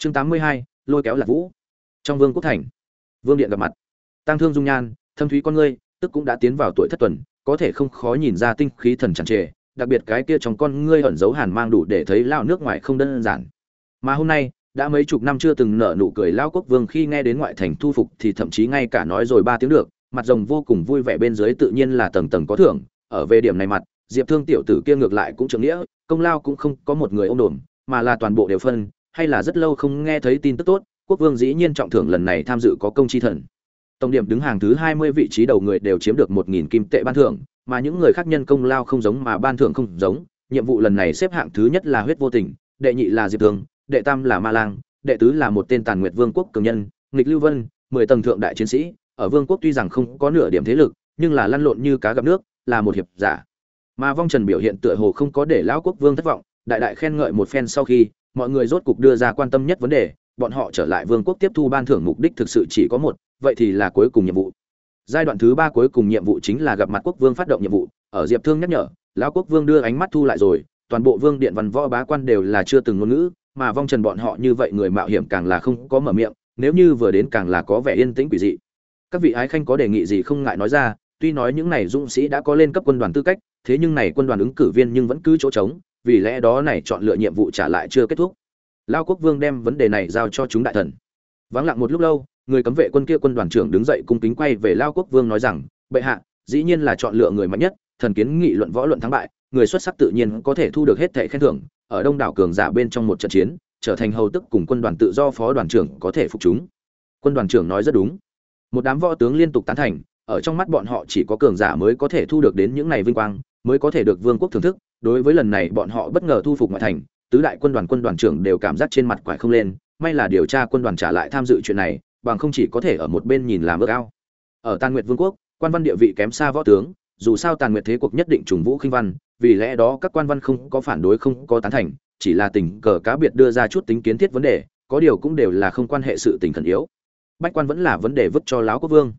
chương tám mươi hai, lôi kéo lạc vũ. Trong vương quốc thành, vương điện gặp mặt. Tăng thương dung nhan, thâm thúy con ngươi, tức cũng đã tiến vào tuổi thất tuần, có thể không khó nhìn ra tinh khí thần chẳng trề, đặc biệt cái kia trong con ngươi ẩn giấu hàn mang đủ để thấy lao nước ngoài không đơn giản. Mà hôm nay, đã mấy chục năm chưa từng nở nụ cười lao quốc vương khi nghe đến ngoại thành thu phục thì thậm chí ngay cả nói rồi ba tiếng được, mặt rồng vô cùng vui vẻ bên dưới tự nhiên là tầng tầng có thưởng, ở về điểm này mặt, diệp thương tiểu tử kia ngược lại cũng trưởng nghĩa, công lao cũng không có một người ôm đồm, mà là toàn bộ đều phân hay là rất lâu không nghe thấy tin tức tốt quốc vương dĩ nhiên trọng thưởng lần này tham dự có công chi thần. Tổng điểm đứng hàng thứ hai mươi vị trí đầu người đều chiếm được một nghìn kim tệ ban thưởng mà những người khác nhân công lao không giống mà ban thưởng không giống nhiệm vụ lần này xếp hạng thứ nhất là huyết vô tình đệ nhị là diệp thường, đệ tam là ma lang đệ tứ là một tên tàn nguyệt vương quốc cường nhân nghịch lưu vân mười tầng thượng đại chiến sĩ ở vương quốc tuy rằng không có nửa điểm thế lực nhưng là lăn lộn như cá gặp nước là một hiệp giả. Mà vong trần biểu hiện tựa hồ không có để lão quốc vương thất vọng đại đại khen ngợi một phen sau khi mọi người rốt cục đưa ra quan tâm nhất vấn đề, bọn họ trở lại vương quốc tiếp thu ban thưởng mục đích thực sự chỉ có một, vậy thì là cuối cùng nhiệm vụ. Giai đoạn thứ ba cuối cùng nhiệm vụ chính là gặp mặt quốc vương phát động nhiệm vụ, ở diệp thương nhắc nhở, lão quốc vương đưa ánh mắt thu lại rồi, toàn bộ vương điện văn võ bá quan đều là chưa từng ngôn ngữ, mà vong trần bọn họ như vậy người mạo hiểm càng là không có mở miệng, nếu như vừa đến càng là có vẻ yên tĩnh quỷ dị. Các vị ái khanh có đề nghị gì không ngại nói ra, tuy nói những này dũng sĩ đã có lên cấp quân đoàn tư cách, thế nhưng này quân đoàn ứng cử viên nhưng vẫn cứ chỗ trống vì lẽ đó này chọn lựa nhiệm vụ trả lại chưa kết thúc. Lao quốc vương đem vấn đề này giao cho chúng đại thần. Vắng lặng một lúc lâu, người cấm vệ quân kia quân đoàn trưởng đứng dậy cung kính quay về lao quốc vương nói rằng, bệ hạ, dĩ nhiên là chọn lựa người mạnh nhất, thần kiến nghị luận võ luận thắng bại, người xuất sắc tự nhiên có thể thu được hết thẻ khen thưởng, ở đông đảo cường giả bên trong một trận chiến, trở thành hầu tức cùng quân đoàn tự do phó đoàn trưởng có thể phục chúng. Quân đoàn trưởng nói rất đúng. Một đám võ tướng liên tục tán thành ở trong mắt bọn họ chỉ có cường giả mới có thể thu được đến những này vinh quang, mới có thể được vương quốc thưởng thức. Đối với lần này, bọn họ bất ngờ thu phục ngoại thành, tứ đại quân đoàn quân đoàn trưởng đều cảm giác trên mặt quải không lên. May là điều tra quân đoàn trả lại tham dự chuyện này, bằng không chỉ có thể ở một bên nhìn làm ước ao. Ở tàn nguyệt vương quốc, quan văn địa vị kém xa võ tướng, dù sao tàn nguyệt thế cuộc nhất định trùng vũ khinh văn, vì lẽ đó các quan văn không có phản đối, không có tán thành, chỉ là tình cờ cá biệt đưa ra chút tính kiến thiết vấn đề, có điều cũng đều là không quan hệ sự tình khẩn yếu. Bách quan vẫn là vấn đề vứt cho lão quốc vương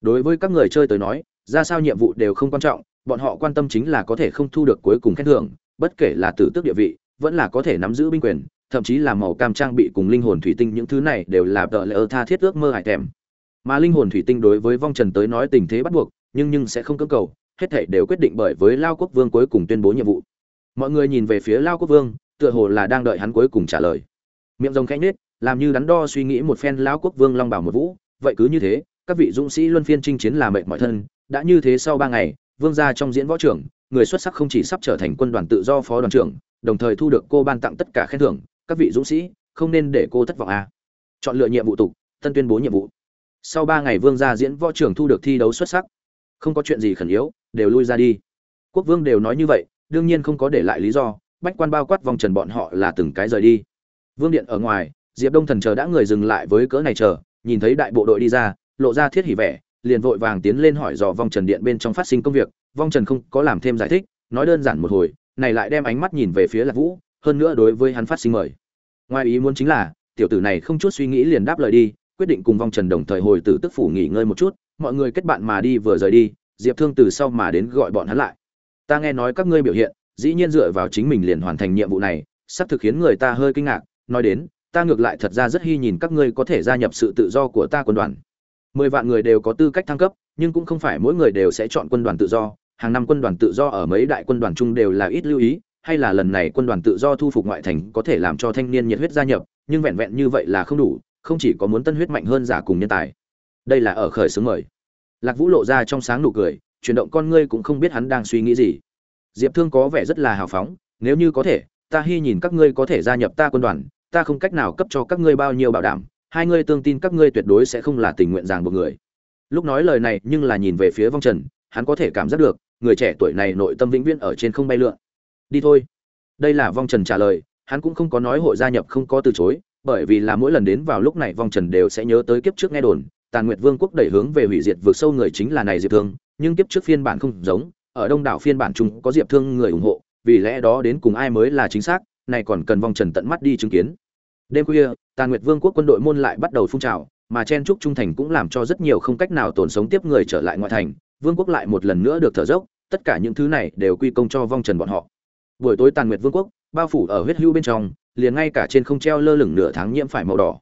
đối với các người chơi tới nói, ra sao nhiệm vụ đều không quan trọng, bọn họ quan tâm chính là có thể không thu được cuối cùng khen thưởng, bất kể là tử tước địa vị, vẫn là có thể nắm giữ binh quyền, thậm chí là màu cam trang bị cùng linh hồn thủy tinh, những thứ này đều là tợ lỡ tha thiết ước mơ hải thèm. Mà linh hồn thủy tinh đối với vong trần tới nói tình thế bắt buộc, nhưng nhưng sẽ không cưỡng cầu, hết thảy đều quyết định bởi với lao quốc vương cuối cùng tuyên bố nhiệm vụ. Mọi người nhìn về phía lao quốc vương, tựa hồ là đang đợi hắn cuối cùng trả lời. Miệng rồng khẽ nết làm như đắn đo suy nghĩ một phen lão quốc vương long bảo một vũ, vậy cứ như thế các vị dũng sĩ luân phiên chinh chiến là mệt mỏi thân, đã như thế sau ba ngày, vương gia trong diễn võ trưởng, người xuất sắc không chỉ sắp trở thành quân đoàn tự do phó đoàn trưởng, đồng thời thu được cô ban tặng tất cả khen thưởng, các vị dũng sĩ, không nên để cô thất vọng à. chọn lựa nhiệm vụ tục, tân tuyên bố nhiệm vụ. Sau ba ngày vương gia diễn võ trưởng thu được thi đấu xuất sắc. Không có chuyện gì khẩn yếu, đều lui ra đi. Quốc vương đều nói như vậy, đương nhiên không có để lại lý do, bách quan bao quát vòng trần bọn họ là từng cái rời đi. Vương điện ở ngoài, diệp đông thần chờ đã người dừng lại với cỡ này chờ, nhìn thấy đại bộ đội đi ra lộ ra thiết hỉ vẻ, liền vội vàng tiến lên hỏi dò vong trần điện bên trong phát sinh công việc, vong trần không có làm thêm giải thích, nói đơn giản một hồi, này lại đem ánh mắt nhìn về phía lạc vũ, hơn nữa đối với hắn phát sinh mời. Ngoài ý muốn chính là, tiểu tử này không chút suy nghĩ liền đáp lời đi, quyết định cùng vong trần đồng thời hồi tử tức phủ nghỉ ngơi một chút, mọi người kết bạn mà đi vừa rời đi, diệp thương từ sau mà đến gọi bọn hắn lại. Ta nghe nói các ngươi biểu hiện, dĩ nhiên dựa vào chính mình liền hoàn thành nhiệm vụ này, sắp thực khiến người ta hơi kinh ngạc, nói đến, ta ngược lại thật ra rất hy nhìn các ngươi có thể gia nhập sự tự do của ta quân đoàn mười vạn người đều có tư cách thăng cấp, nhưng cũng không phải mỗi người đều sẽ chọn quân đoàn tự do. Hàng năm quân đoàn tự do ở mấy đại quân đoàn chung đều là ít lưu ý, hay là lần này quân đoàn tự do thu phục ngoại thành có thể làm cho thanh niên nhiệt huyết gia nhập, nhưng vẹn vẹn như vậy là không đủ, không chỉ có muốn tân huyết mạnh hơn giả cùng nhân tài. Đây là ở khởi xướng mời. Lạc vũ lộ ra trong sáng nụ cười, chuyển động con ngươi cũng không biết hắn đang suy nghĩ gì. Diệp thương có vẻ rất là hào phóng, nếu như có thể, ta hy nhìn các ngươi có thể gia nhập ta quân đoàn, ta không cách nào cấp cho các ngươi bao nhiêu bảo đảm hai ngươi tương tin các ngươi tuyệt đối sẽ không là tình nguyện ràng buộc người. Lúc nói lời này nhưng là nhìn về phía vong trần, hắn có thể cảm giác được, người trẻ tuổi này nội tâm vĩnh viễn ở trên không bay lượn. Đi thôi. Đây là vong trần trả lời, hắn cũng không có nói hội gia nhập không có từ chối, bởi vì là mỗi lần đến vào lúc này vong trần đều sẽ nhớ tới kiếp trước nghe đồn, tàn nguyệt vương quốc đẩy hướng về hủy diệt vượt sâu người chính là này diệp thương, nhưng kiếp trước phiên bản không giống, ở đông đảo phiên bản chúng có diệp thương người ủng hộ, vì lẽ đó đến cùng ai mới là chính xác, này còn cần vong trần tận mắt đi chứng kiến. Đêm khuya tàn nguyệt vương quốc quân đội môn lại bắt đầu phun trào, mà chen trúc trung thành cũng làm cho rất nhiều không cách nào tồn sống tiếp người trở lại ngoại thành, vương quốc lại một lần nữa được thở dốc, tất cả những thứ này đều quy công cho vong trần bọn họ. Buổi tối tàn nguyệt vương quốc, bao phủ ở huyết hưu bên trong, liền ngay cả trên không treo lơ lửng nửa tháng nhiễm phải màu đỏ.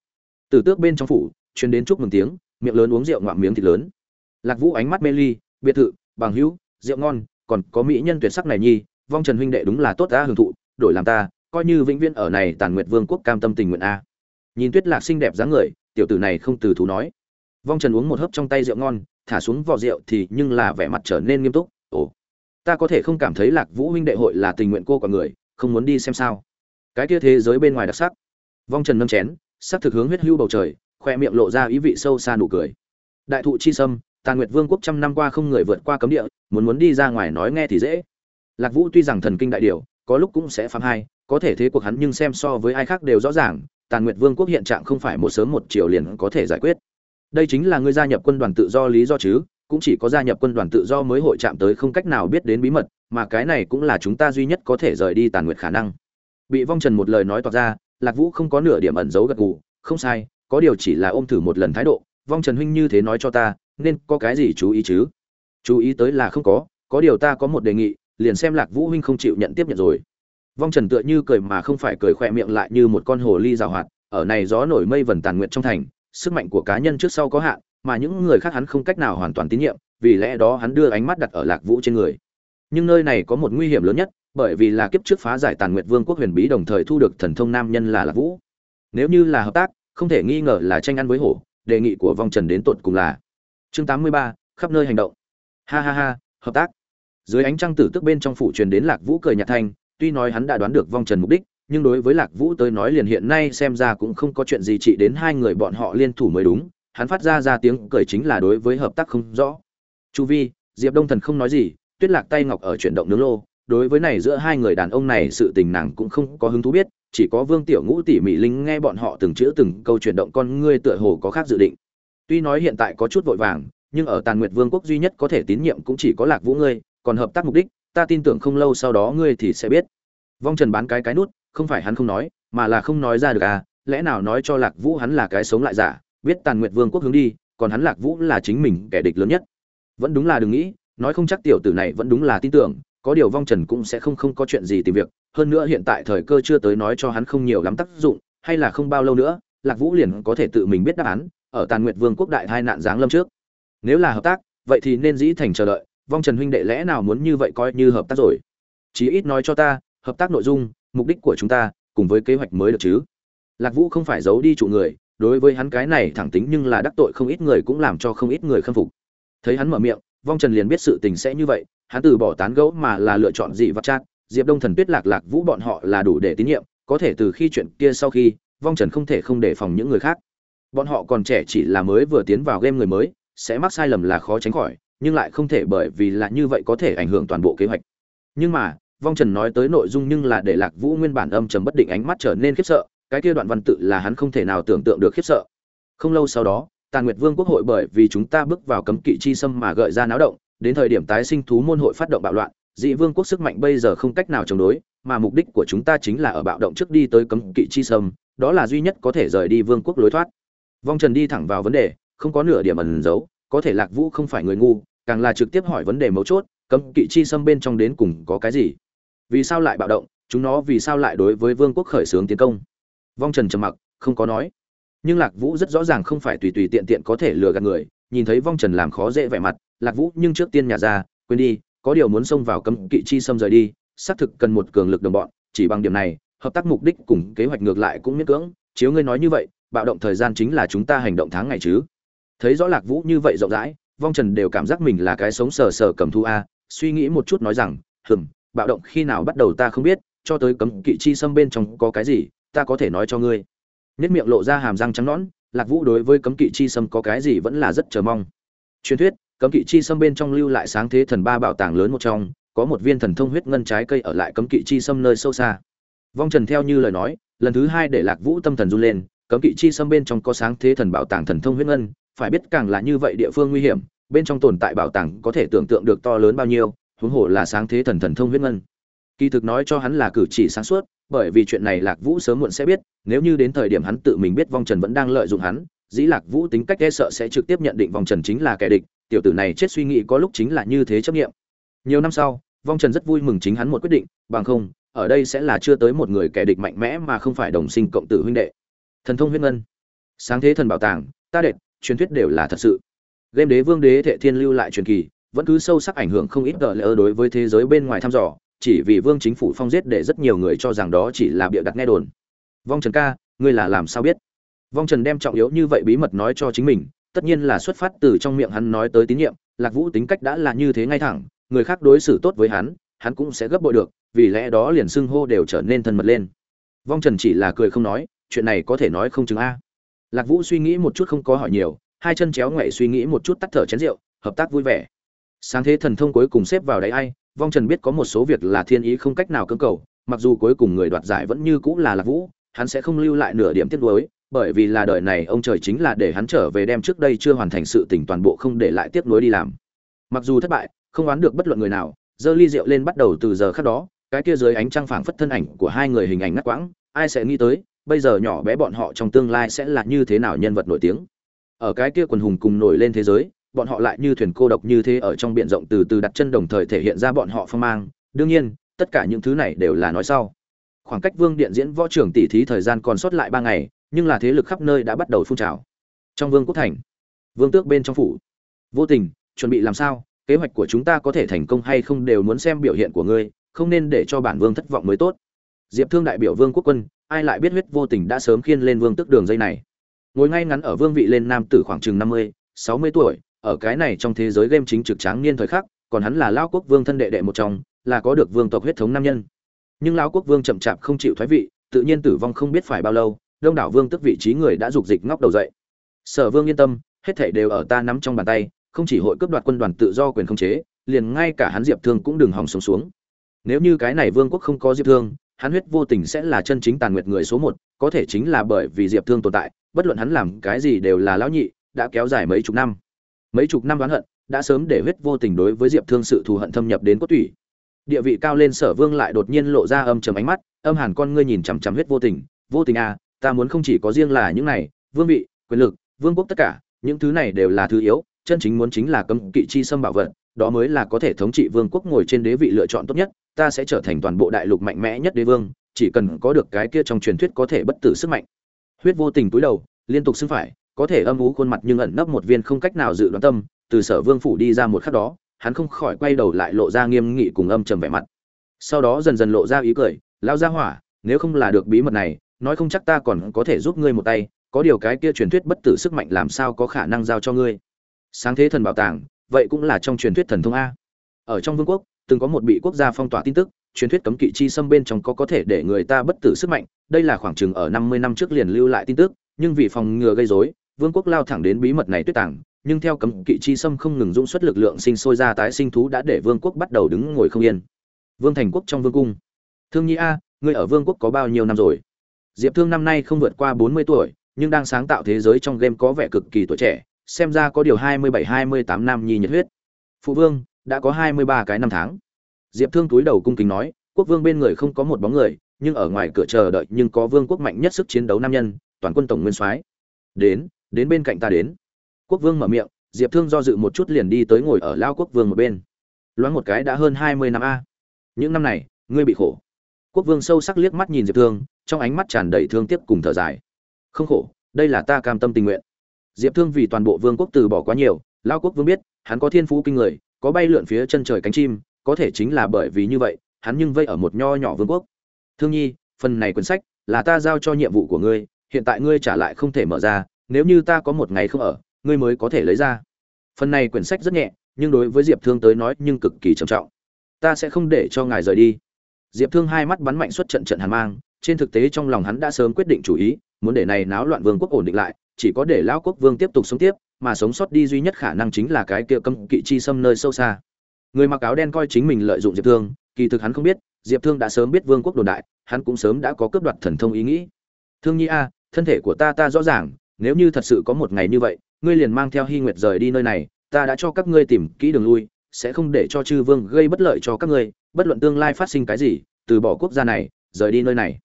Từ tước bên trong phủ, truyền đến chúc mừng tiếng, miệng lớn uống rượu ngoạm miếng thịt lớn. Lạc vũ ánh mắt mê ly, biệt thự, bằng hữu, rượu ngon, còn có mỹ nhân tuyệt sắc này nhi, vong trần huynh đệ đúng là tốt đã hưởng thụ, đổi làm ta, coi như vĩnh viễn ở này tàn nguyệt vương quốc cam tâm tình nguyện a nhìn tuyết lạc xinh đẹp dáng người, tiểu tử này không từ thú nói. Vong trần uống một hớp trong tay rượu ngon, thả xuống vỏ rượu thì nhưng là vẻ mặt trở nên nghiêm túc. Ồ, ta có thể không cảm thấy lạc vũ huynh đệ hội là tình nguyện cô của người, không muốn đi xem sao. Cái kia thế giới bên ngoài đặc sắc. Vong trần nâm chén, sắc thực hướng huyết hưu bầu trời, khoe miệng lộ ra ý vị sâu xa nụ cười. Đại thụ chi sâm tàn nguyệt vương quốc trăm năm qua không người vượt qua cấm địa, muốn muốn đi ra ngoài nói nghe thì dễ. Lạc vũ tuy rằng thần kinh đại điều, có lúc cũng sẽ phạm hai, có thể thế cuộc hắn nhưng xem so với ai khác đều rõ ràng tàn nguyệt vương quốc hiện trạng không phải một sớm một chiều liền có thể giải quyết. Đây chính là ngươi gia nhập quân đoàn tự do lý do chứ, cũng chỉ có gia nhập quân đoàn tự do mới hội chạm tới không cách nào biết đến bí mật, mà cái này cũng là chúng ta duy nhất có thể rời đi tàn nguyệt khả năng. Bị vong trần một lời nói toạc ra, lạc vũ không có nửa điểm ẩn giấu gật gù, không sai, có điều chỉ là ôm thử một lần thái độ, vong trần huynh như thế nói cho ta, nên có cái gì chú ý chứ? Chú ý tới là không có có điều ta có một đề nghị, liền xem lạc vũ huynh không chịu nhận tiếp nhận rồi vong trần tựa như cười mà không phải cười khoe miệng lại như một con hồ ly rào hoạt, ở này gió nổi mây vần tàn nguyện trong thành, sức mạnh của cá nhân trước sau có hạn, mà những người khác hắn không cách nào hoàn toàn tín nhiệm, vì lẽ đó hắn đưa ánh mắt đặt ở lạc vũ trên người. Nhưng nơi này có một nguy hiểm lớn nhất, bởi vì là kiếp trước phá giải tàn nguyệt vương quốc huyền bí đồng thời thu được thần thông nam nhân là lạc vũ. Nếu như là hợp tác, không thể nghi ngờ là tranh ăn với hổ, đề nghị của vong trần đến tột cùng là chương tám mươi ba, khắp nơi hành động. Ha ha ha, hợp tác. Dưới ánh trăng tử tức bên trong phủ truyền đến lạc vũ cười nhạt thanh tuy nói hắn đã đoán được vong trần mục đích, nhưng đối với lạc vũ tới nói liền hiện nay xem ra cũng không có chuyện gì trị đến hai người bọn họ liên thủ mới đúng, hắn phát ra ra tiếng cười chính là đối với hợp tác không rõ. Chu vi, diệp đông thần không nói gì, tuyết lạc tay ngọc ở chuyển động nướng lô, đối với này giữa hai người đàn ông này sự tình nàng cũng không có hứng thú biết, chỉ có vương tiểu ngũ tỉ mỉ linh nghe bọn họ từng chữ từng câu chuyển động con ngươi tựa hồ có khác dự định. Tuy nói hiện tại có chút vội vàng, nhưng ở tàn nguyệt vương quốc duy nhất có thể tín nhiệm cũng chỉ có lạc vũ ngươi, còn hợp tác mục đích ta tin tưởng không lâu sau đó ngươi thì sẽ biết. Vong trần bán cái cái nút, không phải hắn không nói, mà là không nói ra được à lẽ nào nói cho lạc vũ hắn là cái sống lại giả, biết tàn nguyệt vương quốc hướng đi, còn hắn lạc vũ là chính mình kẻ địch lớn nhất. Vẫn đúng là đừng nghĩ, nói không chắc tiểu tử này vẫn đúng là tin tưởng, có điều vong trần cũng sẽ không không có chuyện gì tìm việc, hơn nữa hiện tại thời cơ chưa tới nói cho hắn không nhiều lắm tác dụng, hay là không bao lâu nữa, lạc vũ liền có thể tự mình biết đáp án, ở tàn nguyệt vương quốc đại hai nạn giáng lâm trước. Nếu là hợp tác, vậy thì nên dĩ thành chờ đợi vong trần huynh đệ lẽ nào muốn như vậy coi như hợp tác rồi? Chí ít nói cho ta, hợp tác nội dung, mục đích của chúng ta, cùng với kế hoạch mới được chứ. Lạc vũ không phải giấu đi trụ người, đối với hắn cái này thẳng tính nhưng là đắc tội không ít người cũng làm cho không ít người khâm phục. Thấy hắn mở miệng, vong trần liền biết sự tình sẽ như vậy, hắn từ bỏ tán gẫu mà là lựa chọn dị vật chát. Diệp đông thần tuyết lạc lạc vũ bọn họ là đủ để tín nhiệm, có thể từ khi chuyện kia sau khi, vong trần không thể không đề phòng những người khác. Bọn họ còn trẻ chỉ là mới vừa tiến vào game người mới, sẽ mắc sai lầm là khó tránh khỏi nhưng lại không thể bởi vì là như vậy có thể ảnh hưởng toàn bộ kế hoạch. Nhưng mà, vong trần nói tới nội dung nhưng là để lạc vũ nguyên bản âm trầm bất định ánh mắt trở nên khiếp sợ, cái kia đoạn văn tự là hắn không thể nào tưởng tượng được khiếp sợ. Không lâu sau đó tàn nguyệt vương quốc hội bởi vì chúng ta bước vào cấm kỵ chi xâm mà gợi ra náo động, đến thời điểm tái sinh thú môn hội phát động bạo loạn, dị vương quốc sức mạnh bây giờ không cách nào chống đối, mà mục đích của chúng ta chính là ở bạo động trước đi tới cấm kỵ chi xâm, đó là duy nhất có thể rời đi vương quốc lối thoát. Vong trần đi thẳng vào vấn đề, không có nửa điểm ẩn giấu có thể lạc vũ không phải người ngu, càng là trực tiếp hỏi vấn đề mấu chốt, cấm kỵ chi xâm bên trong đến cùng có cái gì? Vì sao lại bạo động? Chúng nó vì sao lại đối với vương quốc khởi xướng tiến công? Vong trần trầm mặc, không có nói. Nhưng lạc vũ rất rõ ràng không phải tùy tùy tiện tiện có thể lừa gạt người, nhìn thấy vong trần làm khó dễ vẻ mặt, lạc vũ nhưng trước tiên nhà ra, quên đi, có điều muốn xông vào cấm kỵ chi xâm rời đi, xác thực cần một cường lực đồng bọn, chỉ bằng điểm này, hợp tác mục đích cùng kế hoạch ngược lại cũng miễn cưỡng. Chiếu ngươi nói như vậy, bạo động thời gian chính là chúng ta hành động tháng ngày chứ? Thấy rõ lạc vũ như vậy rộng rãi, vong trần đều cảm giác mình là cái sống sờ sờ cầm thu a, suy nghĩ một chút nói rằng, hừm, bạo động khi nào bắt đầu ta không biết, cho tới cấm kỵ chi xâm bên trong có cái gì, ta có thể nói cho ngươi. Nết miệng lộ ra hàm răng trắng nõn, lạc vũ đối với cấm kỵ chi xâm có cái gì vẫn là rất chờ mong. Truyền thuyết, cấm kỵ chi xâm bên trong lưu lại sáng thế thần ba bảo tàng lớn một trong, có một viên thần thông huyết ngân trái cây ở lại cấm kỵ chi xâm nơi sâu xa. Vong trần theo như lời nói, lần thứ hai để lạc vũ tâm thần run lên, cấm kỵ chi xâm bên trong có sáng thế thần bảo tàng thần thông huyết ngân phải biết càng là như vậy địa phương nguy hiểm, bên trong tồn tại bảo tàng có thể tưởng tượng được to lớn bao nhiêu, huống hồ là sáng thế thần thần thông huyết ngân. Kỳ thực nói cho hắn là cử chỉ sáng suốt, bởi vì chuyện này lạc vũ sớm muộn sẽ biết, nếu như đến thời điểm hắn tự mình biết vong trần vẫn đang lợi dụng hắn, dĩ lạc vũ tính cách e sợ sẽ trực tiếp nhận định vong trần chính là kẻ địch, tiểu tử này chết suy nghĩ có lúc chính là như thế chấp nghiệm. Nhiều năm sau, vong trần rất vui mừng chính hắn một quyết định, bằng không, ở đây sẽ là chưa tới một người kẻ địch mạnh mẽ mà không phải đồng sinh cộng tử huynh đệ. Thần thông huyết ngân. Sáng thế thần bảo tàng, ta đệt truyền thuyết đều là thật sự. Game đế vương đế thệ thiên lưu lại truyền kỳ, vẫn cứ sâu sắc ảnh hưởng không ít gợi lỡ đối với thế giới bên ngoài thăm dò, chỉ vì vương chính phủ phong giết để rất nhiều người cho rằng đó chỉ là bịa đặt nghe đồn. Vong trần ca, ngươi là làm sao biết? Vong trần đem trọng yếu như vậy bí mật nói cho chính mình, tất nhiên là xuất phát từ trong miệng hắn nói tới tín nhiệm, lạc vũ tính cách đã là như thế ngay thẳng, người khác đối xử tốt với hắn hắn cũng sẽ gấp bội được, vì lẽ đó liền xưng hô đều trở nên thân mật lên. Vong trần chỉ là cười không nói, chuyện này có thể nói không chứng a lạc vũ suy nghĩ một chút không có hỏi nhiều, hai chân chéo ngoại suy nghĩ một chút tắt thở chén rượu, hợp tác vui vẻ. Sáng thế thần thông cuối cùng xếp vào đáy ai, vong trần biết có một số việc là thiên ý không cách nào cưỡng cầu, mặc dù cuối cùng người đoạt giải vẫn như cũng là lạc vũ, hắn sẽ không lưu lại nửa điểm tiếc nuối, bởi vì là đời này ông trời chính là để hắn trở về đem trước đây chưa hoàn thành sự tình toàn bộ không để lại tiếc nuối đi làm. Mặc dù thất bại, không oán được bất luận người nào, giơ ly rượu lên bắt đầu từ giờ khác đó, cái kia dưới ánh trăng phảng phất thân ảnh của hai người hình ảnh ngắt quãng, ai sẽ nghĩ tới bây giờ nhỏ bé bọn họ trong tương lai sẽ là như thế nào nhân vật nổi tiếng? Ở cái kia quần hùng cùng nổi lên thế giới, bọn họ lại như thuyền cô độc như thế ở trong biển rộng từ từ đặt chân đồng thời thể hiện ra bọn họ phong mang. Đương nhiên, tất cả những thứ này đều là nói sau. Khoảng cách vương điện diễn võ trưởng tỷ thí thời gian còn sót lại ba ngày, nhưng là thế lực khắp nơi đã bắt đầu phun trào. Trong vương quốc thành, vương tước bên trong phủ. Vô tình, chuẩn bị làm sao? Kế hoạch của chúng ta có thể thành công hay không đều muốn xem biểu hiện của ngươi, không nên để cho bản vương thất vọng mới tốt diệp thương đại biểu vương quốc quân, ai lại biết huyết vô tình đã sớm khiên lên vương tước đường dây này? Ngồi ngay ngắn ở vương vị lên nam tử khoảng chừng năm mươi, sáu mươi tuổi, ở cái này trong thế giới game chính trực tráng niên thời khắc, còn hắn là lao quốc vương thân đệ đệ một trong, là có được vương tộc huyết thống nam nhân. Nhưng lao quốc vương chậm chạp không chịu thoái vị, tự nhiên tử vong không biết phải bao lâu, đông đảo vương tức vị trí người đã dục dịch ngóc đầu dậy. Sở vương yên tâm, hết thảy đều ở ta nắm trong bàn tay, không chỉ hội cướp đoạt quân đoàn tự do quyền không chế, liền ngay cả hắn diệp thương cũng đừng hòng sống xuống. Nếu như cái này vương quốc không có diệp thương hắn huyết vô tình sẽ là chân chính tàn nguyệt người số một, có thể chính là bởi vì diệp thương tồn tại, bất luận hắn làm cái gì đều là lão nhị, đã kéo dài mấy chục năm. Mấy chục năm đoán hận, đã sớm để huyết vô tình đối với diệp thương sự thù hận thâm nhập đến cốt tủy. Địa vị cao lên sở vương lại đột nhiên lộ ra âm trầm ánh mắt, âm hàn con ngươi nhìn chằm chằm huyết vô tình vô tình à ta muốn không chỉ có riêng là những này, vương vị, quyền lực, vương quốc tất cả, những thứ này đều là thứ yếu, chân chính muốn chính là cấm kỵ chi xâm bảo vật, đó mới là có thể thống trị vương quốc ngồi trên đế vị lựa chọn tốt nhất ta sẽ trở thành toàn bộ đại lục mạnh mẽ nhất đế vương, chỉ cần có được cái kia trong truyền thuyết có thể bất tử sức mạnh. Huyết vô tình túi đầu, liên tục xưng phải, có thể âm ú khuôn mặt nhưng ẩn nấp một viên không cách nào dự đoán tâm, từ sở vương phủ đi ra một khắc đó, hắn không khỏi quay đầu lại lộ ra nghiêm nghị cùng âm trầm vẻ mặt. Sau đó dần dần lộ ra ý cười lao ra hỏa, nếu không là được bí mật này, nói không chắc ta còn có thể giúp ngươi một tay, có điều cái kia truyền thuyết bất tử sức mạnh làm sao có khả năng giao cho ngươi? Sáng thế thần bảo tàng, vậy cũng là trong truyền thuyết thần thông a. Ở trong vương quốc từng có một bị quốc gia phong tỏa tin tức, truyền thuyết cấm kỵ chi xâm bên trong có có thể để người ta bất tử sức mạnh, đây là khoảng chừng ở năm mươi năm trước liền lưu lại tin tức, nhưng vì phòng ngừa gây rối, vương quốc lao thẳng đến bí mật này tuyết tàng, nhưng theo cấm kỵ chi xâm không ngừng dũng xuất lực lượng sinh sôi ra tái sinh thú đã để vương quốc bắt đầu đứng ngồi không yên. Vương thành quốc trong vương cung. Thương nhi a, ngươi ở vương quốc có bao nhiêu năm rồi? Diệp thương năm nay không vượt qua bốn mươi tuổi, nhưng đang sáng tạo thế giới trong game có vẻ cực kỳ tuổi trẻ, xem ra có điều hai mươi bảy, hai mươi tám năm nhi nhiệt huyết. Phụ vương đã có hai mươi ba cái năm tháng. Diệp thương túi đầu cung kính nói, quốc vương bên người không có một bóng người, nhưng ở ngoài cửa chờ đợi nhưng có vương quốc mạnh nhất sức chiến đấu nam nhân, toàn quân tổng nguyên soái. Đến đến bên cạnh ta đến. Quốc vương mở miệng, diệp thương do dự một chút liền đi tới ngồi ở lao quốc vương một bên. Loáng một cái đã hơn hai mươi năm a. Những năm này, ngươi bị khổ. Quốc vương sâu sắc liếc mắt nhìn diệp thương, trong ánh mắt tràn đầy thương tiếc cùng thở dài. Không khổ, đây là ta cam tâm tình nguyện. Diệp thương vì toàn bộ vương quốc từ bỏ quá nhiều, lao quốc vương biết, hắn có thiên phú kinh người có bay lượn phía chân trời cánh chim, có thể chính là bởi vì như vậy, hắn nhưng vây ở một nho nhỏ vương quốc. Thương nhi, phần này quyển sách là ta giao cho nhiệm vụ của ngươi, hiện tại ngươi trả lại không thể mở ra, nếu như ta có một ngày không ở, ngươi mới có thể lấy ra. Phần này quyển sách rất nhẹ, nhưng đối với diệp thương tới nói nhưng cực kỳ trầm trọng. Ta sẽ không để cho ngài rời đi. Diệp thương hai mắt bắn mạnh xuất trận trận hàn mang, trên thực tế trong lòng hắn đã sớm quyết định chủ ý, muốn để này náo loạn vương quốc ổn định lại, chỉ có để lão quốc vương tiếp tục sống tiếp mà sống sót đi duy nhất khả năng chính là cái kia cấm kỵ chi xâm nơi sâu xa. Người mặc áo đen coi chính mình lợi dụng diệp thương, kỳ thực hắn không biết, diệp thương đã sớm biết vương quốc đồn đại, hắn cũng sớm đã có cướp đoạt thần thông ý nghĩ. Thương nhi a, thân thể của ta ta rõ ràng, nếu như thật sự có một ngày như vậy, ngươi liền mang theo Hi nguyệt rời đi nơi này, ta đã cho các ngươi tìm kỹ đường lui, sẽ không để cho chư vương gây bất lợi cho các ngươi, bất luận tương lai phát sinh cái gì, từ bỏ quốc gia này, rời đi nơi này.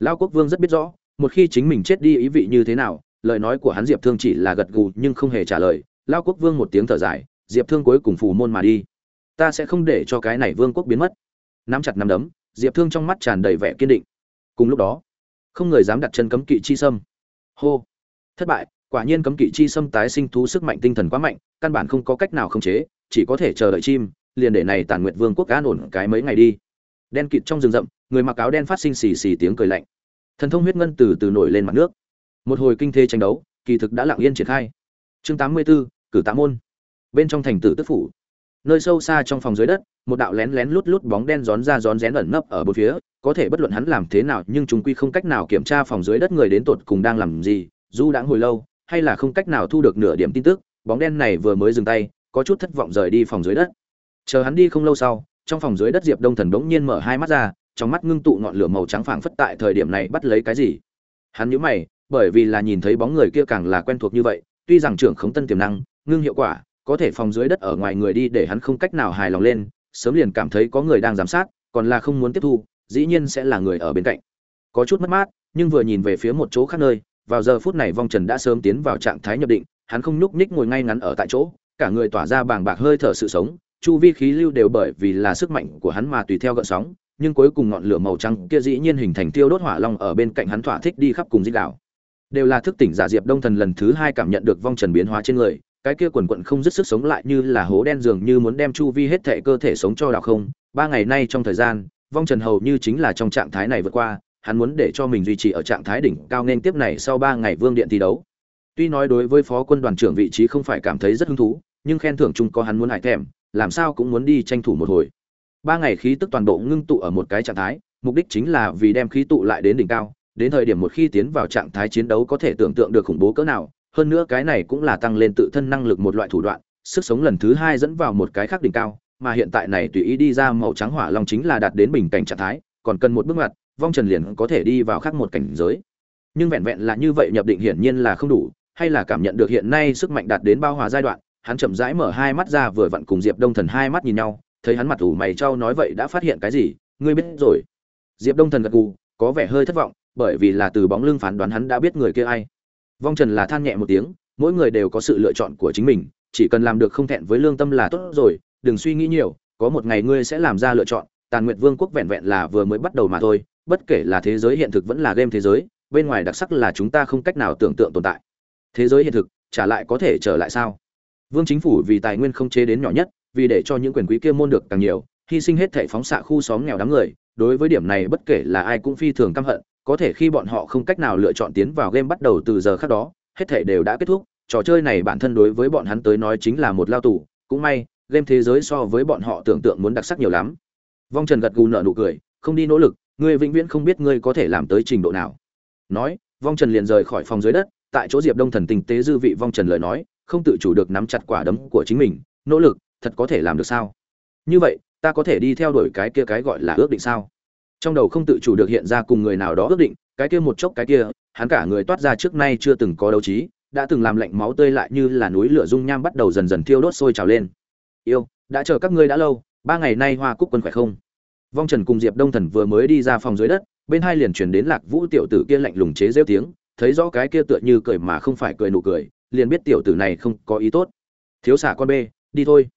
Lão quốc vương rất biết rõ, một khi chính mình chết đi ý vị như thế nào lời nói của hắn diệp thương chỉ là gật gù nhưng không hề trả lời. Lao quốc vương một tiếng thở dài, diệp thương cuối cùng phù môn mà đi. Ta sẽ không để cho cái này vương quốc biến mất. Nắm chặt nắm đấm, diệp thương trong mắt tràn đầy vẻ kiên định. Cùng lúc đó, không người dám đặt chân cấm kỵ chi sâm. Hô! Thất bại, quả nhiên cấm kỵ chi sâm tái sinh thú sức mạnh tinh thần quá mạnh, căn bản không có cách nào khống chế, chỉ có thể chờ đợi chim, liền để này tàn nguyệt vương quốc an ổn cái mấy ngày đi. Đen kịt trong rừng rậm, người mặc áo đen phát sinh xì xì tiếng cười lạnh. Thần thông huyết ngân từ từ nổi lên mặt nước một hồi kinh thế tranh đấu kỳ thực đã lặng yên triển khai. Chương 84, cử tạ môn. Bên trong thành tử tức phủ. Nơi sâu xa trong phòng dưới đất một đạo lén lén lút lút bóng đen rón ra rón rén ẩn nấp ở bốn phía có thể bất luận hắn làm thế nào nhưng chúng quy không cách nào kiểm tra phòng dưới đất người đến tột cùng đang làm gì dù đã hồi lâu hay là không cách nào thu được nửa điểm tin tức bóng đen này vừa mới dừng tay có chút thất vọng rời đi phòng dưới đất. Chờ hắn đi không lâu sau trong phòng dưới đất diệp đông thần bỗng nhiên mở hai mắt ra trong mắt ngưng tụ ngọn lửa màu trắng phảng phất tại thời điểm này bắt lấy cái gì. Hắn nhíu mày bởi vì là nhìn thấy bóng người kia càng là quen thuộc như vậy, tuy rằng trưởng khống tân tiềm năng, ngưng hiệu quả, có thể phòng dưới đất ở ngoài người đi để hắn không cách nào hài lòng lên, sớm liền cảm thấy có người đang giám sát, còn là không muốn tiếp thu, dĩ nhiên sẽ là người ở bên cạnh. Có chút mất mát, nhưng vừa nhìn về phía một chỗ khác nơi, vào giờ phút này vong trần đã sớm tiến vào trạng thái nhập định, hắn không nhúc nhích ngồi ngay ngắn ở tại chỗ, cả người tỏa ra bàng bạc hơi thở sự sống, chu vi khí lưu đều bởi vì là sức mạnh của hắn mà tùy theo gợn sóng, nhưng cuối cùng ngọn lửa màu trắng kia dĩ nhiên hình thành tiêu đốt hỏa long ở bên cạnh hắn thỏa thích đi khắp cùng dĩ đảo đều là thức tỉnh giả diệp đông thần lần thứ hai cảm nhận được vong trần biến hóa trên người, cái kia quần quận không dứt sức sống lại như là hố đen dường như muốn đem chu vi hết thệ cơ thể sống cho đào không. Ba ngày nay trong thời gian, vong trần hầu như chính là trong trạng thái này vượt qua, hắn muốn để cho mình duy trì ở trạng thái đỉnh cao nên tiếp này sau ba ngày vương điện thi đấu. Tuy nói đối với phó quân đoàn trưởng vị trí không phải cảm thấy rất hứng thú, nhưng khen thưởng chung có hắn muốn hại thèm, làm sao cũng muốn đi tranh thủ một hồi. Ba ngày khí tức toàn bộ ngưng tụ ở một cái trạng thái, mục đích chính là vì đem khí tụ lại đến đỉnh cao đến thời điểm một khi tiến vào trạng thái chiến đấu có thể tưởng tượng được khủng bố cỡ nào, hơn nữa cái này cũng là tăng lên tự thân năng lực một loại thủ đoạn, sức sống lần thứ hai dẫn vào một cái khác đỉnh cao, mà hiện tại này tùy ý đi ra màu trắng hỏa long chính là đạt đến bình cảnh trạng thái, còn cần một bước ngoặt, vong trần liền có thể đi vào khác một cảnh giới. Nhưng vẹn vẹn là như vậy nhập định hiển nhiên là không đủ, hay là cảm nhận được hiện nay sức mạnh đạt đến bao hòa giai đoạn, hắn chậm rãi mở hai mắt ra vừa vặn cùng diệp đông thần hai mắt nhìn nhau, thấy hắn mặt ủ mày trao nói vậy đã phát hiện cái gì, ngươi biết rồi. Diệp đông thần gật gù, có vẻ hơi thất vọng bởi vì là từ bóng lưng phán đoán hắn đã biết người kia ai. Vong trần là than nhẹ một tiếng, mỗi người đều có sự lựa chọn của chính mình, chỉ cần làm được không thẹn với lương tâm là tốt rồi, đừng suy nghĩ nhiều, có một ngày ngươi sẽ làm ra lựa chọn, tàn nguyệt vương quốc vẹn vẹn là vừa mới bắt đầu mà thôi, bất kể là thế giới hiện thực vẫn là game thế giới, bên ngoài đặc sắc là chúng ta không cách nào tưởng tượng tồn tại. Thế giới hiện thực trả lại có thể trở lại sao? Vương chính phủ vì tài nguyên không chế đến nhỏ nhất, vì để cho những quyền quý kia môn được càng nhiều, hy sinh hết thảy phóng xạ khu xóm nghèo đám người, đối với điểm này bất kể là ai cũng phi thường căm hận có thể khi bọn họ không cách nào lựa chọn tiến vào game bắt đầu từ giờ khác đó, hết thể đều đã kết thúc. Trò chơi này bản thân đối với bọn hắn tới nói chính là một lao tù. Cũng may, game thế giới so với bọn họ tưởng tượng muốn đặc sắc nhiều lắm. Vong trần gật gù nợ nụ cười, không đi nỗ lực, ngươi vĩnh viễn không biết ngươi có thể làm tới trình độ nào. Nói, vong trần liền rời khỏi phòng dưới đất, tại chỗ diệp đông thần tình tế dư vị vong trần lời nói, không tự chủ được nắm chặt quả đấm của chính mình. Nỗ lực, thật có thể làm được sao? Như vậy, ta có thể đi theo đuổi cái kia cái gọi là ước định sao? Trong đầu không tự chủ được hiện ra cùng người nào đó ước định, cái kia một chốc cái kia, hắn cả người toát ra trước nay chưa từng có đấu trí, đã từng làm lạnh máu tươi lại như là núi lửa dung nham bắt đầu dần dần thiêu đốt sôi trào lên. Yêu, đã chờ các ngươi đã lâu, ba ngày nay hoa cúc quân khỏe không? Vong trần cùng diệp đông thần vừa mới đi ra phòng dưới đất, bên hai liền truyền đến lạc vũ tiểu tử kia lạnh lùng chế rêu tiếng, thấy rõ cái kia tựa như cười mà không phải cười nụ cười, liền biết tiểu tử này không có ý tốt. Thiếu xả con bê, đi thôi.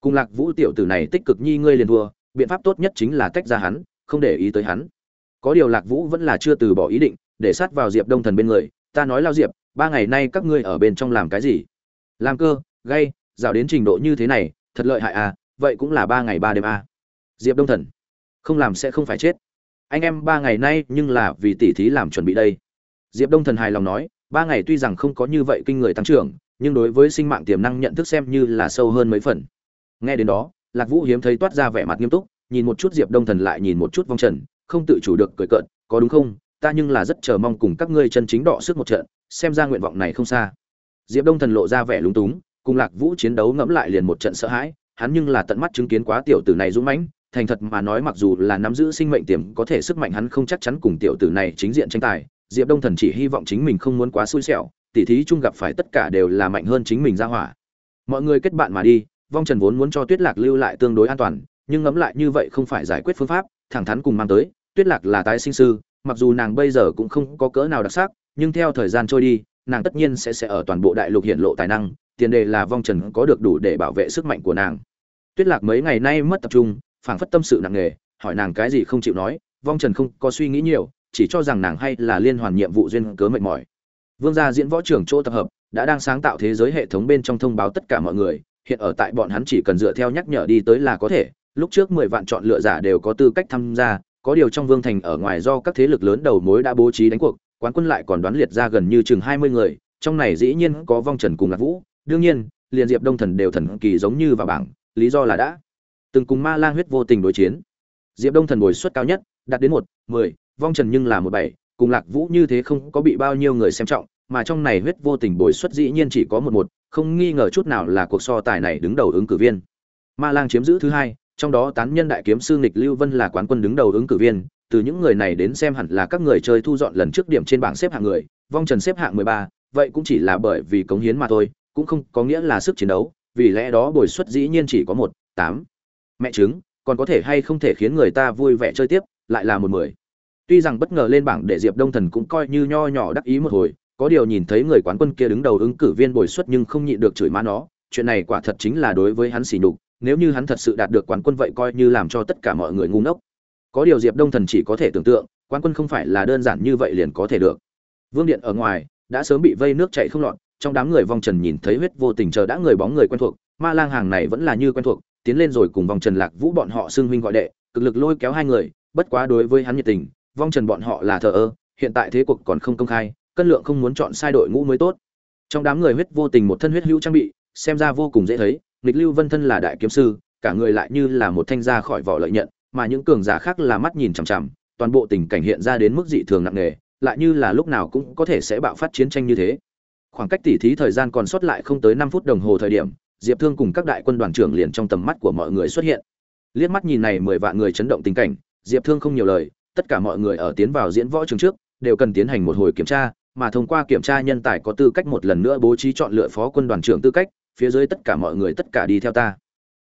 Cùng lạc vũ tiểu tử này tích cực nhi ngươi liền thua, biện pháp tốt nhất chính là tách ra hắn không để ý tới hắn. Có điều lạc vũ vẫn là chưa từ bỏ ý định, để sát vào diệp đông thần bên người, ta nói lao diệp, ba ngày nay các ngươi ở bên trong làm cái gì? Làm cơ gây rào đến trình độ như thế này, thật lợi hại à vậy cũng là ba ngày ba đêm à. diệp đông thần, không làm sẽ không phải chết. Anh em ba ngày nay nhưng là vì tỉ thí làm chuẩn bị đây. Diệp đông thần hài lòng nói, ba ngày tuy rằng không có như vậy kinh người tăng trưởng, nhưng đối với sinh mạng tiềm năng nhận thức xem như là sâu hơn mấy phần. Nghe đến đó, lạc vũ hiếm thấy toát ra vẻ mặt nghiêm túc nhìn một chút diệp đông thần lại nhìn một chút vong trần, không tự chủ được cười cợt, có đúng không? Ta nhưng là rất chờ mong cùng các ngươi chân chính đọ sức một trận, xem ra nguyện vọng này không xa. Diệp đông thần lộ ra vẻ lúng túng, cùng lạc vũ chiến đấu ngẫm lại liền một trận sợ hãi, hắn nhưng là tận mắt chứng kiến quá tiểu tử này dũng mãnh, thành thật mà nói mặc dù là nắm giữ sinh mệnh tiềm, có thể sức mạnh hắn không chắc chắn cùng tiểu tử này chính diện tranh tài, diệp đông thần chỉ hy vọng chính mình không muốn quá xui xẻo, tỉ thí chung gặp phải tất cả đều là mạnh hơn chính mình ra hỏa. Mọi người kết bạn mà đi, vong trần vốn muốn cho tuyết lạc lưu lại tương đối an toàn nhưng ngẫm lại như vậy không phải giải quyết phương pháp, thẳng thắn cùng mang tới, tuyết lạc là tái sinh sư, mặc dù nàng bây giờ cũng không có cỡ nào đặc sắc, nhưng theo thời gian trôi đi, nàng tất nhiên sẽ sẽ ở toàn bộ đại lục hiện lộ tài năng, tiền đề là vong trần có được đủ để bảo vệ sức mạnh của nàng. Tuyết lạc mấy ngày nay mất tập trung, phảng phất tâm sự nặng nề, hỏi nàng cái gì không chịu nói, vong trần không có suy nghĩ nhiều, chỉ cho rằng nàng hay là liên hoàn nhiệm vụ duyên cớ mệt mỏi. Vương gia diễn võ trưởng chỗ tập hợp, đã đang sáng tạo thế giới hệ thống bên trong thông báo tất cả mọi người, hiện ở tại bọn hắn chỉ cần dựa theo nhắc nhở đi tới là có thể lúc trước mười vạn chọn lựa giả đều có tư cách tham gia, có điều trong vương thành ở ngoài do các thế lực lớn đầu mối đã bố trí đánh cuộc, quán quân lại còn đoán liệt ra gần như chừng hai mươi người, trong này dĩ nhiên có vong trần cùng lạc vũ. Đương nhiên, liền diệp đông thần đều thần kỳ giống như vào bảng, lý do là đã từng cùng ma lang huyết vô tình đối chiến. Diệp đông thần bồi suất cao nhất, đạt đến một, mười, vong trần nhưng là một bảy, cùng lạc vũ như thế không có bị bao nhiêu người xem trọng, mà trong này huyết vô tình bồi suất dĩ nhiên chỉ có một một, không nghi ngờ chút nào là cuộc so tài này đứng đầu ứng cử viên. Ma lang chiếm giữ thứ hai trong đó tán nhân đại kiếm sư nghịch lưu vân là quán quân đứng đầu ứng cử viên, từ những người này đến xem hẳn là các người chơi thu dọn lần trước điểm trên bảng xếp hạng người, vong trần xếp hạng mười ba, vậy cũng chỉ là bởi vì cống hiến mà thôi, cũng không có nghĩa là sức chiến đấu, vì lẽ đó bồi suất dĩ nhiên chỉ có một, tám. Mẹ chứng còn có thể hay không thể khiến người ta vui vẻ chơi tiếp, lại là một mười. Tuy rằng bất ngờ lên bảng để diệp đông thần cũng coi như nho nhỏ đắc ý một hồi, có điều nhìn thấy người quán quân kia đứng đầu ứng cử viên bồi suất nhưng không nhịn được chửi má nó, chuyện này quả thật chính là đối với hắn xỉ nhục nếu như hắn thật sự đạt được quán quân vậy coi như làm cho tất cả mọi người ngu ngốc. Có điều diệp đông thần chỉ có thể tưởng tượng, quán quân không phải là đơn giản như vậy liền có thể được. Vương điện ở ngoài, đã sớm bị vây nước chảy không lọt, trong đám người vong trần nhìn thấy huyết vô tình chờ đã người bóng người quen thuộc, ma lang hàng này vẫn là như quen thuộc, tiến lên rồi cùng vong trần lạc vũ bọn họ xưng huynh gọi đệ, cực lực lôi kéo hai người, bất quá đối với hắn nhiệt tình, vong trần bọn họ là thờ ơ, hiện tại thế cuộc còn không công khai, cân lượng không muốn chọn sai đội ngũ mới tốt. Trong đám người huyết vô tình một thân huyết hữu trang bị, xem ra vô cùng dễ thấy nghịch lưu vân thân là đại kiếm sư, cả người lại như là một thanh ra khỏi vỏ lợi nhận, mà những cường giả khác là mắt nhìn chằm chằm, toàn bộ tình cảnh hiện ra đến mức dị thường nặng nề, lại như là lúc nào cũng có thể sẽ bạo phát chiến tranh như thế. Khoảng cách tỉ thí thời gian còn sót lại không tới năm phút đồng hồ thời điểm, diệp thương cùng các đại quân đoàn trưởng liền trong tầm mắt của mọi người xuất hiện. Liếc mắt nhìn này mười vạn người chấn động tình cảnh, diệp thương không nhiều lời, tất cả mọi người ở tiến vào diễn võ trường trước, đều cần tiến hành một hồi kiểm tra, mà thông qua kiểm tra nhân tài có tư cách một lần nữa bố trí chọn lựa phó quân đoàn trưởng tư cách phía dưới tất cả mọi người tất cả đi theo ta.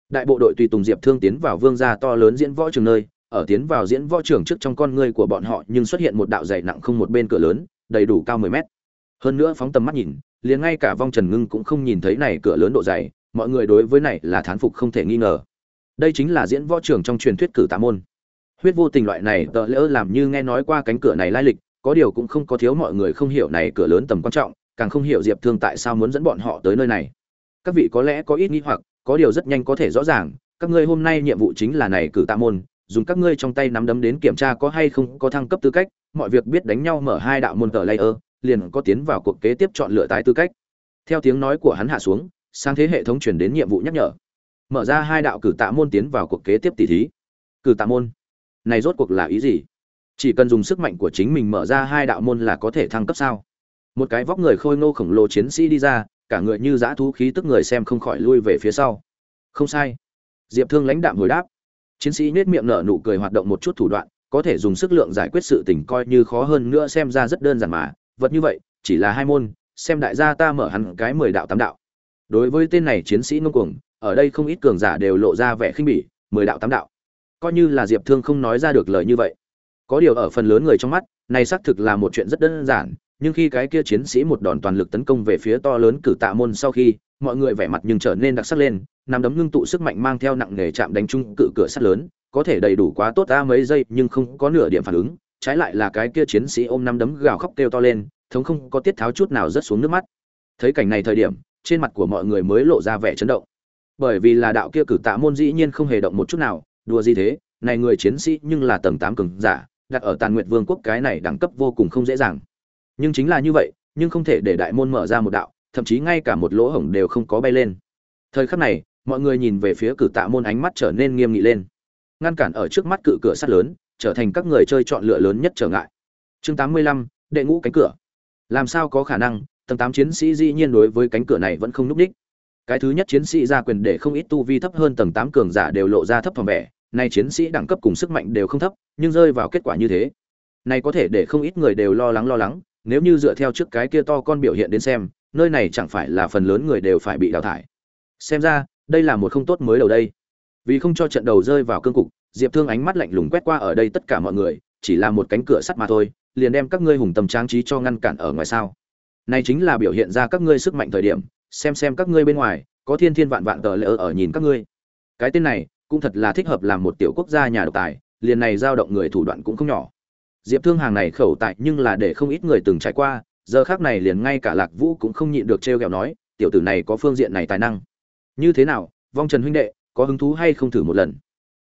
Đại bộ đội tùy tùng diệp thương tiến vào vương gia to lớn diễn võ trường nơi, ở tiến vào diễn võ trường trước trong con ngươi của bọn họ nhưng xuất hiện một đạo dày nặng không một bên cửa lớn, đầy đủ cao mười mét. Hơn nữa phóng tầm mắt nhìn, liền ngay cả vong trần ngưng cũng không nhìn thấy này cửa lớn độ dày, mọi người đối với này là thán phục không thể nghi ngờ. Đây chính là diễn võ trường trong truyền thuyết cử tạ môn. Huyết vô tình loại này tờ lỡ làm như nghe nói qua cánh cửa này lai lịch, có điều cũng không có thiếu mọi người không hiểu này cửa lớn tầm quan trọng, càng không hiểu diệp thương tại sao muốn dẫn bọn họ tới nơi này các vị có lẽ có ít nghĩ hoặc, có điều rất nhanh có thể rõ ràng, các ngươi hôm nay nhiệm vụ chính là này cử tạ môn, dùng các ngươi trong tay nắm đấm đến kiểm tra có hay không có thăng cấp tư cách, mọi việc biết đánh nhau mở hai đạo môn tờ layer, liền có tiến vào cuộc kế tiếp chọn lựa tái tư cách. Theo tiếng nói của hắn hạ xuống sang thế hệ thống chuyển đến nhiệm vụ nhắc nhở. Mở ra hai đạo cử tạ môn tiến vào cuộc kế tiếp tỷ thí. Cử tạ môn. Này rốt cuộc là ý gì? Chỉ cần dùng sức mạnh của chính mình mở ra hai đạo môn là có thể thăng cấp sao? Một cái vóc người khôi ngô khổng lồ chiến sĩ đi ra cả người như dã thú khí tức người xem không khỏi lui về phía sau. Không sai. Diệp thương lãnh đạm hồi đáp. Chiến sĩ nết miệng nở nụ cười hoạt động một chút thủ đoạn, có thể dùng sức lượng giải quyết sự tình coi như khó hơn nữa xem ra rất đơn giản mà. Vật như vậy, chỉ là hai môn, xem đại gia ta mở hẳn cái mười đạo tám đạo. Đối với tên này chiến sĩ ngông cuồng, ở đây không ít cường giả đều lộ ra vẻ khinh bỉ, mười đạo tám đạo. Coi như là diệp thương không nói ra được lời như vậy. Có điều ở phần lớn người trong mắt, này xác thực là một chuyện rất đơn giản nhưng khi cái kia chiến sĩ một đòn toàn lực tấn công về phía to lớn cử tạ môn sau khi, mọi người vẻ mặt nhưng trở nên đặc sắc lên nằm đấm ngưng tụ sức mạnh mang theo nặng nghề chạm đánh chung cự cửa sắt lớn, có thể đầy đủ quá tốt ta mấy giây nhưng không có nửa điểm phản ứng, trái lại là cái kia chiến sĩ ôm năm đấm gào khóc kêu to lên, thống không có tiết tháo chút nào rớt xuống nước mắt. Thấy cảnh này thời điểm, trên mặt của mọi người mới lộ ra vẻ chấn động. Bởi vì là đạo kia cử tạ môn dĩ nhiên không hề động một chút nào, đùa gì thế, này người chiến sĩ nhưng là tầng tám cường giả, đặt ở tàn nguyệt vương quốc cái này đẳng cấp vô cùng không dễ dàng nhưng chính là như vậy, nhưng không thể để đại môn mở ra một đạo, thậm chí ngay cả một lỗ hổng đều không có bay lên. Thời khắc này, mọi người nhìn về phía cử tạ môn ánh mắt trở nên nghiêm nghị lên. Ngăn cản ở trước mắt cự cửa sắt lớn, trở thành các người chơi chọn lựa lớn nhất trở ngại. Chương tám mươi lăm, đệ ngũ cánh cửa. Làm sao có khả năng, tầng tám chiến sĩ dĩ nhiên đối với cánh cửa này vẫn không núp đích cái thứ nhất chiến sĩ ra quyền để không ít tu vi thấp hơn tầng tám cường giả đều lộ ra thấp phòng vẻ, nay chiến sĩ đẳng cấp cùng sức mạnh đều không thấp, nhưng rơi vào kết quả như thế. Này có thể để không ít người đều lo lắng lo lắng nếu như dựa theo trước cái kia to con biểu hiện đến xem, nơi này chẳng phải là phần lớn người đều phải bị đào thải. Xem ra, đây là một không tốt mới đầu đây. Vì không cho trận đầu rơi vào cương cục, diệp thương ánh mắt lạnh lùng quét qua ở đây tất cả mọi người, chỉ là một cánh cửa sắt mà thôi, liền đem các ngươi hùng tầm tráng trí cho ngăn cản ở ngoài sao. Này chính là biểu hiện ra các ngươi sức mạnh thời điểm, xem xem các ngươi bên ngoài, có thiên thiên vạn vạn tờ lỡ ở nhìn các ngươi. Cái tên này, cũng thật là thích hợp làm một tiểu quốc gia nhà độc tài, liền này dao động người thủ đoạn cũng không nhỏ diệp thương hàng này khẩu tại nhưng là để không ít người từng trải qua, giờ khác này liền ngay cả lạc vũ cũng không nhịn được trêu ghẹo nói, tiểu tử này có phương diện này tài năng. Như thế nào, vong trần huynh đệ, có hứng thú hay không thử một lần?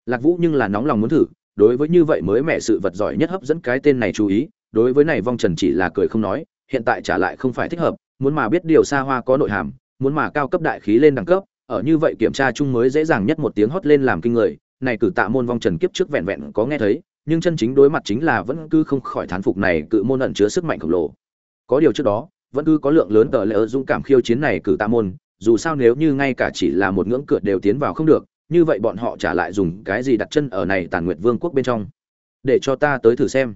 Lạc vũ nhưng là nóng lòng muốn thử, đối với như vậy mới mẹ sự vật giỏi nhất hấp dẫn cái tên này chú ý, đối với này vong trần chỉ là cười không nói, hiện tại trả lại không phải thích hợp, muốn mà biết điều xa hoa có nội hàm, muốn mà cao cấp đại khí lên đẳng cấp, ở như vậy kiểm tra chung mới dễ dàng nhất một tiếng hót lên làm kinh người, này cử tạ môn vong trần kiếp trước vẹn vẹn có nghe thấy nhưng chân chính đối mặt chính là vẫn cứ không khỏi thán phục này cự môn ẩn chứa sức mạnh khổng lồ. Có điều trước đó, vẫn cứ có lượng lớn tờ lỡ dũng cảm khiêu chiến này cử tạ môn, dù sao nếu như ngay cả chỉ là một ngưỡng cửa đều tiến vào không được, như vậy bọn họ trả lại dùng cái gì đặt chân ở này tàn nguyệt vương quốc bên trong? Để cho ta tới thử xem.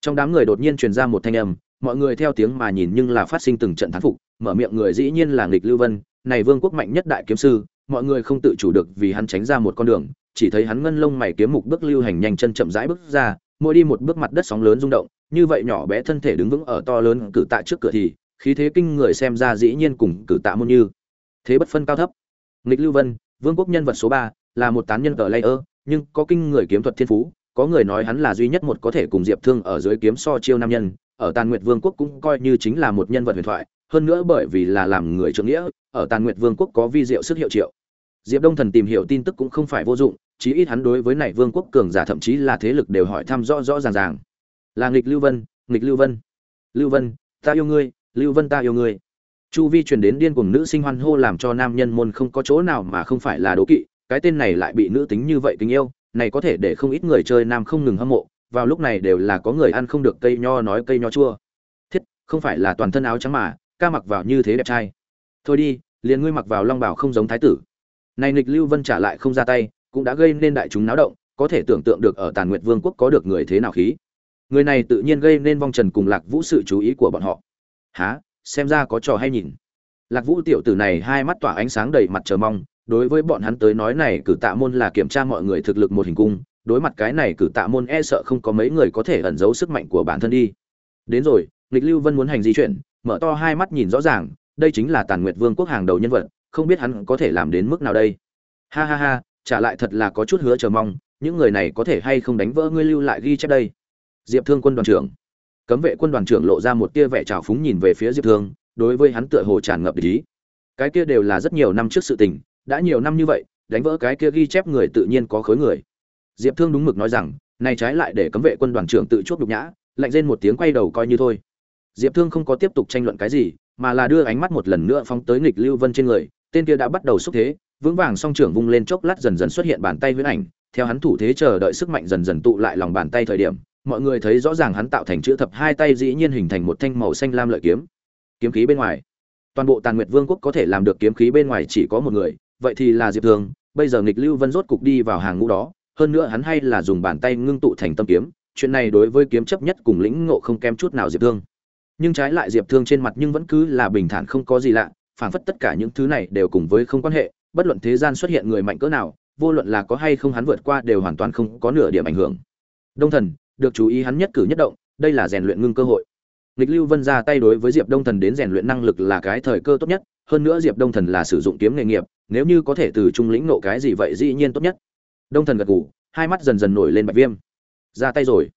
Trong đám người đột nhiên truyền ra một thanh âm, mọi người theo tiếng mà nhìn nhưng là phát sinh từng trận thán phục, mở miệng người dĩ nhiên là nghịch lưu vân, này vương quốc mạnh nhất đại kiếm sư, mọi người không tự chủ được vì hắn tránh ra một con đường chỉ thấy hắn ngân lông mày kiếm mục bước lưu hành nhanh chân chậm rãi bước ra, mỗi đi một bước mặt đất sóng lớn rung động, như vậy nhỏ bé thân thể đứng vững ở to lớn cử tạ trước cửa thì, khí thế kinh người xem ra dĩ nhiên cùng cử tạ môn như. Thế bất phân cao thấp. Nghịch lưu vân, vương quốc nhân vật số ba, là một tán nhân cờ layer nhưng có kinh người kiếm thuật thiên phú, có người nói hắn là duy nhất một có thể cùng diệp thương ở dưới kiếm so chiêu nam nhân, ở tàn nguyệt vương quốc cũng coi như chính là một nhân vật huyền thoại, hơn nữa bởi vì là làm người trưởng nghĩa, ở tàn nguyệt vương quốc có vi diệu sức hiệu triệu diệp đông thần tìm hiểu tin tức cũng không phải vô dụng, chí ít hắn đối với này vương quốc cường giả thậm chí là thế lực đều hỏi thăm rõ rõ ràng ràng. Là nghịch lưu vân, nghịch lưu vân. Lưu vân, ta yêu ngươi, lưu vân ta yêu ngươi. Chu vi truyền đến điên cuồng nữ sinh hoan hô làm cho nam nhân môn không có chỗ nào mà không phải là đố kỵ, cái tên này lại bị nữ tính như vậy tình yêu, này có thể để không ít người chơi nam không ngừng hâm mộ, vào lúc này đều là có người ăn không được cây nho nói cây nho chua. Thiết, không phải là toàn thân áo trắng mà, ca mặc vào như thế đẹp trai. Thôi đi, liền ngươi mặc vào long bảo không giống thái tử này nghịch lưu vân trả lại không ra tay, cũng đã gây nên đại chúng náo động, có thể tưởng tượng được ở tàn nguyệt vương quốc có được người thế nào khí. Người này tự nhiên gây nên vong trần cùng lạc vũ sự chú ý của bọn họ. Há xem ra có trò hay nhìn. Lạc vũ tiểu tử này hai mắt tỏa ánh sáng đầy mặt chờ mong, đối với bọn hắn tới nói này cử tạ môn là kiểm tra mọi người thực lực một hình cung, đối mặt cái này cử tạ môn e sợ không có mấy người có thể ẩn giấu sức mạnh của bản thân đi. Đến rồi, nghịch lưu vân muốn hành di chuyển, mở to hai mắt nhìn rõ ràng, đây chính là tàn nguyệt vương quốc hàng đầu nhân vật không biết hắn có thể làm đến mức nào đây. Ha ha ha, trả lại thật là có chút hứa chờ mong, những người này có thể hay không đánh vỡ ngươi lưu lại ghi chép đây? Diệp thương quân đoàn trưởng. Cấm vệ quân đoàn trưởng lộ ra một tia vẻ trào phúng nhìn về phía diệp thương, đối với hắn tựa hồ tràn ngập ý. Cái kia đều là rất nhiều năm trước sự tình, đã nhiều năm như vậy, đánh vỡ cái kia ghi chép người tự nhiên có khối người. Diệp thương đúng mực nói rằng, này trái lại để cấm vệ quân đoàn trưởng tự chuốc nhục nhã, lạnh rên một tiếng quay đầu coi như thôi. Diệp thương không có tiếp tục tranh luận cái gì, mà là đưa ánh mắt một lần nữa phóng tới nghịch lưu vân trên người tên kia đã bắt đầu xúc thế, vững vàng song trưởng vung lên chốc lát dần dần xuất hiện bàn tay huyễn ảnh, theo hắn thủ thế chờ đợi sức mạnh dần dần tụ lại lòng bàn tay thời điểm, mọi người thấy rõ ràng hắn tạo thành chữ thập hai tay dĩ nhiên hình thành một thanh màu xanh lam lợi kiếm. Kiếm khí bên ngoài, toàn bộ tàn nguyệt vương quốc có thể làm được kiếm khí bên ngoài chỉ có một người, vậy thì là diệp thương bây giờ nghịch lưu vân rốt cục đi vào hàng ngũ đó, hơn nữa hắn hay là dùng bàn tay ngưng tụ thành tâm kiếm, chuyện này đối với kiếm chấp nhất cùng lĩnh ngộ không kém chút nào diệp thương nhưng trái lại diệp thương trên mặt nhưng vẫn cứ là bình thản không có gì lạ phảng phất tất cả những thứ này đều cùng với không quan hệ, bất luận thế gian xuất hiện người mạnh cỡ nào, vô luận là có hay không hắn vượt qua đều hoàn toàn không có nửa điểm ảnh hưởng. Đông thần, được chú ý hắn nhất cử nhất động, đây là rèn luyện ngưng cơ hội. Nghịch lưu vân ra tay đối với diệp đông thần đến rèn luyện năng lực là cái thời cơ tốt nhất, hơn nữa diệp đông thần là sử dụng kiếm nghề nghiệp, nếu như có thể từ trung lĩnh nộ cái gì vậy dĩ nhiên tốt nhất. Đông thần gật gù, hai mắt dần dần nổi lên bạch viêm. Ra tay rồi.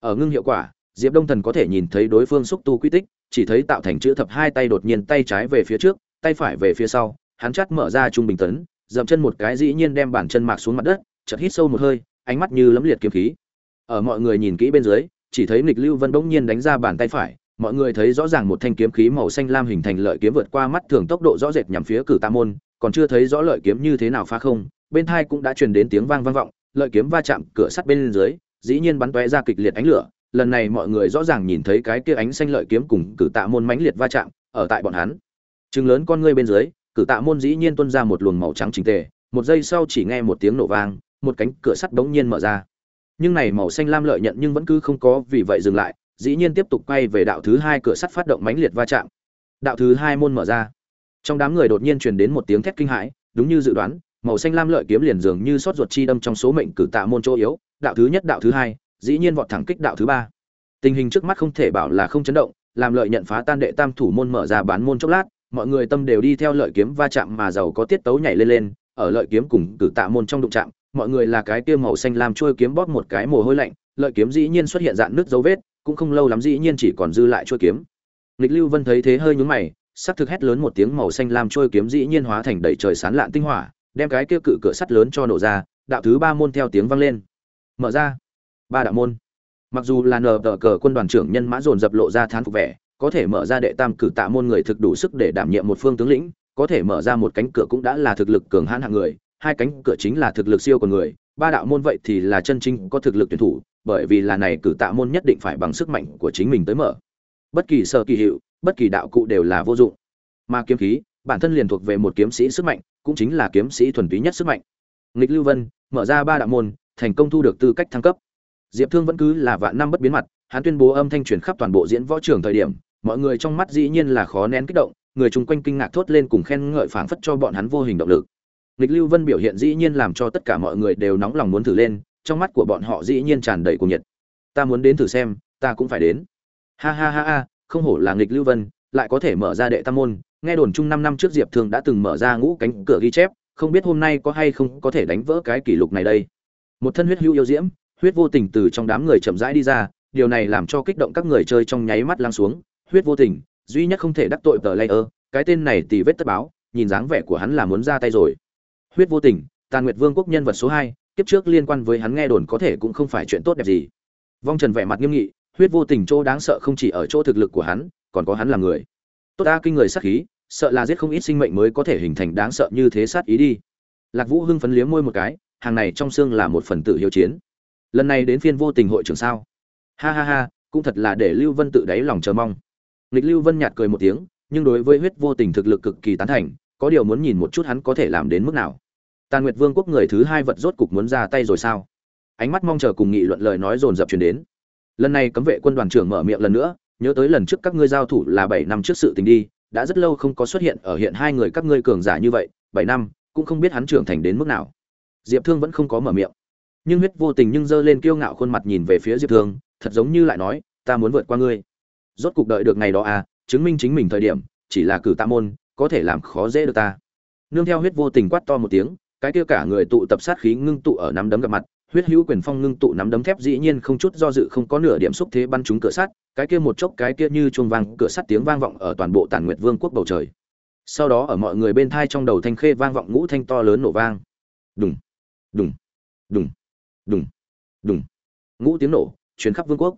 Ở ngưng hiệu quả, diệp đông thần có thể nhìn thấy đối phương xúc tu quy tích, chỉ thấy tạo thành chữ thập hai tay đột nhiên tay trái về phía trước tay phải về phía sau, hắn chắt mở ra trung bình tấn, dậm chân một cái dĩ nhiên đem bản chân mạc xuống mặt đất, chợt hít sâu một hơi, ánh mắt như lấm liệt kiếm khí. Ở mọi người nhìn kỹ bên dưới, chỉ thấy Lịch lưu vân bỗng nhiên đánh ra bàn tay phải, mọi người thấy rõ ràng một thanh kiếm khí màu xanh lam hình thành lợi kiếm vượt qua mắt thường tốc độ rõ rệt nhằm phía cử tạ môn, còn chưa thấy rõ lợi kiếm như thế nào phá không, bên tai cũng đã truyền đến tiếng vang vang vọng, lợi kiếm va chạm cửa sắt bên dưới, dĩ nhiên bắn tóe ra kịch liệt ánh lửa, lần này mọi người rõ ràng nhìn thấy cái kia ánh xanh lợi kiếm cùng cử tạ môn mãnh liệt va chạm, ở tại bọn hắn. Trừng lớn con ngươi bên dưới, cử tạ môn dĩ nhiên tuôn ra một luồng màu trắng chỉnh tề, một giây sau chỉ nghe một tiếng nổ vang, một cánh cửa sắt đống nhiên mở ra. Nhưng này màu xanh lam lợi nhận nhưng vẫn cứ không có, vì vậy dừng lại, dĩ nhiên tiếp tục quay về đạo thứ hai cửa sắt phát động mãnh liệt va chạm. Đạo thứ hai môn mở ra. Trong đám người đột nhiên truyền đến một tiếng thét kinh hãi, đúng như dự đoán, màu xanh lam lợi kiếm liền dường như sót ruột chi đâm trong số mệnh cử tạ môn chỗ yếu, đạo thứ nhất, đạo thứ hai, dĩ nhiên vọt thẳng kích đạo thứ ba. Tình hình trước mắt không thể bảo là không chấn động, làm lợi nhận phá tan đệ tam thủ môn mở ra bán môn chốc lát mọi người tâm đều đi theo lợi kiếm va chạm mà giàu có tiết tấu nhảy lên lên, ở lợi kiếm cùng cử tạ môn trong đụng chạm, mọi người là cái kia màu xanh làm trôi kiếm bóp một cái mồ hôi lạnh, lợi kiếm dĩ nhiên xuất hiện dạng nước dấu vết, cũng không lâu lắm dĩ nhiên chỉ còn dư lại trôi kiếm. Lịch lưu vân thấy thế hơi nhướng mày, sắc thực hét lớn một tiếng màu xanh lam trôi kiếm dĩ nhiên hóa thành đầy trời sán lạn tinh hỏa, đem cái kia cự cửa sắt lớn cho nổ ra, đạo thứ ba môn theo tiếng vang lên. Mở ra. Ba đạo môn. Mặc dù là nờ tờ cờ quân đoàn trưởng nhân mã dồn dập lộ ra thán phục vẻ có thể mở ra đệ tam cử tạ môn người thực đủ sức để đảm nhiệm một phương tướng lĩnh, có thể mở ra một cánh cửa cũng đã là thực lực cường hãn hạng người, hai cánh cửa chính là thực lực siêu của người, ba đạo môn vậy thì là chân chính có thực lực tuyển thủ, bởi vì là này cử tạ môn nhất định phải bằng sức mạnh của chính mình tới mở. Bất kỳ sở kỳ hiệu, bất kỳ đạo cụ đều là vô dụng. Mà kiếm khí, bản thân liền thuộc về một kiếm sĩ sức mạnh, cũng chính là kiếm sĩ thuần túy nhất sức mạnh. Nghịch lưu vân, mở ra ba đạo môn, thành công thu được tư cách thăng cấp. Diệp thương vẫn cứ là vạn năm bất biến mặt, hắn tuyên bố âm thanh truyền khắp toàn bộ diễn võ trường thời điểm mọi người trong mắt dĩ nhiên là khó nén kích động, người chung quanh kinh ngạc thốt lên cùng khen ngợi phảng phất cho bọn hắn vô hình động lực. Nghịch lưu vân biểu hiện dĩ nhiên làm cho tất cả mọi người đều nóng lòng muốn thử lên, trong mắt của bọn họ dĩ nhiên tràn đầy cuồng nhiệt. Ta muốn đến thử xem, ta cũng phải đến. Ha ha ha ha, không hổ là nghịch lưu vân, lại có thể mở ra đệ tam môn. Nghe đồn chung năm năm trước diệp Thường đã từng mở ra ngũ cánh cửa ghi chép, không biết hôm nay có hay không có thể đánh vỡ cái kỷ lục này đây. Một thân huyết hữu yêu diễm, huyết vô tình từ trong đám người chậm rãi đi ra, điều này làm cho kích động các người chơi trong nháy mắt lăng xuống huyết vô tình, duy nhất không thể đắc tội tờ layer, cái tên này tì vết tất báo, nhìn dáng vẻ của hắn là muốn ra tay rồi. Huyết vô tình, tàn nguyệt vương quốc nhân vật số hai, kiếp trước liên quan với hắn nghe đồn có thể cũng không phải chuyện tốt đẹp gì. Vong trần vẻ mặt nghiêm nghị, huyết vô tình chỗ đáng sợ không chỉ ở chỗ thực lực của hắn, còn có hắn là người. Tốt ta kinh người sát khí, sợ là giết không ít sinh mệnh mới có thể hình thành đáng sợ như thế sát ý đi. Lạc vũ hưng phấn liếm môi một cái, hàng này trong xương là một phần tử hiếu chiến. Lần này đến phiên vô tình hội trưởng sao? Ha ha ha, cũng thật là để lưu vân tự đáy lòng chờ mong nghịch lưu vân nhạt cười một tiếng, nhưng đối với huyết vô tình thực lực cực kỳ tán thành, có điều muốn nhìn một chút hắn có thể làm đến mức nào. Tàn nguyệt vương quốc người thứ hai vật rốt cục muốn ra tay rồi sao? Ánh mắt mong chờ cùng nghị luận lời nói dồn dập truyền đến. Lần này cấm vệ quân đoàn trưởng mở miệng lần nữa, nhớ tới lần trước các ngươi giao thủ là bảy năm trước sự tình đi, đã rất lâu không có xuất hiện ở hiện hai người các ngươi cường giả như vậy, bảy năm, cũng không biết hắn trưởng thành đến mức nào. Diệp thương vẫn không có mở miệng. Nhưng huyết vô tình nhưng giơ lên kiêu ngạo khuôn mặt nhìn về phía diệp thương, thật giống như lại nói, ta muốn vượt qua ngươi rốt cục đợi được ngày đó à chứng minh chính mình thời điểm, chỉ là cử tạ môn, có thể làm khó dễ được ta. Nương theo huyết vô tình quát to một tiếng, cái kia cả người tụ tập sát khí ngưng tụ ở nắm đấm gặp mặt, huyết hữu quyền phong ngưng tụ nắm đấm thép dĩ nhiên không chút do dự không có nửa điểm xúc thế bắn trúng cửa sắt, cái kia một chốc cái kia như chuông vang, cửa sắt tiếng vang vọng ở toàn bộ tản nguyệt vương quốc bầu trời. Sau đó ở mọi người bên thai trong đầu thanh khê vang vọng ngũ thanh to lớn nổ vang. Đùng đùng đùng đùng đùng. Ngũ tiếng nổ, truyền khắp vương quốc.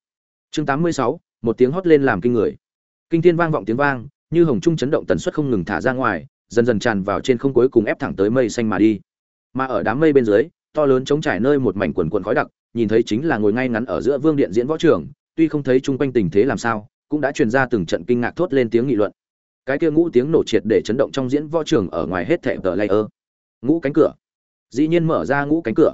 Chương tám mươi sáu một tiếng hót lên làm kinh người. Kinh thiên vang vọng tiếng vang, như hồng trung chấn động tần suất không ngừng thả ra ngoài, dần dần tràn vào trên không cuối cùng ép thẳng tới mây xanh mà đi. Mà ở đám mây bên dưới, to lớn chống trải nơi một mảnh quần quần khói đặc, nhìn thấy chính là ngồi ngay ngắn ở giữa vương điện diễn võ trường, tuy không thấy chung quanh tình thế làm sao, cũng đã truyền ra từng trận kinh ngạc thốt lên tiếng nghị luận. Cái kia ngũ tiếng nổ triệt để chấn động trong diễn võ trường ở ngoài hết thệ tờ layer. Ngũ cánh cửa. Dĩ nhiên mở ra ngũ cánh cửa.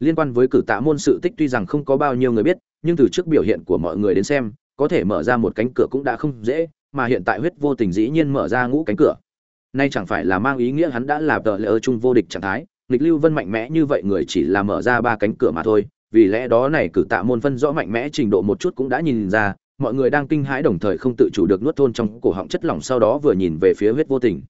Liên quan với cử tạ môn sự tích tuy rằng không có bao nhiêu người biết, nhưng từ trước biểu hiện của mọi người đến xem có thể mở ra một cánh cửa cũng đã không dễ, mà hiện tại huyết vô tình dĩ nhiên mở ra ngũ cánh cửa. Nay chẳng phải là mang ý nghĩa hắn đã là tờ lỡ chung vô địch trạng thái, nghịch lưu vân mạnh mẽ như vậy người chỉ là mở ra ba cánh cửa mà thôi, vì lẽ đó này cử tạ môn phân rõ mạnh mẽ trình độ một chút cũng đã nhìn ra, mọi người đang kinh hãi đồng thời không tự chủ được nuốt thôn trong cổ họng chất lỏng sau đó vừa nhìn về phía huyết vô tình.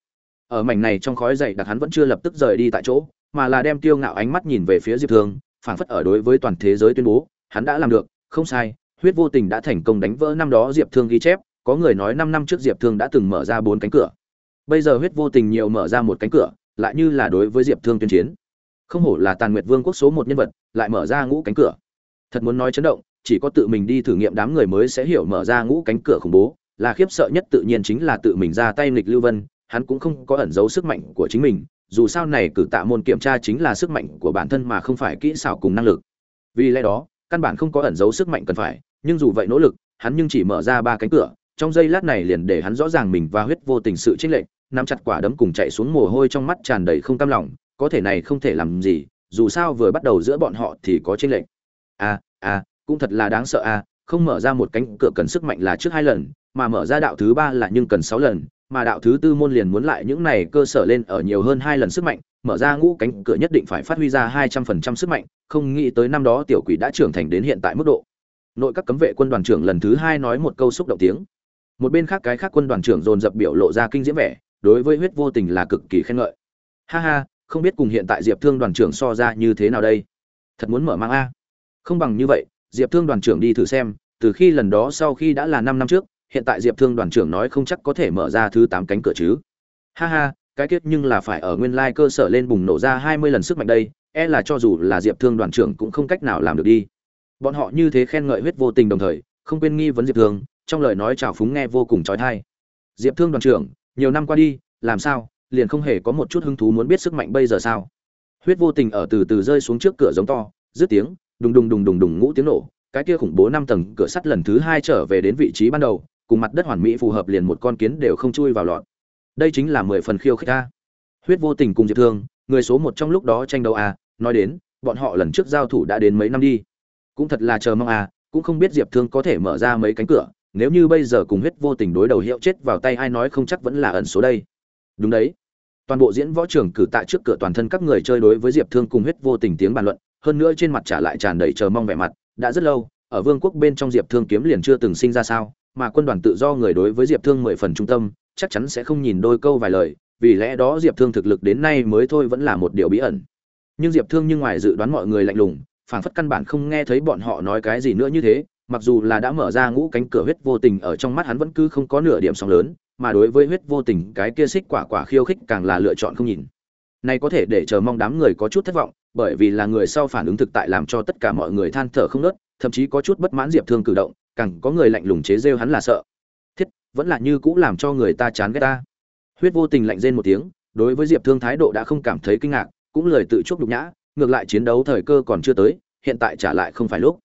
Ở mảnh này trong khói dậy đặc hắn vẫn chưa lập tức rời đi tại chỗ, mà là đem tiêu ngạo ánh mắt nhìn về phía diệp thương, phảng phất ở đối với toàn thế giới tuyên bố, hắn đã làm được, không sai huyết vô tình đã thành công đánh vỡ năm đó diệp thương ghi chép, có người nói năm năm trước diệp thương đã từng mở ra bốn cánh cửa. Bây giờ huyết vô tình nhiều mở ra một cánh cửa, lại như là đối với diệp thương tuyên chiến. Không hổ là tàn nguyệt vương quốc số một nhân vật, lại mở ra ngũ cánh cửa. Thật muốn nói chấn động, chỉ có tự mình đi thử nghiệm đám người mới sẽ hiểu mở ra ngũ cánh cửa khủng bố, là khiếp sợ nhất tự nhiên chính là tự mình ra tay nghịch lưu vân, hắn cũng không có ẩn giấu sức mạnh của chính mình, dù sao này cử tạ môn kiểm tra chính là sức mạnh của bản thân mà không phải kỹ xảo cùng năng lực. Vì lẽ đó, căn bản không có ẩn giấu sức mạnh cần phải nhưng dù vậy nỗ lực, hắn nhưng chỉ mở ra ba cánh cửa, trong giây lát này liền để hắn rõ ràng mình và huyết vô tình sự chênh lệch, nắm chặt quả đấm cùng chạy xuống mồ hôi trong mắt tràn đầy không cam lòng, có thể này không thể làm gì, dù sao vừa bắt đầu giữa bọn họ thì có chênh lệch. A a cũng thật là đáng sợ a không mở ra một cánh cửa cần sức mạnh là trước hai lần, mà mở ra đạo thứ ba là nhưng cần sáu lần, mà đạo thứ tư môn liền muốn lại những này cơ sở lên ở nhiều hơn hai lần sức mạnh, mở ra ngũ cánh cửa nhất định phải phát huy ra hai trăm phần trăm sức mạnh, không nghĩ tới năm đó tiểu quỷ đã trưởng thành đến hiện tại mức độ nội các cấm vệ quân đoàn trưởng lần thứ hai nói một câu xúc động tiếng. Một bên khác cái khác quân đoàn trưởng dồn dập biểu lộ ra kinh diễm vẻ, đối với huyết vô tình là cực kỳ khen ngợi. Ha ha, không biết cùng hiện tại diệp thương đoàn trưởng so ra như thế nào đây? Thật muốn mở mang a. Không bằng như vậy, diệp thương đoàn trưởng đi thử xem, từ khi lần đó sau khi đã là năm năm trước, hiện tại diệp thương đoàn trưởng nói không chắc có thể mở ra thứ tám cánh cửa chứ. Ha ha, cái kết nhưng là phải ở nguyên lai cơ sở lên bùng nổ ra hai mươi lần sức mạnh đây e là cho dù là diệp thương đoàn trưởng cũng không cách nào làm được đi bọn họ như thế khen ngợi huyết vô tình đồng thời, không quên nghi vấn diệp thương, trong lời nói chào phúng nghe vô cùng trói thai. Diệp thương đoàn trưởng, nhiều năm qua đi, làm sao, liền không hề có một chút hứng thú muốn biết sức mạnh bây giờ sao? Huyết vô tình ở từ từ rơi xuống trước cửa giống to, dứt tiếng, đùng đùng đùng đùng đùng ngũ tiếng nổ, cái kia khủng bố năm tầng cửa sắt lần thứ hai trở về đến vị trí ban đầu, cùng mặt đất hoàn mỹ phù hợp liền một con kiến đều không chui vào lọt. Đây chính là mười phần khiêu khích ta huyết vô tình cùng diệp thương, người số một trong lúc đó tranh đấu à nói đến, bọn họ lần trước giao thủ đã đến mấy năm đi cũng thật là chờ mong à cũng không biết diệp thương có thể mở ra mấy cánh cửa, nếu như bây giờ cùng huyết vô tình đối đầu hiệu chết vào tay ai nói không chắc vẫn là ẩn số đây. Đúng đấy. Toàn bộ diễn võ trưởng cử tại trước cửa toàn thân các người chơi đối với diệp thương cùng huyết vô tình tiếng bàn luận, hơn nữa trên mặt trả lại tràn đầy chờ mong vẻ mặt, đã rất lâu, ở vương quốc bên trong diệp thương kiếm liền chưa từng sinh ra sao, mà quân đoàn tự do người đối với diệp thương mười phần trung tâm, chắc chắn sẽ không nhìn đôi câu vài lời, vì lẽ đó diệp thương thực lực đến nay mới thôi vẫn là một điều bí ẩn. Nhưng diệp thương như ngoài dự đoán mọi người lạnh lùng phảng phất căn bản không nghe thấy bọn họ nói cái gì nữa như thế, mặc dù là đã mở ra ngũ cánh cửa huyết vô tình ở trong mắt hắn vẫn cứ không có nửa điểm sóng lớn, mà đối với huyết vô tình, cái kia xích quả quả khiêu khích càng là lựa chọn không nhìn. Này có thể để chờ mong đám người có chút thất vọng, bởi vì là người sau phản ứng thực tại làm cho tất cả mọi người than thở không nớt thậm chí có chút bất mãn diệp thương cử động, càng có người lạnh lùng chế rêu hắn là sợ. Thiết, vẫn là như cũ làm cho người ta chán ghét ta. Huyết vô tình lạnh rên một tiếng, đối với diệp thương thái độ đã không cảm thấy kinh ngạc, cũng lời tự chuốc nhục nhã ngược lại chiến đấu thời cơ còn chưa tới, hiện tại trả lại không phải lúc.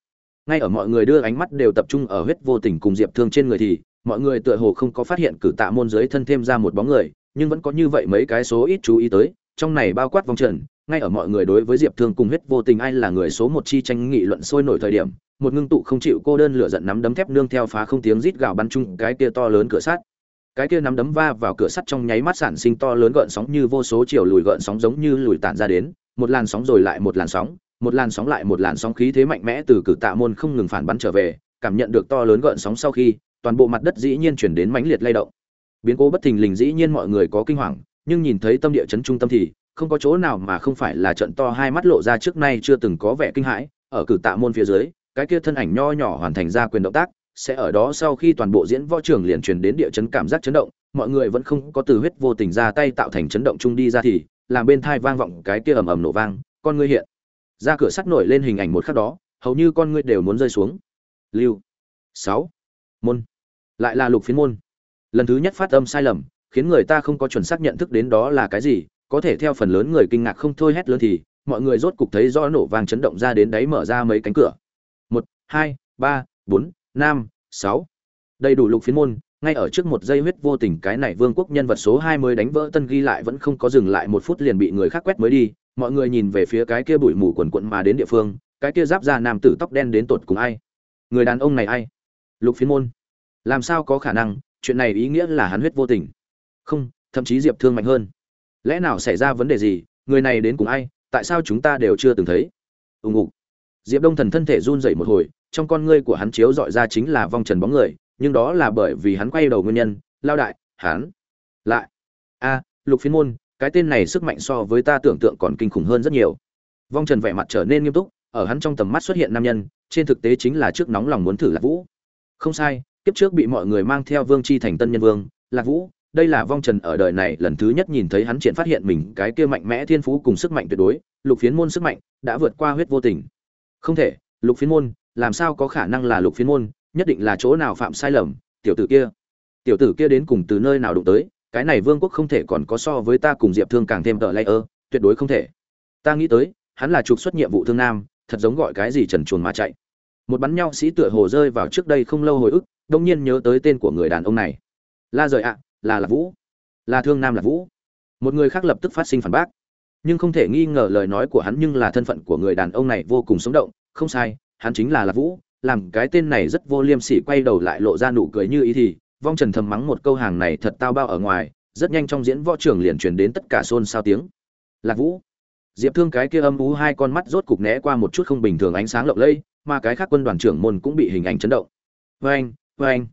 Ngay ở mọi người đưa ánh mắt đều tập trung ở huyết vô tình cùng diệp thương trên người thì, mọi người tựa hồ không có phát hiện cử tạ môn dưới thân thêm ra một bóng người, nhưng vẫn có như vậy mấy cái số ít chú ý tới, trong này bao quát vòng trần, ngay ở mọi người đối với diệp thương cùng huyết vô tình ai là người số một chi tranh nghị luận sôi nổi thời điểm, một ngưng tụ không chịu cô đơn lửa giận nắm đấm thép nương theo phá không tiếng rít gào bắn chung cái kia to lớn cửa sắt. Cái kia nắm đấm va vào cửa sắt trong nháy mắt sản sinh to lớn gợn sóng như vô số chiều lùi gợn sóng giống như lùi tản ra đến một làn sóng rồi lại một làn sóng, một làn sóng lại một làn sóng khí thế mạnh mẽ từ cử tạ môn không ngừng phản bắn trở về, cảm nhận được to lớn gợn sóng sau khi, toàn bộ mặt đất dĩ nhiên chuyển đến mãnh liệt lay động. Biến cố bất thình lình dĩ nhiên mọi người có kinh hoàng, nhưng nhìn thấy tâm địa chấn trung tâm thì, không có chỗ nào mà không phải là trận to hai mắt lộ ra trước nay chưa từng có vẻ kinh hãi, ở cử tạ môn phía dưới, cái kia thân ảnh nho nhỏ hoàn thành ra quyền động tác, sẽ ở đó sau khi toàn bộ diễn võ trường liền truyền đến địa chấn cảm giác chấn động, mọi người vẫn không có từ huyết vô tình ra tay tạo thành chấn động chung đi ra thì làm bên thai vang vọng cái kia ầm ầm nổ vang, con ngươi hiện. Ra cửa sắt nổi lên hình ảnh một khắc đó, hầu như con ngươi đều muốn rơi xuống. Lưu. Sáu. Môn. Lại là lục phiến môn. Lần thứ nhất phát âm sai lầm, khiến người ta không có chuẩn xác nhận thức đến đó là cái gì, có thể theo phần lớn người kinh ngạc không thôi hét lớn thì, mọi người rốt cục thấy rõ nổ vang chấn động ra đến đấy mở ra mấy cánh cửa. Một, hai, ba, bốn, năm, sáu. Đầy đủ lục phiến môn ngay ở trước một giây huyết vô tình cái này vương quốc nhân vật số hai mươi đánh vỡ tân ghi lại vẫn không có dừng lại một phút liền bị người khác quét mới đi. Mọi người nhìn về phía cái kia bụi mù quần quận mà đến địa phương, cái kia giáp ra nam tử tóc đen đến tột cùng ai? Người đàn ông này ai? Lục Phiên môn. Làm sao có khả năng? Chuyện này ý nghĩa là hắn huyết vô tình. Không, thậm chí diệp thương mạnh hơn. Lẽ nào xảy ra vấn đề gì? Người này đến cùng ai? Tại sao chúng ta đều chưa từng thấy? Ùng ục diệp đông thần thân thể run rẩy một hồi, trong con ngươi của hắn chiếu dọi ra chính là vong trần bóng người nhưng đó là bởi vì hắn quay đầu nguyên nhân, lao đại, hắn lại. A, lục phiên môn, cái tên này sức mạnh so với ta tưởng tượng còn kinh khủng hơn rất nhiều. Vong trần vẻ mặt trở nên nghiêm túc, ở hắn trong tầm mắt xuất hiện nam nhân, trên thực tế chính là trước nóng lòng muốn thử lạc vũ. Không sai, kiếp trước bị mọi người mang theo vương chi thành tân nhân vương, lạc vũ, đây là vong trần ở đời này lần thứ nhất nhìn thấy hắn triển phát hiện mình cái kia mạnh mẽ thiên phú cùng sức mạnh tuyệt đối, lục phiến môn sức mạnh đã vượt qua huyết vô tình. Không thể, lục phiến môn, làm sao có khả năng là lục phiến môn nhất định là chỗ nào phạm sai lầm, tiểu tử kia. Tiểu tử kia đến cùng từ nơi nào đụng tới, cái này vương quốc không thể còn có so với ta cùng diệp thương càng thêm tợ lay ơ, tuyệt đối không thể. Ta nghĩ tới, hắn là trục xuất nhiệm vụ thương nam, thật giống gọi cái gì trần chuồn mà chạy. Một bắn nhau sĩ tựa hồ rơi vào trước đây không lâu hồi ức, đông nhiên nhớ tới tên của người đàn ông này. La rời ạ, là lạc vũ. Là thương nam lạc vũ. Một người khác lập tức phát sinh phản bác. Nhưng không thể nghi ngờ lời nói của hắn nhưng là thân phận của người đàn ông này vô cùng sống động, không sai, hắn chính là lạc vũ làm cái tên này rất vô liêm sỉ quay đầu lại lộ ra nụ cười như ý thì, vong trần thầm mắng một câu hàng này thật tao bao ở ngoài, rất nhanh trong diễn võ trường liền truyền đến tất cả xôn xao tiếng. Lạc vũ. Diệp thương cái kia âm ú hai con mắt rốt cục né qua một chút không bình thường ánh sáng lộng lẫy, mà cái khác quân đoàn trưởng môn cũng bị hình ảnh chấn động. Vê anh vê anh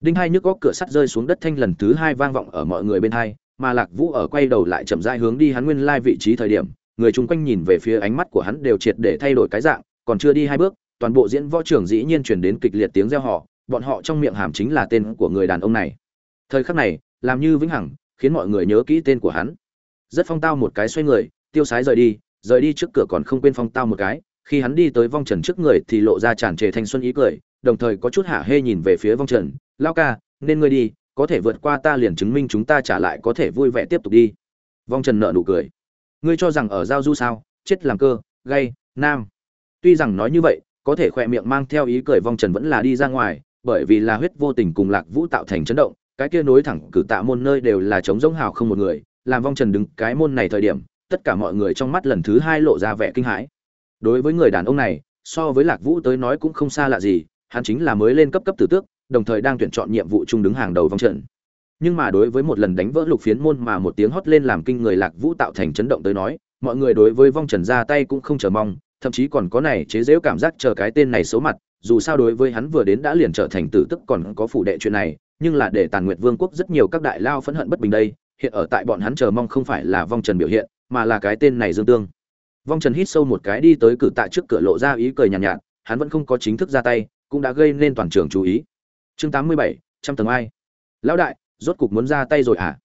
đinh hai nhức góc cửa sắt rơi xuống đất thanh lần thứ hai vang vọng ở mọi người bên hai, mà lạc vũ ở quay đầu lại chậm rãi hướng đi hắn nguyên lai vị trí thời điểm, người chung quanh nhìn về phía ánh mắt của hắn đều triệt để thay đổi cái dạng, còn chưa đi hai bước toàn bộ diễn võ trưởng dĩ nhiên chuyển đến kịch liệt tiếng reo họ bọn họ trong miệng hàm chính là tên của người đàn ông này. Thời khắc này, làm như vĩnh hằng, khiến mọi người nhớ kỹ tên của hắn. Rất phong tao một cái xoay người, tiêu sái rời đi rời đi trước cửa còn không quên phong tao một cái, khi hắn đi tới vong trần trước người thì lộ ra tràn trề thanh xuân ý cười, đồng thời có chút hạ hê nhìn về phía vong trần, lao ca, nên ngươi đi, có thể vượt qua ta liền chứng minh chúng ta trả lại có thể vui vẻ tiếp tục đi. Vong trần nợ nụ cười. Ngươi cho rằng ở giao du sao? Chết làm cơ, gay, nam. Tuy rằng nói như vậy có thể khỏe miệng mang theo ý cười vong trần vẫn là đi ra ngoài, bởi vì là huyết vô tình cùng lạc vũ tạo thành chấn động, cái kia nối thẳng cử tạ môn nơi đều là trống giống hào không một người, làm vong trần đứng cái môn này thời điểm, tất cả mọi người trong mắt lần thứ hai lộ ra vẻ kinh hãi đối với người đàn ông này, so với lạc vũ tới nói cũng không xa lạ gì, hắn chính là mới lên cấp cấp tử tước, đồng thời đang tuyển chọn nhiệm vụ chung đứng hàng đầu vong trần. nhưng mà đối với một lần đánh vỡ lục phiến môn mà một tiếng hót lên làm kinh người lạc vũ tạo thành chấn động tới nói, mọi người đối với vong trần ra tay cũng không chờ mong thậm chí còn có này chế giễu cảm giác chờ cái tên này xấu mặt dù sao đối với hắn vừa đến đã liền trở thành tử tức còn có phủ đệ chuyện này nhưng là để tàn nguyệt vương quốc rất nhiều các đại lao phẫn hận bất bình đây hiện ở tại bọn hắn chờ mong không phải là vong trần biểu hiện mà là cái tên này dương tương. Vong trần hít sâu một cái đi tới cử tạ trước cửa lộ ra ý cười nhàn nhạt, nhạt hắn vẫn không có chính thức ra tay cũng đã gây nên toàn trường chú ý. Chương tám mươi bảy trăm tầng ai? Lão đại rốt cục muốn ra tay rồi à?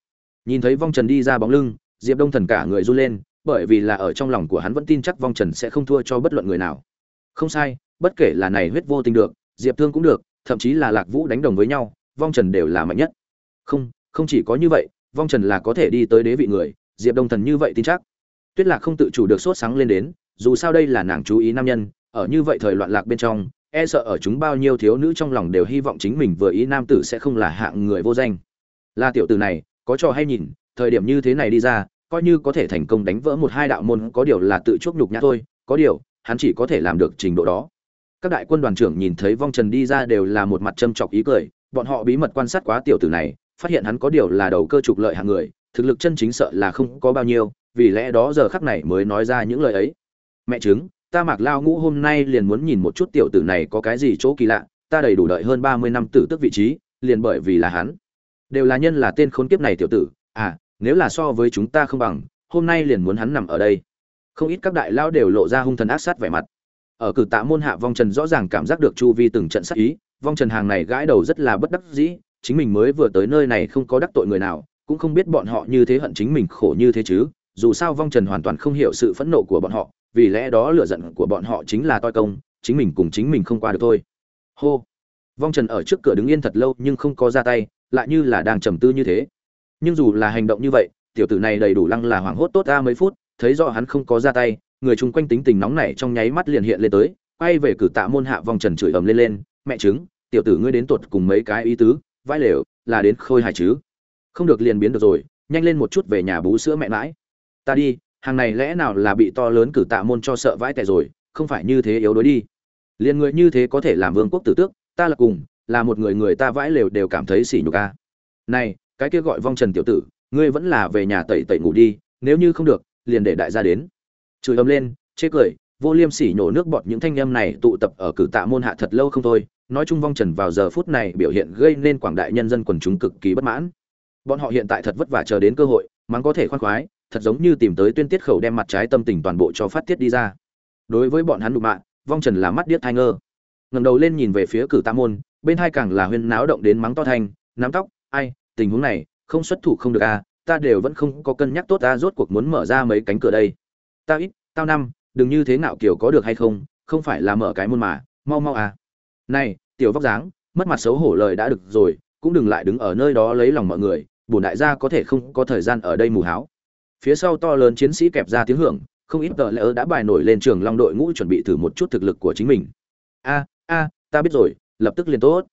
Nhìn thấy vong trần đi ra bóng lưng diệp đông thần cả người run lên bởi vì là ở trong lòng của hắn vẫn tin chắc vong trần sẽ không thua cho bất luận người nào. Không sai, bất kể là này huyết vô tình được, diệp thương cũng được, thậm chí là lạc vũ đánh đồng với nhau, vong trần đều là mạnh nhất. Không không chỉ có như vậy, vong trần là có thể đi tới đế vị người, diệp đông thần như vậy tin chắc. Tuyết lạc không tự chủ được sốt sáng lên đến, dù sao đây là nàng chú ý nam nhân, ở như vậy thời loạn lạc bên trong e sợ ở chúng bao nhiêu thiếu nữ trong lòng đều hy vọng chính mình vừa ý nam tử sẽ không là hạng người vô danh. Là tiểu tử này, có trò hay nhìn, thời điểm như thế này đi ra coi như có thể thành công đánh vỡ một hai đạo môn có điều là tự chuốc nhục nhã thôi, có điều, hắn chỉ có thể làm được trình độ đó. Các đại quân đoàn trưởng nhìn thấy vong trần đi ra đều là một mặt châm chọc ý cười, bọn họ bí mật quan sát quá tiểu tử này, phát hiện hắn có điều là đầu cơ trục lợi hạng người, thực lực chân chính sợ là không có bao nhiêu, vì lẽ đó giờ khắc này mới nói ra những lời ấy. Mẹ chứng ta mặc lao ngũ hôm nay liền muốn nhìn một chút tiểu tử này có cái gì chỗ kỳ lạ, ta đầy đủ đợi hơn ba mươi năm tử tức vị trí, liền bởi vì là hắn. Đều là nhân là tên khốn kiếp này tiểu tử à nếu là so với chúng ta không bằng, hôm nay liền muốn hắn nằm ở đây. Không ít các đại lao đều lộ ra hung thần ác sát vẻ mặt. Ở cử tạ môn hạ vong trần rõ ràng cảm giác được chu vi từng trận sát ý, vong trần hàng này gãi đầu rất là bất đắc dĩ, chính mình mới vừa tới nơi này không có đắc tội người nào, cũng không biết bọn họ như thế hận chính mình khổ như thế chứ, dù sao vong trần hoàn toàn không hiểu sự phẫn nộ của bọn họ, vì lẽ đó lựa giận của bọn họ chính là toi công, chính mình cùng chính mình không qua được thôi. Hô! Vong trần ở trước cửa đứng yên thật lâu nhưng không có ra tay, lại như là đang trầm tư như thế nhưng dù là hành động như vậy, tiểu tử này đầy đủ lăng là hoảng hốt tốt ra mấy phút, thấy rõ hắn không có ra tay, người chung quanh tính tình nóng này trong nháy mắt liền hiện lên tới, quay về cử tạ môn hạ vòng trần chửi ầm lên lên, mẹ chứng tiểu tử ngươi đến tuột cùng mấy cái ý tứ, vãi lều, là đến khôi hài chứ? Không được liền biến được rồi, nhanh lên một chút về nhà bú sữa mẹ mãi. Ta đi, hàng này lẽ nào là bị to lớn cử tạ môn cho sợ vãi tệ rồi, không phải như thế yếu đuối đi. Liền người như thế có thể làm vương quốc tử tước, ta là cùng, là một người người ta vãi lều đều cảm thấy sỉ nhục ca này cái kia gọi vong trần tiểu tử, ngươi vẫn là về nhà tẩy tẩy ngủ đi, nếu như không được, liền để đại gia đến. Chửi ấm lên, chê cười, vô liêm sỉ nhổ nước bọt những thanh âm này tụ tập ở cử tạ môn hạ thật lâu không thôi. Nói chung vong trần vào giờ phút này biểu hiện gây nên quảng đại nhân dân quần chúng cực kỳ bất mãn. Bọn họ hiện tại thật vất vả chờ đến cơ hội, mắng có thể khoan khoái, thật giống như tìm tới tuyên tiết khẩu đem mặt trái tâm tình toàn bộ cho phát tiết đi ra. Đối với bọn hắn đụng mạng vong trần là mắt điếc thai ngơ. Ngẩng đầu lên nhìn về phía cử tạ môn, bên hai càng là huyên náo động đến mắng to thanh nắm tóc, ai tình huống này, không xuất thủ không được à ta đều vẫn không có cân nhắc tốt ta rốt cuộc muốn mở ra mấy cánh cửa đây. Ta ít, tao năm, đừng như thế nào kiểu có được hay không không phải là mở cái môn mà, mau mau à. Này, tiểu vóc dáng, mất mặt xấu hổ lời đã được rồi, cũng đừng lại đứng ở nơi đó lấy lòng mọi người, bổn đại gia có thể không có thời gian ở đây mù háo. Phía sau to lớn chiến sĩ kẹp ra tiếng hưởng, không ít tờ lỡ đã bài nổi lên trường long đội ngũ chuẩn bị thử một chút thực lực của chính mình. A a, ta biết rồi, lập tức liền tốt.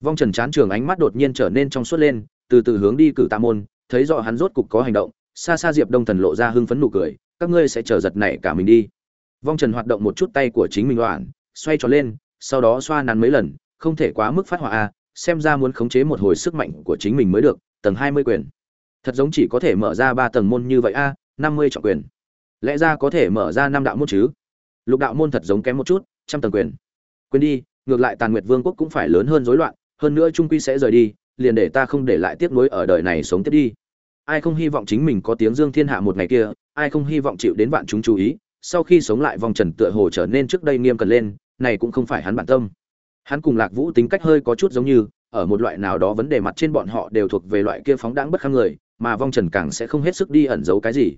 Vong trần chán trường ánh mắt đột nhiên trở nên trong suốt lên từ từ hướng đi cử tạ môn, thấy rõ hắn rốt cục có hành động, xa xa diệp đông thần lộ ra hưng phấn nụ cười, các ngươi sẽ chờ giật này cả mình đi. Vong trần hoạt động một chút tay của chính mình đoạn, xoay tròn lên, sau đó xoa nắn mấy lần, không thể quá mức phát hỏa a, xem ra muốn khống chế một hồi sức mạnh của chính mình mới được, tầng hai mươi quyền. Thật giống chỉ có thể mở ra ba tầng môn như vậy a, năm mươi trọng quyền. Lẽ ra có thể mở ra năm đạo môn chứ? Lục đạo môn thật giống kém một chút, trăm tầng quyền. Quên đi, ngược lại tàn nguyệt vương quốc cũng phải lớn hơn rối loạn, hơn nữa trung quy sẽ rời đi liền để ta không để lại tiếc nuối ở đời này sống tiếp đi. Ai không hy vọng chính mình có tiếng dương thiên hạ một ngày kia, ai không hy vọng chịu đến vạn chúng chú ý, sau khi sống lại vong trần tựa hồ trở nên trước đây nghiêm cần lên, này cũng không phải hắn bản tâm. Hắn cùng lạc vũ tính cách hơi có chút giống như, ở một loại nào đó vấn đề mặt trên bọn họ đều thuộc về loại kia phóng đãng bất kham người, mà vong trần càng sẽ không hết sức đi ẩn giấu cái gì.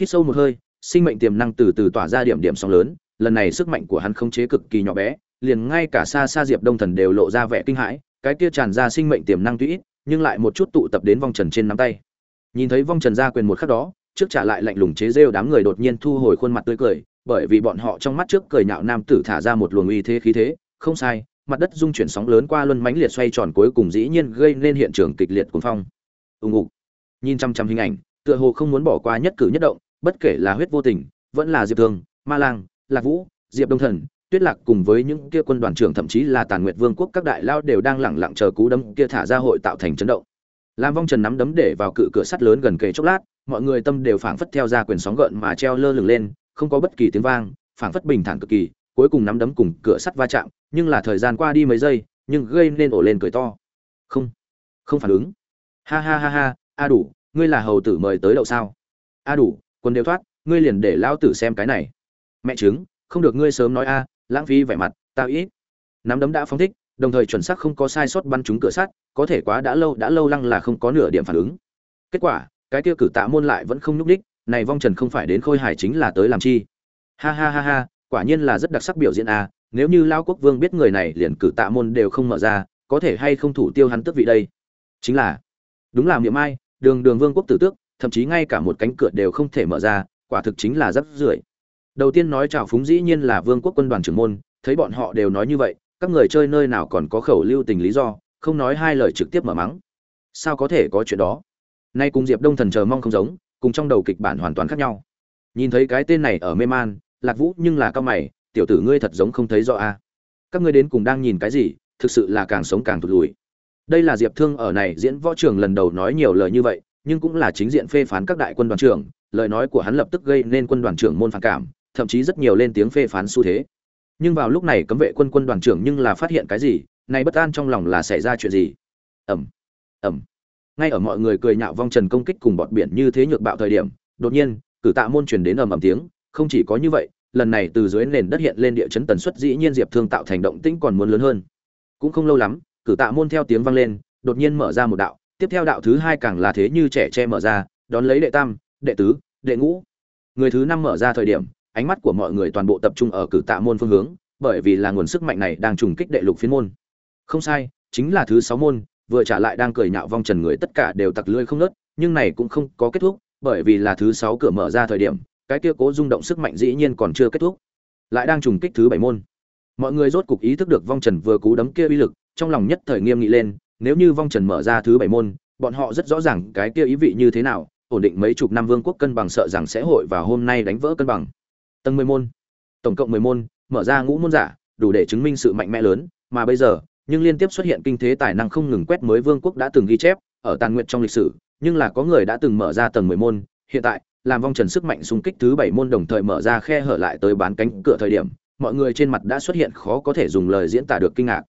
Hít sâu một hơi, sinh mệnh tiềm năng từ từ tỏa ra điểm điểm sóng lớn, lần này sức mạnh của hắn không chế cực kỳ nhỏ bé, liền ngay cả xa xa diệp đông thần đều lộ ra vẻ kinh hãi cái kia tràn ra sinh mệnh tiềm năng tuy ít, nhưng lại một chút tụ tập đến vong trần trên nắm tay. Nhìn thấy vong trần ra quyền một khắc đó, trước trả lại lạnh lùng chế rêu đám người đột nhiên thu hồi khuôn mặt tươi cười, bởi vì bọn họ trong mắt trước cười nhạo nam tử thả ra một luồng uy thế khí thế, không sai, mặt đất dung chuyển sóng lớn qua luân mãnh liệt xoay tròn cuối cùng dĩ nhiên gây nên hiện trường kịch liệt cuồng phong. Ùng ục. Nhìn chăm chăm hình ảnh, tựa hồ không muốn bỏ qua nhất cử nhất động, bất kể là huyết vô tình, vẫn là diệp thương ma lang, lạc vũ, diệp đông thần tuyết lạc cùng với những kia quân đoàn trưởng thậm chí là tàn nguyệt vương quốc các đại lao đều đang lẳng lặng chờ cú đấm kia thả ra hội tạo thành chấn động. Lam vong trần nắm đấm để vào cự cửa sắt lớn gần kề chốc lát, mọi người tâm đều phảng phất theo ra quyền sóng gợn mà treo lơ lửng lên, không có bất kỳ tiếng vang, phảng phất bình thản cực kỳ, cuối cùng nắm đấm cùng cửa sắt va chạm, nhưng là thời gian qua đi mấy giây, nhưng gây nên ổ lên cười to. Không không phản ứng. Ha ha ha ha, a đủ, ngươi là hầu tử mời tới đậu sao? A đủ, quân đều thoát, ngươi liền để lao tử xem cái này. Mẹ chứng không được ngươi sớm nói a lãng phí vẻ mặt tao ít. Nắm đấm đã phóng thích, đồng thời chuẩn xác không có sai sót bắn trúng cửa sắt, có thể quá đã lâu đã lâu lăng là không có nửa điểm phản ứng. Kết quả, cái kia cử tạ môn lại vẫn không nhúc đích này vong trần không phải đến khôi hải chính là tới làm chi. Ha ha ha ha, quả nhiên là rất đặc sắc biểu diễn a nếu như lao quốc vương biết người này liền cử tạ môn đều không mở ra, có thể hay không thủ tiêu hắn tước vị đây? Chính là, đúng là miệng ai, đường đường vương quốc tử tước, thậm chí ngay cả một cánh cửa đều không thể mở ra, quả thực chính là rất rưởi đầu tiên nói chào phúng dĩ nhiên là vương quốc quân đoàn trưởng môn, thấy bọn họ đều nói như vậy, các người chơi nơi nào còn có khẩu lưu tình lý do, không nói hai lời trực tiếp mở mắng. Sao có thể có chuyện đó? Nay cùng diệp đông thần chờ mong không giống, cùng trong đầu kịch bản hoàn toàn khác nhau. Nhìn thấy cái tên này ở mê man, lạc vũ nhưng là cao mày, tiểu tử ngươi thật giống không thấy rõ a. Các ngươi đến cùng đang nhìn cái gì, thực sự là càng sống càng thụt lùi. Đây là diệp thương ở này diễn võ trường lần đầu nói nhiều lời như vậy, nhưng cũng là chính diện phê phán các đại quân đoàn trưởng, lời nói của hắn lập tức gây nên quân đoàn trưởng môn phản cảm thậm chí rất nhiều lên tiếng phê phán xu thế. Nhưng vào lúc này cấm vệ quân quân đoàn trưởng nhưng là phát hiện cái gì? Này bất an trong lòng là xảy ra chuyện gì? Ẩm ẩm ngay ở mọi người cười nhạo vong trần công kích cùng bọt biển như thế nhược bạo thời điểm, đột nhiên, cử tạ môn truyền đến ầm ầm tiếng. Không chỉ có như vậy, lần này từ dưới nền đất hiện lên địa chấn tần suất dĩ nhiên diệp thương tạo thành động tĩnh còn muốn lớn hơn. Cũng không lâu lắm, cử tạ môn theo tiếng vang lên, đột nhiên mở ra một đạo. Tiếp theo đạo thứ hai càng là thế như trẻ che mở ra, đón lấy đệ tam, đệ tứ, đệ ngũ. Người thứ năm mở ra thời điểm ánh mắt của mọi người toàn bộ tập trung ở cử tạ môn phương hướng, bởi vì là nguồn sức mạnh này đang trùng kích đệ lục phiến môn. Không sai, chính là thứ sáu môn, vừa trả lại đang cười nhạo vong trần người tất cả đều tặc lưỡi không nớt, nhưng này cũng không có kết thúc, bởi vì là thứ sáu cửa mở ra thời điểm, cái kia cố rung động sức mạnh dĩ nhiên còn chưa kết thúc. Lại đang trùng kích thứ bảy môn. Mọi người rốt cục ý thức được vong trần vừa cú đấm kia uy lực, trong lòng nhất thời nghiêm nghị lên, nếu như vong trần mở ra thứ bảy môn, bọn họ rất rõ ràng cái kia ý vị như thế nào, ổn định mấy chục năm vương quốc cân bằng sợ rằng sẽ hội vào hôm nay đánh vỡ cân bằng tầng mười môn. Tổng cộng mười môn, mở ra ngũ môn giả, đủ để chứng minh sự mạnh mẽ lớn. Mà bây giờ, nhưng liên tiếp xuất hiện kinh thế tài năng không ngừng quét mới vương quốc đã từng ghi chép ở tàn nguyện trong lịch sử, nhưng là có người đã từng mở ra tầng mười môn. Hiện tại, làm vong trần sức mạnh xung kích thứ bảy môn đồng thời mở ra khe hở lại tới bán cánh cửa thời điểm, mọi người trên mặt đã xuất hiện khó có thể dùng lời diễn tả được kinh ngạc.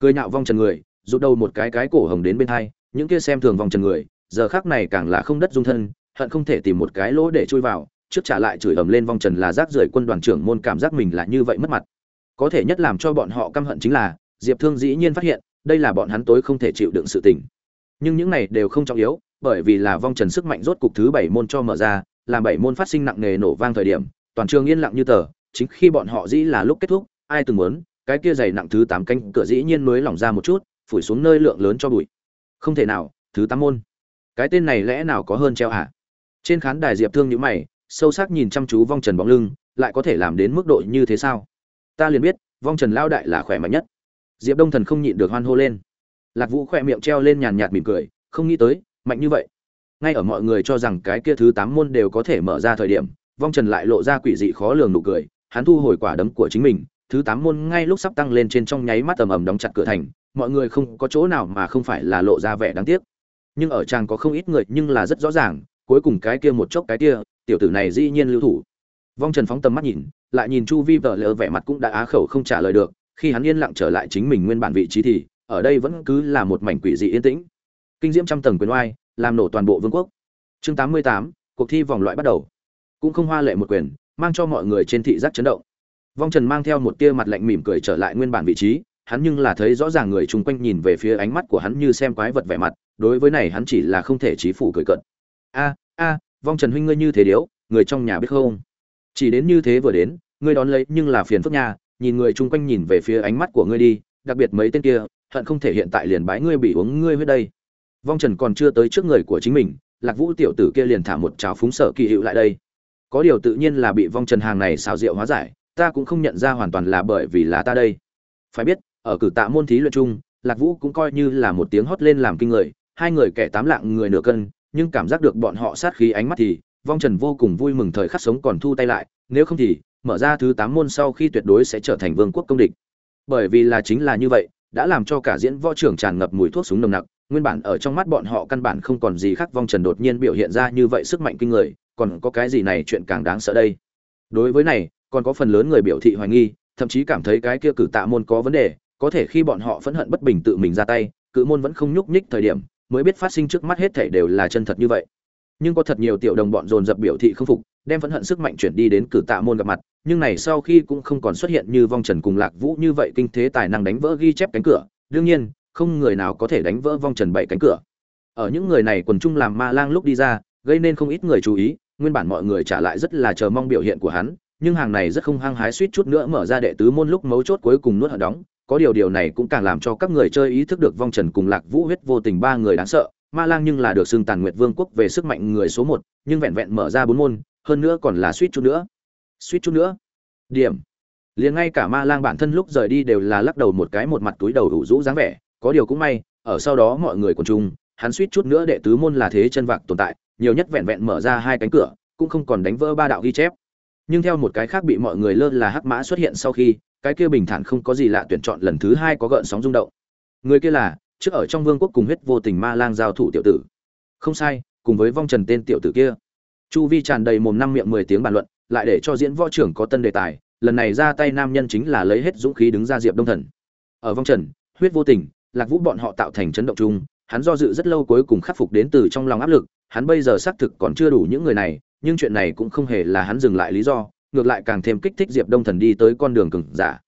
Cười nhạo vong trần người, rụt đầu một cái cái cổ hồng đến bên hai, những kia xem thường vong trần người, giờ khác này càng là không đất dung thân, hận không thể tìm một cái lỗ để chui vào trước trả lại chửi ầm lên vong trần là rác rưởi quân đoàn trưởng môn cảm giác mình là như vậy mất mặt. Có thể nhất làm cho bọn họ căm hận chính là, diệp thương dĩ nhiên phát hiện, đây là bọn hắn tối không thể chịu đựng sự tình. Nhưng những này đều không trọng yếu, bởi vì là vong trần sức mạnh rốt cục thứ bảy môn cho mở ra làm bảy môn phát sinh nặng nề nổ vang thời điểm, toàn trường yên lặng như tờ, chính khi bọn họ dĩ là lúc kết thúc, ai từng muốn, cái kia dày nặng thứ tám canh cửa dĩ nhiên mới lỏng ra một chút, phủi xuống nơi lượng lớn cho bụi. Không thể nào, thứ tám môn. Cái tên này lẽ nào có hơn treo hả? Trên khán đài diệp thương nhữ mày sâu sắc nhìn chăm chú vong trần bóng lưng, lại có thể làm đến mức độ như thế sao? Ta liền biết, vong trần lao đại là khỏe mạnh nhất. Diệp đông thần không nhịn được hoan hô lên. Lạc vũ khỏe miệng treo lên nhàn nhạt mỉm cười, không nghĩ tới, mạnh như vậy. Ngay ở mọi người cho rằng cái kia thứ tám môn đều có thể mở ra thời điểm, vong trần lại lộ ra quỷ dị khó lường nụ cười, hắn thu hồi quả đấm của chính mình, thứ tám môn ngay lúc sắp tăng lên trên trong nháy mắt ầm ầm đóng chặt cửa thành, mọi người không có chỗ nào mà không phải là lộ ra vẻ đáng tiếc. Nhưng ở chàng có không ít người nhưng là rất rõ ràng, cuối cùng cái kia một chốc cái kia tiểu tử này dĩ nhiên lưu thủ. Vong trần phóng tầm mắt nhìn, lại nhìn chu vi vợ lỡ vẻ mặt cũng đã á khẩu không trả lời được, khi hắn yên lặng trở lại chính mình nguyên bản vị trí thì, ở đây vẫn cứ là một mảnh quỷ dị yên tĩnh. Kinh diễm trăm tầng quyền oai, làm nổ toàn bộ vương quốc. Chương tám mươi tám, cuộc thi vòng loại bắt đầu. Cũng không hoa lệ một quyền, mang cho mọi người trên thị giác chấn động. Vong trần mang theo một tia mặt lạnh mỉm cười trở lại nguyên bản vị trí, hắn nhưng là thấy rõ ràng người chung quanh nhìn về phía ánh mắt của hắn như xem quái vật vẻ mặt, đối với này hắn chỉ là không thể trí phủ cười cận a a vong trần huynh ngươi như thế điếu, người trong nhà biết không? Chỉ đến như thế vừa đến, ngươi đón lấy nhưng là phiền phức nhà nhìn người chung quanh nhìn về phía ánh mắt của ngươi đi, đặc biệt mấy tên kia, hận không thể hiện tại liền bái ngươi bị uống ngươi huyết đây. Vong trần còn chưa tới trước người của chính mình, lạc vũ tiểu tử kia liền thả một trào phúng sở kỳ hiệu lại đây. Có điều tự nhiên là bị vong trần hàng này xào rượu hóa giải, ta cũng không nhận ra hoàn toàn là bởi vì là ta đây. Phải biết, ở cử tạ môn thí luyện chung, lạc vũ cũng coi như là một tiếng hót lên làm kinh người, hai người kẻ tám lạng người nửa cân nhưng cảm giác được bọn họ sát khí ánh mắt thì, vong trần vô cùng vui mừng thời khắc sống còn thu tay lại, nếu không thì, mở ra thứ tám môn sau khi tuyệt đối sẽ trở thành vương quốc công địch. Bởi vì là chính là như vậy, đã làm cho cả diễn võ trưởng tràn ngập mùi thuốc súng nồng nặc, nguyên bản ở trong mắt bọn họ căn bản không còn gì khác, vong trần đột nhiên biểu hiện ra như vậy sức mạnh kinh người, còn có cái gì này chuyện càng đáng sợ đây? Đối với này, còn có phần lớn người biểu thị hoài nghi, thậm chí cảm thấy cái kia cử tạ môn có vấn đề, có thể khi bọn họ phẫn hận bất bình tự mình ra tay, cự môn vẫn không nhúc nhích thời điểm mới biết phát sinh trước mắt hết thảy đều là chân thật như vậy. Nhưng có thật nhiều tiểu đồng bọn dồn dập biểu thị không phục, đem phẫn hận sức mạnh chuyển đi đến cử tạ môn gặp mặt, nhưng này sau khi cũng không còn xuất hiện như vong trần cùng lạc vũ như vậy kinh thế tài năng đánh vỡ ghi chép cánh cửa. Đương nhiên, không người nào có thể đánh vỡ vong trần bảy cánh cửa. Ở những người này quần chung làm ma lang lúc đi ra, gây nên không ít người chú ý, nguyên bản mọi người trả lại rất là chờ mong biểu hiện của hắn, nhưng hàng này rất không hăng hái suýt chút nữa mở ra đệ tứ môn lúc mấu chốt cuối cùng nuốt hận đóng có điều điều này cũng càng làm cho các người chơi ý thức được vong trần cùng lạc vũ huyết vô tình ba người đáng sợ, ma lang nhưng là được xưng tàn nguyệt vương quốc về sức mạnh người số một, nhưng vẹn vẹn mở ra bốn môn, hơn nữa còn là suýt chút nữa. Suýt chút nữa. Điểm. Liền ngay cả ma lang bản thân lúc rời đi đều là lắc đầu một cái một mặt túi đầu đủ rũ dáng vẻ, có điều cũng may, ở sau đó mọi người còn chung hắn suýt chút nữa đệ tứ môn là thế chân vạc tồn tại, nhiều nhất vẹn vẹn mở ra hai cánh cửa, cũng không còn đánh vỡ ba đạo ghi chép. Nhưng theo một cái khác bị mọi người lơ là hắc mã xuất hiện sau khi cái kia bình thản không có gì lạ tuyển chọn lần thứ hai có gợn sóng rung động. Người kia là, trước ở trong vương quốc cùng huyết vô tình ma lang giao thủ tiểu tử. Không sai, cùng với vong trần tên tiểu tử kia. Chu vi tràn đầy mồm năm miệng mười tiếng bàn luận, lại để cho diễn võ trưởng có tân đề tài, lần này ra tay nam nhân chính là lấy hết dũng khí đứng ra diệp đông thần. Ở vong trần, huyết vô tình, lạc vũ bọn họ tạo thành chấn động chung, hắn do dự rất lâu cuối cùng khắc phục đến từ trong lòng áp lực, hắn bây giờ xác thực còn chưa đủ những người này, nhưng chuyện này cũng không hề là hắn dừng lại lý do ngược lại càng thêm kích thích diệp đông thần đi tới con đường cừng giả.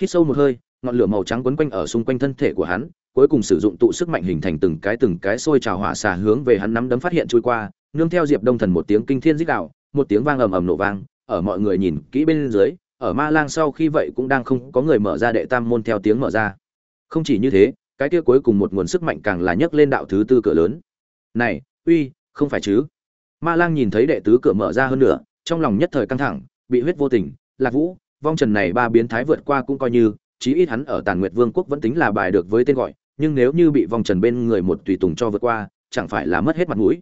Hít sâu một hơi, ngọn lửa màu trắng quấn quanh ở xung quanh thân thể của hắn, cuối cùng sử dụng tụ sức mạnh hình thành từng cái từng cái sôi trào hỏa xả hướng về hắn nắm đấm phát hiện trôi qua, nương theo diệp đông thần một tiếng kinh thiên dích đạo một tiếng vang ầm ầm nổ vang, ở mọi người nhìn kỹ bên dưới, ở ma lang sau khi vậy cũng đang không có người mở ra đệ tam môn theo tiếng mở ra. Không chỉ như thế, cái kia cuối cùng một nguồn sức mạnh càng là nhấc lên đạo thứ tư cửa lớn. Này, uy, không phải chứ? Ma lang nhìn thấy đệ tứ cửa mở ra hơn nữa trong lòng nhất thời căng thẳng bị huyết vô tình, lạc vũ, vong trần này ba biến thái vượt qua cũng coi như, chí ít hắn ở tàn nguyệt vương quốc vẫn tính là bài được với tên gọi, nhưng nếu như bị vong trần bên người một tùy tùng cho vượt qua, chẳng phải là mất hết mặt mũi.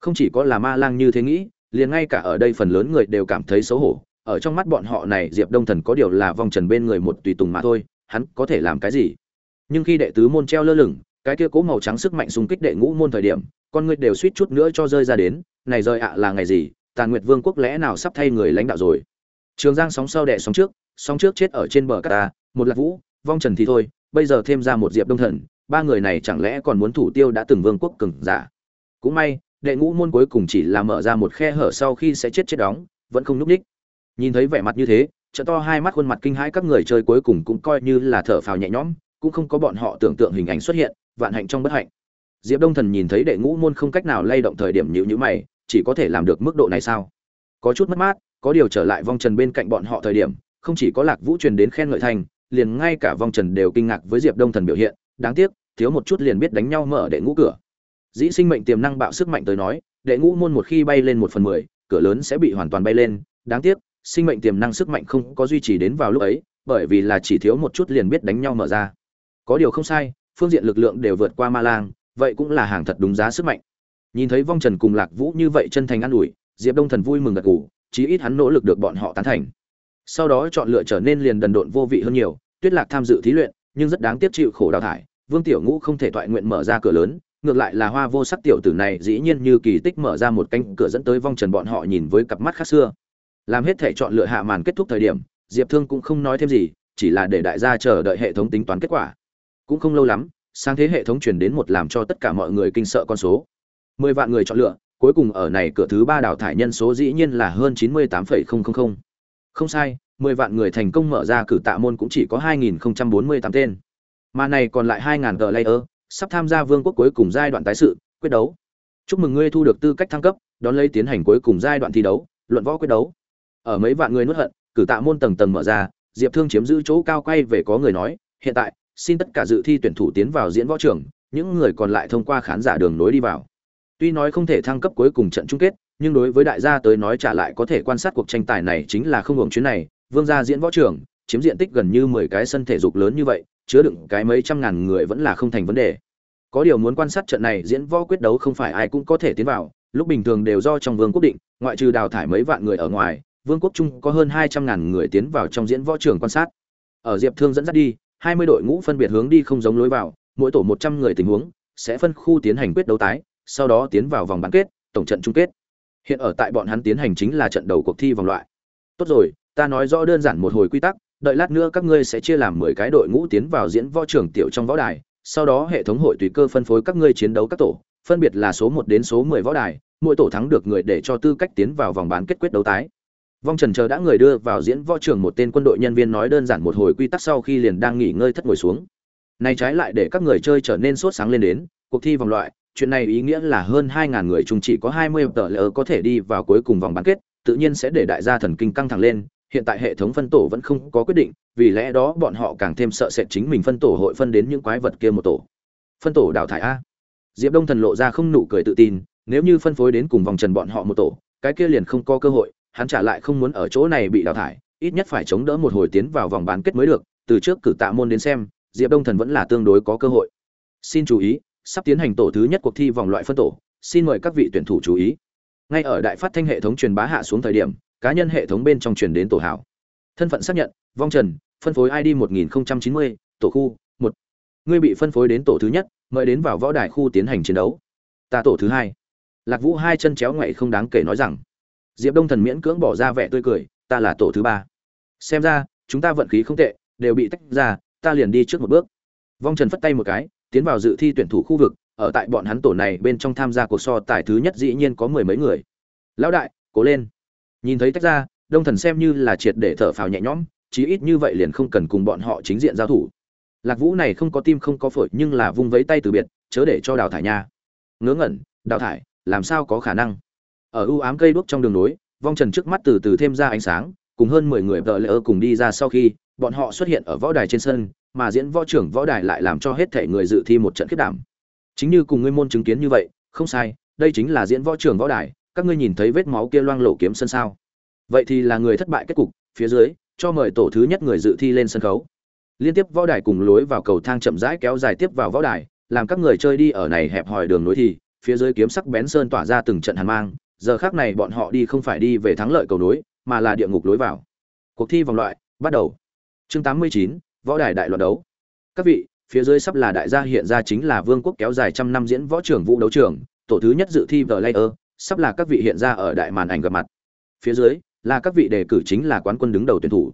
Không chỉ có là ma lang như thế nghĩ, liền ngay cả ở đây phần lớn người đều cảm thấy xấu hổ, ở trong mắt bọn họ này diệp đông thần có điều là vong trần bên người một tùy tùng mà thôi, hắn có thể làm cái gì? Nhưng khi đệ tứ môn treo lơ lửng, cái kia cố màu trắng sức mạnh xung kích đệ ngũ môn thời điểm, con người đều suýt chút nữa cho rơi ra đến, này rơi ạ là ngày gì tàn nguyệt vương quốc lẽ nào sắp thay người lãnh đạo rồi? Trường giang sóng sau đệ sóng trước sóng trước chết ở trên bờ cát ta, một lạc vũ, vong trần thì thôi, bây giờ thêm ra một diệp đông thần, ba người này chẳng lẽ còn muốn thủ tiêu đã từng vương quốc cừng giả? Cũng may, đệ ngũ môn cuối cùng chỉ là mở ra một khe hở sau khi sẽ chết chết đóng, vẫn không núp ních. Nhìn thấy vẻ mặt như thế, trợ to hai mắt khuôn mặt kinh hãi các người chơi cuối cùng cũng coi như là thở phào nhẹ nhõm, cũng không có bọn họ tưởng tượng hình ảnh xuất hiện, vạn hạnh trong bất hạnh. Diệp đông thần nhìn thấy đệ ngũ môn không cách nào lay động thời điểm nhịu nhữ mày chỉ có thể làm được mức độ này sao? Có chút mất mát, có điều trở lại vong trần bên cạnh bọn họ thời điểm, không chỉ có lạc vũ truyền đến khen ngợi thành, liền ngay cả vong trần đều kinh ngạc với diệp đông thần biểu hiện, đáng tiếc, thiếu một chút liền biết đánh nhau mở đệ ngũ cửa. Dĩ sinh mệnh tiềm năng bạo sức mạnh tới nói, đệ ngũ môn một khi bay lên một phần mười, cửa lớn sẽ bị hoàn toàn bay lên, đáng tiếc, sinh mệnh tiềm năng sức mạnh không có duy trì đến vào lúc ấy, bởi vì là chỉ thiếu một chút liền biết đánh nhau mở ra. Có điều không sai, phương diện lực lượng đều vượt qua ma lang, vậy cũng là hàng thật đúng giá sức mạnh nhìn thấy vong trần cùng lạc vũ như vậy chân thành an ủi, diệp đông thần vui mừng gật gù, chí ít hắn nỗ lực được bọn họ tán thành. Sau đó chọn lựa trở nên liền đần độn vô vị hơn nhiều, tuyết lạc tham dự thí luyện, nhưng rất đáng tiếc chịu khổ đào thải, vương tiểu ngũ không thể thoại nguyện mở ra cửa lớn, ngược lại là hoa vô sắc tiểu tử này dĩ nhiên như kỳ tích mở ra một cánh cửa dẫn tới vong trần bọn họ nhìn với cặp mắt khác xưa. Làm hết thể chọn lựa hạ màn kết thúc thời điểm, diệp thương cũng không nói thêm gì, chỉ là để đại gia chờ đợi hệ thống tính toán kết quả. Cũng không lâu lắm, sáng thế hệ thống truyền đến một làm cho tất cả mọi người kinh sợ con số mười vạn người chọn lựa, cuối cùng ở này cửa thứ ba đào thải nhân số dĩ nhiên là hơn chín mươi tám không sai, mười vạn người thành công mở ra cử tạ môn cũng chỉ có hai nghìn bốn mươi tám tên. Mà này còn lại hai ngàn tờ layer, sắp tham gia vương quốc cuối cùng giai đoạn tái sự, quyết đấu. Chúc mừng ngươi thu được tư cách thăng cấp, đón lấy tiến hành cuối cùng giai đoạn thi đấu, luận võ quyết đấu. Ở mấy vạn người nuốt hận, cử tạ môn tầng tầng mở ra, diệp thương chiếm giữ chỗ cao quay về có người nói, hiện tại, xin tất cả dự thi tuyển thủ tiến vào diễn võ trường, những người còn lại thông qua khán giả đường nối đi vào tuy nói không thể thăng cấp cuối cùng trận chung kết, nhưng đối với đại gia tới nói trả lại có thể quan sát cuộc tranh tài này chính là không hưởng chuyến này. Vương gia diễn võ trường, chiếm diện tích gần như mười cái sân thể dục lớn như vậy, chứa đựng cái mấy trăm ngàn người vẫn là không thành vấn đề. Có điều muốn quan sát trận này diễn võ quyết đấu không phải ai cũng có thể tiến vào, lúc bình thường đều do trong vương quốc định, ngoại trừ đào thải mấy vạn người ở ngoài, vương quốc trung có hơn hai trăm ngàn người tiến vào trong diễn võ trường quan sát. Ở diệp thương dẫn dắt đi, hai mươi đội ngũ phân biệt hướng đi không giống lối vào, mỗi tổ một trăm người tình huống, sẽ phân khu tiến hành quyết đấu tái sau đó tiến vào vòng bán kết, tổng trận chung kết. Hiện ở tại bọn hắn tiến hành chính là trận đầu cuộc thi vòng loại. Tốt rồi, ta nói rõ đơn giản một hồi quy tắc, đợi lát nữa các ngươi sẽ chia làm mười cái đội ngũ tiến vào diễn võ trường tiểu trong võ đài, sau đó hệ thống hội tùy cơ phân phối các ngươi chiến đấu các tổ, phân biệt là số một đến số mười võ đài, mỗi tổ thắng được người để cho tư cách tiến vào vòng bán kết quyết đấu tái. Vong trần chờ đã người đưa vào diễn võ trường một tên quân đội nhân viên nói đơn giản một hồi quy tắc sau khi liền đang nghỉ ngơi thất ngồi xuống. Này trái lại để các người chơi trở nên sốt sáng lên đến, cuộc thi vòng loại chuyện này ý nghĩa là hơn 2.000 người chung chỉ có 20 tờ lỡ có thể đi vào cuối cùng vòng bán kết, tự nhiên sẽ để đại gia thần kinh căng thẳng lên, hiện tại hệ thống phân tổ vẫn không có quyết định, vì lẽ đó bọn họ càng thêm sợ sệt chính mình phân tổ hội phân đến những quái vật kia một tổ. Phân tổ đào thải a. Diệp Đông Thần lộ ra không nụ cười tự tin, nếu như phân phối đến cùng vòng trần bọn họ một tổ, cái kia liền không có cơ hội, hắn trả lại không muốn ở chỗ này bị đào thải, ít nhất phải chống đỡ một hồi tiến vào vòng bán kết mới được, từ trước cử tạ môn đến xem, Diệp Đông Thần vẫn là tương đối có cơ hội. Xin chú ý, sắp tiến hành tổ thứ nhất cuộc thi vòng loại phân tổ xin mời các vị tuyển thủ chú ý. Ngay ở đại phát thanh hệ thống truyền bá hạ xuống thời điểm cá nhân hệ thống bên trong truyền đến tổ hảo thân phận xác nhận vong trần phân phối id 1090, tổ khu một. Ngươi bị phân phối đến tổ thứ nhất mời đến vào võ đài khu tiến hành chiến đấu. Ta tổ thứ hai. Lạc vũ hai chân chéo ngoậy không đáng kể nói rằng. Diệp đông thần miễn cưỡng bỏ ra vẻ tươi cười ta là tổ thứ ba. Xem ra chúng ta vận khí không tệ đều bị tách ra ta liền đi trước một bước. Vong trần phất tay một cái tiến vào dự thi tuyển thủ khu vực, ở tại bọn hắn tổ này bên trong tham gia cuộc so tài thứ nhất dĩ nhiên có mười mấy người. Lão đại, cố lên. Nhìn thấy tách ra, đông thần xem như là triệt để thở phào nhẹ nhõm, chí ít như vậy liền không cần cùng bọn họ chính diện giao thủ. Lạc vũ này không có tim không có phổi nhưng là vung vấy tay từ biệt, chớ để cho đào thải nha. Ngớ ngẩn, đào thải, làm sao có khả năng? Ở ưu ám cây đuốc trong đường nối, vong trần trước mắt từ từ thêm ra ánh sáng, cùng hơn mười người vợ lỡ cùng đi ra sau khi, bọn họ xuất hiện ở võ đài trên sân mà diễn võ trưởng võ đài lại làm cho hết thể người dự thi một trận khiết đảm. Chính như cùng ngươi môn chứng kiến như vậy không sai đây chính là diễn võ trưởng võ đài các ngươi nhìn thấy vết máu kia loang lộ kiếm sân sao? Vậy thì là người thất bại kết cục phía dưới cho mời tổ thứ nhất người dự thi lên sân khấu. Liên tiếp võ đài cùng lối vào cầu thang chậm rãi kéo dài tiếp vào võ đài làm các người chơi đi ở này hẹp hòi đường nối thì phía dưới kiếm sắc bén sơn tỏa ra từng trận hàn mang giờ khác này bọn họ đi không phải đi về thắng lợi cầu nối mà là địa ngục lối vào. Cuộc thi vòng loại bắt đầu. Chương 89, võ đài đại loạn đấu. Các vị, phía dưới sắp là đại gia hiện ra chính là vương quốc kéo dài trăm năm diễn võ trưởng vũ đấu trường tổ thứ nhất dự thi vờ layer, sắp là các vị hiện ra ở đại màn ảnh gặp mặt. Phía dưới, là các vị đề cử chính là quán quân đứng đầu tuyển thủ.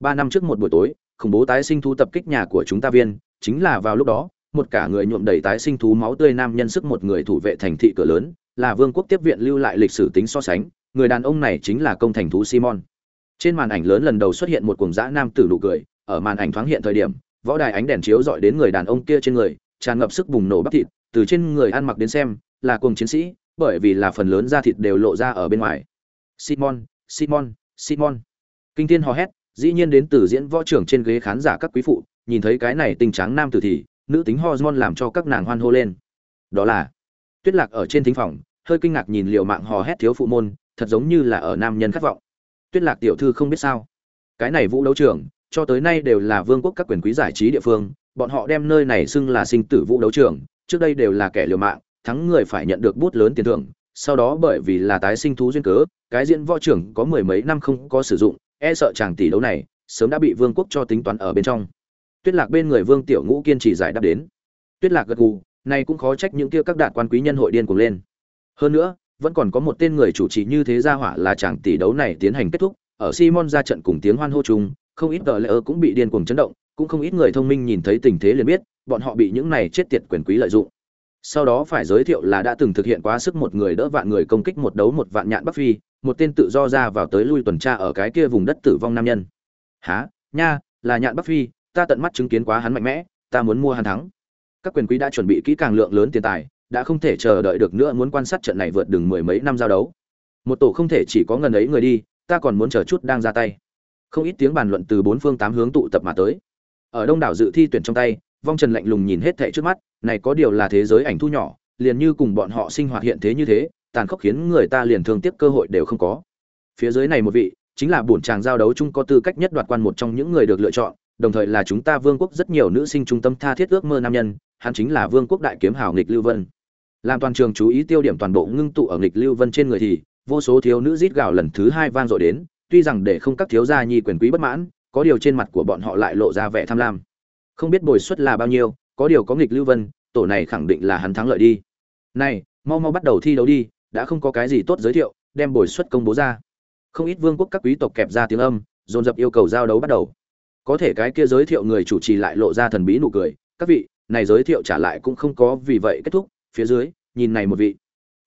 Ba năm trước một buổi tối, khủng bố tái sinh thú tập kích nhà của chúng ta viên, chính là vào lúc đó, một cả người nhuộm đầy tái sinh thú máu tươi nam nhân sức một người thủ vệ thành thị cửa lớn, là vương quốc tiếp viện lưu lại lịch sử tính so sánh, người đàn ông này chính là công thành thú simon. Trên màn ảnh lớn lần đầu xuất hiện một cuồng dã nam tử nụ cười ở màn ảnh thoáng hiện thời điểm, võ đài ánh đèn chiếu dọi đến người đàn ông kia trên người, tràn ngập sức bùng nổ bắp thịt, từ trên người ăn mặc đến xem, là cùng chiến sĩ, bởi vì là phần lớn da thịt đều lộ ra ở bên ngoài. Simon simon simon. Kinh thiên hò hét, dĩ nhiên đến từ diễn võ trưởng trên ghế khán giả các quý phụ, nhìn thấy cái này tình tráng nam tử thì, nữ tính hormone làm cho các nàng hoan hô lên. Đó là, tuyết lạc ở trên thính phòng, hơi kinh ngạc nhìn liệu mạng hò hét thiếu phụ môn, thật giống như là ở nam nhân khát vọng. Tuyết lạc tiểu thư không biết sao. Cái này vũ đấu trưởng cho tới nay đều là vương quốc các quyền quý giải trí địa phương, bọn họ đem nơi này xưng là sinh tử vũ đấu trường, trước đây đều là kẻ liều mạng, thắng người phải nhận được bút lớn tiền thưởng, sau đó bởi vì là tái sinh thú duyên cớ, cái diễn võ trưởng có mười mấy năm không có sử dụng e sợ chàng tỷ đấu này sớm đã bị vương quốc cho tính toán ở bên trong. Tuyết lạc bên người vương tiểu ngũ kiên trì giải đáp đến. Tuyết lạc gật gù, này cũng khó trách những kia các đạt quan quý nhân hội điên cuồng lên. Hơn nữa, vẫn còn có một tên người chủ trì như thế gia hỏa là chàng tỷ đấu này tiến hành kết thúc, ở simon ra trận cùng tiếng hoan hô chung không ít tờ lễ ơ cũng bị điên cuồng chấn động, cũng không ít người thông minh nhìn thấy tình thế liền biết, bọn họ bị những này chết tiệt quyền quý lợi dụng. Sau đó phải giới thiệu là đã từng thực hiện quá sức một người đỡ vạn người công kích một đấu một vạn nhạn bắc phi, một tên tự do ra vào tới lui tuần tra ở cái kia vùng đất tử vong nam nhân. Há nha, là nhạn bắc phi, ta tận mắt chứng kiến quá hắn mạnh mẽ, ta muốn mua hắn thắng. Các quyền quý đã chuẩn bị kỹ càng lượng lớn tiền tài, đã không thể chờ đợi được nữa muốn quan sát trận này vượt đường mười mấy năm giao đấu. Một tổ không thể chỉ có ngần ấy người đi, ta còn muốn chờ chút đang ra tay không ít tiếng bàn luận từ bốn phương tám hướng tụ tập mà tới. Ở đông đảo dự thi tuyển trong tay, vong trần lạnh lùng nhìn hết thảy trước mắt, này có điều là thế giới ảnh thu nhỏ, liền như cùng bọn họ sinh hoạt hiện thế như thế, tàn khốc khiến người ta liền thương tiếc cơ hội đều không có. Phía dưới này một vị, chính là bổn chàng giao đấu chung có tư cách nhất đoạt quan một trong những người được lựa chọn, đồng thời là chúng ta vương quốc rất nhiều nữ sinh trung tâm tha thiết ước mơ nam nhân, hắn chính là vương quốc đại kiếm hào nghịch lưu vân. Làm toàn trường chú ý tiêu điểm toàn bộ ngưng tụ ở nghịch lưu vân trên người thì, vô số thiếu nữ rít gào lần thứ hai vang dội đến tuy rằng để không các thiếu gia nhi quyền quý bất mãn, có điều trên mặt của bọn họ lại lộ ra vẻ tham lam. Không biết bồi suất là bao nhiêu, có điều có nghịch lưu vân, tổ này khẳng định là hắn thắng lợi đi. Này, mau mau bắt đầu thi đấu đi, đã không có cái gì tốt giới thiệu, đem bồi suất công bố ra. Không ít vương quốc các quý tộc kẹp ra tiếng âm, dồn dập yêu cầu giao đấu bắt đầu. Có thể cái kia giới thiệu người chủ trì lại lộ ra thần bí nụ cười. Các vị, này giới thiệu trả lại cũng không có vì vậy kết thúc. Phía dưới, nhìn này một vị.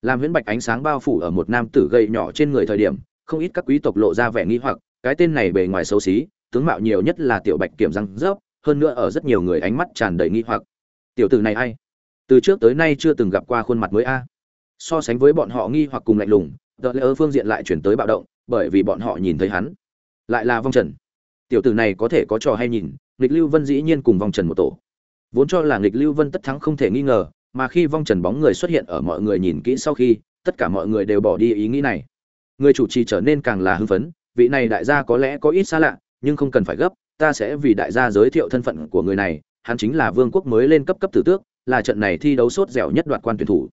Làm huyễn bạch ánh sáng bao phủ ở một nam tử gầy nhỏ trên người thời điểm không ít các quý tộc lộ ra vẻ nghi hoặc, cái tên này bề ngoài xấu xí, tướng mạo nhiều nhất là tiểu bạch kiểm răng rớp, hơn nữa ở rất nhiều người ánh mắt tràn đầy nghi hoặc. Tiểu tử này ai? Từ trước tới nay chưa từng gặp qua khuôn mặt mới a. So sánh với bọn họ nghi hoặc cùng lạnh lùng đợt lễ phương diện lại chuyển tới bạo động, bởi vì bọn họ nhìn thấy hắn. Lại là vong trần. Tiểu tử này có thể có trò hay nhìn Lịch lưu vân dĩ nhiên cùng vong trần một tổ. Vốn cho là Lịch lưu vân tất thắng không thể nghi ngờ, mà khi vong trần bóng người xuất hiện ở mọi người nhìn kỹ sau khi, tất cả mọi người đều bỏ đi ý nghĩ này người chủ trì trở nên càng là hưng phấn, vị này đại gia có lẽ có ít xa lạ, nhưng không cần phải gấp, ta sẽ vì đại gia giới thiệu thân phận của người này, hắn chính là vương quốc mới lên cấp cấp tử tước, là trận này thi đấu sốt dẻo nhất đoạt quan tuyển thủ.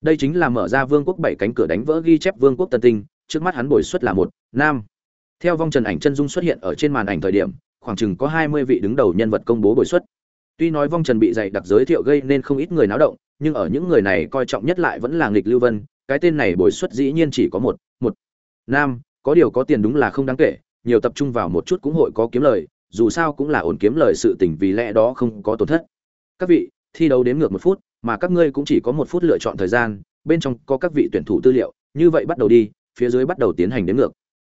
Đây chính là mở ra vương quốc bảy cánh cửa đánh vỡ ghi chép vương quốc tân tinh, trước mắt hắn bồi xuất là một nam theo vong trần ảnh chân dung xuất hiện ở trên màn ảnh thời điểm, khoảng chừng có hai mươi vị đứng đầu nhân vật công bố bồi xuất tuy nói vong trần bị dày đặc giới thiệu gây nên không ít người náo động, nhưng ở những người này coi trọng nhất lại vẫn là nghịch lưu vân, cái tên này bồi xuất dĩ nhiên chỉ có một một nam, có điều có tiền đúng là không đáng kể, nhiều tập trung vào một chút cũng hội có kiếm lời, dù sao cũng là ổn kiếm lời sự tình vì lẽ đó không có tổn thất các vị, thi đấu đếm ngược một phút, mà các ngươi cũng chỉ có một phút lựa chọn thời gian, bên trong có các vị tuyển thủ tư liệu, như vậy bắt đầu đi, phía dưới bắt đầu tiến hành đếm ngược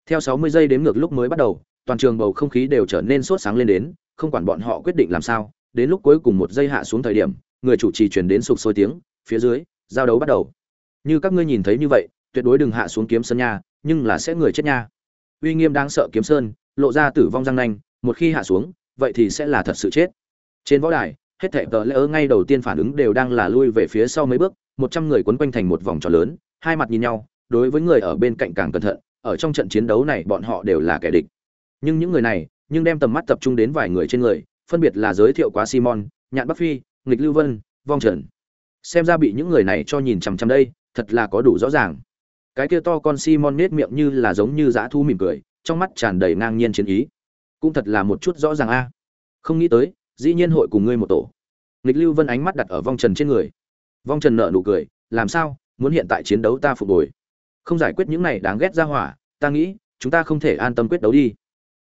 theo 60 giây đếm ngược lúc mới bắt đầu, toàn trường bầu không khí đều trở nên sốt sáng lên đến, không quản bọn họ quyết định làm sao, đến lúc cuối cùng một giây hạ xuống thời điểm, người chủ trì chuyển đến sục sôi tiếng, phía dưới, giao đấu bắt đầu như các ngươi nhìn thấy như vậy, tuyệt đối đừng hạ xuống kiếm sân nhà nhưng là sẽ người chết nha. Uy nghiêm đáng sợ kiếm sơn, lộ ra tử vong răng nanh, một khi hạ xuống, vậy thì sẽ là thật sự chết. Trên võ đài, hết thảy tờ lễ ở ngay đầu tiên phản ứng đều đang là lui về phía sau mấy bước, một trăm người quấn quanh thành một vòng tròn lớn, hai mặt nhìn nhau, đối với người ở bên cạnh càng cẩn thận, ở trong trận chiến đấu này bọn họ đều là kẻ địch. Nhưng những người này, nhưng đem tầm mắt tập trung đến vài người trên người, phân biệt là giới thiệu quá simon, nhạn bắc phi, nghịch lưu vân, vong trần. Xem ra bị những người này cho nhìn chằm chằm đây, thật là có đủ rõ ràng cái kia to con simon nết miệng như là giống như dã thu mỉm cười, trong mắt tràn đầy ngang nhiên chiến ý. Cũng thật là một chút rõ ràng a. Không nghĩ tới, dĩ nhiên hội cùng ngươi một tổ. Nghịch lưu vân ánh mắt đặt ở vong trần trên người. Vong trần nợ nụ cười, làm sao? Muốn hiện tại chiến đấu ta phục hồi. Không giải quyết những này đáng ghét ra hỏa, ta nghĩ, chúng ta không thể an tâm quyết đấu đi.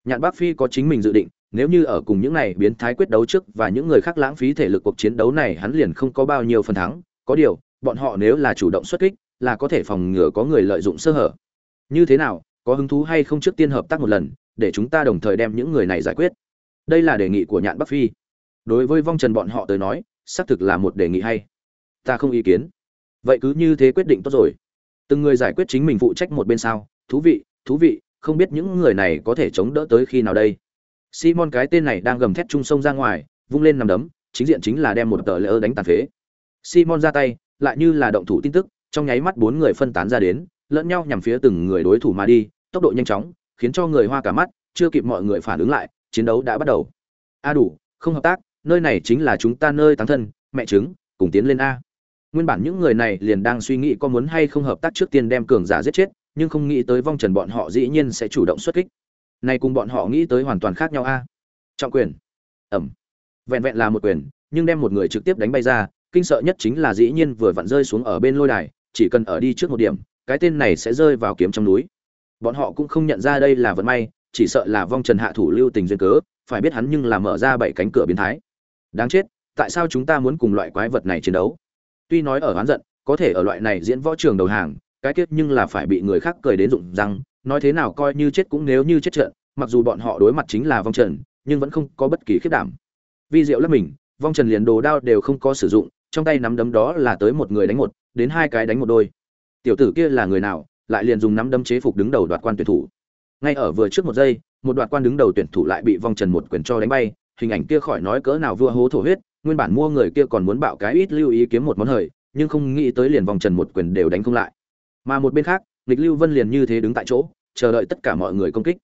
Nhạn bác phi có chính mình dự định, nếu như ở cùng những này biến thái quyết đấu trước và những người khác lãng phí thể lực cuộc chiến đấu này, hắn liền không có bao nhiêu phần thắng. Có điều, bọn họ nếu là chủ động xuất kích là có thể phòng ngừa có người lợi dụng sơ hở. Như thế nào, có hứng thú hay không trước tiên hợp tác một lần, để chúng ta đồng thời đem những người này giải quyết. Đây là đề nghị của nhạn bắc phi. Đối với vong trần bọn họ tới nói, xác thực là một đề nghị hay. Ta không ý kiến. Vậy cứ như thế quyết định tốt rồi. Từng người giải quyết chính mình phụ trách một bên sao. Thú vị thú vị, không biết những người này có thể chống đỡ tới khi nào đây. Simon cái tên này đang gầm thét chung sông ra ngoài, vung lên nằm đấm, chính diện chính là đem một tờ lỡ đánh tàn phế. Simon ra tay, lại như là động thủ tin tức trong nháy mắt bốn người phân tán ra đến, lẫn nhau nhằm phía từng người đối thủ mà đi, tốc độ nhanh chóng, khiến cho người hoa cả mắt, chưa kịp mọi người phản ứng lại, chiến đấu đã bắt đầu. A đủ, không hợp tác, nơi này chính là chúng ta nơi táng thân, mẹ chứng cùng tiến lên a. Nguyên bản những người này liền đang suy nghĩ có muốn hay không hợp tác trước tiên đem cường giả giết chết, nhưng không nghĩ tới vong trần bọn họ dĩ nhiên sẽ chủ động xuất kích. Này cùng bọn họ nghĩ tới hoàn toàn khác nhau a. Trọng quyền. Ẩm. Vẹn vẹn là một quyền, nhưng đem một người trực tiếp đánh bay ra, kinh sợ nhất chính là dĩ nhiên vừa vặn rơi xuống ở bên lôi đài chỉ cần ở đi trước một điểm, cái tên này sẽ rơi vào kiếm trong núi. Bọn họ cũng không nhận ra đây là vận may, chỉ sợ là vong trần hạ thủ lưu tình duyên cớ, phải biết hắn nhưng là mở ra bảy cánh cửa biến thái. Đáng chết, tại sao chúng ta muốn cùng loại quái vật này chiến đấu? Tuy nói ở oán giận, có thể ở loại này diễn võ trường đầu hàng, cái kết nhưng là phải bị người khác cười đến rụng răng, nói thế nào coi như chết cũng nếu như chết trận, mặc dù bọn họ đối mặt chính là vong trần, nhưng vẫn không có bất kỳ khiết đảm. Vi diệu lấp mình, vong trần liền đồ đao đều không có sử dụng trong tay nắm đấm đó là tới một người đánh một, đến hai cái đánh một đôi. Tiểu tử kia là người nào, lại liền dùng nắm đấm chế phục đứng đầu đoạt quan tuyển thủ. Ngay ở vừa trước một giây, một đoạt quan đứng đầu tuyển thủ lại bị vong trần một quyền cho đánh bay, hình ảnh kia khỏi nói cỡ nào vua hố thổ huyết, nguyên bản mua người kia còn muốn bạo cái ít lưu ý kiếm một món hời, nhưng không nghĩ tới liền vòng trần một quyền đều đánh không lại. Mà một bên khác, nghịch lưu vân liền như thế đứng tại chỗ, chờ đợi tất cả mọi người công kích.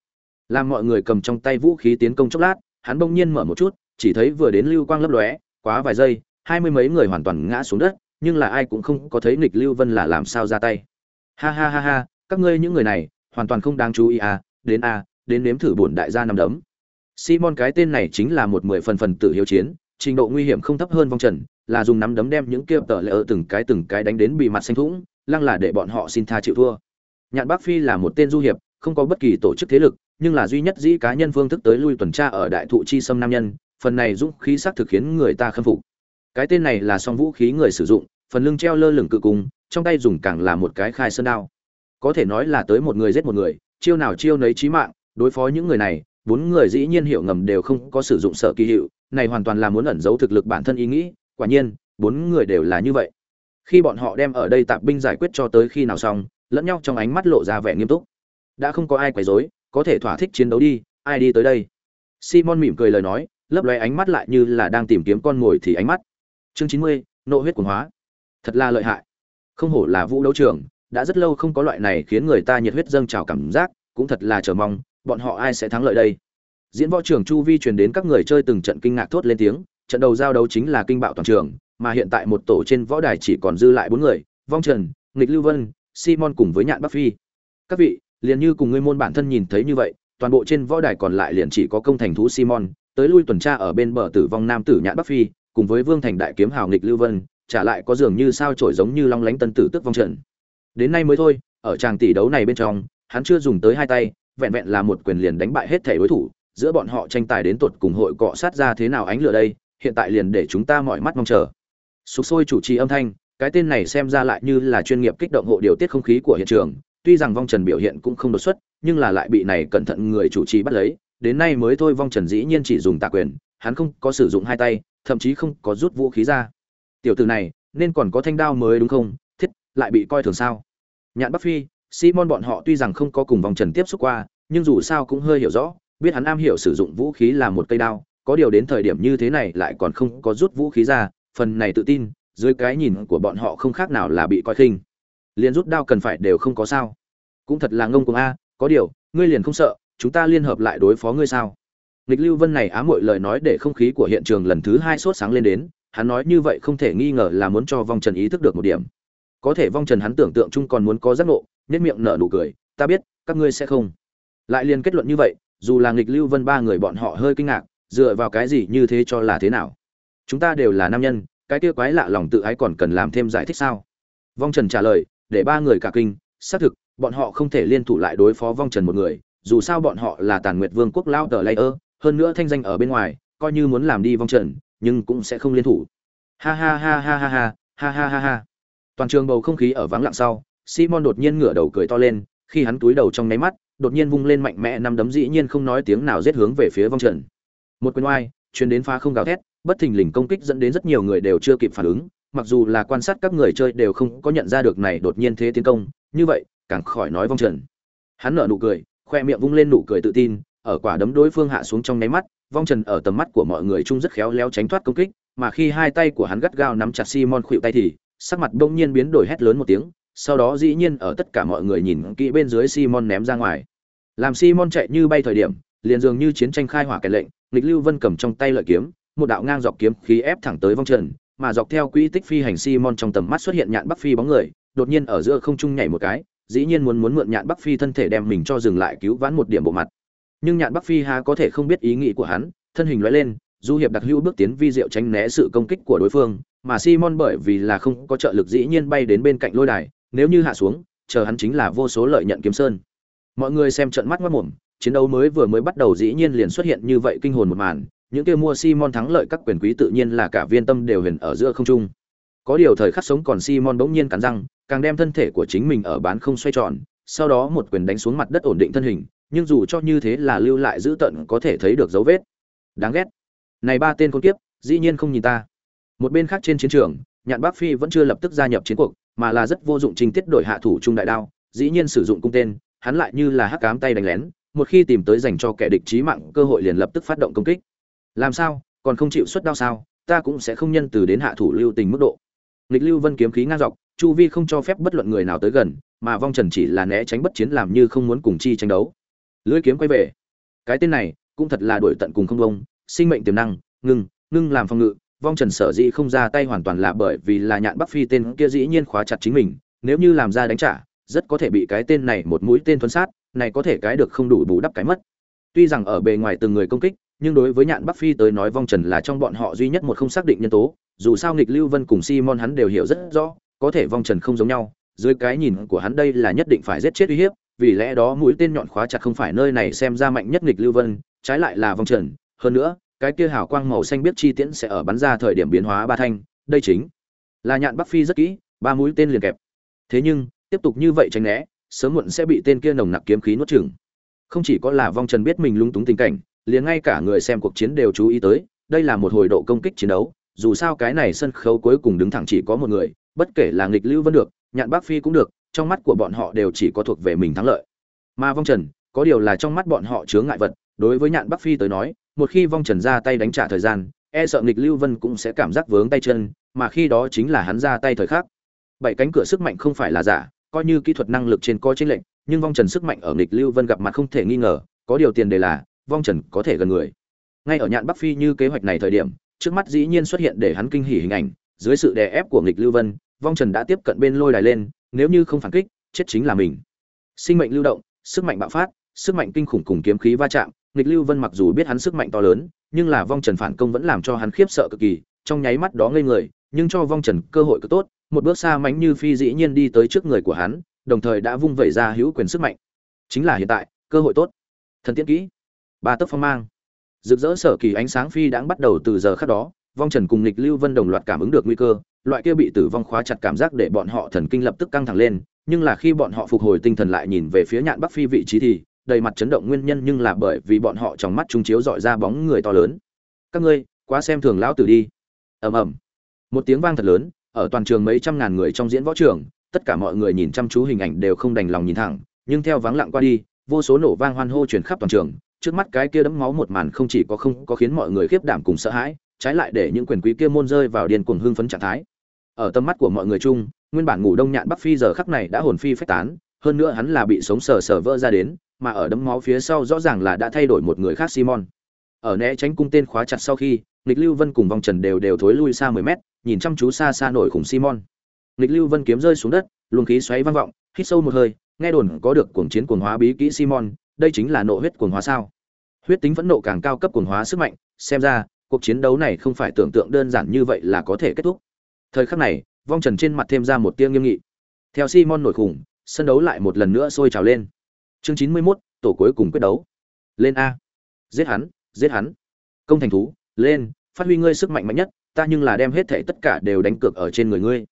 Làm mọi người cầm trong tay vũ khí tiến công chốc lát, hắn bỗng nhiên mở một chút, chỉ thấy vừa đến lưu quang lấp lóe, quá vài giây hai mươi mấy người hoàn toàn ngã xuống đất nhưng là ai cũng không có thấy nghịch lưu vân là làm sao ra tay. Ha ha ha ha các ngươi những người này hoàn toàn không đáng chú ý à đến a à, đến nếm thử bổn đại gia nằm đấm. Simon cái tên này chính là một mười phần phần tử hiếu chiến trình độ nguy hiểm không thấp hơn vong trần là dùng nắm đấm đem những kia tờ lỡ ở từng cái từng cái đánh đến bị mặt xanh thủng lăng là để bọn họ xin tha chịu thua. Nhạn bắc phi là một tên du hiệp không có bất kỳ tổ chức thế lực nhưng là duy nhất dĩ cá nhân phương thức tới lui tuần tra ở đại thụ chi sâm nam nhân phần này dũng khí xác thực khiến người ta khâm phục cái tên này là song vũ khí người sử dụng, phần lưng treo lơ lửng cự cung trong tay dùng càng là một cái khai sơn đao. Có thể nói là tới một người giết một người, chiêu nào chiêu nấy chí mạng, đối phó những người này, bốn người dĩ nhiên hiểu ngầm đều không có sử dụng sợ kỳ hiệu, này hoàn toàn là muốn ẩn giấu thực lực bản thân ý nghĩ, quả nhiên, bốn người đều là như vậy. Khi bọn họ đem ở đây tạp binh giải quyết cho tới khi nào xong, lẫn nhau trong ánh mắt lộ ra vẻ nghiêm túc. Đã không có ai quấy rối, có thể thỏa thích chiến đấu đi, ai đi tới đây? Simon mỉm cười lời nói, lấp lóe ánh mắt lại như là đang tìm kiếm con mồi thì ánh mắt chương chín mươi, nộ huyết cuồng hóa. Thật là lợi hại. Không hổ là vũ đấu trường, đã rất lâu không có loại này khiến người ta nhiệt huyết dâng trào cảm giác, cũng thật là chờ mong, bọn họ ai sẽ thắng lợi đây? Diễn võ trường chu vi truyền đến các người chơi từng trận kinh ngạc thốt lên tiếng, trận đầu giao đấu chính là kinh bạo toàn trường, mà hiện tại một tổ trên võ đài chỉ còn dư lại bốn người, vong trần, nghịch lưu vân, simon cùng với nhạn bắc phi. Các vị, liền như cùng ngươi môn bản thân nhìn thấy như vậy, toàn bộ trên võ đài còn lại liền chỉ có công thành thú simon, tới lui tuần tra ở bên bờ tử vong nam tử nhạn bắc phi cùng với vương thành đại kiếm hào nghịch lưu vân, trả lại có dường như sao trổi giống như long lánh tân tử tức vong trần đến nay mới thôi, ở tràng tỷ đấu này bên trong, hắn chưa dùng tới hai tay, vẹn vẹn là một quyền liền đánh bại hết thể đối thủ, giữa bọn họ tranh tài đến tột cùng hội cọ sát ra thế nào ánh lửa đây, hiện tại liền để chúng ta mọi mắt mong chờ. Sục sôi chủ trì âm thanh, cái tên này xem ra lại như là chuyên nghiệp kích động hộ điều tiết không khí của hiện trường, tuy rằng vong trần biểu hiện cũng không đột xuất, nhưng là lại bị này cẩn thận người chủ trì bắt lấy, đến nay mới thôi vong trần dĩ nhiên chỉ dùng tạ quyền, hắn không có sử dụng hai tay thậm chí không có rút vũ khí ra. Tiểu tử này, nên còn có thanh đao mới đúng không? Thiết, lại bị coi thường sao? Nhạn bắc phi, simon bọn họ tuy rằng không có cùng vòng trần tiếp xúc qua, nhưng dù sao cũng hơi hiểu rõ, biết hắn am hiểu sử dụng vũ khí là một cây đao, có điều đến thời điểm như thế này lại còn không có rút vũ khí ra, phần này tự tin, dưới cái nhìn của bọn họ không khác nào là bị coi khinh. Liền rút đao cần phải đều không có sao. Cũng thật là ngông cuồng a, có điều, ngươi liền không sợ, chúng ta liên hợp lại đối phó ngươi sao? Nghịch lưu vân này á muội lời nói để không khí của hiện trường lần thứ hai sốt sáng lên đến, hắn nói như vậy không thể nghi ngờ là muốn cho vong trần ý thức được một điểm. Có thể vong trần hắn tưởng tượng chung còn muốn có giác ngộ nhất miệng nở nụ cười, ta biết, các ngươi sẽ không. Lại liền kết luận như vậy, dù là nghịch lưu vân ba người bọn họ hơi kinh ngạc, dựa vào cái gì như thế cho là thế nào? Chúng ta đều là nam nhân, cái kia quái lạ lòng tự ái còn cần làm thêm giải thích sao? Vong trần trả lời, để ba người cả kinh, xác thực, bọn họ không thể liên thủ lại đối phó vong trần một người, dù sao bọn họ là tàn nguyệt vương quốc lao tờ layer hơn nữa thanh danh ở bên ngoài, coi như muốn làm đi vong trần, nhưng cũng sẽ không liên thủ. Ha ha ha ha ha ha ha ha ha ha. Toàn trường bầu không khí ở vắng lặng sau, simon đột nhiên ngửa đầu cười to lên, khi hắn túi đầu trong nháy mắt, đột nhiên vung lên mạnh mẽ năm đấm dĩ nhiên không nói tiếng nào giết hướng về phía vong trần. Một quyền oai chuyến đến phá không gào thét, bất thình lình công kích dẫn đến rất nhiều người đều chưa kịp phản ứng, mặc dù là quan sát các người chơi đều không có nhận ra được này đột nhiên thế tiến công, như vậy, càng khỏi nói vong trần. Hắn nở nụ cười, khoe miệng vung lên nụ cười tự tin ở quả đấm đối phương hạ xuống trong nháy mắt, vong trần ở tầm mắt của mọi người chung rất khéo léo tránh thoát công kích, mà khi hai tay của hắn gắt gao nắm chặt simon khuỵu tay thì, sắc mặt bỗng nhiên biến đổi hét lớn một tiếng, sau đó dĩ nhiên ở tất cả mọi người nhìn kỹ bên dưới simon ném ra ngoài. Làm simon chạy như bay thời điểm, liền dường như chiến tranh khai hỏa kẻ lệnh lịch lưu vân cầm trong tay lợi kiếm, một đạo ngang dọc kiếm khí ép thẳng tới vong trần, mà dọc theo quỹ tích phi hành simon trong tầm mắt xuất hiện nhạn bắc phi bóng người, đột nhiên ở giữa không trung nhảy một cái, dĩ nhiên muốn muốn mượn nhạn bắc phi thân thể đem mình cho dừng lại cứu vãn một điểm bộ mặt nhưng nhạn bắc phi ha có thể không biết ý nghĩ của hắn, thân hình lóe lên, du hiệp đặc hữu bước tiến vi diệu tránh né sự công kích của đối phương, mà simon bởi vì là không có trợ lực dĩ nhiên bay đến bên cạnh lôi đài, nếu như hạ xuống, chờ hắn chính là vô số lợi nhận kiếm sơn. Mọi người xem trận mắt mất mồm, chiến đấu mới vừa mới bắt đầu dĩ nhiên liền xuất hiện như vậy kinh hồn một màn, những kia mua simon thắng lợi các quyền quý tự nhiên là cả viên tâm đều huyền ở giữa không trung. Có điều thời khắc sống còn simon bỗng nhiên cắn răng, càng đem thân thể của chính mình ở bán không xoay tròn, sau đó một quyền đánh xuống mặt đất ổn định thân hình nhưng dù cho như thế là lưu lại giữ tận có thể thấy được dấu vết. Đáng ghét. Này ba tên con kiếp, dĩ nhiên không nhìn ta. Một bên khác trên chiến trường, nhạn bắc phi vẫn chưa lập tức gia nhập chiến cuộc, mà là rất vô dụng trình tiết đổi hạ thủ trung đại đao, dĩ nhiên sử dụng cung tên, hắn lại như là hắc cám tay đánh lén, một khi tìm tới dành cho kẻ địch chí mạng, cơ hội liền lập tức phát động công kích. Làm sao, còn không chịu xuất đao sao, ta cũng sẽ không nhân từ đến hạ thủ lưu tình mức độ. Nghịch lưu vân kiếm khí ngang dọc, chu vi không cho phép bất luận người nào tới gần, mà vong trần chỉ là né tránh bất chiến làm như không muốn cùng chi tranh đấu lưỡi kiếm quay về. Cái tên này cũng thật là đổi tận cùng không bông. Sinh mệnh tiềm năng, ngưng ngưng làm phòng ngự. Vong trần sở dĩ không ra tay hoàn toàn là bởi vì là nhạn bắc phi tên kia dĩ nhiên khóa chặt chính mình. Nếu như làm ra đánh trả, rất có thể bị cái tên này một mũi tên thuấn sát, này có thể cái được không đủ bù đắp cái mất. Tuy rằng ở bề ngoài từng người công kích, nhưng đối với nhạn bắc phi tới nói vong trần là trong bọn họ duy nhất một không xác định nhân tố. Dù sao nghịch lưu vân cùng simon hắn đều hiểu rất rõ, có thể vong trần không giống nhau. Dưới cái nhìn của hắn đây là nhất định phải giết chết uy hiếp vì lẽ đó mũi tên nhọn khóa chặt không phải nơi này xem ra mạnh nhất nghịch lưu vân, trái lại là vong trần. Hơn nữa, cái kia hào quang màu xanh biết chi tiễn sẽ ở bắn ra thời điểm biến hóa ba thanh, đây chính là nhạn bắc phi rất kỹ, ba mũi tên liền kẹp. Thế nhưng, tiếp tục như vậy tránh né, sớm muộn sẽ bị tên kia nồng nặc kiếm khí nuốt chửng. Không chỉ có là vong trần biết mình lung túng tình cảnh, liền ngay cả người xem cuộc chiến đều chú ý tới, đây là một hồi độ công kích chiến đấu, dù sao cái này sân khấu cuối cùng đứng thẳng chỉ có một người, bất kể là nghịch lưu vân được, nhạn bắc phi cũng được trong mắt của bọn họ đều chỉ có thuộc về mình thắng lợi. Mà vong trần, có điều là trong mắt bọn họ chướng ngại vật, đối với nhạn bắc phi tới nói, một khi vong trần ra tay đánh trả thời gian e sợ nghịch lưu vân cũng sẽ cảm giác vướng tay chân, mà khi đó chính là hắn ra tay thời khắc. Bảy cánh cửa sức mạnh không phải là giả, coi như kỹ thuật năng lực trên coi trên lệnh nhưng vong trần sức mạnh ở nghịch lưu vân gặp mặt không thể nghi ngờ, có điều tiền đề là, vong trần có thể gần người. Ngay ở nhạn bắc phi như kế hoạch này thời điểm, trước mắt dĩ nhiên xuất hiện để hắn kinh hỉ hình ảnh, dưới sự đè ép của nghịch lưu vân, vong trần đã tiếp cận bên lôi đài lên nếu như không phản kích, chết chính là mình. Sinh mệnh lưu động, sức mạnh bạo phát, sức mạnh kinh khủng cùng kiếm khí va chạm, nghịch lưu vân mặc dù biết hắn sức mạnh to lớn, nhưng là vong trần phản công vẫn làm cho hắn khiếp sợ cực kỳ, trong nháy mắt đó ngây người, nhưng cho vong trần cơ hội cực tốt, một bước xa mánh như phi dĩ nhiên đi tới trước người của hắn, đồng thời đã vung vẩy ra hữu quyền sức mạnh. Chính là hiện tại, cơ hội tốt. Thần tiễn kỹ. Ba tấc phong mang. Rực rỡ sở kỳ ánh sáng phi đã bắt đầu từ giờ khắc đó, vong trần cùng lịch lưu vân đồng loạt cảm ứng được nguy cơ loại kia bị tử vong khóa chặt cảm giác để bọn họ thần kinh lập tức căng thẳng lên, nhưng là khi bọn họ phục hồi tinh thần lại nhìn về phía nhạn bắc phi vị trí thì, đầy mặt chấn động nguyên nhân nhưng là bởi vì bọn họ trong mắt trung chiếu dọi ra bóng người to lớn. Các ngươi, quá xem thường lão tử đi. Ầm ầm. Một tiếng vang thật lớn, ở toàn trường mấy trăm ngàn người trong diễn võ trường, tất cả mọi người nhìn chăm chú hình ảnh đều không đành lòng nhìn thẳng, nhưng theo vắng lặng qua đi, vô số nổ vang hoan hô truyền khắp toàn trường, trước mắt cái kia đẫm máu một màn không chỉ có không có khiến mọi người khiếp đảm cùng sợ hãi, trái lại để những quyền quý kia môn rơi vào điên cuồng hưng phấn trạng thái ở tâm mắt của mọi người chung, nguyên bản ngủ đông nhạn bắc phi giờ khắc này đã hồn phi phách tán, hơn nữa hắn là bị sống sờ sờ vỡ ra đến, mà ở đấm máu phía sau rõ ràng là đã thay đổi một người khác simon. Ở né tránh cung tên khóa chặt sau khi, nghịch lưu vân cùng vòng trần đều đều thối lui xa mười mét, nhìn chăm chú xa xa nổi khủng simon. Nghịch lưu vân kiếm rơi xuống đất, luồng khí xoáy vang vọng, hít sâu một hơi, nghe đồn có được cuồng chiến cuồng hóa bí kỹ simon, đây chính là nộ huyết cuồng hóa sao? Huyết tính phẫn nộ càng cao cấp cuồng hóa sức mạnh, xem ra, cuộc chiến đấu này không phải tưởng tượng đơn giản như vậy là có thể kết thúc thời khắc này vong trần trên mặt thêm ra một tia nghiêm nghị. Theo simon nổi khủng sân đấu lại một lần nữa sôi trào lên. Chương chín mươi 91, tổ cuối cùng quyết đấu. Lên a. Giết hắn giết hắn. Công thành thú lên phát huy ngươi sức mạnh mạnh nhất ta nhưng là đem hết thảy tất cả đều đánh cược ở trên người ngươi.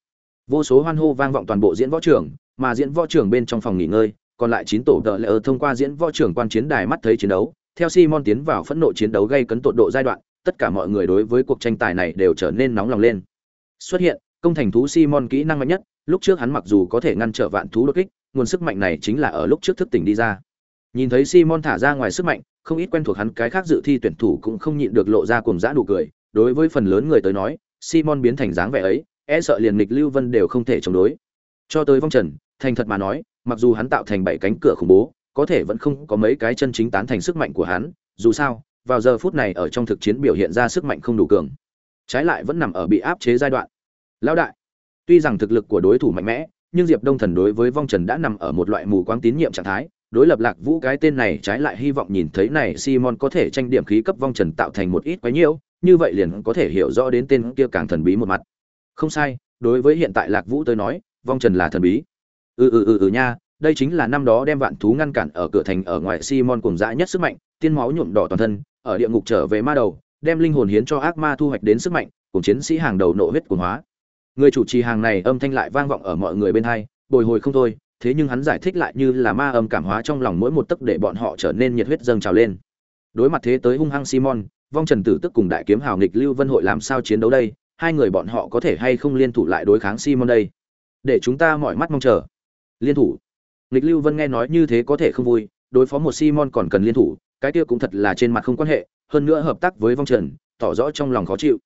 Vô số hoan hô vang vọng toàn bộ diễn võ trường mà diễn võ trường bên trong phòng nghỉ ngơi còn lại chín tổ đợi lỡ thông qua diễn võ trường quan chiến đài mắt thấy chiến đấu. Theo simon tiến vào phẫn nộ chiến đấu gây cấn tột độ giai đoạn tất cả mọi người đối với cuộc tranh tài này đều trở nên nóng lòng lên xuất hiện, công thành thú simon kỹ năng mạnh nhất, lúc trước hắn mặc dù có thể ngăn trở vạn thú đột kích, nguồn sức mạnh này chính là ở lúc trước thức tỉnh đi ra. Nhìn thấy simon thả ra ngoài sức mạnh, không ít quen thuộc hắn cái khác dự thi tuyển thủ cũng không nhịn được lộ ra cùng dã đủ cười. Đối với phần lớn người tới nói, simon biến thành dáng vẻ ấy e sợ liền nghịch lưu vân đều không thể chống đối. Cho tới vong trần, thành thật mà nói, mặc dù hắn tạo thành bảy cánh cửa khủng bố, có thể vẫn không có mấy cái chân chính tán thành sức mạnh của hắn. Dù sao, vào giờ phút này ở trong thực chiến biểu hiện ra sức mạnh không đủ cường. Trái lại vẫn nằm ở bị áp chế giai đoạn lão đại, tuy rằng thực lực của đối thủ mạnh mẽ, nhưng diệp đông thần đối với vong trần đã nằm ở một loại mù quáng tín nhiệm trạng thái. Đối lập lạc vũ cái tên này trái lại hy vọng nhìn thấy này simon có thể tranh điểm khí cấp vong trần tạo thành một ít quái nhiễu, như vậy liền có thể hiểu rõ đến tên kia càng thần bí một mặt. Không sai, đối với hiện tại lạc vũ tới nói, vong trần là thần bí. Ừ ừ ừ ừ nha, đây chính là năm đó đem vạn thú ngăn cản ở cửa thành ở ngoài simon cùng dã nhất sức mạnh, tiên máu nhuộm đỏ toàn thân, ở địa ngục trở về ma đầu, đem linh hồn hiến cho ác ma thu hoạch đến sức mạnh, cùng chiến sĩ hàng đầu nộ huyết cuồng hóa người chủ trì hàng này âm thanh lại vang vọng ở mọi người bên hai, bồi hồi không thôi, thế nhưng hắn giải thích lại như là ma âm cảm hóa trong lòng mỗi một tấc để bọn họ trở nên nhiệt huyết dâng trào lên. Đối mặt thế tới hung hăng simon, vong trần tử tức cùng đại kiếm hào nghịch lưu vân hội làm sao chiến đấu đây? Hai người bọn họ có thể hay không liên thủ lại đối kháng simon đây? Để chúng ta mọi mắt mong chờ. Liên thủ. Nghịch lưu vân nghe nói như thế có thể không vui, đối phó một simon còn cần liên thủ, cái kia cũng thật là trên mặt không quan hệ, hơn nữa hợp tác với vong trần, tỏ rõ trong lòng khó chịu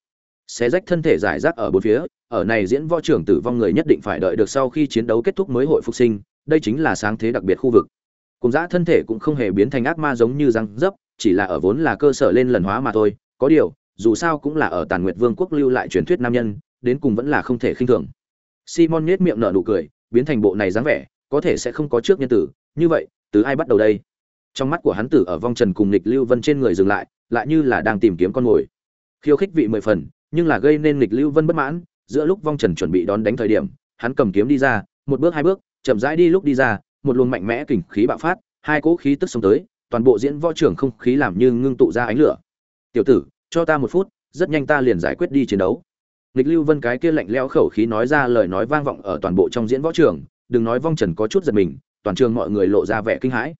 xé rách thân thể giải rác ở bốn phía, ở này diễn võ trưởng tử vong người nhất định phải đợi được sau khi chiến đấu kết thúc mới hội phục sinh, đây chính là sáng thế đặc biệt khu vực. Cùng dã thân thể cũng không hề biến thành ác ma giống như răng dấp, chỉ là ở vốn là cơ sở lên lần hóa mà thôi. Có điều, dù sao cũng là ở tàn nguyệt vương quốc lưu lại truyền thuyết nam nhân, đến cùng vẫn là không thể khinh thường. Simon nhếch miệng nở nụ cười, biến thành bộ này dáng vẻ, có thể sẽ không có trước nhân tử. Như vậy, từ ai bắt đầu đây? Trong mắt của hắn tử ở vong trần cùng nghịch lưu vân trên người dừng lại lại như là đang tìm kiếm con mồi. Khiêu khích vị mười phần nhưng là gây nên nghịch lưu vân bất mãn, giữa lúc vong trần chuẩn bị đón đánh thời điểm, hắn cầm kiếm đi ra, một bước hai bước, chậm rãi đi lúc đi ra, một luồng mạnh mẽ kình khí bạo phát, hai cỗ khí tức xông tới, toàn bộ diễn võ trưởng không khí làm như ngưng tụ ra ánh lửa. Tiểu tử, cho ta một phút, rất nhanh ta liền giải quyết đi chiến đấu. Nghịch lưu vân cái kia lạnh lẽo khẩu khí nói ra lời nói vang vọng ở toàn bộ trong diễn võ trường, đừng nói vong trần có chút giật mình, toàn trường mọi người lộ ra vẻ kinh hãi.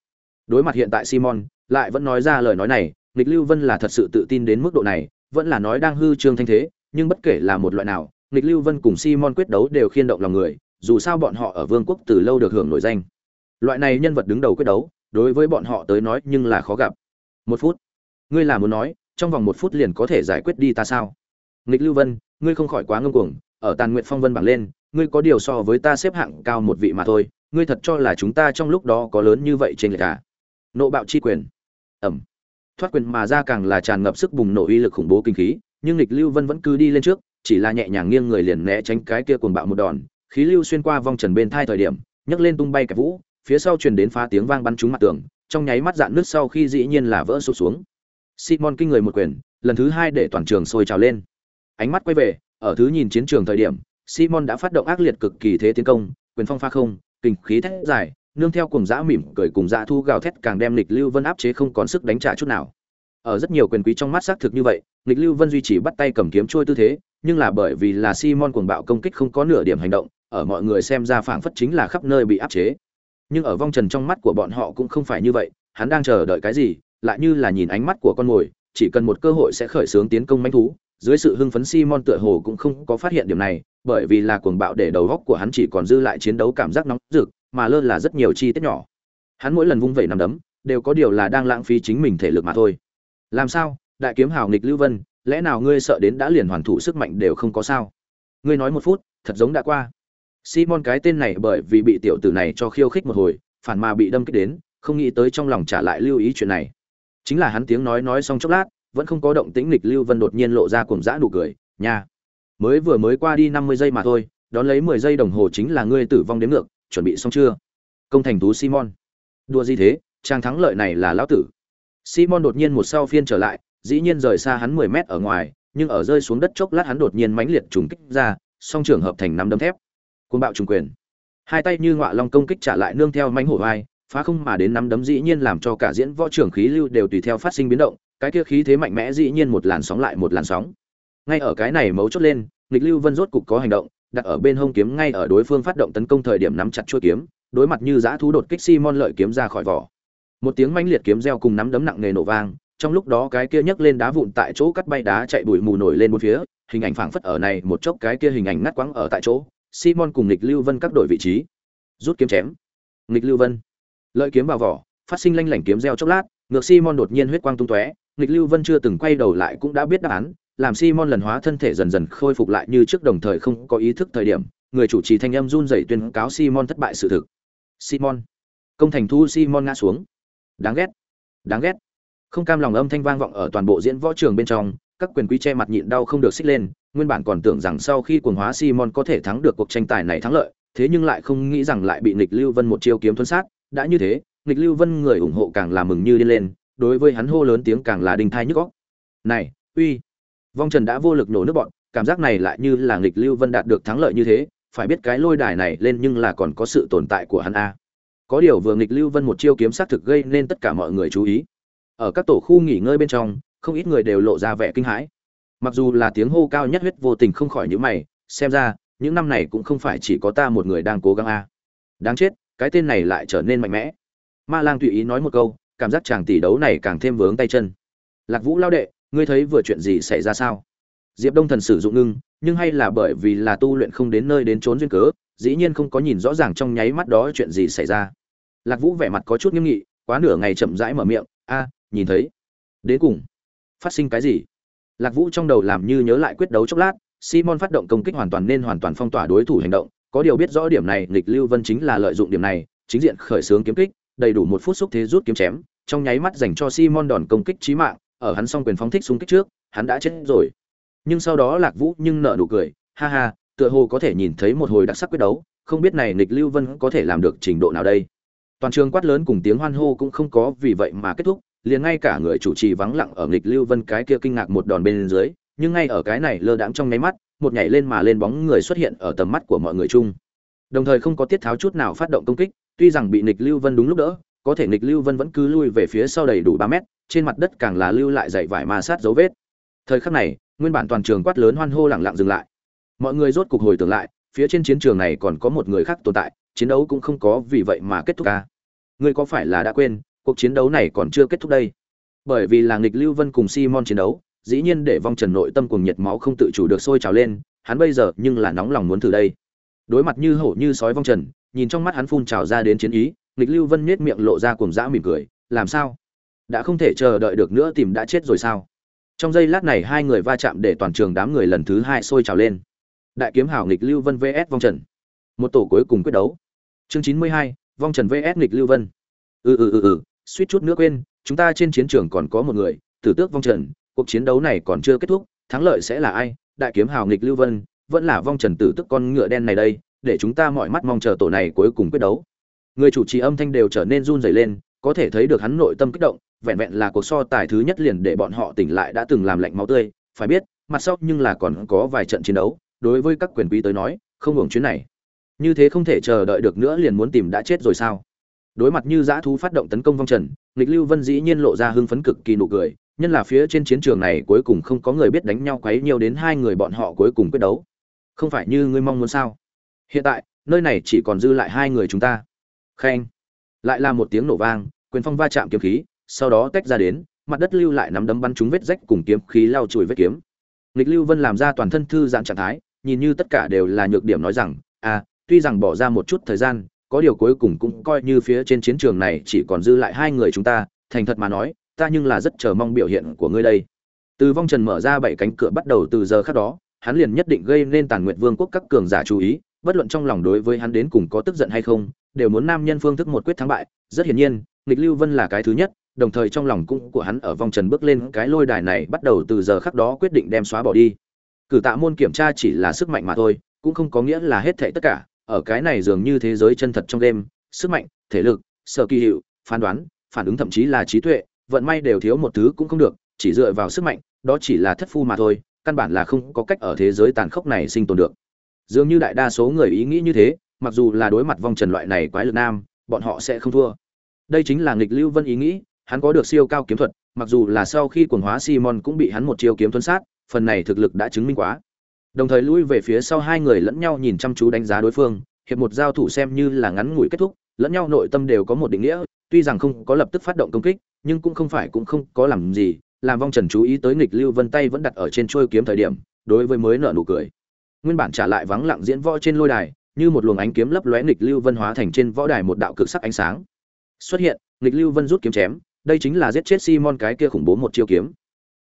Đối mặt hiện tại simon, lại vẫn nói ra lời nói này, nghịch lưu vân là thật sự tự tin đến mức độ này vẫn là nói đang hư trương thanh thế, nhưng bất kể là một loại nào, nghịch lưu vân cùng simon quyết đấu đều khiên động lòng người, dù sao bọn họ ở vương quốc từ lâu được hưởng nổi danh. Loại này nhân vật đứng đầu quyết đấu, đối với bọn họ tới nói nhưng là khó gặp. Một phút. Ngươi là muốn nói, trong vòng một phút liền có thể giải quyết đi ta sao? Nghịch lưu vân, ngươi không khỏi quá ngông cuồng, ở tàn nguyện phong vân bảng lên, ngươi có điều so với ta xếp hạng cao một vị mà thôi, ngươi thật cho là chúng ta trong lúc đó có lớn như vậy trên lệch cả nộ bạo chi quyền. Ẩm thoát quyền mà ra càng là tràn ngập sức bùng nổ uy lực khủng bố kinh khí, nhưng lịch lưu vân vẫn cứ đi lên trước, chỉ là nhẹ nhàng nghiêng người liền né tránh cái kia cuồng bạo một đòn. Khí lưu xuyên qua vòng trần bên thai thời điểm, nhấc lên tung bay cả vũ, phía sau truyền đến phá tiếng vang bắn trúng mặt tường, trong nháy mắt dạn nước sau khi dĩ nhiên là vỡ sụt xuống. Simon kinh người một quyền, lần thứ hai để toàn trường sôi trào lên. Ánh mắt quay về, ở thứ nhìn chiến trường thời điểm, simon đã phát động ác liệt cực kỳ thế tiến công, quyền phong pha không, kinh khí thét dài nương theo cùng dã mỉm cười cùng dã thu gào thét càng đem lịch lưu vân áp chế không còn sức đánh trả chút nào. Ở rất nhiều quyền quý trong mắt xác thực như vậy, lịch lưu vân duy trì bắt tay cầm kiếm trôi tư thế, nhưng là bởi vì là simon cuồng bạo công kích không có nửa điểm hành động, ở mọi người xem ra phảng phất chính là khắp nơi bị áp chế. Nhưng ở vong trần trong mắt của bọn họ cũng không phải như vậy, hắn đang chờ đợi cái gì, lại như là nhìn ánh mắt của con mồi, chỉ cần một cơ hội sẽ khởi xướng tiến công manh thú. Dưới sự hưng phấn simon tựa hồ cũng không có phát hiện điểm này, bởi vì là cuồng bạo để đầu góc của hắn chỉ còn dư lại chiến đấu cảm giác nóng rực mà lơ là rất nhiều chi tiết nhỏ. Hắn mỗi lần vung vẩy nằm đấm, đều có điều là đang lãng phí chính mình thể lực mà thôi. Làm sao? Đại kiếm hào nghịch lưu vân, lẽ nào ngươi sợ đến đã liền hoàn thủ sức mạnh đều không có sao? Ngươi nói một phút, thật giống đã qua. Simon cái tên này bởi vì bị tiểu tử này cho khiêu khích một hồi, phản mà bị đâm kích đến, không nghĩ tới trong lòng trả lại lưu ý chuyện này. Chính là hắn tiếng nói nói xong chốc lát, vẫn không có động tĩnh nghịch lưu vân đột nhiên lộ ra cùng dã nụ cười, nha, mới vừa mới qua đi năm mươi giây mà thôi, đón lấy mười giây đồng hồ chính là ngươi tử vong đến ngược chuẩn bị xong chưa? Công thành tú simon. Đua gì thế? Trang thắng lợi này là lão tử. Simon đột nhiên một sau phiên trở lại, dĩ nhiên rời xa hắn mười mét ở ngoài, nhưng ở rơi xuống đất chốc lát hắn đột nhiên mãnh liệt trùng kích ra, song trường hợp thành năm đấm thép. Côn bạo trùng quyền. Hai tay như ngọa long công kích trả lại nương theo mánh hổ vai, phá không mà đến năm đấm dĩ nhiên làm cho cả diễn võ trưởng khí lưu đều tùy theo phát sinh biến động, cái kia khí thế mạnh mẽ dĩ nhiên một làn sóng lại một làn sóng. Ngay ở cái này mấu chốt lên, nghịch lưu vân rốt cục có hành động đặt ở bên hông kiếm ngay ở đối phương phát động tấn công thời điểm nắm chặt chuôi kiếm đối mặt như dã thú đột kích Simon lợi kiếm ra khỏi vỏ. Một tiếng mãnh liệt kiếm reo cùng nắm đấm nặng nề nổ vang, trong lúc đó cái kia nhấc lên đá vụn tại chỗ cắt bay đá chạy bụi mù nổi lên bốn phía, hình ảnh phảng phất ở này một chốc cái kia hình ảnh ngắt quãng ở tại chỗ. Simon cùng Lịch Lưu Vân các đổi vị trí, rút kiếm chém. Lịch Lưu Vân, lợi kiếm vào vỏ, phát sinh lanh lảnh kiếm reo chốc lát, ngược Simon đột nhiên huyết quang tung tóe, Lịch Lưu Vân chưa từng quay đầu lại cũng đã biết đáp án, làm Simon lần hóa thân thể dần dần khôi phục lại như trước đồng thời không có ý thức thời điểm, người chủ trì thanh âm run rẩy tuyên cáo Simon thất bại sự thực. Simon. Công thành thu Simon ngã xuống. Đáng ghét. Đáng ghét. Không cam lòng âm thanh vang vọng ở toàn bộ diễn võ trường bên trong, các quyền quý che mặt nhịn đau không được xích lên, nguyên bản còn tưởng rằng sau khi cuồng hóa Simon có thể thắng được cuộc tranh tài này thắng lợi, thế nhưng lại không nghĩ rằng lại bị Nghịch Lưu Vân một chiêu kiếm thuần sát, đã như thế, Nghịch Lưu Vân người ủng hộ càng là mừng như điên lên, đối với hắn hô lớn tiếng càng là đình thai nhức óc. Này, uy. Vong Trần đã vô lực nổ nước bọn, cảm giác này lại như là Nghịch Lưu Vân đạt được thắng lợi như thế, phải biết cái lôi đài này lên nhưng là còn có sự tồn tại của hắn a. Có điều vừa nghịch Lưu Vân một chiêu kiếm sát thực gây nên tất cả mọi người chú ý. Ở các tổ khu nghỉ ngơi bên trong, không ít người đều lộ ra vẻ kinh hãi. Mặc dù là tiếng hô cao nhất huyết vô tình không khỏi những mày, xem ra những năm này cũng không phải chỉ có ta một người đang cố gắng a đáng chết cái tên này lại trở nên mạnh mẽ ma lang tùy ý nói một câu cảm giác chàng tỷ đấu này càng thêm vướng tay chân lạc vũ lao đệ ngươi thấy vừa chuyện gì xảy ra sao? Diệp đông thần sử dụng ngưng, nhưng hay là bởi vì là tu luyện không đến nơi đến trốn duyên cớ, dĩ nhiên không có nhìn rõ ràng trong nháy mắt đó chuyện gì xảy ra. Lạc vũ vẻ mặt có chút nghiêm nghị, quá nửa ngày chậm rãi mở miệng, a, nhìn thấy. Đến cùng, phát sinh cái gì? Lạc vũ trong đầu làm như nhớ lại quyết đấu chốc lát, simon phát động công kích hoàn toàn nên hoàn toàn phong tỏa đối thủ hành động. Có điều biết rõ điểm này, nghịch lưu vân chính là lợi dụng điểm này, chính diện khởi xướng kiếm kích, đầy đủ một phút xúc thế rút kiếm chém, trong nháy mắt dành cho simon đòn công kích chí mạng ở hắn xong quyền phóng thích xung kích trước, hắn đã chết rồi. Nhưng sau đó lạc vũ nhưng nở nụ cười, ha ha, tựa hồ có thể nhìn thấy một hồi đặc sắc quyết đấu, không biết này Nịch lưu vân có thể làm được trình độ nào đây. Toàn trường quát lớn cùng tiếng hoan hô cũng không có vì vậy mà kết thúc, liền ngay cả người chủ trì vắng lặng ở Nịch lưu vân cái kia kinh ngạc một đòn bên dưới, nhưng ngay ở cái này lơ đãng trong nháy mắt, một nhảy lên mà lên bóng người xuất hiện ở tầm mắt của mọi người chung. Đồng thời không có tiết tháo chút nào phát động công kích, tuy rằng bị Nịch lưu vân đúng lúc đỡ, có thể Nịch lưu vân vẫn cứ lui về phía sau đầy đủ ba mét trên mặt đất càng là lưu lại dày vải ma sát dấu vết. Thời khắc này, nguyên bản toàn trường quát lớn hoan hô lặng lặng dừng lại. Mọi người rốt cục hồi tưởng lại, phía trên chiến trường này còn có một người khác tồn tại, chiến đấu cũng không có vì vậy mà kết thúc ca ngươi có phải là đã quên, cuộc chiến đấu này còn chưa kết thúc đây? Bởi vì là nghịch lưu vân cùng simon chiến đấu, dĩ nhiên để vong trần nội tâm cùng nhiệt máu không tự chủ được sôi trào lên, hắn bây giờ nhưng là nóng lòng muốn thử đây. Đối mặt như hổ như sói vong trần, nhìn trong mắt hắn phun trào ra đến chiến ý, nghịch lưu vân nhếch miệng lộ ra cuồng dã mỉm cười, làm sao? Đã không thể chờ đợi được nữa tìm đã chết rồi sao? Trong giây lát này hai người va chạm để toàn trường đám người lần thứ hai sôi trào lên. Đại kiếm hảo nghịch lưu vân vs vong trần. Một tổ cuối cùng quyết đấu. Chương chín mươi hai, vong trần vs nghịch lưu vân. Ừ ừ ừ ừ suýt chút nữa quên, chúng ta trên chiến trường còn có một người, tử tước vong trần. Cuộc chiến đấu này còn chưa kết thúc, thắng lợi sẽ là ai? Đại kiếm hào nghịch lưu vân, vẫn là vong trần tử tức con ngựa đen này đây, để chúng ta mọi mắt mong chờ tổ này cuối cùng quyết đấu. Người chủ trì âm thanh đều trở nên run rẩy lên, có thể thấy được hắn nội tâm kích động vẹn vẹn là cuộc so tài thứ nhất liền để bọn họ tỉnh lại đã từng làm lạnh máu tươi, phải biết, mặt sau nhưng là còn có vài trận chiến đấu, đối với các quyền quý tới nói, không hưởng chuyến này. Như thế không thể chờ đợi được nữa liền muốn tìm đã chết rồi sao? Đối mặt như dã thú phát động tấn công vong trần, nghịch lưu vân dĩ nhiên lộ ra hưng phấn cực kỳ nụ cười, nhân là phía trên chiến trường này cuối cùng không có người biết đánh nhau quấy nhiều đến hai người bọn họ cuối cùng quyết đấu. Không phải như ngươi mong muốn sao? Hiện tại, nơi này chỉ còn dư lại hai người chúng ta. Khen. Lại là một tiếng nổ vang, quyền phong va chạm kiếm khí sau đó tách ra đến, mặt đất lưu lại nắm đấm bắn trúng vết rách cùng kiếm khí lao chùi vết kiếm. Nghịch lưu vân làm ra toàn thân thư giãn trạng thái, nhìn như tất cả đều là nhược điểm nói rằng à tuy rằng bỏ ra một chút thời gian, có điều cuối cùng cũng coi như phía trên chiến trường này chỉ còn dư lại hai người chúng ta, thành thật mà nói, ta nhưng là rất chờ mong biểu hiện của ngươi đây. Từ vong trần mở ra bảy cánh cửa bắt đầu từ giờ khác đó, hắn liền nhất định gây nên tàn nguyệt vương quốc các cường giả chú ý, bất luận trong lòng đối với hắn đến cùng có tức giận hay không, đều muốn nam nhân phương thức một quyết thắng bại. Rất hiển nhiên, nghịch lưu vân là cái thứ nhất đồng thời trong lòng cũng của hắn ở vong trần bước lên cái lôi đài này bắt đầu từ giờ khắc đó quyết định đem xóa bỏ đi. Cử tạ môn kiểm tra chỉ là sức mạnh mà thôi, cũng không có nghĩa là hết thảy tất cả, ở cái này dường như thế giới chân thật trong đêm, sức mạnh, thể lực, sở kỳ hiệu, phán đoán, phản ứng thậm chí là trí tuệ, vận may đều thiếu một thứ cũng không được, chỉ dựa vào sức mạnh, đó chỉ là thất phu mà thôi, căn bản là không có cách ở thế giới tàn khốc này sinh tồn được. Dường như đại đa số người ý nghĩ như thế, mặc dù là đối mặt vong trần loại này quái lực nam, bọn họ sẽ không thua. Đây chính là nghịch lưu vân ý nghĩ hắn có được siêu cao kiếm thuật, mặc dù là sau khi quần hóa simon cũng bị hắn một chiêu kiếm tuân sát, phần này thực lực đã chứng minh quá. Đồng thời lui về phía sau hai người lẫn nhau nhìn chăm chú đánh giá đối phương, hiệp một giao thủ xem như là ngắn ngủi kết thúc, lẫn nhau nội tâm đều có một định nghĩa, tuy rằng không có lập tức phát động công kích, nhưng cũng không phải cũng không có làm gì, làm vong trần chú ý tới nghịch lưu vân tay vẫn đặt ở trên chuôi kiếm thời điểm, đối với mới nở nụ cười. Nguyên bản trả lại vắng lặng diễn võ trên lôi đài, như một luồng ánh kiếm lấp lóe nghịch lưu vân hóa thành trên võ đài một đạo cực sắc ánh sáng. Xuất hiện, nghịch lưu vân rút kiếm chém đây chính là giết chết simon cái kia khủng bố một chiêu kiếm.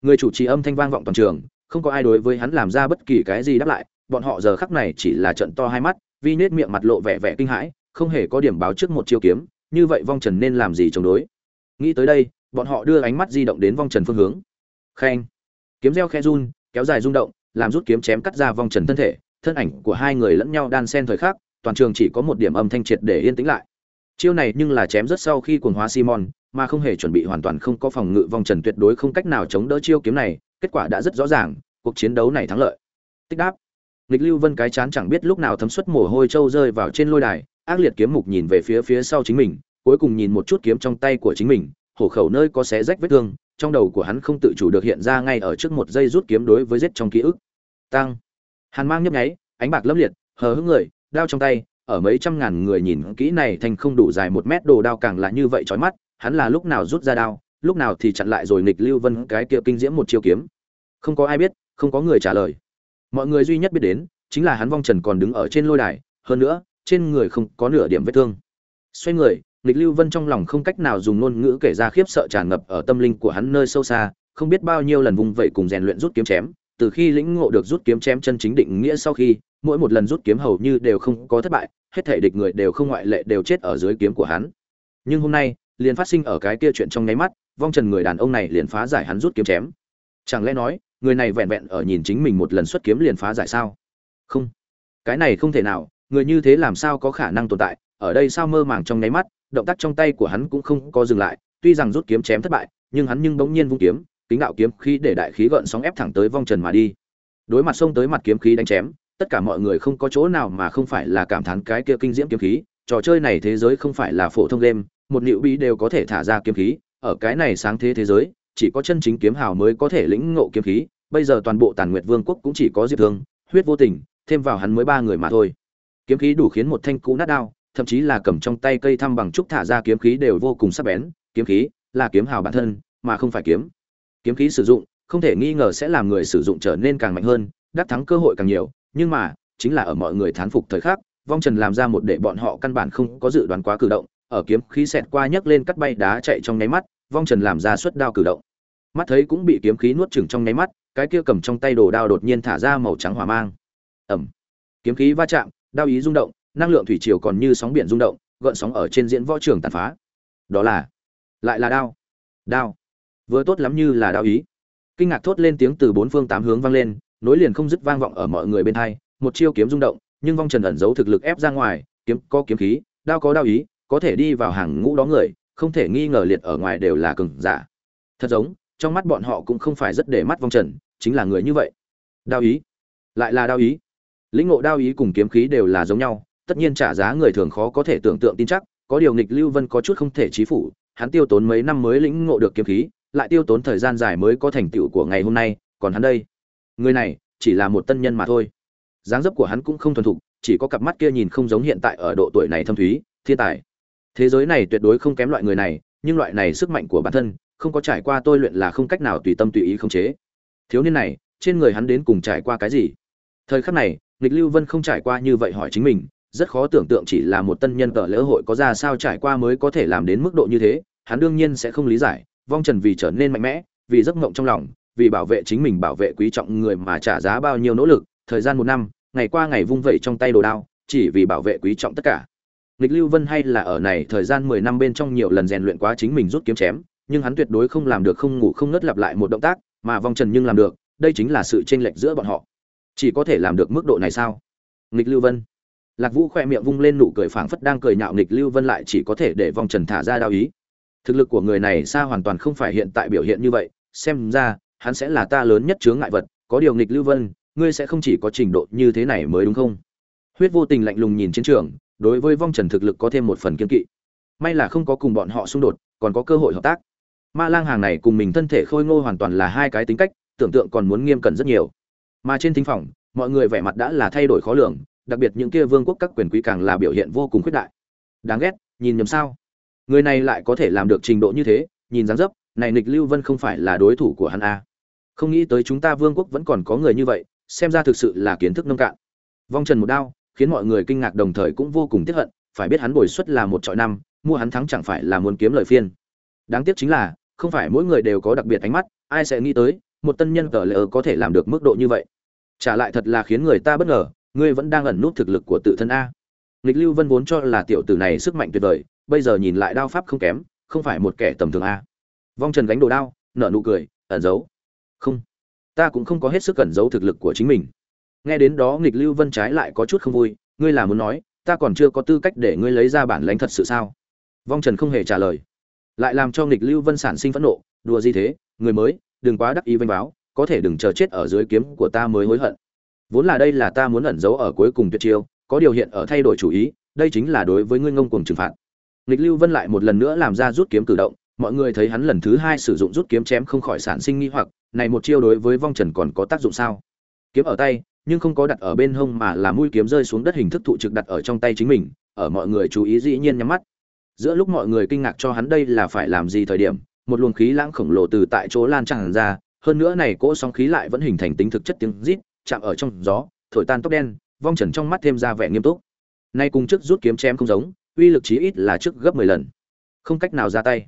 Người chủ trì âm thanh vang vọng toàn trường, không có ai đối với hắn làm ra bất kỳ cái gì đáp lại, bọn họ giờ khắc này chỉ là trận to hai mắt, vi nết miệng mặt lộ vẻ vẻ kinh hãi, không hề có điểm báo trước một chiêu kiếm, như vậy vong trần nên làm gì chống đối? Nghĩ tới đây, bọn họ đưa ánh mắt di động đến vong trần phương hướng. Khen. Kiếm reo khe run, kéo dài rung động, làm rút kiếm chém cắt ra vong trần thân thể, thân ảnh của hai người lẫn nhau đan sen thời khắc, toàn trường chỉ có một điểm âm thanh triệt để yên tĩnh lại. Chiêu này nhưng là chém rất sau khi cuồng hóa simon mà không hề chuẩn bị hoàn toàn không có phòng ngự vong trần tuyệt đối không cách nào chống đỡ chiêu kiếm này, kết quả đã rất rõ ràng, cuộc chiến đấu này thắng lợi. Tích đáp. Nghịch lưu vân cái chán chẳng biết lúc nào thấm suất mồ hôi trâu rơi vào trên lôi đài, ác liệt kiếm mục nhìn về phía phía sau chính mình, cuối cùng nhìn một chút kiếm trong tay của chính mình, hổ khẩu nơi có xé rách vết thương, trong đầu của hắn không tự chủ được hiện ra ngay ở trước một giây rút kiếm đối với giết trong ký ức. Tăng hàn mang nhấp nháy, ánh bạc lấp liệt, hờ hững người, đao trong tay, ở mấy trăm ngàn người nhìn kỹ này thành không đủ dài một mét đồ đao càng là như vậy chói mắt hắn là lúc nào rút ra đao, lúc nào thì chặn lại rồi nghịch lưu vân cái kia kinh diễm một chiêu kiếm. Không có ai biết, không có người trả lời. Mọi người duy nhất biết đến, chính là hắn vong trần còn đứng ở trên lôi đài, hơn nữa, trên người không có nửa điểm vết thương. Xoay người, nghịch lưu vân trong lòng không cách nào dùng ngôn ngữ kể ra khiếp sợ tràn ngập ở tâm linh của hắn nơi sâu xa, không biết bao nhiêu lần vùng vậy cùng rèn luyện rút kiếm chém, từ khi lĩnh ngộ được rút kiếm chém chân chính định nghĩa sau khi, mỗi một lần rút kiếm hầu như đều không có thất bại, hết thể địch người đều không ngoại lệ đều chết ở dưới kiếm của hắn. Nhưng hôm nay liền phát sinh ở cái kia chuyện trong nháy mắt, vong trần người đàn ông này liền phá giải hắn rút kiếm chém. Chẳng lẽ nói, người này vẹn vẹn ở nhìn chính mình một lần xuất kiếm liền phá giải sao? Không. Cái này không thể nào, người như thế làm sao có khả năng tồn tại? Ở đây sao mơ màng trong nháy mắt, động tác trong tay của hắn cũng không có dừng lại, tuy rằng rút kiếm chém thất bại, nhưng hắn nhưng bỗng nhiên vung kiếm, kính đạo kiếm khí để đại khí gợn sóng ép thẳng tới vong trần mà đi. Đối mặt xông tới mặt kiếm khí đánh chém, tất cả mọi người không có chỗ nào mà không phải là cảm thán cái kia kinh diễm kiếm khí trò chơi này thế giới không phải là phổ thông game, một liệu bí đều có thể thả ra kiếm khí, ở cái này sáng thế thế giới, chỉ có chân chính kiếm hào mới có thể lĩnh ngộ kiếm khí, bây giờ toàn bộ tàn nguyệt vương quốc cũng chỉ có diệp thương, huyết vô tình, thêm vào hắn mới ba người mà thôi. Kiếm khí đủ khiến một thanh cũ nát đao, thậm chí là cầm trong tay cây thăm bằng trúc thả ra kiếm khí đều vô cùng sắc bén, kiếm khí là kiếm hào bản thân, mà không phải kiếm. Kiếm khí sử dụng, không thể nghi ngờ sẽ làm người sử dụng trở nên càng mạnh hơn, đắc thắng cơ hội càng nhiều, nhưng mà, chính là ở mọi người thán phục thời khắc vong trần làm ra một để bọn họ căn bản không có dự đoán quá cử động, ở kiếm khí xẹt qua nhấc lên cắt bay đá chạy trong nháy mắt, vong trần làm ra suất đao cử động. Mắt thấy cũng bị kiếm khí nuốt chửng trong nháy mắt, cái kia cầm trong tay đồ đao đột nhiên thả ra màu trắng hỏa mang. Ẩm kiếm khí va chạm, đao ý rung động, năng lượng thủy triều còn như sóng biển rung động, gợn sóng ở trên diễn võ trường tàn phá. Đó là, lại là đao. Đao. Vừa tốt lắm như là đao ý. Kinh ngạc thốt lên tiếng từ bốn phương tám hướng vang lên, nối liền không dứt vang vọng ở mọi người bên hai, một chiêu kiếm rung động nhưng vong trần ẩn giấu thực lực ép ra ngoài, kiếm có kiếm khí, đao có đao ý, có thể đi vào hàng ngũ đó người, không thể nghi ngờ liệt ở ngoài đều là cường giả. Thật giống, trong mắt bọn họ cũng không phải rất để mắt vong trần, chính là người như vậy. Đao ý, lại là đao ý. Lĩnh ngộ đao ý cùng kiếm khí đều là giống nhau, tất nhiên trả giá người thường khó có thể tưởng tượng tin chắc, có điều nghịch lưu vân có chút không thể trí phủ, hắn tiêu tốn mấy năm mới lĩnh ngộ được kiếm khí, lại tiêu tốn thời gian dài mới có thành tựu của ngày hôm nay, còn hắn đây. Người này chỉ là một tân nhân mà thôi dáng dấp của hắn cũng không thuần thục, chỉ có cặp mắt kia nhìn không giống hiện tại ở độ tuổi này thâm thúy, thiên tài. Thế giới này tuyệt đối không kém loại người này, nhưng loại này sức mạnh của bản thân, không có trải qua tôi luyện là không cách nào tùy tâm tùy ý khống chế. Thiếu niên này, trên người hắn đến cùng trải qua cái gì? Thời khắc này, nghịch lưu vân không trải qua như vậy hỏi chính mình, rất khó tưởng tượng chỉ là một tân nhân cỡ lễ hội có ra sao trải qua mới có thể làm đến mức độ như thế, hắn đương nhiên sẽ không lý giải, vong trần vì trở nên mạnh mẽ, vì giấc mộng trong lòng, vì bảo vệ chính mình bảo vệ quý trọng người mà trả giá bao nhiêu nỗ lực thời gian một năm, ngày qua ngày vung vẩy trong tay đồ đao, chỉ vì bảo vệ quý trọng tất cả. Nghịch lưu vân hay là ở này thời gian mười năm bên trong nhiều lần rèn luyện quá chính mình rút kiếm chém, nhưng hắn tuyệt đối không làm được, không ngủ không ngớt lặp lại một động tác, mà vong trần nhưng làm được, đây chính là sự chênh lệch giữa bọn họ. Chỉ có thể làm được mức độ này sao? Nghịch lưu vân. Lạc vũ khoe miệng vung lên nụ cười phảng phất đang cười nhạo nghịch lưu vân lại chỉ có thể để vong trần thả ra đao ý. Thực lực của người này xa hoàn toàn không phải hiện tại biểu hiện như vậy, xem ra, hắn sẽ là ta lớn nhất chướng ngại vật, có điều nghịch lưu vân ngươi sẽ không chỉ có trình độ như thế này mới đúng không? Huyết vô tình lạnh lùng nhìn chiến trường, đối với vong trần thực lực có thêm một phần kiên kỵ. May là không có cùng bọn họ xung đột, còn có cơ hội hợp tác. Ma lang hàng này cùng mình thân thể khôi ngô hoàn toàn là hai cái tính cách, tưởng tượng còn muốn nghiêm cẩn rất nhiều. Mà trên thính phòng, mọi người vẻ mặt đã là thay đổi khó lường, đặc biệt những kia vương quốc các quyền quý càng là biểu hiện vô cùng khuyết đại. Đáng ghét, nhìn nhầm sao? Người này lại có thể làm được trình độ như thế, nhìn dáng dấp, này nịch lưu vân không phải là đối thủ của hắn a à. không nghĩ tới chúng ta vương quốc vẫn còn có người như vậy xem ra thực sự là kiến thức nông cạn. Vong trần một đao, khiến mọi người kinh ngạc đồng thời cũng vô cùng tiếc hận, phải biết hắn bồi suất là một trọi năm, mua hắn thắng chẳng phải là muốn kiếm lời phiên. Đáng tiếc chính là, không phải mỗi người đều có đặc biệt ánh mắt, ai sẽ nghĩ tới, một tân nhân cờ lỡ có thể làm được mức độ như vậy. Trả lại thật là khiến người ta bất ngờ, ngươi vẫn đang ẩn nút thực lực của tự thân a. Nghịch lưu vân vốn cho là tiểu tử này sức mạnh tuyệt vời, bây giờ nhìn lại đao pháp không kém, không phải một kẻ tầm thường a. Vong trần gánh đồ đao, nở nụ cười, ẩn giấu. Không ta cũng không có hết sức cẩn giấu thực lực của chính mình. Nghe đến đó nghịch lưu vân trái lại có chút không vui, ngươi là muốn nói, ta còn chưa có tư cách để ngươi lấy ra bản lãnh thật sự sao? Vong trần không hề trả lời. Lại làm cho nghịch lưu vân sản sinh phẫn nộ, đùa gì thế, người mới, đừng quá đắc ý vênh báo, có thể đừng chờ chết ở dưới kiếm của ta mới hối hận. Vốn là đây là ta muốn ẩn giấu ở cuối cùng tuyệt chiêu, có điều hiện ở thay đổi chủ ý, đây chính là đối với ngươi ngông cuồng trừng phạt. Nghịch lưu vân lại một lần nữa làm ra rút kiếm cử động mọi người thấy hắn lần thứ hai sử dụng rút kiếm chém không khỏi sản sinh nghi hoặc, này một chiêu đối với vong trần còn có tác dụng sao? Kiếm ở tay, nhưng không có đặt ở bên hông mà là mũi kiếm rơi xuống đất hình thức thụ trực đặt ở trong tay chính mình, ở mọi người chú ý dĩ nhiên nhắm mắt. Giữa lúc mọi người kinh ngạc cho hắn đây là phải làm gì thời điểm, một luồng khí lãng khổng lồ từ tại chỗ lan tràn ra, hơn nữa này cỗ sóng khí lại vẫn hình thành tính thực chất tiếng rít, chạm ở trong gió, thổi tan tóc đen, vong trần trong mắt thêm ra vẻ nghiêm túc. Nay cùng trước rút kiếm chém không giống, uy lực chí ít là trước gấp mười lần. Không cách nào ra tay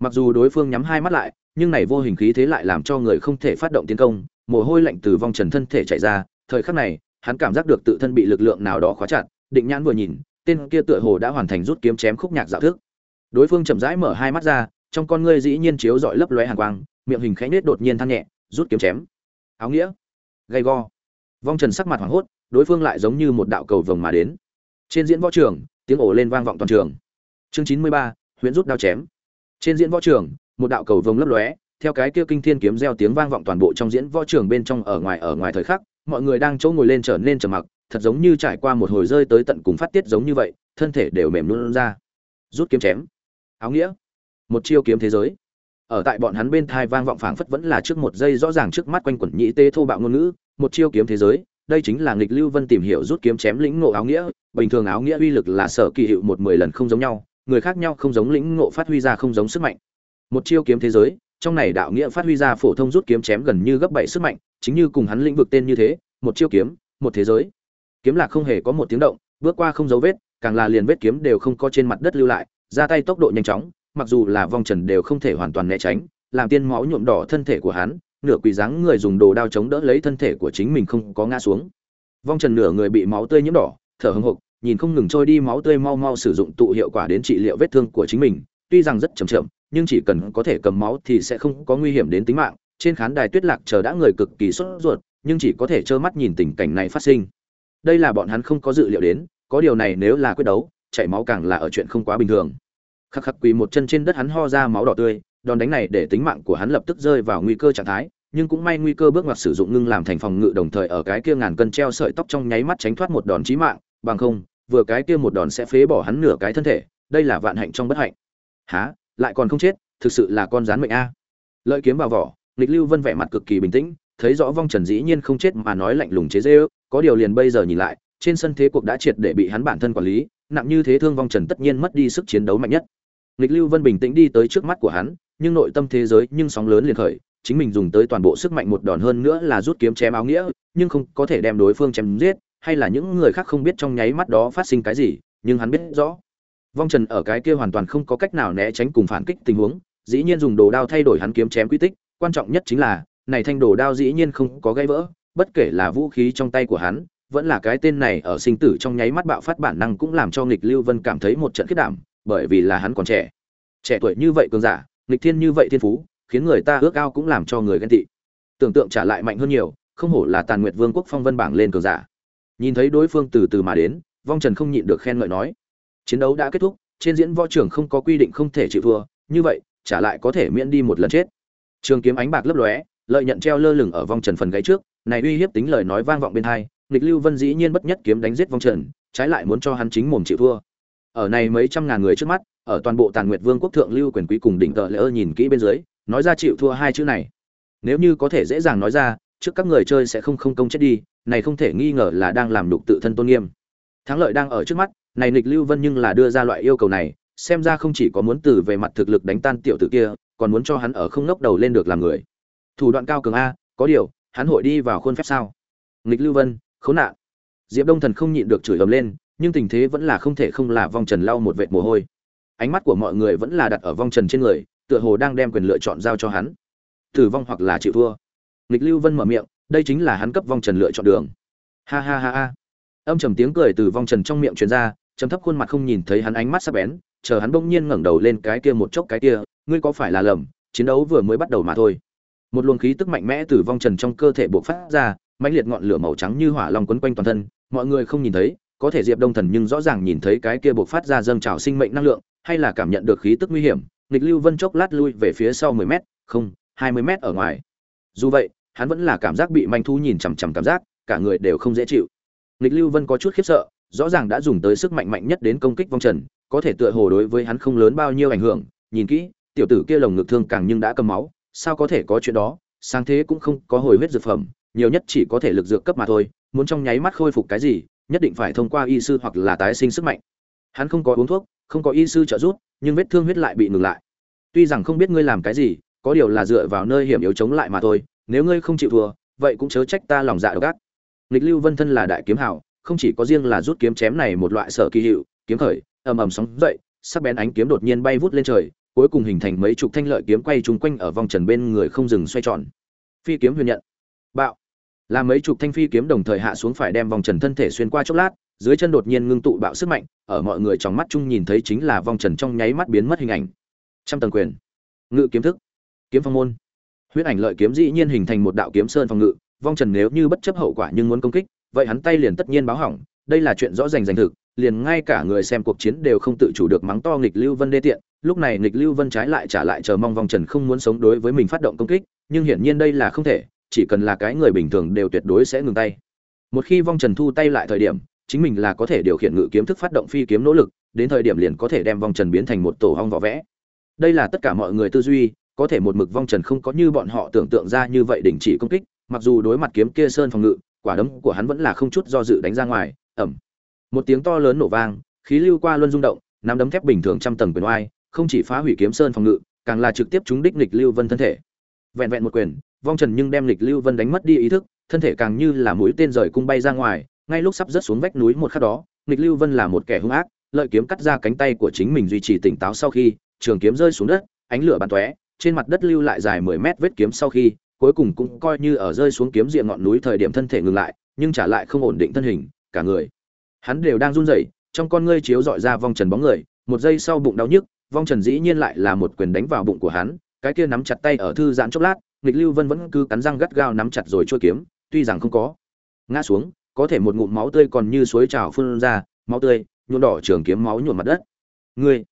mặc dù đối phương nhắm hai mắt lại, nhưng này vô hình khí thế lại làm cho người không thể phát động tiến công, mồ hôi lạnh từ vong trần thân thể chạy ra. Thời khắc này, hắn cảm giác được tự thân bị lực lượng nào đó khóa chặt, định nhãn vừa nhìn, tên kia tựa hồ đã hoàn thành rút kiếm chém khúc nhạc dạo thức đối phương chậm rãi mở hai mắt ra, trong con ngươi dĩ nhiên chiếu dọi lấp lóe hàng quang, miệng hình khẽ nết đột nhiên than nhẹ, rút kiếm chém. Áo nghĩa. Gay go. Vong trần sắc mặt hoảng hốt, đối phương lại giống như một đạo cầu vồng mà đến. Trên diễn võ trường, tiếng ổ lên vang vọng toàn trường. Chương chín mươi ba, huyễn rút đao chém trên diễn võ trường, một đạo cầu vồng lấp lóe, theo cái kia kinh thiên kiếm reo tiếng vang vọng toàn bộ trong diễn võ trường bên trong ở ngoài ở ngoài thời khắc, mọi người đang chỗ ngồi lên trở nên trầm mặc, thật giống như trải qua một hồi rơi tới tận cùng phát tiết giống như vậy, thân thể đều mềm luôn ra. Rút kiếm chém. Áo nghĩa. Một chiêu kiếm thế giới. Ở tại bọn hắn bên thai vang vọng phảng phất vẫn là trước một giây rõ ràng trước mắt quanh quẩn nhĩ tê thô bạo ngôn ngữ, một chiêu kiếm thế giới, đây chính là nghịch lưu vân tìm hiểu rút kiếm chém lĩnh ngộ áo nghĩa, bình thường áo nghĩa uy lực là sở kỳ hiệu một mười lần không giống nhau người khác nhau không giống lĩnh ngộ phát huy ra không giống sức mạnh. Một chiêu kiếm thế giới, trong này đạo nghĩa phát huy ra phổ thông rút kiếm chém gần như gấp bảy sức mạnh, chính như cùng hắn lĩnh vực tên như thế, một chiêu kiếm, một thế giới. Kiếm lạc không hề có một tiếng động, bước qua không dấu vết, càng là liền vết kiếm đều không có trên mặt đất lưu lại, ra tay tốc độ nhanh chóng, mặc dù là vong trần đều không thể hoàn toàn né tránh, làm tiên máu nhuộm đỏ thân thể của hắn, nửa quỳ dáng người dùng đồ đao chống đỡ lấy thân thể của chính mình không có ngã xuống. Vong trần nửa người bị máu tươi nhiễm đỏ, thở hưng hộc nhìn không ngừng trôi đi máu tươi mau mau sử dụng tụ hiệu quả đến trị liệu vết thương của chính mình, tuy rằng rất chậm chậm, nhưng chỉ cần có thể cầm máu thì sẽ không có nguy hiểm đến tính mạng. Trên khán đài tuyết lạc chờ đã người cực kỳ sốt ruột, nhưng chỉ có thể trơ mắt nhìn tình cảnh này phát sinh. Đây là bọn hắn không có dự liệu đến, có điều này nếu là quyết đấu, chảy máu càng là ở chuyện không quá bình thường. Khắc khắc quỳ một chân trên đất hắn ho ra máu đỏ tươi, đòn đánh này để tính mạng của hắn lập tức rơi vào nguy cơ trạng thái, nhưng cũng may nguy cơ bước ngoặt sử dụng ngưng làm thành phòng ngự đồng thời ở cái kia ngàn cân treo sợi tóc trong nháy mắt tránh thoát một đòn chí mạng, bằng không vừa cái kia một đòn sẽ phế bỏ hắn nửa cái thân thể đây là vạn hạnh trong bất hạnh. Hả, lại còn không chết thực sự là con rán mệnh a. Lợi kiếm vào vỏ lịch lưu vân vẻ mặt cực kỳ bình tĩnh thấy rõ vong trần dĩ nhiên không chết mà nói lạnh lùng chế dê có điều liền bây giờ nhìn lại trên sân thế cuộc đã triệt để bị hắn bản thân quản lý nặng như thế thương vong trần tất nhiên mất đi sức chiến đấu mạnh nhất. Lịch lưu vân bình tĩnh đi tới trước mắt của hắn nhưng nội tâm thế giới nhưng sóng lớn liền khởi chính mình dùng tới toàn bộ sức mạnh một đòn hơn nữa là rút kiếm chém áo nghĩa nhưng không có thể đem đối phương chém giết hay là những người khác không biết trong nháy mắt đó phát sinh cái gì, nhưng hắn biết rõ. Vong trần ở cái kia hoàn toàn không có cách nào né tránh cùng phản kích tình huống, dĩ nhiên dùng đồ đao thay đổi hắn kiếm chém quy tích, quan trọng nhất chính là, này thanh đồ đao dĩ nhiên không có gãy vỡ, bất kể là vũ khí trong tay của hắn, vẫn là cái tên này ở sinh tử trong nháy mắt bạo phát bản năng cũng làm cho nghịch lưu vân cảm thấy một trận khiết đảm, bởi vì là hắn còn trẻ. Trẻ tuổi như vậy cường giả, nghịch thiên như vậy thiên phú, khiến người ta ước ao cũng làm cho người ghen tị. Tưởng tượng trả lại mạnh hơn nhiều, không hổ là tàn nguyệt vương quốc phong vân bảng lên cường giả nhìn thấy đối phương từ từ mà đến, vong trần không nhịn được khen ngợi nói, chiến đấu đã kết thúc, trên diễn võ trường không có quy định không thể chịu thua, như vậy, trả lại có thể miễn đi một lần chết. Trường kiếm ánh bạc lấp lóe, lợi nhận treo lơ lửng ở vong trần phần gáy trước, này uy hiếp tính lời nói vang vọng bên hai, nghịch lưu vân dĩ nhiên bất nhất kiếm đánh giết vong trần, trái lại muốn cho hắn chính mồm chịu thua. Ở này mấy trăm ngàn người trước mắt, ở toàn bộ tàn nguyệt vương quốc thượng lưu quyền quý cùng đỉnh tợ lỡ nhìn kỹ bên dưới, nói ra chịu thua hai chữ này. Nếu như có thể dễ dàng nói ra trước các người chơi sẽ không không công chết đi, này không thể nghi ngờ là đang làm đục tự thân tôn nghiêm. Thắng lợi đang ở trước mắt, này nghịch lưu vân nhưng là đưa ra loại yêu cầu này, xem ra không chỉ có muốn từ về mặt thực lực đánh tan tiểu tử kia, còn muốn cho hắn ở không nốc đầu lên được làm người. Thủ đoạn cao cường a, có điều, hắn hội đi vào khuôn phép sao? Nghịch lưu vân, khốn nạn. Diệp đông thần không nhịn được chửi ầm lên, nhưng tình thế vẫn là không thể không là vong trần lau một vệt mồ hôi. Ánh mắt của mọi người vẫn là đặt ở vong trần trên người, tựa hồ đang đem quyền lựa chọn giao cho hắn. Tử vong hoặc là chịu thua nghịch lưu vân mở miệng, đây chính là hắn cấp vong trần lựa chọn đường. Ha ha ha ha. Âm trầm tiếng cười từ vong trần trong miệng truyền ra, trầm thấp khuôn mặt không nhìn thấy hắn ánh mắt sắc bén, chờ hắn bỗng nhiên ngẩng đầu lên cái kia một chốc cái kia, ngươi có phải là lầm, chiến đấu vừa mới bắt đầu mà thôi. Một luồng khí tức mạnh mẽ từ vong trần trong cơ thể bộc phát ra, mãnh liệt ngọn lửa màu trắng như hỏa long quấn quanh toàn thân, mọi người không nhìn thấy, có thể diệp đông thần nhưng rõ ràng nhìn thấy cái kia bộc phát ra dâng trào sinh mệnh năng lượng, hay là cảm nhận được khí tức nguy hiểm, nghịch lưu vân chốc lát lui về phía sau mười m không, hai mươi m ở ngoài. Dù vậy hắn vẫn là cảm giác bị manh thu nhìn chằm chằm cảm giác, cả người đều không dễ chịu. Nghịch lưu vân có chút khiếp sợ, rõ ràng đã dùng tới sức mạnh mạnh nhất đến công kích vong trần, có thể tựa hồ đối với hắn không lớn bao nhiêu ảnh hưởng, nhìn kỹ, tiểu tử kia lồng ngực thương càng nhưng đã cầm máu, sao có thể có chuyện đó, sáng thế cũng không có hồi huyết dược phẩm, nhiều nhất chỉ có thể lực dược cấp mà thôi, muốn trong nháy mắt khôi phục cái gì, nhất định phải thông qua y sư hoặc là tái sinh sức mạnh. Hắn không có uống thuốc, không có y sư trợ giúp, nhưng vết thương huyết lại bị ngừng lại. Tuy rằng không biết ngươi làm cái gì, có điều là dựa vào nơi hiểm yếu chống lại mà thôi nếu ngươi không chịu thua, vậy cũng chớ trách ta lòng dạ độc ác. Nghịch lưu vân thân là đại kiếm hảo, không chỉ có riêng là rút kiếm chém này một loại sở kỳ hiệu, kiếm khởi, ầm ầm sóng dậy, sắc bén ánh kiếm đột nhiên bay vút lên trời, cuối cùng hình thành mấy chục thanh lợi kiếm quay trúng quanh ở vòng trần bên người không dừng xoay tròn. Phi kiếm huyền nhận. Bạo. Là mấy chục thanh phi kiếm đồng thời hạ xuống phải đem vòng trần thân thể xuyên qua chốc lát, dưới chân đột nhiên ngưng tụ bạo sức mạnh, ở mọi người trong mắt chung nhìn thấy chính là vòng trần trong nháy mắt biến mất hình ảnh. Trăm tầng quyền. Ngự kiếm thức. Kiếm phong môn huyết ảnh lợi kiếm dĩ nhiên hình thành một đạo kiếm sơn phòng ngự, vong trần nếu như bất chấp hậu quả nhưng muốn công kích, vậy hắn tay liền tất nhiên báo hỏng, đây là chuyện rõ rành rành thực, liền ngay cả người xem cuộc chiến đều không tự chủ được mắng to nghịch lưu vân đê tiện, lúc này nghịch lưu vân trái lại trả lại chờ mong vong trần không muốn sống đối với mình phát động công kích, nhưng hiển nhiên đây là không thể, chỉ cần là cái người bình thường đều tuyệt đối sẽ ngừng tay. Một khi vong trần thu tay lại thời điểm, chính mình là có thể điều khiển ngự kiếm thức phát động phi kiếm nỗ lực, đến thời điểm liền có thể đem vong trần biến thành một tổ hong vỏ vẽ. Đây là tất cả mọi người tư duy có thể một mực vong trần không có như bọn họ tưởng tượng ra như vậy đình chỉ công kích, mặc dù đối mặt kiếm kia sơn phòng ngự, quả đấm của hắn vẫn là không chút do dự đánh ra ngoài ẩm một tiếng to lớn nổ vang, khí lưu qua luân rung động, nắm đấm thép bình thường trăm tầng quyền oai, không chỉ phá hủy kiếm sơn phòng ngự, càng là trực tiếp trúng đích lịch lưu vân thân thể. Vẹn vẹn một quyền, vong trần nhưng đem lịch lưu vân đánh mất đi ý thức, thân thể càng như là mũi tên rời cung bay ra ngoài, ngay lúc sắp rớt xuống vách núi một khắc đó lịch lưu vân là một kẻ hung ác, lợi kiếm cắt ra cánh tay của chính mình duy trì tỉnh táo sau khi, trường kiếm rơi xuống đất, ánh lửa bắn tóe trên mặt đất lưu lại dài 10 mét vết kiếm sau khi, cuối cùng cũng coi như ở rơi xuống kiếm diện ngọn núi thời điểm thân thể ngừng lại, nhưng trả lại không ổn định thân hình, cả người. Hắn đều đang run rẩy, trong con ngươi chiếu dọi ra vong trần bóng người, một giây sau bụng đau nhức, vong trần dĩ nhiên lại là một quyền đánh vào bụng của hắn, cái kia nắm chặt tay ở thư giãn chốc lát Lịch lưu vân vẫn cứ cắn răng gắt gao nắm chặt rồi trôi kiếm, tuy rằng không có ngã xuống, có thể một ngụm máu tươi còn như suối trào phun ra, máu tươi, nhuộm đỏ trường kiếm máu nhuộm mặt đất. Ngươi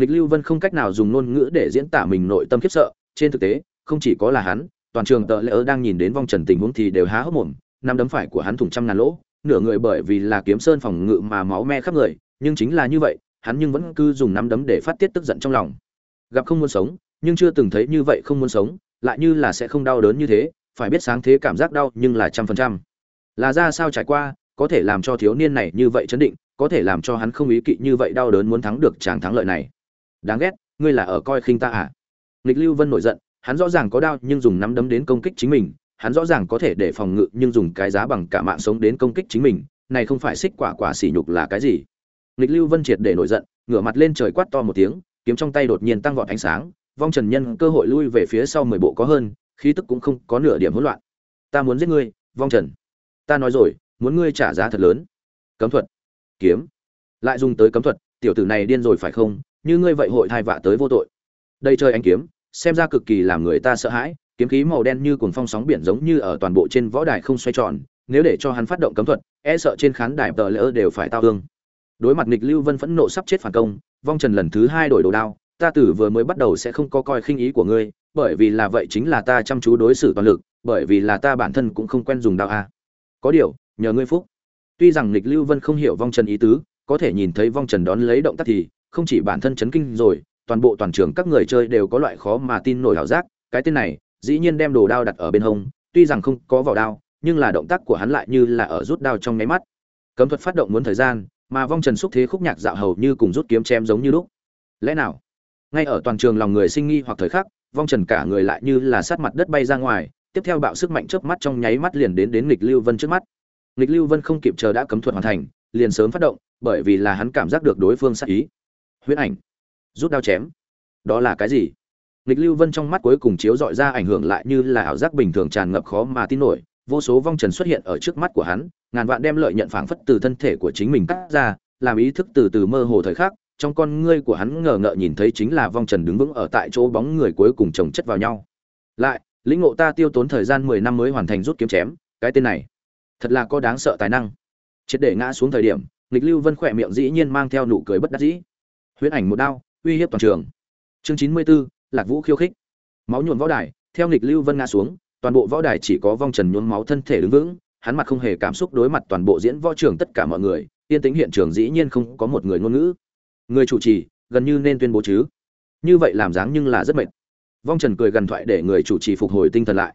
nghịch lưu vân không cách nào dùng ngôn ngữ để diễn tả mình nội tâm khiếp sợ, trên thực tế, không chỉ có là hắn, toàn trường tợ lỡ đang nhìn đến vong trần tình huống thì đều há hốc mồm, năm đấm phải của hắn thủng trăm ngàn lỗ, nửa người bởi vì là kiếm sơn phòng ngự mà máu me khắp người, nhưng chính là như vậy, hắn nhưng vẫn cứ dùng năm đấm để phát tiết tức giận trong lòng. Gặp không muốn sống, nhưng chưa từng thấy như vậy không muốn sống, lại như là sẽ không đau đớn như thế, phải biết sáng thế cảm giác đau nhưng là trăm phần trăm. Là ra sao trải qua, có thể làm cho thiếu niên này như vậy chấn định, có thể làm cho hắn không ý kỵ như vậy đau đớn muốn thắng được chàng thắng lợi này đáng ghét, ngươi là ở coi khinh ta à? Nghịch lưu vân nổi giận, hắn rõ ràng có đau nhưng dùng nắm đấm đến công kích chính mình, hắn rõ ràng có thể để phòng ngự nhưng dùng cái giá bằng cả mạng sống đến công kích chính mình, này không phải xích quả quả sỉ nhục là cái gì? Nghịch lưu vân triệt để nổi giận, ngửa mặt lên trời quát to một tiếng, kiếm trong tay đột nhiên tăng vọt ánh sáng, vong trần nhân cơ hội lui về phía sau mười bộ có hơn, khí tức cũng không có nửa điểm hỗn loạn. Ta muốn giết ngươi, vong trần. Ta nói rồi, muốn ngươi trả giá thật lớn. Cấm thuật. Kiếm. Lại dùng tới cấm thuật, tiểu tử này điên rồi phải không? Như ngươi vậy hội thai vạ tới vô tội. Đây chơi anh kiếm, xem ra cực kỳ làm người ta sợ hãi, kiếm khí màu đen như cuồng phong sóng biển giống như ở toàn bộ trên võ đài không xoay tròn, nếu để cho hắn phát động cấm thuật e sợ trên khán đài tờ lỡ đều phải tao hương đối mặt nghịch lưu vân phẫn nộ sắp chết phản công, vong trần lần thứ hai đổi đồ đao, ta tử vừa mới bắt đầu sẽ không có coi khinh ý của ngươi, bởi vì là vậy chính là ta chăm chú đối xử toàn lực, bởi vì là ta bản thân cũng không quen dùng đao a. Có điều, nhờ ngươi phúc. Tuy rằng nghịch lưu vân không hiểu vong trần ý tứ, có thể nhìn thấy vong trần đón lấy động tác thì không chỉ bản thân chấn kinh rồi, toàn bộ toàn trường các người chơi đều có loại khó mà tin nổi hảo giác, cái tên này, dĩ nhiên đem đồ đao đặt ở bên hông, tuy rằng không có vào đao, nhưng là động tác của hắn lại như là ở rút đao trong nháy mắt. Cấm thuật phát động muốn thời gian, mà vong trần xúc thế khúc nhạc dạo hầu như cùng rút kiếm chém giống như lúc. Lẽ nào? Ngay ở toàn trường lòng người sinh nghi hoặc thời khắc, vong trần cả người lại như là sát mặt đất bay ra ngoài, tiếp theo bạo sức mạnh chớp mắt trong nháy mắt liền đến đến nghịch lưu vân trước mắt. Nghịch lưu vân không kịp chờ đã cấm thuật hoàn thành, liền sớm phát động, bởi vì là hắn cảm giác được đối phương sát ý huyết ảnh. Rút đao chém. Đó là cái gì? Nghịch lưu vân trong mắt cuối cùng chiếu dọi ra ảnh hưởng lại như là ảo giác bình thường tràn ngập khó mà tin nổi. Vô số vong trần xuất hiện ở trước mắt của hắn, ngàn vạn đem lợi nhận phảng phất từ thân thể của chính mình cắt ra, làm ý thức từ từ mơ hồ thời khắc, trong con ngươi của hắn ngờ ngợ nhìn thấy chính là vong trần đứng vững ở tại chỗ bóng người cuối cùng chồng chất vào nhau. Lại, lĩnh ngộ ta tiêu tốn thời gian mười năm mới hoàn thành rút kiếm chém, cái tên này, thật là có đáng sợ tài năng. Triệt để ngã xuống thời điểm, nghịch lưu vân khỏe miệng dĩ nhiên mang theo nụ cười bất đắc dĩ huyễn ảnh một đao uy hiếp toàn trường. Chương chín mươi 94, lạc vũ khiêu khích. Máu nhuộm võ đài theo nghịch lưu vân ngã xuống toàn bộ võ đài chỉ có vong trần nhuốm máu thân thể đứng vững hắn mặt không hề cảm xúc đối mặt toàn bộ diễn võ trường tất cả mọi người yên tĩnh hiện trường dĩ nhiên không có một người ngôn ngữ. Người chủ trì gần như nên tuyên bố chứ. Như vậy làm dáng nhưng là rất mệt. Vong trần cười gần thoại để người chủ trì phục hồi tinh thần lại.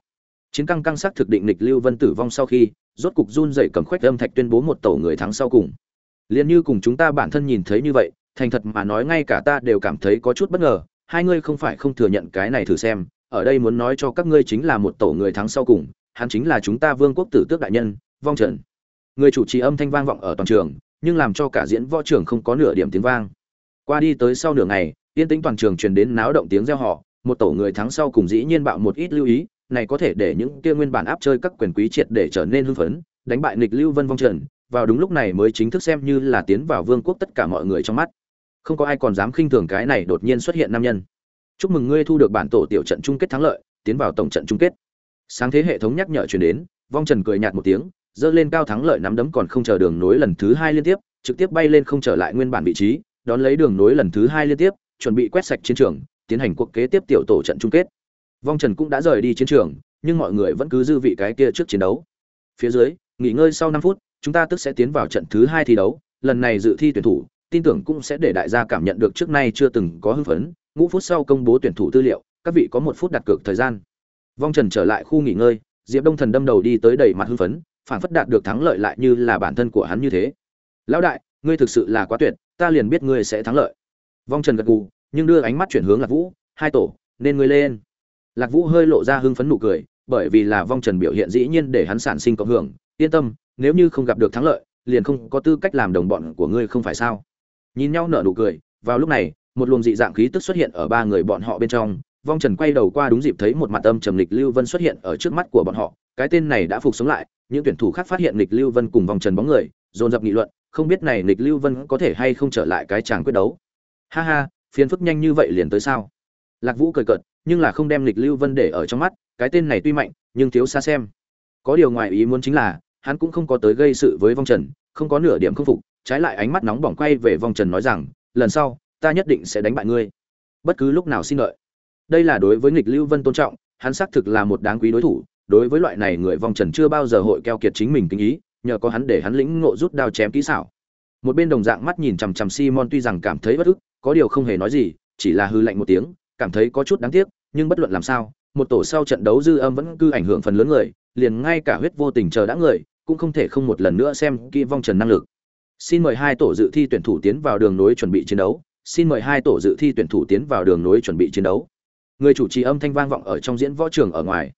Chiến căng căng sắc thực định lịch lưu vân tử vong sau khi rốt cục run rẩy cầm khoách âm thạch tuyên bố một tổ người thắng sau cùng. Liền như cùng chúng ta bản thân nhìn thấy như vậy thành thật mà nói ngay cả ta đều cảm thấy có chút bất ngờ, hai ngươi không phải không thừa nhận cái này thử xem, ở đây muốn nói cho các ngươi chính là một tổ người thắng sau cùng, hắn chính là chúng ta vương quốc tử tước đại nhân, vong trần. Người chủ trì âm thanh vang vọng ở toàn trường, nhưng làm cho cả diễn võ trường không có nửa điểm tiếng vang. Qua đi tới sau nửa ngày, yên tĩnh toàn trường truyền đến náo động tiếng reo họ một tổ người thắng sau cùng dĩ nhiên bạo một ít lưu ý, này có thể để những kia nguyên bản áp chơi các quyền quý triệt để trở nên hưng phấn, đánh bại nghịch lưu vân vong trần, vào đúng lúc này mới chính thức xem như là tiến vào vương quốc tất cả mọi người trong mắt không có ai còn dám khinh thường cái này đột nhiên xuất hiện nam nhân. Chúc mừng ngươi thu được bản tổ tiểu trận chung kết thắng lợi, tiến vào tổng trận chung kết. Sáng thế hệ thống nhắc nhở truyền đến, vong trần cười nhạt một tiếng dơ lên cao thắng lợi nắm đấm còn không chờ đường nối lần thứ hai liên tiếp, trực tiếp bay lên không trở lại nguyên bản vị trí, đón lấy đường nối lần thứ hai liên tiếp, chuẩn bị quét sạch chiến trường, tiến hành cuộc kế tiếp tiểu tổ trận chung kết. Vong trần cũng đã rời đi chiến trường, nhưng mọi người vẫn cứ dư vị cái kia trước chiến đấu. Phía dưới, nghỉ ngơi sau năm phút, chúng ta tức sẽ tiến vào trận thứ hai thi đấu, lần này dự thi tuyển thủ tin tưởng cũng sẽ để đại gia cảm nhận được trước nay chưa từng có hưng phấn, ngũ phút sau công bố tuyển thủ tư liệu, các vị có một phút đặt cược thời gian. Vong trần trở lại khu nghỉ ngơi, diệp đông thần đâm đầu đi tới đầy mặt hưng phấn, phản phất đạt được thắng lợi lại như là bản thân của hắn như thế. Lão đại, ngươi thực sự là quá tuyệt, ta liền biết ngươi sẽ thắng lợi. Vong trần gật gù, nhưng đưa ánh mắt chuyển hướng lạc vũ, hai tổ, nên ngươi lên. Lạc vũ hơi lộ ra hưng phấn nụ cười, bởi vì là vong trần biểu hiện dĩ nhiên để hắn sản sinh cộng hưởng, yên tâm, nếu như không gặp được thắng lợi, liền không có tư cách làm đồng bọn của ngươi không phải sao? Nhìn nhau nở nụ cười, vào lúc này, một luồng dị dạng khí tức xuất hiện ở ba người bọn họ bên trong. Vong trần quay đầu qua đúng dịp thấy một mặt âm trầm lịch lưu vân xuất hiện ở trước mắt của bọn họ. Cái tên này đã phục sống lại, những tuyển thủ khác phát hiện lịch lưu vân cùng vòng trần bóng người, dồn dập nghị luận, không biết này lịch lưu vân có thể hay không trở lại cái tràng quyết đấu. Ha ha, phiền phức nhanh như vậy liền tới sao? Lạc vũ cười cợt, nhưng là không đem lịch lưu vân để ở trong mắt, cái tên này tuy mạnh, nhưng thiếu xa xem. Có điều ngoài ý muốn chính là, hắn cũng không có tới gây sự với vong trần, không có nửa điểm khâm phục trái lại ánh mắt nóng bỏng quay về vong trần nói rằng, lần sau, ta nhất định sẽ đánh bại ngươi. Bất cứ lúc nào xin lợi đây là đối với nghịch lưu vân tôn trọng, hắn xác thực là một đáng quý đối thủ. Đối với loại này người vong trần chưa bao giờ hội keo kiệt chính mình kinh ý, nhờ có hắn để hắn lĩnh ngộ rút đao chém kỹ xảo. Một bên đồng dạng mắt nhìn chằm chằm simon tuy rằng cảm thấy bất ức, có điều không hề nói gì, chỉ là hư lạnh một tiếng, cảm thấy có chút đáng tiếc, nhưng bất luận làm sao, một tổ sau trận đấu dư âm vẫn cứ ảnh hưởng phần lớn người, liền ngay cả huyết vô tình chờ đã người, cũng không thể không một lần nữa xem kỹ vong trần năng lực xin mời hai tổ dự thi tuyển thủ tiến vào đường nối chuẩn bị chiến đấu. Xin mời hai tổ dự thi tuyển thủ tiến vào đường nối chuẩn bị chiến đấu. Người chủ trì âm thanh vang vọng ở trong diễn võ trường ở ngoài.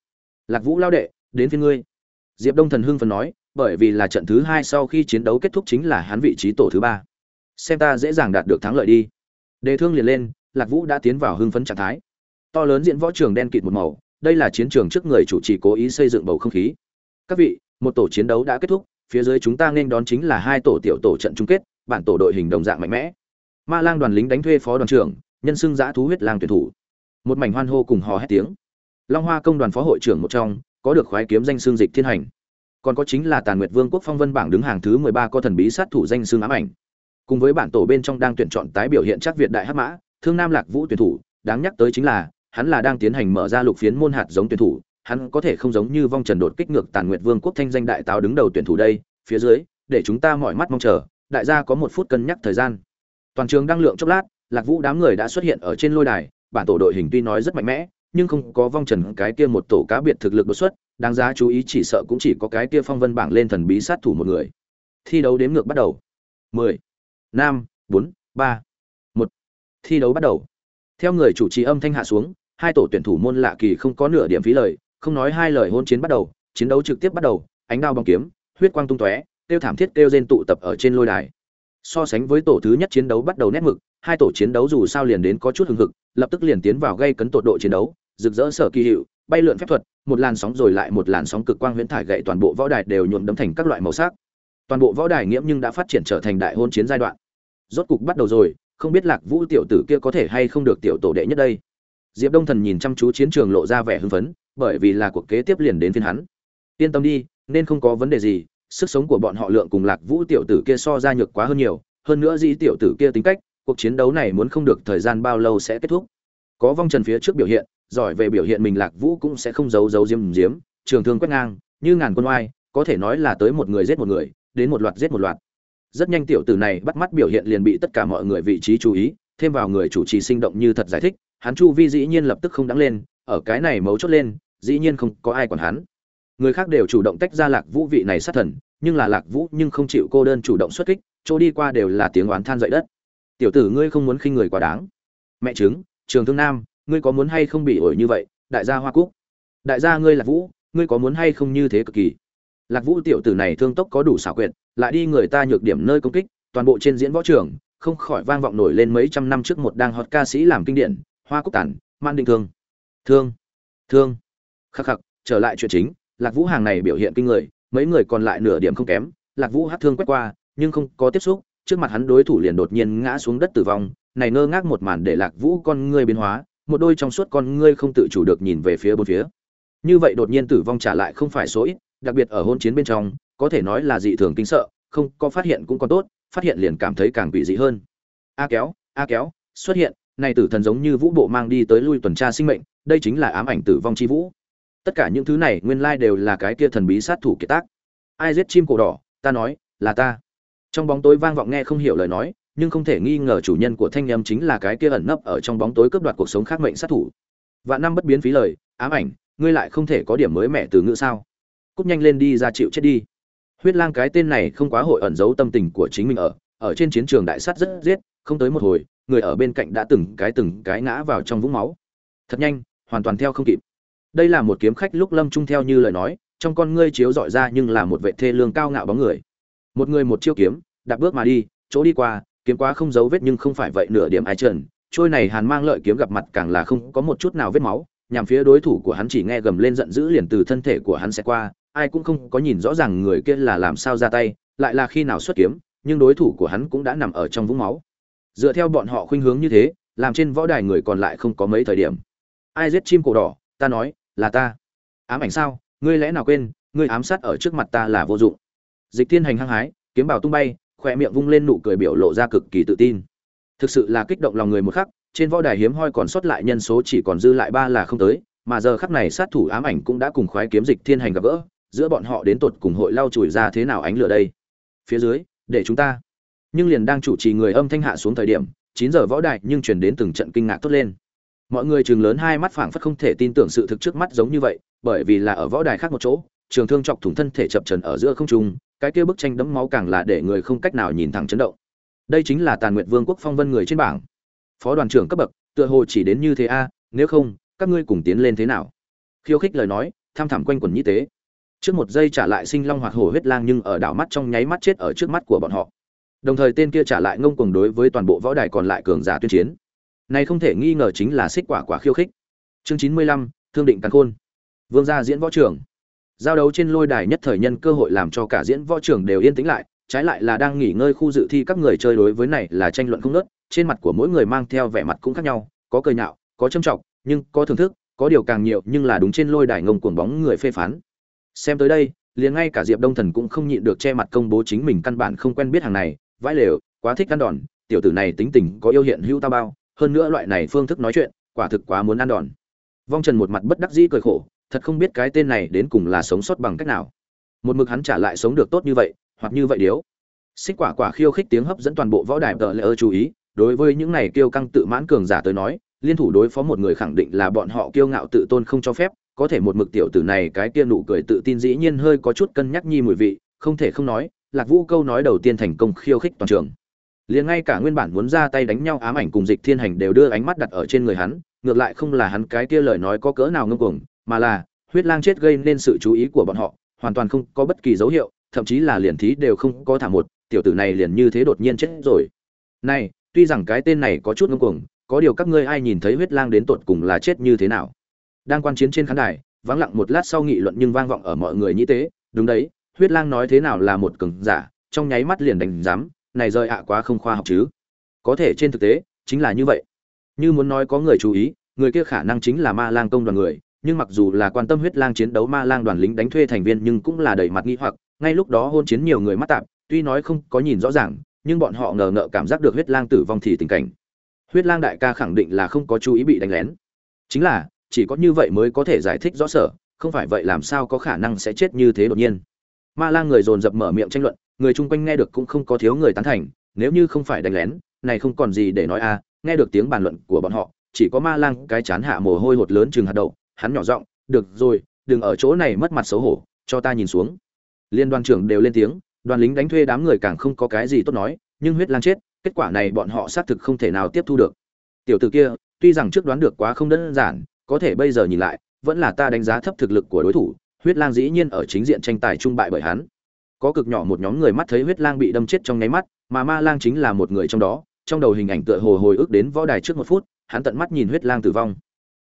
Lạc vũ lao đệ, đến phía ngươi. Diệp đông thần hưng phần nói, bởi vì là trận thứ hai sau khi chiến đấu kết thúc chính là hắn vị trí tổ thứ ba. Xem ta dễ dàng đạt được thắng lợi đi. Đề thương liền lên, lạc vũ đã tiến vào hưng phấn trạng thái. To lớn diễn võ trường đen kịt một màu, đây là chiến trường trước người chủ trì cố ý xây dựng bầu không khí. Các vị, một tổ chiến đấu đã kết thúc phía dưới chúng ta nên đón chính là hai tổ tiểu tổ trận chung kết, bản tổ đội hình đồng dạng mạnh mẽ. Ma lang đoàn lính đánh thuê phó đoàn trưởng, nhân xưng giã thú huyết lang tuyển thủ. Một mảnh hoan hô cùng hò hét tiếng. Long hoa công đoàn phó hội trưởng một trong, có được khoái kiếm danh xương dịch thiên hành. Còn có chính là tàn nguyệt vương quốc phong vân bảng đứng hàng thứ mười ba có thần bí sát thủ danh xương ám ảnh. Cùng với bản tổ bên trong đang tuyển chọn tái biểu hiện chắc việt đại hắc mã, thương nam lạc vũ tuyển thủ, đáng nhắc tới chính là, hắn là đang tiến hành mở ra lục phiến môn hạt giống tuyển thủ hắn có thể không giống như vong trần đột kích ngược tàn nguyệt vương quốc thanh danh đại táo đứng đầu tuyển thủ đây, phía dưới, để chúng ta mọi mắt mong chờ, đại gia có một phút cân nhắc thời gian. Toàn trường đang lượng chốc lát, lạc vũ đám người đã xuất hiện ở trên lôi đài, bản tổ đội hình tuy nói rất mạnh mẽ, nhưng không có vong trần cái kia một tổ cá biệt thực lực đột xuất, đáng giá chú ý chỉ sợ cũng chỉ có cái kia phong vân bảng lên thần bí sát thủ một người. Thi đấu đếm ngược bắt đầu. Mười, năm, bốn, ba, một. Thi đấu bắt đầu. Theo người chủ trì âm thanh hạ xuống, hai tổ tuyển thủ môn lạ kỳ không có nửa điểm phí lời không nói hai lời hôn chiến bắt đầu, chiến đấu trực tiếp bắt đầu, ánh đao bóng kiếm, huyết quang tung tóe, tiêu thảm thiết tiêu rên tụ tập ở trên lôi đài. So sánh với tổ thứ nhất chiến đấu bắt đầu nét mực, hai tổ chiến đấu dù sao liền đến có chút hừng hực, lập tức liền tiến vào gây cấn tột độ chiến đấu, rực rỡ sở kỳ hiệu, bay lượn phép thuật, một làn sóng rồi lại một làn sóng cực quang huyễn thải gậy toàn bộ võ đài đều nhuộm đấm thành các loại màu sắc. Toàn bộ võ đài nghiễm nhưng đã phát triển trở thành đại hôn chiến giai đoạn. Rốt cục bắt đầu rồi, không biết lạc vũ tiểu tử kia có thể hay không được tiểu tổ đệ nhất đây. Diệp đông thần nhìn chăm chú chiến trường lộ ra vẻ hưng phấn bởi vì là cuộc kế tiếp liền đến phiên hắn. Yên tâm đi, nên không có vấn đề gì, sức sống của bọn họ lượng cùng lạc vũ tiểu tử kia so ra nhược quá hơn nhiều, hơn nữa dĩ tiểu tử kia tính cách, cuộc chiến đấu này muốn không được thời gian bao lâu sẽ kết thúc. Có vong trần phía trước biểu hiện, giỏi về biểu hiện mình lạc vũ cũng sẽ không giấu giấu diếm diếm trường thương quét ngang, như ngàn quân oai, có thể nói là tới một người giết một người, đến một loạt giết một loạt. Rất nhanh tiểu tử này bắt mắt biểu hiện liền bị tất cả mọi người vị trí chú ý, thêm vào người chủ trì sinh động như thật giải thích, hắn chu vi dĩ nhiên lập tức không đáng lên, ở cái này mấu chốt lên dĩ nhiên không có ai còn hắn. Người khác đều chủ động tách ra lạc vũ vị này sát thần, nhưng là lạc vũ nhưng không chịu cô đơn chủ động xuất kích, chỗ đi qua đều là tiếng oán than dậy đất. Tiểu tử ngươi không muốn khinh người quá đáng. Mẹ chứng trường thương nam, ngươi có muốn hay không bị ổi như vậy, đại gia hoa cúc? Đại gia ngươi lạc vũ, ngươi có muốn hay không như thế cực kỳ? Lạc vũ tiểu tử này thương tốc có đủ xảo quyệt, lại đi người ta nhược điểm nơi công kích, toàn bộ trên diễn võ trường, không khỏi vang vọng nổi lên mấy trăm năm trước một đang hot ca sĩ làm kinh điển, hoa cúc tản man định thương. Thương thương khắc khắc, trở lại chuyện chính, lạc vũ hàng này biểu hiện kinh người, mấy người còn lại nửa điểm không kém, lạc vũ hát thương quét qua, nhưng không có tiếp xúc, trước mặt hắn đối thủ liền đột nhiên ngã xuống đất tử vong, này ngơ ngác một màn để lạc vũ con ngươi biến hóa, một đôi trong suốt con ngươi không tự chủ được nhìn về phía bốn phía. Như vậy đột nhiên tử vong trả lại không phải số ít, đặc biệt ở hôn chiến bên trong, có thể nói là dị thường kinh sợ, không có phát hiện cũng còn tốt, phát hiện liền cảm thấy càng bị dị hơn. A kéo a kéo, xuất hiện, này tử thần giống như vũ bộ mang đi tới lui tuần tra sinh mệnh, đây chính là ám ảnh tử vong chi vũ tất cả những thứ này nguyên lai đều là cái kia thần bí sát thủ kiệt tác. Ai giết chim cổ đỏ, ta nói, là ta. Trong bóng tối vang vọng nghe không hiểu lời nói, nhưng không thể nghi ngờ chủ nhân của thanh âm chính là cái kia ẩn nấp ở trong bóng tối cướp đoạt cuộc sống khác mệnh sát thủ. Vạn năm bất biến phí lời, ám ảnh, ngươi lại không thể có điểm mới mẻ từ ngữ sao? Cúp nhanh lên đi ra chịu chết đi. Huyết lang cái tên này không quá hội ẩn giấu tâm tình của chính mình ở ở trên chiến trường đại sát rất giết, không tới một hồi, người ở bên cạnh đã từng cái từng cái ngã vào trong vũng máu. Thật nhanh, hoàn toàn theo không kịp đây là một kiếm khách lúc lâm trung theo như lời nói, trong con ngươi chiếu dọi ra nhưng là một vệ thê lương cao ngạo bóng người. Một người một chiêu kiếm, đạp bước mà đi, chỗ đi qua, kiếm quá không dấu vết nhưng không phải vậy nửa điểm ai trần. Trôi này hàn mang lợi kiếm gặp mặt càng là không có một chút nào vết máu, nhằm phía đối thủ của hắn chỉ nghe gầm lên giận dữ liền từ thân thể của hắn sẽ qua, ai cũng không có nhìn rõ ràng người kia là làm sao ra tay, lại là khi nào xuất kiếm, nhưng đối thủ của hắn cũng đã nằm ở trong vũng máu. Dựa theo bọn họ khuynh hướng như thế, làm trên võ đài người còn lại không có mấy thời điểm. Ai giết chim cổ đỏ, ta nói là ta. Ám ảnh sao? Ngươi lẽ nào quên, ngươi ám sát ở trước mặt ta là vô dụng. Dịch thiên hành hăng hái, kiếm bảo tung bay khỏe miệng vung lên nụ cười biểu lộ ra cực kỳ tự tin. Thực sự là kích động lòng người một khắc, trên võ đài hiếm hoi còn sót lại nhân số chỉ còn dư lại ba là không tới, mà giờ khắc này sát thủ ám ảnh cũng đã cùng khoái kiếm dịch thiên hành gặp gỡ, giữa bọn họ đến tột cùng hội lau chùi ra thế nào ánh lửa đây? Phía dưới, để chúng ta. Nhưng liền đang chủ trì người âm thanh hạ xuống thời điểm, chín giờ võ đài nhưng truyền đến từng trận kinh ngạc tốt lên mọi người chừng lớn hai mắt phảng phất không thể tin tưởng sự thực trước mắt giống như vậy, bởi vì là ở võ đài khác một chỗ, trường thương chọc thủng thân thể chập trần ở giữa không trung, cái kia bức tranh đẫm máu càng là để người không cách nào nhìn thẳng chấn động. Đây chính là tàn nguyệt vương quốc phong vân người trên bảng. Phó đoàn trưởng cấp bậc, tựa hồ chỉ đến như thế a, nếu không, các ngươi cùng tiến lên thế nào? Khiêu khích lời nói, tham thảm quanh quần như tế. Trước một giây trả lại sinh long hoạt hổ huyết lang nhưng ở đảo mắt trong nháy mắt chết ở trước mắt của bọn họ. Đồng thời tên kia trả lại ngông cuồng đối với toàn bộ võ đài còn lại cường giả tuyên chiến này không thể nghi ngờ chính là xích quả quả khiêu khích. Chương chín mươi lăm, thương định càn khôn. Vương gia diễn võ trưởng. Giao đấu trên lôi đài nhất thời nhân cơ hội làm cho cả diễn võ trưởng đều yên tĩnh lại, trái lại là đang nghỉ ngơi khu dự thi các người chơi đối với này là tranh luận không nớt trên mặt của mỗi người mang theo vẻ mặt cũng khác nhau, có cười nhạo, có châm trọng nhưng có thưởng thức, có điều càng nhiều nhưng là đúng trên lôi đài ngông cuồng bóng người phê phán. Xem tới đây, liền ngay cả diệp đông thần cũng không nhịn được che mặt công bố chính mình căn bản không quen biết hàng này, vãi lều, quá thích ăn đòn, tiểu tử này tính tình có yêu hiện hữu ta bao hơn nữa loại này phương thức nói chuyện, quả thực quá muốn ăn đòn. Vong trần một mặt bất đắc dĩ cười khổ, thật không biết cái tên này đến cùng là sống sót bằng cách nào. Một mực hắn trả lại sống được tốt như vậy, hoặc như vậy điếu. Xích quả quả khiêu khích tiếng hấp dẫn toàn bộ võ đài tờ lỡ chú ý, đối với những này kiêu căng tự mãn cường giả tới nói, liên thủ đối phó một người khẳng định là bọn họ kiêu ngạo tự tôn không cho phép, có thể một mực tiểu tử này cái kia nụ cười tự tin dĩ nhiên hơi có chút cân nhắc nhi mùi vị, không thể không nói, lạc vũ câu nói đầu tiên thành công khiêu khích toàn trường liền ngay cả nguyên bản muốn ra tay đánh nhau ám ảnh cùng dịch thiên hành đều đưa ánh mắt đặt ở trên người hắn, ngược lại không là hắn cái kia lời nói có cỡ nào ngông cuồng, mà là, huyết lang chết gây nên sự chú ý của bọn họ, hoàn toàn không có bất kỳ dấu hiệu, thậm chí là liền thí đều không có thả một, tiểu tử này liền như thế đột nhiên chết rồi. Này, tuy rằng cái tên này có chút ngông cuồng, có điều các ngươi ai nhìn thấy huyết lang đến tột cùng là chết như thế nào? Đang quan chiến trên khán đài, vắng lặng một lát sau nghị luận nhưng vang vọng ở mọi người như thế đúng đấy, huyết lang nói thế nào là một cường giả, trong nháy mắt liền đánh giám này rơi ạ à quá không khoa học chứ. Có thể trên thực tế, chính là như vậy. Như muốn nói có người chú ý, người kia khả năng chính là ma lang công đoàn người, nhưng mặc dù là quan tâm huyết lang chiến đấu ma lang đoàn lính đánh thuê thành viên nhưng cũng là đầy mặt nghi hoặc, ngay lúc đó hôn chiến nhiều người mắt tạp, tuy nói không có nhìn rõ ràng, nhưng bọn họ ngờ ngợ cảm giác được huyết lang tử vong thì tình cảnh. Huyết lang đại ca khẳng định là không có chú ý bị đánh lén. Chính là, chỉ có như vậy mới có thể giải thích rõ sở, không phải vậy làm sao có khả năng sẽ chết như thế đột nhiên. Ma lang người dồn dập mở miệng tranh luận người chung quanh nghe được cũng không có thiếu người tán thành, nếu như không phải đánh lén, này không còn gì để nói a nghe được tiếng bàn luận của bọn họ, chỉ có ma lang cái chán hạ mồ hôi hột lớn chừng hạt đậu, hắn nhỏ giọng, được rồi, đừng ở chỗ này mất mặt xấu hổ, cho ta nhìn xuống. Liên đoàn trưởng đều lên tiếng, đoàn lính đánh thuê đám người càng không có cái gì tốt nói, nhưng huyết lang chết, kết quả này bọn họ xác thực không thể nào tiếp thu được. Tiểu tử kia, tuy rằng trước đoán được quá không đơn giản, có thể bây giờ nhìn lại, vẫn là ta đánh giá thấp thực lực của đối thủ, huyết lang dĩ nhiên ở chính diện tranh tài trung bại bởi hắn có cực nhỏ một nhóm người mắt thấy huyết lang bị đâm chết trong nháy mắt, mà ma lang chính là một người trong đó, trong đầu hình ảnh tựa hồ hồi ức đến võ đài trước một phút, hắn tận mắt nhìn huyết lang tử vong.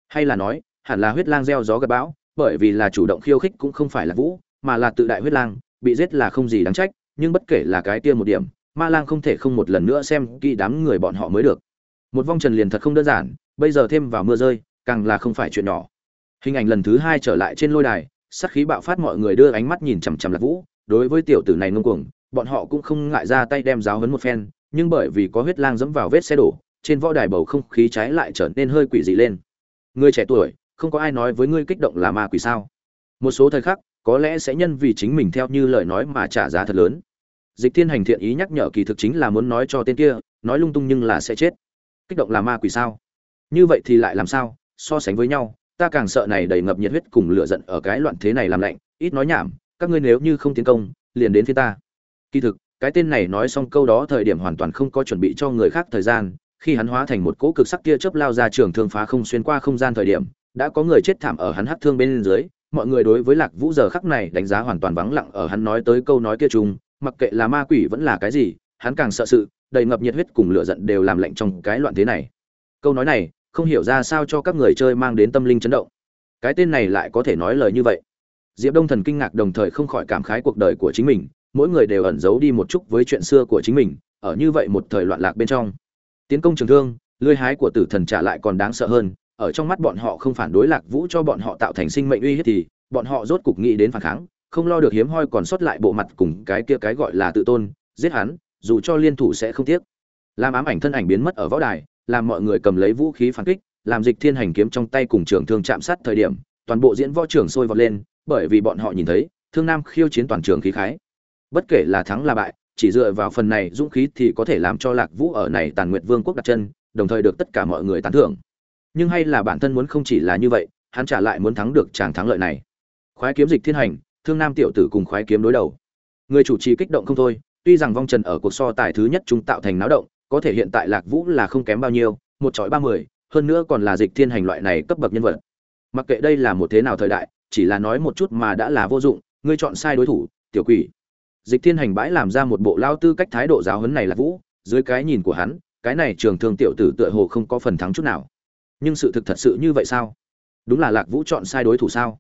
Hay là nói, hẳn là huyết lang gieo gió gặp bão, bởi vì là chủ động khiêu khích cũng không phải là vũ, mà là tự đại huyết lang, bị giết là không gì đáng trách, nhưng bất kể là cái kia một điểm, ma lang không thể không một lần nữa xem kỹ đám người bọn họ mới được. Một vong trần liền thật không đơn giản, bây giờ thêm vào mưa rơi, càng là không phải chuyện nhỏ. Hình ảnh lần thứ hai trở lại trên lôi đài, sát khí bạo phát mọi người đưa ánh mắt nhìn chằm chằm lạc vũ đối với tiểu tử này ngông cuồng, bọn họ cũng không ngại ra tay đem giáo hấn một phen, nhưng bởi vì có huyết lang dẫm vào vết xe đổ, trên võ đài bầu không khí trái lại trở nên hơi quỷ dị lên. Người trẻ tuổi, không có ai nói với ngươi kích động là ma quỷ sao? Một số thời khắc, có lẽ sẽ nhân vì chính mình theo như lời nói mà trả giá thật lớn. Dịch thiên hành thiện ý nhắc nhở kỳ thực chính là muốn nói cho tên kia, nói lung tung nhưng là sẽ chết. Kích động là ma quỷ sao? Như vậy thì lại làm sao? So sánh với nhau, ta càng sợ này đầy ngập nhiệt huyết cùng lửa giận ở cái loạn thế này làm lạnh, ít nói nhảm các ngươi nếu như không tiến công, liền đến phía ta. Kỳ thực, cái tên này nói xong câu đó thời điểm hoàn toàn không có chuẩn bị cho người khác thời gian. Khi hắn hóa thành một cỗ cực sắc kia chớp lao ra trường thương phá không xuyên qua không gian thời điểm, đã có người chết thảm ở hắn hắc thương bên dưới. Mọi người đối với lạc vũ giờ khắc này đánh giá hoàn toàn vắng lặng ở hắn nói tới câu nói kia chung. Mặc kệ là ma quỷ vẫn là cái gì, hắn càng sợ sự, đầy ngập nhiệt huyết cùng lửa giận đều làm lạnh trong cái loạn thế này. Câu nói này, không hiểu ra sao cho các người chơi mang đến tâm linh chấn động. Cái tên này lại có thể nói lời như vậy diệp đông thần kinh ngạc đồng thời không khỏi cảm khái cuộc đời của chính mình, mỗi người đều ẩn giấu đi một chút với chuyện xưa của chính mình, ở như vậy một thời loạn lạc bên trong. Tiến công trường thương, lưới hái của tử thần trả lại còn đáng sợ hơn, ở trong mắt bọn họ không phản đối lạc vũ cho bọn họ tạo thành sinh mệnh uy hiếp thì, bọn họ rốt cục nghĩ đến phản kháng, không lo được hiếm hoi còn sót lại bộ mặt cùng cái kia cái gọi là tự tôn, giết hắn, dù cho liên thủ sẽ không tiếc. Làm ám ảnh thân ảnh biến mất ở võ đài, làm mọi người cầm lấy vũ khí phản kích, làm dịch thiên hành kiếm trong tay cùng trường thương chạm sát thời điểm, toàn bộ diễn võ trường sôi vọt lên bởi vì bọn họ nhìn thấy, thương nam khiêu chiến toàn trường khí khái. Bất kể là thắng là bại, chỉ dựa vào phần này dũng khí thì có thể làm cho lạc vũ ở này tàn nguyện vương quốc đặt chân, đồng thời được tất cả mọi người tán thưởng. Nhưng hay là bản thân muốn không chỉ là như vậy, hắn trả lại muốn thắng được chàng thắng lợi này. Khoái kiếm dịch thiên hành, thương nam tiểu tử cùng khoái kiếm đối đầu. Người chủ trì kích động không thôi, tuy rằng vong trần ở cuộc so tài thứ nhất chúng tạo thành náo động, có thể hiện tại lạc vũ là không kém bao nhiêu, một chọi ba mươi, hơn nữa còn là dịch thiên hành loại này cấp bậc nhân vật. Mặc kệ đây là một thế nào thời đại chỉ là nói một chút mà đã là vô dụng, ngươi chọn sai đối thủ, tiểu quỷ. Dịch thiên hành bãi làm ra một bộ lao tư cách thái độ giáo hấn này là vũ, dưới cái nhìn của hắn, cái này trường thương tiểu tử tựa hồ không có phần thắng chút nào. Nhưng sự thực thật sự như vậy sao? Đúng là lạc vũ chọn sai đối thủ sao?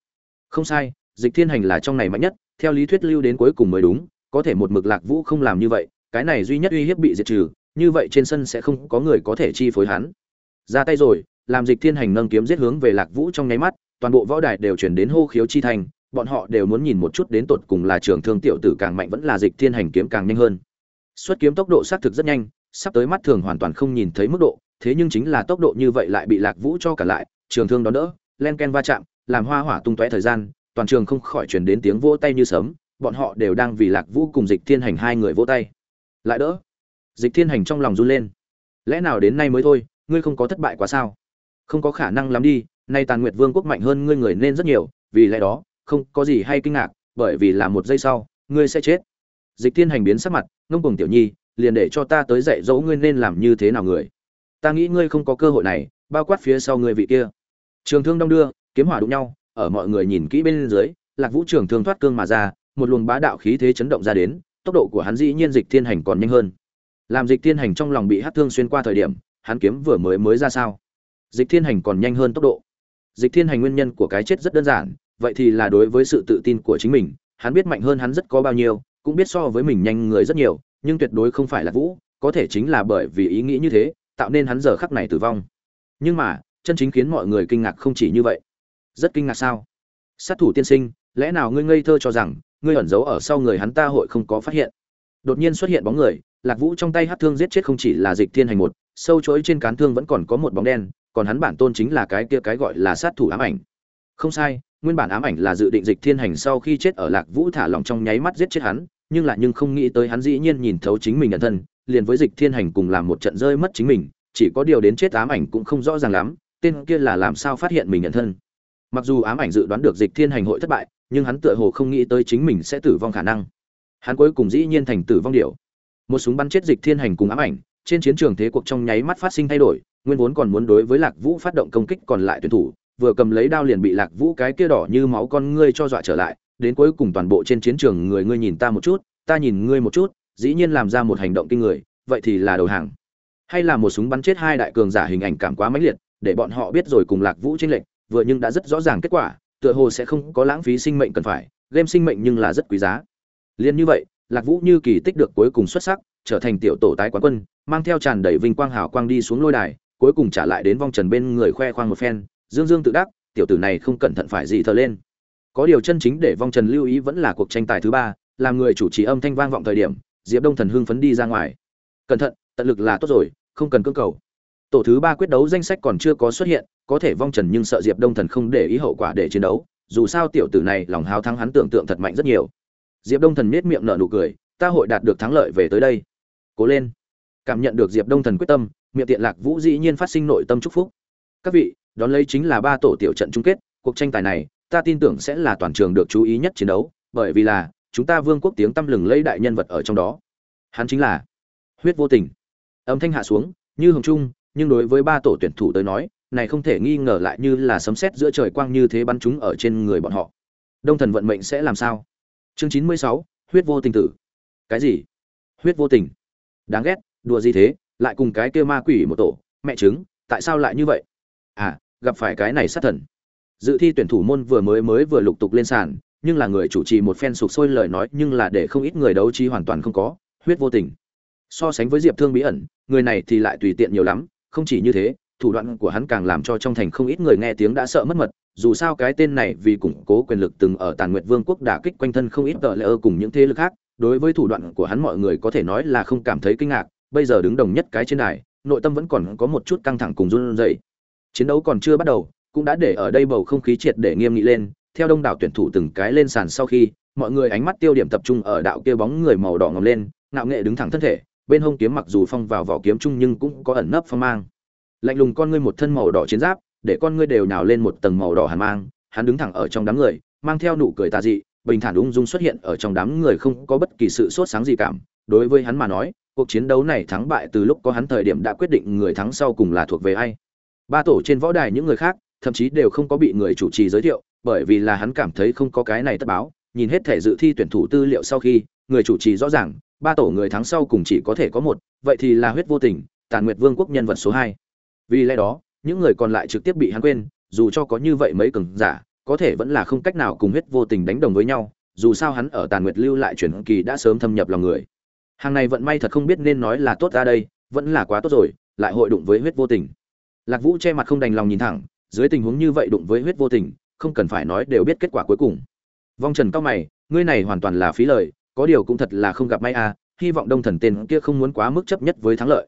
Không sai, dịch thiên hành là trong này mạnh nhất, theo lý thuyết lưu đến cuối cùng mới đúng, có thể một mực lạc vũ không làm như vậy, cái này duy nhất uy hiếp bị diệt trừ, như vậy trên sân sẽ không có người có thể chi phối hắn. Ra tay rồi, làm dịch thiên hành nâng kiếm giết hướng về lạc vũ trong nháy mắt toàn bộ võ đài đều chuyển đến hô khiếu chi thành bọn họ đều muốn nhìn một chút đến tột cùng là trường thương tiểu tử càng mạnh vẫn là dịch thiên hành kiếm càng nhanh hơn. Xuất kiếm tốc độ xác thực rất nhanh, sắp tới mắt thường hoàn toàn không nhìn thấy mức độ, thế nhưng chính là tốc độ như vậy lại bị lạc vũ cho cả lại, trường thương đón đỡ, len ken va chạm, làm hoa hỏa tung tóe thời gian, toàn trường không khỏi chuyển đến tiếng vỗ tay như sớm bọn họ đều đang vì lạc vũ cùng dịch thiên hành hai người vỗ tay. Lại đỡ. Dịch thiên hành trong lòng run lên. Lẽ nào đến nay mới thôi, ngươi không có thất bại quá sao? Không có khả năng lắm đi nay tàn nguyệt vương quốc mạnh hơn ngươi người nên rất nhiều, vì lẽ đó, không có gì hay kinh ngạc, bởi vì là một giây sau, ngươi sẽ chết. Dịch thiên hành biến sắc mặt, ngông cùng tiểu nhi, liền để cho ta tới dạy dỗ ngươi nên làm như thế nào người. Ta nghĩ ngươi không có cơ hội này, bao quát phía sau ngươi vị kia. Trường thương đông đưa, kiếm hỏa đụng nhau, ở mọi người nhìn kỹ bên dưới, lạc vũ trường thương thoát cương mà ra, một luồng bá đạo khí thế chấn động ra đến, tốc độ của hắn dĩ nhiên dịch thiên hành còn nhanh hơn. Làm dịch thiên hành trong lòng bị hát thương xuyên qua thời điểm, hắn kiếm vừa mới mới ra sao? Dịch thiên hành còn nhanh hơn tốc độ dịch thiên hành nguyên nhân của cái chết rất đơn giản, vậy thì là đối với sự tự tin của chính mình, hắn biết mạnh hơn hắn rất có bao nhiêu, cũng biết so với mình nhanh người rất nhiều, nhưng tuyệt đối không phải là vũ, có thể chính là bởi vì ý nghĩ như thế, tạo nên hắn giờ khắc này tử vong. Nhưng mà, chân chính khiến mọi người kinh ngạc không chỉ như vậy. Rất kinh ngạc sao? Sát thủ tiên sinh, lẽ nào ngươi ngây thơ cho rằng, ngươi ẩn giấu ở sau người hắn ta hội không có phát hiện? Đột nhiên xuất hiện bóng người, lạc vũ trong tay hát thương giết chết không chỉ là dịch thiên hành một, sâu chuỗi trên cán thương vẫn còn có một bóng đen còn hắn bản tôn chính là cái kia cái gọi là sát thủ ám ảnh. Không sai, nguyên bản ám ảnh là dự định dịch thiên hành sau khi chết ở lạc vũ thả lòng trong nháy mắt giết chết hắn, nhưng lại nhưng không nghĩ tới hắn dĩ nhiên nhìn thấu chính mình nhận thân, liền với dịch thiên hành cùng làm một trận rơi mất chính mình, chỉ có điều đến chết ám ảnh cũng không rõ ràng lắm, tên kia là làm sao phát hiện mình nhận thân. Mặc dù ám ảnh dự đoán được dịch thiên hành hội thất bại, nhưng hắn tựa hồ không nghĩ tới chính mình sẽ tử vong khả năng. Hắn cuối cùng dĩ nhiên thành tử vong điệu một súng bắn chết dịch thiên hành cùng ám ảnh, trên chiến trường thế cuộc trong nháy mắt phát sinh thay đổi nguyên vốn còn muốn đối với lạc vũ phát động công kích còn lại tuyển thủ, vừa cầm lấy đao liền bị lạc vũ cái kia đỏ như máu con ngươi cho dọa trở lại, đến cuối cùng toàn bộ trên chiến trường người ngươi nhìn ta một chút, ta nhìn ngươi một chút, dĩ nhiên làm ra một hành động kinh người, vậy thì là đầu hàng. Hay là một súng bắn chết hai đại cường giả hình ảnh cảm quá mãnh liệt, để bọn họ biết rồi cùng lạc vũ tranh lệch, vừa nhưng đã rất rõ ràng kết quả, tựa hồ sẽ không có lãng phí sinh mệnh cần phải, game sinh mệnh nhưng là rất quý giá. Liên như vậy, lạc vũ như kỳ tích được cuối cùng xuất sắc, trở thành tiểu tổ tái quán quân, mang theo tràn đầy vinh quang hào quang đi xuống lôi đài cuối cùng trả lại đến vong trần bên người khoe khoang một phen, dương dương tự đắc, tiểu tử này không cẩn thận phải gì thờ lên. Có điều chân chính để vong trần lưu ý vẫn là cuộc tranh tài thứ ba làm người chủ trì âm thanh vang vọng thời điểm, diệp đông thần hưng phấn đi ra ngoài. Cẩn thận, tận lực là tốt rồi, không cần cưỡng cầu. Tổ thứ ba quyết đấu danh sách còn chưa có xuất hiện, có thể vong trần nhưng sợ diệp đông thần không để ý hậu quả để chiến đấu, dù sao tiểu tử này lòng hào thắng hắn tưởng tượng thật mạnh rất nhiều. Diệp đông thần nết miệng nở nụ cười, ta hội đạt được thắng lợi về tới đây. Cố lên. Cảm nhận được diệp đông thần quyết tâm miệng tiện lạc vũ dĩ nhiên phát sinh nội tâm chúc phúc. Các vị, đón lấy chính là ba tổ tiểu trận chung kết, cuộc tranh tài này, ta tin tưởng sẽ là toàn trường được chú ý nhất chiến đấu, bởi vì là, chúng ta vương quốc tiếng tăm lừng lấy đại nhân vật ở trong đó. Hắn chính là huyết vô tình. Âm thanh hạ xuống, như hồng trung, nhưng đối với ba tổ tuyển thủ tới nói, này không thể nghi ngờ lại như là sấm sét giữa trời quang như thế bắn chúng ở trên người bọn họ. Đông thần vận mệnh sẽ làm sao? Chương chín mươi sáu, huyết vô tình tử. Cái gì? Huyết vô tình. Đáng ghét, đùa gì thế? Lại cùng cái kia ma quỷ một tổ, mẹ chứng tại sao lại như vậy? À gặp phải cái này sát thần. Dự thi tuyển thủ môn vừa mới mới vừa lục tục lên sàn, nhưng là người chủ trì một phen sục sôi lời nói nhưng là để không ít người đấu trí hoàn toàn không có, huyết vô tình. So sánh với diệp thương bí ẩn, người này thì lại tùy tiện nhiều lắm, không chỉ như thế, thủ đoạn của hắn càng làm cho trong thành không ít người nghe tiếng đã sợ mất mật, dù sao cái tên này vì củng cố quyền lực từng ở tàn nguyệt vương quốc đả kích quanh thân không ít tờ lỡ cùng những thế lực khác, đối với thủ đoạn của hắn mọi người có thể nói là không cảm thấy kinh ngạc bây giờ đứng đồng nhất cái trên đài, nội tâm vẫn còn có một chút căng thẳng cùng run rẩy. Chiến đấu còn chưa bắt đầu, cũng đã để ở đây bầu không khí triệt để nghiêm nghị lên, theo đông đảo tuyển thủ từng cái lên sàn sau khi, mọi người ánh mắt tiêu điểm tập trung ở đạo kia bóng người màu đỏ ngầm lên, ngạo nghệ đứng thẳng thân thể, bên hông kiếm mặc dù phong vào vỏ kiếm chung nhưng cũng có ẩn nấp phong mang. Lạnh lùng con ngươi một thân màu đỏ chiến giáp, để con ngươi đều nhào lên một tầng màu đỏ hàn mang, hắn đứng thẳng ở trong đám người, mang theo nụ cười tà dị, bình thản ung dung xuất hiện ở trong đám người không có bất kỳ sự sốt sáng gì cảm, đối với hắn mà nói cuộc chiến đấu này thắng bại từ lúc có hắn thời điểm đã quyết định người thắng sau cùng là thuộc về ai. Ba tổ trên võ đài những người khác, thậm chí đều không có bị người chủ trì giới thiệu, bởi vì là hắn cảm thấy không có cái này tất báo, nhìn hết thể dự thi tuyển thủ tư liệu sau khi, người chủ trì rõ ràng, ba tổ người thắng sau cùng chỉ có thể có một, vậy thì là huyết vô tình, tàn nguyệt vương quốc nhân vật số hai. Vì lẽ đó, những người còn lại trực tiếp bị hắn quên, dù cho có như vậy mấy cường giả, có thể vẫn là không cách nào cùng huyết vô tình đánh đồng với nhau, dù sao hắn ở tàn nguyệt lưu lại truyền kỳ đã sớm thâm nhập lòng người hàng này vận may thật không biết nên nói là tốt ra đây, vẫn là quá tốt rồi, lại hội đụng với huyết vô tình. Lạc vũ che mặt không đành lòng nhìn thẳng, dưới tình huống như vậy đụng với huyết vô tình, không cần phải nói đều biết kết quả cuối cùng. Vong trần cao mày, ngươi này hoàn toàn là phí lời, có điều cũng thật là không gặp may à hy vọng đông thần tên kia không muốn quá mức chấp nhất với thắng lợi.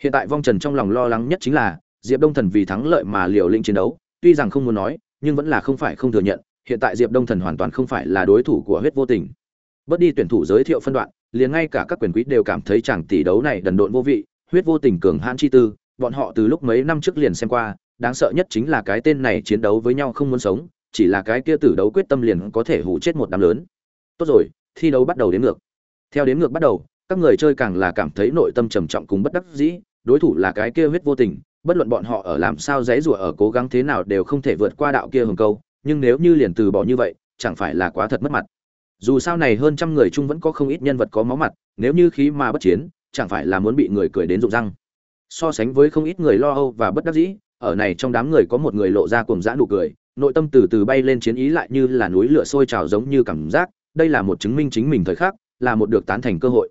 Hiện tại vong trần trong lòng lo lắng nhất chính là, diệp đông thần vì thắng lợi mà liều lĩnh chiến đấu, tuy rằng không muốn nói, nhưng vẫn là không phải không thừa nhận, hiện tại diệp đông thần hoàn toàn không phải là đối thủ của huyết vô tình. Bớt đi tuyển thủ giới thiệu phân đoạn liền ngay cả các quyền quý đều cảm thấy chàng tỷ đấu này đần độn vô vị, huyết vô tình cường hãn chi tư, bọn họ từ lúc mấy năm trước liền xem qua, đáng sợ nhất chính là cái tên này chiến đấu với nhau không muốn sống, chỉ là cái kia tử đấu quyết tâm liền có thể hủ chết một đám lớn. Tốt rồi, thi đấu bắt đầu đến ngược. Theo đến ngược bắt đầu, các người chơi càng là cảm thấy nội tâm trầm trọng cùng bất đắc dĩ, đối thủ là cái kia huyết vô tình, bất luận bọn họ ở làm sao dãy rủa ở cố gắng thế nào đều không thể vượt qua đạo kia hừng câu, nhưng nếu như liền từ bỏ như vậy, chẳng phải là quá thật mất mặt dù sao này hơn trăm người chung vẫn có không ít nhân vật có máu mặt, nếu như khí mà bất chiến, chẳng phải là muốn bị người cười đến rụng răng. So sánh với không ít người lo âu và bất đắc dĩ, ở này trong đám người có một người lộ ra cùng dã nụ cười, nội tâm từ từ bay lên chiến ý lại như là núi lửa sôi trào giống như cảm giác, đây là một chứng minh chính mình thời khắc, là một được tán thành cơ hội.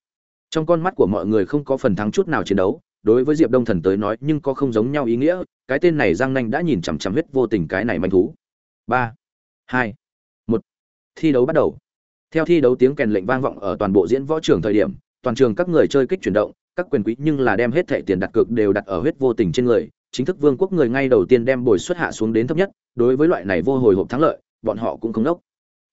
Trong con mắt của mọi người không có phần thắng chút nào chiến đấu, đối với diệp đông thần tới nói nhưng có không giống nhau ý nghĩa, cái tên này giang nanh đã nhìn chằm chằm huyết vô tình cái này manh thú. Ba, hai, một, thi đấu bắt đầu theo thi đấu tiếng kèn lệnh vang vọng ở toàn bộ diễn võ trường thời điểm, toàn trường các người chơi kích chuyển động, các quyền quý nhưng là đem hết thẻ tiền đặt cược đều đặt ở huyết vô tình trên người chính thức vương quốc người ngay đầu tiên đem bồi xuất hạ xuống đến thấp nhất, đối với loại này vô hồi hộp thắng lợi, bọn họ cũng không đốc.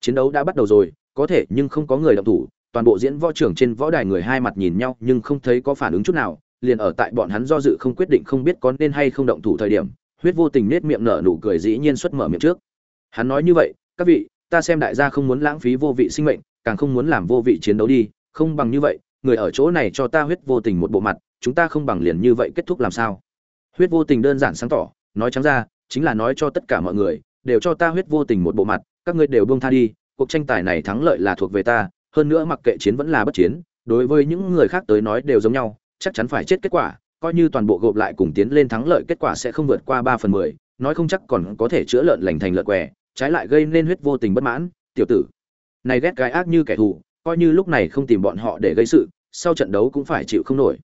chiến đấu đã bắt đầu rồi, có thể nhưng không có người động thủ, toàn bộ diễn võ trưởng trên võ đài người hai mặt nhìn nhau nhưng không thấy có phản ứng chút nào, liền ở tại bọn hắn do dự không quyết định không biết có nên hay không động thủ thời điểm, huyết vô tình nết miệng nở nụ cười dĩ nhiên xuất mở miệng trước hắn nói như vậy, các vị ta xem đại gia không muốn lãng phí vô vị sinh mệnh, càng không muốn làm vô vị chiến đấu đi, không bằng như vậy, người ở chỗ này cho ta huyết vô tình một bộ mặt, chúng ta không bằng liền như vậy kết thúc làm sao? Huyết vô tình đơn giản sáng tỏ, nói trắng ra, chính là nói cho tất cả mọi người, đều cho ta huyết vô tình một bộ mặt, các ngươi đều buông tha đi, cuộc tranh tài này thắng lợi là thuộc về ta, hơn nữa mặc kệ chiến vẫn là bất chiến, đối với những người khác tới nói đều giống nhau, chắc chắn phải chết kết quả, coi như toàn bộ gộp lại cùng tiến lên thắng lợi kết quả sẽ không vượt qua ba phần mười, nói không chắc còn có thể chữa lợn lành thành lợn què trái lại gây nên huyết vô tình bất mãn, tiểu tử. Này ghét gái ác như kẻ thù, coi như lúc này không tìm bọn họ để gây sự, sau trận đấu cũng phải chịu không nổi.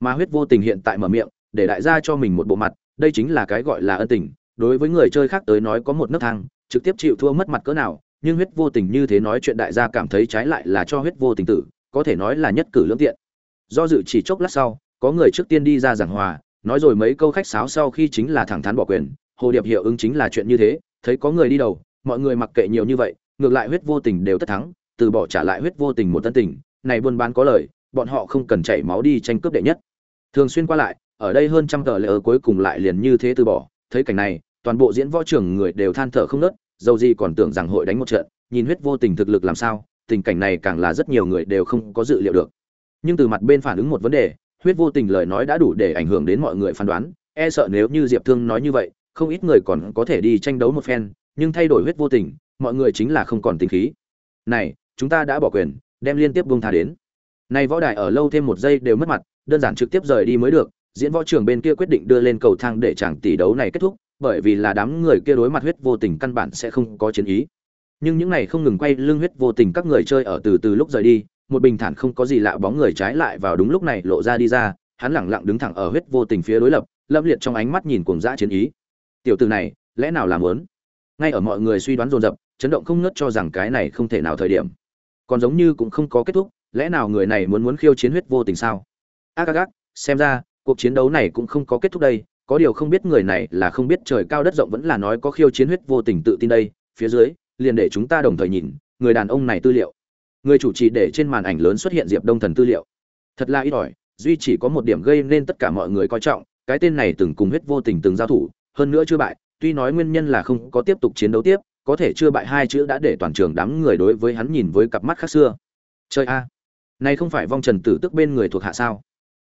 Mà huyết vô tình hiện tại mở miệng, để đại gia cho mình một bộ mặt, đây chính là cái gọi là ân tình. Đối với người chơi khác tới nói có một nấc thang, trực tiếp chịu thua mất mặt cỡ nào, nhưng huyết vô tình như thế nói chuyện đại gia cảm thấy trái lại là cho huyết vô tình tử, có thể nói là nhất cử lưỡng tiện. Do dự chỉ chốc lát sau, có người trước tiên đi ra giảng hòa, nói rồi mấy câu khách sáo sau khi chính là thẳng thắn bỏ quyền, hồ điệp hiệu ứng chính là chuyện như thế thấy có người đi đầu, mọi người mặc kệ nhiều như vậy, ngược lại huyết vô tình đều tất thắng, từ bỏ trả lại huyết vô tình một tân tình, này buôn bán có lời, bọn họ không cần chảy máu đi tranh cướp đệ nhất. Thường xuyên qua lại, ở đây hơn trăm tờ lệ ở cuối cùng lại liền như thế từ bỏ, thấy cảnh này, toàn bộ diễn võ trưởng người đều than thở không nớt, dầu gì còn tưởng rằng hội đánh một trận, nhìn huyết vô tình thực lực làm sao, tình cảnh này càng là rất nhiều người đều không có dự liệu được. Nhưng từ mặt bên phản ứng một vấn đề, huyết vô tình lời nói đã đủ để ảnh hưởng đến mọi người phán đoán e sợ nếu như diệp thương nói như vậy không ít người còn có thể đi tranh đấu một phen, nhưng thay đổi huyết vô tình, mọi người chính là không còn tình khí. Này, chúng ta đã bỏ quyền, đem liên tiếp buông tha đến. Này võ đài ở lâu thêm một giây đều mất mặt, đơn giản trực tiếp rời đi mới được, diễn võ trường bên kia quyết định đưa lên cầu thang để chàng tỷ đấu này kết thúc, bởi vì là đám người kia đối mặt huyết vô tình căn bản sẽ không có chiến ý. Nhưng những này không ngừng quay lưng huyết vô tình các người chơi ở từ từ lúc rời đi, một bình thản không có gì lạ bóng người trái lại vào đúng lúc này lộ ra đi ra, hắn lẳng lặng đứng thẳng ở huyết vô tình phía đối lập, lâm liệt trong ánh mắt nhìn cuồng dã chiến ý tiểu từ này, lẽ nào làm muốn ngay ở mọi người suy đoán dồn dập, chấn động không ngớt cho rằng cái này không thể nào thời điểm. Còn giống như cũng không có kết thúc, lẽ nào người này muốn muốn khiêu chiến huyết vô tình sao? Ác ác ác, xem ra, cuộc chiến đấu này cũng không có kết thúc đây, có điều không biết người này là không biết trời cao đất rộng vẫn là nói có khiêu chiến huyết vô tình tự tin đây, phía dưới, liền để chúng ta đồng thời nhìn, người đàn ông này tư liệu. Người chủ trì để trên màn ảnh lớn xuất hiện diệp đông thần tư liệu. Thật là ít ỏi, duy chỉ có một điểm gây nên tất cả mọi người coi trọng, cái tên này từng cùng huyết vô tình từng giao thủ hơn nữa chưa bại, tuy nói nguyên nhân là không có tiếp tục chiến đấu tiếp, có thể chưa bại hai chữ đã để toàn trường đám người đối với hắn nhìn với cặp mắt khác xưa. Chơi a, này không phải vong trần tử tức bên người thuộc hạ sao?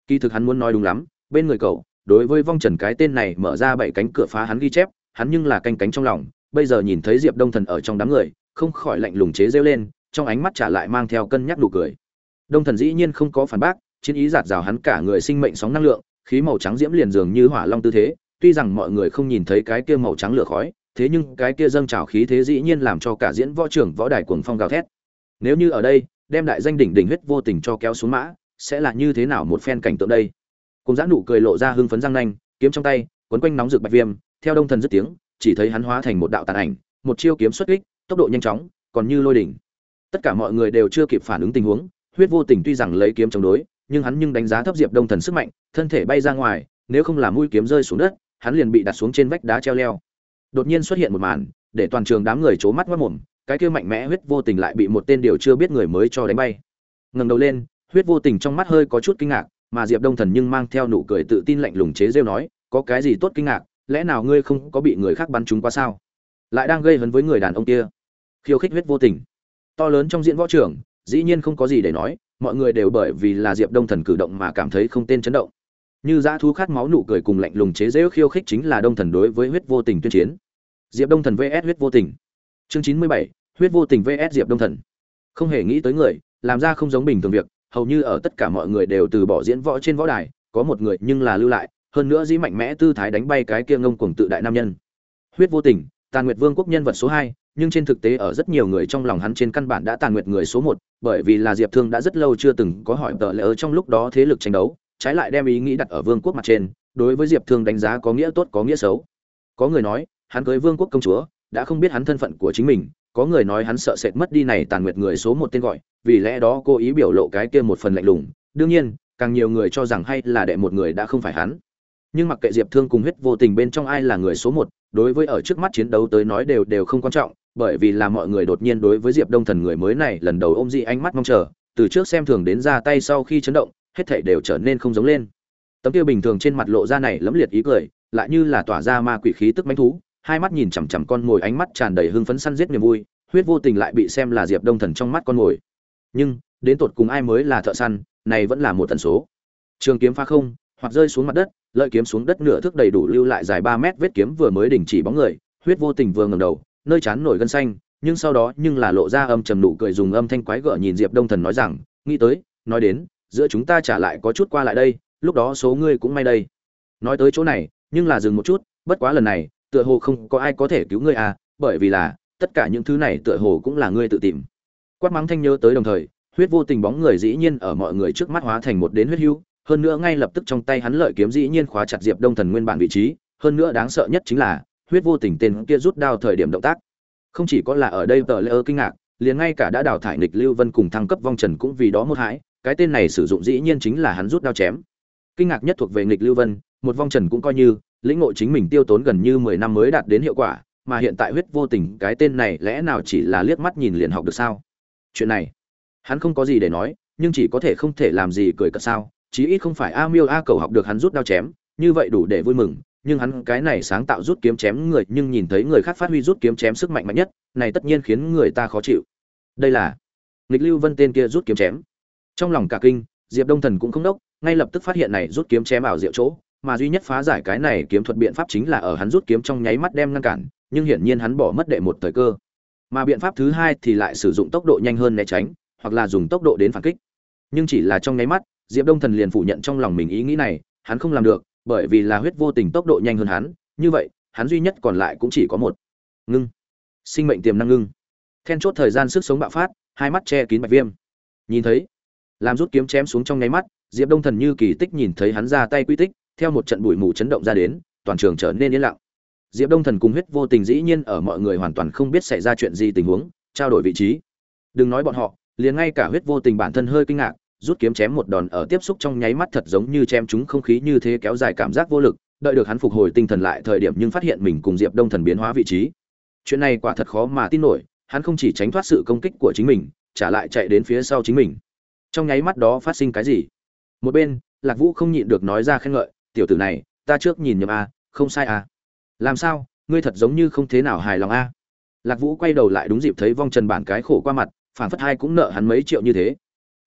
Kỳ thực hắn muốn nói đúng lắm, bên người cậu, đối với vong trần cái tên này mở ra bảy cánh cửa phá hắn ghi chép, hắn nhưng là canh cánh trong lòng, bây giờ nhìn thấy diệp đông thần ở trong đám người, không khỏi lạnh lùng chế rêu lên, trong ánh mắt trả lại mang theo cân nhắc nụ cười. Đông thần dĩ nhiên không có phản bác, chiến ý giạt rào hắn cả người sinh mệnh sóng năng lượng, khí màu trắng diễm liền dường như hỏa long tư thế tuy rằng mọi người không nhìn thấy cái kia màu trắng lửa khói, thế nhưng cái kia dâng trào khí thế dĩ nhiên làm cho cả diễn võ trưởng võ đài cuồng phong gào thét. Nếu như ở đây, đem đại danh đỉnh đỉnh huyết vô tình cho kéo xuống mã, sẽ là như thế nào một phen cảnh tượng đây? Cùng giã nụ cười lộ ra hưng phấn răng nanh, kiếm trong tay, quấn quanh nóng rực bạch viêm, theo đông thần dứt tiếng, chỉ thấy hắn hóa thành một đạo tàn ảnh, một chiêu kiếm xuất kích, tốc độ nhanh chóng, còn như lôi đỉnh. Tất cả mọi người đều chưa kịp phản ứng tình huống, huyết vô tình tuy rằng lấy kiếm chống đối, nhưng hắn nhưng đánh giá thấp diệp đông thần sức mạnh, thân thể bay ra ngoài, nếu không là mũi kiếm rơi xuống đất hắn liền bị đặt xuống trên vách đá treo leo. Đột nhiên xuất hiện một màn, để toàn trường đám người c mắt mất mồm, cái kia mạnh mẽ huyết vô tình lại bị một tên điều chưa biết người mới cho đánh bay. Ngẩng đầu lên, huyết vô tình trong mắt hơi có chút kinh ngạc, mà diệp đông thần nhưng mang theo nụ cười tự tin lạnh lùng chế rêu nói, có cái gì tốt kinh ngạc, lẽ nào ngươi không có bị người khác bắn trúng quá sao? Lại đang gây hấn với người đàn ông kia. Khiêu khích huyết vô tình. To lớn trong diễn võ trưởng, dĩ nhiên không có gì để nói, mọi người đều bởi vì là diệp đông thần cử động mà cảm thấy không tên chấn động như dã thú khát máu nụ cười cùng lạnh lùng chế dễu khiêu khích chính là đông thần đối với huyết vô tình tuyên chiến. Diệp đông thần vs huyết vô tình. Chương chín mươi bảy, huyết vô tình vs diệp đông thần. Không hề nghĩ tới người, làm ra không giống bình thường việc, hầu như ở tất cả mọi người đều từ bỏ diễn võ trên võ đài, có một người nhưng là lưu lại, hơn nữa dĩ mạnh mẽ tư thái đánh bay cái kia ngông cuồng tự đại nam nhân. Huyết vô tình, tàn nguyệt vương quốc nhân vật số hai, nhưng trên thực tế ở rất nhiều người trong lòng hắn trên căn bản đã tàn nguyệt người số một, bởi vì là diệp thương đã rất lâu chưa từng có hỏi tờ lỡ trong lúc đó thế lực tranh đấu trái lại đem ý nghĩ đặt ở vương quốc mặt trên, đối với diệp thương đánh giá có nghĩa tốt, có nghĩa xấu. Có người nói, hắn cưới vương quốc công chúa, đã không biết hắn thân phận của chính mình. Có người nói hắn sợ sệt mất đi này tàn nguyệt người số một tên gọi, vì lẽ đó cô ý biểu lộ cái kia một phần lạnh lùng. Đương nhiên, càng nhiều người cho rằng hay là đệ một người đã không phải hắn. Nhưng mặc kệ diệp thương cùng huyết vô tình bên trong ai là người số một, đối với ở trước mắt chiến đấu tới nói đều đều không quan trọng, bởi vì là mọi người đột nhiên đối với diệp đông thần người mới này lần đầu ôm dị ánh mắt mong chờ, từ trước xem thường đến ra tay sau khi chấn động hết thảy đều trở nên không giống lên. Tấm kia bình thường trên mặt lộ ra này lẫm liệt ý cười, lại như là tỏa ra ma quỷ khí tức mãnh thú, hai mắt nhìn chằm chằm con mồi ánh mắt tràn đầy hưng phấn săn giết niềm vui, huyết vô tình lại bị xem là diệp đông thần trong mắt con mồi. Nhưng, đến tột cùng ai mới là thợ săn, này vẫn là một tần số. Trường kiếm pha không, hoặc rơi xuống mặt đất, lợi kiếm xuống đất nửa thước đầy đủ lưu lại dài ba mét vết kiếm vừa mới đình chỉ bóng người, huyết vô tình vừa ngẩng đầu, nơi chán nổi gân xanh, nhưng sau đó nhưng là lộ ra âm trầm nụ cười dùng âm thanh quái gở nhìn diệp đông thần nói rằng, nghĩ tới, nói đến giữa chúng ta trả lại có chút qua lại đây, lúc đó số ngươi cũng may đây. Nói tới chỗ này, nhưng là dừng một chút, bất quá lần này, tựa hồ không có ai có thể cứu ngươi à bởi vì là, tất cả những thứ này tựa hồ cũng là ngươi tự tìm. Quát mắng thanh nhớ tới đồng thời, huyết vô tình bóng người dĩ nhiên ở mọi người trước mắt hóa thành một đến huyết hưu, hơn nữa ngay lập tức trong tay hắn lợi kiếm dĩ nhiên khóa chặt diệp đông thần nguyên bản vị trí, hơn nữa đáng sợ nhất chính là, huyết vô tình tên kia rút đao thời điểm động tác. Không chỉ có là ở đây tờ lễ ơ kinh ngạc, liền ngay cả đã đào thải nịch lưu vân cùng thăng cấp vong trần cũng vì đó một hãi cái tên này sử dụng dĩ nhiên chính là hắn rút đao chém. Kinh ngạc nhất thuộc về nịch lưu vân, một vong trần cũng coi như, lĩnh ngộ chính mình tiêu tốn gần như mười năm mới đạt đến hiệu quả, mà hiện tại huyết vô tình, cái tên này lẽ nào chỉ là liếc mắt nhìn liền học được sao? Chuyện này, hắn không có gì để nói, nhưng chỉ có thể không thể làm gì cười cợt sao, chí ít không phải a miêu a cầu học được hắn rút đao chém, như vậy đủ để vui mừng, nhưng hắn cái này sáng tạo rút kiếm chém người, nhưng nhìn thấy người khác phát huy rút kiếm chém sức mạnh mạnh nhất, này tất nhiên khiến người ta khó chịu. Đây là nghịch lưu vân tên kia rút kiếm chém trong lòng cả kinh, diệp đông thần cũng không đốc, ngay lập tức phát hiện này rút kiếm chém ảo diệu chỗ, mà duy nhất phá giải cái này kiếm thuật biện pháp chính là ở hắn rút kiếm trong nháy mắt đem ngăn cản, nhưng hiển nhiên hắn bỏ mất đệ một thời cơ. Mà biện pháp thứ hai thì lại sử dụng tốc độ nhanh hơn né tránh, hoặc là dùng tốc độ đến phản kích. Nhưng chỉ là trong nháy mắt, diệp đông thần liền phủ nhận trong lòng mình ý nghĩ này, hắn không làm được, bởi vì là huyết vô tình tốc độ nhanh hơn hắn, như vậy, hắn duy nhất còn lại cũng chỉ có một. Ngưng. Sinh mệnh tiềm năng ngưng. Then chốt thời gian sức sống bạo phát, hai mắt che kín bạch viêm. Nhìn thấy làm rút kiếm chém xuống trong nháy mắt, diệp đông thần như kỳ tích nhìn thấy hắn ra tay quy tích, theo một trận bụi mù chấn động ra đến, toàn trường trở nên yên lặng. Diệp đông thần cùng huyết vô tình dĩ nhiên ở mọi người hoàn toàn không biết xảy ra chuyện gì tình huống, trao đổi vị trí. Đừng nói bọn họ, liền ngay cả huyết vô tình bản thân hơi kinh ngạc, rút kiếm chém một đòn ở tiếp xúc trong nháy mắt thật giống như chém chúng không khí như thế kéo dài cảm giác vô lực, đợi được hắn phục hồi tinh thần lại thời điểm nhưng phát hiện mình cùng diệp đông thần biến hóa vị trí. Chuyện này quả thật khó mà tin nổi, hắn không chỉ tránh thoát sự công kích của chính mình, trả lại chạy đến phía sau chính mình trong nháy mắt đó phát sinh cái gì? Một bên, lạc vũ không nhịn được nói ra khen ngợi, tiểu tử này, ta trước nhìn nhầm a, không sai a. Làm sao? Ngươi thật giống như không thế nào hài lòng a. Lạc vũ quay đầu lại đúng dịp thấy vong trần bản cái khổ qua mặt phản phất hai cũng nợ hắn mấy triệu như thế.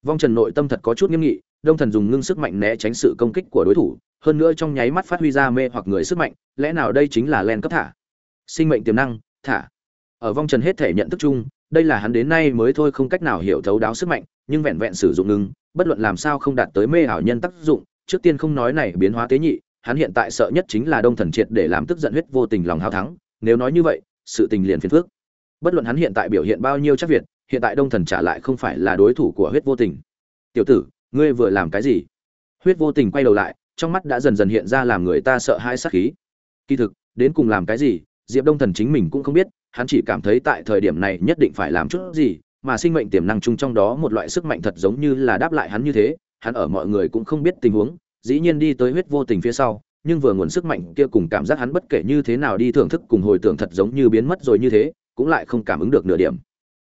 Vong trần nội tâm thật có chút nghiêm nghị, đông thần dùng ngưng sức mạnh né tránh sự công kích của đối thủ, hơn nữa trong nháy mắt phát huy ra mê hoặc người sức mạnh, lẽ nào đây chính là len cấp thả? Sinh mệnh tiềm năng, thả. Ở vong trần hết thể nhận thức chung đây là hắn đến nay mới thôi không cách nào hiểu thấu đáo sức mạnh, nhưng vẹn vẹn sử dụng ngưng, bất luận làm sao không đạt tới mê ảo nhân tác dụng, trước tiên không nói này biến hóa tế nhị, hắn hiện tại sợ nhất chính là đông thần triệt để làm tức giận huyết vô tình lòng hao thắng, nếu nói như vậy, sự tình liền phiền phước bất luận hắn hiện tại biểu hiện bao nhiêu chắc việt, hiện tại đông thần trả lại không phải là đối thủ của huyết vô tình. Tiểu tử, ngươi vừa làm cái gì? Huyết vô tình quay đầu lại, trong mắt đã dần dần hiện ra làm người ta sợ hãi sát khí. Kỳ thực, đến cùng làm cái gì, diệp đông thần chính mình cũng không biết hắn chỉ cảm thấy tại thời điểm này nhất định phải làm chút gì, mà sinh mệnh tiềm năng chung trong đó một loại sức mạnh thật giống như là đáp lại hắn như thế, hắn ở mọi người cũng không biết tình huống, dĩ nhiên đi tới huyết vô tình phía sau, nhưng vừa nguồn sức mạnh kia cùng cảm giác hắn bất kể như thế nào đi thưởng thức cùng hồi tưởng thật giống như biến mất rồi như thế, cũng lại không cảm ứng được nửa điểm.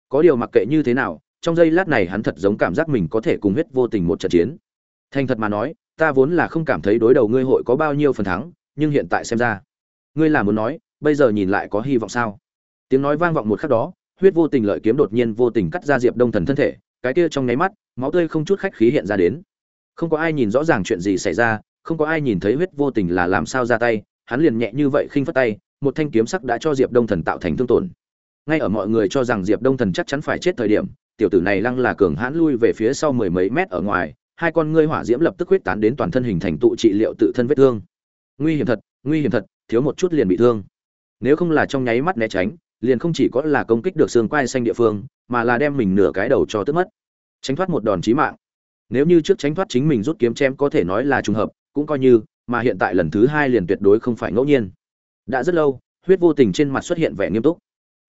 Có điều mặc kệ như thế nào, trong giây lát này hắn thật giống cảm giác mình có thể cùng huyết vô tình một trận chiến. Thành thật mà nói, ta vốn là không cảm thấy đối đầu ngươi hội có bao nhiêu phần thắng, nhưng hiện tại xem ra, ngươi là muốn nói, bây giờ nhìn lại có hy vọng sao? Tiếng nói vang vọng một khắc đó, huyết vô tình lợi kiếm đột nhiên vô tình cắt ra diệp đông thần thân thể, cái kia trong nháy mắt, máu tươi không chút khách khí hiện ra đến. Không có ai nhìn rõ ràng chuyện gì xảy ra, không có ai nhìn thấy huyết vô tình là làm sao ra tay, hắn liền nhẹ như vậy khinh phất tay, một thanh kiếm sắc đã cho diệp đông thần tạo thành thương tổn. Ngay ở mọi người cho rằng diệp đông thần chắc chắn phải chết thời điểm, tiểu tử này lăng là cường hãn lui về phía sau mười mấy mét ở ngoài, hai con ngươi hỏa diễm lập tức huyết tán đến toàn thân hình thành tụ trị liệu tự thân vết thương. Nguy hiểm thật, nguy hiểm thật, thiếu một chút liền bị thương. Nếu không là trong nháy mắt né tránh liền không chỉ có là công kích được xương quai xanh địa phương, mà là đem mình nửa cái đầu cho tức mất. Tránh thoát một đòn chí mạng. Nếu như trước tránh thoát chính mình rút kiếm chém có thể nói là trùng hợp, cũng coi như, mà hiện tại lần thứ hai liền tuyệt đối không phải ngẫu nhiên. Đã rất lâu, huyết vô tình trên mặt xuất hiện vẻ nghiêm túc.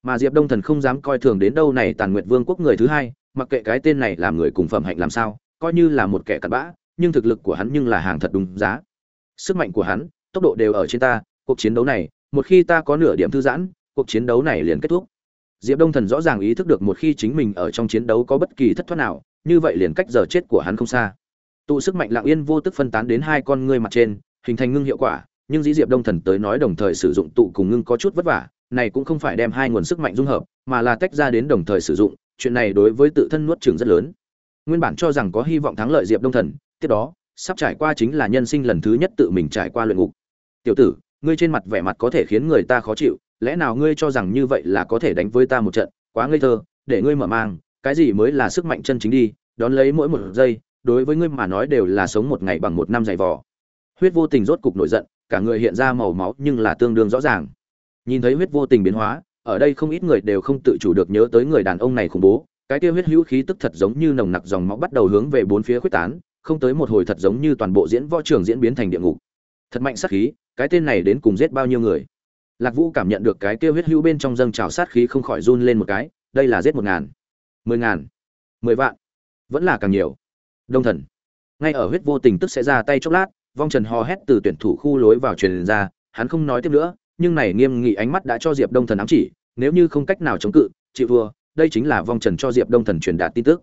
Mà diệp đông thần không dám coi thường đến đâu này tàn nguyệt vương quốc người thứ hai, mặc kệ cái tên này làm người cùng phẩm hạnh làm sao, coi như là một kẻ cặn bã, nhưng thực lực của hắn nhưng là hàng thật đúng giá. Sức mạnh của hắn, tốc độ đều ở trên ta, cuộc chiến đấu này, một khi ta có nửa điểm thư giãn cuộc chiến đấu này liền kết thúc. Diệp đông thần rõ ràng ý thức được một khi chính mình ở trong chiến đấu có bất kỳ thất thoát nào, như vậy liền cách giờ chết của hắn không xa. Tụ sức mạnh lặng yên vô tức phân tán đến hai con ngươi mặt trên, hình thành ngưng hiệu quả, nhưng dĩ diệp đông thần tới nói đồng thời sử dụng tụ cùng ngưng có chút vất vả, này cũng không phải đem hai nguồn sức mạnh dung hợp, mà là tách ra đến đồng thời sử dụng, chuyện này đối với tự thân nuốt chửng rất lớn. Nguyên bản cho rằng có hy vọng thắng lợi diệp đông thần, tiếp đó, sắp trải qua chính là nhân sinh lần thứ nhất tự mình trải qua luyện ngục. Tiểu tử, ngươi trên mặt vẻ mặt có thể khiến người ta khó chịu lẽ nào ngươi cho rằng như vậy là có thể đánh với ta một trận, quá ngây thơ, để ngươi mở mang, cái gì mới là sức mạnh chân chính đi, đón lấy mỗi một giây, đối với ngươi mà nói đều là sống một ngày bằng một năm dày vò. Huyết vô tình rốt cục nổi giận, cả người hiện ra màu máu nhưng là tương đương rõ ràng. Nhìn thấy huyết vô tình biến hóa, ở đây không ít người đều không tự chủ được nhớ tới người đàn ông này khủng bố, cái kia huyết hữu khí tức thật giống như nồng nặc dòng máu bắt đầu hướng về bốn phía khuếch tán, không tới một hồi thật giống như toàn bộ diễn võ trường diễn biến thành địa ngục. Thật mạnh sát khí, cái tên này đến cùng giết bao nhiêu người? Lạc vũ cảm nhận được cái kia huyết hữu bên trong dâng trào sát khí không khỏi run lên một cái, đây là giết một ngàn, mười ngàn, mười vạn, vẫn là càng nhiều. Đông thần, ngay ở huyết vô tình tức sẽ ra tay chốc lát, vong trần hò hét từ tuyển thủ khu lối vào truyền ra, hắn không nói tiếp nữa, nhưng này nghiêm nghị ánh mắt đã cho diệp đông thần ám chỉ, nếu như không cách nào chống cự, chịu thua, đây chính là vong trần cho diệp đông thần truyền đạt tin tức.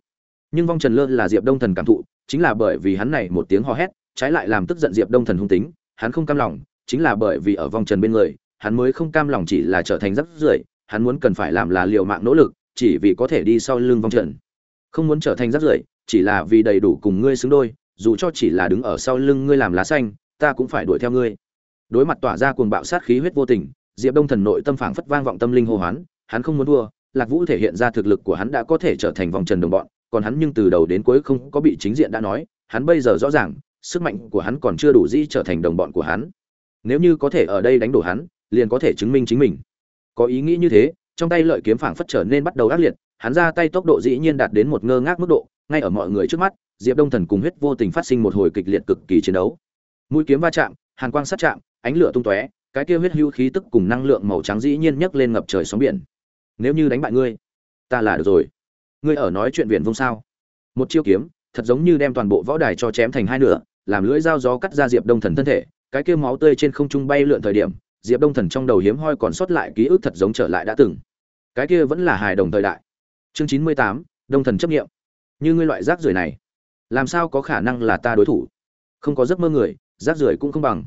Nhưng vong trần lơ là diệp đông thần cảm thụ, chính là bởi vì hắn này một tiếng hò hét, trái lại làm tức giận diệp đông thần hung tính, hắn không cam lòng, chính là bởi vì ở vong trần bên người hắn mới không cam lòng chỉ là trở thành rắc rưởi, hắn muốn cần phải làm là liều mạng nỗ lực, chỉ vì có thể đi sau lưng vong trần không muốn trở thành rắc rưởi, chỉ là vì đầy đủ cùng ngươi xứng đôi, dù cho chỉ là đứng ở sau lưng ngươi làm lá xanh, ta cũng phải đuổi theo ngươi. Đối mặt tỏa ra cuồng bạo sát khí huyết vô tình, diệp đông thần nội tâm phảng phất vang vọng tâm linh hô hoán, hắn không muốn đua lạc vũ thể hiện ra thực lực của hắn đã có thể trở thành vòng trần đồng bọn, còn hắn nhưng từ đầu đến cuối không có bị chính diện đã nói, hắn bây giờ rõ ràng, sức mạnh của hắn còn chưa đủ dĩ trở thành đồng bọn của hắn. Nếu như có thể ở đây đánh đổ hắn liền có thể chứng minh chính mình. Có ý nghĩ như thế, trong tay lợi kiếm phảng phất trở nên bắt đầu ác liệt, hắn ra tay tốc độ dĩ nhiên đạt đến một ngơ ngác mức độ, ngay ở mọi người trước mắt, diệp đông thần cùng huyết vô tình phát sinh một hồi kịch liệt cực kỳ chiến đấu. Mũi kiếm va chạm, hàn quang sát chạm, ánh lửa tung tóe, cái kia huyết hưu khí tức cùng năng lượng màu trắng dĩ nhiên nhấc lên ngập trời sóng biển. Nếu như đánh bại ngươi, ta là được rồi. Ngươi ở nói chuyện viện vông sao? Một chiêu kiếm, thật giống như đem toàn bộ võ đài cho chém thành hai nửa, làm lưỡi dao gió cắt ra diệp đông thần thân thể, cái kia máu tươi trên không trung bay lượn thời điểm diệp đông thần trong đầu hiếm hoi còn sót lại ký ức thật giống trở lại đã từng. Cái kia vẫn là hài đồng thời đại. Chương chín mươi tám, đông thần chấp nghiệm như ngươi loại rác rưởi này, làm sao có khả năng là ta đối thủ? Không có giấc mơ người, rác rưởi cũng không bằng.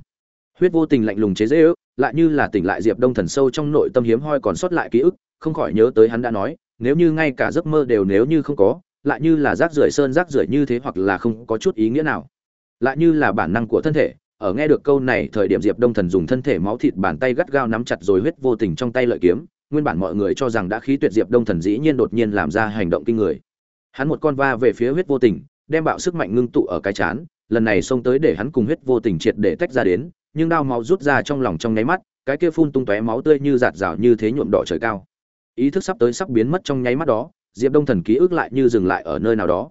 Huyết vô tình lạnh lùng chế dễ ước, lại như là tỉnh lại diệp đông thần sâu trong nội tâm hiếm hoi còn sót lại ký ức, không khỏi nhớ tới hắn đã nói, nếu như ngay cả giấc mơ đều nếu như không có, lại như là rác rưởi sơn rác rưởi như thế hoặc là không có chút ý nghĩa nào. Lại như là bản năng của thân thể ở nghe được câu này, thời điểm diệp đông thần dùng thân thể máu thịt bàn tay gắt gao nắm chặt rồi huyết vô tình trong tay lợi kiếm, nguyên bản mọi người cho rằng đã khí tuyệt diệp đông thần dĩ nhiên đột nhiên làm ra hành động kinh người. Hắn một con va về phía huyết vô tình, đem bạo sức mạnh ngưng tụ ở cái chán, lần này xông tới để hắn cùng huyết vô tình triệt để tách ra đến, nhưng đao máu rút ra trong lòng trong nháy mắt, cái kia phun tung tóe máu tươi như giạt rào như thế nhuộm đỏ trời cao. Ý thức sắp tới sắp biến mất trong nháy mắt đó, diệp đông thần ký ức lại như dừng lại ở nơi nào đó.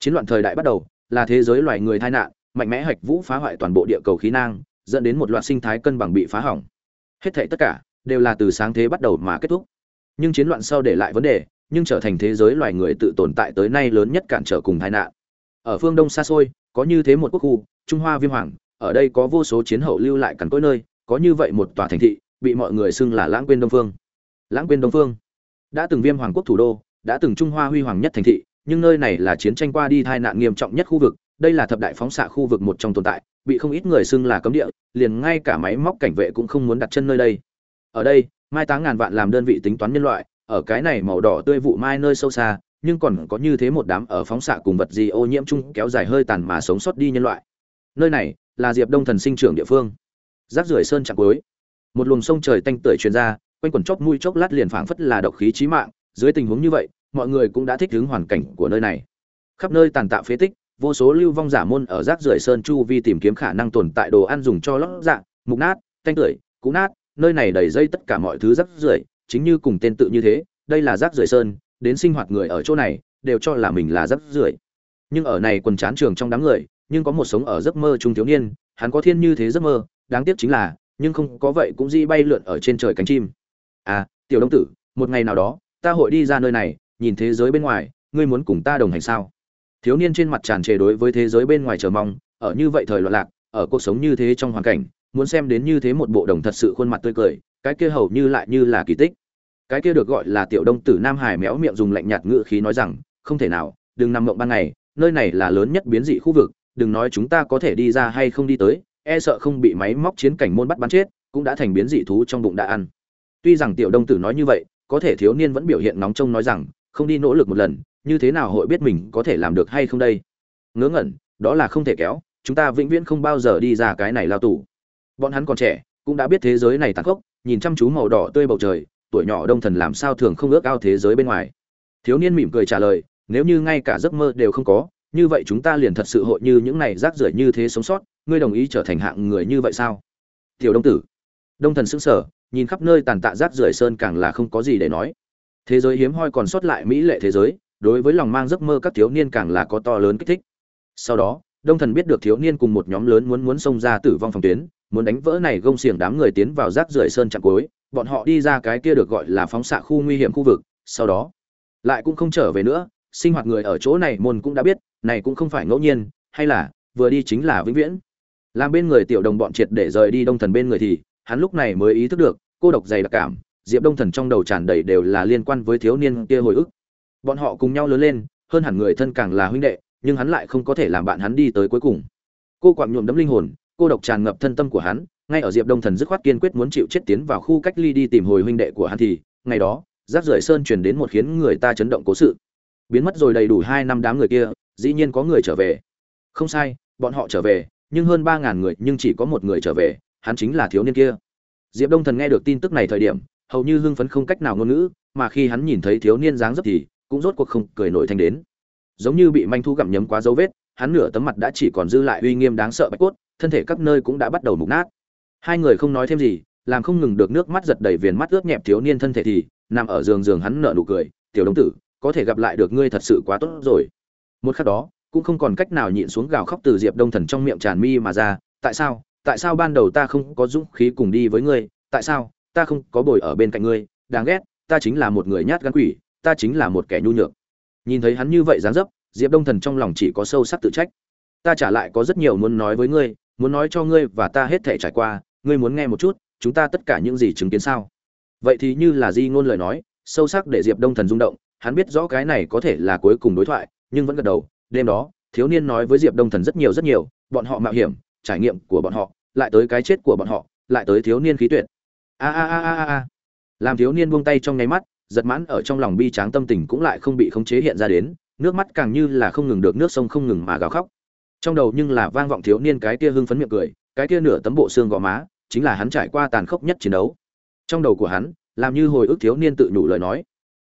Chiến loạn thời đại bắt đầu, là thế giới loài người tai nạn mạnh mẽ hạch vũ phá hoại toàn bộ địa cầu khí nang, dẫn đến một loạt sinh thái cân bằng bị phá hỏng. Hết thảy tất cả đều là từ sáng thế bắt đầu mà kết thúc. Nhưng chiến loạn sau để lại vấn đề, nhưng trở thành thế giới loài người tự tồn tại tới nay lớn nhất cản trở cùng tai nạn. Ở phương đông xa xôi, có như thế một quốc khu, trung hoa viêm hoàng, ở đây có vô số chiến hậu lưu lại cằn cỗi nơi, có như vậy một tòa thành thị, bị mọi người xưng là lãng quên đông phương. Lãng quên đông phương đã từng viêm hoàng quốc thủ đô, đã từng trung hoa huy hoàng nhất thành thị, nhưng nơi này là chiến tranh qua đi tai nạn nghiêm trọng nhất khu vực đây là thập đại phóng xạ khu vực một trong tồn tại, bị không ít người xưng là cấm địa, liền ngay cả máy móc cảnh vệ cũng không muốn đặt chân nơi đây. Ở đây, mai táng ngàn vạn làm đơn vị tính toán nhân loại, ở cái này màu đỏ tươi vụ mai nơi sâu xa, nhưng còn có như thế một đám ở phóng xạ cùng vật gì ô nhiễm chung kéo dài hơi tàn mà sống sót đi nhân loại. Nơi này là diệp đông thần sinh trưởng địa phương. Rác rưởi sơn chặt cuối. Một luồng sông trời tanh tưởi truyền ra, quanh quẩn chóp mũi chốc lát liền phảng phất là độc khí chí mạng. Dưới tình huống như vậy, mọi người cũng đã thích ứng hoàn cảnh của nơi này. Khắp nơi tàn tạ phế tích vô số lưu vong giả môn ở rác rưởi sơn chu vi tìm kiếm khả năng tồn tại đồ ăn dùng cho lót dạ mục nát tanh tưởi, cũ nát, nơi này đầy dây tất cả mọi thứ rác rưởi, chính như cùng tên tự như thế, đây là rác rưởi sơn, đến sinh hoạt người ở chỗ này, đều cho là mình là rác rưởi. Nhưng ở này quần chán trường trong đám người, nhưng có một sống ở giấc mơ trung thiếu niên, hắn có thiên như thế giấc mơ, đáng tiếc chính là, nhưng không có vậy cũng di bay lượn ở trên trời cánh chim. À tiểu đông tử, một ngày nào đó, ta hội đi ra nơi này, nhìn thế giới bên ngoài, ngươi muốn cùng ta đồng hành sao? Thiếu niên trên mặt tràn trề đối với thế giới bên ngoài chờ mong, ở như vậy thời loạn lạc, ở cuộc sống như thế trong hoàn cảnh, muốn xem đến như thế một bộ đồng thật sự khuôn mặt tươi cười, cái kia hầu như lại như là kỳ tích. Cái kia được gọi là tiểu đông tử nam hải méo miệng dùng lạnh nhạt ngữ khí nói rằng, không thể nào, đừng nằm mộng ban ngày, nơi này là lớn nhất biến dị khu vực, đừng nói chúng ta có thể đi ra hay không đi tới e sợ không bị máy móc chiến cảnh môn bắt bắn chết, cũng đã thành biến dị thú trong bụng đã ăn. Tuy rằng tiểu đông tử nói như vậy, có thể thiếu niên vẫn biểu hiện nóng trông nói rằng không đi nỗ lực một lần, như thế nào hội biết mình có thể làm được hay không đây? Ngớ ngẩn, đó là không thể kéo, chúng ta vĩnh viễn không bao giờ đi ra cái này lao tù. Bọn hắn còn trẻ, cũng đã biết thế giới này tàn khốc, nhìn chăm chú màu đỏ tươi bầu trời, tuổi nhỏ đông thần làm sao thường không ước ao thế giới bên ngoài. Thiếu niên mỉm cười trả lời, nếu như ngay cả giấc mơ đều không có, như vậy chúng ta liền thật sự hội như những này rác rưởi như thế sống sót, ngươi đồng ý trở thành hạng người như vậy sao? Tiểu đông tử. Đông thần sững sờ, nhìn khắp nơi tàn tạ rác rưởi sơn càng là không có gì để nói thế giới hiếm hoi còn sót lại mỹ lệ thế giới, đối với lòng mang giấc mơ các thiếu niên càng là có to lớn kích thích. Sau đó, đông thần biết được thiếu niên cùng một nhóm lớn muốn muốn xông ra tử vong phòng tuyến, muốn đánh vỡ này gông xiềng đám người tiến vào rác rưởi sơn chặn cuối, bọn họ đi ra cái kia được gọi là phóng xạ khu nguy hiểm khu vực, sau đó lại cũng không trở về nữa, sinh hoạt người ở chỗ này môn cũng đã biết, này cũng không phải ngẫu nhiên, hay là vừa đi chính là vĩnh viễn. Làm bên người tiểu đồng bọn triệt để rời đi đông thần bên người thì, hắn lúc này mới ý thức được, cô độc dày đặc cảm diệp đông thần trong đầu tràn đầy đều là liên quan với thiếu niên kia hồi ức. Bọn họ cùng nhau lớn lên, hơn hẳn người thân càng là huynh đệ, nhưng hắn lại không có thể làm bạn hắn đi tới cuối cùng. Cô quặn nhuộm đấm linh hồn, cô độc tràn ngập thân tâm của hắn, ngay ở diệp đông thần dứt khoát kiên quyết muốn chịu chết tiến vào khu cách ly đi tìm hồi huynh đệ của hắn thì, ngày đó, rác rưởi sơn truyền đến một khiến người ta chấn động cố sự. Biến mất rồi đầy đủ hai năm đám người kia, dĩ nhiên có người trở về. Không sai, bọn họ trở về, nhưng hơn ba ngàn người, nhưng chỉ có một người trở về, hắn chính là thiếu niên kia. Diệp đông thần nghe được tin tức này thời điểm hầu như hưng phấn không cách nào ngôn ngữ, mà khi hắn nhìn thấy thiếu niên dáng dấp thì cũng rốt cuộc không cười nổi thành đến. Giống như bị manh thu gặm nhấm quá dấu vết, hắn nửa tấm mặt đã chỉ còn dư lại uy nghiêm đáng sợ bạch cốt, thân thể các nơi cũng đã bắt đầu mục nát. Hai người không nói thêm gì, làm không ngừng được nước mắt giật đầy viền mắt ướt nhẹp thiếu niên thân thể thì nằm ở giường giường hắn nở nụ cười, tiểu đồng tử, có thể gặp lại được ngươi thật sự quá tốt rồi. Một khắc đó, cũng không còn cách nào nhịn xuống gào khóc từ diệp đông thần trong miệng tràn mi mà ra, tại sao? Tại sao ban đầu ta không có dũng khí cùng đi với ngươi? Tại sao? Ta không có bồi ở bên cạnh ngươi, đáng ghét, ta chính là một người nhát gan quỷ, ta chính là một kẻ nhu nhược. Nhìn thấy hắn như vậy dáng dấp, diệp đông thần trong lòng chỉ có sâu sắc tự trách. Ta trả lại có rất nhiều muốn nói với ngươi, muốn nói cho ngươi và ta hết thể trải qua, ngươi muốn nghe một chút, chúng ta tất cả những gì chứng kiến sao? Vậy thì như là di ngôn lời nói, sâu sắc để diệp đông thần rung động, hắn biết rõ cái này có thể là cuối cùng đối thoại, nhưng vẫn gật đầu. Đêm đó, thiếu niên nói với diệp đông thần rất nhiều rất nhiều, bọn họ mạo hiểm, trải nghiệm của bọn họ, lại tới cái chết của bọn họ, lại tới thiếu niên khí tuyệt a a a a a làm thiếu niên buông tay trong nháy mắt, giật mãn ở trong lòng bi tráng tâm tình cũng lại không bị khống chế hiện ra đến, nước mắt càng như là không ngừng được nước sông không ngừng mà gào khóc. Trong đầu nhưng là vang vọng thiếu niên cái kia hưng phấn miệng cười, cái kia nửa tấm bộ xương gò má, chính là hắn trải qua tàn khốc nhất chiến đấu. Trong đầu của hắn, làm như hồi ức thiếu niên tự nhủ lời nói.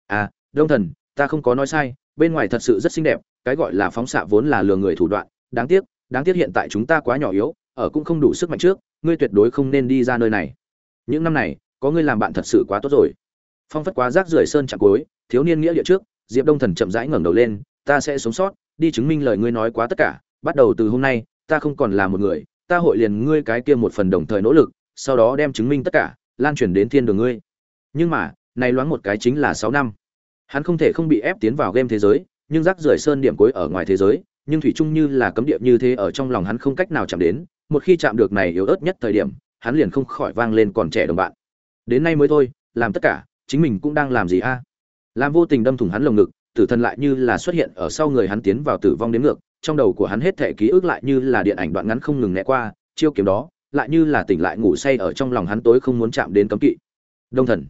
À đông thần, ta không có nói sai, bên ngoài thật sự rất xinh đẹp, cái gọi là phóng xạ vốn là lừa người thủ đoạn, đáng tiếc đáng tiếc hiện tại chúng ta quá nhỏ yếu, ở cũng không đủ sức mạnh trước, ngươi tuyệt đối không nên đi ra nơi này những năm này có ngươi làm bạn thật sự quá tốt rồi. Phong phất quá rác rưởi sơn chạm cối, thiếu niên nghĩa địa trước diệp đông thần chậm rãi ngẩng đầu lên ta sẽ sống sót đi chứng minh lời ngươi nói quá tất cả bắt đầu từ hôm nay ta không còn là một người ta hội liền ngươi cái kia một phần đồng thời nỗ lực sau đó đem chứng minh tất cả lan truyền đến thiên đường ngươi. Nhưng mà này loáng một cái chính là sáu năm. Hắn không thể không bị ép tiến vào game thế giới nhưng rác rưởi sơn điểm cuối ở ngoài thế giới nhưng thủy chung như là cấm địa như thế ở trong lòng hắn không cách nào chạm đến một khi chạm được này yếu ớt nhất thời điểm hắn liền không khỏi vang lên còn trẻ đồng bạn. Đến nay mới thôi, làm tất cả, chính mình cũng đang làm gì a? Làm vô tình đâm thủng hắn lồng ngực, tử thần lại như là xuất hiện ở sau người hắn tiến vào tử vong đến ngược, trong đầu của hắn hết thể ký ức lại như là điện ảnh đoạn ngắn không ngừng né qua, chiêu kiếm đó, lại như là tỉnh lại ngủ say ở trong lòng hắn tối không muốn chạm đến cấm kỵ. Đông thần.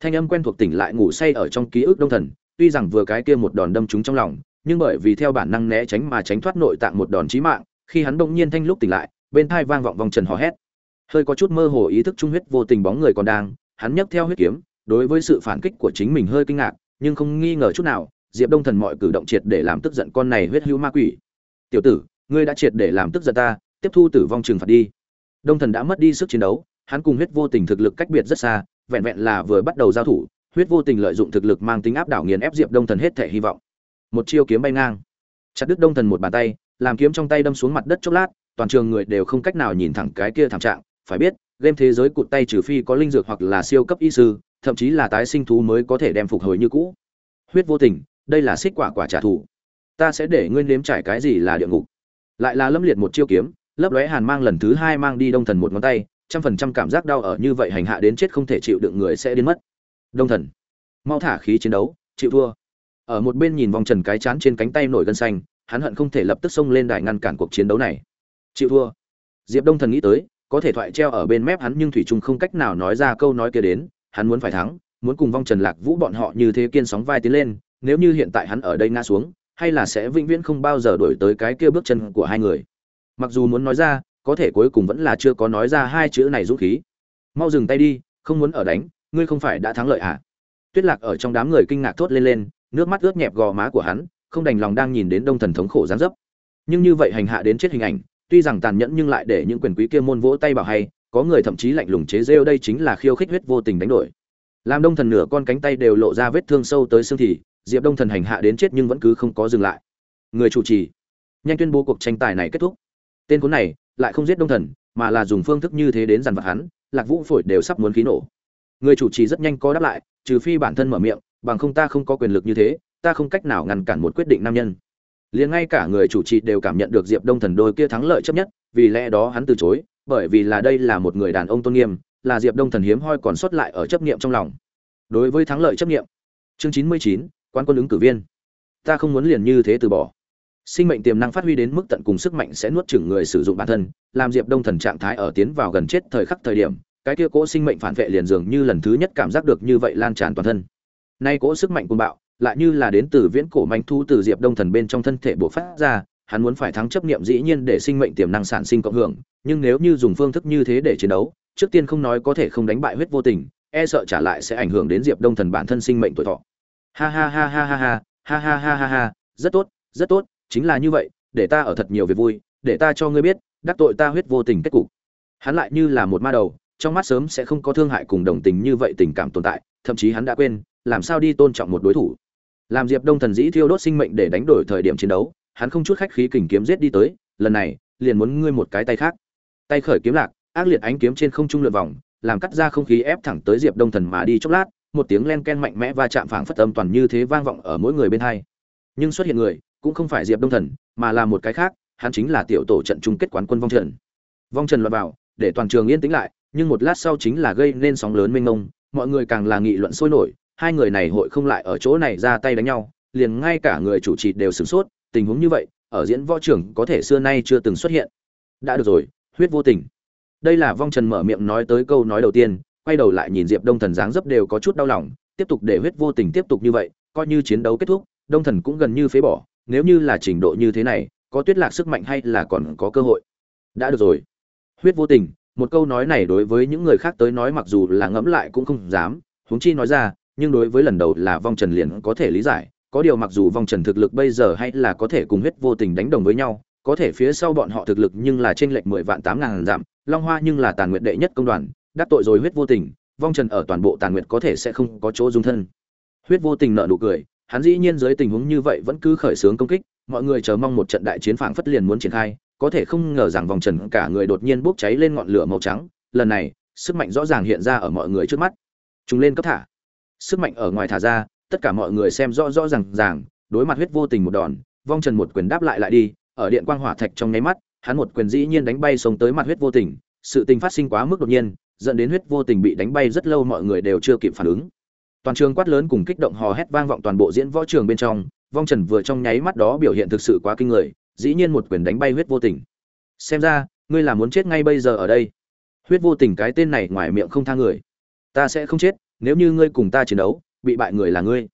Thanh âm quen thuộc tỉnh lại ngủ say ở trong ký ức đông thần, tuy rằng vừa cái kia một đòn đâm trúng trong lòng, nhưng bởi vì theo bản năng né tránh mà tránh thoát nội tạng một đòn chí mạng, khi hắn bỗng nhiên thanh lúc tỉnh lại, bên thai vang vọng vòng trần hò hét hơi có chút mơ hồ ý thức trung huyết vô tình bóng người còn đang, hắn nhấc theo huyết kiếm, đối với sự phản kích của chính mình hơi kinh ngạc, nhưng không nghi ngờ chút nào, diệp đông thần mọi cử động triệt để làm tức giận con này huyết hữu ma quỷ. Tiểu tử, ngươi đã triệt để làm tức giận ta, tiếp thu tử vong trừng phạt đi. Đông thần đã mất đi sức chiến đấu, hắn cùng huyết vô tình thực lực cách biệt rất xa, vẹn vẹn là vừa bắt đầu giao thủ, huyết vô tình lợi dụng thực lực mang tính áp đảo nghiền ép diệp đông thần hết thể hy vọng. Một chiêu kiếm bay ngang. Chặt đứt đông thần một bàn tay, làm kiếm trong tay đâm xuống mặt đất chốc lát, toàn trường người đều không cách nào nhìn thẳng cái kia thảm trạng phải biết, game thế giới cụt tay trừ phi có linh dược hoặc là siêu cấp y sư, thậm chí là tái sinh thú mới có thể đem phục hồi như cũ. Huyết vô tình, đây là xích quả quả trả thù. Ta sẽ để ngươi nếm trải cái gì là địa ngục. Lại là lâm liệt một chiêu kiếm, lấp lóe hàn mang lần thứ hai mang đi đông thần một ngón tay, trăm phần trăm cảm giác đau ở như vậy hành hạ đến chết không thể chịu đựng người sẽ đến mất. Đông thần. Mau thả khí chiến đấu, chịu thua. Ở một bên nhìn vòng trần cái chán trên cánh tay nổi gân xanh, hắn hận không thể lập tức xông lên đài ngăn cản cuộc chiến đấu này. Chịu thua. Diệp đông thần nghĩ tới có thể thoại treo ở bên mép hắn nhưng thủy trung không cách nào nói ra câu nói kia đến, hắn muốn phải thắng, muốn cùng vong trần lạc vũ bọn họ như thế kiên sóng vai tiến lên, nếu như hiện tại hắn ở đây ngã xuống, hay là sẽ vĩnh viễn không bao giờ đổi tới cái kia bước chân của hai người. Mặc dù muốn nói ra, có thể cuối cùng vẫn là chưa có nói ra hai chữ này dũng khí. Mau dừng tay đi, không muốn ở đánh, ngươi không phải đã thắng lợi à? Tuyết lạc ở trong đám người kinh ngạc thốt lên lên, nước mắt ướt nhẹp gò má của hắn, không đành lòng đang nhìn đến đông thần thống khổ gián dấp. Nhưng như vậy hành hạ đến chết hình ảnh tuy rằng tàn nhẫn nhưng lại để những quyền quý kia môn vỗ tay bảo hay, có người thậm chí lạnh lùng chế rêu đây chính là khiêu khích huyết vô tình đánh đổi. Làm đông thần nửa con cánh tay đều lộ ra vết thương sâu tới xương thì, diệp đông thần hành hạ đến chết nhưng vẫn cứ không có dừng lại. Người chủ trì. Nhanh tuyên bố cuộc tranh tài này kết thúc. Tên cuốn này, lại không giết đông thần, mà là dùng phương thức như thế đến dằn vặt hắn, lạc vũ phổi đều sắp muốn khí nổ. Người chủ trì rất nhanh có đáp lại, trừ phi bản thân mở miệng, bằng không ta không có quyền lực như thế, ta không cách nào ngăn cản một quyết định nam nhân liền ngay cả người chủ trì đều cảm nhận được diệp đông thần đôi kia thắng lợi chấp nhất, vì lẽ đó hắn từ chối, bởi vì là đây là một người đàn ông tôn nghiêm, là diệp đông thần hiếm hoi còn sót lại ở chấp nghiệm trong lòng. Đối với thắng lợi chấp nghiệm chương chín mươi chín quan quân ứng cử viên. Ta không muốn liền như thế từ bỏ. Sinh mệnh tiềm năng phát huy đến mức tận cùng sức mạnh sẽ nuốt chửng người sử dụng bản thân, làm diệp đông thần trạng thái ở tiến vào gần chết thời khắc thời điểm, cái kia cỗ sinh mệnh phản vệ liền dường như lần thứ nhất cảm giác được như vậy lan tràn toàn thân. Nay cỗ sức mạnh cuồng bạo lại như là đến từ viễn cổ manh thu từ diệp đông thần bên trong thân thể bộc phát ra, hắn muốn phải thắng chấp niệm dĩ nhiên để sinh mệnh tiềm năng sản sinh cộng hưởng, nhưng nếu như dùng phương thức như thế để chiến đấu, trước tiên không nói có thể không đánh bại huyết vô tình e sợ trả lại sẽ ảnh hưởng đến diệp đông thần bản thân sinh mệnh tuổi thọ. Ha ha ha ha ha ha ha ha ha ha ha, rất tốt rất tốt, chính là như vậy, để ta ở thật nhiều việc vui, để ta cho ngươi biết, đắc tội ta huyết vô tình kết cục. Hắn lại như là một ma đầu, trong mắt sớm sẽ không có thương hại cùng đồng tình như vậy tình cảm tồn tại, thậm chí hắn đã quên, làm sao đi tôn trọng một đối thủ làm diệp đông thần dĩ thiêu đốt sinh mệnh để đánh đổi thời điểm chiến đấu, hắn không chút khách khí kình kiếm giết đi tới, lần này, liền muốn ngươi một cái tay khác. Tay khởi kiếm lạc, ác liệt ánh kiếm trên không trung lượn vòng, làm cắt ra không khí ép thẳng tới diệp đông thần mà đi chốc lát, một tiếng len ken mạnh mẽ va chạm phảng phất âm toàn như thế vang vọng ở mỗi người bên hai. Nhưng xuất hiện người, cũng không phải diệp đông thần, mà là một cái khác, hắn chính là tiểu tổ trận chung kết quán quân vong trần. Vong trần lọt vào, để toàn trường yên tĩnh lại, nhưng một lát sau chính là gây nên sóng lớn mênh mông, mọi người càng là nghị luận sôi nổi hai người này hội không lại ở chỗ này ra tay đánh nhau, liền ngay cả người chủ trì đều sửng sốt, tình huống như vậy, ở diễn võ trưởng có thể xưa nay chưa từng xuất hiện. Đã được rồi, huyết vô tình. Đây là vong trần mở miệng nói tới câu nói đầu tiên, quay đầu lại nhìn diệp đông thần dáng dấp đều có chút đau lòng, tiếp tục để huyết vô tình tiếp tục như vậy, coi như chiến đấu kết thúc, đông thần cũng gần như phế bỏ, nếu như là trình độ như thế này, có tuyết lạc sức mạnh hay là còn có cơ hội. Đã được rồi. Huyết vô tình, một câu nói này đối với những người khác tới nói mặc dù là ngẫm lại cũng không dám, huống chi nói ra nhưng đối với lần đầu là vong trần liền có thể lý giải, có điều mặc dù vong trần thực lực bây giờ hay là có thể cùng huyết vô tình đánh đồng với nhau, có thể phía sau bọn họ thực lực nhưng là trên lệch mười vạn tám ngàn giảm, long hoa nhưng là tàn nguyện đệ nhất công đoàn, đắc tội rồi huyết vô tình, vong trần ở toàn bộ tàn nguyện có thể sẽ không có chỗ dung thân. Huyết vô tình nợ nụ cười, hắn dĩ nhiên dưới tình huống như vậy vẫn cứ khởi xướng công kích, mọi người chờ mong một trận đại chiến phảng phất liền muốn triển khai, có thể không ngờ rằng vòng trần cả người đột nhiên bốc cháy lên ngọn lửa màu trắng, lần này, sức mạnh rõ ràng hiện ra ở mọi người trước mắt. Chúng lên cấp thả sức mạnh ở ngoài thả ra, tất cả mọi người xem rõ rõ ràng ràng, đối mặt huyết vô tình một đòn, vong trần một quyền đáp lại lại đi, ở điện quang hỏa thạch trong nháy mắt, hắn một quyền dĩ nhiên đánh bay sống tới mặt huyết vô tình, sự tình phát sinh quá mức đột nhiên, dẫn đến huyết vô tình bị đánh bay rất lâu mọi người đều chưa kịp phản ứng. Toàn trường quát lớn cùng kích động hò hét vang vọng toàn bộ diễn võ trường bên trong, vong trần vừa trong nháy mắt đó biểu hiện thực sự quá kinh người, dĩ nhiên một quyền đánh bay huyết vô tình. Xem ra, ngươi là muốn chết ngay bây giờ ở đây. Huyết vô tình cái tên này ngoài miệng không tha người. Ta sẽ không chết nếu như ngươi cùng ta chiến đấu, bị bại người là ngươi.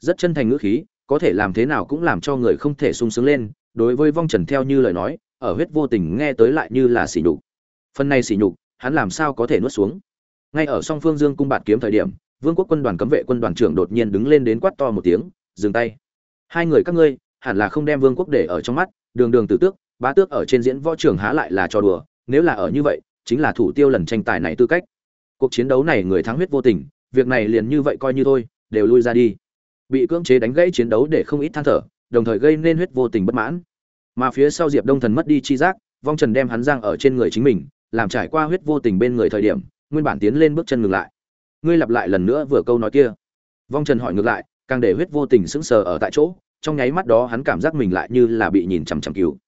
Rất chân thành ngữ khí, có thể làm thế nào cũng làm cho người không thể sung sướng lên, đối với vong trần theo như lời nói, ở huyết vô tình nghe tới lại như là sỉ nhục. Phần này sỉ nhục, hắn làm sao có thể nuốt xuống? Ngay ở song phương dương cung bạt kiếm thời điểm, vương quốc quân đoàn cấm vệ quân đoàn trưởng đột nhiên đứng lên đến quát to một tiếng, dừng tay. Hai người các ngươi, hẳn là không đem vương quốc để ở trong mắt, đường đường tử tước, bá tước ở trên diễn võ trường há lại là trò đùa, nếu là ở như vậy, chính là thủ tiêu lần tranh tài này tư cách. Cuộc chiến đấu này người thắng huyết vô tình việc này liền như vậy coi như thôi, đều lui ra đi. Bị cưỡng chế đánh gãy chiến đấu để không ít than thở, đồng thời gây nên huyết vô tình bất mãn. Mà phía sau diệp đông thần mất đi chi giác, vong trần đem hắn giang ở trên người chính mình, làm trải qua huyết vô tình bên người thời điểm, nguyên bản tiến lên bước chân ngừng lại. Ngươi lặp lại lần nữa vừa câu nói kia. Vong trần hỏi ngược lại, càng để huyết vô tình sững sờ ở tại chỗ, trong nháy mắt đó hắn cảm giác mình lại như là bị nhìn chằm chằm cứu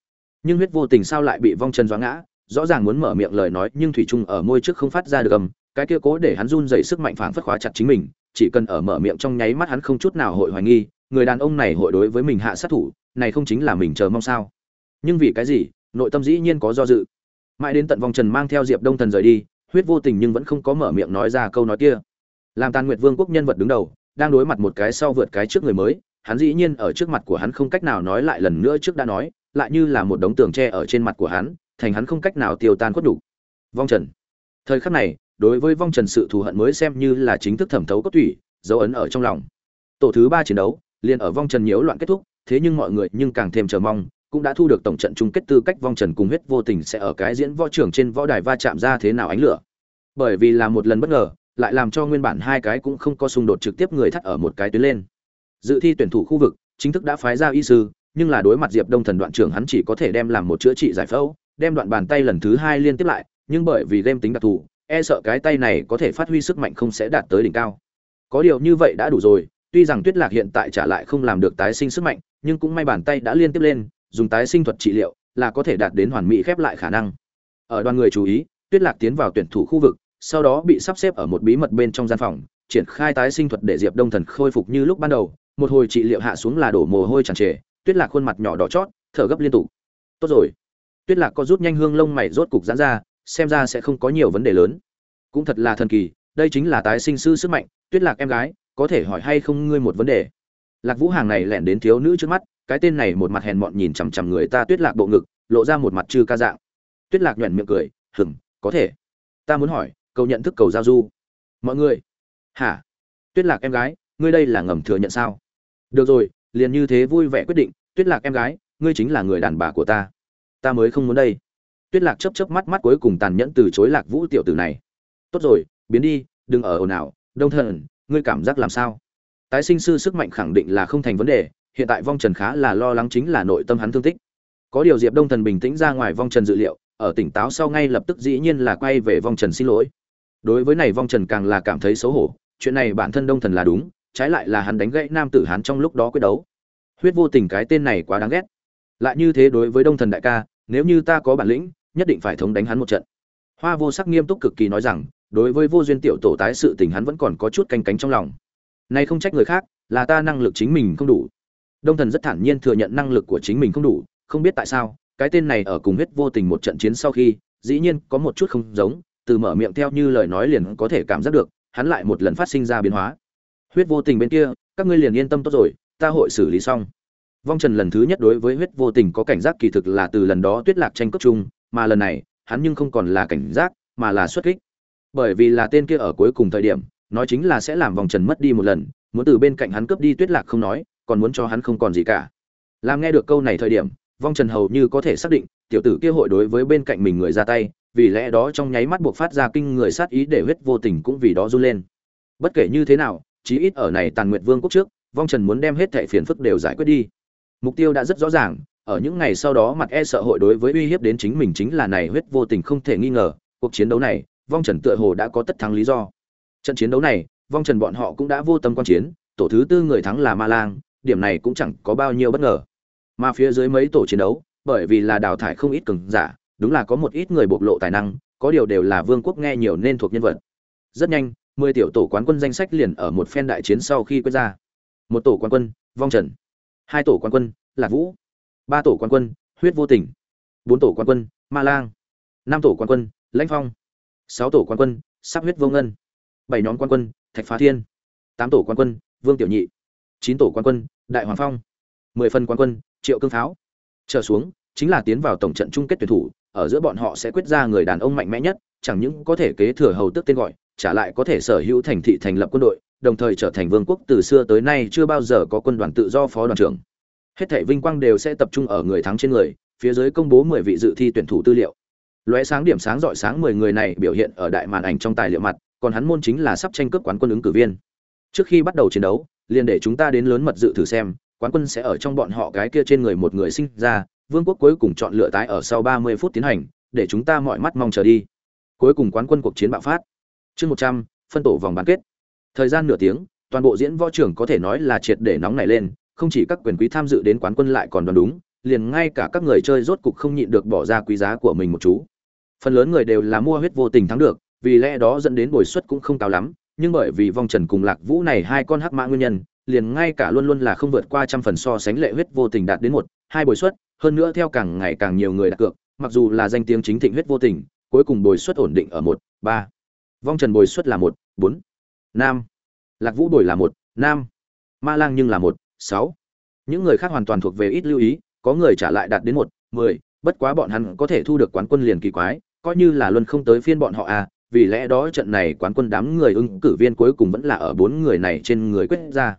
nhưng huyết vô tình sao lại bị vong trần doãn ngã rõ ràng muốn mở miệng lời nói, nhưng thủy trung ở môi trước không phát ra được gầm cái kia cố để hắn run dậy sức mạnh phản phất khóa chặt chính mình, chỉ cần ở mở miệng trong nháy mắt hắn không chút nào hội hoài nghi, người đàn ông này hội đối với mình hạ sát thủ, này không chính là mình chờ mong sao? Nhưng vì cái gì, nội tâm dĩ nhiên có do dự. Mãi đến tận vòng trần mang theo diệp đông thần rời đi, huyết vô tình nhưng vẫn không có mở miệng nói ra câu nói kia. Làm tàn nguyệt vương quốc nhân vật đứng đầu, đang đối mặt một cái sau vượt cái trước người mới, hắn dĩ nhiên ở trước mặt của hắn không cách nào nói lại lần nữa trước đã nói, lại như là một đống tường tre ở trên mặt của hắn thành hắn không cách nào tiêu tan khuất đủ vong trần. Thời khắc này, đối với vong trần sự thù hận mới xem như là chính thức thẩm thấu cốt thủy dấu ấn ở trong lòng. Tổ thứ ba chiến đấu, liền ở vong trần nhiễu loạn kết thúc, thế nhưng mọi người nhưng càng thêm chờ mong, cũng đã thu được tổng trận chung kết tư cách vong trần cùng huyết vô tình sẽ ở cái diễn võ trưởng trên võ đài va chạm ra thế nào ánh lửa. Bởi vì là một lần bất ngờ, lại làm cho nguyên bản hai cái cũng không có xung đột trực tiếp người thắt ở một cái tuyến lên. Dự thi tuyển thủ khu vực, chính thức đã phái ra y sư, nhưng là đối mặt diệp đông thần đoạn trưởng hắn chỉ có thể đem làm một chữa trị giải phẫu đem đoạn bàn tay lần thứ hai liên tiếp lại, nhưng bởi vì game tính đặc thù e sợ cái tay này có thể phát huy sức mạnh không sẽ đạt tới đỉnh cao. Có điều như vậy đã đủ rồi, tuy rằng tuyết lạc hiện tại trả lại không làm được tái sinh sức mạnh, nhưng cũng may bàn tay đã liên tiếp lên, dùng tái sinh thuật trị liệu là có thể đạt đến hoàn mỹ khép lại khả năng. Ở đoàn người chú ý, tuyết lạc tiến vào tuyển thủ khu vực, sau đó bị sắp xếp ở một bí mật bên trong gian phòng, triển khai tái sinh thuật để diệp đông thần khôi phục như lúc ban đầu, một hồi trị liệu hạ xuống là đổ mồ hôi tràn trề, tuyết lạc khuôn mặt nhỏ đỏ chót, thở gấp liên tục. Tốt rồi tuyết lạc có rút nhanh hương lông mày rốt cục giãn ra, xem ra sẽ không có nhiều vấn đề lớn. Cũng thật là thần kỳ, đây chính là tái sinh sư sức mạnh. Tuyết lạc em gái, có thể hỏi hay không ngươi một vấn đề? Lạc vũ hàng này lẻn đến thiếu nữ trước mắt, cái tên này một mặt hèn mọn nhìn chằm chằm người ta tuyết lạc bộ ngực, lộ ra một mặt chư ca dạng. Tuyết lạc nhoẻn miệng cười hừng có thể. Ta muốn hỏi, cầu nhận thức cầu giao du. Mọi người. Hả? Tuyết lạc em gái, ngươi đây là ngầm thừa nhận sao? Được rồi, liền như thế vui vẻ quyết định. Tuyết lạc em gái, ngươi chính là người đàn bà của ta ta mới không muốn đây. Tuyết lạc chấp chấp mắt mắt cuối cùng tàn nhẫn từ chối lạc vũ tiểu tử này. Tốt rồi, biến đi, đừng ở ồn ào, đông thần, ngươi cảm giác làm sao? Tái sinh sư sức mạnh khẳng định là không thành vấn đề, hiện tại vong trần khá là lo lắng chính là nội tâm hắn thương tích. Có điều diệp đông thần bình tĩnh ra ngoài vong trần dự liệu, ở tỉnh táo sau ngay lập tức dĩ nhiên là quay về vong trần xin lỗi. Đối với này vong trần càng là cảm thấy xấu hổ, chuyện này bản thân đông thần là đúng, trái lại là hắn đánh gãy nam tử hắn trong lúc đó quyết đấu. Huyết vô tình cái tên này quá đáng ghét lại như thế đối với đông thần đại ca, nếu như ta có bản lĩnh, nhất định phải thống đánh hắn một trận. Hoa vô sắc nghiêm túc cực kỳ nói rằng, đối với vô duyên tiểu tổ tái sự tình hắn vẫn còn có chút canh cánh trong lòng. Nay không trách người khác, là ta năng lực chính mình không đủ. Đông thần rất thản nhiên thừa nhận năng lực của chính mình không đủ, không biết tại sao, cái tên này ở cùng huyết vô tình một trận chiến sau khi, dĩ nhiên có một chút không giống, từ mở miệng theo như lời nói liền có thể cảm giác được, hắn lại một lần phát sinh ra biến hóa. Huyết vô tình bên kia, các ngươi liền yên tâm tốt rồi, ta hội xử lý xong vong trần lần thứ nhất đối với huyết vô tình có cảnh giác kỳ thực là từ lần đó tuyết lạc tranh cướp chung, mà lần này, hắn nhưng không còn là cảnh giác, mà là xuất kích. Bởi vì là tên kia ở cuối cùng thời điểm, nói chính là sẽ làm vòng trần mất đi một lần, muốn từ bên cạnh hắn cướp đi tuyết lạc không nói, còn muốn cho hắn không còn gì cả. Làm nghe được câu này thời điểm, vong trần hầu như có thể xác định, tiểu tử kia hội đối với bên cạnh mình người ra tay, vì lẽ đó trong nháy mắt buộc phát ra kinh người sát ý để huyết vô tình cũng vì đó run lên. Bất kể như thế nào, chí ít ở này tàn nguyệt vương quốc trước, vong trần muốn đem hết thệ phiền phức đều giải quyết đi mục tiêu đã rất rõ ràng, ở những ngày sau đó mặt e sợ hội đối với uy hiếp đến chính mình chính là này huyết vô tình không thể nghi ngờ, cuộc chiến đấu này, vong trần tựa hồ đã có tất thắng lý do. Trận chiến đấu này, vong trần bọn họ cũng đã vô tâm quan chiến, tổ thứ tư người thắng là ma lang, điểm này cũng chẳng có bao nhiêu bất ngờ. Mà phía dưới mấy tổ chiến đấu, bởi vì là đào thải không ít cường giả, đúng là có một ít người bộc lộ tài năng, có điều đều là vương quốc nghe nhiều nên thuộc nhân vật. Rất nhanh, mười tiểu tổ quán quân danh sách liền ở một phen đại chiến sau khi quyết ra. Một tổ quán quân, vong trần hai tổ quan quân, lạc vũ. Ba tổ quan quân, huyết vô tình. Bốn tổ quan quân, ma lang. Năm tổ quan quân, lãnh phong. Sáu tổ quan quân sắc huyết vô ngân. Bảy nhóm quan quân, thạch phá thiên. Tám tổ quan quân, vương tiểu nhị. Chín tổ quan quân, đại hoàng phong. Mười phần quan quân, triệu cương pháo. Trở xuống, chính là tiến vào tổng trận chung kết tuyển thủ, ở giữa bọn họ sẽ quyết ra người đàn ông mạnh mẽ nhất, chẳng những có thể kế thừa hầu tước tên gọi, trả lại có thể sở hữu thành thị thành lập quân đội đồng thời trở thành vương quốc từ xưa tới nay chưa bao giờ có quân đoàn tự do phó đoàn trưởng. Hết thảy vinh quang đều sẽ tập trung ở người thắng trên người, phía dưới công bố mười vị dự thi tuyển thủ tư liệu. Lóe sáng điểm sáng rọi sáng mười người này biểu hiện ở đại màn ảnh trong tài liệu mặt, còn hắn môn chính là sắp tranh cướp quán quân ứng cử viên. Trước khi bắt đầu chiến đấu, liền để chúng ta đến lớn mật dự thử xem, quán quân sẽ ở trong bọn họ cái kia trên người một người sinh ra, vương quốc cuối cùng chọn lựa tái ở sau ba mươi phút tiến hành, để chúng ta mọi mắt mong chờ đi. Cuối cùng quán quân cuộc chiến bạo phát. Chương một trăm, phân tổ vòng bán kết thời gian nửa tiếng, toàn bộ diễn võ trưởng có thể nói là triệt để nóng nảy lên, không chỉ các quyền quý tham dự đến quán quân lại còn đoán đúng, liền ngay cả các người chơi rốt cục không nhịn được bỏ ra quý giá của mình một chú. Phần lớn người đều là mua huyết vô tình thắng được, vì lẽ đó dẫn đến bồi suất cũng không cao lắm, nhưng bởi vì vong trần cùng lạc vũ này hai con hắc mã nguyên nhân, liền ngay cả luôn luôn là không vượt qua trăm phần so sánh lệ huyết vô tình đạt đến một, hai bồi suất, hơn nữa theo càng ngày càng nhiều người đặt cược, mặc dù là danh tiếng chính thịnh huyết vô tình, cuối cùng bồi suất ổn định ở một, ba. Vong trần bồi suất là một, bốn nam. Lạc vũ bồi là một, nam. Ma lang nhưng là một, sáu. Những người khác hoàn toàn thuộc về ít lưu ý, có người trả lại đạt đến một, mười. Bất quá bọn hắn có thể thu được quán quân liền kỳ quái, coi như là luân không tới phiên bọn họ à vì lẽ đó trận này quán quân đám người ứng cử viên cuối cùng vẫn là ở bốn người này trên người quyết ra.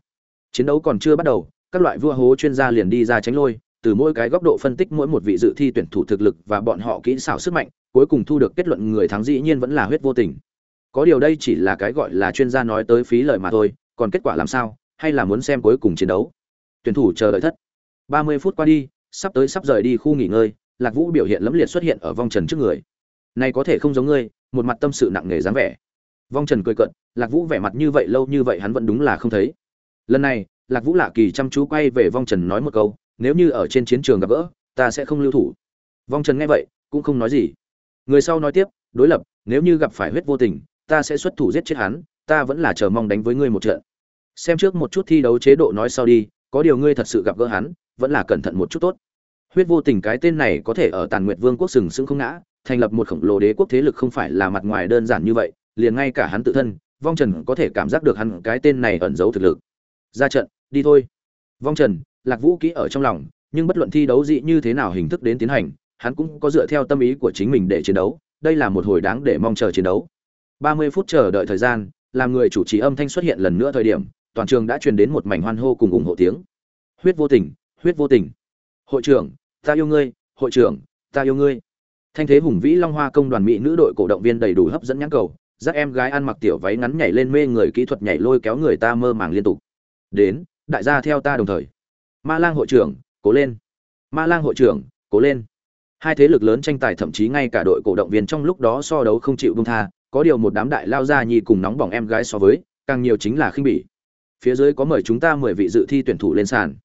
Chiến đấu còn chưa bắt đầu, các loại vua hố chuyên gia liền đi ra tránh lôi, từ mỗi cái góc độ phân tích mỗi một vị dự thi tuyển thủ thực lực và bọn họ kỹ xảo sức mạnh, cuối cùng thu được kết luận người thắng dĩ nhiên vẫn là huyết vô tình có điều đây chỉ là cái gọi là chuyên gia nói tới phí lời mà thôi, còn kết quả làm sao, hay là muốn xem cuối cùng chiến đấu? Tuyển thủ chờ đợi thất. Ba mươi phút qua đi, sắp tới sắp rời đi khu nghỉ ngơi, lạc vũ biểu hiện lẫm liệt xuất hiện ở vong trần trước người. Này có thể không giống ngươi, một mặt tâm sự nặng nề dáng vẻ. Vong trần cười cận lạc vũ vẻ mặt như vậy lâu như vậy hắn vẫn đúng là không thấy. Lần này, lạc vũ lạ kỳ chăm chú quay về vong trần nói một câu, nếu như ở trên chiến trường gặp gỡ, ta sẽ không lưu thủ. Vong trần nghe vậy, cũng không nói gì. Người sau nói tiếp, đối lập, nếu như gặp phải huyết vô tình ta sẽ xuất thủ giết chết hắn, ta vẫn là chờ mong đánh với ngươi một trận. Xem trước một chút thi đấu chế độ nói sau đi, có điều ngươi thật sự gặp gỡ hắn, vẫn là cẩn thận một chút tốt. Huyết vô tình cái tên này có thể ở tàn nguyệt vương quốc sừng sững không ngã, thành lập một khổng lồ đế quốc thế lực không phải là mặt ngoài đơn giản như vậy, liền ngay cả hắn tự thân, vong trần có thể cảm giác được hắn cái tên này ẩn giấu thực lực. Ra trận, đi thôi. Vong trần, lạc vũ kỹ ở trong lòng, nhưng bất luận thi đấu dị như thế nào hình thức đến tiến hành, hắn cũng có dựa theo tâm ý của chính mình để chiến đấu, đây là một hồi đáng để mong chờ chiến đấu. 30 phút chờ đợi thời gian, làm người chủ trì âm thanh xuất hiện lần nữa thời điểm, toàn trường đã truyền đến một mảnh hoan hô cùng ủng hộ tiếng. Huyết vô tình, huyết vô tình. Hội trưởng, ta yêu ngươi, hội trưởng, ta yêu ngươi. Thanh thế hùng vĩ long hoa công đoàn mỹ nữ đội cổ động viên đầy đủ hấp dẫn nhãn cầu, dắt em gái ăn mặc tiểu váy ngắn nhảy lên mê người kỹ thuật nhảy lôi kéo người ta mơ màng liên tục. Đến, đại gia theo ta đồng thời. Ma lang hội trưởng, cố lên. Ma lang hội trưởng, cố lên. Hai thế lực lớn tranh tài thậm chí ngay cả đội cổ động viên trong lúc đó so đấu không chịu buông tha có điều một đám đại lao ra nhi cùng nóng bỏng em gái so với, càng nhiều chính là khinh bỉ. Phía dưới có mời chúng ta mười vị dự thi tuyển thủ lên sàn.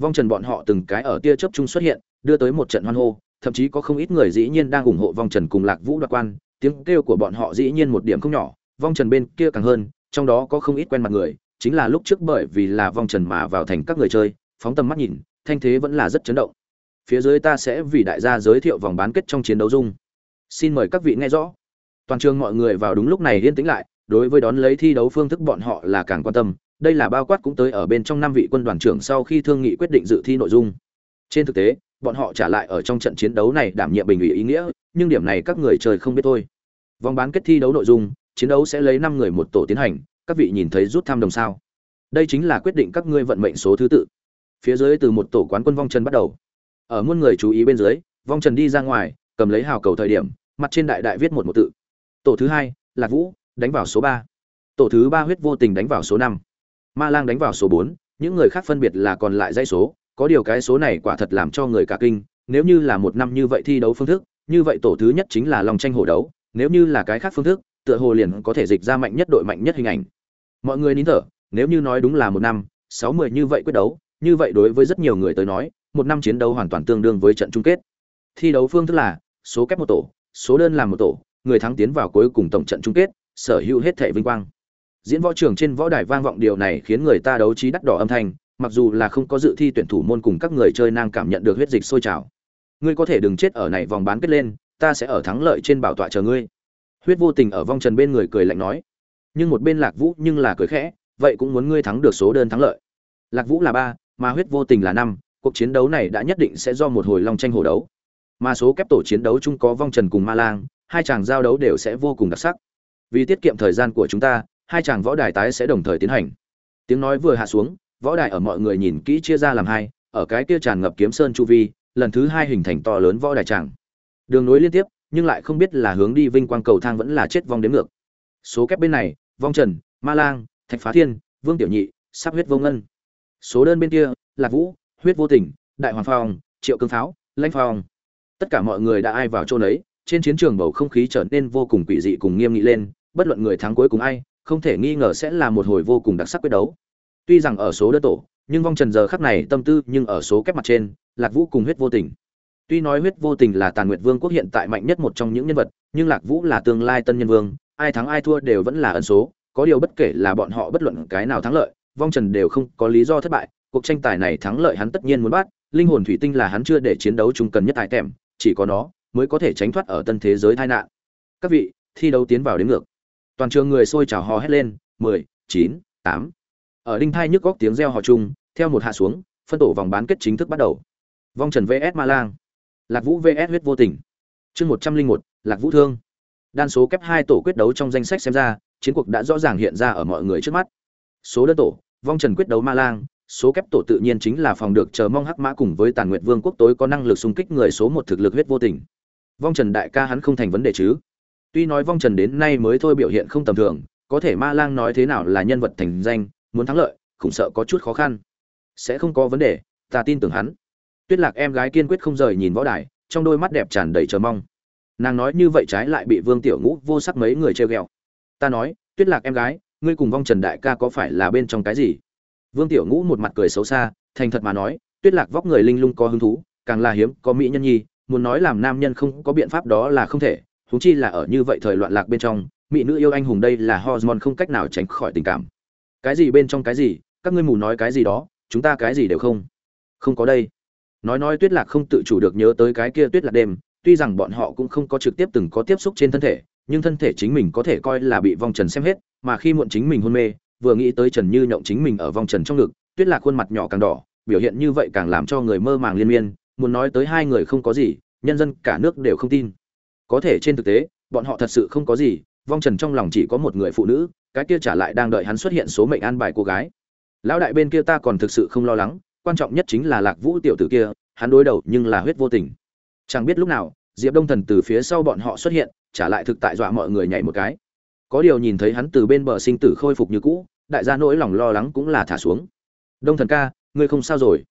Vong trần bọn họ từng cái ở tia chớp chung xuất hiện, đưa tới một trận hoan hô, thậm chí có không ít người dĩ nhiên đang ủng hộ vong trần cùng lạc vũ đoạt quan, tiếng kêu của bọn họ dĩ nhiên một điểm không nhỏ, vong trần bên kia càng hơn, trong đó có không ít quen mặt người, chính là lúc trước bởi vì là vong trần mà vào thành các người chơi, phóng tầm mắt nhìn, thanh thế vẫn là rất chấn động. Phía dưới ta sẽ vì đại gia giới thiệu vòng bán kết trong chiến đấu dung. Xin mời các vị nghe rõ toàn trường mọi người vào đúng lúc này yên tĩnh lại, đối với đón lấy thi đấu phương thức bọn họ là càng quan tâm, đây là bao quát cũng tới ở bên trong năm vị quân đoàn trưởng sau khi thương nghị quyết định dự thi nội dung. Trên thực tế, bọn họ trả lại ở trong trận chiến đấu này đảm nhiệm bình ủy ý nghĩa, nhưng điểm này các người trời không biết thôi. Vòng bán kết thi đấu nội dung, chiến đấu sẽ lấy năm người một tổ tiến hành, các vị nhìn thấy rút thăm đồng sao. Đây chính là quyết định các ngươi vận mệnh số thứ tự. Phía dưới từ một tổ quán quân vong trần bắt đầu. Ở muôn người chú ý bên dưới, vong trần đi ra ngoài, cầm lấy hào cầu thời điểm, mặt trên đại đại viết một một tự tổ thứ hai, lạc vũ, đánh vào số ba. Tổ thứ ba huyết vô tình đánh vào số năm. Ma lang đánh vào số bốn, những người khác phân biệt là còn lại dãy số. Có điều cái số này quả thật làm cho người cả kinh. Nếu như là một năm như vậy thi đấu phương thức, như vậy tổ thứ nhất chính là lòng tranh hổ đấu. Nếu như là cái khác phương thức, tựa hồ liền có thể dịch ra mạnh nhất đội mạnh nhất hình ảnh. Mọi người nín thở, nếu như nói đúng là một năm, sáu mươi như vậy quyết đấu, như vậy đối với rất nhiều người tới nói, một năm chiến đấu hoàn toàn tương đương với trận chung kết. Thi đấu phương thức là, số kép một tổ, số đơn làm một tổ người thắng tiến vào cuối cùng tổng trận chung kết, sở hữu hết thảy vinh quang. Diễn võ trường trên võ đài vang vọng điều này khiến người ta đấu trí đắt đỏ âm thanh, mặc dù là không có dự thi tuyển thủ môn cùng các người chơi năng cảm nhận được huyết dịch sôi trào. Ngươi có thể đừng chết ở này vòng bán kết lên, ta sẽ ở thắng lợi trên bảo tọa chờ ngươi. Huyết vô tình ở vong trần bên người cười lạnh nói. Nhưng một bên lạc vũ nhưng là cười khẽ, vậy cũng muốn ngươi thắng được số đơn thắng lợi. Lạc vũ là ba, mà huyết vô tình là năm, cuộc chiến đấu này đã nhất định sẽ do một hồi long tranh hổ đấu. Mà số kép tổ chiến đấu chung có vong trần cùng ma lang hai chàng giao đấu đều sẽ vô cùng đặc sắc. Vì tiết kiệm thời gian của chúng ta, hai chàng võ đài tái sẽ đồng thời tiến hành. Tiếng nói vừa hạ xuống, võ đài ở mọi người nhìn kỹ chia ra làm hai, ở cái kia tràn ngập kiếm sơn chu vi, lần thứ hai hình thành to lớn võ đài tràng. Đường nối liên tiếp, nhưng lại không biết là hướng đi vinh quang cầu thang vẫn là chết vong đến ngược. Số kép bên này, vong trần, ma lang, thạch phá thiên, vương tiểu nhị, sắp huyết vô ngân. Số đơn bên kia, lạc vũ, huyết vô tình, đại hoàng phong, triệu cương pháo, lãnh phong. Tất cả mọi người đã ai vào chỗ đấy trên chiến trường bầu không khí trở nên vô cùng quỷ dị cùng nghiêm nghị lên, bất luận người thắng cuối cùng ai, không thể nghi ngờ sẽ là một hồi vô cùng đặc sắc quyết đấu. Tuy rằng ở số đơn tổ, nhưng vong trần giờ khắc này tâm tư nhưng ở số kép mặt trên, lạc vũ cùng huyết vô tình. Tuy nói huyết vô tình là tàn nguyệt vương quốc hiện tại mạnh nhất một trong những nhân vật, nhưng lạc vũ là tương lai tân nhân vương, ai thắng ai thua đều vẫn là ẩn số, có điều bất kể là bọn họ bất luận cái nào thắng lợi, vong trần đều không có lý do thất bại, cuộc tranh tài này thắng lợi hắn tất nhiên muốn bắt, linh hồn thủy tinh là hắn chưa để chiến đấu chung cần nhất tại tèm chỉ có nó mới có thể tránh thoát ở tân thế giới tai nạn. Các vị, thi đấu tiến vào đến ngược. Toàn trường người sôi trào hò hét lên, mười, chín, tám. Ở đinh thai nhức góc tiếng reo hò chung, theo một hạ xuống, phân tổ vòng bán kết chính thức bắt đầu. Vong trần vs ma lang lạc vũ vs huyết vô tình. Chương một trăm linh một, lạc vũ thương. Đan số kép hai tổ quyết đấu trong danh sách xem ra, chiến cuộc đã rõ ràng hiện ra ở mọi người trước mắt. Số đơn tổ vong trần quyết đấu ma lang số kép tổ tự nhiên chính là phòng được chờ mong hắc mã cùng với tàn nguyệt vương quốc tối có năng lực xung kích người số một thực lực huyết vô tình vong trần đại ca hắn không thành vấn đề chứ. Tuy nói vong trần đến nay mới thôi biểu hiện không tầm thường, có thể ma lang nói thế nào là nhân vật thành danh, muốn thắng lợi, khủng sợ có chút khó khăn. Sẽ không có vấn đề, ta tin tưởng hắn. Tuyết lạc em gái kiên quyết không rời nhìn võ đài, trong đôi mắt đẹp tràn đầy chờ mong. Nàng nói như vậy trái lại bị vương tiểu ngũ vô sắc mấy người treo ghẹo. Ta nói, tuyết lạc em gái, ngươi cùng vong trần đại ca có phải là bên trong cái gì? Vương tiểu ngũ một mặt cười xấu xa, thành thật mà nói, tuyết lạc vóc người linh lung có hứng thú, càng là hiếm, có mỹ nhân nhi muốn nói làm nam nhân không có biện pháp đó là không thể, huống chi là ở như vậy thời loạn lạc bên trong, mỹ nữ yêu anh hùng đây là hormone không cách nào tránh khỏi tình cảm. Cái gì bên trong cái gì, các ngươi mù nói cái gì đó, chúng ta cái gì đều không. Không có đây. Nói nói tuyết lạc không tự chủ được nhớ tới cái kia tuyết lạc đêm, tuy rằng bọn họ cũng không có trực tiếp từng có tiếp xúc trên thân thể, nhưng thân thể chính mình có thể coi là bị vong trần xem hết, mà khi muộn chính mình hôn mê, vừa nghĩ tới trần như nhộng chính mình ở vong trần trong ngực, tuyết lạc khuôn mặt nhỏ càng đỏ, biểu hiện như vậy càng làm cho người mơ màng liên miên muốn nói tới hai người không có gì, nhân dân cả nước đều không tin. Có thể trên thực tế, bọn họ thật sự không có gì, vong trần trong lòng chỉ có một người phụ nữ, cái kia trả lại đang đợi hắn xuất hiện số mệnh an bài cô gái. Lão đại bên kia ta còn thực sự không lo lắng, quan trọng nhất chính là lạc vũ tiểu tử kia, hắn đối đầu nhưng là huyết vô tình. Chẳng biết lúc nào, diệp đông thần từ phía sau bọn họ xuất hiện, trả lại thực tại dọa mọi người nhảy một cái. Có điều nhìn thấy hắn từ bên bờ sinh tử khôi phục như cũ, đại gia nỗi lòng lo lắng cũng là thả xuống. Đông thần ca, ngươi không sao rồi.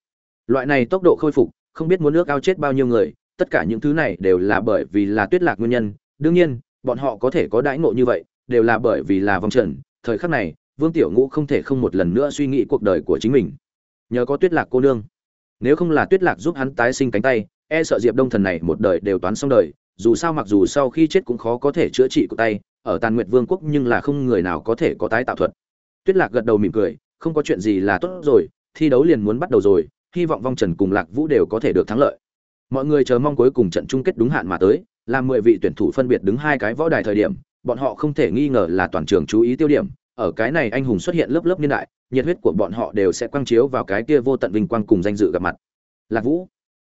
Loại này tốc độ khôi phục không biết muốn nước ao chết bao nhiêu người, tất cả những thứ này đều là bởi vì là tuyết lạc nguyên nhân. Đương nhiên, bọn họ có thể có đãi ngộ như vậy, đều là bởi vì là vòng trần. Thời khắc này, vương tiểu ngũ không thể không một lần nữa suy nghĩ cuộc đời của chính mình. Nhờ có tuyết lạc cô nương. Nếu không là tuyết lạc giúp hắn tái sinh cánh tay e sợ diệp đông thần này một đời đều toán xong đời. Dù sao mặc dù sau khi chết cũng khó có thể chữa trị của tay, ở tàn nguyệt vương quốc nhưng là không người nào có thể có tái tạo thuật. Tuyết lạc gật đầu mỉm cười, không có chuyện gì là tốt rồi, thi đấu liền muốn bắt đầu rồi hy vọng vong trần cùng lạc vũ đều có thể được thắng lợi. Mọi người chờ mong cuối cùng trận chung kết đúng hạn mà tới làm mười vị tuyển thủ phân biệt đứng hai cái võ đài thời điểm, bọn họ không thể nghi ngờ là toàn trường chú ý tiêu điểm. Ở cái này anh hùng xuất hiện lớp lớp niên đại, nhiệt huyết của bọn họ đều sẽ quang chiếu vào cái kia vô tận vinh quang cùng danh dự gặp mặt. Lạc vũ,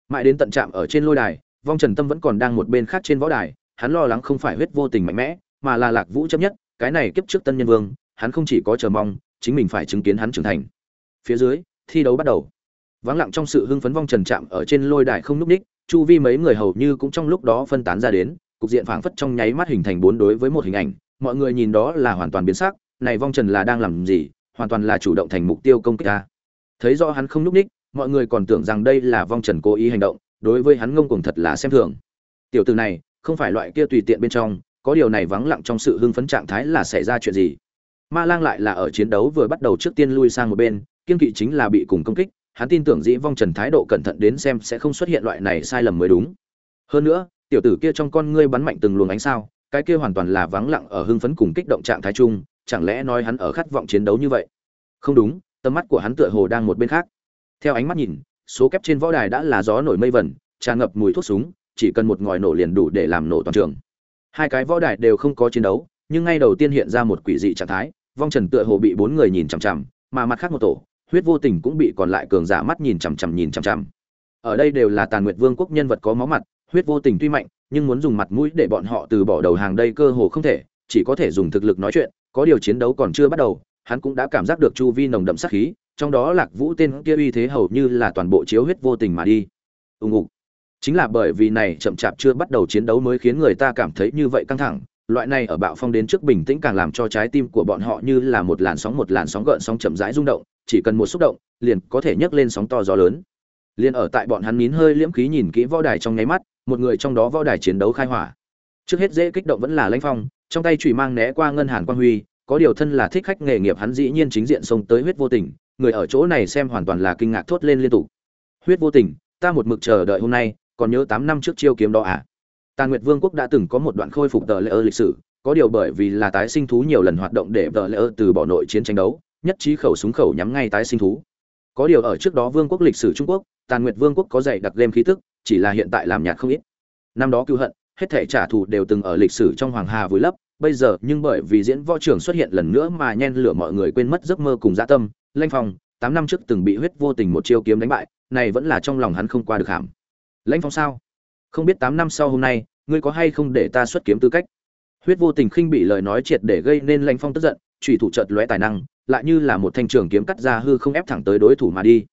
mãi đến tận trạm ở trên lôi đài, vong trần tâm vẫn còn đang một bên khác trên võ đài, hắn lo lắng không phải huyết vô tình mạnh mẽ, mà là lạc vũ chấp nhất, cái này kiếp trước tân nhân vương, hắn không chỉ có chờ mong, chính mình phải chứng kiến hắn trưởng thành. Phía dưới, thi đấu bắt đầu vắng lặng trong sự hưng phấn vong trần chạm ở trên lôi đài không núp ních chu vi mấy người hầu như cũng trong lúc đó phân tán ra đến, cục diện phảng phất trong nháy mắt hình thành bốn đối với một hình ảnh, mọi người nhìn đó là hoàn toàn biến sắc, này vong trần là đang làm gì, hoàn toàn là chủ động thành mục tiêu công kích ta. Thấy rõ hắn không núp ních mọi người còn tưởng rằng đây là vong trần cố ý hành động, đối với hắn ngông cuồng thật là xem thường. Tiểu từ này, không phải loại kia tùy tiện bên trong, có điều này vắng lặng trong sự hưng phấn trạng thái là xảy ra chuyện gì? Ma lang lại là ở chiến đấu vừa bắt đầu trước tiên lui sang một bên, kiên kỵ chính là bị cùng công kích hắn tin tưởng dĩ vong trần thái độ cẩn thận đến xem sẽ không xuất hiện loại này sai lầm mới đúng. Hơn nữa, tiểu tử kia trong con ngươi bắn mạnh từng luồng ánh sao, cái kia hoàn toàn là vắng lặng ở hưng phấn cùng kích động trạng thái chung, chẳng lẽ nói hắn ở khát vọng chiến đấu như vậy? Không đúng, tầm mắt của hắn tựa hồ đang một bên khác. Theo ánh mắt nhìn, số kép trên võ đài đã là gió nổi mây vẩn tràn ngập mùi thuốc súng, chỉ cần một ngòi nổ liền đủ để làm nổ toàn trường. Hai cái võ đài đều không có chiến đấu, nhưng ngay đầu tiên hiện ra một quỷ dị trạng thái, vong trần tựa hồ bị bốn người nhìn chằm chằm, mà mặt khác một tổ huyết vô tình cũng bị còn lại cường giả mắt nhìn chằm chằm nhìn chằm chằm. Ở đây đều là tàn nguyệt vương quốc nhân vật có máu mặt, huyết vô tình tuy mạnh, nhưng muốn dùng mặt mũi để bọn họ từ bỏ đầu hàng đây cơ hồ không thể, chỉ có thể dùng thực lực nói chuyện, có điều chiến đấu còn chưa bắt đầu, hắn cũng đã cảm giác được chu vi nồng đậm sát khí, trong đó lạc vũ tên kia uy thế hầu như là toàn bộ chiếu huyết vô tình mà đi. Ùng ục. Chính là bởi vì này chậm chạp chưa bắt đầu chiến đấu mới khiến người ta cảm thấy như vậy căng thẳng, loại này ở bạo phong đến trước bình tĩnh càng làm cho trái tim của bọn họ như là một làn sóng một làn sóng gợn sóng chậm rãi rung động chỉ cần một xúc động, liền có thể nhấc lên sóng to gió lớn. Liên ở tại bọn hắn nín hơi liễm khí nhìn kỹ võ đài trong nháy mắt, một người trong đó võ đài chiến đấu khai hỏa. Trước hết dễ kích động vẫn là lãnh phong, trong tay chùy mang né qua ngân hàn quang huy, có điều thân là thích khách nghề nghiệp hắn dĩ nhiên chính diện xông tới huyết vô tình, người ở chỗ này xem hoàn toàn là kinh ngạc thốt lên liên tục. Huyết vô tình, ta một mực chờ đợi hôm nay, còn nhớ tám năm trước chiêu kiếm đó à? Tàn nguyệt vương quốc đã từng có một đoạn khôi phục tờ lệ lịch sử, có điều bởi vì là tái sinh thú nhiều lần hoạt động để tờ lệ từ bỏ nội chiến tranh đấu nhất trí khẩu súng khẩu nhắm ngay tái sinh thú. Có điều ở trước đó vương quốc lịch sử trung quốc, tàn nguyệt vương quốc có dạy đặc game khí tức, chỉ là hiện tại làm nhạt không ít. Năm đó cứu hận, hết thể trả thù đều từng ở lịch sử trong hoàng hà vùi lấp, bây giờ nhưng bởi vì diễn võ trưởng xuất hiện lần nữa mà nhen lửa mọi người quên mất giấc mơ cùng dạ tâm, lanh phong, tám năm trước từng bị huyết vô tình một chiêu kiếm đánh bại, này vẫn là trong lòng hắn không qua được hàm. Lãnh phong sao? Không biết tám năm sau hôm nay, ngươi có hay không để ta xuất kiếm tư cách? Huyết vô tình khinh bị lời nói triệt để gây nên lãnh phong tức giận trùy thủ chợt lóe tài năng lại như là một thanh trường kiếm cắt ra hư không ép thẳng tới đối thủ mà đi.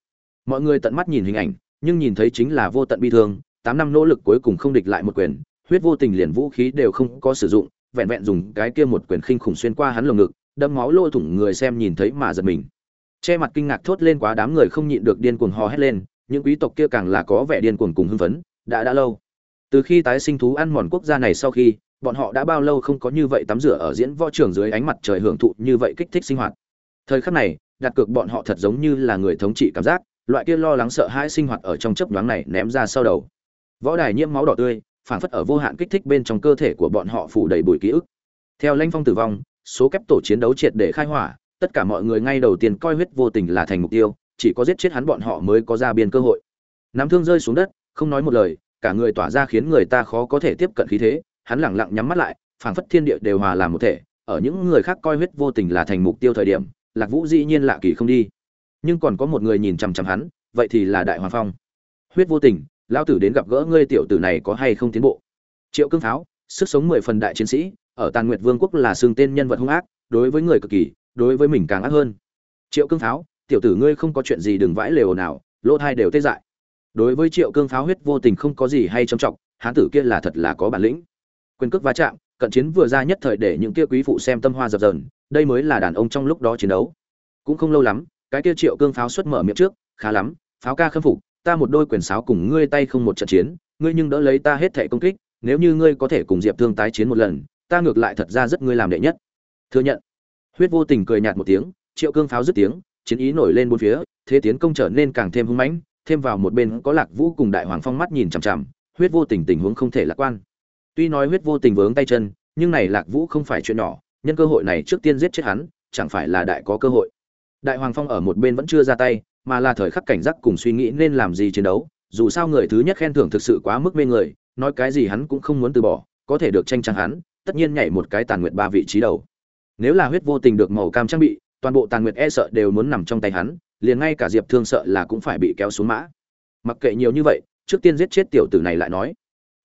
Mọi người tận mắt nhìn hình ảnh, nhưng nhìn thấy chính là vô tận bi thương, tám năm nỗ lực cuối cùng không địch lại một quyền, huyết vô tình liền vũ khí đều không có sử dụng, vẹn vẹn dùng cái kia một quyền khinh khủng xuyên qua hắn lồng ngực đâm máu lôi thủng người xem nhìn thấy mà giật mình. Che mặt kinh ngạc thốt lên quá đám người không nhịn được điên cuồng hò hét lên, những quý tộc kia càng là có vẻ điên cuồng cùng hưng phấn, đã đã lâu. Từ khi tái sinh thú ăn mòn quốc gia này sau khi, bọn họ đã bao lâu không có như vậy tắm rửa ở diễn võ trường dưới ánh mặt trời hưởng thụ như vậy kích thích sinh hoạt thời khắc này, đặt cược bọn họ thật giống như là người thống trị cảm giác, loại kia lo lắng sợ hãi sinh hoạt ở trong chấp nhoáng này ném ra sau đầu. Võ đài nhiễm máu đỏ tươi, phản phất ở vô hạn kích thích bên trong cơ thể của bọn họ phủ đầy bụi ký ức. Theo lanh phong tử vong, số kép tổ chiến đấu triệt để khai hỏa, tất cả mọi người ngay đầu tiên coi huyết vô tình là thành mục tiêu, chỉ có giết chết hắn bọn họ mới có ra biên cơ hội. Nắm thương rơi xuống đất, không nói một lời, cả người tỏa ra khiến người ta khó có thể tiếp cận khí thế, hắn lẳng lặng nhắm mắt lại, phảng phất thiên địa đều hòa làm một thể, ở những người khác coi huyết vô tình là thành mục tiêu thời điểm lạc vũ dĩ nhiên lạ kỳ không đi. Nhưng còn có một người nhìn chằm chằm hắn, vậy thì là đại hoàng phong. Huyết vô tình lao tử đến gặp gỡ ngươi tiểu tử này có hay không tiến bộ? Triệu cương pháo, sức sống mười phần đại chiến sĩ, ở tàn nguyệt vương quốc là xương tên nhân vật hung ác, đối với người cực kỳ, đối với mình càng ác hơn. Triệu cương pháo, tiểu tử ngươi không có chuyện gì đừng vãi lều nào, lỗ thai đều tê dại. Đối với triệu cương pháo huyết vô tình không có gì hay trầm trọng, hán tử kia là thật là có bản lĩnh. Quyền cước va chạm cận chiến vừa ra nhất thời để những kia quý phụ xem tâm hoa dập dờn, đây mới là đàn ông trong lúc đó chiến đấu. Cũng không lâu lắm, cái kia triệu cương pháo xuất mở miệng trước, khá lắm, pháo ca khâm phục, ta một đôi quyền sáo cùng ngươi tay không một trận chiến, ngươi nhưng đỡ lấy ta hết thể công kích, nếu như ngươi có thể cùng diệp thương tái chiến một lần, ta ngược lại thật ra rất ngươi làm đệ nhất. Thừa nhận, huyết vô tình cười nhạt một tiếng, triệu cương pháo dứt tiếng, chiến ý nổi lên bốn phía, thế tiến công trở nên càng thêm hung mãnh, thêm vào một bên có lạc vũ cùng đại hoàng phong mắt nhìn chằm chằm, huyết vô tình tình huống không thể lạc quan tuy nói huyết vô tình vướng tay chân, nhưng này lạc vũ không phải chuyện nhỏ, nhân cơ hội này trước tiên giết chết hắn, chẳng phải là đại có cơ hội. Đại hoàng phong ở một bên vẫn chưa ra tay, mà là thời khắc cảnh giác cùng suy nghĩ nên làm gì chiến đấu, dù sao người thứ nhất khen thưởng thực sự quá mức mê người, nói cái gì hắn cũng không muốn từ bỏ, có thể được tranh trang hắn, tất nhiên nhảy một cái tàn nguyệt ba vị trí đầu. Nếu là huyết vô tình được màu cam trang bị, toàn bộ tàn nguyệt e sợ đều muốn nằm trong tay hắn, liền ngay cả diệp thương sợ là cũng phải bị kéo xuống mã. Mặc kệ nhiều như vậy, trước tiên giết chết tiểu tử này lại nói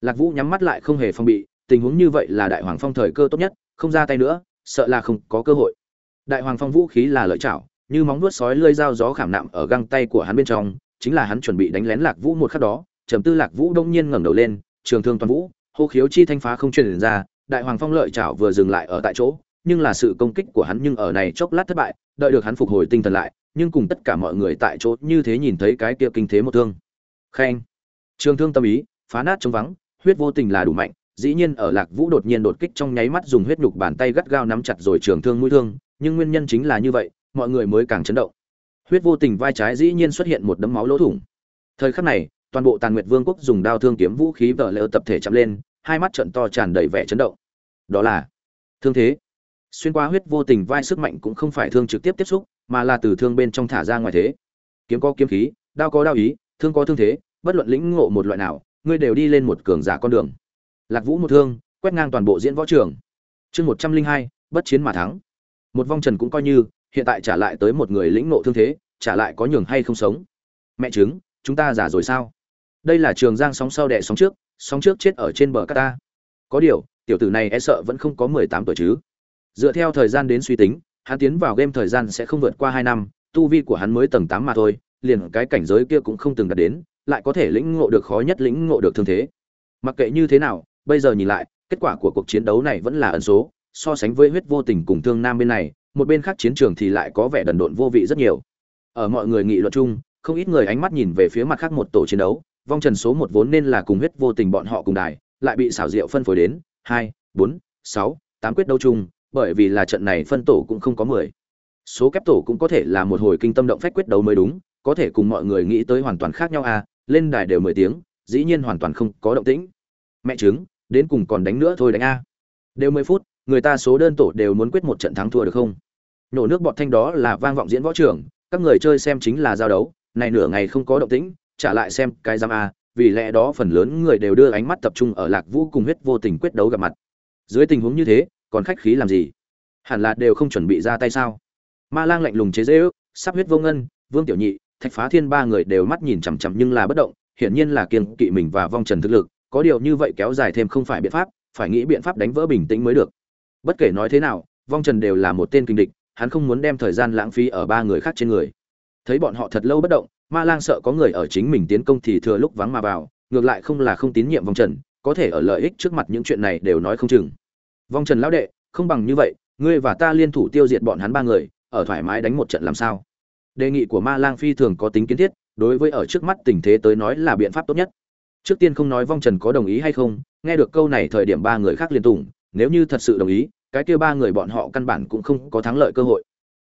lạc vũ nhắm mắt lại không hề phong bị, tình huống như vậy là đại hoàng phong thời cơ tốt nhất, không ra tay nữa, sợ là không có cơ hội. Đại hoàng phong vũ khí là lợi chảo như móng vuốt sói lơi dao gió khảm nạm ở găng tay của hắn bên trong, chính là hắn chuẩn bị đánh lén lạc vũ một khắc đó, trầm tư lạc vũ đông nhiên ngẩng đầu lên, trường thương toàn vũ, hô khiếu chi thanh phá không truyền ra, đại hoàng phong lợi chảo vừa dừng lại ở tại chỗ, nhưng là sự công kích của hắn nhưng ở này chốc lát thất bại, đợi được hắn phục hồi tinh thần lại, nhưng cùng tất cả mọi người tại chỗ như thế nhìn thấy cái kia kinh thế một thương. Khen. Trường thương tâm ý, phá nát chống vắng huyết vô tình là đủ mạnh, dĩ nhiên ở lạc vũ đột nhiên đột kích trong nháy mắt dùng huyết nhục bàn tay gắt gao nắm chặt rồi trường thương mũi thương, nhưng nguyên nhân chính là như vậy, mọi người mới càng chấn động. Huyết vô tình vai trái dĩ nhiên xuất hiện một đấm máu lỗ thủng. Thời khắc này, toàn bộ tàn nguyệt vương quốc dùng đao thương kiếm vũ khí vợ lỡ tập thể chạm lên, hai mắt trận to tràn đầy vẻ chấn động. Đó là thương thế. Xuyên qua huyết vô tình vai sức mạnh cũng không phải thương trực tiếp tiếp xúc, mà là từ thương bên trong thả ra ngoài thế. Kiếm có kiếm khí, đao có đao ý, thương có thương thế, bất luận lĩnh ngộ một loại nào ngươi đều đi lên một cường giả con đường. Lạc vũ một thương, quét ngang toàn bộ diễn võ trường. Chương một trăm linh hai, bất chiến mà thắng. Một vong trần cũng coi như, hiện tại trả lại tới một người lĩnh ngộ thương thế, trả lại có nhường hay không sống. Mẹ chứng chúng ta giả rồi sao? Đây là trường giang sóng sau đẻ sóng trước sóng trước chết ở trên bờ ta. Có điều, tiểu tử này e sợ vẫn không có mười tám tuổi chứ. Dựa theo thời gian đến suy tính, hắn tiến vào game thời gian sẽ không vượt qua hai năm, tu vi của hắn mới tầng tám mà thôi, liền cái cảnh giới kia cũng không từng đạt đến lại có thể lĩnh ngộ được khó nhất lĩnh ngộ được thương thế. Mặc kệ như thế nào, bây giờ nhìn lại, kết quả của cuộc chiến đấu này vẫn là ẩn số. So sánh với huyết vô tình cùng thương nam bên này, một bên khác chiến trường thì lại có vẻ đần độn vô vị rất nhiều. Ở mọi người nghị luận chung, không ít người ánh mắt nhìn về phía mặt khác một tổ chiến đấu. Vong trần số một vốn nên là cùng huyết vô tình bọn họ cùng đài, lại bị xảo diệu phân phối đến hai, bốn, sáu, tám quyết đấu chung, bởi vì là trận này phân tổ cũng không có mười. Số kép tổ cũng có thể là một hồi kinh tâm động phách quyết đấu mới đúng, có thể cùng mọi người nghĩ tới hoàn toàn khác nhau à lên đài đều mười tiếng, dĩ nhiên hoàn toàn không có động tĩnh. Mẹ chứng đến cùng còn đánh nữa thôi đánh a. Đều mười phút, người ta số đơn tổ đều muốn quyết một trận thắng thua được không? Nổ nước bọt thanh đó là vang vọng diễn võ trưởng các người chơi xem chính là giao đấu, này nửa ngày không có động tĩnh, trả lại xem cái giam a, vì lẽ đó phần lớn người đều đưa ánh mắt tập trung ở lạc vũ cùng huyết vô tình quyết đấu gặp mặt. Dưới tình huống như thế, còn khách khí làm gì? Hẳn là đều không chuẩn bị ra tay sao? Ma lang lạnh lùng chế dễ ước sắp huyết vô ngân, vương tiểu nhị thạch phá thiên ba người đều mắt nhìn chằm chằm nhưng là bất động, hiển nhiên là kiên kỵ mình và vong trần thực lực, có điều như vậy kéo dài thêm không phải biện pháp, phải nghĩ biện pháp đánh vỡ bình tĩnh mới được. Bất kể nói thế nào, vong trần đều là một tên kinh địch, hắn không muốn đem thời gian lãng phí ở ba người khác trên người. Thấy bọn họ thật lâu bất động, ma lang sợ có người ở chính mình tiến công thì thừa lúc vắng mà vào, ngược lại không là không tín nhiệm vong trần, có thể ở lợi ích trước mặt những chuyện này đều nói không chừng. Vong trần lão đệ, không bằng như vậy, ngươi và ta liên thủ tiêu diệt bọn hắn ba người, ở thoải mái đánh một trận làm sao? Đề nghị của ma lang phi thường có tính kiến thiết, đối với ở trước mắt tình thế tới nói là biện pháp tốt nhất. Trước tiên không nói vong trần có đồng ý hay không, nghe được câu này thời điểm ba người khác liên tùng, nếu như thật sự đồng ý, cái kia ba người bọn họ căn bản cũng không có thắng lợi cơ hội.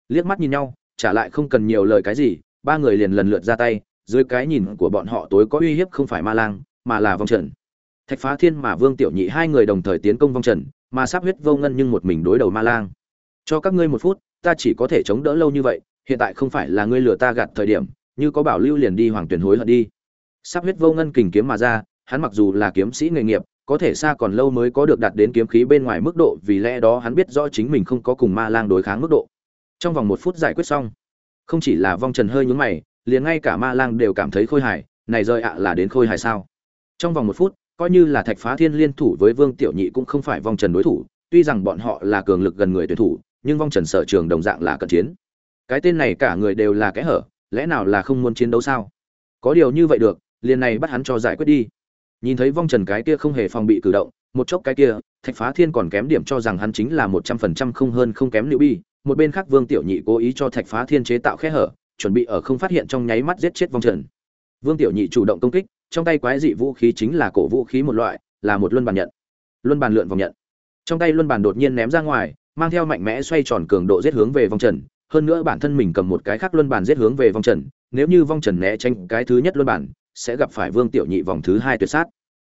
Liếc mắt nhìn nhau, trả lại không cần nhiều lời cái gì, ba người liền lần lượt ra tay, dưới cái nhìn của bọn họ tối có uy hiếp không phải ma lang, mà là vong trần. Thạch phá thiên mà vương tiểu nhị hai người đồng thời tiến công vong trần, mà sắp huyết vô ngân nhưng một mình đối đầu ma lang. Cho các ngươi một phút, ta chỉ có thể chống đỡ lâu như vậy hiện tại không phải là ngươi lừa ta gạt thời điểm, như có bảo lưu liền đi hoàng tuyển hối hận đi. Sắp huyết vô ngân kình kiếm mà ra, hắn mặc dù là kiếm sĩ nghề nghiệp, có thể xa còn lâu mới có được đạt đến kiếm khí bên ngoài mức độ, vì lẽ đó hắn biết rõ chính mình không có cùng ma lang đối kháng mức độ. Trong vòng một phút giải quyết xong, không chỉ là vong trần hơi nhúng mày, liền ngay cả ma lang đều cảm thấy khôi hài, này rơi ạ là đến khôi hài sao? Trong vòng một phút, coi như là thạch phá thiên liên thủ với vương tiểu nhị cũng không phải vong trần đối thủ, tuy rằng bọn họ là cường lực gần người tuyển thủ, nhưng vong trần sở trường đồng dạng là cận chiến cái tên này cả người đều là kẽ hở, lẽ nào là không muốn chiến đấu sao? Có điều như vậy được, liền này bắt hắn cho giải quyết đi. Nhìn thấy vong trần cái kia không hề phòng bị cử động, một chốc cái kia, thạch phá thiên còn kém điểm cho rằng hắn chính là một trăm phần trăm không hơn không kém nữ bi, một bên khác vương tiểu nhị cố ý cho thạch phá thiên chế tạo kẽ hở, chuẩn bị ở không phát hiện trong nháy mắt giết chết vong trần. Vương tiểu nhị chủ động công kích, trong tay quái dị vũ khí chính là cổ vũ khí một loại, là một luân bàn nhận. Luân bàn lượn vòng nhận. Trong tay luân bàn đột nhiên ném ra ngoài, mang theo mạnh mẽ xoay tròn cường độ giết hướng về vong trần hơn nữa bản thân mình cầm một cái khác luân bàn giết hướng về vong trần, nếu như vong trần né tránh cái thứ nhất luân bàn, sẽ gặp phải vương tiểu nhị vòng thứ hai tuyệt sát.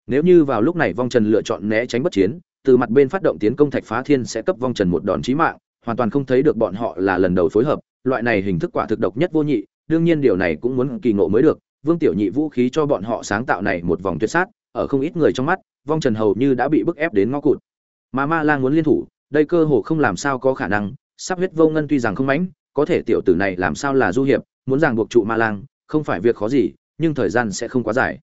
Nếu như vào lúc này vong trần lựa chọn né tránh bất chiến, từ mặt bên phát động tiến công thạch phá thiên sẽ cấp vong trần một đòn chí mạng, hoàn toàn không thấy được bọn họ là lần đầu phối hợp, loại này hình thức quả thực độc nhất vô nhị, đương nhiên điều này cũng muốn kỳ ngộ mới được, vương tiểu nhị vũ khí cho bọn họ sáng tạo này một vòng tuyệt sát, ở không ít người trong mắt, vong trần hầu như đã bị bức ép đến ngõ cụt. Mà ma lang muốn liên thủ, đây cơ hồ không làm sao có khả năng sắp huyết vô ngân tuy rằng không mãnh, có thể tiểu tử này làm sao là du hiệp, muốn ràng buộc trụ ma lang, không phải việc khó gì, nhưng thời gian sẽ không quá dài.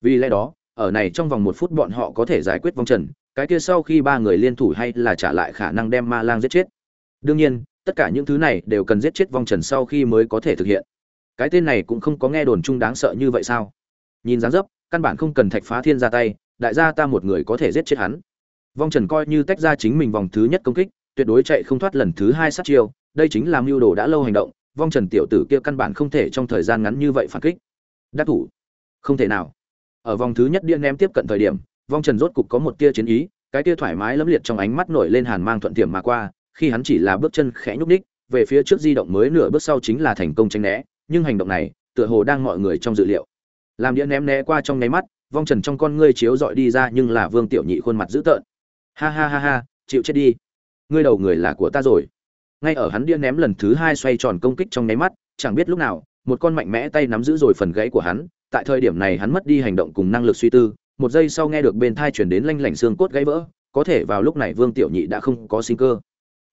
Vì lẽ đó, ở này trong vòng một phút bọn họ có thể giải quyết vong trần, cái kia sau khi ba người liên thủ hay là trả lại khả năng đem ma lang giết chết. Đương nhiên, tất cả những thứ này đều cần giết chết vong trần sau khi mới có thể thực hiện. Cái tên này cũng không có nghe đồn chung đáng sợ như vậy sao? Nhìn dáng dấp, căn bản không cần thạch phá thiên ra tay, đại gia ta một người có thể giết chết hắn. Vong trần coi như tách ra chính mình vòng thứ nhất công kích tuyệt đối chạy không thoát lần thứ hai sát chiêu, đây chính là mưu đồ đã lâu hành động, vong trần tiểu tử kia căn bản không thể trong thời gian ngắn như vậy phản kích. Đắc thủ. Không thể nào. Ở vòng thứ nhất điên ném tiếp cận thời điểm, vong trần rốt cục có một tia chiến ý, cái tia thoải mái lẫm liệt trong ánh mắt nổi lên hàn mang thuận tiềm mà qua, khi hắn chỉ là bước chân khẽ nhúc ních về phía trước di động mới nửa bước sau chính là thành công tranh né, nhưng hành động này, tựa hồ đang mọi người trong dự liệu. Làm đĩa ném né qua trong nháy mắt, vong trần trong con ngươi chiếu dọi đi ra nhưng là vương tiểu nhị khuôn mặt dữ tợn. Ha ha ha ha, chịu chết đi ngươi đầu người là của ta rồi. Ngay ở hắn điên ném lần thứ hai xoay tròn công kích trong nháy mắt, chẳng biết lúc nào, một con mạnh mẽ tay nắm giữ rồi phần gãy của hắn. Tại thời điểm này hắn mất đi hành động cùng năng lực suy tư, một giây sau nghe được bên thai chuyển đến lanh lảnh xương cốt gãy vỡ, có thể vào lúc này vương tiểu nhị đã không có sinh cơ.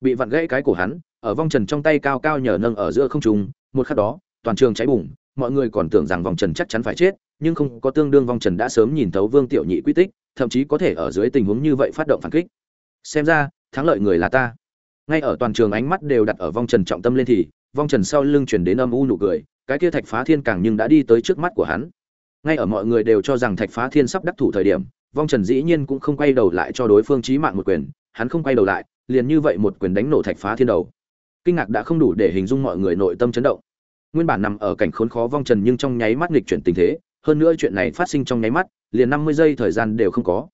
Bị vặn gãy cái của hắn, ở vong trần trong tay cao cao nhờ nâng ở giữa không trung, một khắc đó, toàn trường cháy bùng, mọi người còn tưởng rằng vòng trần chắc chắn phải chết, nhưng không có tương đương vong trần đã sớm nhìn thấu vương tiểu nhị quy tích, thậm chí có thể ở dưới tình huống như vậy phát động phản kích. Xem ra thắng lợi người là ta. Ngay ở toàn trường ánh mắt đều đặt ở vong trần trọng tâm lên thì, vong trần sau lưng chuyển đến âm u nụ cười, cái kia thạch phá thiên càng nhưng đã đi tới trước mắt của hắn. Ngay ở mọi người đều cho rằng thạch phá thiên sắp đắc thủ thời điểm, vong trần dĩ nhiên cũng không quay đầu lại cho đối phương chí mạng một quyền, hắn không quay đầu lại, liền như vậy một quyền đánh nổ thạch phá thiên đầu. Kinh ngạc đã không đủ để hình dung mọi người nội tâm chấn động. Nguyên bản nằm ở cảnh khốn khó vong trần nhưng trong nháy mắt nghịch chuyển tình thế, hơn nữa chuyện này phát sinh trong nháy mắt, liền năm mươi giây thời gian đều không có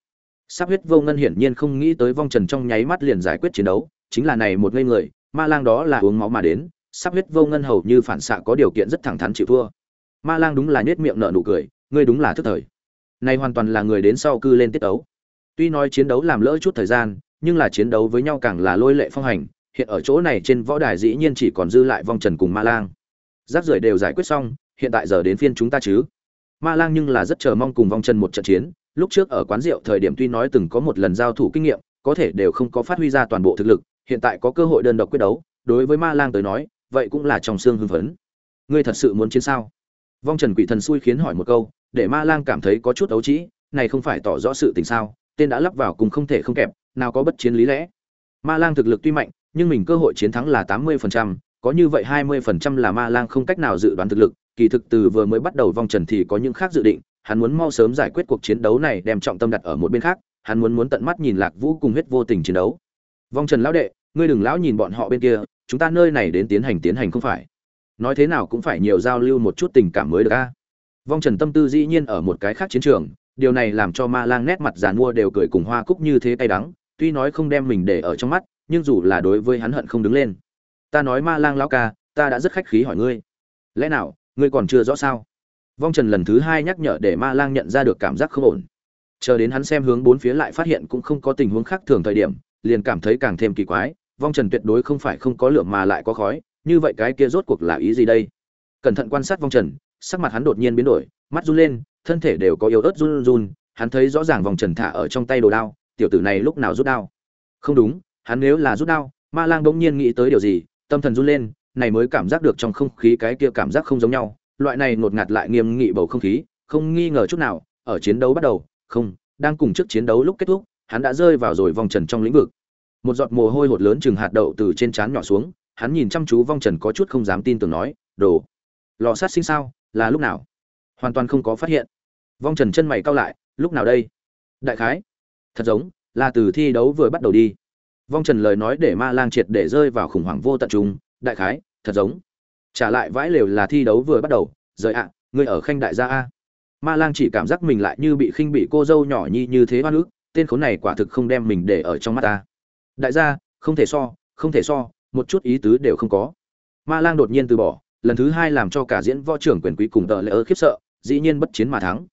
sắp huyết vô ngân hiển nhiên không nghĩ tới vong trần trong nháy mắt liền giải quyết chiến đấu, chính là này một ngây người, ma lang đó là uống máu mà đến sắp huyết vô ngân hầu như phản xạ có điều kiện rất thẳng thắn chịu thua. Ma lang đúng là nhếch miệng nở nụ cười, ngươi đúng là thức thời. Này hoàn toàn là người đến sau cư lên tiết ấu tuy nói chiến đấu làm lỡ chút thời gian, nhưng là chiến đấu với nhau càng là lôi lệ phong hành, hiện ở chỗ này trên võ đài dĩ nhiên chỉ còn dư lại vong trần cùng ma lang. Rác rưởi đều giải quyết xong, hiện tại giờ đến phiên chúng ta chứ. Ma lang nhưng là rất chờ mong cùng vong trần một trận chiến lúc trước ở quán rượu thời điểm tuy nói từng có một lần giao thủ kinh nghiệm có thể đều không có phát huy ra toàn bộ thực lực hiện tại có cơ hội đơn độc quyết đấu đối với ma lang tới nói vậy cũng là trong xương hưng phấn. Ngươi thật sự muốn chiến sao? Vong trần quỷ thần xui khiến hỏi một câu để ma lang cảm thấy có chút ấu trĩ này không phải tỏ rõ sự tình sao tên đã lắp vào cùng không thể không kẹp nào có bất chiến lý lẽ. Ma lang thực lực tuy mạnh nhưng mình cơ hội chiến thắng là tám mươi phần trăm, có như vậy hai mươi phần trăm là ma lang không cách nào dự đoán thực lực kỳ thực từ vừa mới bắt đầu vong trần thì có những khác dự định hắn muốn mau sớm giải quyết cuộc chiến đấu này đem trọng tâm đặt ở một bên khác, hắn muốn muốn tận mắt nhìn lạc vũ cùng huyết vô tình chiến đấu. Vong trần lão đệ, ngươi đừng lão nhìn bọn họ bên kia, chúng ta nơi này đến tiến hành tiến hành không phải. Nói thế nào cũng phải nhiều giao lưu một chút tình cảm mới được a. Vong trần tâm tư dĩ nhiên ở một cái khác chiến trường, điều này làm cho ma lang nét mặt giàn mua đều cười cùng hoa cúc như thế cay đắng, tuy nói không đem mình để ở trong mắt, nhưng dù là đối với hắn hận không đứng lên. Ta nói ma lang lão ca, ta đã rất khách khí hỏi ngươi. Lẽ nào, ngươi còn chưa rõ sao? Vong trần lần thứ hai nhắc nhở để ma lang nhận ra được cảm giác không ổn. Chờ đến hắn xem hướng bốn phía lại phát hiện cũng không có tình huống khác thường thời điểm, liền cảm thấy càng thêm kỳ quái, vong trần tuyệt đối không phải không có lượng mà lại có khói, như vậy cái kia rốt cuộc là ý gì đây? Cẩn thận quan sát vong trần, sắc mặt hắn đột nhiên biến đổi, mắt run lên, thân thể đều có yếu ớt run run, hắn thấy rõ ràng vòng trần thả ở trong tay đồ đao, tiểu tử này lúc nào rút đao? Không đúng, hắn nếu là rút đao, ma lang bỗng nhiên nghĩ tới điều gì, tâm thần run lên, này mới cảm giác được trong không khí cái kia cảm giác không giống nhau loại này ngột ngạt lại nghiêm nghị bầu không khí, không nghi ngờ chút nào, ở chiến đấu bắt đầu, không, đang cùng trước chiến đấu lúc kết thúc, hắn đã rơi vào rồi vòng trần trong lĩnh vực. Một giọt mồ hôi hột lớn chừng hạt đậu từ trên trán nhỏ xuống, hắn nhìn chăm chú vong trần có chút không dám tin tưởng nói, đồ, lò sát sinh sao? Là lúc nào? Hoàn toàn không có phát hiện. Vong trần chân mày cao lại, lúc nào đây? Đại khái, thật giống là từ thi đấu vừa bắt đầu đi. Vong trần lời nói để ma lang triệt để rơi vào khủng hoảng vô tận trung đại khái, thật giống trả lại vãi lều là thi đấu vừa bắt đầu, rời ạ ngươi ở khanh đại gia a. Ma lang chỉ cảm giác mình lại như bị khinh bị cô dâu nhỏ nhi như thế hoa nước tên khốn này quả thực không đem mình để ở trong mắt ta đại gia, không thể so, không thể so, một chút ý tứ đều không có. Ma lang đột nhiên từ bỏ, lần thứ hai làm cho cả diễn võ trưởng quyền quý cùng tờ lễ ơ khiếp sợ, dĩ nhiên bất chiến mà thắng.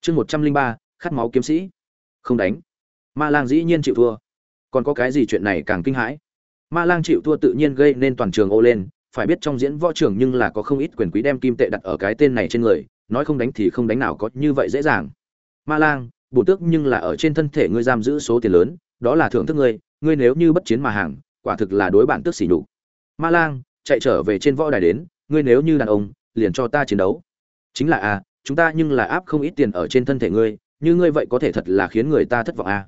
Chương một trăm linh ba, khát máu kiếm sĩ. Không đánh. Ma lang dĩ nhiên chịu thua. Còn có cái gì chuyện này càng kinh hãi? Ma lang chịu thua tự nhiên gây nên toàn trường ô lên phải biết trong diễn võ trường nhưng là có không ít quyền quý đem kim tệ đặt ở cái tên này trên người nói không đánh thì không đánh nào có như vậy dễ dàng. Ma lang bổ tước nhưng là ở trên thân thể ngươi giam giữ số tiền lớn đó là thưởng thức ngươi ngươi nếu như bất chiến mà hàng quả thực là đối bản tước xỉ nhục. Ma lang chạy trở về trên võ đài đến ngươi nếu như đàn ông liền cho ta chiến đấu. Chính là a à, chúng ta nhưng là áp không ít tiền ở trên thân thể ngươi như ngươi vậy có thể thật là khiến người ta thất vọng a à.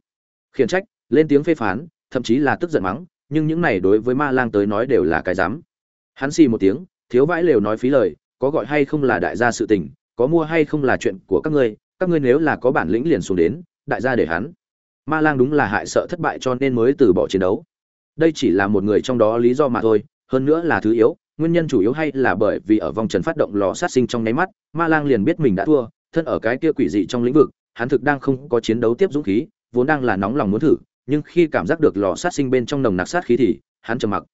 khiển trách lên tiếng phê phán thậm chí là tức giận mắng nhưng những này đối với ma lang tới nói đều là cái dám hắn xì một tiếng, thiếu vãi lều nói phí lời, có gọi hay không là đại gia sự tình, có mua hay không là chuyện của các ngươi các ngươi nếu là có bản lĩnh liền xuống đến, đại gia để hắn. Ma lang đúng là hại sợ thất bại cho nên mới từ bỏ chiến đấu. Đây chỉ là một người trong đó lý do mà thôi, hơn nữa là thứ yếu, nguyên nhân chủ yếu hay là bởi vì ở vòng trần phát động lò sát sinh trong nháy mắt, ma lang liền biết mình đã thua, thân ở cái kia quỷ dị trong lĩnh vực, hắn thực đang không có chiến đấu tiếp dũng khí, vốn đang là nóng lòng muốn thử, nhưng khi cảm giác được lò sát sinh bên trong nồng nặc sát khí thì, hắn trầm mặc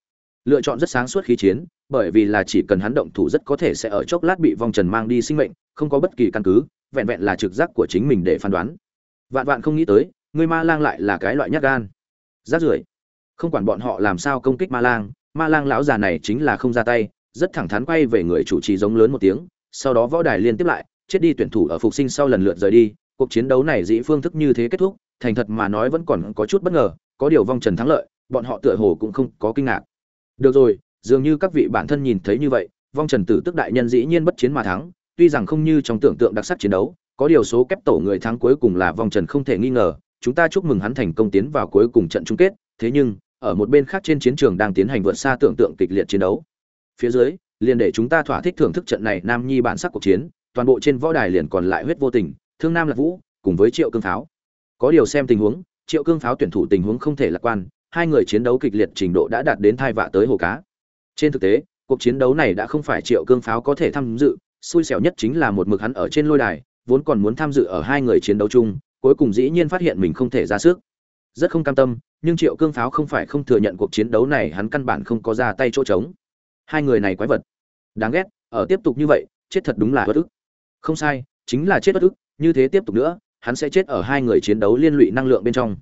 lựa chọn rất sáng suốt khí chiến, bởi vì là chỉ cần hắn động thủ rất có thể sẽ ở chốc lát bị vong trần mang đi sinh mệnh, không có bất kỳ căn cứ, vẹn vẹn là trực giác của chính mình để phán đoán. Vạn vạn không nghĩ tới, người ma lang lại là cái loại nhát gan. Rát rưởi. Không quản bọn họ làm sao công kích ma lang ma lang lão già này chính là không ra tay, rất thẳng thắn quay về người chủ trì giống lớn một tiếng, sau đó võ đài liên tiếp lại, chết đi tuyển thủ ở phục sinh sau lần lượt rời đi, cuộc chiến đấu này dĩ phương thức như thế kết thúc, thành thật mà nói vẫn còn có chút bất ngờ, có điều vong trần thắng lợi, bọn họ tựa hồ cũng không có kinh ngạc được rồi, dường như các vị bản thân nhìn thấy như vậy, vong trần tử tức đại nhân dĩ nhiên bất chiến mà thắng, tuy rằng không như trong tưởng tượng đặc sắc chiến đấu, có điều số kép tổ người thắng cuối cùng là vong trần không thể nghi ngờ, chúng ta chúc mừng hắn thành công tiến vào cuối cùng trận chung kết, thế nhưng, ở một bên khác trên chiến trường đang tiến hành vượt xa tưởng tượng kịch liệt chiến đấu. Phía dưới, liền để chúng ta thỏa thích thưởng thức trận này nam nhi bản sắc cuộc chiến, toàn bộ trên võ đài liền còn lại huyết vô tình, thương nam lạc vũ, cùng với triệu cương pháo. Có điều xem tình huống, triệu cương pháo tuyển thủ tình huống không thể lạc quan hai người chiến đấu kịch liệt trình độ đã đạt đến thai vạ tới hồ cá. Trên thực tế, cuộc chiến đấu này đã không phải triệu cương pháo có thể tham dự, xui xẻo nhất chính là một mực hắn ở trên lôi đài, vốn còn muốn tham dự ở hai người chiến đấu chung, cuối cùng dĩ nhiên phát hiện mình không thể ra sức. Rất không cam tâm, nhưng triệu cương pháo không phải không thừa nhận cuộc chiến đấu này hắn căn bản không có ra tay chỗ trống. Hai người này quái vật. Đáng ghét, ở tiếp tục như vậy, chết thật đúng là bất ức. Không sai, chính là chết bất ức, như thế tiếp tục nữa, hắn sẽ chết ở hai người chiến đấu liên lụy năng lượng bên trong.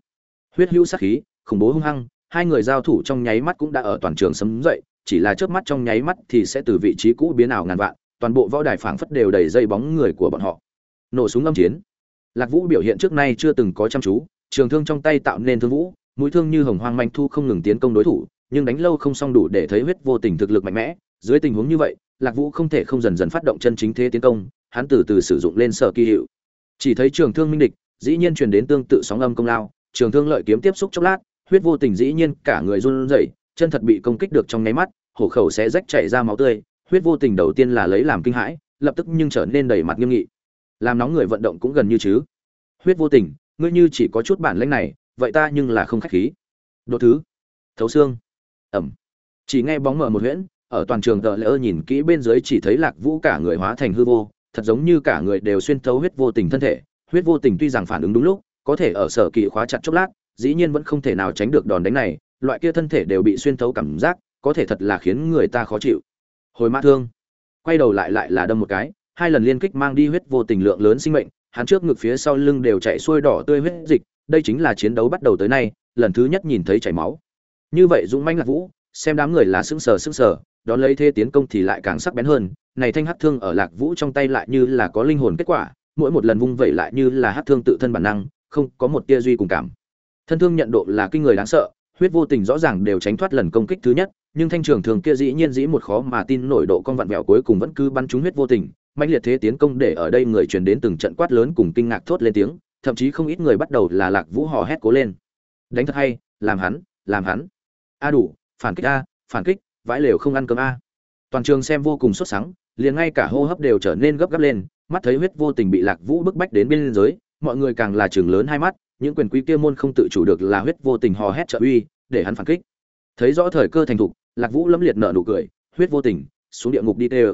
Huyết hữu sát khí khủng bố hung hăng, hai người giao thủ trong nháy mắt cũng đã ở toàn trường sấm dậy, chỉ là chớp mắt trong nháy mắt thì sẽ từ vị trí cũ biến ảo ngàn vạn, toàn bộ võ đài phảng phất đều đầy dây bóng người của bọn họ. Nổ súng âm chiến. Lạc vũ biểu hiện trước nay chưa từng có chăm chú, trường thương trong tay tạo nên thương vũ, mũi thương như hồng hoang manh thu không ngừng tiến công đối thủ, nhưng đánh lâu không xong đủ để thấy huyết vô tình thực lực mạnh mẽ. Dưới tình huống như vậy, lạc vũ không thể không dần dần phát động chân chính thế tiến công, hắn từ từ sử dụng lên sở kỳ hiệu. Chỉ thấy trường thương minh địch, dĩ nhiên truyền đến tương tự sóng âm công lao, trường thương lợi kiếm tiếp xúc chốc lát huyết vô tình dĩ nhiên cả người run rẩy, chân thật bị công kích được trong nháy mắt, hổ khẩu sẽ rách chảy ra máu tươi, huyết vô tình đầu tiên là lấy làm kinh hãi, lập tức nhưng trở nên đầy mặt nghiêm nghị. Làm nóng người vận động cũng gần như chứ. Huyết vô tình, ngươi như chỉ có chút bản lĩnh này, vậy ta nhưng là không khách khí. Đột thứ. Thấu xương. Ẩm. Chỉ nghe bóng mở một huyễn, ở toàn trường tờ lỡ nhìn kỹ bên dưới chỉ thấy lạc vũ cả người hóa thành hư vô, thật giống như cả người đều xuyên thấu huyết vô tình thân thể. Huyết vô tình tuy rằng phản ứng đúng lúc, có thể ở sở kỳ khóa chặt chốc lát dĩ nhiên vẫn không thể nào tránh được đòn đánh này, loại kia thân thể đều bị xuyên thấu cảm giác, có thể thật là khiến người ta khó chịu. Hồi mã thương. Quay đầu lại lại là đâm một cái, hai lần liên kích mang đi huyết vô tình lượng lớn sinh mệnh, hắn trước ngực phía sau lưng đều chạy xuôi đỏ tươi huyết dịch, đây chính là chiến đấu bắt đầu tới nay, lần thứ nhất nhìn thấy chảy máu. Như vậy dũng mãnh lạc vũ, xem đám người là sững sờ sững sờ, đón lấy thế tiến công thì lại càng sắc bén hơn, này thanh hắc thương ở lạc vũ trong tay lại như là có linh hồn kết quả, mỗi một lần vung vẩy lại như là hắc thương tự thân bản năng, không có một tia duy cùng cảm thân thương nhận độ là kinh người đáng sợ, huyết vô tình rõ ràng đều tránh thoát lần công kích thứ nhất, nhưng thanh trường thường kia dĩ nhiên dĩ một khó mà tin nổi độ con vặn vẹo cuối cùng vẫn cứ bắn trúng huyết vô tình mạnh liệt thế tiến công để ở đây người truyền đến từng trận quát lớn cùng kinh ngạc thốt lên tiếng, thậm chí không ít người bắt đầu là lạc vũ hò hét cố lên. Đánh thật hay, làm hắn làm hắn. A đủ, phản kích a, phản kích, vãi lều không ăn cơm a. Toàn trường xem vô cùng sốt sắng, liền ngay cả hô hấp đều trở nên gấp gáp lên, mắt thấy huyết vô tình bị lạc vũ bức bách đến biên giới, mọi người càng là trường lớn hai mắt những quyền quý kia môn không tự chủ được là huyết vô tình hò hét trợ uy, để hắn phản kích. Thấy rõ thời cơ thành thục, lạc vũ lẫm liệt nợ nụ cười, huyết vô tình, xuống địa ngục đi tê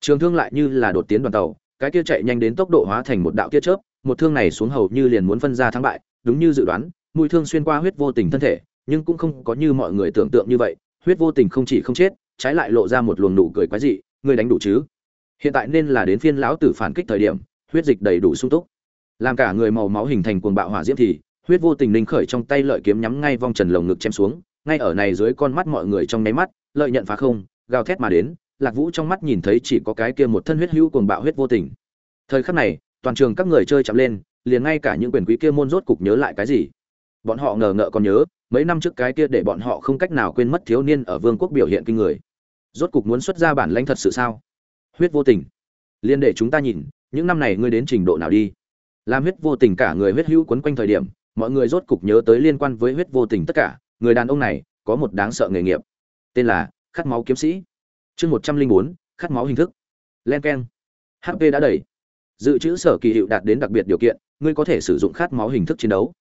trường thương lại như là đột tiến đoàn tàu, cái kia chạy nhanh đến tốc độ hóa thành một đạo kia chớp, một thương này xuống hầu như liền muốn phân ra thắng bại, đúng như dự đoán, mũi thương xuyên qua huyết vô tình thân thể, nhưng cũng không có như mọi người tưởng tượng như vậy, huyết vô tình không chỉ không chết, trái lại lộ ra một luồng nụ cười quái dị, ngươi đánh đủ chứ? Hiện tại nên là đến phiên lão tử phản kích thời điểm, huyết dịch đầy đủ sung túc làm cả người màu máu hình thành cuồng bạo hỏa diễm thì, huyết vô tình linh khởi trong tay lợi kiếm nhắm ngay vong trần lồng ngực chém xuống, ngay ở này dưới con mắt mọi người trong nháy mắt, lợi nhận phá không, gào thét mà đến, lạc vũ trong mắt nhìn thấy chỉ có cái kia một thân huyết hữu cuồng bạo huyết vô tình. Thời khắc này, toàn trường các người chơi chậm lên, liền ngay cả những quyền quý kia môn rốt cục nhớ lại cái gì. Bọn họ ngờ ngợ còn nhớ, mấy năm trước cái kia để bọn họ không cách nào quên mất thiếu niên ở vương quốc biểu hiện kinh người. Rốt cục muốn xuất ra bản lãnh thật sự sao? Huyết vô tình. Liên để chúng ta nhìn, những năm này ngươi đến trình độ nào đi? Làm huyết vô tình cả người huyết hữu quấn quanh thời điểm, mọi người rốt cục nhớ tới liên quan với huyết vô tình tất cả, người đàn ông này có một đáng sợ nghề nghiệp. Tên là khát máu kiếm sĩ. Chương một trăm linh bốn, khát máu hình thức. Len k e n hp đã đầy dự trữ sở kỳ hiệu đạt đến đặc biệt điều kiện, ngươi có thể sử dụng khát máu hình thức chiến đấu.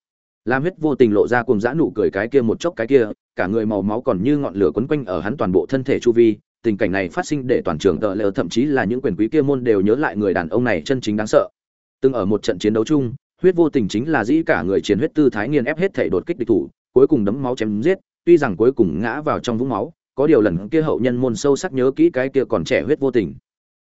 Làm huyết vô tình lộ ra cùng dã nụ cười cái kia một chốc cái kia, cả người màu máu còn như ngọn lửa quấn quanh ở hắn toàn bộ thân thể chu vi, tình cảnh này phát sinh để toàn trường tờ lỡ thậm chí là những quyền quý kia môn đều nhớ lại người đàn ông này chân chính đáng sợ từng ở một trận chiến đấu chung, huyết vô tình chính là dĩ cả người chiến huyết tư thái nghiền ép hết thể đột kích địch thủ, cuối cùng đấm máu chém giết, tuy rằng cuối cùng ngã vào trong vũng máu, có điều lần kia hậu nhân môn sâu sắc nhớ kỹ cái kia còn trẻ huyết vô tình.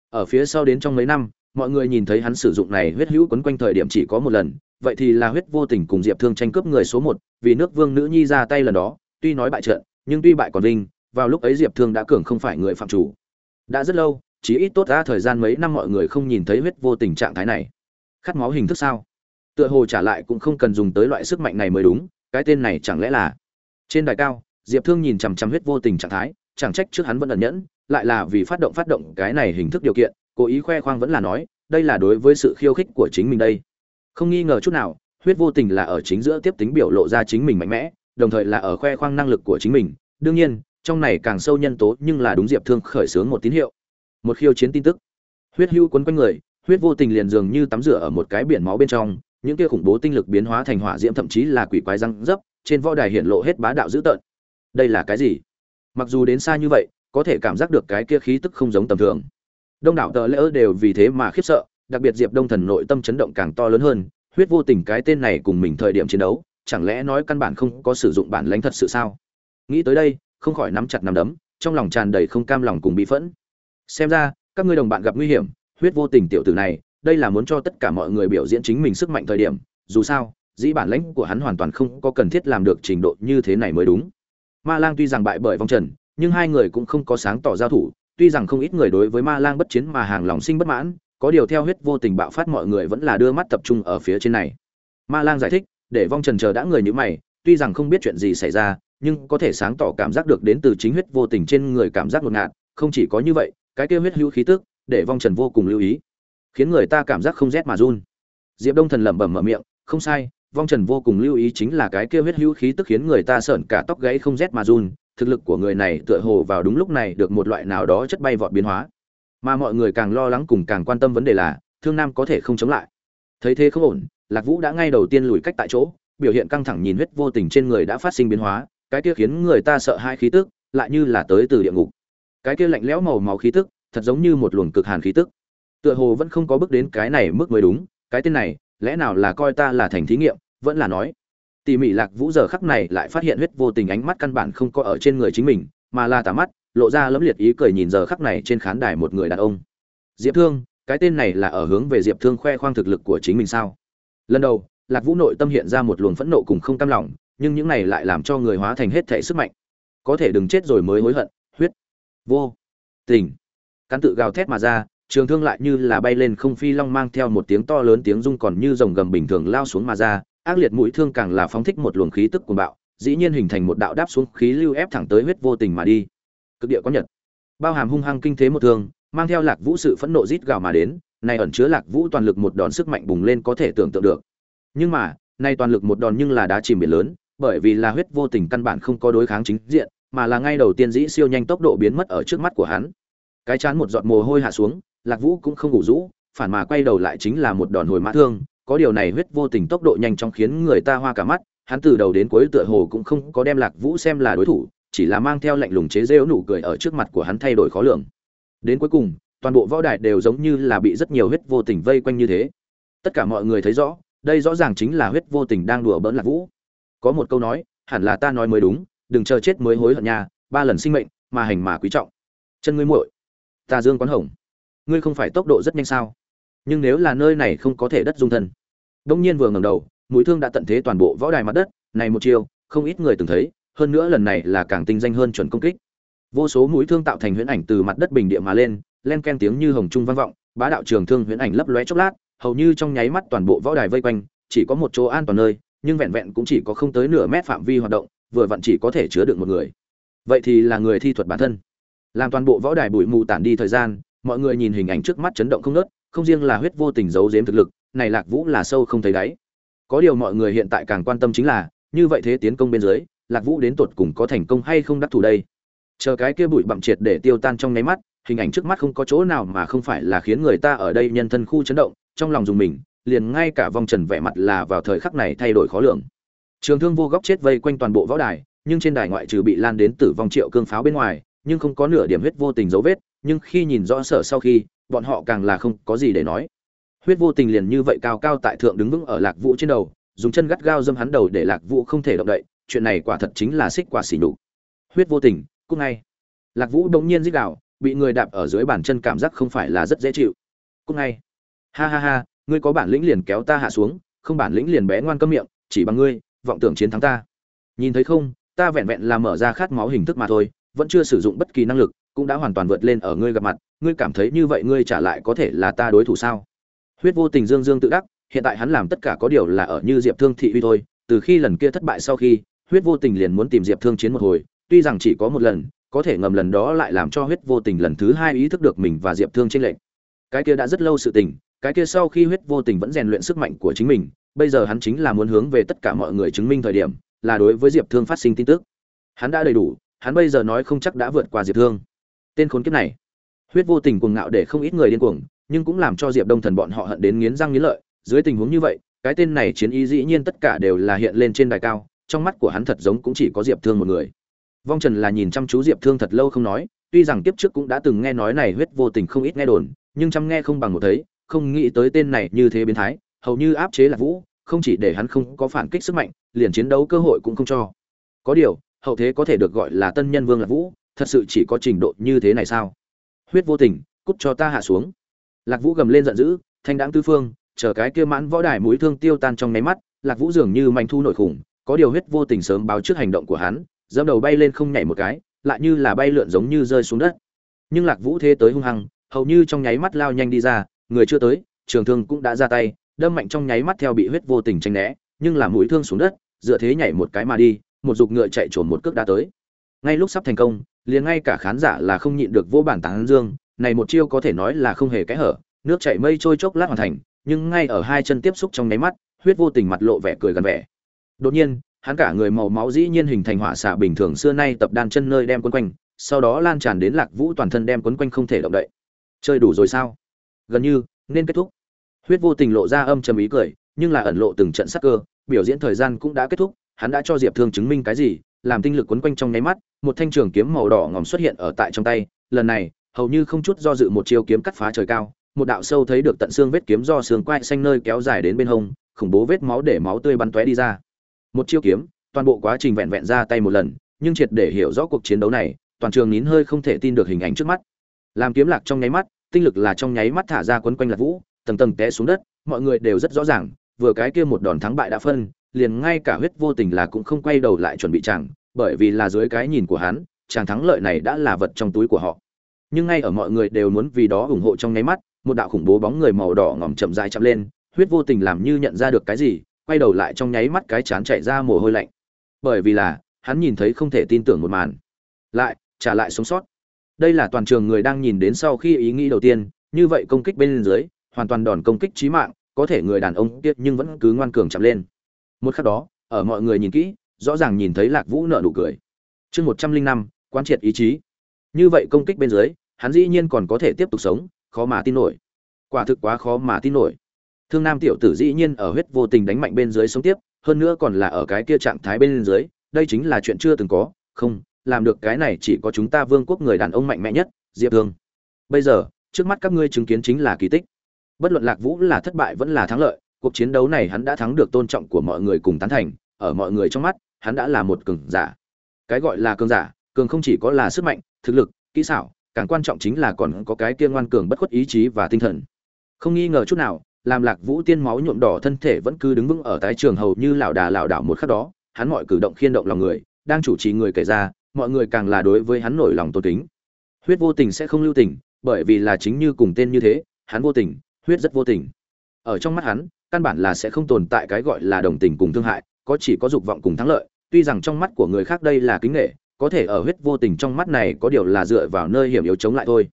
Ở phía sau đến trong mấy năm, mọi người nhìn thấy hắn sử dụng này huyết hữu quấn quanh thời điểm chỉ có một lần, vậy thì là huyết vô tình cùng diệp thương tranh cướp người số một, vì nước vương nữ nhi ra tay lần đó, tuy nói bại trận, nhưng tuy bại còn vinh, vào lúc ấy diệp thương đã cường không phải người phạm chủ. Đã rất lâu chỉ ít tốt ra thời gian mấy năm mọi người không nhìn thấy huyết vô tình trạng thái này khát máu hình thức sao? Tựa hồ trả lại cũng không cần dùng tới loại sức mạnh này mới đúng, cái tên này chẳng lẽ là? Trên đài cao, diệp thương nhìn chằm chằm huyết vô tình trạng thái, chẳng trách trước hắn vẫn ẩn nhẫn, lại là vì phát động phát động cái này hình thức điều kiện, cố ý khoe khoang vẫn là nói, đây là đối với sự khiêu khích của chính mình đây. Không nghi ngờ chút nào, huyết vô tình là ở chính giữa tiếp tính biểu lộ ra chính mình mạnh mẽ, đồng thời là ở khoe khoang năng lực của chính mình. Đương nhiên, trong này càng sâu nhân tố nhưng là đúng diệp thương khởi xướng một tín hiệu, một khiêu chiến tin tức. Huyết hưu quấn quanh người huyết vô tình liền dường như tắm rửa ở một cái biển máu bên trong, những kia khủng bố tinh lực biến hóa thành hỏa diễm thậm chí là quỷ quái răng dấp, trên võ đài hiện lộ hết bá đạo dữ tợn. Đây là cái gì? Mặc dù đến xa như vậy, có thể cảm giác được cái kia khí tức không giống tầm thường. Đông đảo tờ lỡ đều vì thế mà khiếp sợ, đặc biệt diệp đông thần nội tâm chấn động càng to lớn hơn, huyết vô tình cái tên này cùng mình thời điểm chiến đấu, chẳng lẽ nói căn bản không có sử dụng bản lãnh thật sự sao? Nghĩ tới đây, không khỏi nắm chặt nắm đấm, trong lòng tràn đầy không cam lòng cùng bị phẫn. Xem ra, các ngươi đồng bạn gặp nguy hiểm huyết vô tình tiểu tử này, đây là muốn cho tất cả mọi người biểu diễn chính mình sức mạnh thời điểm, dù sao, dĩ bản lãnh của hắn hoàn toàn không có cần thiết làm được trình độ như thế này mới đúng. Ma lang tuy rằng bại bởi vong trần, nhưng hai người cũng không có sáng tỏ giao thủ, tuy rằng không ít người đối với ma lang bất chiến mà hàng lòng sinh bất mãn, có điều theo huyết vô tình bạo phát mọi người vẫn là đưa mắt tập trung ở phía trên này. Ma lang giải thích, để vong trần chờ đã người như mày, tuy rằng không biết chuyện gì xảy ra, nhưng có thể sáng tỏ cảm giác được đến từ chính huyết vô tình trên người cảm giác ngột ngạt, không chỉ có như vậy, cái kia huyết hữu khí tức để vong trần vô cùng lưu ý, khiến người ta cảm giác không rét mà run. Diệp đông thần lẩm bẩm mở miệng, không sai, vong trần vô cùng lưu ý chính là cái kia huyết hữu khí tức khiến người ta sợn cả tóc gãy không rét mà run, thực lực của người này tựa hồ vào đúng lúc này được một loại nào đó chất bay vọt biến hóa. Mà mọi người càng lo lắng cùng càng quan tâm vấn đề là, thương nam có thể không chống lại. Thấy thế không ổn, lạc vũ đã ngay đầu tiên lùi cách tại chỗ, biểu hiện căng thẳng nhìn huyết vô tình trên người đã phát sinh biến hóa, cái kia khiến người ta sợ hai khí tức lại như là tới từ địa ngục. Cái kia lạnh lẽo màu máu khí tức thật giống như một luồng cực hàn khí tức. Tựa hồ vẫn không có bước đến cái này mức mới đúng, cái tên này, lẽ nào là coi ta là thành thí nghiệm, vẫn là nói. Tỉ mỉ lạc vũ giờ khắc này lại phát hiện huyết vô tình ánh mắt căn bản không có ở trên người chính mình, mà là tà mắt, lộ ra lẫm liệt ý cười nhìn giờ khắc này trên khán đài một người đàn ông. Diệp thương, cái tên này là ở hướng về diệp thương khoe khoang thực lực của chính mình sao? Lần đầu, lạc vũ nội tâm hiện ra một luồng phẫn nộ cùng không cam lòng, nhưng những này lại làm cho người hóa thành hết thể sức mạnh. Có thể đừng chết rồi mới hối hận, huyết, vô, tình cắn tự gào thét mà ra, trường thương lại như là bay lên không phi long mang theo một tiếng to lớn tiếng rung còn như rồng gầm bình thường lao xuống mà ra, ác liệt mũi thương càng là phóng thích một luồng khí tức cuồng bạo, dĩ nhiên hình thành một đạo đáp xuống khí lưu ép thẳng tới huyết vô tình mà đi. Cực địa có nhật. Bao hàm hung hăng kinh thế một thương, mang theo lạc vũ sự phẫn nộ rít gào mà đến, này ẩn chứa lạc vũ toàn lực một đòn sức mạnh bùng lên có thể tưởng tượng được. Nhưng mà nay toàn lực một đòn nhưng là đá chìm biển lớn, bởi vì là huyết vô tình căn bản không có đối kháng chính diện, mà là ngay đầu tiên dĩ siêu nhanh tốc độ biến mất ở trước mắt của hắn cái chán một giọt mồ hôi hạ xuống, lạc vũ cũng không ngủ rũ, phản mà quay đầu lại chính là một đòn hồi mã thương, có điều này huyết vô tình tốc độ nhanh chóng khiến người ta hoa cả mắt, hắn từ đầu đến cuối tựa hồ cũng không có đem lạc vũ xem là đối thủ, chỉ là mang theo lạnh lùng chế rêu nụ cười ở trước mặt của hắn thay đổi khó lường. Đến cuối cùng, toàn bộ võ đài đều giống như là bị rất nhiều huyết vô tình vây quanh như thế. Tất cả mọi người thấy rõ, đây rõ ràng chính là huyết vô tình đang đùa bỡn lạc vũ. Có một câu nói, hẳn là ta nói mới đúng, đừng chờ chết mới hối hận nhà ba lần sinh mệnh, mà hành mà quý trọng. Chân ngươi muội ta dương quán hồng. Ngươi không phải tốc độ rất nhanh sao? Nhưng nếu là nơi này không có thể đất dung thân. Đông nhiên vừa ngẩng đầu, mũi thương đã tận thế toàn bộ võ đài mặt đất. Này một chiều không ít người từng thấy, hơn nữa lần này là càng tinh danh hơn chuẩn công kích. Vô số mũi thương tạo thành huyễn ảnh từ mặt đất bình địa mà lên, len ken tiếng như hồng trung vang vọng, bá đạo trường thương huyễn ảnh lấp lóe chốc lát, hầu như trong nháy mắt toàn bộ võ đài vây quanh, chỉ có một chỗ an toàn nơi, nhưng vẹn vẹn cũng chỉ có không tới nửa mét phạm vi hoạt động, vừa vặn chỉ có thể chứa được một người. Vậy thì là người thi thuật bản thân làm toàn bộ võ đài bụi mù tản đi thời gian, mọi người nhìn hình ảnh trước mắt chấn động không nớt không riêng là huyết vô tình giấu giếm thực lực, này lạc vũ là sâu không thấy đáy. Có điều mọi người hiện tại càng quan tâm chính là, như vậy thế tiến công bên dưới, lạc vũ đến tột cùng có thành công hay không đắc thủ đây? Chờ cái kia bụi bặm triệt để tiêu tan trong nháy mắt, hình ảnh trước mắt không có chỗ nào mà không phải là khiến người ta ở đây nhân thân khu chấn động, trong lòng dùng mình, liền ngay cả vòng trần vẻ mặt là vào thời khắc này thay đổi khó lường. Trường thương vô góc chết vây quanh toàn bộ võ đài, nhưng trên đài ngoại trừ bị lan đến tử vong triệu cương pháo bên ngoài nhưng không có nửa điểm huyết vô tình dấu vết, nhưng khi nhìn rõ sở sau khi, bọn họ càng là không có gì để nói. Huyết vô tình liền như vậy cao cao tại thượng đứng vững ở lạc vũ trên đầu, dùng chân gắt gao dâm hắn đầu để lạc vũ không thể động đậy, chuyện này quả thật chính là xích quả xỉ nhục. Huyết vô tình cúc ngay. Lạc vũ đống nhiên dích đạo bị người đạp ở dưới bàn chân cảm giác không phải là rất dễ chịu. Cúc ngay. Ha ha ha, ngươi có bản lĩnh liền kéo ta hạ xuống, không bản lĩnh liền bé ngoan câm miệng, chỉ bằng ngươi, vọng tưởng chiến thắng ta. Nhìn thấy không, ta vẹn vẹn là mở ra khát máu hình thức mà thôi vẫn chưa sử dụng bất kỳ năng lực, cũng đã hoàn toàn vượt lên ở ngươi gặp mặt, ngươi cảm thấy như vậy ngươi trả lại có thể là ta đối thủ sao? Huyết vô tình dương dương tự đắc, hiện tại hắn làm tất cả có điều là ở như diệp thương thị uy thôi, từ khi lần kia thất bại sau khi, huyết vô tình liền muốn tìm diệp thương chiến một hồi, tuy rằng chỉ có một lần, có thể ngầm lần đó lại làm cho huyết vô tình lần thứ hai ý thức được mình và diệp thương tranh lệch. Cái kia đã rất lâu sự tình, cái kia sau khi huyết vô tình vẫn rèn luyện sức mạnh của chính mình, bây giờ hắn chính là muốn hướng về tất cả mọi người chứng minh thời điểm, là đối với diệp thương phát sinh tin tức. Hắn đã đầy đủ hắn bây giờ nói không chắc đã vượt qua diệp thương. Tên khốn kiếp này. Huyết vô tình cuồng ngạo để không ít người điên cuồng, nhưng cũng làm cho diệp đông thần bọn họ hận đến nghiến răng nghiến lợi. Dưới tình huống như vậy, cái tên này chiến ý dĩ nhiên tất cả đều là hiện lên trên đài cao, trong mắt của hắn thật giống cũng chỉ có diệp thương một người. Vong trần là nhìn chăm chú diệp thương thật lâu không nói, tuy rằng tiếp trước cũng đã từng nghe nói này huyết vô tình không ít nghe đồn, nhưng chăm nghe không bằng một thấy, không nghĩ tới tên này như thế biến thái, hầu như áp chế là vũ, không chỉ để hắn không có phản kích sức mạnh, liền chiến đấu cơ hội cũng không cho. Có điều hậu thế có thể được gọi là tân nhân vương lạc vũ, thật sự chỉ có trình độ như thế này sao? Huyết vô tình, cút cho ta hạ xuống. Lạc vũ gầm lên giận dữ, thanh đáng tư phương, chờ cái kia mãn võ đài mũi thương tiêu tan trong nháy mắt, lạc vũ dường như manh thu nổi khủng, có điều huyết vô tình sớm báo trước hành động của hắn, dẫm đầu bay lên không nhảy một cái, lại như là bay lượn giống như rơi xuống đất. Nhưng lạc vũ thế tới hung hăng, hầu như trong nháy mắt lao nhanh đi ra, người chưa tới, trường thương cũng đã ra tay, đâm mạnh trong nháy mắt theo bị huyết vô tình tranh né, nhưng là mũi thương xuống đất, dựa thế nhảy một cái mà đi một dục ngựa chạy trồn một cước đã tới. Ngay lúc sắp thành công, liền ngay cả khán giả là không nhịn được vô bản tán dương, này một chiêu có thể nói là không hề kẽ hở, nước chảy mây trôi chốc lát hoàn thành, nhưng ngay ở hai chân tiếp xúc trong nháy mắt, huyết vô tình mặt lộ vẻ cười gần vẻ. Đột nhiên, hắn cả người màu máu dĩ nhiên hình thành hỏa xạ bình thường xưa nay tập đan chân nơi đem quấn quanh, sau đó lan tràn đến lạc vũ toàn thân đem quấn quanh không thể động đậy. Chơi đủ rồi sao? Gần như, nên kết thúc. Huyết vô tình lộ ra âm trầm ý cười, nhưng là ẩn lộ từng trận sắc cơ, biểu diễn thời gian cũng đã kết thúc hắn đã cho diệp thương chứng minh cái gì, làm tinh lực quấn quanh trong nháy mắt, một thanh trường kiếm màu đỏ ngòm xuất hiện ở tại trong tay. Lần này, hầu như không chút do dự một chiêu kiếm cắt phá trời cao, một đạo sâu thấy được tận xương vết kiếm do xương quai xanh nơi kéo dài đến bên hông, khủng bố vết máu để máu tươi bắn tóe đi ra. Một chiêu kiếm, toàn bộ quá trình vẹn vẹn ra tay một lần, nhưng triệt để hiểu rõ cuộc chiến đấu này, toàn trường nín hơi không thể tin được hình ảnh trước mắt. Làm kiếm lạc trong nháy mắt, tinh lực là trong nháy mắt thả ra quấn quanh lạc vũ, tầng tầng té xuống đất, mọi người đều rất rõ ràng, vừa cái kia một đòn thắng bại đã phân liền ngay cả huyết vô tình là cũng không quay đầu lại chuẩn bị chàng, bởi vì là dưới cái nhìn của hắn, chàng thắng lợi này đã là vật trong túi của họ. Nhưng ngay ở mọi người đều muốn vì đó ủng hộ trong nháy mắt, một đạo khủng bố bóng người màu đỏ ngỏm chậm dài chậm lên, huyết vô tình làm như nhận ra được cái gì, quay đầu lại trong nháy mắt cái chán chạy ra mồ hôi lạnh. Bởi vì là, hắn nhìn thấy không thể tin tưởng một màn. Lại, trả lại sống sót. Đây là toàn trường người đang nhìn đến sau khi ý nghĩ đầu tiên, như vậy công kích bên dưới, hoàn toàn đòn công kích trí mạng, có thể người đàn ông tiếc nhưng vẫn cứ ngoan cường chậm lên một khắc đó, ở mọi người nhìn kỹ, rõ ràng nhìn thấy lạc vũ nợ nụ cười. Chương một trăm linh năm quan triệt ý chí. Như vậy công kích bên dưới, hắn dĩ nhiên còn có thể tiếp tục sống, khó mà tin nổi. Quả thực quá khó mà tin nổi. Thương nam tiểu tử dĩ nhiên ở huyết vô tình đánh mạnh bên dưới sống tiếp, hơn nữa còn là ở cái kia trạng thái bên dưới, đây chính là chuyện chưa từng có, không, làm được cái này chỉ có chúng ta vương quốc người đàn ông mạnh mẽ nhất, diệp thương. Bây giờ, trước mắt các ngươi chứng kiến chính là kỳ tích. Bất luận lạc vũ là thất bại vẫn là thắng lợi cuộc chiến đấu này hắn đã thắng được tôn trọng của mọi người cùng tán thành, ở mọi người trong mắt, hắn đã là một cường giả. Cái gọi là cường giả, cường không chỉ có là sức mạnh, thực lực, kỹ xảo, càng quan trọng chính là còn có cái kia ngoan cường bất khuất ý chí và tinh thần. Không nghi ngờ chút nào làm lạc vũ tiên máu nhuộm đỏ thân thể vẫn cứ đứng vững ở tái trường hầu như lảo đà lảo đảo một khắc đó, hắn mọi cử động khiên động lòng người, đang chủ trì người kể ra, mọi người càng là đối với hắn nổi lòng tôn kính. Huyết vô tình sẽ không lưu tình, bởi vì là chính như cùng tên như thế, hắn vô tình, huyết rất vô tình. Ở trong mắt hắn căn bản là sẽ không tồn tại cái gọi là đồng tình cùng thương hại có chỉ có dục vọng cùng thắng lợi tuy rằng trong mắt của người khác đây là kính nể, có thể ở huyết vô tình trong mắt này có điều là dựa vào nơi hiểm yếu chống lại thôi.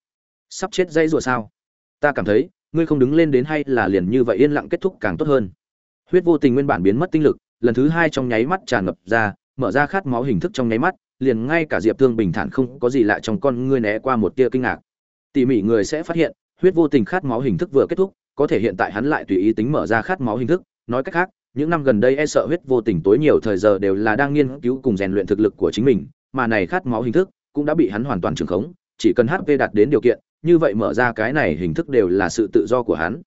Sắp chết dây rùa sao? Ta cảm thấy ngươi không đứng lên đến hay là liền như vậy yên lặng kết thúc càng tốt hơn. Huyết vô tình nguyên bản biến mất tinh lực lần thứ hai trong nháy mắt tràn ngập ra mở ra khát máu hình thức trong nháy mắt liền ngay cả diệp thương bình thản không có gì lạ trong con ngươi né qua một tia kinh ngạc. Tỉ mỉ người sẽ phát hiện huyết vô tình khát máu hình thức vừa kết thúc có thể hiện tại hắn lại tùy ý tính mở ra khát máu hình thức. Nói cách khác, những năm gần đây e sợ huyết vô tình tối nhiều thời giờ đều là đang nghiên cứu cùng rèn luyện thực lực của chính mình, mà này khát máu hình thức cũng đã bị hắn hoàn toàn trường khống, chỉ cần hp đạt đến điều kiện, như vậy mở ra cái này hình thức đều là sự tự do của hắn.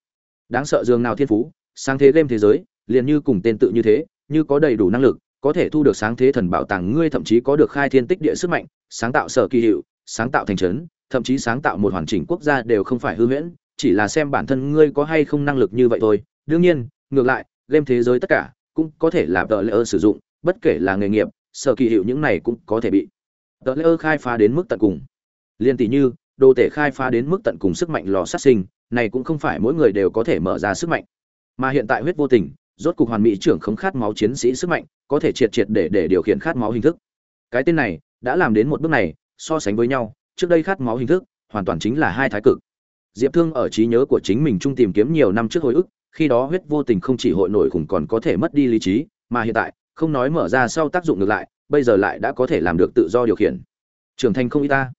Đáng sợ dương nào thiên phú, sáng thế game thế giới, liền như cùng tên tự như thế, như có đầy đủ năng lực, có thể thu được sáng thế thần bảo tàng, ngươi thậm chí có được khai thiên tích địa sức mạnh, sáng tạo sở kỳ hiệu, sáng tạo thành trấn, thậm chí sáng tạo một hoàn chỉnh quốc gia đều không phải hư huyễn chỉ là xem bản thân ngươi có hay không năng lực như vậy thôi. Đương nhiên, ngược lại, game thế giới tất cả cũng có thể là tờ lễ sử dụng, bất kể là nghề nghiệp, sở kỳ hiệu những này cũng có thể bị tờ lễ khai phá đến mức tận cùng. Liên tỷ như, đồ tể khai phá đến mức tận cùng sức mạnh lò sát sinh, này cũng không phải mỗi người đều có thể mở ra sức mạnh. Mà hiện tại huyết vô tình, rốt cục hoàn mỹ trưởng không khát máu chiến sĩ sức mạnh, có thể triệt triệt để để điều khiển khát máu hình thức. Cái tên này, đã làm đến một bước này, so sánh với nhau, trước đây khát máu hình thức, hoàn toàn chính là hai thái cực diệp thương ở trí nhớ của chính mình trung tìm kiếm nhiều năm trước hồi ức, khi đó huyết vô tình không chỉ hội nổi khủng còn có thể mất đi lý trí, mà hiện tại, không nói mở ra sau tác dụng ngược lại, bây giờ lại đã có thể làm được tự do điều khiển. Trưởng thành không y ta.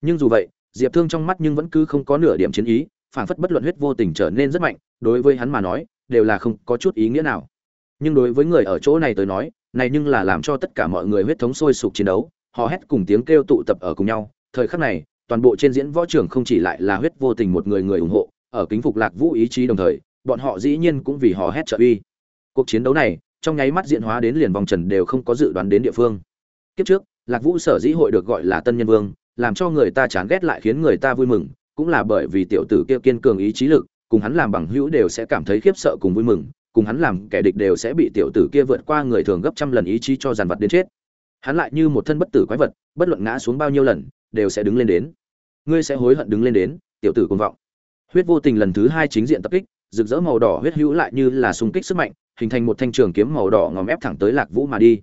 Nhưng dù vậy, diệp thương trong mắt nhưng vẫn cứ không có nửa điểm chiến ý phản phất bất luận huyết vô tình trở nên rất mạnh, đối với hắn mà nói, đều là không có chút ý nghĩa nào. Nhưng đối với người ở chỗ này tới nói, này nhưng là làm cho tất cả mọi người huyết thống sôi sục chiến đấu họ hét cùng tiếng kêu tụ tập ở cùng nhau. Thời khắc này toàn bộ trên diễn võ trường không chỉ lại là huyết vô tình một người người ủng hộ, ở kính phục lạc vũ ý chí đồng thời, bọn họ dĩ nhiên cũng vì họ hét trợ uy. Cuộc chiến đấu này, trong nháy mắt diễn hóa đến liền vòng trần đều không có dự đoán đến địa phương. Kiếp trước, lạc vũ sở dĩ hội được gọi là tân nhân vương, làm cho người ta chán ghét lại khiến người ta vui mừng, cũng là bởi vì tiểu tử kia kiên cường ý chí lực, cùng hắn làm bằng hữu đều sẽ cảm thấy khiếp sợ cùng vui mừng, cùng hắn làm kẻ địch đều sẽ bị tiểu tử kia vượt qua người thường gấp trăm lần ý chí cho dàn vật đến chết. Hắn lại như một thân bất tử quái vật, bất luận ngã xuống bao nhiêu lần, đều sẽ đứng lên đến ngươi sẽ hối hận đứng lên đến, tiểu tử cuồng vọng. Huyết vô tình lần thứ hai chính diện tập kích, rực rỡ màu đỏ huyết hữu lại như là xung kích sức mạnh, hình thành một thanh trường kiếm màu đỏ ngòm ép thẳng tới lạc vũ mà đi.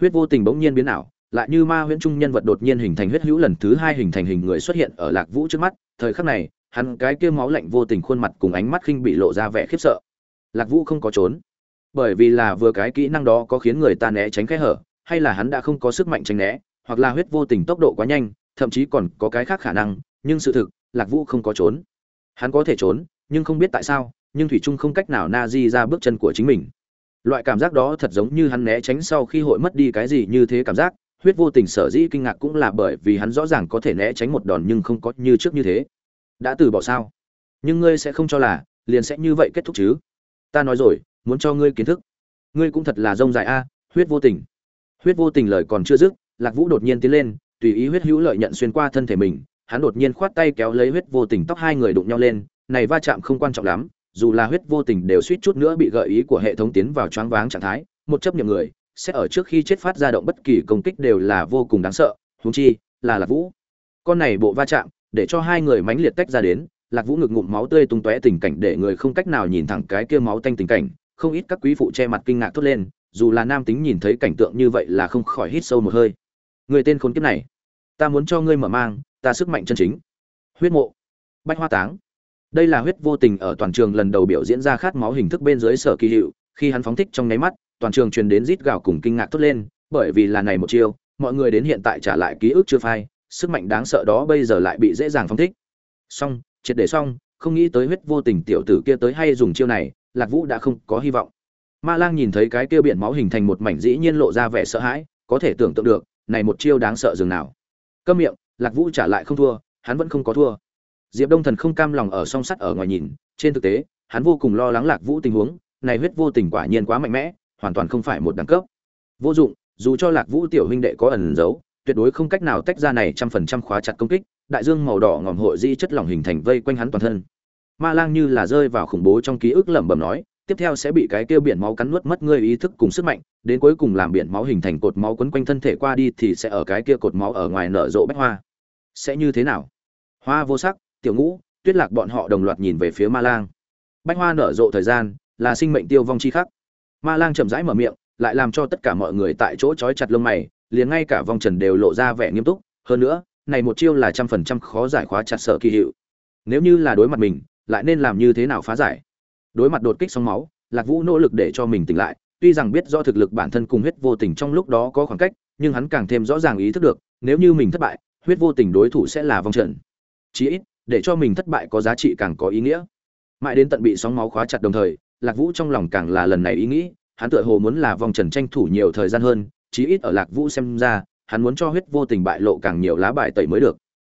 Huyết vô tình bỗng nhiên biến ảo, lại như ma huyễn trung nhân vật đột nhiên hình thành huyết hữu lần thứ hai hình thành hình người xuất hiện ở lạc vũ trước mắt. Thời khắc này, hắn cái kia máu lạnh vô tình khuôn mặt cùng ánh mắt khinh bị lộ ra vẻ khiếp sợ. Lạc vũ không có trốn. Bởi vì là vừa cái kỹ năng đó có khiến người ta né tránh kẽ hở, hay là hắn đã không có sức mạnh tránh né, hoặc là huyết vô tình tốc độ quá nhanh thậm chí còn có cái khác khả năng, nhưng sự thực, lạc vũ không có trốn. Hắn có thể trốn, nhưng không biết tại sao, nhưng thủy trung không cách nào na di ra bước chân của chính mình. Loại cảm giác đó thật giống như hắn né tránh sau khi hội mất đi cái gì như thế cảm giác, huyết vô tình sở dĩ kinh ngạc cũng là bởi vì hắn rõ ràng có thể né tránh một đòn nhưng không có như trước như thế. Đã từ bỏ sao? Nhưng ngươi sẽ không cho là, liền sẽ như vậy kết thúc chứ? Ta nói rồi, muốn cho ngươi kiến thức. Ngươi cũng thật là rông dài a, huyết vô tình. Huyết vô tình lời còn chưa dứt, lạc vũ đột nhiên tiến lên tùy ý huyết hữu lợi nhận xuyên qua thân thể mình, hắn đột nhiên khoát tay kéo lấy huyết vô tình tóc hai người đụng nhau lên, này va chạm không quan trọng lắm, dù là huyết vô tình đều suýt chút nữa bị gợi ý của hệ thống tiến vào choáng váng trạng thái, một chấp nhận người, sẽ ở trước khi chết phát ra động bất kỳ công kích đều là vô cùng đáng sợ, huống chi, là lạc vũ. Con này bộ va chạm, để cho hai người mãnh liệt tách ra đến, lạc vũ ngực ngụm máu tươi tung tóe tình cảnh để người không cách nào nhìn thẳng cái kia máu tanh tình cảnh, không ít các quý phụ che mặt kinh ngạc thốt lên, dù là nam tính nhìn thấy cảnh tượng như vậy là không khỏi hít sâu một hơi người tên khốn kiếp này, ta muốn cho ngươi mở mang, ta sức mạnh chân chính. Huyết mộ, bách hoa táng. Đây là huyết vô tình ở toàn trường lần đầu biểu diễn ra khát máu hình thức bên dưới sở kỳ hiệu, khi hắn phóng thích trong nháy mắt, toàn trường truyền đến rít gào cùng kinh ngạc thốt lên, bởi vì là này một chiêu, mọi người đến hiện tại trả lại ký ức chưa phai, sức mạnh đáng sợ đó bây giờ lại bị dễ dàng phóng thích. Xong, triệt để xong, không nghĩ tới huyết vô tình tiểu tử kia tới hay dùng chiêu này, lạc vũ đã không có hy vọng. Ma lang nhìn thấy cái kia biển máu hình thành một mảnh dĩ nhiên lộ ra vẻ sợ hãi, có thể tưởng tượng được này một chiêu đáng sợ dường nào. Câm miệng, lạc vũ trả lại không thua, hắn vẫn không có thua. Diệp đông thần không cam lòng ở song sắt ở ngoài nhìn, trên thực tế, hắn vô cùng lo lắng lạc vũ tình huống, này huyết vô tình quả nhiên quá mạnh mẽ, hoàn toàn không phải một đẳng cấp. Vô dụng, dù cho lạc vũ tiểu huynh đệ có ẩn giấu, tuyệt đối không cách nào tách ra này trăm phần trăm khóa chặt công kích, đại dương màu đỏ ngòm hội di chất lỏng hình thành vây quanh hắn toàn thân. Ma lang như là rơi vào khủng bố trong ký ức lẩm bẩm nói, tiếp theo sẽ bị cái kia biển máu cắn nuốt mất ngươi ý thức cùng sức mạnh đến cuối cùng làm biển máu hình thành cột máu quấn quanh thân thể qua đi thì sẽ ở cái kia cột máu ở ngoài nở rộ bách hoa. Sẽ như thế nào? Hoa vô sắc, tiểu ngũ, tuyết lạc bọn họ đồng loạt nhìn về phía ma lang. Bách hoa nở rộ thời gian là sinh mệnh tiêu vong chi khắc. Ma lang chậm rãi mở miệng, lại làm cho tất cả mọi người tại chỗ trói chặt lông mày, liền ngay cả vong trần đều lộ ra vẻ nghiêm túc. Hơn nữa, này một chiêu là trăm phần trăm khó giải khóa chặt sở kỳ hiệu. Nếu như là đối mặt mình, lại nên làm như thế nào phá giải? Đối mặt đột kích sóng máu, lạc vũ nỗ lực để cho mình tỉnh lại tuy rằng biết rõ thực lực bản thân cùng huyết vô tình trong lúc đó có khoảng cách, nhưng hắn càng thêm rõ ràng ý thức được, nếu như mình thất bại, huyết vô tình đối thủ sẽ là vòng trận. chí ít, để cho mình thất bại có giá trị càng có ý nghĩa. Mãi đến tận bị sóng máu khóa chặt đồng thời, lạc vũ trong lòng càng là lần này ý nghĩ, hắn tựa hồ muốn là vòng trần tranh thủ nhiều thời gian hơn, chí ít ở lạc vũ xem ra, hắn muốn cho huyết vô tình bại lộ càng nhiều lá bài tẩy mới được.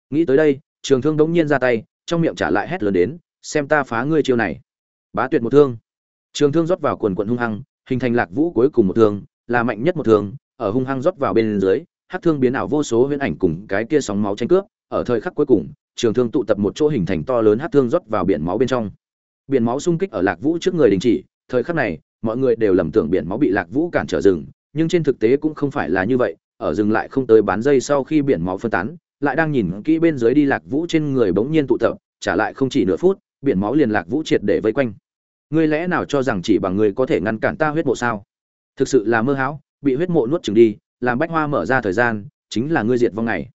Nghĩ tới đây, trường thương đống nhiên ra tay, trong miệng trả lại hét lớn đến, xem ta phá ngươi chiêu này. Bá tuyệt một thương. Trường thương rót vào quần quận hung hăng hình thành lạc vũ cuối cùng một thương, là mạnh nhất một thương, ở hung hăng rót vào bên dưới hát thương biến ảo vô số huyễn ảnh cùng cái kia sóng máu tranh cướp, ở thời khắc cuối cùng, trường thương tụ tập một chỗ hình thành to lớn hát thương rót vào biển máu bên trong. Biển máu xung kích ở lạc vũ trước người đình chỉ, thời khắc này, mọi người đều lầm tưởng biển máu bị lạc vũ cản trở rừng, nhưng trên thực tế cũng không phải là như vậy, ở dừng lại không tới bán dây sau khi biển máu phân tán, lại đang nhìn kỹ bên dưới đi lạc vũ trên người bỗng nhiên tụ tập, trả lại không chỉ nửa phút, biển máu liền lạc vũ triệt để vây quanh ngươi lẽ nào cho rằng chỉ bằng ngươi có thể ngăn cản ta huyết mộ sao? Thực sự là mơ hão, bị huyết mộ nuốt chừng đi, làm bách hoa mở ra thời gian, chính là ngươi diệt vong ngày.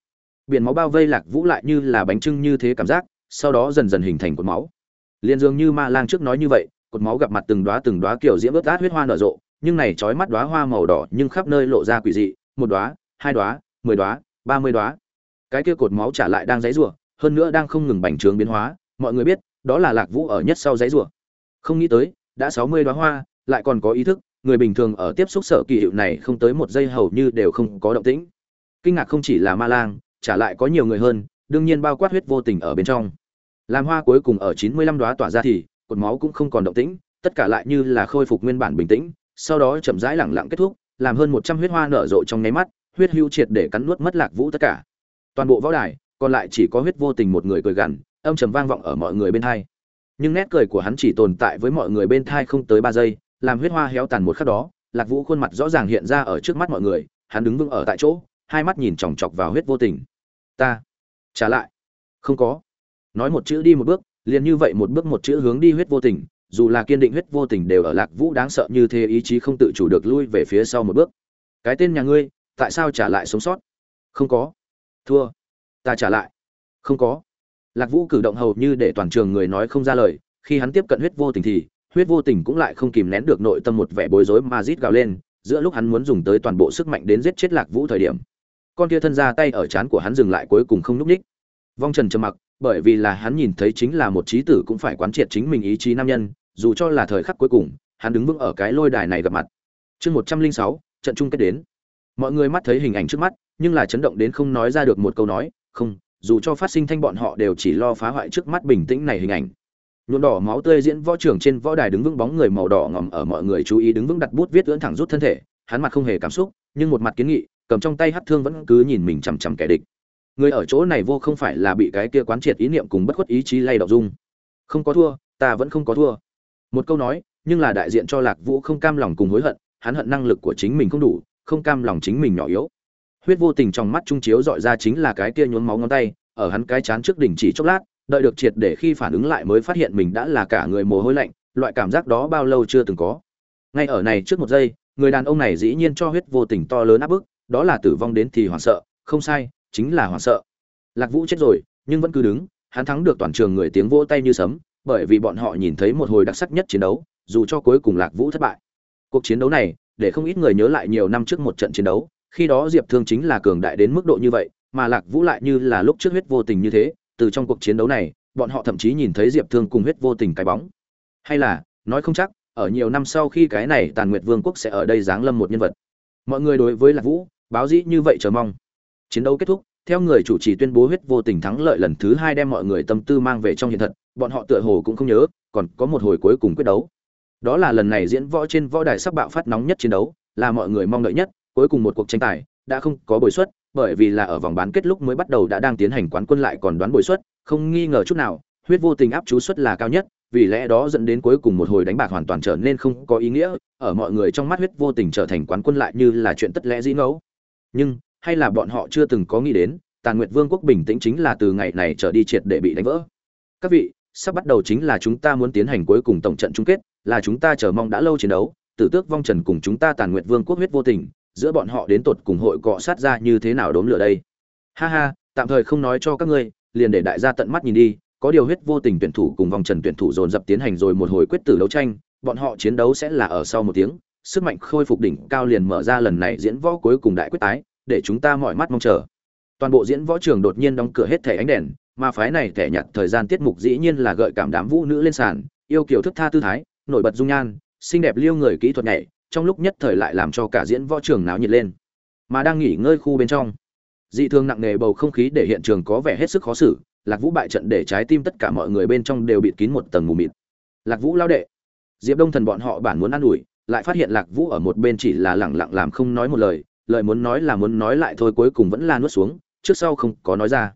Biển máu bao vây lạc vũ lại như là bánh trưng như thế cảm giác, sau đó dần dần hình thành cột máu. Liền dường như ma lang trước nói như vậy, cột máu gặp mặt từng đóa từng đóa kiểu diễm ướt át huyết hoa nở rộ, nhưng này trói mắt đóa hoa màu đỏ nhưng khắp nơi lộ ra quỷ dị, một đóa, hai đóa, mười đóa, ba mươi đóa. Cái kia cột máu trả lại đang dãy rủa hơn nữa đang không ngừng bành trướng biến hóa, mọi người biết, đó là lạc vũ ở nhất sau dãy rủa không nghĩ tới, đã sáu mươi đóa hoa, lại còn có ý thức, người bình thường ở tiếp xúc sở kỳ hiệu này không tới một giây hầu như đều không có động tĩnh. Kinh ngạc không chỉ là ma lang, trả lại có nhiều người hơn, đương nhiên bao quát huyết vô tình ở bên trong. Làm hoa cuối cùng ở chín mươi lăm đóa tỏa ra thì, cột máu cũng không còn động tĩnh, tất cả lại như là khôi phục nguyên bản bình tĩnh, sau đó chậm rãi lẳng lặng kết thúc, làm hơn một trăm huyết hoa nở rộ trong nháy mắt, huyết hưu triệt để cắn nuốt mất lạc vũ tất cả. Toàn bộ võ đài, còn lại chỉ có huyết vô tình một người cười gằn, âm trầm vang vọng ở mọi người bên hai nhưng nét cười của hắn chỉ tồn tại với mọi người bên thai không tới ba giây, làm huyết hoa héo tàn một khắc đó, lạc vũ khuôn mặt rõ ràng hiện ra ở trước mắt mọi người, hắn đứng vững ở tại chỗ, hai mắt nhìn chòng chọc vào huyết vô tình. Ta, trả lại. Không có. Nói một chữ đi một bước, liền như vậy một bước một chữ hướng đi huyết vô tình, dù là kiên định huyết vô tình đều ở lạc vũ đáng sợ như thế ý chí không tự chủ được lui về phía sau một bước. Cái tên nhà ngươi, tại sao trả lại sống sót? Không có. Thua. Ta trả lại. Không có lạc vũ cử động hầu như để toàn trường người nói không ra lời, khi hắn tiếp cận huyết vô tình thì, huyết vô tình cũng lại không kìm nén được nội tâm một vẻ bối rối mà rít gào lên, giữa lúc hắn muốn dùng tới toàn bộ sức mạnh đến giết chết lạc vũ thời điểm. Con kia thân ra tay ở trán của hắn dừng lại cuối cùng không lúc nhích. vong trần trầm mặc, bởi vì là hắn nhìn thấy chính là một trí tử cũng phải quán triệt chính mình ý chí nam nhân, dù cho là thời khắc cuối cùng, hắn đứng vững ở cái lôi đài này gặp mặt. Chương một trăm linh sáu, trận chung kết đến. Mọi người mắt thấy hình ảnh trước mắt, nhưng là chấn động đến không nói ra được một câu nói, không dù cho phát sinh thanh bọn họ đều chỉ lo phá hoại trước mắt bình tĩnh này hình ảnh. Nhuộm đỏ máu tươi diễn võ trưởng trên võ đài đứng vững bóng người màu đỏ ngòm ở mọi người chú ý đứng vững đặt bút viết ưỡn thẳng rút thân thể, hắn mặt không hề cảm xúc, nhưng một mặt kiến nghị, cầm trong tay hắt thương vẫn cứ nhìn mình chằm chằm kẻ địch. Người ở chỗ này vô không phải là bị cái kia quán triệt ý niệm cùng bất khuất ý chí lay động dung. Không có thua, ta vẫn không có thua. Một câu nói, nhưng là đại diện cho lạc vũ không cam lòng cùng hối hận, hắn hận năng lực của chính mình không đủ, không cam lòng chính mình nhỏ yếu huyết vô tình trong mắt trung chiếu dọi ra chính là cái kia nhốn máu ngón tay, ở hắn cái chán trước đỉnh chỉ chốc lát, đợi được triệt để khi phản ứng lại mới phát hiện mình đã là cả người mồ hôi lạnh, loại cảm giác đó bao lâu chưa từng có. Ngay ở này trước một giây, người đàn ông này dĩ nhiên cho huyết vô tình to lớn áp bức, đó là tử vong đến thì hoảng sợ, không sai, chính là hoảng sợ. Lạc vũ chết rồi, nhưng vẫn cứ đứng, hắn thắng được toàn trường người tiếng vỗ tay như sấm, bởi vì bọn họ nhìn thấy một hồi đặc sắc nhất chiến đấu, dù cho cuối cùng lạc vũ thất bại. Cuộc chiến đấu này, để không ít người nhớ lại nhiều năm trước một trận chiến đấu khi đó diệp thương chính là cường đại đến mức độ như vậy, mà lạc vũ lại như là lúc trước huyết vô tình như thế, từ trong cuộc chiến đấu này, bọn họ thậm chí nhìn thấy diệp thương cùng huyết vô tình cái bóng. Hay là, nói không chắc, ở nhiều năm sau khi cái này tàn nguyệt vương quốc sẽ ở đây giáng lâm một nhân vật. Mọi người đối với lạc vũ, báo dĩ như vậy chờ mong. Chiến đấu kết thúc, theo người chủ trì tuyên bố huyết vô tình thắng lợi lần thứ hai đem mọi người tâm tư mang về trong hiện thật, bọn họ tựa hồ cũng không nhớ, còn có một hồi cuối cùng quyết đấu. Đó là lần này diễn võ trên võ đài sắc bạo phát nóng nhất chiến đấu, là mọi người mong đợi nhất cuối cùng một cuộc tranh tài đã không có bồi suất, bởi vì là ở vòng bán kết lúc mới bắt đầu đã đang tiến hành quán quân lại còn đoán bồi suất, không nghi ngờ chút nào, huyết vô tình áp chú suất là cao nhất, vì lẽ đó dẫn đến cuối cùng một hồi đánh bạc hoàn toàn trở nên không có ý nghĩa, ở mọi người trong mắt huyết vô tình trở thành quán quân lại như là chuyện tất lẽ dĩ ngẫu. Nhưng, hay là bọn họ chưa từng có nghĩ đến, tàn nguyệt vương quốc bình tĩnh chính là từ ngày này trở đi triệt để bị đánh vỡ. Các vị, sắp bắt đầu chính là chúng ta muốn tiến hành cuối cùng tổng trận chung kết, là chúng ta chờ mong đã lâu chiến đấu, tử tước vong trần cùng chúng ta tàn nguyệt vương quốc huyết vô tình giữa bọn họ đến tột cùng hội cọ sát ra như thế nào đốm lửa đây. Ha ha, tạm thời không nói cho các ngươi, liền để đại gia tận mắt nhìn đi, có điều huyết vô tình tuyển thủ cùng vòng trần tuyển thủ dồn dập tiến hành rồi một hồi quyết tử đấu tranh, bọn họ chiến đấu sẽ là ở sau một tiếng, sức mạnh khôi phục đỉnh cao liền mở ra lần này diễn võ cuối cùng đại quyết tái, để chúng ta mọi mắt mong chờ. Toàn bộ diễn võ trường đột nhiên đóng cửa hết thẻ ánh đèn, mà phái này thẻ nhặt thời gian tiết mục dĩ nhiên là gợi cảm đám vũ nữ lên sàn, yêu kiểu thức tha tư thái, nổi bật dung nhan, xinh đẹp liêu người kỹ thuật nhảy trong lúc nhất thời lại làm cho cả diễn võ trường náo nhiệt lên. Mà đang nghỉ ngơi khu bên trong, dị thường nặng nề bầu không khí để hiện trường có vẻ hết sức khó xử. Lạc vũ bại trận để trái tim tất cả mọi người bên trong đều bịt kín một tầng mù mịt. Lạc vũ lao đệ, diệp đông thần bọn họ bản muốn ă n ủi, lại phát hiện lạc vũ ở một bên chỉ là lẳng lặng làm không nói một lời lời muốn nói là muốn nói lại thôi cuối cùng vẫn là nuốt xuống, trước sau không có nói ra.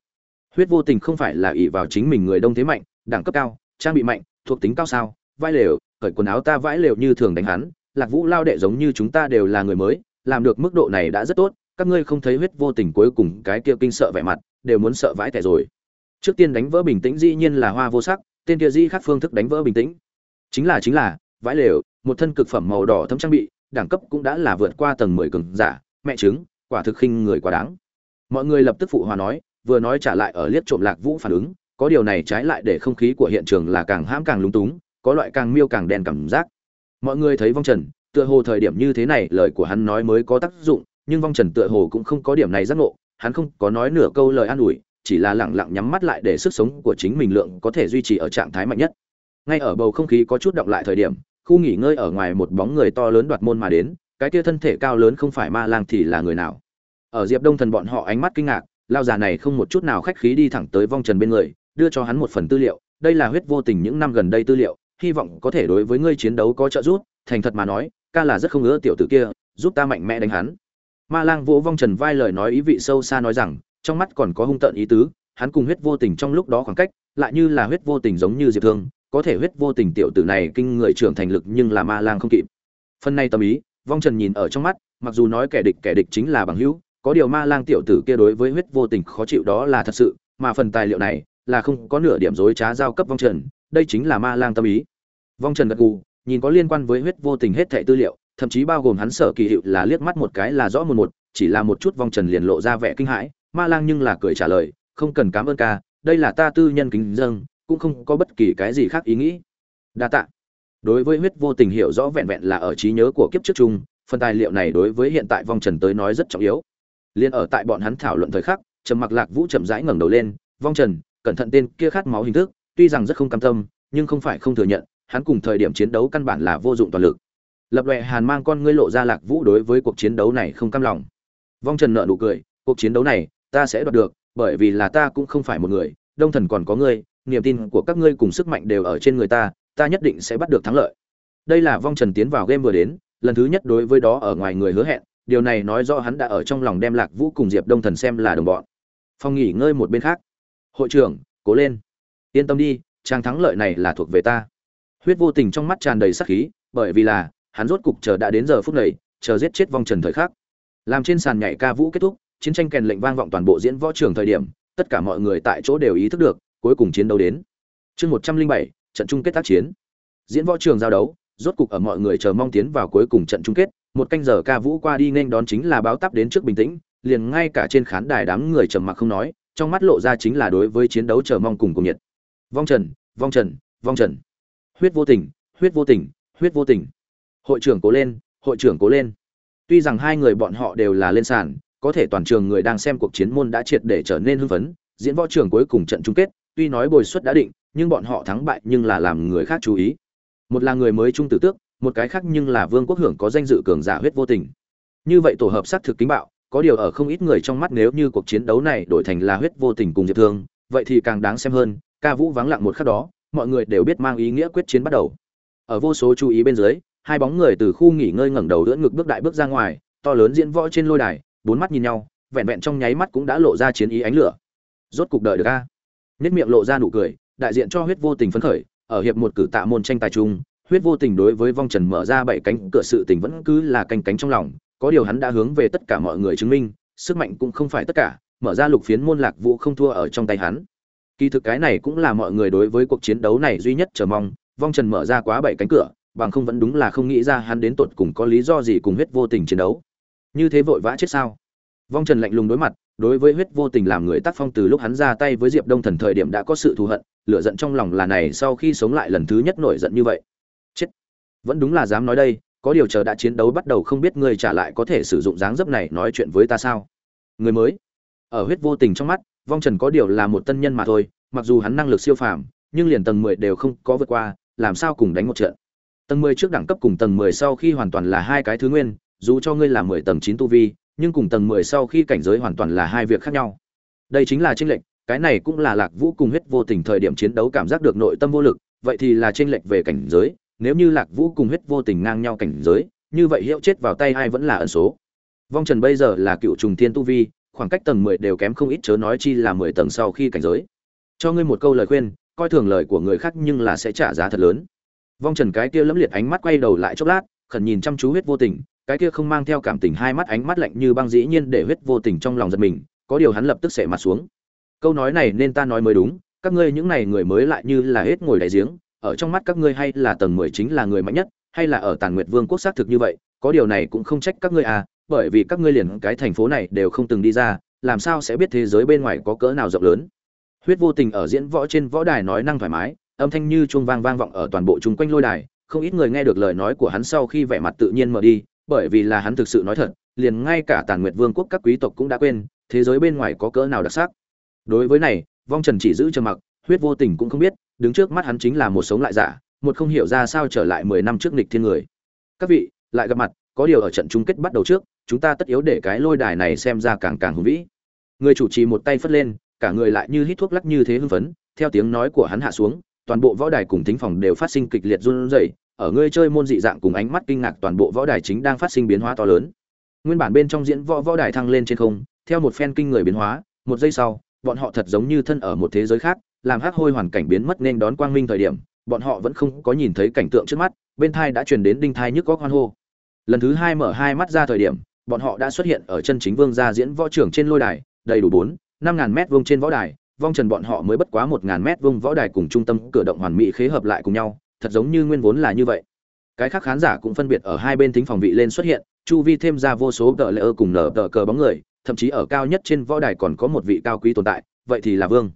Huyết vô tình không phải là ỷ vào chính mình người đông thế mạnh, đẳng cấp cao, trang bị mạnh, thuộc tính cao sao vai lều khởi quần áo ta vãi lều như thường đánh hắn lạc vũ lao đệ giống như chúng ta đều là người mới, làm được mức độ này đã rất tốt, các ngươi không thấy huyết vô tình cuối cùng cái kia kinh sợ vẻ mặt, đều muốn sợ vãi tẻ rồi. Trước tiên đánh vỡ bình tĩnh dĩ nhiên là hoa vô sắc, tên kia dĩ khác phương thức đánh vỡ bình tĩnh. Chính là chính là, vãi lều, một thân cực phẩm màu đỏ thấm trang bị, đẳng cấp cũng đã là vượt qua tầng mười cường giả, mẹ chứng quả thực khinh người quá đáng. Mọi người lập tức phụ hòa nói, vừa nói trả lại ở liếc trộm lạc vũ phản ứng, có điều này trái lại để không khí của hiện trường là càng hãm càng lúng túng, có loại càng miêu càng đen cảm giác mọi người thấy vong trần, tựa hồ thời điểm như thế này, lời của hắn nói mới có tác dụng, nhưng vong trần tựa hồ cũng không có điểm này giác ngộ, hắn không có nói nửa câu lời an ủi, chỉ là lẳng lặng nhắm mắt lại để sức sống của chính mình lượng có thể duy trì ở trạng thái mạnh nhất. Ngay ở bầu không khí có chút động lại thời điểm, khu nghỉ ngơi ở ngoài một bóng người to lớn đoạt môn mà đến, cái kia thân thể cao lớn không phải ma lang thì là người nào? Ở diệp đông thần bọn họ ánh mắt kinh ngạc, lao già này không một chút nào khách khí đi thẳng tới vong trần bên người, đưa cho hắn một phần tư liệu, đây là huyết vô tình những năm gần đây tư liệu hy vọng có thể đối với ngươi chiến đấu có trợ giúp, thành thật mà nói, ca là rất không ngứa tiểu tử kia, giúp ta mạnh mẽ đánh hắn. Ma lang vỗ vong trần vai lời nói ý vị sâu xa nói rằng, trong mắt còn có hung tợn ý tứ, hắn cùng huyết vô tình trong lúc đó khoảng cách, lại như là huyết vô tình giống như diệp thương, có thể huyết vô tình tiểu tử này kinh người trưởng thành lực nhưng là ma lang không kịp. Phần này tâm ý, vong trần nhìn ở trong mắt, mặc dù nói kẻ địch kẻ địch chính là bằng hữu, có điều ma lang tiểu tử kia đối với huyết vô tình khó chịu đó là thật sự, mà phần tài liệu này là không có nửa điểm dối trá giao cấp vong trần đây chính là ma lang tâm ý. Vong trần gật gù, nhìn có liên quan với huyết vô tình hết thảy tư liệu, thậm chí bao gồm hắn sở kỳ hiệu là liếc mắt một cái là rõ một một, chỉ là một chút vong trần liền lộ ra vẻ kinh hãi, ma lang nhưng là cười trả lời, không cần cảm ơn ca, đây là ta tư nhân kính dâng, cũng không có bất kỳ cái gì khác ý nghĩ. Đa tạ. Đối với huyết vô tình hiểu rõ vẹn vẹn là ở trí nhớ của kiếp trước chung, phần tài liệu này đối với hiện tại vong trần tới nói rất trọng yếu. Liên ở tại bọn hắn thảo luận thời khắc, trầm mặc lạc vũ chậm rãi ngẩng đầu lên, vong trần, cẩn thận tên kia khát máu hình thức tuy rằng rất không cam tâm, nhưng không phải không thừa nhận, hắn cùng thời điểm chiến đấu căn bản là vô dụng toàn lực. Lập Loè hàn mang con ngươi lộ ra lạc vũ đối với cuộc chiến đấu này không cam lòng. Vong trần nợ nụ cười, cuộc chiến đấu này, ta sẽ đoạt được, bởi vì là ta cũng không phải một người, đông thần còn có ngươi, niềm tin của các ngươi cùng sức mạnh đều ở trên người ta ta nhất định sẽ bắt được thắng lợi. Đây là vong trần tiến vào game vừa đến, lần thứ nhất đối với đó ở ngoài người hứa hẹn, điều này nói rõ hắn đã ở trong lòng đem lạc vũ cùng diệp đông thần xem là đồng bọn. Phong nghỉ ngơi một bên khác. Hội trưởng, cố lên yên tâm đi trang thắng lợi này là thuộc về ta. Huyết vô tình trong mắt tràn đầy sắc khí, bởi vì là, hắn rốt cục chờ đã đến giờ phút này, chờ giết chết vong trần thời khắc. Làm trên sàn nhảy ca vũ kết thúc, chiến tranh kèn lệnh vang vọng toàn bộ diễn võ trường thời điểm, tất cả mọi người tại chỗ đều ý thức được, cuối cùng chiến đấu đến. Chương một trăm linh bảy, trận chung kết tác chiến. Diễn võ trường giao đấu, rốt cục ở mọi người chờ mong tiến vào cuối cùng trận chung kết, một canh giờ ca vũ qua đi nên đón chính là báo tắp đến trước bình tĩnh, liền ngay cả trên khán đài đám người trầm mặc không nói, trong mắt lộ ra chính là đối với chiến đấu chờ mong cùng cùng nhiệt vong trần vong trần vong trần. Huyết vô tình, huyết vô tình, huyết vô tình. Hội trưởng cố lên, hội trưởng cố lên. Tuy rằng hai người bọn họ đều là lên sàn, có thể toàn trường người đang xem cuộc chiến môn đã triệt để trở nên hưng phấn, diễn võ trưởng cuối cùng trận chung kết, tuy nói bồi suất đã định, nhưng bọn họ thắng bại nhưng là làm người khác chú ý. Một là người mới trung tử tước, một cái khác nhưng là vương quốc hưởng có danh dự cường giả huyết vô tình. Như vậy tổ hợp xác thực kính bạo, có điều ở không ít người trong mắt nếu như cuộc chiến đấu này đổi thành là huyết vô tình cùng diệp thương, vậy thì càng đáng xem hơn ca vũ vắng lặng một khắc đó, mọi người đều biết mang ý nghĩa quyết chiến bắt đầu. Ở vô số chú ý bên dưới, hai bóng người từ khu nghỉ ngơi ngẩng đầu đỡ ngực bước đại bước ra ngoài, to lớn diễn võ trên lôi đài, bốn mắt nhìn nhau, vẹn vẹn trong nháy mắt cũng đã lộ ra chiến ý ánh lửa. Rốt cục đợi được ca. Nhất miệng lộ ra nụ cười, đại diện cho huyết vô tình phấn khởi, ở hiệp một cử tạ môn tranh tài chung, huyết vô tình đối với vong trần mở ra bảy cánh, cửa sự tình vẫn cứ là canh cánh trong lòng, có điều hắn đã hướng về tất cả mọi người chứng minh, sức mạnh cũng không phải tất cả, mở ra lục phiến môn lạc vũ không thua ở trong tay hắn kỳ thực cái này cũng là mọi người đối với cuộc chiến đấu này duy nhất chờ mong, vong trần mở ra quá bảy cánh cửa, bằng không vẫn đúng là không nghĩ ra hắn đến tột cùng có lý do gì cùng huyết vô tình chiến đấu. Như thế vội vã chết sao? Vong trần lạnh lùng đối mặt, đối với huyết vô tình làm người tác phong từ lúc hắn ra tay với diệp đông thần thời điểm đã có sự thù hận, lửa giận trong lòng là này sau khi sống lại lần thứ nhất nổi giận như vậy. Chết! Vẫn đúng là dám nói đây, có điều chờ đã chiến đấu bắt đầu không biết người trả lại có thể sử dụng dáng dấp này nói chuyện với ta sao? Người mới. Ở huyết vô tình trong mắt vong trần có điều là một tân nhân mà thôi, mặc dù hắn năng lực siêu phàm, nhưng liền tầng mười đều không có vượt qua, làm sao cùng đánh một trận? Tầng mười trước đẳng cấp cùng tầng mười sau khi hoàn toàn là hai cái thứ nguyên, dù cho ngươi là mười tầng chín tu vi, nhưng cùng tầng mười sau khi cảnh giới hoàn toàn là hai việc khác nhau. Đây chính là tranh lệch, cái này cũng là lạc vũ cùng huyết vô tình thời điểm chiến đấu cảm giác được nội tâm vô lực, vậy thì là tranh lệch về cảnh giới, nếu như lạc vũ cùng huyết vô tình ngang nhau cảnh giới, như vậy hiệu chết vào tay ai vẫn là ẩn số. Vong trần bây giờ là cựu trùng thiên tu vi khoảng cách tầng mười đều kém không ít, chớ nói chi là mười tầng sau khi cảnh giới. Cho ngươi một câu lời khuyên, coi thường lời của người khác nhưng là sẽ trả giá thật lớn. Vong trần cái kia lẫm liệt ánh mắt quay đầu lại chốc lát, khẩn nhìn chăm chú huyết vô tình, cái kia không mang theo cảm tình hai mắt ánh mắt lạnh như băng dĩ nhiên để huyết vô tình trong lòng giật mình, có điều hắn lập tức sẽ mặt xuống. Câu nói này nên ta nói mới đúng, các ngươi những này người mới lại như là hết ngồi đại giếng, ở trong mắt các ngươi hay là tầng mười chính là người mạnh nhất, hay là ở tàn nguyệt vương quốc xác thực như vậy, có điều này cũng không trách các ngươi à bởi vì các ngươi liền cái thành phố này đều không từng đi ra, làm sao sẽ biết thế giới bên ngoài có cỡ nào rộng lớn? Huyết vô tình ở diễn võ trên võ đài nói năng thoải mái, âm thanh như chuông vang vang vọng ở toàn bộ chung quanh lôi đài, không ít người nghe được lời nói của hắn sau khi vẻ mặt tự nhiên mở đi, bởi vì là hắn thực sự nói thật, liền ngay cả tàn nguyệt vương quốc các quý tộc cũng đã quên, thế giới bên ngoài có cỡ nào đặc sắc. Đối với này, vong trần chỉ giữ trầm mặc, huyết vô tình cũng không biết, đứng trước mắt hắn chính là một sống lại giả, một không hiểu ra sao trở lại mười năm trước nghịch thiên người. Các vị, lại gặp mặt, có điều ở trận chung kết bắt đầu trước chúng ta tất yếu để cái lôi đài này xem ra càng càng hùng vĩ. Người chủ trì một tay phất lên, cả người lại như hít thuốc lắc như thế hưng phấn, theo tiếng nói của hắn hạ xuống, toàn bộ võ đài cùng thính phòng đều phát sinh kịch liệt run rẩy, ở ngươi chơi môn dị dạng cùng ánh mắt kinh ngạc toàn bộ võ đài chính đang phát sinh biến hóa to lớn. Nguyên bản bên trong diễn võ võ đài thăng lên trên không, theo một phen kinh người biến hóa, một giây sau, bọn họ thật giống như thân ở một thế giới khác, làm hắc hôi hoàn cảnh biến mất nên đón quang minh thời điểm, bọn họ vẫn không có nhìn thấy cảnh tượng trước mắt, bên thai đã truyền đến đinh thai nhức góc hoan hô. Lần thứ hai mở hai mắt ra thời điểm bọn họ đã xuất hiện ở chân chính vương gia diễn võ trưởng trên lôi đài, đầy đủ bốn, năm ngàn mét vuông trên võ đài. Vong trần bọn họ mới bất quá một ngàn mét vuông võ đài cùng trung tâm cửa động hoàn mỹ khế hợp lại cùng nhau, thật giống như nguyên vốn là như vậy. Cái khác khán giả cũng phân biệt ở hai bên thính phòng vị lên xuất hiện, chu vi thêm ra vô số tờ lễ ơ cùng nở tờ cờ bóng người, thậm chí ở cao nhất trên võ đài còn có một vị cao quý tồn tại, vậy thì là vương.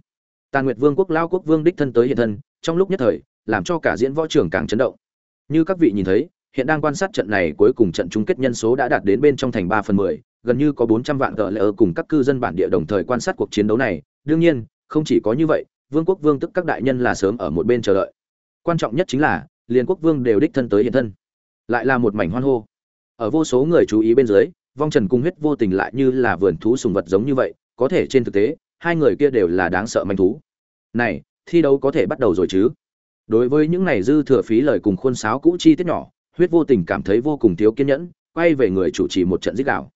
Tàn nguyệt vương quốc, lao quốc vương đích thân tới hiện thân, trong lúc nhất thời, làm cho cả diễn võ trường càng chấn động. Như các vị nhìn thấy hiện đang quan sát trận này cuối cùng trận chung kết nhân số đã đạt đến bên trong thành ba phần mười, gần như có bốn trăm vạn tờ lệ ở cùng các cư dân bản địa đồng thời quan sát cuộc chiến đấu này. Đương nhiên, không chỉ có như vậy, vương quốc vương tức các đại nhân là sớm ở một bên chờ đợi. Quan trọng nhất chính là, liên quốc vương đều đích thân tới hiện thân. Lại là một mảnh hoan hô. Ở vô số người chú ý bên dưới, vong trần cung huyết vô tình lại như là vườn thú sùng vật giống như vậy, có thể trên thực tế, hai người kia đều là đáng sợ manh thú. Này, thi đấu có thể bắt đầu rồi chứ? Đối với những này dư thừa phí lời cùng khuôn sáo cũ chi tiết nhỏ huyết vô tình cảm thấy vô cùng thiếu kiên nhẫn, quay về người chủ trì một trận giết đảo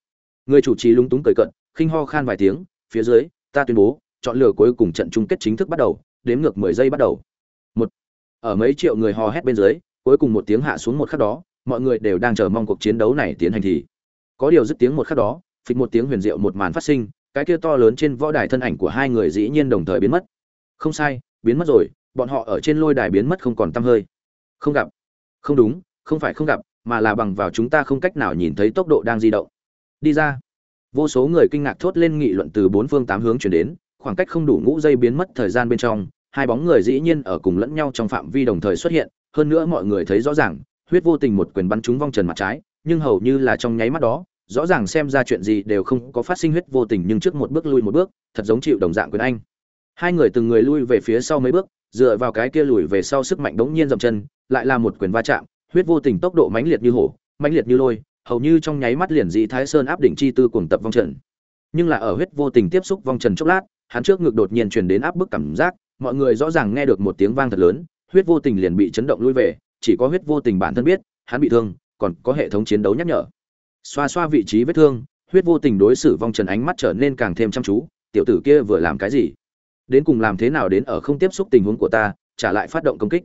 người chủ trì lúng túng cười cận khinh ho khan vài tiếng, phía dưới, ta tuyên bố, chọn lựa cuối cùng trận chung kết chính thức bắt đầu, đếm ngược mười giây bắt đầu. Một, ở mấy triệu người hò hét bên dưới, cuối cùng một tiếng hạ xuống một khắc đó, mọi người đều đang chờ mong cuộc chiến đấu này tiến hành thì. Có điều dứt tiếng một khắc đó, phịch một tiếng huyền diệu một màn phát sinh, cái kia to lớn trên võ đài thân ảnh của hai người dĩ nhiên đồng thời biến mất. Không sai, biến mất rồi, bọn họ ở trên lôi đài biến mất không còn tăm hơi. Không gặp. Không đúng không phải không gặp, mà là bằng vào chúng ta không cách nào nhìn thấy tốc độ đang di động. Đi ra. Vô số người kinh ngạc thốt lên nghị luận từ bốn phương tám hướng chuyển đến, khoảng cách không đủ ngũ giây biến mất thời gian bên trong, hai bóng người dĩ nhiên ở cùng lẫn nhau trong phạm vi đồng thời xuất hiện, hơn nữa mọi người thấy rõ ràng, huyết vô tình một quyền bắn trúng vong trần mặt trái, nhưng hầu như là trong nháy mắt đó, rõ ràng xem ra chuyện gì đều không có phát sinh huyết vô tình nhưng trước một bước lui một bước, thật giống chịu đồng dạng quyền anh. Hai người từng người lui về phía sau mấy bước, dựa vào cái kia lùi về sau sức mạnh đống nhiên dậm chân, lại là một quyền va chạm huyết vô tình tốc độ mãnh liệt như hổ, mãnh liệt như lôi, hầu như trong nháy mắt liền dĩ thái sơn áp đỉnh chi tư cuồng tập vong trần. Nhưng là ở huyết vô tình tiếp xúc vong trần chốc lát, hắn trước ngực đột nhiên truyền đến áp bức cảm giác, mọi người rõ ràng nghe được một tiếng vang thật lớn, huyết vô tình liền bị chấn động lui về, chỉ có huyết vô tình bản thân biết, hắn bị thương, còn có hệ thống chiến đấu nhắc nhở. Xoa xoa vị trí vết thương, huyết vô tình đối xử vong trần ánh mắt trở nên càng thêm chăm chú, tiểu tử kia vừa làm cái gì? Đến cùng làm thế nào đến ở không tiếp xúc tình huống của ta, trả lại phát động công kích?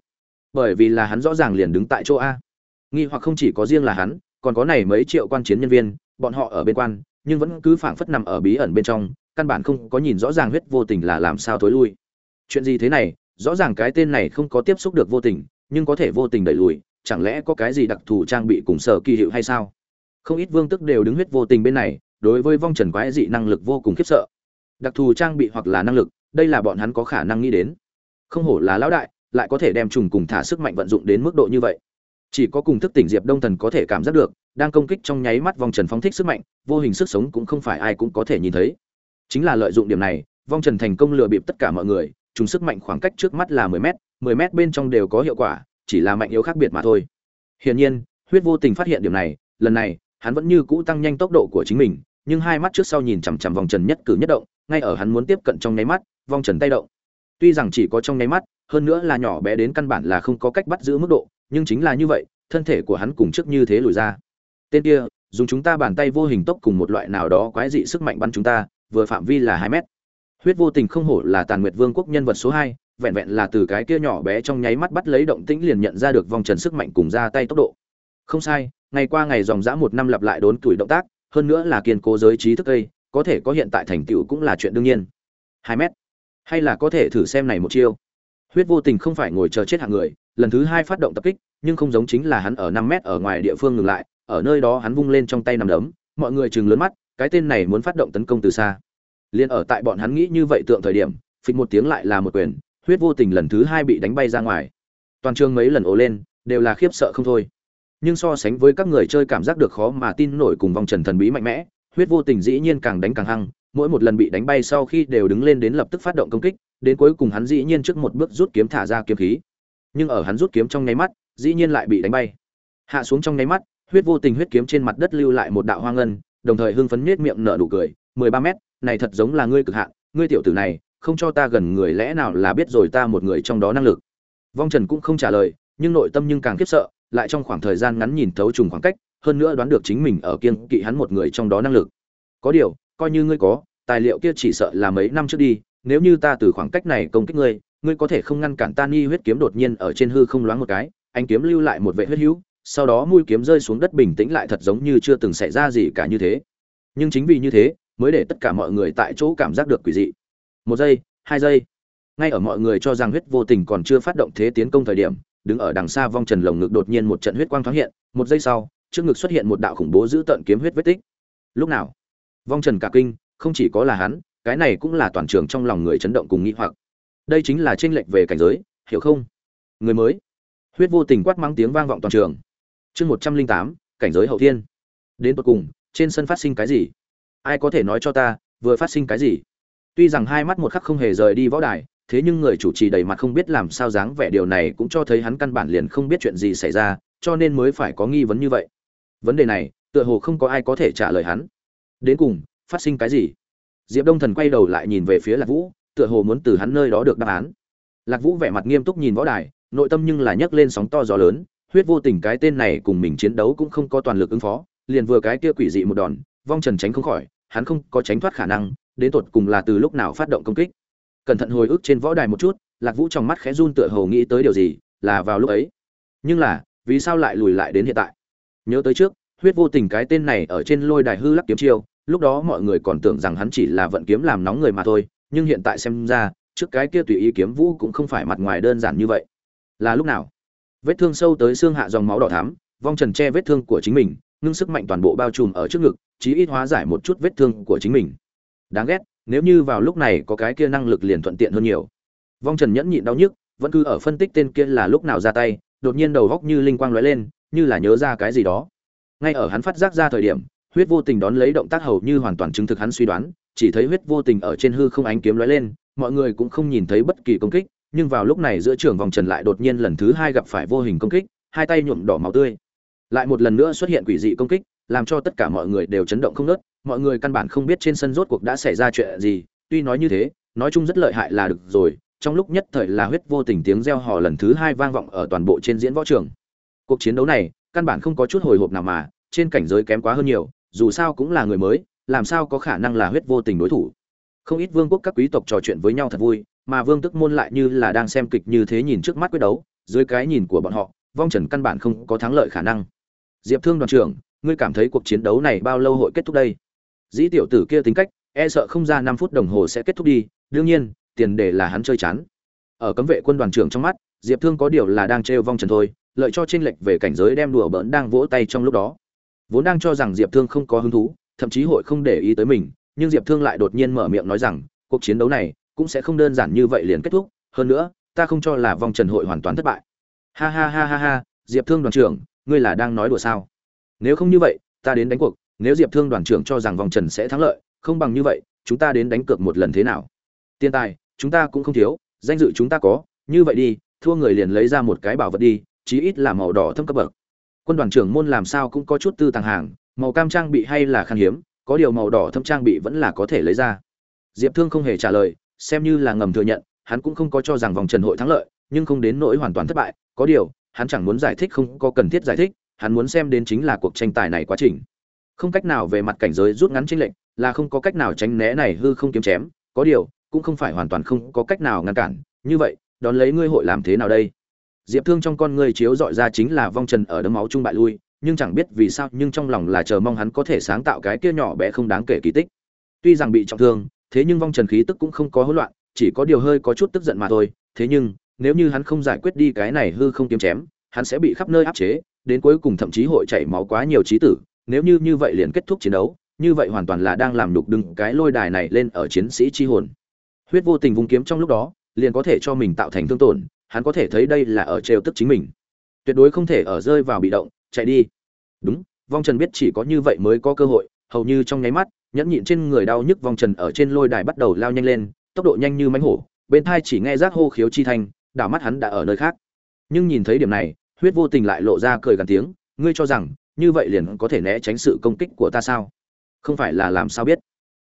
Bởi vì là hắn rõ ràng liền đứng tại chỗ a. Nghi hoặc không chỉ có riêng là hắn, còn có này mấy triệu quan chiến nhân viên, bọn họ ở bên quan, nhưng vẫn cứ phảng phất nằm ở bí ẩn bên trong, căn bản không có nhìn rõ ràng huyết vô tình là làm sao thối lui. Chuyện gì thế này? Rõ ràng cái tên này không có tiếp xúc được vô tình, nhưng có thể vô tình đẩy lùi, chẳng lẽ có cái gì đặc thù trang bị cùng sở kỳ hiệu hay sao? Không ít vương tức đều đứng huyết vô tình bên này, đối với vong trần quái dị năng lực vô cùng khiếp sợ. Đặc thù trang bị hoặc là năng lực, đây là bọn hắn có khả năng nghĩ đến. Không hổ là lão đại lại có thể đem trùng cùng thả sức mạnh vận dụng đến mức độ như vậy. Chỉ có cùng thức tỉnh diệp đông thần có thể cảm giác được, đang công kích trong nháy mắt vong trần phóng thích sức mạnh, vô hình sức sống cũng không phải ai cũng có thể nhìn thấy. Chính là lợi dụng điểm này, vong trần thành công lừa bịp tất cả mọi người, trùng sức mạnh khoảng cách trước mắt là 10 mét 10 mét bên trong đều có hiệu quả, chỉ là mạnh yếu khác biệt mà thôi. Hiển nhiên, huyết vô tình phát hiện điểm này, lần này, hắn vẫn như cũ tăng nhanh tốc độ của chính mình, nhưng hai mắt trước sau nhìn chằm chằm vòng trần nhất cử nhất động, ngay ở hắn muốn tiếp cận trong nháy mắt, vong trần tay động tuy rằng chỉ có trong nháy mắt, hơn nữa là nhỏ bé đến căn bản là không có cách bắt giữ mức độ, nhưng chính là như vậy, thân thể của hắn cùng trước như thế lùi ra. Tên kia, dùng chúng ta bàn tay vô hình tốc cùng một loại nào đó quái dị sức mạnh bắn chúng ta, vừa phạm vi là hai mét. Huyết vô tình không hổ là tàn nguyệt vương quốc nhân vật số hai, vẹn vẹn là từ cái kia nhỏ bé trong nháy mắt bắt lấy động tĩnh liền nhận ra được vòng trần sức mạnh cùng ra tay tốc độ. Không sai, ngày qua ngày dòng dã một năm lặp lại đốn tuổi động tác, hơn nữa là kiên cố giới trí thức cây có thể có hiện tại thành tựu cũng là chuyện đương nhiên. Hai mét hay là có thể thử xem này một chiêu? Huyết vô tình không phải ngồi chờ chết hạng người, lần thứ hai phát động tập kích, nhưng không giống chính là hắn ở năm mét ở ngoài địa phương ngừng lại, ở nơi đó hắn vung lên trong tay nằm đấm, mọi người chừng lớn mắt, cái tên này muốn phát động tấn công từ xa. Liền ở tại bọn hắn nghĩ như vậy tượng thời điểm, phịch một tiếng lại là một quyền, huyết vô tình lần thứ hai bị đánh bay ra ngoài. Toàn trường mấy lần ồ lên, đều là khiếp sợ không thôi. Nhưng so sánh với các người chơi cảm giác được khó mà tin nổi cùng vòng trần thần bí mạnh mẽ huyết vô tình dĩ nhiên càng đánh càng hăng, mỗi một lần bị đánh bay sau khi đều đứng lên đến lập tức phát động công kích, đến cuối cùng hắn dĩ nhiên trước một bước rút kiếm thả ra kiếm khí. Nhưng ở hắn rút kiếm trong nháy mắt, dĩ nhiên lại bị đánh bay. Hạ xuống trong nháy mắt, huyết vô tình huyết kiếm trên mặt đất lưu lại một đạo hoang ngân, đồng thời hưng phấn nết miệng nở nụ cười, mười ba mét, này thật giống là ngươi cực hạn, ngươi tiểu tử này, không cho ta gần người lẽ nào là biết rồi ta một người trong đó năng lực. Vong trần cũng không trả lời, nhưng nội tâm nhưng càng khiếp sợ, lại trong khoảng thời gian ngắn nhìn thấu trùng khoảng cách hơn nữa đoán được chính mình ở kiên kỵ hắn một người trong đó năng lực. Có điều, coi như ngươi có, tài liệu kia chỉ sợ là mấy năm trước đi, nếu như ta từ khoảng cách này công kích ngươi ngươi có thể không ngăn cản ta ni huyết kiếm đột nhiên ở trên hư không loáng một cái anh kiếm lưu lại một vệ huyết hữu, sau đó mũi kiếm rơi xuống đất bình tĩnh lại thật giống như chưa từng xảy ra gì cả như thế. Nhưng chính vì như thế, mới để tất cả mọi người tại chỗ cảm giác được quỷ dị. Một giây, hai giây. Ngay ở mọi người cho rằng huyết vô tình còn chưa phát động thế tiến công thời điểm, đứng ở đằng xa vong trần lồng ngực đột nhiên một trận huyết quang thoáng hiện, một giây sau trước ngực xuất hiện một đạo khủng bố giữ tận kiếm huyết vết tích. Lúc nào? Vong trần cả kinh, không chỉ có là hắn, cái này cũng là toàn trường trong lòng người chấn động cùng nghĩ hoặc. Đây chính là tranh lệch về cảnh giới, hiểu không? Người mới. Huyết vô tình quát mắng tiếng vang vọng toàn trường. Chương một trăm linh tám, cảnh giới hậu thiên. Đến tột cùng, trên sân phát sinh cái gì? Ai có thể nói cho ta, vừa phát sinh cái gì? Tuy rằng hai mắt một khắc không hề rời đi võ đài, thế nhưng người chủ trì đầy mặt không biết làm sao dáng vẻ điều này cũng cho thấy hắn căn bản liền không biết chuyện gì xảy ra, cho nên mới phải có nghi vấn như vậy vấn đề này, tựa hồ không có ai có thể trả lời hắn. Đến cùng, phát sinh cái gì? Diệp đông thần quay đầu lại nhìn về phía lạc vũ, tựa hồ muốn từ hắn nơi đó được đáp án. Lạc vũ vẻ mặt nghiêm túc nhìn võ đài, nội tâm nhưng là nhấc lên sóng to gió lớn, huyết vô tình cái tên này cùng mình chiến đấu cũng không có toàn lực ứng phó, liền vừa cái kia quỷ dị một đòn, vong trần tránh không khỏi, hắn không có tránh thoát khả năng, đến tột cùng là từ lúc nào phát động công kích. Cẩn thận hồi ức trên võ đài một chút, lạc vũ trong mắt khẽ run tựa hồ nghĩ tới điều gì, là vào lúc ấy. Nhưng là, vì sao lại lùi lại đến hiện tại? Nhớ tới trước, huyết vô tình cái tên này ở trên lôi đài hư lắc kiếm chiêu, lúc đó mọi người còn tưởng rằng hắn chỉ là vận kiếm làm nóng người mà thôi, nhưng hiện tại xem ra, trước cái kia tùy ý kiếm vũ cũng không phải mặt ngoài đơn giản như vậy. Là lúc nào? Vết thương sâu tới xương hạ dòng máu đỏ thắm, vong trần che vết thương của chính mình, ngưng sức mạnh toàn bộ bao trùm ở trước ngực, chí ít hóa giải một chút vết thương của chính mình. Đáng ghét, nếu như vào lúc này có cái kia năng lực liền thuận tiện hơn nhiều. Vong trần nhẫn nhịn đau nhức, vẫn cứ ở phân tích tên kia là lúc nào ra tay, đột nhiên đầu góc như linh quang lóe lên như là nhớ ra cái gì đó. Ngay ở hắn phát giác ra thời điểm, huyết vô tình đón lấy động tác hầu như hoàn toàn chứng thực hắn suy đoán, chỉ thấy huyết vô tình ở trên hư không ánh kiếm lóe lên, mọi người cũng không nhìn thấy bất kỳ công kích, nhưng vào lúc này giữa trường vòng trần lại đột nhiên lần thứ hai gặp phải vô hình công kích, hai tay nhuộm đỏ máu tươi. Lại một lần nữa xuất hiện quỷ dị công kích, làm cho tất cả mọi người đều chấn động không nớt mọi người căn bản không biết trên sân rốt cuộc đã xảy ra chuyện gì, tuy nói như thế, nói chung rất lợi hại là được rồi, trong lúc nhất thời là huyết vô tình tiếng reo hò lần thứ hai vang vọng ở toàn bộ trên diễn võ trường cuộc chiến đấu này, căn bản không có chút hồi hộp nào mà, trên cảnh giới kém quá hơn nhiều, dù sao cũng là người mới, làm sao có khả năng là huyết vô tình đối thủ. Không ít vương quốc các quý tộc trò chuyện với nhau thật vui, mà vương tức môn lại như là đang xem kịch như thế nhìn trước mắt quyết đấu, dưới cái nhìn của bọn họ, vong trần căn bản không có thắng lợi khả năng. Diệp thương đoàn trưởng, ngươi cảm thấy cuộc chiến đấu này bao lâu hội kết thúc đây? Dĩ tiểu tử kia tính cách e sợ không ra năm phút đồng hồ sẽ kết thúc đi, đương nhiên, tiền đề là hắn chơi chán. Ở cấm vệ quân đoàn trưởng trong mắt, diệp thương có điều là đang trêu vong trần thôi lợi cho trên lệch về cảnh giới đem đùa bỡn đang vỗ tay trong lúc đó. Vốn đang cho rằng diệp thương không có hứng thú, thậm chí hội không để ý tới mình, nhưng diệp thương lại đột nhiên mở miệng nói rằng, cuộc chiến đấu này cũng sẽ không đơn giản như vậy liền kết thúc, hơn nữa, ta không cho là vòng trần hội hoàn toàn thất bại. Ha ha ha ha ha, diệp thương đoàn trưởng, ngươi là đang nói đùa sao? Nếu không như vậy, ta đến đánh cuộc, nếu diệp thương đoàn trưởng cho rằng vòng trần sẽ thắng lợi, không bằng như vậy, chúng ta đến đánh cược một lần thế nào? Tiền tài, chúng ta cũng không thiếu, danh dự chúng ta có, như vậy đi, thua người liền lấy ra một cái bảo vật đi chí ít là màu đỏ thâm cấp bậc. Quân đoàn trưởng môn làm sao cũng có chút tư tàng hàng, màu cam trang bị hay là khan hiếm, có điều màu đỏ thâm trang bị vẫn là có thể lấy ra. Diệp thương không hề trả lời, xem như là ngầm thừa nhận, hắn cũng không có cho rằng vòng trần hội thắng lợi, nhưng không đến nỗi hoàn toàn thất bại, có điều, hắn chẳng muốn giải thích không có cần thiết giải thích, hắn muốn xem đến chính là cuộc tranh tài này quá trình. Không cách nào về mặt cảnh giới rút ngắn chênh lệnh là không có cách nào tránh né này hư không kiếm chém, có điều, cũng không phải hoàn toàn không có cách nào ngăn cản, như vậy, đón lấy ngươi hội làm thế nào đây? Diệp thương trong con người chiếu dọi ra chính là vong trần ở đấm máu chung bại lui, nhưng chẳng biết vì sao, nhưng trong lòng là chờ mong hắn có thể sáng tạo cái kia nhỏ bé không đáng kể kỳ tích. Tuy rằng bị trọng thương, thế nhưng vong trần khí tức cũng không có hỗn loạn, chỉ có điều hơi có chút tức giận mà thôi. Thế nhưng, nếu như hắn không giải quyết đi cái này hư không kiếm chém, hắn sẽ bị khắp nơi áp chế, đến cuối cùng thậm chí hội chảy máu quá nhiều trí tử. Nếu như như vậy liền kết thúc chiến đấu, như vậy hoàn toàn là đang làm nhục đừng cái lôi đài này lên ở chiến sĩ chi hồn. Huyết vô tình vung kiếm trong lúc đó, liền có thể cho mình tạo thành thương tổn hắn có thể thấy đây là ở trêu tức chính mình. Tuyệt đối không thể ở rơi vào bị động, chạy đi. Đúng, vong trần biết chỉ có như vậy mới có cơ hội, hầu như trong nháy mắt, nhẫn nhịn trên người đau nhức vong trần ở trên lôi đài bắt đầu lao nhanh lên, tốc độ nhanh như mánh hổ, bên thai chỉ nghe rác hô khiếu chi thanh, đảo mắt hắn đã ở nơi khác. Nhưng nhìn thấy điểm này, huyết vô tình lại lộ ra cười gằn tiếng, ngươi cho rằng, như vậy liền có thể né tránh sự công kích của ta sao? Không phải là làm sao biết?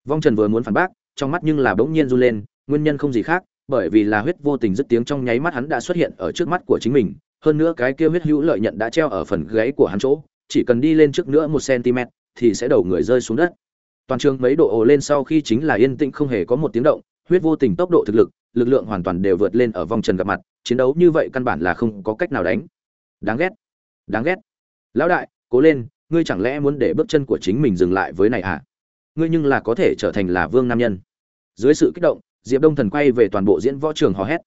Vong trần vừa muốn phản bác, trong mắt nhưng là bỗng nhiên run lên, nguyên nhân không gì khác bởi vì là huyết vô tình dứt tiếng trong nháy mắt hắn đã xuất hiện ở trước mắt của chính mình, hơn nữa cái kia huyết hữu lợi nhận đã treo ở phần gáy của hắn chỗ, chỉ cần đi lên trước nữa một cm thì sẽ đầu người rơi xuống đất. Toàn trường mấy độ ồ lên sau khi chính là yên tĩnh không hề có một tiếng động, huyết vô tình tốc độ thực lực lực lượng hoàn toàn đều vượt lên ở vòng trần gặp mặt, chiến đấu như vậy căn bản là không có cách nào đánh. Đáng ghét. Đáng ghét. Lão đại, cố lên, ngươi chẳng lẽ muốn để bước chân của chính mình dừng lại với này à ngươi nhưng là có thể trở thành là vương nam nhân. Dưới sự kích động diệp đông thần quay về toàn bộ diễn võ trường hò hét.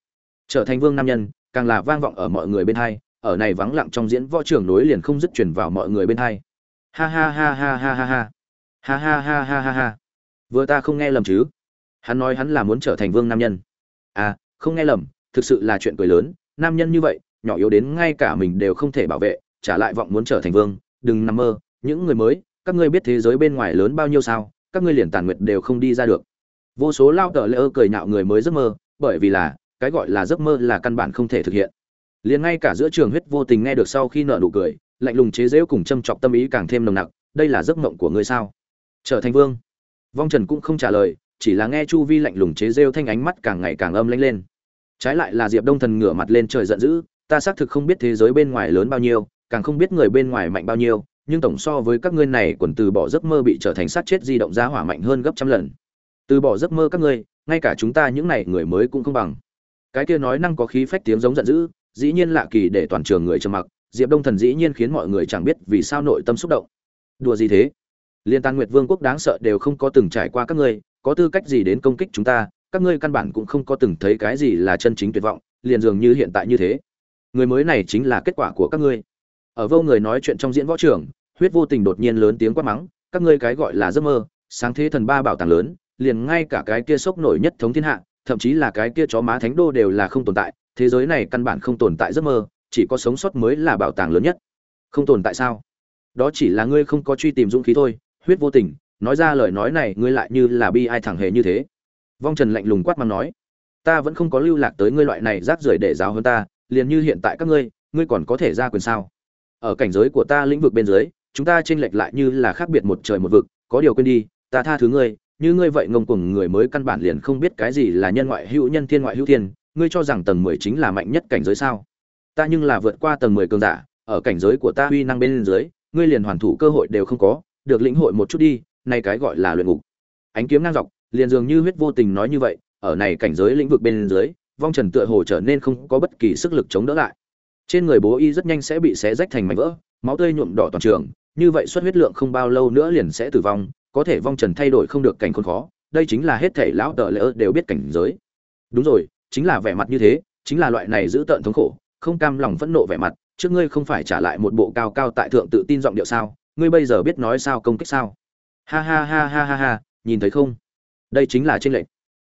Trở thành vương nam nhân, càng là vang vọng ở mọi người bên hai, ở này vắng lặng trong diễn võ trường nối liền không dứt truyền vào mọi người bên hai. Ha ha ha ha ha ha ha. Ha ha ha ha ha ha. Vừa ta không nghe lầm chứ? Hắn nói hắn là muốn trở thành vương nam nhân. À không nghe lầm, thực sự là chuyện cười lớn, nam nhân như vậy, nhỏ yếu đến ngay cả mình đều không thể bảo vệ, trả lại vọng muốn trở thành vương. Đừng nằm mơ, những người mới, các ngươi biết thế giới bên ngoài lớn bao nhiêu sao, các ngươi liền tàn nguyệt đều không đi ra được vô số lao tờ lỡ cười nhạo người mới giấc mơ, bởi vì là, cái gọi là giấc mơ là căn bản không thể thực hiện. Liền ngay cả giữa trường huyết vô tình nghe được sau khi nợ nụ cười, lạnh lùng chế giễu cùng châm chọc tâm ý càng thêm nồng nặc, đây là giấc mộng của ngươi sao? Trở thành vương. Vong trần cũng không trả lời, chỉ là nghe chu vi lạnh lùng chế rêu thanh ánh mắt càng ngày càng âm lãnh lên. Trái lại là diệp đông thần ngửa mặt lên trời giận dữ, ta xác thực không biết thế giới bên ngoài lớn bao nhiêu, càng không biết người bên ngoài mạnh bao nhiêu, nhưng tổng so với các ngươi này quần từ bỏ giấc mơ bị trở thành sát chết di động giá hỏa mạnh hơn gấp trăm lần từ bỏ giấc mơ các ngươi, ngay cả chúng ta những này người mới cũng không bằng. Cái kia nói năng có khí phách tiếng giống giận dữ, dĩ nhiên lạ kỳ để toàn trường người trầm mặc, diệp đông thần dĩ nhiên khiến mọi người chẳng biết vì sao nội tâm xúc động. Đùa gì thế? Liên tàn nguyệt vương quốc đáng sợ đều không có từng trải qua các ngươi, có tư cách gì đến công kích chúng ta, các ngươi căn bản cũng không có từng thấy cái gì là chân chính tuyệt vọng, liền dường như hiện tại như thế. Người mới này chính là kết quả của các ngươi. Ở vô người nói chuyện trong diễn võ trường, huyết vô tình đột nhiên lớn tiếng quát mắng, các ngươi cái gọi là giấc mơ, sáng thế thần ba bảo tàng lớn liền ngay cả cái kia sốc nổi nhất thống thiên hạ, thậm chí là cái kia chó má thánh đô đều là không tồn tại, thế giới này căn bản không tồn tại giấc mơ, chỉ có sống sót mới là bảo tàng lớn nhất. Không tồn tại sao? Đó chỉ là ngươi không có truy tìm dũng khí thôi, huyết vô tình, nói ra lời nói này ngươi lại như là bi ai thẳng hề như thế. Vong trần lạnh lùng quát mắng nói, ta vẫn không có lưu lạc tới ngươi loại này rác rưởi để giáo hơn ta, liền như hiện tại các ngươi ngươi còn có thể ra quyền sao? Ở cảnh giới của ta lĩnh vực bên dưới, chúng ta chênh lệch lại như là khác biệt một trời một vực, có điều quên đi, ta tha thứ ngươi như ngươi vậy ngông cuồng người mới căn bản liền không biết cái gì là nhân ngoại hữu nhân thiên ngoại hữu thiên, ngươi cho rằng tầng mười chính là mạnh nhất cảnh giới sao? Ta nhưng là vượt qua tầng mười cường giả, ở cảnh giới của ta uy năng bên dưới, ngươi liền hoàn thủ cơ hội đều không có, được lĩnh hội một chút đi Này cái gọi là luyện ngục. Ánh kiếm ngang dọc, liền dường như huyết vô tình nói như vậy, ở này cảnh giới lĩnh vực bên dưới, vong trần tựa hồ trở nên không có bất kỳ sức lực chống đỡ lại. Trên người bố y rất nhanh sẽ bị xé rách thành mảnh vỡ, máu tươi nhuộm đỏ toàn trường, như vậy xuất huyết lượng không bao lâu nữa liền sẽ tử vong có thể vong trần thay đổi không được cảnh khốn khó, đây chính là hết thể lão tợ lỡ đều biết cảnh giới. Đúng rồi, chính là vẻ mặt như thế, chính là loại này giữ tợn thống khổ, không cam lòng phẫn nộ vẻ mặt, trước ngươi không phải trả lại một bộ cao cao tại thượng tự tin giọng điệu sao, ngươi bây giờ biết nói sao công kích sao? Ha ha ha ha ha ha, nhìn thấy không? Đây chính là trên lệnh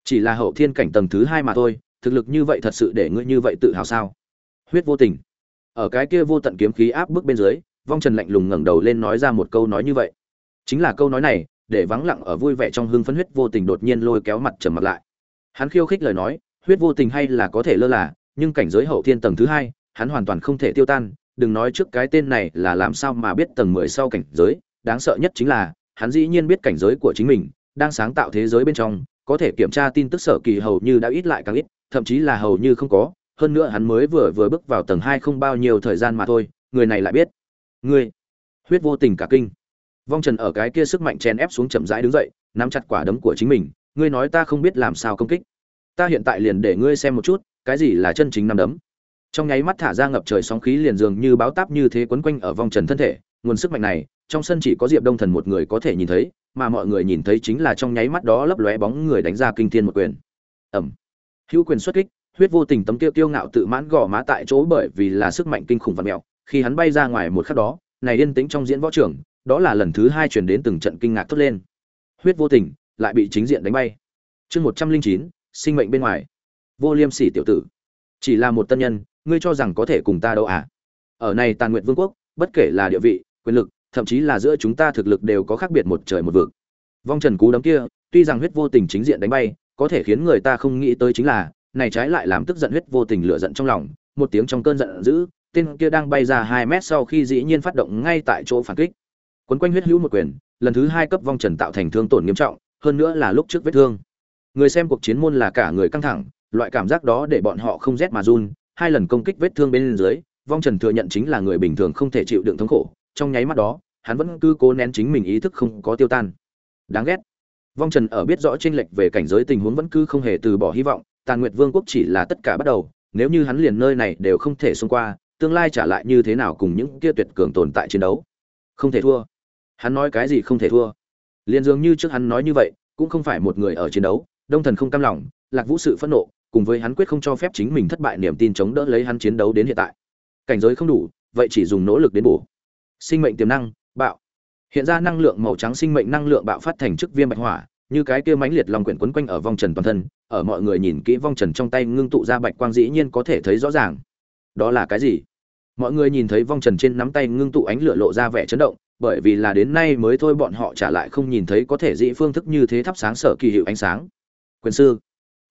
chỉ là hậu thiên cảnh tầng thứ hai mà thôi, thực lực như vậy thật sự để ngươi như vậy tự hào sao? Huyết vô tình. Ở cái kia vô tận kiếm khí áp bức bên dưới, vong trần lạnh lùng ngẩng đầu lên nói ra một câu nói như vậy. Chính là câu nói này để vắng lặng ở vui vẻ trong hưng phấn huyết vô tình đột nhiên lôi kéo mặt trầm mặt lại. Hắn khiêu khích lời nói, huyết vô tình hay là có thể lơ là, nhưng cảnh giới hậu thiên tầng thứ hai, hắn hoàn toàn không thể tiêu tan. Đừng nói trước cái tên này là làm sao mà biết tầng mười sau cảnh giới, đáng sợ nhất chính là, hắn dĩ nhiên biết cảnh giới của chính mình, đang sáng tạo thế giới bên trong, có thể kiểm tra tin tức sở kỳ hầu như đã ít lại càng ít, thậm chí là hầu như không có. Hơn nữa hắn mới vừa vừa bước vào tầng hai không bao nhiêu thời gian mà thôi, người này lại biết. Ngươi, huyết vô tình cả kinh vong trần ở cái kia sức mạnh chèn ép xuống chậm rãi đứng dậy, nắm chặt quả đấm của chính mình, ngươi nói ta không biết làm sao công kích. Ta hiện tại liền để ngươi xem một chút, cái gì là chân chính nắm đấm. Trong nháy mắt thả ra ngập trời sóng khí liền dường như báo táp như thế quấn quanh ở vong trần thân thể, nguồn sức mạnh này, trong sân chỉ có diệp đông thần một người có thể nhìn thấy, mà mọi người nhìn thấy chính là trong nháy mắt đó lấp lóe bóng người đánh ra kinh thiên một quyền. Ẩm hữu quyền xuất kích, huyết vô tình tấm tiêu tiêu ngạo tự mãn gò má tại chỗ bởi vì là sức mạnh kinh khủng và mẹo, khi hắn bay ra ngoài một khắc đó, này yên tĩnh trong diễn võ trưởng đó là lần thứ hai chuyển đến từng trận kinh ngạc thốt lên. Huyết vô tình, lại bị chính diện đánh bay. Chương một trăm linh chín, sinh mệnh bên ngoài. Vô liêm sỉ tiểu tử. Chỉ là một tân nhân, ngươi cho rằng có thể cùng ta đâu à? Ở này tàn nguyện vương quốc, bất kể là địa vị, quyền lực, thậm chí là giữa chúng ta thực lực đều có khác biệt một trời một vực. Vong trần cú đấm kia, tuy rằng huyết vô tình chính diện đánh bay, có thể khiến người ta không nghĩ tới chính là, này trái lại làm tức giận huyết vô tình lửa giận trong lòng, một tiếng trong cơn giận dữ, tên kia đang bay ra hai mét sau khi dĩ nhiên phát động ngay tại chỗ phản kích quấn quanh huyết hữu một quyền, lần thứ hai cấp vong trần tạo thành thương tổn nghiêm trọng, hơn nữa là lúc trước vết thương. Người xem cuộc chiến môn là cả người căng thẳng, loại cảm giác đó để bọn họ không rét mà run, hai lần công kích vết thương bên dưới, vong trần thừa nhận chính là người bình thường không thể chịu đựng thống khổ, trong nháy mắt đó, hắn vẫn cứ cố nén chính mình ý thức không có tiêu tan. Đáng ghét. Vong trần ở biết rõ chênh lệch về cảnh giới tình huống vẫn cứ không hề từ bỏ hy vọng, tàn nguyệt vương quốc chỉ là tất cả bắt đầu, nếu như hắn liền nơi này đều không thể xông qua, tương lai trả lại như thế nào cùng những kia tuyệt cường tồn tại chiến đấu? Không thể thua hắn nói cái gì không thể thua. Liền dường như trước hắn nói như vậy, cũng không phải một người ở chiến đấu, đông thần không cam lòng, lạc vũ sự phẫn nộ, cùng với hắn quyết không cho phép chính mình thất bại niềm tin chống đỡ lấy hắn chiến đấu đến hiện tại. Cảnh giới không đủ, vậy chỉ dùng nỗ lực đến bổ. Sinh mệnh tiềm năng, bạo. Hiện ra năng lượng màu trắng sinh mệnh năng lượng bạo phát thành chức viêm bạch hỏa, như cái kia mãnh liệt lòng quyển quấn quanh ở vong trần toàn thân, ở mọi người nhìn kỹ vong trần trong tay ngưng tụ ra bạch quang dĩ nhiên có thể thấy rõ ràng. Đó là cái gì? Mọi người nhìn thấy vong trần trên nắm tay ngưng tụ ánh lửa lộ ra vẻ chấn động bởi vì là đến nay mới thôi bọn họ trả lại không nhìn thấy có thể dị phương thức như thế thắp sáng sở kỳ hiệu ánh sáng. Quyền sư,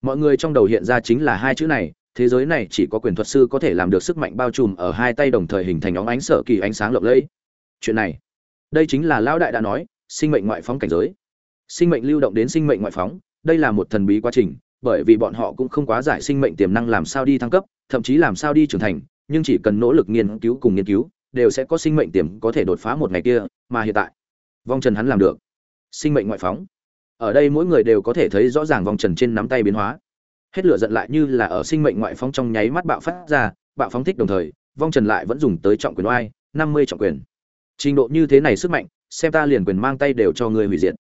mọi người trong đầu hiện ra chính là hai chữ này, thế giới này chỉ có quyền thuật sư có thể làm được sức mạnh bao trùm ở hai tay đồng thời hình thành óng ánh sở kỳ ánh sáng lộng lẫy. Chuyện này, đây chính là lão đại đã nói, sinh mệnh ngoại phóng cảnh giới. Sinh mệnh lưu động đến sinh mệnh ngoại phóng, đây là một thần bí quá trình, bởi vì bọn họ cũng không quá giải sinh mệnh tiềm năng làm sao đi thăng cấp, thậm chí làm sao đi trưởng thành, nhưng chỉ cần nỗ lực nghiên cứu cùng nghiên cứu đều sẽ có sinh mệnh tiềm có thể đột phá một ngày kia, mà hiện tại, vong trần hắn làm được. Sinh mệnh ngoại phóng. Ở đây mỗi người đều có thể thấy rõ ràng vong trần trên nắm tay biến hóa. Hết lửa giận lại như là ở sinh mệnh ngoại phóng trong nháy mắt bạo phát ra, bạo phóng thích đồng thời, vong trần lại vẫn dùng tới trọng quyền oai, năm mươi trọng quyền. Trình độ như thế này sức mạnh, xem ta liền quyền mang tay đều cho người hủy diệt.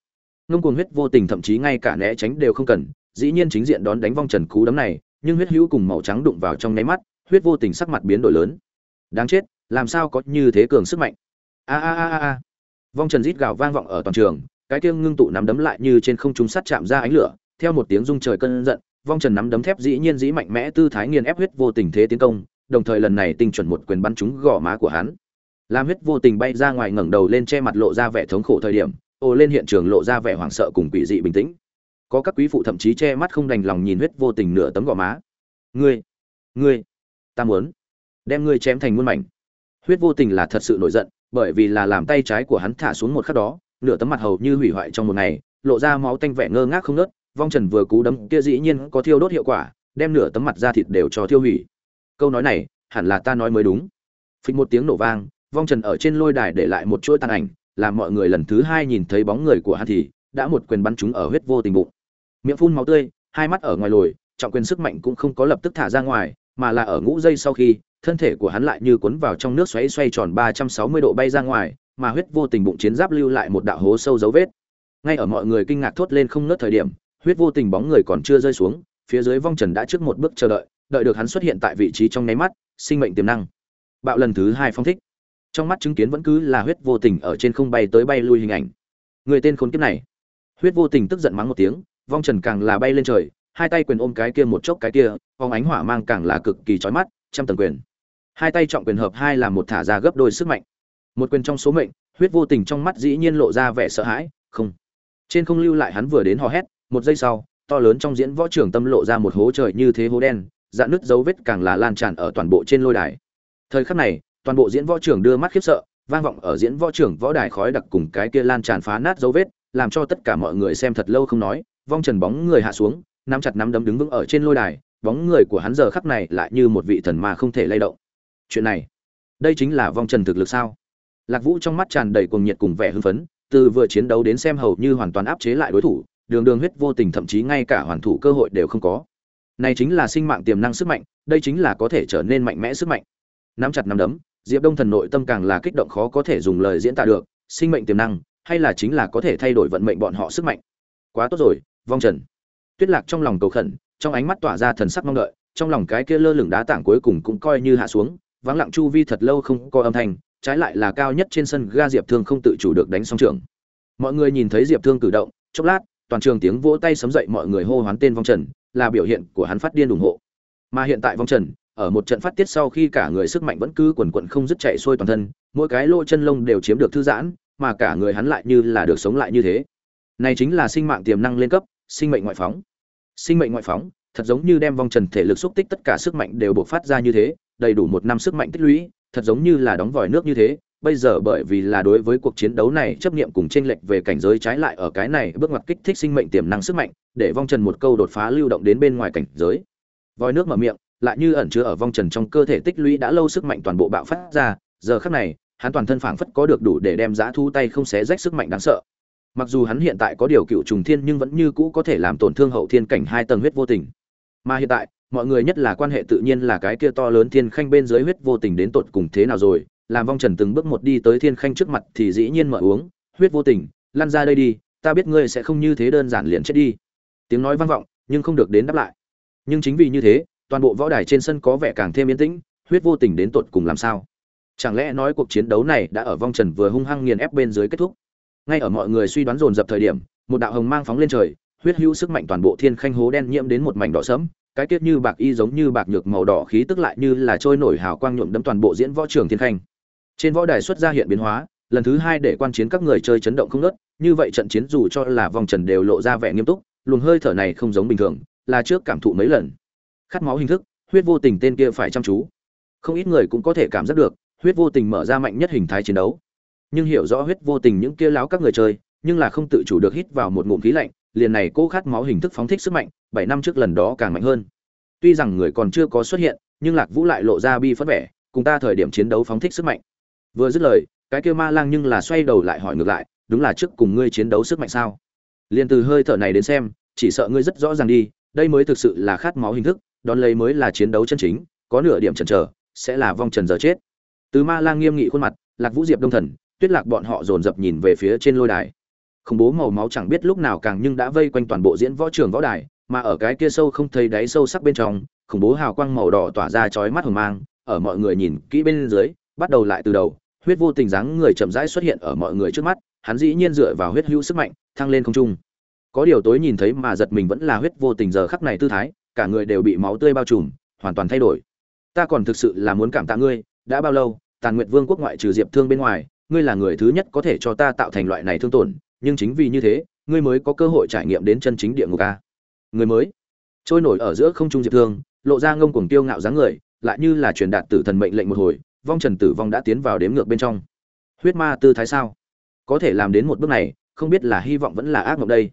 Ngông cuồng huyết vô tình thậm chí ngay cả né tránh đều không cần, dĩ nhiên chính diện đón đánh vong trần cú đấm này, nhưng huyết hữu cùng màu trắng đụng vào trong nháy mắt, huyết vô tình sắc mặt biến đổi lớn. Đáng chết làm sao có như thế cường sức mạnh? A a a a vong trần rít gào vang vọng ở toàn trường, cái kia ngưng tụ nắm đấm lại như trên không trung sắt chạm ra ánh lửa, theo một tiếng rung trời cơn giận, vong trần nắm đấm thép dĩ nhiên dĩ mạnh mẽ tư thái nghiền ép huyết vô tình thế tiến công, đồng thời lần này tinh chuẩn một quyền bắn trúng gò má của hắn. Làm huyết vô tình bay ra ngoài ngẩng đầu lên che mặt lộ ra vẻ thống khổ thời điểm ồ lên hiện trường lộ ra vẻ hoảng sợ cùng quỷ dị bình tĩnh. Có các quý phụ thậm chí che mắt không đành lòng nhìn huyết vô tình nửa tấm gò má. Ngươi ngươi, ta muốn đem ngươi chém thành muôn mảnh huyết vô tình là thật sự nổi giận, bởi vì là làm tay trái của hắn thả xuống một khắc đó, nửa tấm mặt hầu như hủy hoại trong một ngày, lộ ra máu tanh vẻ ngơ ngác không nớt vong trần vừa cú đấm kia dĩ nhiên có thiêu đốt hiệu quả, đem nửa tấm mặt da thịt đều cho thiêu hủy. Câu nói này, hẳn là ta nói mới đúng. Phịch một tiếng nổ vang, vong trần ở trên lôi đài để lại một chuỗi tàn ảnh, làm mọi người lần thứ hai nhìn thấy bóng người của hắn thì, đã một quyền bắn trúng ở huyết vô tình bụng. Miệng phun máu tươi, hai mắt ở ngoài lồi, trọng quyền sức mạnh cũng không có lập tức thả ra ngoài, mà là ở ngũ giây sau khi thân thể của hắn lại như cuốn vào trong nước xoáy xoay tròn ba trăm sáu mươi độ bay ra ngoài, mà huyết vô tình bụng chiến giáp lưu lại một đạo hố sâu dấu vết. Ngay ở mọi người kinh ngạc thốt lên không nớt thời điểm, huyết vô tình bóng người còn chưa rơi xuống, phía dưới vong trần đã trước một bước chờ đợi đợi được hắn xuất hiện tại vị trí trong nháy mắt, sinh mệnh tiềm năng. Bạo lần thứ hai phong thích. Trong mắt chứng kiến vẫn cứ là huyết vô tình ở trên không bay tới bay lui hình ảnh. Người tên khốn kiếp này. Huyết vô tình tức giận mắng một tiếng, vong trần càng là bay lên trời, hai tay quyền ôm cái kia một chốc cái kia phóng ánh hỏa mang càng là cực kỳ chói mắt, trăm tầng quyền hai tay trọng quyền hợp hai là một thả ra gấp đôi sức mạnh. Một quyền trong số mệnh, huyết vô tình trong mắt dĩ nhiên lộ ra vẻ sợ hãi, không. Trên không lưu lại hắn vừa đến hò hét, một giây sau, to lớn trong diễn võ trưởng tâm lộ ra một hố trời như thế hố đen dạn nứt dấu vết càng là lan tràn ở toàn bộ trên lôi đài. Thời khắc này, toàn bộ diễn võ trưởng đưa mắt khiếp sợ, vang vọng ở diễn võ trưởng võ đài khói đặc cùng cái kia lan tràn phá nát dấu vết, làm cho tất cả mọi người xem thật lâu không nói, vong trần bóng người hạ xuống, nắm chặt nắm đấm đứng vững ở trên lôi đài, bóng người của hắn giờ khắc này lại như một vị thần mà không thể lay động chuyện này. Đây chính là vong trần thực lực sao? Lạc vũ trong mắt tràn đầy cuồng nhiệt cùng vẻ hưng phấn, từ vừa chiến đấu đến xem hầu như hoàn toàn áp chế lại đối thủ, đường đường huyết vô tình thậm chí ngay cả hoàn thủ cơ hội đều không có. Này chính là sinh mạng tiềm năng sức mạnh, đây chính là có thể trở nên mạnh mẽ sức mạnh. Nắm chặt nắm đấm, diệp đông thần nội tâm càng là kích động khó có thể dùng lời diễn tả được, sinh mệnh tiềm năng, hay là chính là có thể thay đổi vận mệnh bọn họ sức mạnh. Quá tốt rồi, vong trần. Tuyết lạc trong lòng cầu khẩn, trong ánh mắt tỏa ra thần sắc mong đợi, trong lòng cái kia lơ lửng đá tảng cuối cùng cũng coi như hạ xuống vắng lặng chu vi thật lâu không có âm thanh, trái lại là cao nhất trên sân ga diệp thương không tự chủ được đánh xong trường mọi người nhìn thấy diệp thương cử động, chốc lát, toàn trường tiếng vỗ tay sấm dậy mọi người hô hoán tên vong trần, là biểu hiện của hắn phát điên ủng hộ. Mà hiện tại vong trần, ở một trận phát tiết sau khi cả người sức mạnh vẫn cứ quần quận không dứt chạy xuôi toàn thân, mỗi cái lỗ chân lông đều chiếm được thư giãn, mà cả người hắn lại như là được sống lại như thế. Này chính là sinh mạng tiềm năng lên cấp, sinh mệnh ngoại phóng. Sinh mệnh ngoại phóng, thật giống như đem vong trần thể lực xúc tích tất cả sức mạnh đều buộc phát ra như thế đầy đủ một năm sức mạnh tích lũy, thật giống như là đóng vòi nước như thế. Bây giờ bởi vì là đối với cuộc chiến đấu này, chấp niệm cùng chênh lệch về cảnh giới trái lại ở cái này, bước ngoặt kích thích sinh mệnh tiềm năng sức mạnh, để vong trần một câu đột phá lưu động đến bên ngoài cảnh giới. Vòi nước mở miệng, lại như ẩn chứa ở vong trần trong cơ thể tích lũy đã lâu sức mạnh toàn bộ bạo phát ra, giờ khắc này, hắn toàn thân phảng phất có được đủ để đem giá thu tay không xé rách sức mạnh đáng sợ. Mặc dù hắn hiện tại có điều cựu trùng thiên nhưng vẫn như cũ có thể làm tổn thương hậu thiên cảnh hai tầng huyết vô tình. Mà hiện tại mọi người nhất là quan hệ tự nhiên là cái kia to lớn thiên khanh bên dưới huyết vô tình đến tột cùng thế nào rồi, làm vong trần từng bước một đi tới thiên khanh trước mặt thì dĩ nhiên mở uống, huyết vô tình, lăn ra đây đi, ta biết ngươi sẽ không như thế đơn giản liền chết đi. Tiếng nói vang vọng, nhưng không được đến đáp lại. Nhưng chính vì như thế, toàn bộ võ đài trên sân có vẻ càng thêm yên tĩnh, huyết vô tình đến tột cùng làm sao? Chẳng lẽ nói cuộc chiến đấu này đã ở vong trần vừa hung hăng nghiền ép bên dưới kết thúc? Ngay ở mọi người suy đoán dồn dập thời điểm, một đạo hồng mang phóng lên trời, huyết hữu sức mạnh toàn bộ thiên khanh hố đen nhiễm đến một mảnh đỏ sẫm cái tiết như bạc y giống như bạc nhược màu đỏ khí tức lại như là trôi nổi hào quang nhuộm đấm toàn bộ diễn võ trường thiên khanh. Trên võ đài xuất ra hiện biến hóa, lần thứ hai để quan chiến các người chơi chấn động không nớt như vậy trận chiến dù cho là vòng trần đều lộ ra vẻ nghiêm túc, luồng hơi thở này không giống bình thường, là trước cảm thụ mấy lần. Khát máu hình thức, huyết vô tình tên kia phải chăm chú. Không ít người cũng có thể cảm giác được, huyết vô tình mở ra mạnh nhất hình thái chiến đấu. Nhưng hiểu rõ huyết vô tình những kia láo các người chơi, nhưng là không tự chủ được hít vào một ngụm khí lạnh liền này cố khát máu hình thức phóng thích sức mạnh, bảy năm trước lần đó càng mạnh hơn. Tuy rằng người còn chưa có xuất hiện, nhưng lạc vũ lại lộ ra bi phẫn vẻ, cùng ta thời điểm chiến đấu phóng thích sức mạnh. Vừa dứt lời, cái kia ma lang nhưng là xoay đầu lại hỏi ngược lại, đúng là trước cùng ngươi chiến đấu sức mạnh sao? Liên từ hơi thở này đến xem, chỉ sợ ngươi rất rõ ràng đi, đây mới thực sự là khát máu hình thức, đón lấy mới là chiến đấu chân chính, có nửa điểm chần chờ, sẽ là vong trần giờ chết. Từ ma lang nghiêm nghị khuôn mặt, lạc vũ diệp đông thần, tuyết lạc bọn họ dồn dập nhìn về phía trên lôi đài khủng bố màu máu chẳng biết lúc nào càng nhưng đã vây quanh toàn bộ diễn võ trường võ đài, mà ở cái kia sâu không thấy đáy sâu sắc bên trong, khủng bố hào quang màu đỏ tỏa ra chói mắt hồng mang, ở mọi người nhìn kỹ bên dưới, bắt đầu lại từ đầu, huyết vô tình dáng người chậm rãi xuất hiện ở mọi người trước mắt, hắn dĩ nhiên dựa vào huyết hữu sức mạnh, thăng lên không trung. Có điều tối nhìn thấy mà giật mình vẫn là huyết vô tình giờ khắc này tư thái, cả người đều bị máu tươi bao trùm, hoàn toàn thay đổi. Ta còn thực sự là muốn cảm tạ ngươi, đã bao lâu, tàn nguyệt vương quốc ngoại trừ diệp thương bên ngoài, ngươi là người thứ nhất có thể cho ta tạo thành loại này thương tổn nhưng chính vì như thế, ngươi mới có cơ hội trải nghiệm đến chân chính địa ngục a. Người mới. Trôi nổi ở giữa không trung diệp thương, lộ ra ngông cuồng tiêu ngạo dáng người, lại như là truyền đạt tử thần mệnh lệnh một hồi, vong trần tử vong đã tiến vào đếm ngược bên trong. Huyết ma tư thái sao? Có thể làm đến một bước này, không biết là hy vọng vẫn là ác mộng đây.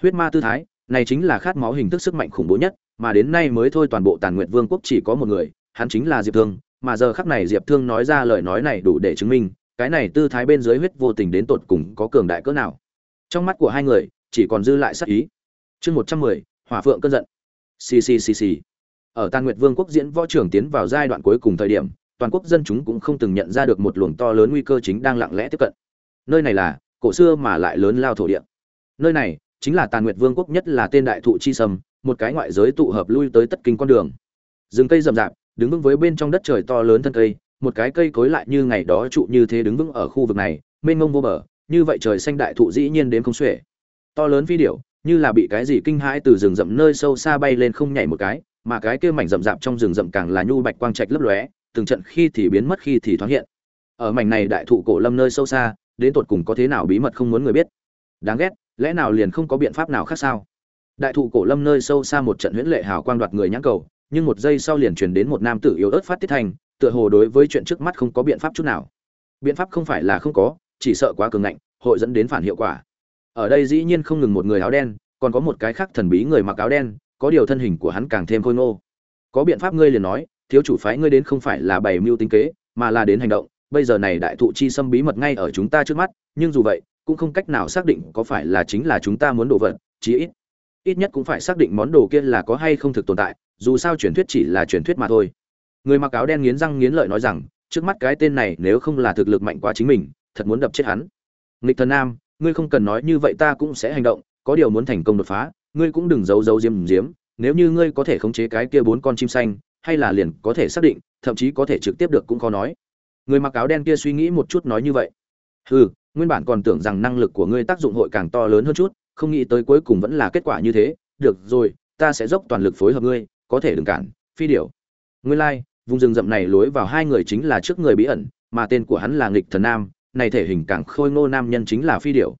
Huyết ma tư thái, này chính là khát máu hình thức sức mạnh khủng bố nhất, mà đến nay mới thôi toàn bộ tàn nguyệt vương quốc chỉ có một người, hắn chính là diệp thương, mà giờ khắc này diệp thương nói ra lời nói này đủ để chứng minh cái này tư thái bên dưới huyết vô tình đến tột cùng có cường đại cỡ nào. Trong mắt của hai người, chỉ còn dư lại sắc ý. Chương một trăm mười, hỏa phượng cơn giận. Ccc ở tàn nguyệt vương quốc diễn võ trưởng tiến vào giai đoạn cuối cùng thời điểm, toàn quốc dân chúng cũng không từng nhận ra được một luồng to lớn nguy cơ chính đang lặng lẽ tiếp cận. Nơi này là cổ xưa mà lại lớn lao thổ địa. Nơi này chính là tàn nguyệt vương quốc nhất là tên đại thụ chi sâm, một cái ngoại giới tụ hợp lui tới tất kinh con đường. Rừng cây rậm rạp, đứng vững với bên trong đất trời to lớn thân cây một cái cây cối lại như ngày đó trụ như thế đứng vững ở khu vực này, mênh mông vô bờ, như vậy trời xanh đại thụ dĩ nhiên đến không xuể. To lớn phi điểu, như là bị cái gì kinh hãi từ rừng rậm nơi sâu xa bay lên không nhảy một cái, mà cái kia mảnh rậm rạp trong rừng rậm càng là nhu bạch quang trạch lấp lóe, từng trận khi thì biến mất khi thì thoáng hiện. Ở mảnh này đại thụ cổ lâm nơi sâu xa, đến tột cùng có thế nào bí mật không muốn người biết. Đáng ghét, lẽ nào liền không có biện pháp nào khác sao? Đại thụ cổ lâm nơi sâu xa một trận huyễn lệ hào quang đoạt người nhãn cầu, nhưng một giây sau liền truyền đến một nam tử yếu ớt phát tiết thành tựa hồ đối với chuyện trước mắt không có biện pháp chút nào. Biện pháp không phải là không có, chỉ sợ quá cường ngạnh, hội dẫn đến phản hiệu quả. Ở đây dĩ nhiên không ngừng một người áo đen, còn có một cái khác thần bí người mặc áo đen, có điều thân hình của hắn càng thêm khôi ngô. Có biện pháp ngươi liền nói, thiếu chủ phái ngươi đến không phải là bày mưu tính kế, mà là đến hành động. Bây giờ này đại thụ chi xâm bí mật ngay ở chúng ta trước mắt, nhưng dù vậy, cũng không cách nào xác định có phải là chính là chúng ta muốn đồ vật, chí ít. Ít nhất cũng phải xác định món đồ kia là có hay không thực tồn tại, dù sao truyền thuyết chỉ là truyền thuyết mà thôi người mặc áo đen nghiến răng nghiến lợi nói rằng trước mắt cái tên này nếu không là thực lực mạnh quá chính mình thật muốn đập chết hắn. Nghịch thần nam ngươi không cần nói như vậy ta cũng sẽ hành động có điều muốn thành công đột phá ngươi cũng đừng giấu giấu diếm diếm nếu như ngươi có thể khống chế cái kia bốn con chim xanh hay là liền có thể xác định thậm chí có thể trực tiếp được cũng khó nói. Người mặc áo đen kia suy nghĩ một chút nói như vậy. Hừ nguyên bản còn tưởng rằng năng lực của ngươi tác dụng hội càng to lớn hơn chút không nghĩ tới cuối cùng vẫn là kết quả như thế. Được rồi ta sẽ dốc toàn lực phối hợp ngươi có thể đừng cản phi điểu. Ngươi lai、like, vùng rừng rậm này lối vào hai người chính là trước người bí ẩn, mà tên của hắn là nghịch thần nam, này thể hình càng khôi ngô nam nhân chính là phi điểu.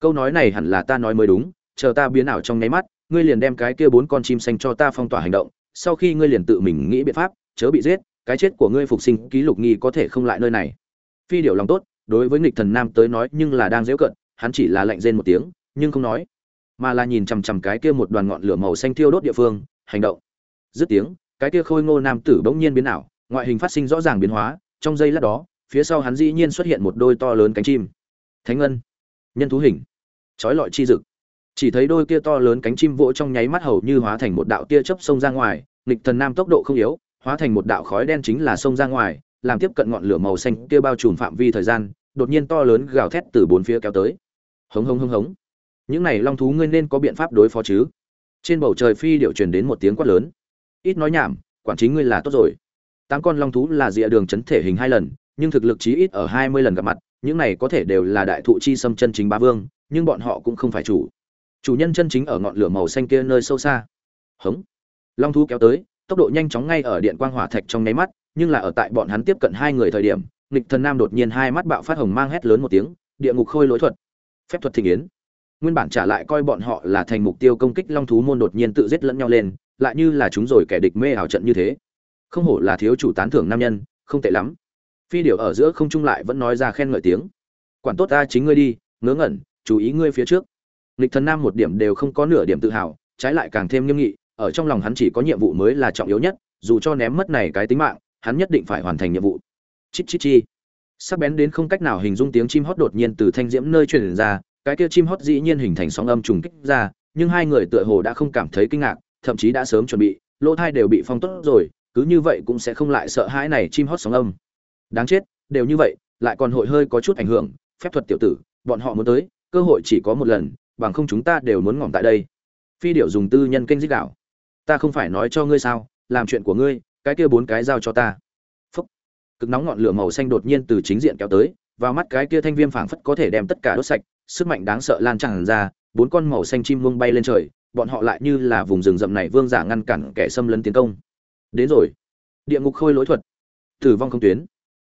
Câu nói này hẳn là ta nói mới đúng, chờ ta biến ảo trong nháy mắt, ngươi liền đem cái kia bốn con chim xanh cho ta phong tỏa hành động, sau khi ngươi liền tự mình nghĩ biện pháp, chớ bị giết, cái chết của ngươi phục sinh ký lục nghi có thể không lại nơi này. Phi điểu lòng tốt, đối với nghịch thần nam tới nói nhưng là đang dễu cận hắn chỉ là lạnh rên một tiếng, nhưng không nói, mà là nhìn chằm chằm cái kia một đoàn ngọn lửa màu xanh thiêu đốt địa phương, hành động. Dứt tiếng cái kia khôi ngô nam tử bỗng nhiên biến ảo, ngoại hình phát sinh rõ ràng biến hóa, trong giây lát đó, phía sau hắn dĩ nhiên xuất hiện một đôi to lớn cánh chim. Thánh ngân, nhân thú hình chói lọi chi dực. Chỉ thấy đôi kia to lớn cánh chim vỗ trong nháy mắt hầu như hóa thành một đạo tia chớp sông ra ngoài, nghịch thần nam tốc độ không yếu, hóa thành một đạo khói đen chính là sông ra ngoài, làm tiếp cận ngọn lửa màu xanh kia bao trùm phạm vi thời gian, đột nhiên to lớn gào thét từ bốn phía kéo tới. Hống hống hống hống. Những này long thú ngươi nên có biện pháp đối phó chứ? Trên bầu trời phi điệu truyền đến một tiếng quát lớn ít nói nhảm, quản chính ngươi là tốt rồi. Tám con long thú là dịa đường chấn thể hình hai lần, nhưng thực lực chí ít ở hai mươi lần gặp mặt, những này có thể đều là đại thụ chi xâm chân chính ba vương, nhưng bọn họ cũng không phải chủ. Chủ nhân chân chính ở ngọn lửa màu xanh kia nơi sâu xa. Hống. Long thú kéo tới, tốc độ nhanh chóng ngay ở điện quang hỏa thạch trong nháy mắt, nhưng là ở tại bọn hắn tiếp cận hai người thời điểm, nghịch thần nam đột nhiên hai mắt bạo phát hồng mang hét lớn một tiếng, địa ngục khôi lối thuật. Phép thuật thịnh yến. Nguyên bản trả lại coi bọn họ là thành mục tiêu công kích long thú môn đột nhiên tự giết lẫn nhau lên lại như là chúng rồi kẻ địch mê ảo trận như thế. Không hổ là thiếu chủ tán thưởng nam nhân, không tệ lắm. Phi điểu ở giữa không trung lại vẫn nói ra khen ngợi tiếng. Quản tốt ta chính ngươi đi, ngớ ngẩn, chú ý ngươi phía trước. Lịch thần nam một điểm đều không có nửa điểm tự hào, trái lại càng thêm nghiêm nghị, ở trong lòng hắn chỉ có nhiệm vụ mới là trọng yếu nhất, dù cho ném mất này cái tính mạng, hắn nhất định phải hoàn thành nhiệm vụ. Chít chít chi. Sắc bén đến không cách nào hình dung tiếng chim hót đột nhiên từ thanh diễm nơi truyền ra, cái kia chim hót dĩ nhiên hình thành sóng âm trùng kích ra, nhưng hai người tựa hồ đã không cảm thấy kinh ngạc thậm chí đã sớm chuẩn bị, lỗ thai đều bị phong tốt rồi, cứ như vậy cũng sẽ không lại sợ hãi này chim hót sóng âm. Đáng chết, đều như vậy, lại còn hội hơi có chút ảnh hưởng, phép thuật tiểu tử, bọn họ muốn tới, cơ hội chỉ có một lần, bằng không chúng ta đều muốn ngỏm tại đây. Phi điệu dùng tư nhân kênh dích đạo. Ta không phải nói cho ngươi sao, làm chuyện của ngươi, cái kia bốn cái giao cho ta. Phúc. Cực nóng ngọn lửa màu xanh đột nhiên từ chính diện kéo tới, vào mắt cái kia thanh viêm phảng phất có thể đem tất cả đốt sạch, sức mạnh đáng sợ lan tràn ra, bốn con màu xanh chim mông bay lên trời bọn họ lại như là vùng rừng rậm này vương giả ngăn cản kẻ xâm lấn tiến công. Đến rồi. Địa ngục khôi lối thuật. Tử vong không tuyến.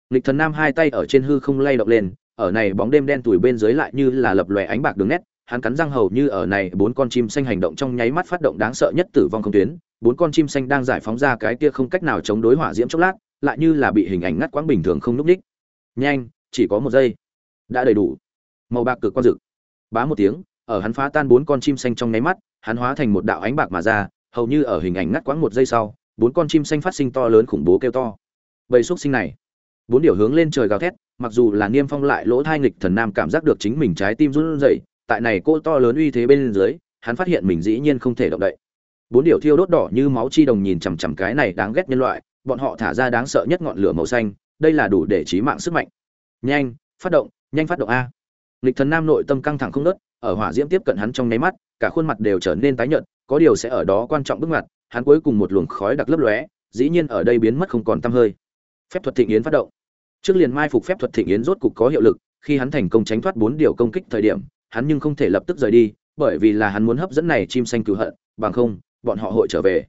Lịch thần nam hai tay ở trên hư không lay động lên, ở này bóng đêm đen tủi bên dưới lại như là lập lòe ánh bạc đường nét, hắn cắn răng hầu như ở này bốn con chim xanh hành động trong nháy mắt phát động đáng sợ nhất tử vong không tuyến. Bốn con chim xanh đang giải phóng ra cái kia không cách nào chống đối hỏa diễm chốc lát, lại như là bị hình ảnh ngắt quãng bình thường không núp đích nhanh, chỉ có một giây. Đã đầy đủ. Màu bạc cực quang rực. Bá một tiếng ở hắn phá tan bốn con chim xanh trong nháy mắt, hắn hóa thành một đạo ánh bạc mà ra, hầu như ở hình ảnh ngắt quãng một giây sau, bốn con chim xanh phát sinh to lớn khủng bố kêu to. Bầy xúc sinh này, bốn điều hướng lên trời gào thét, mặc dù là niêm phong lại lỗ thai nghịch thần nam cảm giác được chính mình trái tim run rẩy, tại này cô to lớn uy thế bên dưới, hắn phát hiện mình dĩ nhiên không thể động đậy. Bốn điều thiêu đốt đỏ như máu chi đồng nhìn chằm chằm cái này đáng ghét nhân loại, bọn họ thả ra đáng sợ nhất ngọn lửa màu xanh, đây là đủ để chí mạng sức mạnh. Nhanh, phát động, nhanh phát động a. Lịch thần nam nội tâm căng thẳng không nớt ở hỏa diễm tiếp cận hắn trong nháy mắt, cả khuôn mặt đều trở nên tái nhợt, có điều sẽ ở đó quan trọng bước ngoặt, hắn cuối cùng một luồng khói đặc lấp lóe, dĩ nhiên ở đây biến mất không còn tăm hơi. Phép thuật thịnh yến phát động. Trước liền mai phục phép thuật thịnh yến rốt cục có hiệu lực, khi hắn thành công tránh thoát bốn điều công kích thời điểm, hắn nhưng không thể lập tức rời đi, bởi vì là hắn muốn hấp dẫn này chim xanh cứu hận, bằng không, bọn họ hội trở về.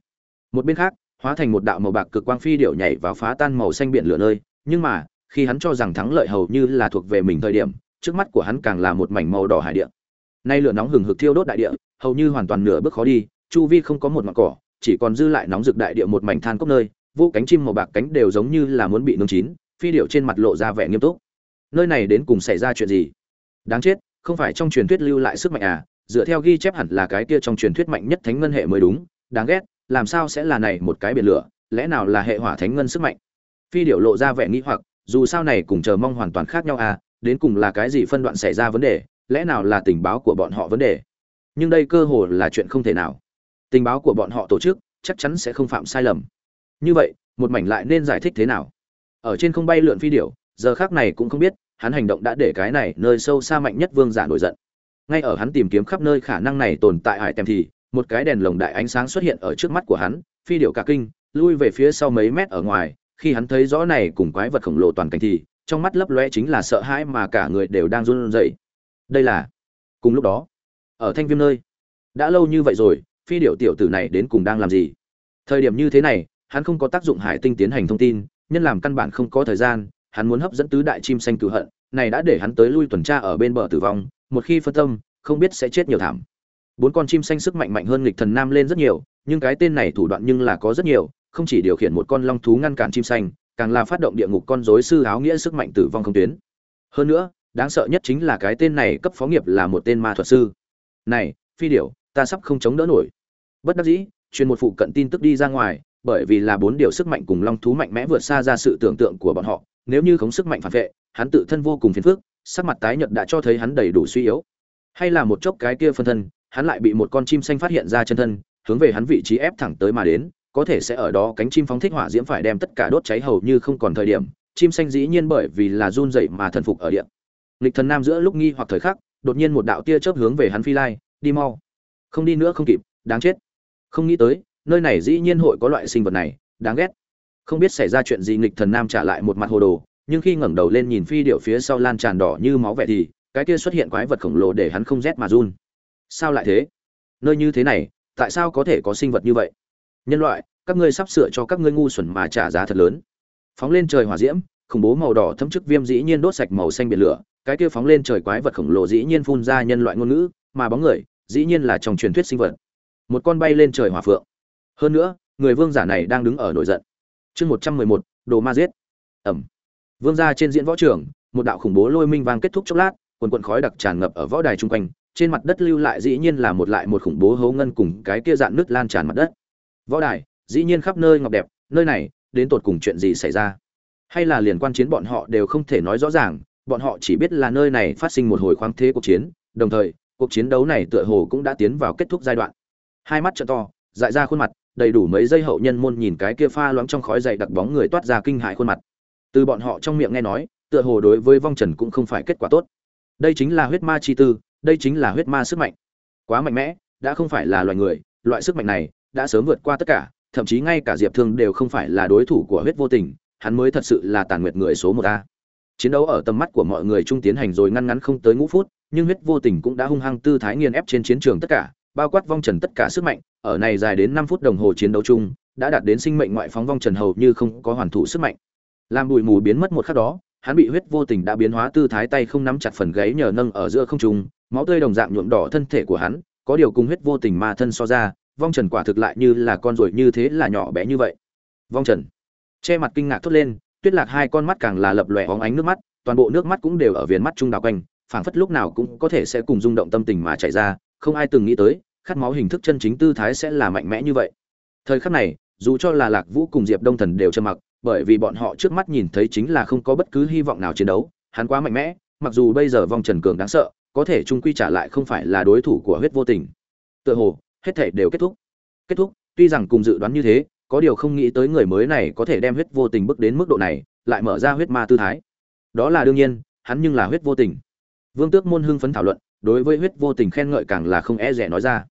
Một bên khác, hóa thành một đạo màu bạc cực quang phi điệu nhảy vào phá tan màu xanh biển lửa nơi, nhưng mà, khi hắn cho rằng thắng lợi hầu như là thuộc về mình thời điểm trước mắt của hắn càng là một mảnh màu đỏ hải địa. Nay lửa nóng hừng hực thiêu đốt đại địa, hầu như hoàn toàn nửa bước khó đi, chu vi không có một ngọn cỏ, chỉ còn dư lại nóng rực đại địa một mảnh than cốc nơi, vô cánh chim màu bạc cánh đều giống như là muốn bị nướng chín, phi điệu trên mặt lộ ra vẻ nghiêm túc. Nơi này đến cùng xảy ra chuyện gì? Đáng chết, không phải trong truyền thuyết lưu lại sức mạnh à dựa theo ghi chép hẳn là cái kia trong truyền thuyết mạnh nhất thánh ngân hệ mới đúng, đáng ghét, làm sao sẽ là này một cái biển lửa, lẽ nào là hệ hỏa thánh ngân sức mạnh? Phi điệu lộ ra vẻ nghĩ hoặc, dù sao này cùng chờ mong hoàn toàn khác nhau à đến cùng là cái gì phân đoạn xảy ra vấn đề, lẽ nào là tình báo của bọn họ vấn đề? Nhưng đây cơ hồ là chuyện không thể nào. Tình báo của bọn họ tổ chức, chắc chắn sẽ không phạm sai lầm. Như vậy, một mảnh lại nên giải thích thế nào? Ở trên không bay lượn phi điểu, giờ khác này cũng không biết, hắn hành động đã để cái này nơi sâu xa mạnh nhất vương giả nổi giận. Ngay ở hắn tìm kiếm khắp nơi khả năng này tồn tại hải tem thì, một cái đèn lồng đại ánh sáng xuất hiện ở trước mắt của hắn, phi điểu cả kinh, lui về phía sau mấy mét ở ngoài, khi hắn thấy rõ này cùng quái vật khổng lồ toàn cảnh thì trong mắt lấp lóe chính là sợ hãi mà cả người đều đang run rẩy. Đây là, cùng lúc đó, ở thanh viêm nơi, đã lâu như vậy rồi, phi điệu tiểu tử này đến cùng đang làm gì? Thời điểm như thế này, hắn không có tác dụng hải tinh tiến hành thông tin, nhân làm căn bản không có thời gian, hắn muốn hấp dẫn tứ đại chim xanh cửu hận, này đã để hắn tới lui tuần tra ở bên bờ tử vong, một khi phân tâm, không biết sẽ chết nhiều thảm. Bốn con chim xanh sức mạnh mạnh hơn nghịch thần nam lên rất nhiều, nhưng cái tên này thủ đoạn nhưng là có rất nhiều, không chỉ điều khiển một con long thú ngăn cản chim xanh càng là phát động địa ngục con rối sư áo nghĩa sức mạnh tử vong không tuyến. Hơn nữa, đáng sợ nhất chính là cái tên này cấp phó nghiệp là một tên ma thuật sư. Này, phi điểu, ta sắp không chống đỡ nổi. Bất đắc dĩ truyền một phụ cận tin tức đi ra ngoài, bởi vì là bốn điều sức mạnh cùng long thú mạnh mẽ vượt xa ra sự tưởng tượng của bọn họ, nếu như không sức mạnh phản vệ, hắn tự thân vô cùng phiền phức, sắc mặt tái nhợt đã cho thấy hắn đầy đủ suy yếu. Hay là một chốc cái kia phân thân, hắn lại bị một con chim xanh phát hiện ra chân thân, hướng về hắn vị trí ép thẳng tới mà đến có thể sẽ ở đó cánh chim phóng thích hỏa diễm phải đem tất cả đốt cháy hầu như không còn thời điểm, chim xanh dĩ nhiên bởi vì là run dậy mà thần phục ở điện lịch thần nam giữa lúc nghi hoặc thời khắc, đột nhiên một đạo tia chớp hướng về hắn phi lai, đi mau. Không đi nữa không kịp, đáng chết. Không nghĩ tới, nơi này dĩ nhiên hội có loại sinh vật này, đáng ghét. Không biết xảy ra chuyện gì nghịch thần nam trả lại một mặt hồ đồ, nhưng khi ngẩng đầu lên nhìn phi điệu phía sau lan tràn đỏ như máu vẻ thì, cái kia xuất hiện quái vật khổng lồ để hắn không rét mà run. Sao lại thế? Nơi như thế này, tại sao có thể có sinh vật như vậy? Nhân loại, các ngươi sắp sửa cho các ngươi ngu xuẩn mà trả giá thật lớn. Phóng lên trời hỏa diễm, khủng bố màu đỏ thấm chức viêm dĩ nhiên đốt sạch màu xanh biển lửa, cái kia phóng lên trời quái vật khổng lồ dĩ nhiên phun ra nhân loại ngôn ngữ, mà bóng người, dĩ nhiên là trong truyền thuyết sinh vật. Một con bay lên trời hỏa phượng. Hơn nữa, người vương giả này đang đứng ở nổi giận. Chương một trăm mười một, đồ ma giết. Ẩm. Vương gia trên diễn võ trường, một đạo khủng bố lôi minh vang kết thúc chốc lát, quần quận khói đặc tràn ngập ở võ đài chung quanh, trên mặt đất lưu lại dĩ nhiên là một lại một khủng bố hấu ngân cùng cái kia dạn nước lan tràn mặt đất võ đài, dĩ nhiên khắp nơi ngọc đẹp, nơi này, đến tột cùng chuyện gì xảy ra? Hay là liền quan chiến bọn họ đều không thể nói rõ ràng, bọn họ chỉ biết là nơi này phát sinh một hồi khoáng thế cuộc chiến, đồng thời, cuộc chiến đấu này tựa hồ cũng đã tiến vào kết thúc giai đoạn. Hai mắt trợ to, dại ra khuôn mặt, đầy đủ mấy giây hậu nhân môn nhìn cái kia pha loãng trong khói dày đặc bóng người toát ra kinh hại khuôn mặt. Từ bọn họ trong miệng nghe nói, tựa hồ đối với vong trần cũng không phải kết quả tốt. Đây chính là huyết ma chi tư, đây chính là huyết ma sức mạnh. Quá mạnh mẽ, đã không phải là loài người, loại sức mạnh này đã sớm vượt qua tất cả, thậm chí ngay cả diệp thương đều không phải là đối thủ của huyết vô tình, hắn mới thật sự là tàn nguyệt người số một a. Chiến đấu ở tầm mắt của mọi người trung tiến hành rồi ngăn ngắn không tới ngũ phút, nhưng huyết vô tình cũng đã hung hăng tư thái nghiền ép trên chiến trường tất cả, bao quát vong trần tất cả sức mạnh, ở này dài đến năm phút đồng hồ chiến đấu chung, đã đạt đến sinh mệnh ngoại phóng vong trần hầu như không có hoàn thủ sức mạnh. Làm bụi mù biến mất một khắc đó, hắn bị huyết vô tình đã biến hóa tư thái tay không nắm chặt phần gáy nhờ nâng ở giữa không trung, máu tươi đồng dạng nhuộm đỏ thân thể của hắn, có điều cùng huyết vô tình ma thân so ra vong trần quả thực lại như là con ruồi như thế là nhỏ bé như vậy. Vong trần. Che mặt kinh ngạc thốt lên, tuyết lạc hai con mắt càng là lập lòe óng ánh nước mắt, toàn bộ nước mắt cũng đều ở viền mắt trung đào quanh, phảng phất lúc nào cũng có thể sẽ cùng rung động tâm tình mà chảy ra, không ai từng nghĩ tới, khát máu hình thức chân chính tư thái sẽ là mạnh mẽ như vậy. Thời khắc này, dù cho là lạc vũ cùng diệp đông thần đều trầm mặc, bởi vì bọn họ trước mắt nhìn thấy chính là không có bất cứ hy vọng nào chiến đấu, hắn quá mạnh mẽ, mặc dù bây giờ vong trần cường đáng sợ, có thể trung quy trả lại không phải là đối thủ của huyết vô tình. Tựa hồ hết thể đều kết thúc. Kết thúc, tuy rằng cùng dự đoán như thế, có điều không nghĩ tới người mới này có thể đem huyết vô tình bước đến mức độ này, lại mở ra huyết ma tư thái. Đó là đương nhiên, hắn nhưng là huyết vô tình. Vương tước môn hưng phấn thảo luận, đối với huyết vô tình khen ngợi càng là không e rẻ nói ra.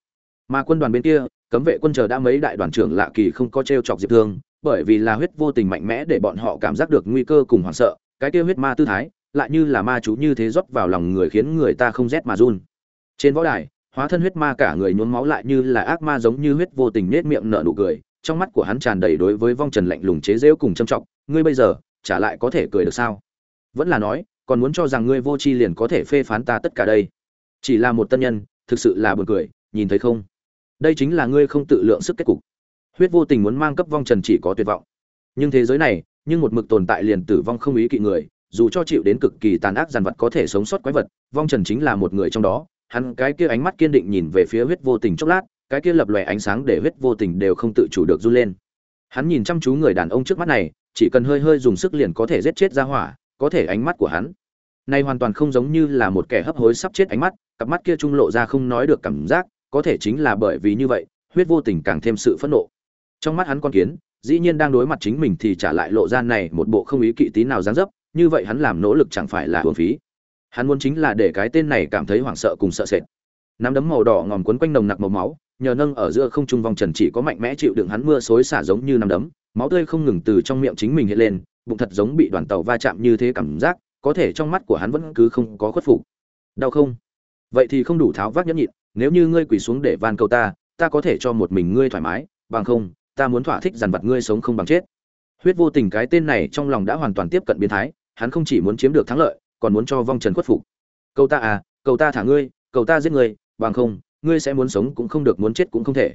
Mà quân đoàn bên kia, cấm vệ quân chờ đã mấy đại đoàn trưởng lạ kỳ không có t r e o chọc diệp thương, bởi vì là huyết vô tình mạnh mẽ để bọn họ cảm giác được nguy cơ cùng hoảng sợ, cái kia huyết ma tư thái, lại như là ma chú như thế rót vào lòng người khiến người ta không rét mà run. Trên võ đài hóa thân huyết ma cả người nhuốm máu lại như là ác ma giống như huyết vô tình nết miệng nở nụ cười, trong mắt của hắn tràn đầy đối với vong trần lạnh lùng chế rễu cùng châm trọng, ngươi bây giờ trả lại có thể cười được sao? Vẫn là nói, còn muốn cho rằng ngươi vô tri liền có thể phê phán ta tất cả đây. Chỉ là một tân nhân, thực sự là buồn cười, nhìn thấy không? Đây chính là ngươi không tự lượng sức kết cục. Huyết vô tình muốn mang cấp vong trần chỉ có tuyệt vọng. Nhưng thế giới này, nhưng một mực tồn tại liền tử vong không ý kỵ người, dù cho chịu đến cực kỳ tàn ác dàn vật có thể sống sót quái vật, vong trần chính là một người trong đó hắn cái kia ánh mắt kiên định nhìn về phía huyết vô tình chốc lát, cái kia lập lòe ánh sáng để huyết vô tình đều không tự chủ được run lên. Hắn nhìn chăm chú người đàn ông trước mắt này, chỉ cần hơi hơi dùng sức liền có thể giết chết ra hỏa, có thể ánh mắt của hắn này hoàn toàn không giống như là một kẻ hấp hối sắp chết ánh mắt, cặp mắt kia trung lộ ra không nói được cảm giác, có thể chính là bởi vì như vậy, huyết vô tình càng thêm sự phẫn nộ. Trong mắt hắn con kiến, dĩ nhiên đang đối mặt chính mình thì trả lại lộ ra này một bộ không ý kỵ tí nào dáng dấp, như vậy hắn làm nỗ lực chẳng phải là hưởng phí hắn muốn chính là để cái tên này cảm thấy hoảng sợ cùng sợ sệt. Nắm đấm màu đỏ ngòm quấn quanh nồng nặc màu máu, nhờ nâng ở giữa không trung vòng trần chỉ có mạnh mẽ chịu đựng hắn mưa xối xả giống như nắm đấm, máu tươi không ngừng từ trong miệng chính mình hiện lên, bụng thật giống bị đoàn tàu va chạm như thế cảm giác, có thể trong mắt của hắn vẫn cứ không có khuất phục. Đau không? Vậy thì không đủ tháo vác nhẫn nhịn, nếu như ngươi quỳ xuống để van cầu ta ta có thể cho một mình ngươi thoải mái, bằng không, ta muốn thỏa thích dằn vặt ngươi sống không bằng chết. Huyết vô tình cái tên này trong lòng đã hoàn toàn tiếp cận biến thái, hắn không chỉ muốn chiếm được thắng lợi còn muốn cho vong trần khuất phục. Cầu ta à cầu ta thả ngươi, cầu ta giết ngươi, bằng không, ngươi sẽ muốn sống cũng không được, muốn chết cũng không thể.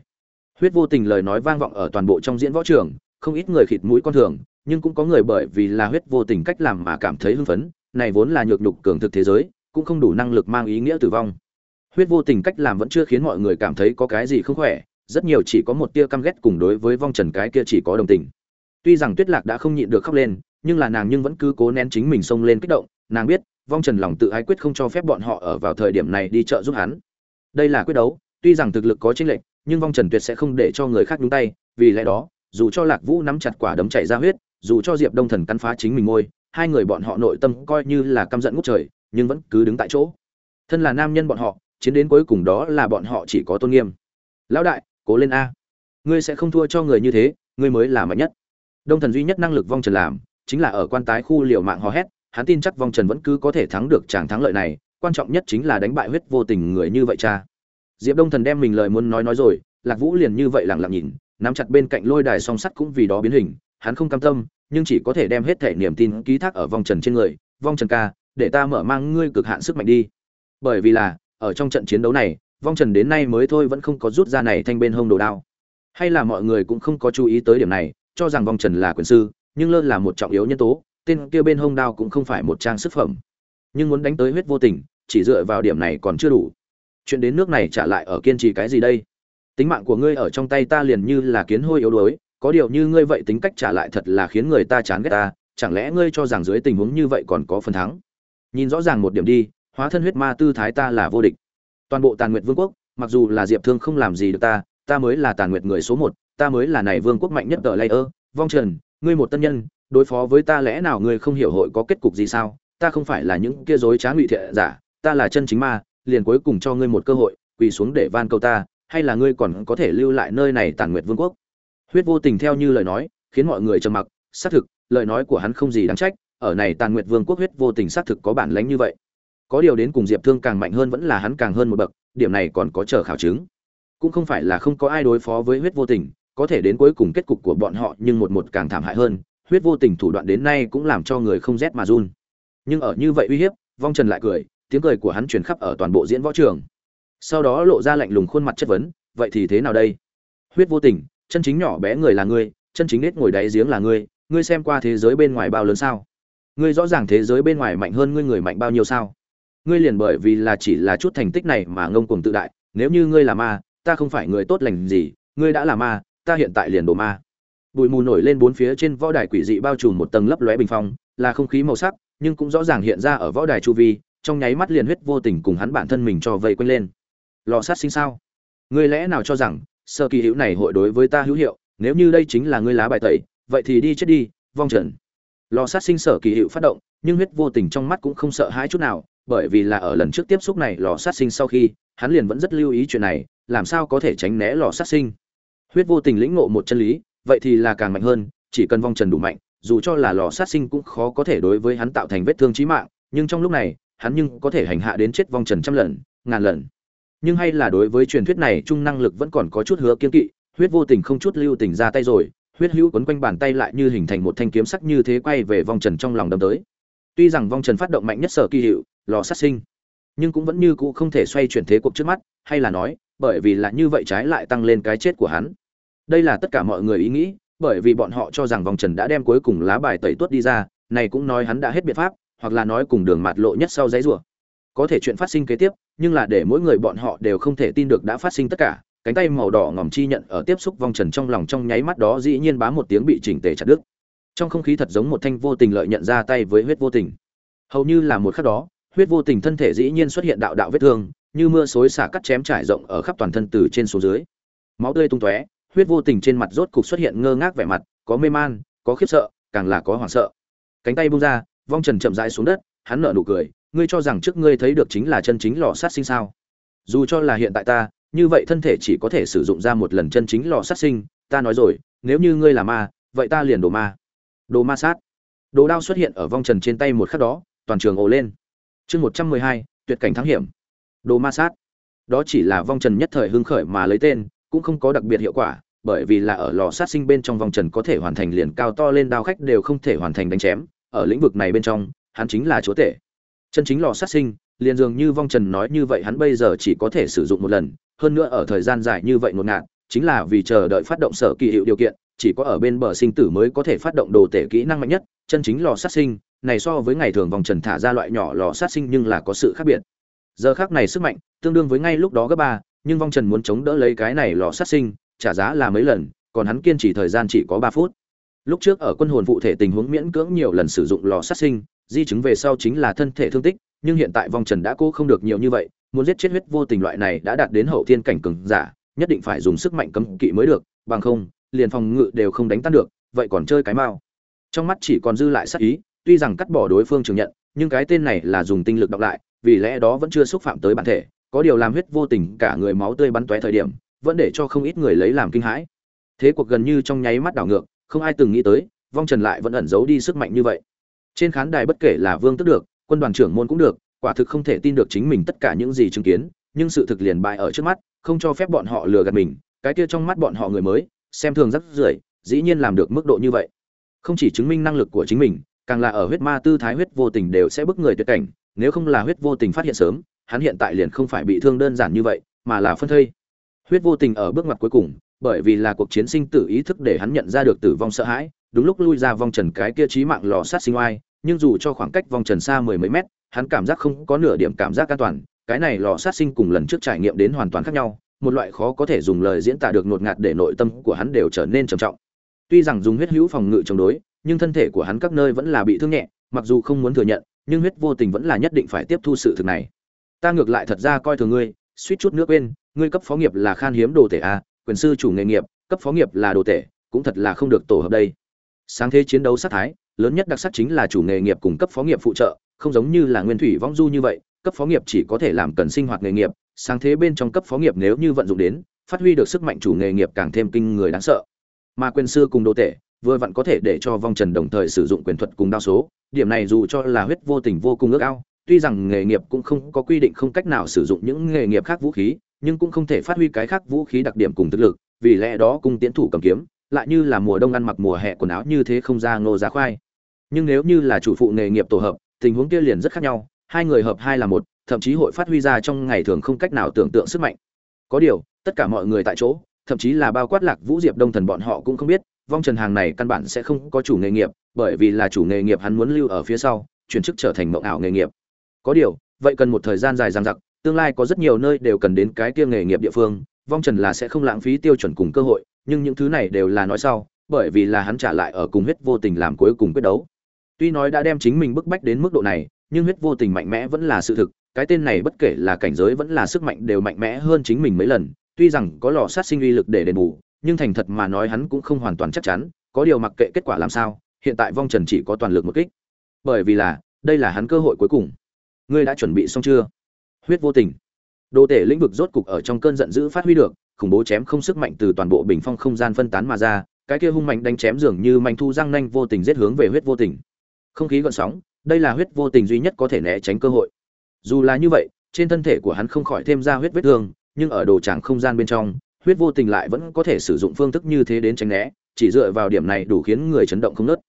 Huyết vô tình lời nói vang vọng ở toàn bộ trong diễn võ trường, không ít người khịt mũi con thường, nhưng cũng có người bởi vì là huyết vô tình cách làm mà cảm thấy hưng phấn, này vốn là nhược nhục cường thực thế giới, cũng không đủ năng lực mang ý nghĩa tử vong. Huyết vô tình cách làm vẫn chưa khiến mọi người cảm thấy có cái gì không khỏe, rất nhiều chỉ có một tia căm ghét cùng đối với vong trần cái kia chỉ có đồng tình. Tuy rằng tuyết lạc đã không nhịn được khóc lên, nhưng là nàng nhưng vẫn cứ cố nén chính mình xông lên kích động nàng biết vong trần lòng tự ái quyết không cho phép bọn họ ở vào thời điểm này đi chợ giúp hắn. Đây là quyết đấu tuy rằng thực lực có chênh lệch nhưng vong trần tuyệt sẽ không để cho người khác nhúng tay vì lẽ đó dù cho lạc vũ nắm chặt quả đấm chảy ra huyết dù cho diệp đông thần cắn phá chính mình môi, hai người bọn họ nội tâm coi như là căm giận ngút trời nhưng vẫn cứ đứng tại chỗ. Thân là nam nhân bọn họ chiến đến cuối cùng đó là bọn họ chỉ có tôn nghiêm. Lão đại cố lên a. Ngươi sẽ không thua cho người như thế ngươi mới là mạnh nhất. Đông thần duy nhất năng lực vong trần làm chính là ở quan tái khu liều mạng hò hét hắn tin chắc vong trần vẫn cứ có thể thắng được chàng thắng lợi này, quan trọng nhất chính là đánh bại huyết vô tình người như vậy cha. Diệp đông thần đem mình lời muốn nói nói rồi, lạc vũ liền như vậy lặng lặng nhìn, nắm chặt bên cạnh lôi đài song sắt cũng vì đó biến hình, hắn không cam tâm, nhưng chỉ có thể đem hết thể niềm tin, ký thác ở vong trần trên người, vong trần ca, để ta mở mang ngươi cực hạn sức mạnh đi. Bởi vì là, ở trong trận chiến đấu này, vong trần đến nay mới thôi vẫn không có rút ra này thanh bên hông đồ đao. Hay là mọi người cũng không có chú ý tới điểm này, cho rằng vong trần là quyền sư, nhưng lơ là một trọng yếu nhân tố tên kia bên hông đao cũng không phải một trang sức phẩm. Nhưng muốn đánh tới huyết vô tình, chỉ dựa vào điểm này còn chưa đủ. Chuyện đến nước này trả lại ở kiên trì cái gì đây? Tính mạng của ngươi ở trong tay ta liền như là kiến hôi yếu đuối, có điều như ngươi vậy tính cách trả lại thật là khiến người ta chán ghét ta, chẳng lẽ ngươi cho rằng dưới tình huống như vậy còn có phần thắng? Nhìn rõ ràng một điểm đi, hóa thân huyết ma tư thái ta là vô địch. Toàn bộ tàn nguyệt vương quốc, mặc dù là diệp thương không làm gì được ta ta mới là tàn nguyệt người số một, ta mới là này vương quốc mạnh nhất ở lây ơ vong trần, ngươi một tân nhân đối phó với ta lẽ nào ngươi không hiểu hội có kết cục gì sao? Ta không phải là những kia dối trá ngụy thiện giả, ta là chân chính ma, liền cuối cùng cho ngươi một cơ hội, quỳ xuống để van cầu ta, hay là ngươi còn có thể lưu lại nơi này tàn nguyệt vương quốc? Huyết vô tình theo như lời nói, khiến mọi người trầm mặc, xác thực, lời nói của hắn không gì đáng trách, ở này tàn nguyệt vương quốc huyết vô tình xác thực có bản lánh như vậy. Có điều đến cùng diệp thương càng mạnh hơn vẫn là hắn càng hơn một bậc, điểm này còn có chờ khảo chứng. Cũng không phải là không có ai đối phó với huyết vô tình, có thể đến cuối cùng kết cục của bọn họ nhưng một một càng thảm hại hơn huyết vô tình thủ đoạn đến nay cũng làm cho người không rét mà run. Nhưng ở như vậy uy hiếp, vong trần lại cười, tiếng cười của hắn truyền khắp ở toàn bộ diễn võ trường. Sau đó lộ ra lạnh lùng khuôn mặt chất vấn, vậy thì thế nào đây? Huyết vô tình, chân chính nhỏ bé người là ngươi, chân chính nết ngồi đáy giếng là ngươi ngươi xem qua thế giới bên ngoài bao lớn sao? Ngươi rõ ràng thế giới bên ngoài mạnh hơn ngươi người mạnh bao nhiêu sao? Ngươi liền bởi vì là chỉ là chút thành tích này mà ngông cuồng tự đại, nếu như ngươi là ma, ta không phải người tốt lành gì, ngươi đã là ma, ta hiện tại liền đồ ma bụi mù nổi lên bốn phía trên võ đài quỷ dị bao trùm một tầng lấp lóe bình phong, là không khí màu sắc, nhưng cũng rõ ràng hiện ra ở võ đài chu vi, trong nháy mắt liền huyết vô tình cùng hắn bản thân mình cho vây quanh lên. Lò sát sinh sao? Ngươi lẽ nào cho rằng, sơ kỳ hữu này hội đối với ta hữu hiệu, nếu như đây chính là ngươi lá bài tẩy, vậy thì đi chết đi, vong trần. Lò sát sinh sở kỳ hữu phát động, nhưng huyết vô tình trong mắt cũng không sợ hãi chút nào, bởi vì là ở lần trước tiếp xúc này lò sát sinh sau khi, hắn liền vẫn rất lưu ý chuyện này, làm sao có thể tránh né lò sát sinh. Huyết vô tình lĩnh ngộ một chân lý vậy thì là càng mạnh hơn, chỉ cần vong trần đủ mạnh, dù cho là lò sát sinh cũng khó có thể đối với hắn tạo thành vết thương chí mạng, nhưng trong lúc này, hắn nhưng có thể hành hạ đến chết vong trần trăm lần, ngàn lần. Nhưng hay là đối với truyền thuyết này, trung năng lực vẫn còn có chút hứa kiên kỵ, huyết vô tình không chút lưu tình ra tay rồi, huyết hữu quấn quanh bàn tay lại như hình thành một thanh kiếm sắc như thế quay về vong trần trong lòng đâm tới. Tuy rằng vong trần phát động mạnh nhất sở kỳ hiệu, lò sát sinh, nhưng cũng vẫn như cũ không thể xoay chuyển thế cuộc trước mắt, hay là nói, bởi vì là như vậy trái lại tăng lên cái chết của hắn đây là tất cả mọi người ý nghĩ, bởi vì bọn họ cho rằng vòng trần đã đem cuối cùng lá bài tẩy tuốt đi ra, này cũng nói hắn đã hết biện pháp, hoặc là nói cùng đường mạt lộ nhất sau giấy rủa. Có thể chuyện phát sinh kế tiếp, nhưng là để mỗi người bọn họ đều không thể tin được đã phát sinh tất cả, cánh tay màu đỏ ngòm chi nhận ở tiếp xúc vòng trần trong lòng trong nháy mắt đó dĩ nhiên bá một tiếng bị chỉnh tề chặt đứt. Trong không khí thật giống một thanh vô tình lợi nhận ra tay với huyết vô tình. Hầu như là một khắc đó, huyết vô tình thân thể dĩ nhiên xuất hiện đạo đạo vết thương, như mưa xối xả cắt chém trải rộng ở khắp toàn thân từ trên xuống dưới. Máu tươi tung tóe huyết vô tình trên mặt rốt cục xuất hiện ngơ ngác vẻ mặt, có mê man, có khiếp sợ, càng là có hoảng sợ. Cánh tay bung ra, vong trần chậm rãi xuống đất, hắn nở nụ cười, ngươi cho rằng trước ngươi thấy được chính là chân chính lò sát sinh sao? Dù cho là hiện tại ta, như vậy thân thể chỉ có thể sử dụng ra một lần chân chính lò sát sinh, ta nói rồi, nếu như ngươi là ma, vậy ta liền đồ ma. Đồ ma sát. Đồ đao xuất hiện ở vong trần trên tay một khắc đó, toàn trường ồ lên. Chương một trăm mười hai, tuyệt cảnh thắng hiểm. Đồ ma sát. Đó chỉ là vong trần nhất thời hưng khởi mà lấy tên cũng không có đặc biệt hiệu quả, bởi vì là ở lò sát sinh bên trong vòng trần có thể hoàn thành liền cao to lên đao khách đều không thể hoàn thành đánh chém, ở lĩnh vực này bên trong, hắn chính là chúa tể. Chân chính lò sát sinh, liền dường như vong trần nói như vậy hắn bây giờ chỉ có thể sử dụng một lần, hơn nữa ở thời gian dài như vậy ngột ngạt, chính là vì chờ đợi phát động sở kỳ hiệu điều kiện, chỉ có ở bên bờ sinh tử mới có thể phát động đồ tể kỹ năng mạnh nhất, chân chính lò sát sinh, này so với ngày thường vòng trần thả ra loại nhỏ lò sát sinh nhưng là có sự khác biệt. Giờ khác này sức mạnh, tương đương với ngay lúc đó gấp ba nhưng vong trần muốn chống đỡ lấy cái này lò sát sinh, trả giá là mấy lần, còn hắn kiên trì thời gian chỉ có ba phút. Lúc trước ở quân hồn phụ thể tình huống miễn cưỡng nhiều lần sử dụng lò sát sinh, di chứng về sau chính là thân thể thương tích, nhưng hiện tại vong trần đã cố không được nhiều như vậy, muốn giết chết huyết vô tình loại này đã đạt đến hậu thiên cảnh cường giả, nhất định phải dùng sức mạnh cấm kỵ mới được, bằng không, liền phòng ngự đều không đánh tan được, vậy còn chơi cái mao trong mắt chỉ còn dư lại sát ý, tuy rằng cắt bỏ đối phương trường nhận, nhưng cái tên này là dùng tinh lực đọc lại, vì lẽ đó vẫn chưa xúc phạm tới bản thể có điều làm huyết vô tình cả người máu tươi bắn tóe thời điểm, vẫn để cho không ít người lấy làm kinh hãi. Thế cuộc gần như trong nháy mắt đảo ngược, không ai từng nghĩ tới, vong trần lại vẫn ẩn giấu đi sức mạnh như vậy. Trên khán đài bất kể là vương tức được, quân đoàn trưởng môn cũng được, quả thực không thể tin được chính mình tất cả những gì chứng kiến, nhưng sự thực liền bại ở trước mắt, không cho phép bọn họ lừa gạt mình, cái kia trong mắt bọn họ người mới, xem thường rất rưởi, dĩ nhiên làm được mức độ như vậy. Không chỉ chứng minh năng lực của chính mình, càng là ở huyết ma tư thái huyết vô tình đều sẽ bức người tuyệt cảnh, nếu không là huyết vô tình phát hiện sớm hắn hiện tại liền không phải bị thương đơn giản như vậy, mà là phân thây. Huyết vô tình ở bước ngoặt cuối cùng, bởi vì là cuộc chiến sinh tử ý thức để hắn nhận ra được tử vong sợ hãi, đúng lúc lui ra vòng trần cái kia trí mạng lò sát sinh oai, nhưng dù cho khoảng cách vòng trần xa mười mấy mét, hắn cảm giác không có nửa điểm cảm giác an toàn, cái này lò sát sinh cùng lần trước trải nghiệm đến hoàn toàn khác nhau, một loại khó có thể dùng lời diễn tả được nuột ngạt để nội tâm của hắn đều trở nên trầm trọng. Tuy rằng dùng huyết hữu phòng ngự chống đối, nhưng thân thể của hắn các nơi vẫn là bị thương nhẹ, mặc dù không muốn thừa nhận, nhưng huyết vô tình vẫn là nhất định phải tiếp thu sự thực này ta ngược lại thật ra coi thường ngươi, suýt chút nước quên, ngươi cấp phó nghiệp là khan hiếm đồ tể a quyền sư chủ nghề nghiệp, cấp phó nghiệp là đồ tể, cũng thật là không được tổ hợp đây. Sáng thế chiến đấu sát thái, lớn nhất đặc sắc chính là chủ nghề nghiệp cùng cấp phó nghiệp phụ trợ, không giống như là nguyên thủy vong du như vậy, cấp phó nghiệp chỉ có thể làm cần sinh hoạt nghề nghiệp, sáng thế bên trong cấp phó nghiệp nếu như vận dụng đến, phát huy được sức mạnh chủ nghề nghiệp càng thêm kinh người đáng sợ. Mà quyền sư cùng đồ tể, vừa vặn có thể để cho vong trần đồng thời sử dụng quyền thuật cùng đao số, điểm này dù cho là huyết vô tình vô cùng ước ao tuy rằng nghề nghiệp cũng không có quy định không cách nào sử dụng những nghề nghiệp khác vũ khí, nhưng cũng không thể phát huy cái khác vũ khí đặc điểm cùng thực lực, vì lẽ đó cung tiến thủ cầm kiếm, lại như là mùa đông ăn mặc mùa hè quần áo như thế không ra ngô giá khoai. Nhưng nếu như là chủ phụ nghề nghiệp tổ hợp, tình huống kia liền rất khác nhau, hai người hợp hai là một, thậm chí hội phát huy ra trong ngày thường không cách nào tưởng tượng sức mạnh. Có điều, tất cả mọi người tại chỗ, thậm chí là bao quát lạc vũ diệp đông thần bọn họ cũng không biết, vong trần hàng này căn bản sẽ không có chủ nghề nghiệp, bởi vì là chủ nghề nghiệp hắn muốn lưu ở phía sau, chuyển chức trở thành mộng ảo nghề nghiệp có điều, vậy cần một thời gian dài dằng dặc, tương lai có rất nhiều nơi đều cần đến cái kia nghề nghiệp địa phương, vong trần là sẽ không lãng phí tiêu chuẩn cùng cơ hội, nhưng những thứ này đều là nói sau, bởi vì là hắn trả lại ở cùng huyết vô tình làm cuối cùng quyết đấu. Tuy nói đã đem chính mình bức bách đến mức độ này, nhưng huyết vô tình mạnh mẽ vẫn là sự thực, cái tên này bất kể là cảnh giới vẫn là sức mạnh đều mạnh mẽ hơn chính mình mấy lần, tuy rằng có lò sát sinh uy lực để đền bù, nhưng thành thật mà nói hắn cũng không hoàn toàn chắc chắn, có điều mặc kệ kết quả làm sao, hiện tại vong trần chỉ có toàn lực một kích. Bởi vì là, đây là hắn cơ hội cuối cùng ngươi đã chuẩn bị xong chưa? Huyết vô tình. Đồ tể lĩnh vực rốt cục ở trong cơn giận dữ phát huy được, khủng bố chém không sức mạnh từ toàn bộ bình phong không gian phân tán mà ra, cái kia hung mạnh đánh chém dường như manh thu răng nanh vô tình giết hướng về huyết vô tình. Không khí gợn sóng, đây là huyết vô tình duy nhất có thể né tránh cơ hội. Dù là như vậy, trên thân thể của hắn không khỏi thêm ra huyết vết thương, nhưng ở đồ tràng không gian bên trong, huyết vô tình lại vẫn có thể sử dụng phương thức như thế đến tránh né, chỉ dựa vào điểm này đủ khiến người chấn động không nớt.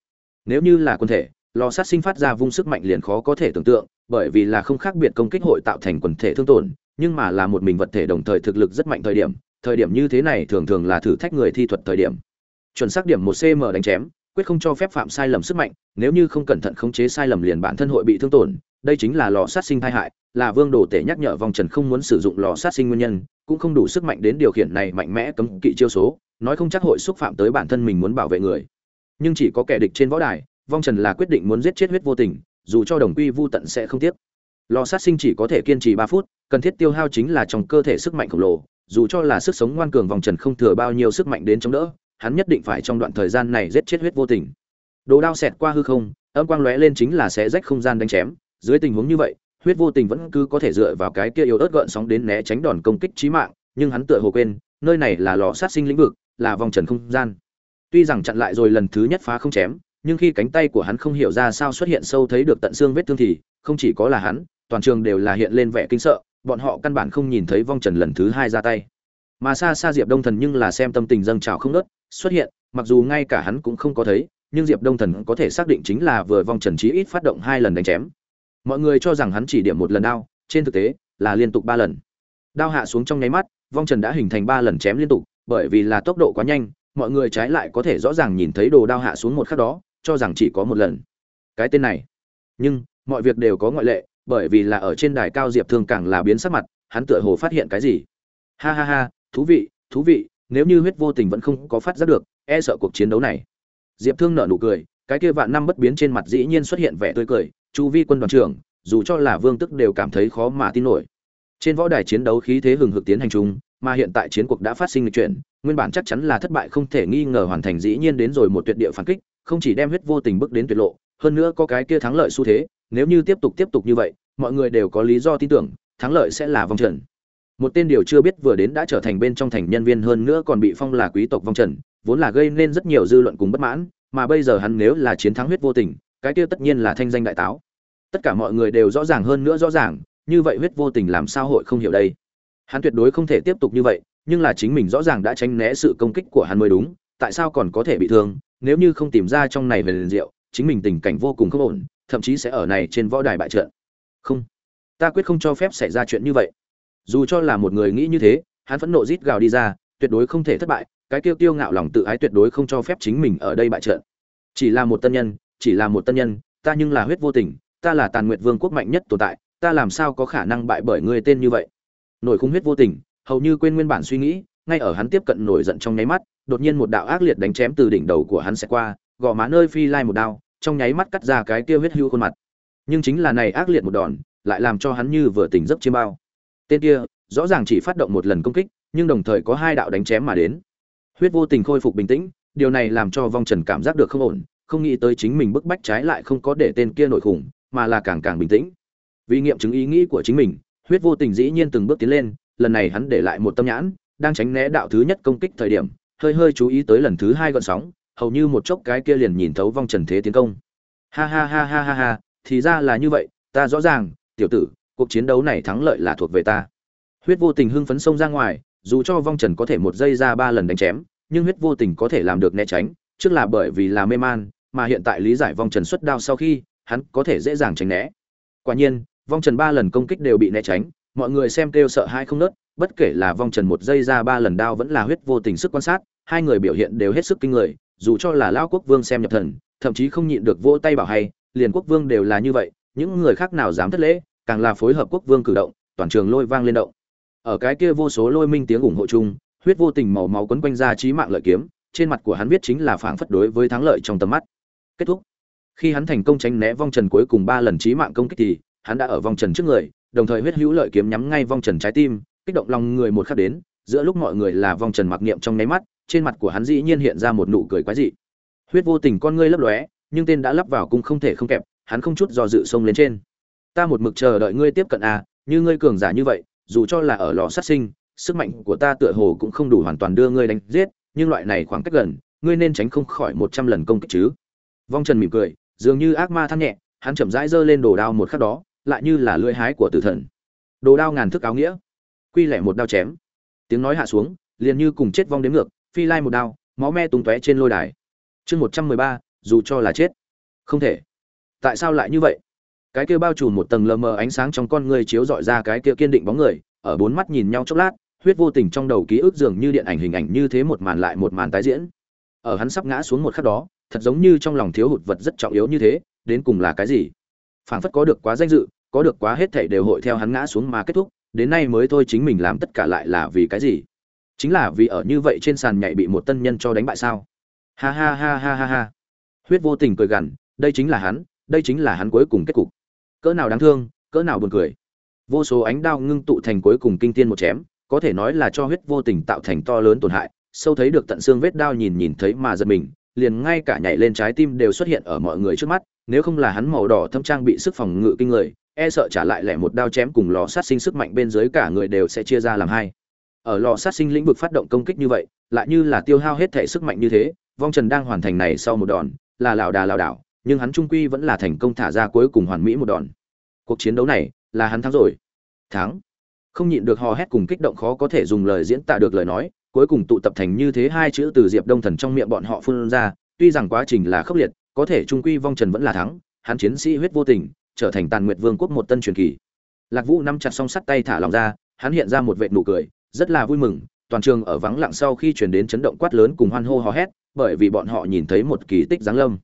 Nếu như là quân thể lò sát sinh phát ra vung sức mạnh liền khó có thể tưởng tượng, bởi vì là không khác biệt công kích hội tạo thành quần thể thương tổn, nhưng mà là một mình vật thể đồng thời thực lực rất mạnh thời điểm thời điểm như thế này thường thường là thử thách người thi thuật thời điểm. Chuẩn xác điểm một cm đánh chém, quyết không cho phép phạm sai lầm sức mạnh, nếu như không cẩn thận khống chế sai lầm liền bản thân hội bị thương tổn, đây chính là lò sát sinh tai hại, là vương đồ tể nhắc nhở vòng trần không muốn sử dụng lò sát sinh nguyên nhân, cũng không đủ sức mạnh đến điều khiển này mạnh mẽ cấm kỵ chiêu số, nói không chắc hội xúc phạm tới bản thân mình muốn bảo vệ người. Nhưng chỉ có kẻ địch trên võ đài vong trần là quyết định muốn giết chết huyết vô tình, dù cho đồng quy vô tận sẽ không tiếc. Lò sát sinh chỉ có thể kiên trì ba phút, cần thiết tiêu hao chính là trong cơ thể sức mạnh khổng lồ, dù cho là sức sống ngoan cường vòng trần không thừa bao nhiêu sức mạnh đến chống đỡ, hắn nhất định phải trong đoạn thời gian này giết chết huyết vô tình. Đồ đao xẹt qua hư không, âm quang lóe lên chính là sẽ rách không gian đánh chém, dưới tình huống như vậy, huyết vô tình vẫn cứ có thể dựa vào cái kia yếu ớt gợn sóng đến né tránh đòn công kích chí mạng, nhưng hắn tựa hồ quên, nơi này là lò sát sinh lĩnh vực, là vòng trần không gian. Tuy rằng chặn lại rồi lần thứ nhất phá không chém nhưng khi cánh tay của hắn không hiểu ra sao xuất hiện sâu thấy được tận xương vết thương thì, không chỉ có là hắn, toàn trường đều là hiện lên vẻ kinh sợ, bọn họ căn bản không nhìn thấy vong trần lần thứ hai ra tay. Mà xa xa diệp đông thần nhưng là xem tâm tình dâng trào không nớt xuất hiện, mặc dù ngay cả hắn cũng không có thấy, nhưng diệp đông thần có thể xác định chính là vừa vong trần trí ít phát động hai lần đánh chém. Mọi người cho rằng hắn chỉ điểm một lần đao, trên thực tế, là liên tục ba lần. Đao hạ xuống trong nháy mắt, vong trần đã hình thành ba lần chém liên tục, bởi vì là tốc độ quá nhanh, mọi người trái lại có thể rõ ràng nhìn thấy đồ đao hạ xuống một khắc đó cho rằng chỉ có một lần. Cái tên này. Nhưng, mọi việc đều có ngoại lệ, bởi vì là ở trên đài cao diệp thương càng là biến sắc mặt, hắn tựa hồ phát hiện cái gì. Ha ha ha, thú vị thú vị, nếu như huyết vô tình vẫn không có phát giác được e sợ cuộc chiến đấu này. Diệp thương nở nụ cười, cái kia vạn năm bất biến trên mặt dĩ nhiên xuất hiện vẻ tươi cười, chu vi quân đoàn trưởng, dù cho là vương tức đều cảm thấy khó mà tin nổi. Trên võ đài chiến đấu khí thế hừng hực tiến hành chung, mà hiện tại chiến cuộc đã phát sinh lịch chuyển, nguyên bản chắc chắn là thất bại không thể nghi ngờ hoàn thành dĩ nhiên đến rồi một tuyệt địa phản kích không chỉ đem huyết vô tình bước đến tuyệt lộ, hơn nữa có cái kia thắng lợi xu thế, nếu như tiếp tục tiếp tục như vậy, mọi người đều có lý do tin tưởng, thắng lợi sẽ là vong trần. Một tên điều chưa biết vừa đến đã trở thành bên trong thành nhân viên hơn nữa còn bị phong là quý tộc vong trần, vốn là gây nên rất nhiều dư luận cùng bất mãn, mà bây giờ hắn nếu là chiến thắng huyết vô tình, cái kia tất nhiên là thanh danh đại táo. Tất cả mọi người đều rõ ràng hơn nữa rõ ràng, như vậy huyết vô tình làm sao hội không hiểu đây? Hắn tuyệt đối không thể tiếp tục như vậy, nhưng là chính mình rõ ràng đã tránh né sự công kích của hắn mới đúng, tại sao còn có thể bị thương? Nếu như không tìm ra trong này về liền rượu chính mình tình cảnh vô cùng không ổn, thậm chí sẽ ở này trên võ đài bại trận. Không. Ta quyết không cho phép xảy ra chuyện như vậy. Dù cho là một người nghĩ như thế, hắn phẫn nộ rít gào đi ra, tuyệt đối không thể thất bại, cái tiêu tiêu ngạo lòng tự ái tuyệt đối không cho phép chính mình ở đây bại trận. Chỉ là một tân nhân, chỉ là một tân nhân, ta nhưng là huyết vô tình, ta là tàn nguyệt vương quốc mạnh nhất tồn tại, ta làm sao có khả năng bại bởi người tên như vậy? Nổi khung huyết vô tình, hầu như quên nguyên bản suy nghĩ, ngay ở hắn tiếp cận nổi giận trong nháy mắt đột nhiên một đạo ác liệt đánh chém từ đỉnh đầu của hắn sẽ qua, gò má nơi phi lai một đao, trong nháy mắt cắt ra cái kia huyết hưu khuôn mặt. Nhưng chính là này ác liệt một đòn, lại làm cho hắn như vừa tỉnh giấc chiêm bao. Tên kia, rõ ràng chỉ phát động một lần công kích, nhưng đồng thời có hai đạo đánh chém mà đến. Huyết vô tình khôi phục bình tĩnh, điều này làm cho vong trần cảm giác được không ổn, không nghĩ tới chính mình bức bách trái lại không có để tên kia nổi khủng, mà là càng càng bình tĩnh. Vì nghiệm chứng ý nghĩ của chính mình, huyết vô tình dĩ nhiên từng bước tiến lên, lần này hắn để lại một tâm nhãn, đang tránh né đạo thứ nhất công kích thời điểm hơi hơi chú ý tới lần thứ hai gọn sóng, hầu như một chốc cái kia liền nhìn thấu vong trần thế tiến công. Ha ha ha ha ha ha, thì ra là như vậy, ta rõ ràng, tiểu tử, cuộc chiến đấu này thắng lợi là thuộc về ta. Huyết vô tình hưng phấn xông ra ngoài, dù cho vong trần có thể một giây ra ba lần đánh chém, nhưng huyết vô tình có thể làm được né tránh, trước là bởi vì là mê man, mà hiện tại lý giải vong trần xuất đao sau khi, hắn có thể dễ dàng tránh né. Quả nhiên, vong trần ba lần công kích đều bị né tránh mọi người xem kêu sợ hai không nớt, bất kể là vong trần một giây ra ba lần đao vẫn là huyết vô tình sức quan sát, hai người biểu hiện đều hết sức kinh người, dù cho là lao quốc vương xem nhập thần, thậm chí không nhịn được vỗ tay bảo hay, liền quốc vương đều là như vậy, những người khác nào dám thất lễ, càng là phối hợp quốc vương cử động, toàn trường lôi vang lên động. Ở cái kia vô số lôi minh tiếng ủng hộ chung, huyết vô tình màu máu quấn quanh ra trí mạng lợi kiếm, trên mặt của hắn viết chính là phảng phất đối với thắng lợi trong tầm mắt. Kết thúc. Khi hắn thành công tránh né vong trần cuối cùng ba lần trí mạng công kích thì, hắn đã ở vong trần trước người đồng thời huyết hữu lợi kiếm nhắm ngay vong trần trái tim, kích động lòng người một khắc đến, giữa lúc mọi người là vong trần mặc niệm trong nháy mắt, trên mặt của hắn dĩ nhiên hiện ra một nụ cười quái dị. Huyết vô tình con ngươi lấp lóe, nhưng tên đã lắp vào cũng không thể không kẹp, hắn không chút do dự xông lên trên. Ta một mực chờ đợi ngươi tiếp cận à như ngươi cường giả như vậy, dù cho là ở lò sát sinh, sức mạnh của ta tựa hồ cũng không đủ hoàn toàn đưa ngươi đánh giết, nhưng loại này khoảng cách gần, ngươi nên tránh không khỏi một trăm lần công kích chứ. Vong trần mỉm cười, dường như ác ma than nhẹ, hắn chậm rãi giơ lên đồ đao một khắc đó lại như là lưỡi hái của tử thần. Đồ đao ngàn thức áo nghĩa. Quy lẻ một đao chém. Tiếng nói hạ xuống, liền như cùng chết vong đến ngược, phi lai một đao, máu me tung tóe trên lôi đài. Chương một trăm mười ba, dù cho là chết. Không thể. Tại sao lại như vậy? Cái kia bao trùm một tầng lờ mờ ánh sáng trong con người chiếu dọi ra cái kia kiên định bóng người, ở bốn mắt nhìn nhau chốc lát, huyết vô tình trong đầu ký ức dường như điện ảnh hình ảnh như thế một màn lại một màn tái diễn. Ở hắn sắp ngã xuống một khắc đó, thật giống như trong lòng thiếu hụt vật rất trọng yếu như thế, đến cùng là cái gì? Phảng phất có được quá danh dự, có được quá hết thảy đều hội theo hắn ngã xuống mà kết thúc, đến nay mới thôi chính mình làm tất cả lại là vì cái gì? Chính là vì ở như vậy trên sàn nhảy bị một tân nhân cho đánh bại sao? Ha ha ha ha ha ha. Huyết vô tình cười gằn, đây chính là hắn, đây chính là hắn cuối cùng kết cục. Cỡ nào đáng thương, cỡ nào buồn cười. Vô số ánh đao ngưng tụ thành cuối cùng kinh tiên một chém, có thể nói là cho huyết vô tình tạo thành to lớn tổn hại, sâu thấy được tận xương vết đao nhìn nhìn thấy mà giật mình, liền ngay cả nhảy lên trái tim đều xuất hiện ở mọi người trước mắt nếu không là hắn màu đỏ thâm trang bị sức phòng ngự kinh người e sợ trả lại lẻ một đao chém cùng lò sát sinh sức mạnh bên dưới cả người đều sẽ chia ra làm hai. Ở lò sát sinh lĩnh vực phát động công kích như vậy, lại như là tiêu hao hết thể sức mạnh như thế, vong trần đang hoàn thành này sau một đòn, là lảo đà lảo đảo, nhưng hắn trung quy vẫn là thành công thả ra cuối cùng hoàn mỹ một đòn. Cuộc chiến đấu này, là hắn thắng rồi. Thắng. Không nhịn được hò hét cùng kích động khó có thể dùng lời diễn tả được lời nói, cuối cùng tụ tập thành như thế hai chữ từ diệp đông thần trong miệng bọn họ phun ra, tuy rằng quá trình là khốc liệt có thể trung quy vong trần vẫn là thắng, hắn chiến sĩ huyết vô tình, trở thành tàn nguyệt vương quốc một tân truyền kỳ. Lạc vũ nắm chặt song sắt tay thả lòng ra, hắn hiện ra một vệ nụ cười, rất là vui mừng, toàn trường ở vắng lặng sau khi chuyển đến chấn động quát lớn cùng hoan hô hò hét, bởi vì bọn họ nhìn thấy một kỳ tích giáng lâm.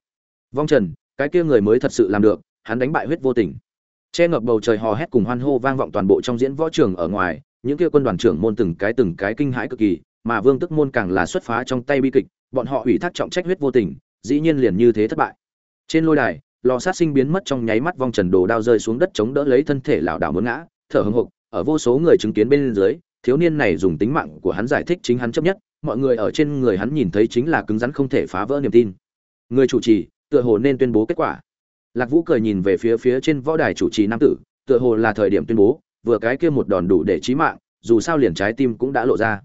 Vong trần, cái kia người mới thật sự làm được, hắn đánh bại huyết vô tình. Che ngập bầu trời hò hét cùng hoan hô vang vọng toàn bộ trong diễn võ trường ở ngoài, những kia quân đoàn trưởng môn từng cái từng cái kinh hãi cực kỳ, mà vương tức môn càng là xuất phá trong tay bi kịch, bọn họ ủy thác trọng trách huyết vô tình dĩ nhiên liền như thế thất bại. Trên lôi đài lò sát sinh biến mất trong nháy mắt vong trần đồ đao rơi xuống đất chống đỡ lấy thân thể lảo đảo muốn ngã thở hưng hộc ở vô số người chứng kiến bên dưới thiếu niên này dùng tính mạng của hắn giải thích chính hắn chấp nhất mọi người ở trên người hắn nhìn thấy chính là cứng rắn không thể phá vỡ niềm tin. Người chủ trì tựa hồ nên tuyên bố kết quả. Lạc vũ cười nhìn về phía phía trên võ đài chủ trì nam tử tựa hồ là thời điểm tuyên bố vừa cái kia một đòn đủ để chí mạng dù sao liền trái tim cũng đã lộ ra.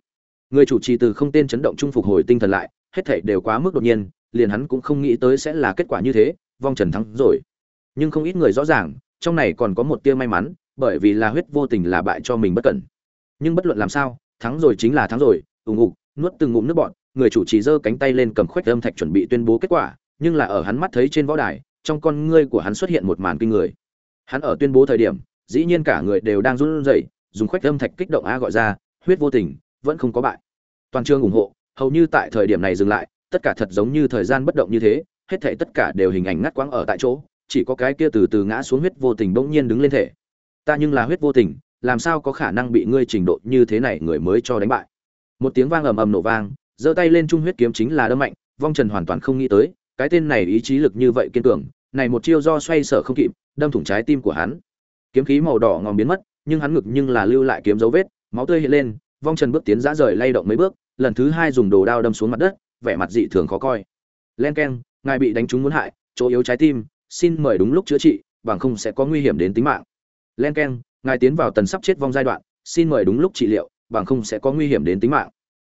Người chủ trì từ không tên chấn động trung phục hồi tinh thần lại hết thảy đều quá mức đột nhiên, liền hắn cũng không nghĩ tới sẽ là kết quả như thế, vong trần thắng rồi. Nhưng không ít người rõ ràng, trong này còn có một tia may mắn, bởi vì là huyết vô tình là bại cho mình bất cẩn. Nhưng bất luận làm sao, thắng rồi chính là thắng rồi, ùng ục, nuốt từng ngụm nước bọt, người chủ trì giơ cánh tay lên cầm khuếch âm thạch chuẩn bị tuyên bố kết quả, nhưng là ở hắn mắt thấy trên võ đài, trong con ngươi của hắn xuất hiện một màn kinh người. Hắn ở tuyên bố thời điểm, dĩ nhiên cả người đều đang run rẩy, dùng khuếch âm thạch kích động a gọi ra, huyết vô tình, vẫn không có bại. Toàn trường ủng hộ, hầu như tại thời điểm này dừng lại, tất cả thật giống như thời gian bất động như thế, hết thảy tất cả đều hình ảnh ngắt quãng ở tại chỗ, chỉ có cái kia từ từ ngã xuống huyết vô tình bỗng nhiên đứng lên thể. Ta nhưng là huyết vô tình, làm sao có khả năng bị ngươi trình độ như thế này người mới cho đánh bại. Một tiếng vang ầm ầm nổ vang, giơ tay lên trung huyết kiếm chính là đâm mạnh, vong trần hoàn toàn không nghĩ tới, cái tên này ý chí lực như vậy kiên cường, này một chiêu do xoay sở không kịp, đâm thủng trái tim của hắn. Kiếm khí màu đỏ ngòm biến mất, nhưng hắn ngực nhưng là lưu lại kiếm dấu vết, máu tươi hiện lên, vong trần bước tiến dã rời lay động mấy bước, lần thứ hai dùng đồ đao đâm xuống mặt đất, vẻ mặt dị thường khó coi. Len keng, ngài bị đánh trúng muốn hại, chỗ yếu trái tim, xin mời đúng lúc chữa trị, bằng không sẽ có nguy hiểm đến tính mạng. Len keng, ngài tiến vào tần sắp chết vong giai đoạn, xin mời đúng lúc trị liệu, bằng không sẽ có nguy hiểm đến tính mạng.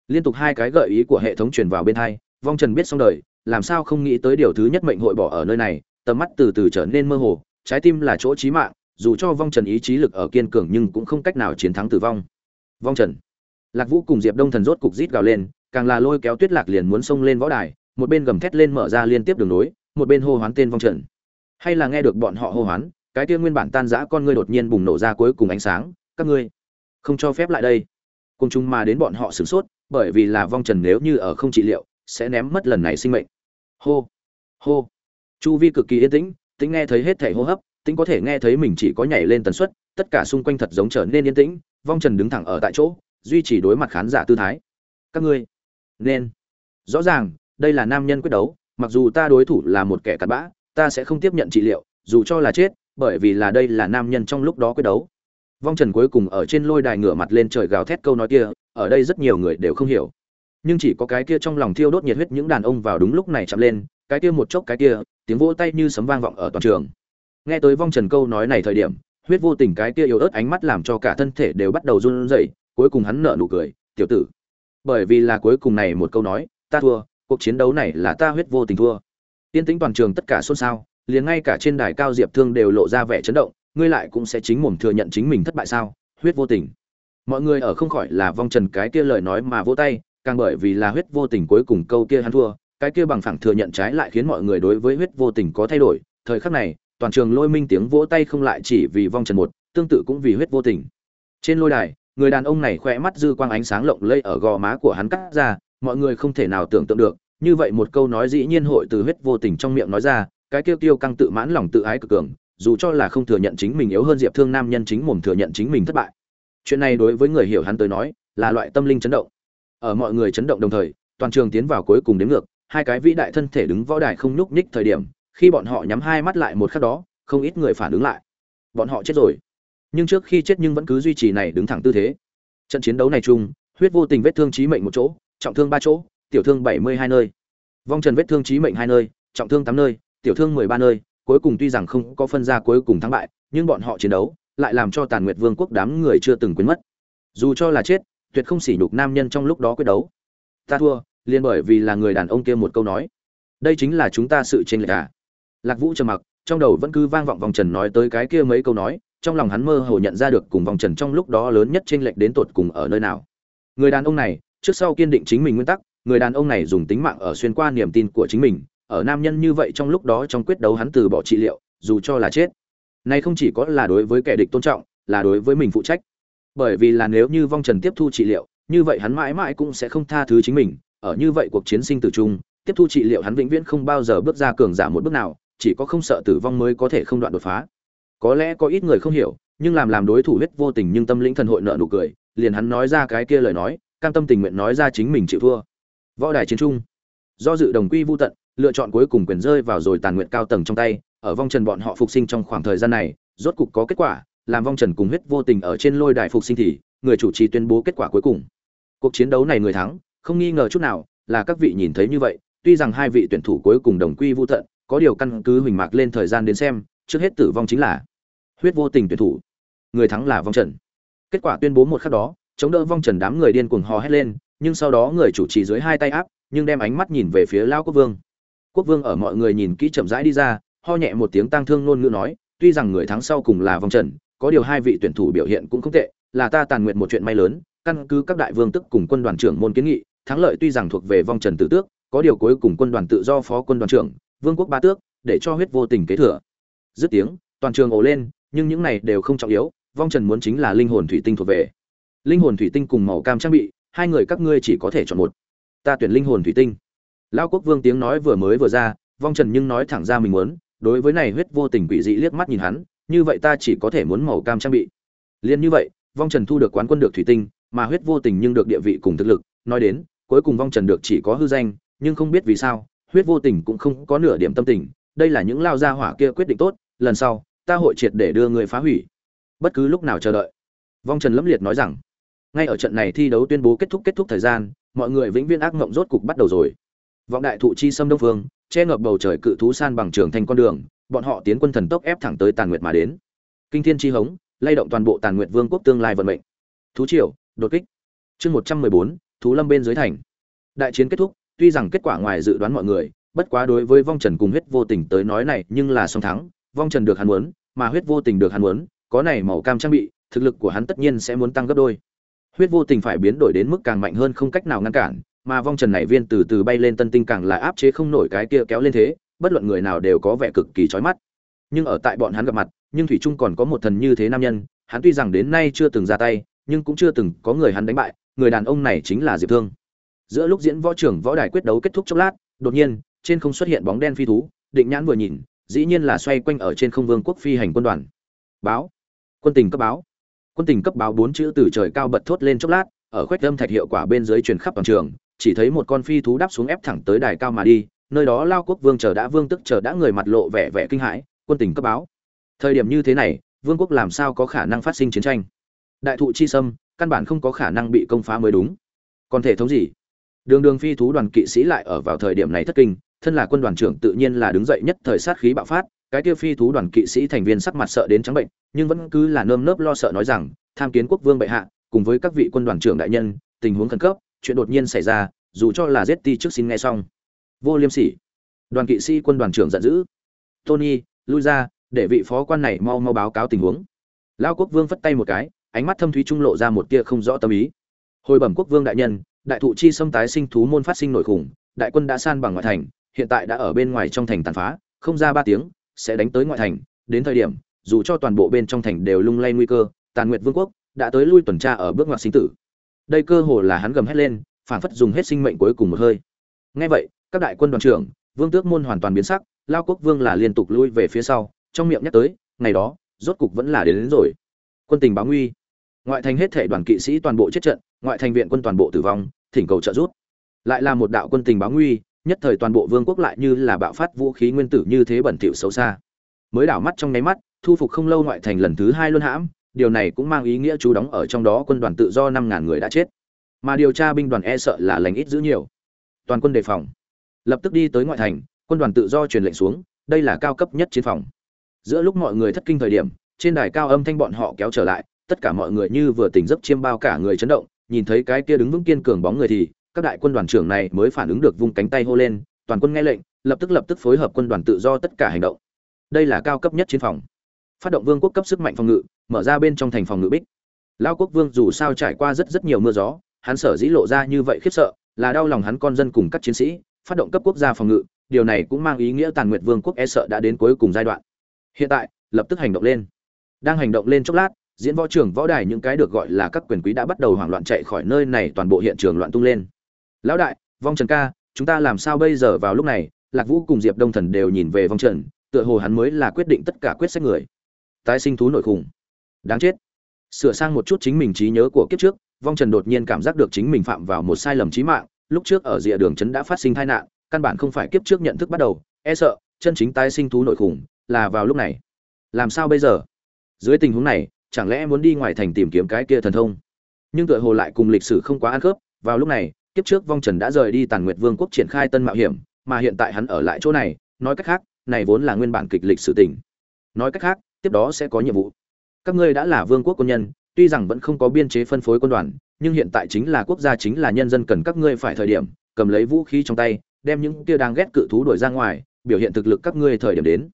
Liên tục hai cái gợi ý của hệ thống truyền vào bên hai, vong trần biết xong đời, làm sao không nghĩ tới điều thứ nhất mệnh hội bỏ ở nơi này, tầm mắt từ từ trở nên mơ hồ, trái tim là chỗ chí mạng, dù cho vong trần ý chí lực ở kiên cường nhưng cũng không cách nào chiến thắng tử vong. Vong trần. Lạc Vũ cùng Diệp Đông Thần rốt cục rít gào lên, càng là lôi kéo Tuyết Lạc liền muốn xông lên võ đài, một bên gầm thét lên mở ra liên tiếp đường nối, một bên hô hoán tên vong trần. Hay là nghe được bọn họ hô hoán, cái kia nguyên bản tan rã con ngươi đột nhiên bùng nổ ra cuối cùng ánh sáng, các ngươi không cho phép lại đây. Cùng chúng mà đến bọn họ sửng sốt, bởi vì là vong trần nếu như ở không trị liệu, sẽ ném mất lần này sinh mệnh. Hô, hô. Chu vi cực kỳ yên tĩnh, tính nghe thấy hết thể hô hấp, tính có thể nghe thấy mình chỉ có nhảy lên tần suất, tất cả xung quanh thật giống trở nên yên tĩnh, vong trần đứng thẳng ở tại chỗ, duy trì đối mặt khán giả tư thái các ngươi nên. Rõ ràng, đây là nam nhân quyết đấu, mặc dù ta đối thủ là một kẻ cặn bã, ta sẽ không tiếp nhận trị liệu, dù cho là chết, bởi vì là đây là nam nhân trong lúc đó quyết đấu. Vong trần cuối cùng ở trên lôi đài ngửa mặt lên trời gào thét câu nói kia, ở đây rất nhiều người đều không hiểu. Nhưng chỉ có cái kia trong lòng thiêu đốt nhiệt huyết những đàn ông vào đúng lúc này chạm lên, cái kia một chốc cái kia, tiếng vỗ tay như sấm vang vọng ở toàn trường. Nghe tới vong trần câu nói này thời điểm, huyết vô tình cái kia yếu ớt ánh mắt làm cho cả thân thể đều bắt đầu run rẩy, cuối cùng hắn nở nụ cười, tiểu tử bởi vì là cuối cùng này một câu nói, ta thua, cuộc chiến đấu này là ta huyết vô tình thua. Tiên tĩnh toàn trường tất cả xôn xao, liền ngay cả trên đài cao diệp thương đều lộ ra vẻ chấn động, ngươi lại cũng sẽ chính mồm thừa nhận chính mình thất bại sao? Huyết vô tình. Mọi người ở không khỏi là vong trần cái kia lời nói mà vỗ tay, càng bởi vì là huyết vô tình cuối cùng câu kia hắn thua, cái kia bằng phẳng thừa nhận trái lại khiến mọi người đối với huyết vô tình có thay đổi. Thời khắc này, toàn trường lôi minh tiếng vỗ tay không lại chỉ vì vong trần một, tương tự cũng vì huyết vô tình. Trên lôi đài người đàn ông này khỏe mắt dư quang ánh sáng lộng lây ở gò má của hắn cắt ra, mọi người không thể nào tưởng tượng được, như vậy một câu nói dĩ nhiên hội từ huyết vô tình trong miệng nói ra, cái kêu tiêu căng tự mãn lòng tự ái cực cường, dù cho là không thừa nhận chính mình yếu hơn diệp thương nam nhân chính mồm thừa nhận chính mình thất bại. Chuyện này đối với người hiểu hắn tới nói, là loại tâm linh chấn động. Ở mọi người chấn động đồng thời, toàn trường tiến vào cuối cùng đến ngược, hai cái vĩ đại thân thể đứng võ đài không nhúc nhích thời điểm, khi bọn họ nhắm hai mắt lại một khắc đó, không ít người phản ứng lại. Bọn họ chết rồi nhưng trước khi chết nhưng vẫn cứ duy trì này đứng thẳng tư thế. Trận chiến đấu này chung, huyết vô tình vết thương chí mệnh một chỗ, trọng thương ba chỗ, tiểu thương bảy mươi hai nơi. Vong trần vết thương chí mệnh hai nơi, trọng thương tám nơi, tiểu thương mười ba nơi, cuối cùng tuy rằng không có phân ra cuối cùng thắng bại, nhưng bọn họ chiến đấu lại làm cho tàn nguyệt vương quốc đám người chưa từng quên mất. Dù cho là chết, tuyệt không sỉ nhục nam nhân trong lúc đó quyết đấu. Ta thua, liền bởi vì là người đàn ông kia một câu nói. Đây chính là chúng ta sự tranh lệch à? Lạc vũ trầm mặc, trong đầu vẫn cứ vang vọng vòng trần nói tới cái kia mấy câu nói trong lòng hắn mơ hồ nhận ra được cùng vòng trần trong lúc đó lớn nhất chênh lệch đến tột cùng ở nơi nào. Người đàn ông này, trước sau kiên định chính mình nguyên tắc, người đàn ông này dùng tính mạng ở xuyên qua niềm tin của chính mình, ở nam nhân như vậy trong lúc đó trong quyết đấu hắn từ bỏ trị liệu, dù cho là chết. Này không chỉ có là đối với kẻ địch tôn trọng, là đối với mình phụ trách. Bởi vì là nếu như vong trần tiếp thu trị liệu, như vậy hắn mãi mãi cũng sẽ không tha thứ chính mình, ở như vậy cuộc chiến sinh tử chung, tiếp thu trị liệu hắn vĩnh viễn không bao giờ bước ra cường giả một bước nào, chỉ có không sợ tử vong mới có thể không đoạn đột phá có lẽ có ít người không hiểu, nhưng làm làm đối thủ huyết vô tình nhưng tâm lĩnh thần hội nợ nụ cười, liền hắn nói ra cái kia lời nói, cam tâm tình nguyện nói ra chính mình chịu thua. Võ đài chiến trung. Do dự đồng quy vô tận, lựa chọn cuối cùng quyền rơi vào rồi tàn nguyện cao tầng trong tay, ở vong trần bọn họ phục sinh trong khoảng thời gian này, rốt cục có kết quả, làm vong trần cùng huyết vô tình ở trên lôi đài phục sinh thì, người chủ trì tuyên bố kết quả cuối cùng. Cuộc chiến đấu này người thắng, không nghi ngờ chút nào là các vị nhìn thấy như vậy, tuy rằng hai vị tuyển thủ cuối cùng đồng quy vô tận, có điều căn cứ huỳnh mạc lên thời gian đến xem, trước hết tử vong chính là huyết vô tình tuyển thủ. Người thắng là vong trần. Kết quả tuyên bố một khắc đó, chống đỡ vong trần đám người điên cuồng hò hét lên, nhưng sau đó người chủ trì dưới hai tay áp, nhưng đem ánh mắt nhìn về phía lao quốc vương. Quốc vương ở mọi người nhìn kỹ chậm rãi đi ra, ho nhẹ một tiếng tang thương ngôn ngữ nói, tuy rằng người thắng sau cùng là vong trần, có điều hai vị tuyển thủ biểu hiện cũng không tệ, là ta tàn nguyện một chuyện may lớn, căn cứ các đại vương tức cùng quân đoàn trưởng môn kiến nghị, thắng lợi tuy rằng thuộc về vong trần tử tước, có điều cuối cùng quân đoàn tự do phó quân đoàn trưởng, vương quốc ba tước, để cho huyết vô tình kế thừa. Dứt tiếng, toàn trường ồ lên nhưng những này đều không trọng yếu, vong trần muốn chính là linh hồn thủy tinh thuộc về. Linh hồn thủy tinh cùng màu cam trang bị, hai người các ngươi chỉ có thể chọn một. Ta tuyển linh hồn thủy tinh. Lão quốc vương tiếng nói vừa mới vừa ra, vong trần nhưng nói thẳng ra mình muốn, đối với này huyết vô tình quỷ dị liếc mắt nhìn hắn, như vậy ta chỉ có thể muốn màu cam trang bị. Liền như vậy, vong trần thu được quán quân được thủy tinh, mà huyết vô tình nhưng được địa vị cùng thực lực, nói đến, cuối cùng vong trần được chỉ có hư danh, nhưng không biết vì sao, huyết vô tình cũng không có nửa điểm tâm tình, đây là những lao gia hỏa kia quyết định tốt, lần sau ta hội triệt để đưa người phá hủy. Bất cứ lúc nào chờ đợi. Vong trần lâm liệt nói rằng. Ngay ở trận này thi đấu tuyên bố kết thúc kết thúc thời gian, mọi người vĩnh viễn ác mộng rốt cục bắt đầu rồi. Vọng đại thụ chi sâm đông phương, che ngập bầu trời cự thú san bằng trường thành con đường, bọn họ tiến quân thần tốc ép thẳng tới tàn nguyệt mà đến. Kinh thiên chi hống, lay động toàn bộ tàn nguyệt vương quốc tương lai vận mệnh. Thú triều, đột kích. Chương một trăm mười bốn, thú lâm bên dưới thành. Đại chiến kết thúc, tuy rằng kết quả ngoài dự đoán mọi người, bất quá đối với vong trần cùng huyết vô tình tới nói này nhưng là song thắng, vong trần được hắn muốn mà huyết vô tình được hắn muốn, có này màu cam trang bị, thực lực của hắn tất nhiên sẽ muốn tăng gấp đôi. Huyết vô tình phải biến đổi đến mức càng mạnh hơn không cách nào ngăn cản, mà vong trần này viên từ từ bay lên tân tinh càng là áp chế không nổi cái kia kéo lên thế, bất luận người nào đều có vẻ cực kỳ chói mắt. Nhưng ở tại bọn hắn gặp mặt, nhưng thủy trung còn có một thần như thế nam nhân, hắn tuy rằng đến nay chưa từng ra tay, nhưng cũng chưa từng có người hắn đánh bại, người đàn ông này chính là diệp thương. Giữa lúc diễn võ trưởng võ đài quyết đấu kết thúc chốc lát, đột nhiên, trên không xuất hiện bóng đen phi thú, định nhãn vừa nhìn dĩ nhiên là xoay quanh ở trên không vương quốc phi hành quân đoàn. Báo. Quân tình cấp báo. Quân tình cấp báo bốn chữ từ trời cao bật thốt lên chốc lát, ở khoách âm thạch hiệu quả bên dưới truyền khắp toàn trường, chỉ thấy một con phi thú đáp xuống ép thẳng tới đài cao mà đi, nơi đó lao quốc vương chờ đã, vương tức chờ đã người mặt lộ vẻ vẻ kinh hãi, quân tình cấp báo. Thời điểm như thế này, vương quốc làm sao có khả năng phát sinh chiến tranh? Đại thụ chi sâm, căn bản không có khả năng bị công phá mới đúng. Còn thể thống gì? Đường đường phi thú đoàn kỵ sĩ lại ở vào thời điểm này thất kinh thân là quân đoàn trưởng tự nhiên là đứng dậy nhất thời sát khí bạo phát, cái kia phi thú đoàn kỵ sĩ thành viên sắc mặt sợ đến trắng bệnh, nhưng vẫn cứ là nơm nớp lo sợ nói rằng, tham kiến quốc vương bệ hạ, cùng với các vị quân đoàn trưởng đại nhân, tình huống khẩn cấp, chuyện đột nhiên xảy ra, dù cho là giết ti trước xin nghe xong. Vô liêm sỉ. Đoàn kỵ sĩ quân đoàn trưởng giận dữ. Tony, lui ra, để vị phó quan này mau mau báo cáo tình huống. Lao quốc vương phất tay một cái, ánh mắt thâm thúy trung lộ ra một tia không rõ tâm ý. Hồi bẩm quốc vương đại nhân, đại thụ chi xâm tái sinh thú môn phát sinh nổi khủng, đại quân đã san bằng ngoại thành hiện tại đã ở bên ngoài trong thành tàn phá không ra ba tiếng sẽ đánh tới ngoại thành. Đến thời điểm dù cho toàn bộ bên trong thành đều lung lay nguy cơ tàn nguyệt vương quốc đã tới lui tuần tra ở bước ngoặt sinh tử. Đây cơ hồ là hắn gầm hét lên phản phất dùng hết sinh mệnh cuối cùng một hơi. Ngay vậy các đại quân đoàn trưởng vương tước môn hoàn toàn biến sắc lao quốc vương là liên tục lui về phía sau trong miệng nhắc tới ngày đó rốt cục vẫn là đến, đến rồi. Quân tình báo nguy. Ngoại thành hết thể đoàn kỵ sĩ toàn bộ chết trận ngoại thành viện quân toàn bộ tử vong thỉnh cầu trợ giúp. Lại là một đạo quân tình báo nguy nhất thời toàn bộ vương quốc lại như là bạo phát vũ khí nguyên tử như thế bẩn thỉu xấu xa. Mới đảo mắt trong nháy mắt, thu phục không lâu ngoại thành lần thứ hai luân hãm, điều này cũng mang ý nghĩa chú đóng ở trong đó quân đoàn tự do năm ngàn người đã chết. Mà điều tra binh đoàn e sợ là lành ít giữ nhiều. Toàn quân đề phòng. Lập tức đi tới ngoại thành, quân đoàn tự do truyền lệnh xuống, đây là cao cấp nhất chiến phòng. Giữa lúc mọi người thất kinh thời điểm, trên đài cao âm thanh bọn họ kéo trở lại, tất cả mọi người như vừa tỉnh giấc chiêm bao cả người chấn động, nhìn thấy cái kia đứng vững kiên cường bóng người thì các đại quân đoàn trưởng này mới phản ứng được vung cánh tay hô lên, toàn quân nghe lệnh, lập tức lập tức phối hợp quân đoàn tự do tất cả hành động. Đây là cao cấp nhất chiến phòng. Phát động vương quốc cấp sức mạnh phòng ngự, mở ra bên trong thành phòng ngự bích. Lao quốc vương dù sao trải qua rất rất nhiều mưa gió, hắn sở dĩ lộ ra như vậy khiếp sợ, là đau lòng hắn con dân cùng các chiến sĩ, phát động cấp quốc gia phòng ngự, điều này cũng mang ý nghĩa tàn nguyệt vương quốc e sợ đã đến cuối cùng giai đoạn. Hiện tại, lập tức hành động lên. Đang hành động lên chốc lát, diễn võ trưởng võ đài những cái được gọi là các quyền quý đã bắt đầu hoảng loạn chạy khỏi nơi này, toàn bộ hiện trường loạn tung lên lão đại, vong trần ca, chúng ta làm sao bây giờ vào lúc này? Lạc vũ cùng diệp đông thần đều nhìn về vong trần, tựa hồ hắn mới là quyết định tất cả quyết sách người. Tái sinh thú nội khủng. Đáng chết. Sửa sang một chút chính mình trí nhớ của kiếp trước, vong trần đột nhiên cảm giác được chính mình phạm vào một sai lầm trí mạng, lúc trước ở rìa đường trấn đã phát sinh tai nạn, căn bản không phải kiếp trước nhận thức bắt đầu e sợ, chân chính tái sinh thú nội khủng là vào lúc này. Làm sao bây giờ? Dưới tình huống này, chẳng lẽ muốn đi ngoài thành tìm kiếm cái kia thần thông? Nhưng tựa hồ lại cùng lịch sử không quá ăn khớp, vào lúc này kiếp trước vong trần đã rời đi tàn nguyệt vương quốc triển khai tân mạo hiểm, mà hiện tại hắn ở lại chỗ này, nói cách khác, này vốn là nguyên bản kịch lịch sử tình. Nói cách khác, tiếp đó sẽ có nhiệm vụ. Các ngươi đã là vương quốc quân nhân, tuy rằng vẫn không có biên chế phân phối quân đoàn, nhưng hiện tại chính là quốc gia chính là nhân dân cần các ngươi phải thời điểm, cầm lấy vũ khí trong tay, đem những kia đang ghét cự thú đuổi ra ngoài, biểu hiện thực lực các ngươi thời điểm đến.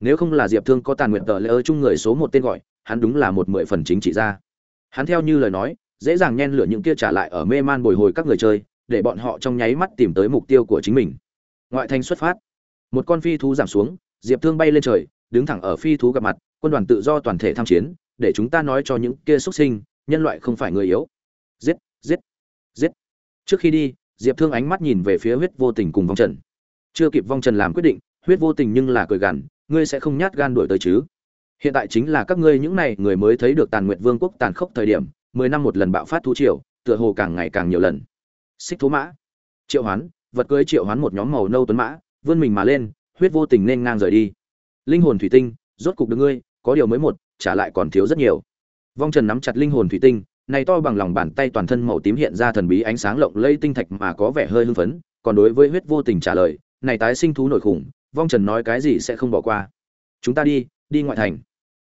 Nếu không là diệp thương có tàn nguyện tờ lễ ơ chung người số một tên gọi, hắn đúng là một mười phần chính trị ra hắn theo như lời nói dễ dàng nhen lửa những kia trả lại ở mê man bồi hồi các người chơi, để bọn họ trong nháy mắt tìm tới mục tiêu của chính mình. Ngoại thành xuất phát. Một con phi thú giảm xuống, diệp thương bay lên trời, đứng thẳng ở phi thú gặp mặt, quân đoàn tự do toàn thể tham chiến, để chúng ta nói cho những kia xuất sinh, nhân loại không phải người yếu. Giết giết giết. Trước khi đi, diệp thương ánh mắt nhìn về phía huyết vô tình cùng vong trần. Chưa kịp vong trần làm quyết định, huyết vô tình nhưng là cười gằn, ngươi sẽ không nhát gan đuổi tới chứ? Hiện tại chính là các ngươi những này người mới thấy được tàn nguyện vương quốc tàn khốc thời điểm mười năm một lần bạo phát thú triều, tựa hồ càng ngày càng nhiều lần. Xích thú mã. Triệu hoán, vật cưới triệu hoán một nhóm màu nâu tuấn mã, vươn mình mà lên, huyết vô tình nên ngang rời đi. Linh hồn thủy tinh, rốt cục được ngươi, có điều mới một, trả lại còn thiếu rất nhiều. Vong trần nắm chặt linh hồn thủy tinh, này to bằng lòng bàn tay toàn thân màu tím hiện ra thần bí ánh sáng lộng lẫy tinh thạch mà có vẻ hơi hưng phấn, còn đối với huyết vô tình trả lời, này tái sinh thú nổi khủng, vong trần nói cái gì sẽ không bỏ qua. Chúng ta đi đi ngoại thành.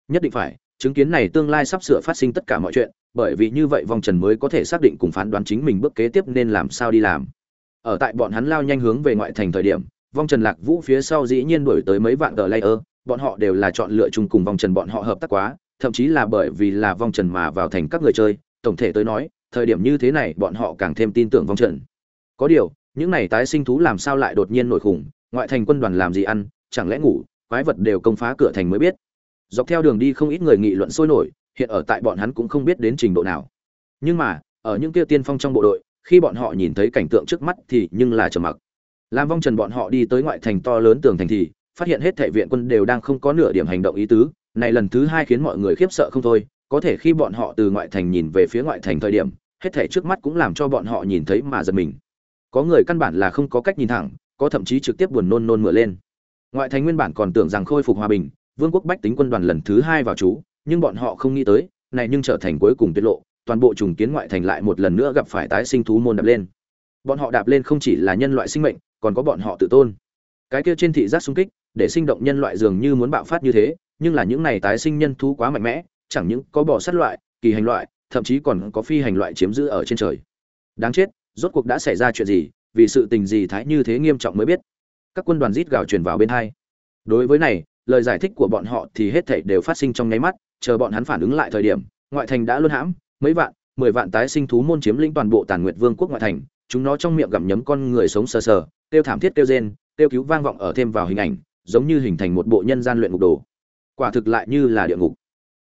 Nhất định phải chứng kiến này tương lai sắp sửa phát sinh tất cả mọi chuyện, bởi vì như vậy vong trần mới có thể xác định cùng phán đoán chính mình bước kế tiếp nên làm sao đi làm. Ở tại bọn hắn lao nhanh hướng về ngoại thành thời điểm vong trần lạc vũ phía sau dĩ nhiên đuổi tới mấy vạn tờ layer, bọn họ đều là chọn lựa chung cùng vong trần bọn họ hợp tác quá, thậm chí là bởi vì là vong trần mà vào thành các người chơi, tổng thể tới nói, thời điểm như thế này bọn họ càng thêm tin tưởng vong trần. Có điều, những này tái sinh thú làm sao lại đột nhiên nổi khủng, ngoại thành quân đoàn làm gì ăn, chẳng lẽ ngủ, quái vật đều công phá cửa thành mới biết dọc theo đường đi không ít người nghị luận sôi nổi, hiện ở tại bọn hắn cũng không biết đến trình độ nào. Nhưng mà, ở những kia tiên phong trong bộ đội, khi bọn họ nhìn thấy cảnh tượng trước mắt thì nhưng là trầm mặc. Làm vong trần bọn họ đi tới ngoại thành to lớn tường thành thì, phát hiện hết thệ viện quân đều đang không có nửa điểm hành động ý tứ. Này lần thứ hai khiến mọi người khiếp sợ không thôi. Có thể khi bọn họ từ ngoại thành nhìn về phía ngoại thành thời điểm, hết thảy trước mắt cũng làm cho bọn họ nhìn thấy mà giật mình. Có người căn bản là không có cách nhìn thẳng, có thậm chí trực tiếp buồn nôn nôn mửa lên. Ngoại thành nguyên bản còn tưởng rằng khôi phục hòa bình vương quốc bách tính quân đoàn lần thứ hai vào chú nhưng bọn họ không nghĩ tới, này nhưng trở thành cuối cùng tiết lộ, toàn bộ trùng kiến ngoại thành lại một lần nữa gặp phải tái sinh thú môn đạp lên. Bọn họ đạp lên không chỉ là nhân loại sinh mệnh, còn có bọn họ tự tôn. Cái kia trên thị giác xung kích, để sinh động nhân loại dường như muốn bạo phát như thế, nhưng là những này tái sinh nhân thú quá mạnh mẽ, chẳng những có bò sát loại, kỳ hành loại, thậm chí còn có phi hành loại chiếm giữ ở trên trời. Đáng chết, rốt cuộc đã xảy ra chuyện gì, vì sự tình gì thái như thế nghiêm trọng mới biết. Các quân đoàn rít gào truyền vào bên hai. Đối với này lời giải thích của bọn họ thì hết thảy đều phát sinh trong nháy mắt, chờ bọn hắn phản ứng lại thời điểm, ngoại thành đã luôn hãm, mấy vạn, mười vạn tái sinh thú môn chiếm lĩnh toàn bộ tàn nguyệt vương quốc ngoại thành, chúng nó trong miệng gặm nhấm con người sống sờ sờ tiêu thảm thiết tiêu rên tiêu cứu vang vọng ở thêm vào hình ảnh, giống như hình thành một bộ nhân gian luyện ngục đồ. Quả thực lại như là địa ngục.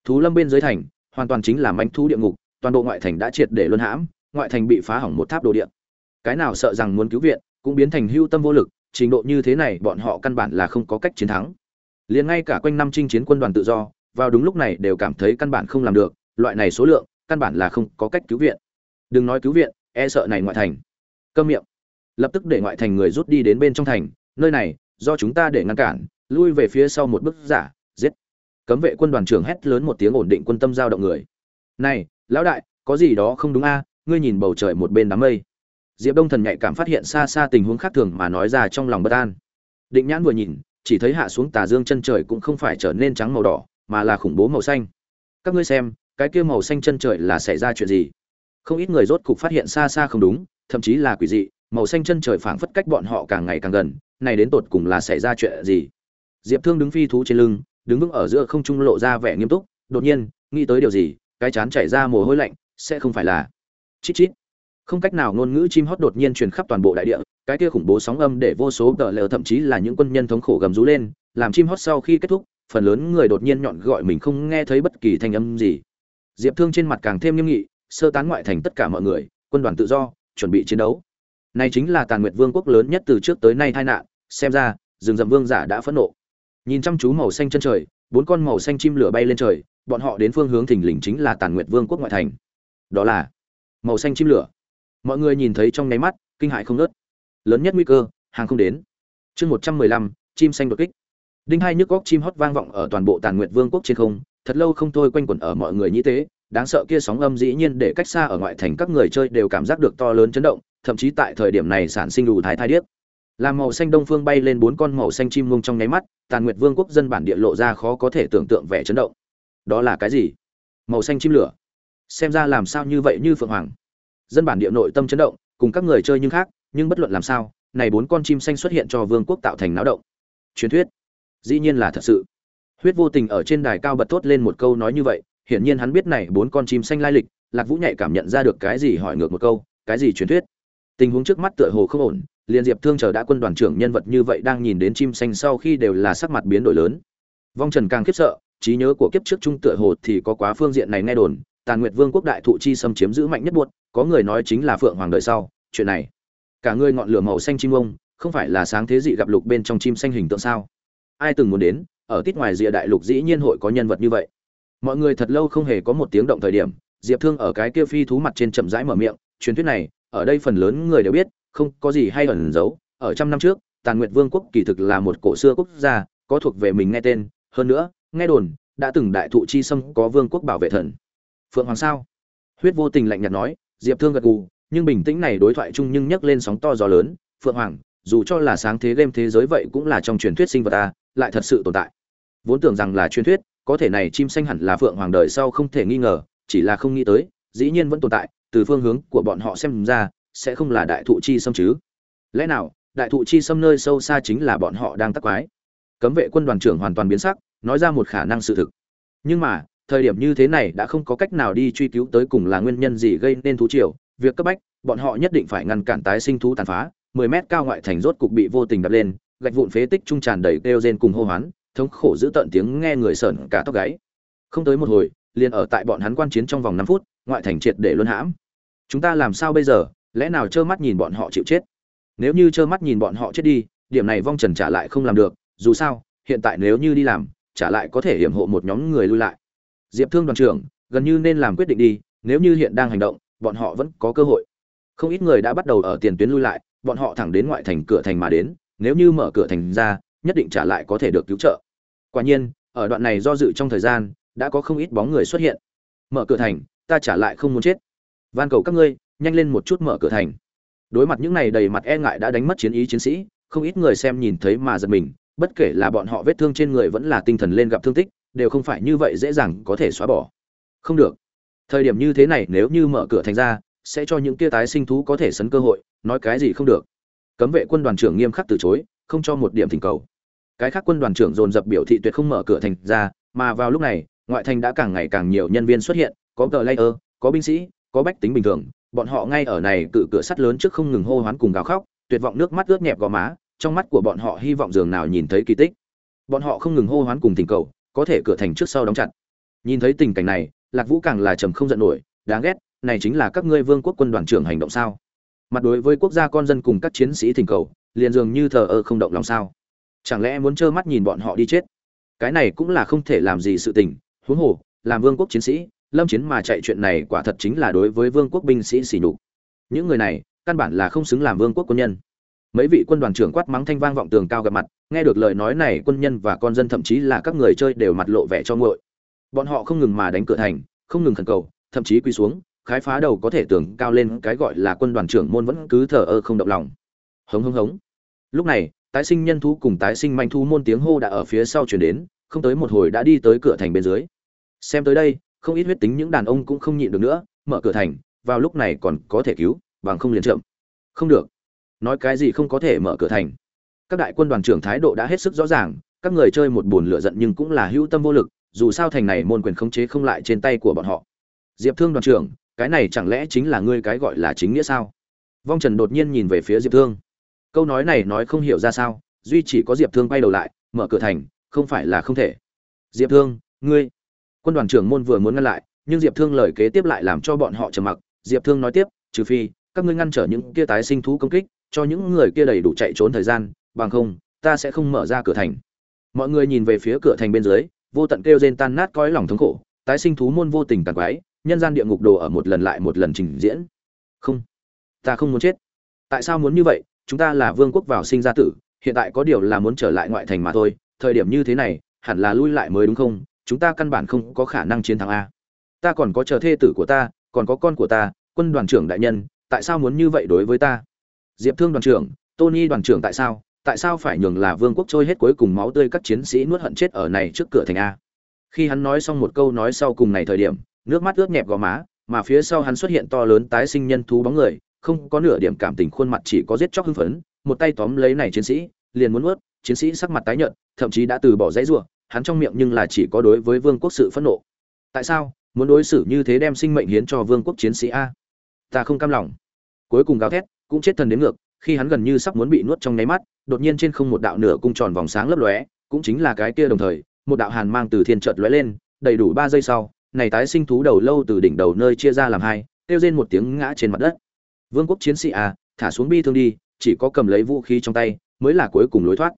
Thú lâm bên dưới thành, hoàn toàn chính là manh thú địa ngục, toàn bộ ngoại thành đã triệt để luân hãm, ngoại thành bị phá hỏng một tháp đồ điện cái nào sợ rằng muốn cứu viện, cũng biến thành hưu tâm vô lực, trình độ như thế này bọn họ căn bản là không có cách chiến thắng liền ngay cả quanh năm chinh chiến quân đoàn tự do, vào đúng lúc này đều cảm thấy căn bản không làm được, loại này số lượng, căn bản là không có cách cứu viện. Đừng nói cứu viện e sợ này ngoại thành. Câm miệng. Lập tức để ngoại thành người rút đi đến bên trong thành, nơi này, do chúng ta để ngăn cản, lui về phía sau một bức giả, giết. Cấm vệ quân đoàn trưởng hét lớn một tiếng ổn định quân tâm giao động người. Này, lão đại, có gì đó không đúng a? Ngươi nhìn bầu trời một bên đám mây. Diệp đông thần nhạy cảm phát hiện xa xa tình huống khác thường mà nói ra trong lòng bất an. Định nhãn vừa nhìn chỉ thấy hạ xuống tà dương chân trời cũng không phải trở nên trắng màu đỏ, mà là khủng bố màu xanh. Các ngươi xem, cái kia màu xanh chân trời là xảy ra chuyện gì? Không ít người rốt cục phát hiện xa xa không đúng, thậm chí là quỷ dị, màu xanh chân trời phảng phất cách bọn họ càng ngày càng gần, này đến tột cùng là xảy ra chuyện gì? Diệp thương đứng phi thú trên lưng, đứng vững ở giữa không trung lộ ra vẻ nghiêm túc, đột nhiên, nghĩ tới điều gì, cái chán chảy ra mồ hôi lạnh, sẽ không phải là. Chít chít. Không cách nào ngôn ngữ chim hót đột nhiên truyền khắp toàn bộ đại địa cái kia khủng bố sóng âm để vô số tờ lờ thậm chí là những quân nhân thống khổ gầm rú lên, làm chim hót sau khi kết thúc, phần lớn người đột nhiên nhọn gọi mình không nghe thấy bất kỳ thanh âm gì. Diệp thương trên mặt càng thêm nghiêm nghị, sơ tán ngoại thành tất cả mọi người, quân đoàn tự do, chuẩn bị chiến đấu. Này chính là tàn nguyệt vương quốc lớn nhất từ trước tới nay tai nạn, xem ra, rừng rậm vương giả đã phẫn nộ. Nhìn chăm chú màu xanh chân trời, bốn con màu xanh chim lửa bay lên trời, bọn họ đến phương hướng thình lình chính là tàn nguyệt vương quốc ngoại thành. Đó là màu xanh chim lửa. Mọi người nhìn thấy trong nháy mắt, kinh hại không nớt lớn nhất nguy cơ, hàng không đến. Chương một trăm mười lăm, chim xanh đột kích. Đinh hai nhức góc chim hót vang vọng ở toàn bộ tàn nguyệt vương quốc trên không, thật lâu không thôi quanh quẩn ở mọi người như thế đáng sợ kia sóng âm dĩ nhiên để cách xa ở ngoại thành các người chơi đều cảm giác được to lớn chấn động, thậm chí tại thời điểm này sản sinh đủ thái thai điếc. Làm màu xanh đông phương bay lên bốn con màu xanh chim ngông trong nháy mắt, tàn nguyệt vương quốc dân bản địa lộ ra khó có thể tưởng tượng vẻ chấn động. Đó là cái gì? Màu xanh chim lửa. Xem ra làm sao như vậy như phượng hoàng. Dân bản địa nội tâm chấn động, cùng các người chơi nhưng khác nhưng bất luận làm sao, này bốn con chim xanh xuất hiện cho vương quốc tạo thành náo động. Truyền thuyết. Dĩ nhiên là thật sự. Huyết vô tình ở trên đài cao bật thốt lên một câu nói như vậy, hiển nhiên hắn biết này bốn con chim xanh lai lịch, lạc vũ nhạy cảm nhận ra được cái gì hỏi ngược một câu, cái gì truyền thuyết? Tình huống trước mắt tựa hồ không ổn liền diệp thương chờ đã quân đoàn trưởng nhân vật như vậy đang nhìn đến chim xanh sau khi đều là sắc mặt biến đổi lớn. Vong trần càng khiếp sợ, trí nhớ của kiếp trước trung tựa hồ thì có quá phương diện này nghe đồn, tàn nguyệt vương quốc đại thụ chi xâm chiếm giữ mạnh nhất buốt có người nói chính là phượng hoàng đời sau, chuyện này cả người ngọn lửa màu xanh chim ông, không phải là sáng thế dị gặp lục bên trong chim xanh hình tượng sao? Ai từng muốn đến, ở tít ngoài rìa đại lục dĩ nhiên hội có nhân vật như vậy. Mọi người thật lâu không hề có một tiếng động thời điểm, diệp thương ở cái kia phi thú mặt trên chậm rãi mở miệng, truyền thuyết này, ở đây phần lớn người đều biết, không có gì hay ẩn giấu, ở trăm năm trước, tàn nguyệt vương quốc kỳ thực là một cổ xưa quốc gia, có thuộc về mình nghe tên, hơn nữa, nghe đồn, đã từng đại thụ chi sâm có vương quốc bảo vệ thần. Phượng hoàng sao? Huyết vô tình lạnh nhạt nói, diệp thương gật gù nhưng bình tĩnh này đối thoại chung nhưng nhấc lên sóng to gió lớn, phượng hoàng, dù cho là sáng thế game thế giới vậy cũng là trong truyền thuyết sinh vật ta lại thật sự tồn tại. Vốn tưởng rằng là truyền thuyết, có thể này chim xanh hẳn là phượng hoàng đời sau không thể nghi ngờ, chỉ là không nghĩ tới, dĩ nhiên vẫn tồn tại, từ phương hướng của bọn họ xem ra, sẽ không là đại thụ chi xâm chứ. Lẽ nào, đại thụ chi xâm nơi sâu xa chính là bọn họ đang tắc quái? Cấm vệ quân đoàn trưởng hoàn toàn biến sắc, nói ra một khả năng sự thực. Nhưng mà, thời điểm như thế này đã không có cách nào đi truy cứu tới cùng là nguyên nhân gì gây nên thú triều việc cấp bách, bọn họ nhất định phải ngăn cản tái sinh thú tàn phá. 10 mét cao ngoại thành rốt cục bị vô tình đập lên, gạch vụn phế tích trung tràn đầy kêu rên cùng hô hoán, thống khổ giữ tận tiếng nghe người sởn cả tóc gáy. Không tới một hồi, liền ở tại bọn hắn quan chiến trong vòng 5 phút, ngoại thành triệt để luân hãm. Chúng ta làm sao bây giờ? Lẽ nào trơ mắt nhìn bọn họ chịu chết? Nếu như trơ mắt nhìn bọn họ chết đi, điểm này vong trần trả lại không làm được, dù sao, hiện tại nếu như đi làm, trả lại có thể hiểm hộ một nhóm người lui lại. Diệp thương đoàn trưởng, gần như nên làm quyết định đi, nếu như hiện đang hành động bọn họ vẫn có cơ hội. Không ít người đã bắt đầu ở tiền tuyến lui lại, bọn họ thẳng đến ngoại thành cửa thành mà đến, nếu như mở cửa thành ra, nhất định trả lại có thể được cứu trợ. Quả nhiên, ở đoạn này do dự trong thời gian, đã có không ít bóng người xuất hiện. Mở cửa thành, ta trả lại không muốn chết. Van cầu các ngươi, nhanh lên một chút mở cửa thành. Đối mặt những này đầy mặt e ngại đã đánh mất chiến ý chiến sĩ, không ít người xem nhìn thấy mà giật mình, bất kể là bọn họ vết thương trên người vẫn là tinh thần lên gặp thương tích, đều không phải như vậy dễ dàng có thể xóa bỏ. Không được thời điểm như thế này nếu như mở cửa thành ra, sẽ cho những kia tái sinh thú có thể sấn cơ hội, nói cái gì không được. Cấm vệ quân đoàn trưởng nghiêm khắc từ chối, không cho một điểm thỉnh cầu. Cái khác quân đoàn trưởng dồn dập biểu thị tuyệt không mở cửa thành ra, mà vào lúc này, ngoại thành đã càng ngày càng nhiều nhân viên xuất hiện, có tờ layer có binh sĩ, có bách tính bình thường, bọn họ ngay ở này cự cửa sắt lớn trước không ngừng hô hoán cùng gào khóc, tuyệt vọng nước mắt ướt nhẹp gò má, trong mắt của bọn họ hy vọng dường nào nhìn thấy kỳ tích. Bọn họ không ngừng hô hoán cùng thỉnh cầu, có thể cửa thành trước sau đóng chặt. Nhìn thấy tình cảnh này lạc vũ càng là trầm không giận nổi, đáng ghét, này chính là các ngươi vương quốc quân đoàn trưởng hành động sao? Mặt đối với quốc gia con dân cùng các chiến sĩ thỉnh cầu, liền dường như thờ ơ không động lòng sao? Chẳng lẽ muốn trơ mắt nhìn bọn họ đi chết? Cái này cũng là không thể làm gì sự tình, huống hồ, làm vương quốc chiến sĩ, lâm chiến mà chạy chuyện này quả thật chính là đối với vương quốc binh sĩ xỉ nhục. Những người này, căn bản là không xứng làm vương quốc quân nhân. Mấy vị quân đoàn trưởng quát mắng thanh vang vọng tường cao gặp mặt, nghe được lời nói này quân nhân và con dân thậm chí là các người chơi đều mặt lộ vẻ cho ngội bọn họ không ngừng mà đánh cửa thành, không ngừng khẩn cầu, thậm chí quỳ xuống, khái phá đầu có thể tưởng cao lên cái gọi là quân đoàn trưởng môn vẫn cứ thờ ơ không động lòng. Hống hống hống. Lúc này, tái sinh nhân thú cùng tái sinh manh thú môn tiếng hô đã ở phía sau chuyển đến, không tới một hồi đã đi tới cửa thành bên dưới. Xem tới đây, không ít huyết tính những đàn ông cũng không nhịn được nữa, mở cửa thành, vào lúc này còn có thể cứu, bằng không liền chậm. Không được. Nói cái gì không có thể mở cửa thành. Các đại quân đoàn trưởng thái độ đã hết sức rõ ràng, các người chơi một buồn lựa giận nhưng cũng là hữu tâm vô lực dù sao thành này môn quyền khống chế không lại trên tay của bọn họ. Diệp thương đoàn trưởng, cái này chẳng lẽ chính là ngươi cái gọi là chính nghĩa sao? Vong trần đột nhiên nhìn về phía diệp thương. Câu nói này nói không hiểu ra sao, duy chỉ có diệp thương quay đầu lại, mở cửa thành, không phải là không thể. Diệp thương, ngươi. Quân đoàn trưởng môn vừa muốn ngăn lại, nhưng diệp thương lời kế tiếp lại làm cho bọn họ trầm mặc. Diệp thương nói tiếp, trừ phi, các ngươi ngăn trở những kia tái sinh thú công kích, cho những người kia đầy đủ chạy trốn thời gian, bằng không, ta sẽ không mở ra cửa thành. Mọi người nhìn về phía cửa thành bên dưới vô tận kêu rên tan nát cõi lòng thống khổ, tái sinh thú môn vô tình tàn quái, nhân gian địa ngục đồ ở một lần lại một lần trình diễn. Không, ta không muốn chết. Tại sao muốn như vậy? Chúng ta là vương quốc vào sinh ra tử, hiện tại có điều là muốn trở lại ngoại thành mà thôi, thời điểm như thế này, hẳn là lui lại mới đúng không? Chúng ta căn bản không có khả năng chiến thắng a. Ta còn có chờ thê tử của ta, còn có con của ta, quân đoàn trưởng đại nhân, tại sao muốn như vậy đối với ta? Diệp thương đoàn trưởng, tony đoàn trưởng tại sao? Tại sao phải nhường là vương quốc trôi hết cuối cùng máu tươi các chiến sĩ nuốt hận chết ở này trước cửa thành a? Khi hắn nói xong một câu nói sau cùng này thời điểm, nước mắt ướt nhẹp gò má, mà phía sau hắn xuất hiện to lớn tái sinh nhân thú bóng người, không có nửa điểm cảm tình khuôn mặt chỉ có giết chóc hưng phấn, một tay tóm lấy này chiến sĩ, liền muốn ướt chiến sĩ sắc mặt tái nhợt, thậm chí đã từ bỏ dãy rủa, hắn trong miệng nhưng là chỉ có đối với vương quốc sự phẫn nộ. Tại sao, muốn đối xử như thế đem sinh mệnh hiến cho vương quốc chiến sĩ a? Ta không cam lòng. Cuối cùng gào thét, cũng chết thần đến ngược khi hắn gần như sắp muốn bị nuốt trong nháy mắt, đột nhiên trên không một đạo nửa cung tròn vòng sáng lấp lóe, cũng chính là cái kia đồng thời, một đạo hàn mang từ thiên chợt lóe lên, đầy đủ ba giây sau, này tái sinh thú đầu lâu từ đỉnh đầu nơi chia ra làm hai, kêu rên một tiếng ngã trên mặt đất. Vương quốc chiến sĩ à thả xuống bi thương đi, chỉ có cầm lấy vũ khí trong tay, mới là cuối cùng lối thoát.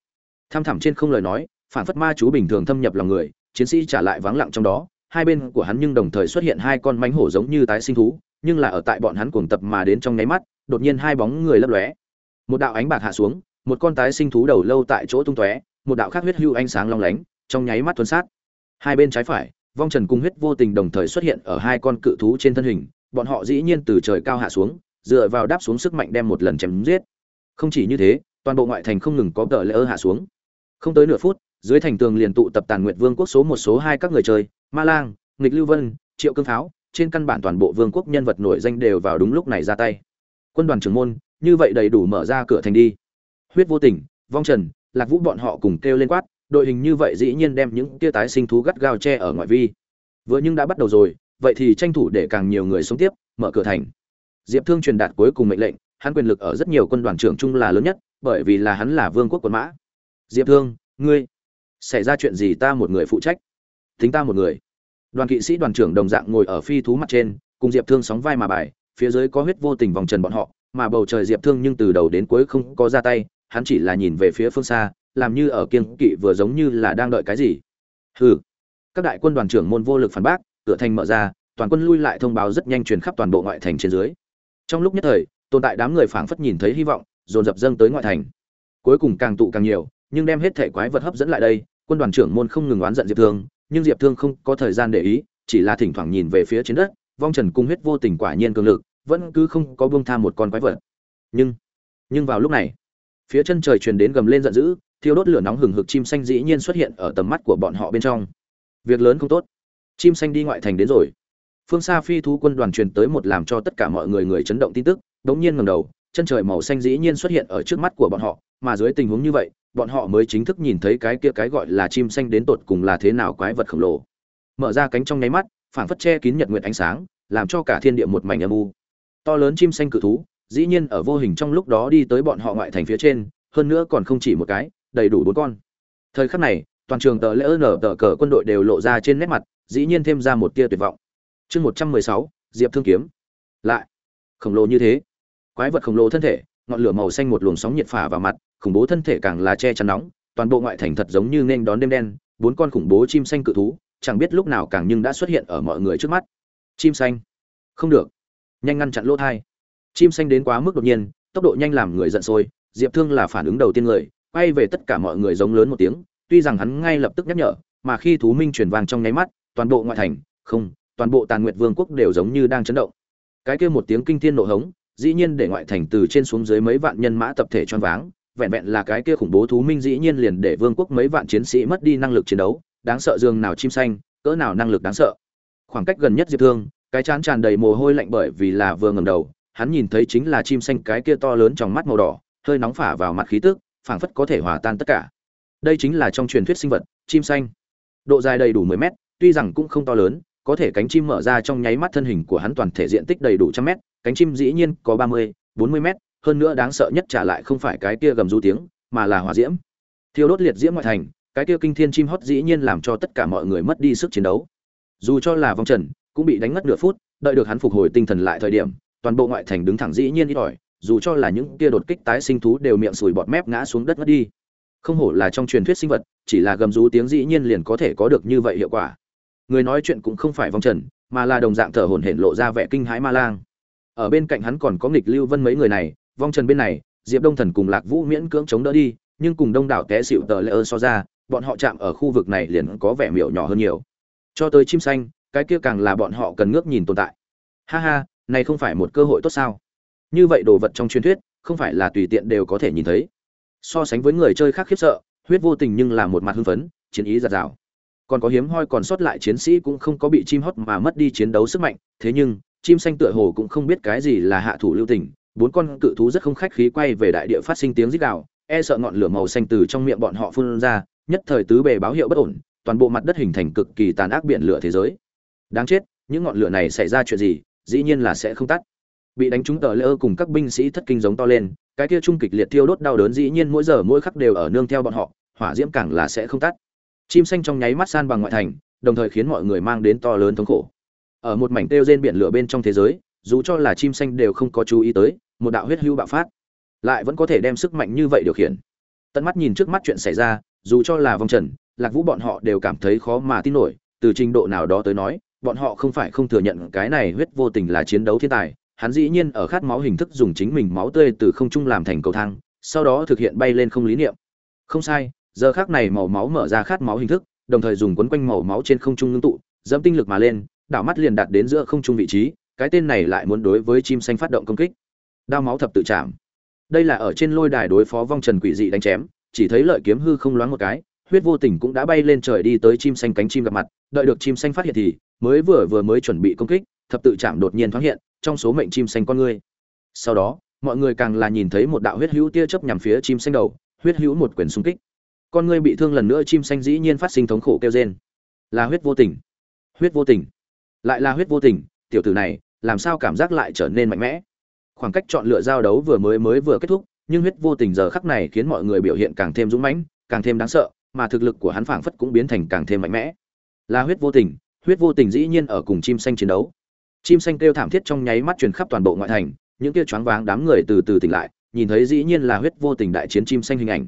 Tham thẳm trên không lời nói, phản phất ma chú bình thường thâm nhập lòng người, chiến sĩ trả lại vắng lặng trong đó, hai bên của hắn nhưng đồng thời xuất hiện hai con mánh hổ giống như tái sinh thú, nhưng là ở tại bọn hắn cuồng tập mà đến trong nháy mắt, đột nhiên hai bóng người lấp lóe một đạo ánh bạc hạ xuống, một con tái sinh thú đầu lâu tại chỗ tung tóe, một đạo khác huyết hưu ánh sáng long lánh, trong nháy mắt tuấn sát. Hai bên trái phải, vong trần cung huyết vô tình đồng thời xuất hiện ở hai con cự thú trên thân hình, bọn họ dĩ nhiên từ trời cao hạ xuống, dựa vào đáp xuống sức mạnh đem một lần chém giết. Không chỉ như thế, toàn bộ ngoại thành không ngừng có tờ lỡ hạ xuống. Không tới nửa phút, dưới thành tường liền tụ tập tàn nguyện vương quốc số một số hai các người chơi, ma lang, nghịch lưu vân, triệu cương pháo, trên căn bản toàn bộ vương quốc nhân vật nổi danh đều vào đúng lúc này ra tay. Quân đoàn trưởng môn như vậy đầy đủ mở ra cửa thành đi. Huyết vô tình, vong trần, lạc vũ bọn họ cùng kêu lên quát, đội hình như vậy dĩ nhiên đem những tia tái sinh thú gắt gao che ở ngoại vi. Vừa nhưng đã bắt đầu rồi, vậy thì tranh thủ để càng nhiều người sống tiếp, mở cửa thành. Diệp thương truyền đạt cuối cùng mệnh lệnh, hắn quyền lực ở rất nhiều quân đoàn trưởng chung là lớn nhất, bởi vì là hắn là vương quốc quân mã. Diệp thương, ngươi, xảy ra chuyện gì ta một người phụ trách? Tính ta một người. Đoàn kỵ sĩ đoàn trưởng đồng dạng ngồi ở phi thú mặt trên, cùng diệp thương sóng vai mà bài, phía dưới có huyết vô tình, vòng trần bọn họ mà bầu trời diệp thương nhưng từ đầu đến cuối không có ra tay, hắn chỉ là nhìn về phía phương xa, làm như ở kiên kỵ vừa giống như là đang đợi cái gì. Hừ. Các đại quân đoàn trưởng môn vô lực phản bác, cửa thành mở ra, toàn quân lui lại thông báo rất nhanh truyền khắp toàn bộ ngoại thành trên dưới. Trong lúc nhất thời, tồn tại đám người phảng phất nhìn thấy hy vọng, dồn dập dâng tới ngoại thành. Cuối cùng càng tụ càng nhiều, nhưng đem hết thể quái vật hấp dẫn lại đây, quân đoàn trưởng môn không ngừng oán giận diệp thương, nhưng diệp thương không có thời gian để ý, chỉ là thỉnh thoảng nhìn về phía trên đất, vong trần cung huyết vô tình quả nhiên cường lực vẫn cứ không có buông tha một con quái vật. Nhưng nhưng vào lúc này, phía chân trời truyền đến gầm lên giận dữ, thiêu đốt lửa nóng hừng hực chim xanh dĩ nhiên xuất hiện ở tầm mắt của bọn họ bên trong. Việc lớn không tốt. Chim xanh đi ngoại thành đến rồi. Phương xa phi thú quân đoàn truyền tới một làm cho tất cả mọi người người chấn động tin tức đống nhiên ngẩng đầu, chân trời màu xanh dĩ nhiên xuất hiện ở trước mắt của bọn họ, mà dưới tình huống như vậy, bọn họ mới chính thức nhìn thấy cái kia cái gọi là chim xanh đến tột cùng là thế nào quái vật khổng lồ. Mở ra cánh trong nháy mắt, phảng phất che kín nhật nguyệt ánh sáng, làm cho cả thiên địa một mảnh âm u to lớn chim xanh cự thú, dĩ nhiên ở vô hình trong lúc đó đi tới bọn họ ngoại thành phía trên, hơn nữa còn không chỉ một cái, đầy đủ bốn con. Thời khắc này, toàn trường tờ lễ nở tờ cờ quân đội đều lộ ra trên nét mặt, dĩ nhiên thêm ra một tia tuyệt vọng. Chương một trăm mười sáu, diệp thương kiếm. Lại. Khổng lồ như thế. Quái vật khổng lồ thân thể, ngọn lửa màu xanh một luồng sóng nhiệt phả vào mặt, khủng bố thân thể càng là che chắn nóng, toàn bộ ngoại thành thật giống như nên đón đêm đen, bốn con khủng bố chim xanh cự thú, chẳng biết lúc nào càng nhưng đã xuất hiện ở mọi người trước mắt. Chim xanh. Không được nhanh ngăn chặn lỗ thai. Chim xanh đến quá mức đột nhiên, tốc độ nhanh làm người giận sôi, diệp thương là phản ứng đầu tiên người, quay về tất cả mọi người giống lớn một tiếng, tuy rằng hắn ngay lập tức nhắc nhở, mà khi thú minh truyền vang trong nháy mắt, toàn bộ ngoại thành, không, toàn bộ tàn nguyệt vương quốc đều giống như đang chấn động. Cái kia một tiếng kinh thiên nộ hống, dĩ nhiên để ngoại thành từ trên xuống dưới mấy vạn nhân mã tập thể choáng váng, vẹn vẹn là cái kia khủng bố thú minh dĩ nhiên liền để vương quốc mấy vạn chiến sĩ mất đi năng lực chiến đấu, đáng sợ dương nào chim xanh, cỡ nào năng lực đáng sợ. Khoảng cách gần nhất diệp thương cái chán tràn đầy mồ hôi lạnh bởi vì là vừa ngầm đầu hắn nhìn thấy chính là chim xanh cái kia to lớn trong mắt màu đỏ hơi nóng phả vào mặt khí tức phảng phất có thể hòa tan tất cả. Đây chính là trong truyền thuyết sinh vật chim xanh. Độ dài đầy đủ 10 mét tuy rằng cũng không to lớn có thể cánh chim mở ra trong nháy mắt thân hình của hắn toàn thể diện tích đầy đủ trăm mét cánh chim dĩ nhiên có 30, 40 mét hơn nữa đáng sợ nhất trả lại không phải cái kia gầm rú tiếng mà là hỏa diễm. Thiêu đốt liệt diễm ngoại thành cái kia kinh thiên chim hót dĩ nhiên làm cho tất cả mọi người mất đi sức chiến đấu. Dù cho là vong trần cũng bị đánh ngất nửa phút, đợi được hắn phục hồi tinh thần lại thời điểm, toàn bộ ngoại thành đứng thẳng dĩ nhiên ít ỏi, dù cho là những kia đột kích tái sinh thú đều miệng sùi bọt mép ngã xuống đất ngất đi. Không hổ là trong truyền thuyết sinh vật, chỉ là gầm rú tiếng dĩ nhiên liền có thể có được như vậy hiệu quả. Người nói chuyện cũng không phải vong trần, mà là đồng dạng thở hổn hển lộ ra vẻ kinh hãi ma lang. Ở bên cạnh hắn còn có nghịch lưu vân mấy người này, vong trần bên này, diệp đông thần cùng lạc vũ miễn cưỡng chống đỡ đi, nhưng cùng đông đảo té xịu tờ lễ ơ so ra, bọn họ chạm ở khu vực này liền có vẻ miểu nhỏ hơn nhiều. Cho tới chim xanh cái kia càng là bọn họ cần ngước nhìn tồn tại. Ha ha, này không phải một cơ hội tốt sao? Như vậy đồ vật trong truyền thuyết, không phải là tùy tiện đều có thể nhìn thấy. So sánh với người chơi khác khiếp sợ, huyết vô tình nhưng là một mặt hưng phấn, chiến ý giạt rào còn có hiếm hoi còn sót lại chiến sĩ cũng không có bị chim hót mà mất đi chiến đấu sức mạnh, thế nhưng, chim xanh tựa hồ cũng không biết cái gì là hạ thủ lưu tình. Bốn con cự thú rất không khách khí quay về đại địa phát sinh tiếng rít gào e sợ ngọn lửa màu xanh từ trong miệng bọn họ phun ra, nhất thời tứ bề báo hiệu bất ổn, toàn bộ mặt đất hình thành cực kỳ tàn ác biển lửa thế giới đáng chết, những ngọn lửa này xảy ra chuyện gì, dĩ nhiên là sẽ không tắt. Bị đánh trúng tờ lỡ cùng các binh sĩ thất kinh giống to lên, cái kia trung kịch liệt thiêu đốt đau đớn dĩ nhiên mỗi giờ mỗi khắc đều ở nương theo bọn họ, hỏa diễm càng là sẽ không tắt. Chim xanh trong nháy mắt san bằng ngoại thành, đồng thời khiến mọi người mang đến to lớn thống khổ. Ở một mảnh tiêu trên biển lửa bên trong thế giới, dù cho là chim xanh đều không có chú ý tới, một đạo huyết hưu bạo phát, lại vẫn có thể đem sức mạnh như vậy điều khiển. Tận mắt nhìn trước mắt chuyện xảy ra, dù cho là vong trần, lạc vũ bọn họ đều cảm thấy khó mà tin nổi, từ trình độ nào đó tới nói bọn họ không phải không thừa nhận cái này huyết vô tình là chiến đấu thiên tài, hắn dĩ nhiên ở khát máu hình thức dùng chính mình máu tươi từ không trung làm thành cầu thang, sau đó thực hiện bay lên không lý niệm. Không sai, giờ khác này màu máu mở ra khát máu hình thức, đồng thời dùng quấn quanh màu máu trên không trung ngưng tụ, dẫm tinh lực mà lên, đảo mắt liền đạt đến giữa không trung vị trí, cái tên này lại muốn đối với chim xanh phát động công kích. Đao máu thập tự chạm. Đây là ở trên lôi đài đối phó vong trần quỷ dị đánh chém, chỉ thấy lợi kiếm hư không loáng một cái, huyết vô tình cũng đã bay lên trời đi tới chim xanh cánh chim gặp mặt, đợi được chim xanh phát hiện thì mới vừa vừa mới chuẩn bị công kích, thập tự chạm đột nhiên thoáng hiện, trong số mệnh chim xanh con ngươi. Sau đó, mọi người càng là nhìn thấy một đạo huyết hữu tia chớp nhằm phía chim xanh đầu, huyết hữu một quyền xung kích. Con ngươi bị thương lần nữa chim xanh dĩ nhiên phát sinh thống khổ kêu rên. Là huyết vô tình. Huyết vô tình. Lại là huyết vô tình, tiểu tử này, làm sao cảm giác lại trở nên mạnh mẽ? Khoảng cách chọn lựa giao đấu vừa mới mới vừa kết thúc, nhưng huyết vô tình giờ khắc này khiến mọi người biểu hiện càng thêm dũng mãnh, càng thêm đáng sợ, mà thực lực của hắn phảng phất cũng biến thành càng thêm mạnh mẽ. Là huyết vô tình huyết vô tình dĩ nhiên ở cùng chim xanh chiến đấu. Chim xanh kêu thảm thiết trong nháy mắt truyền khắp toàn bộ ngoại thành, những kia choáng váng đám người từ từ tỉnh lại, nhìn thấy dĩ nhiên là huyết vô tình đại chiến chim xanh hình ảnh.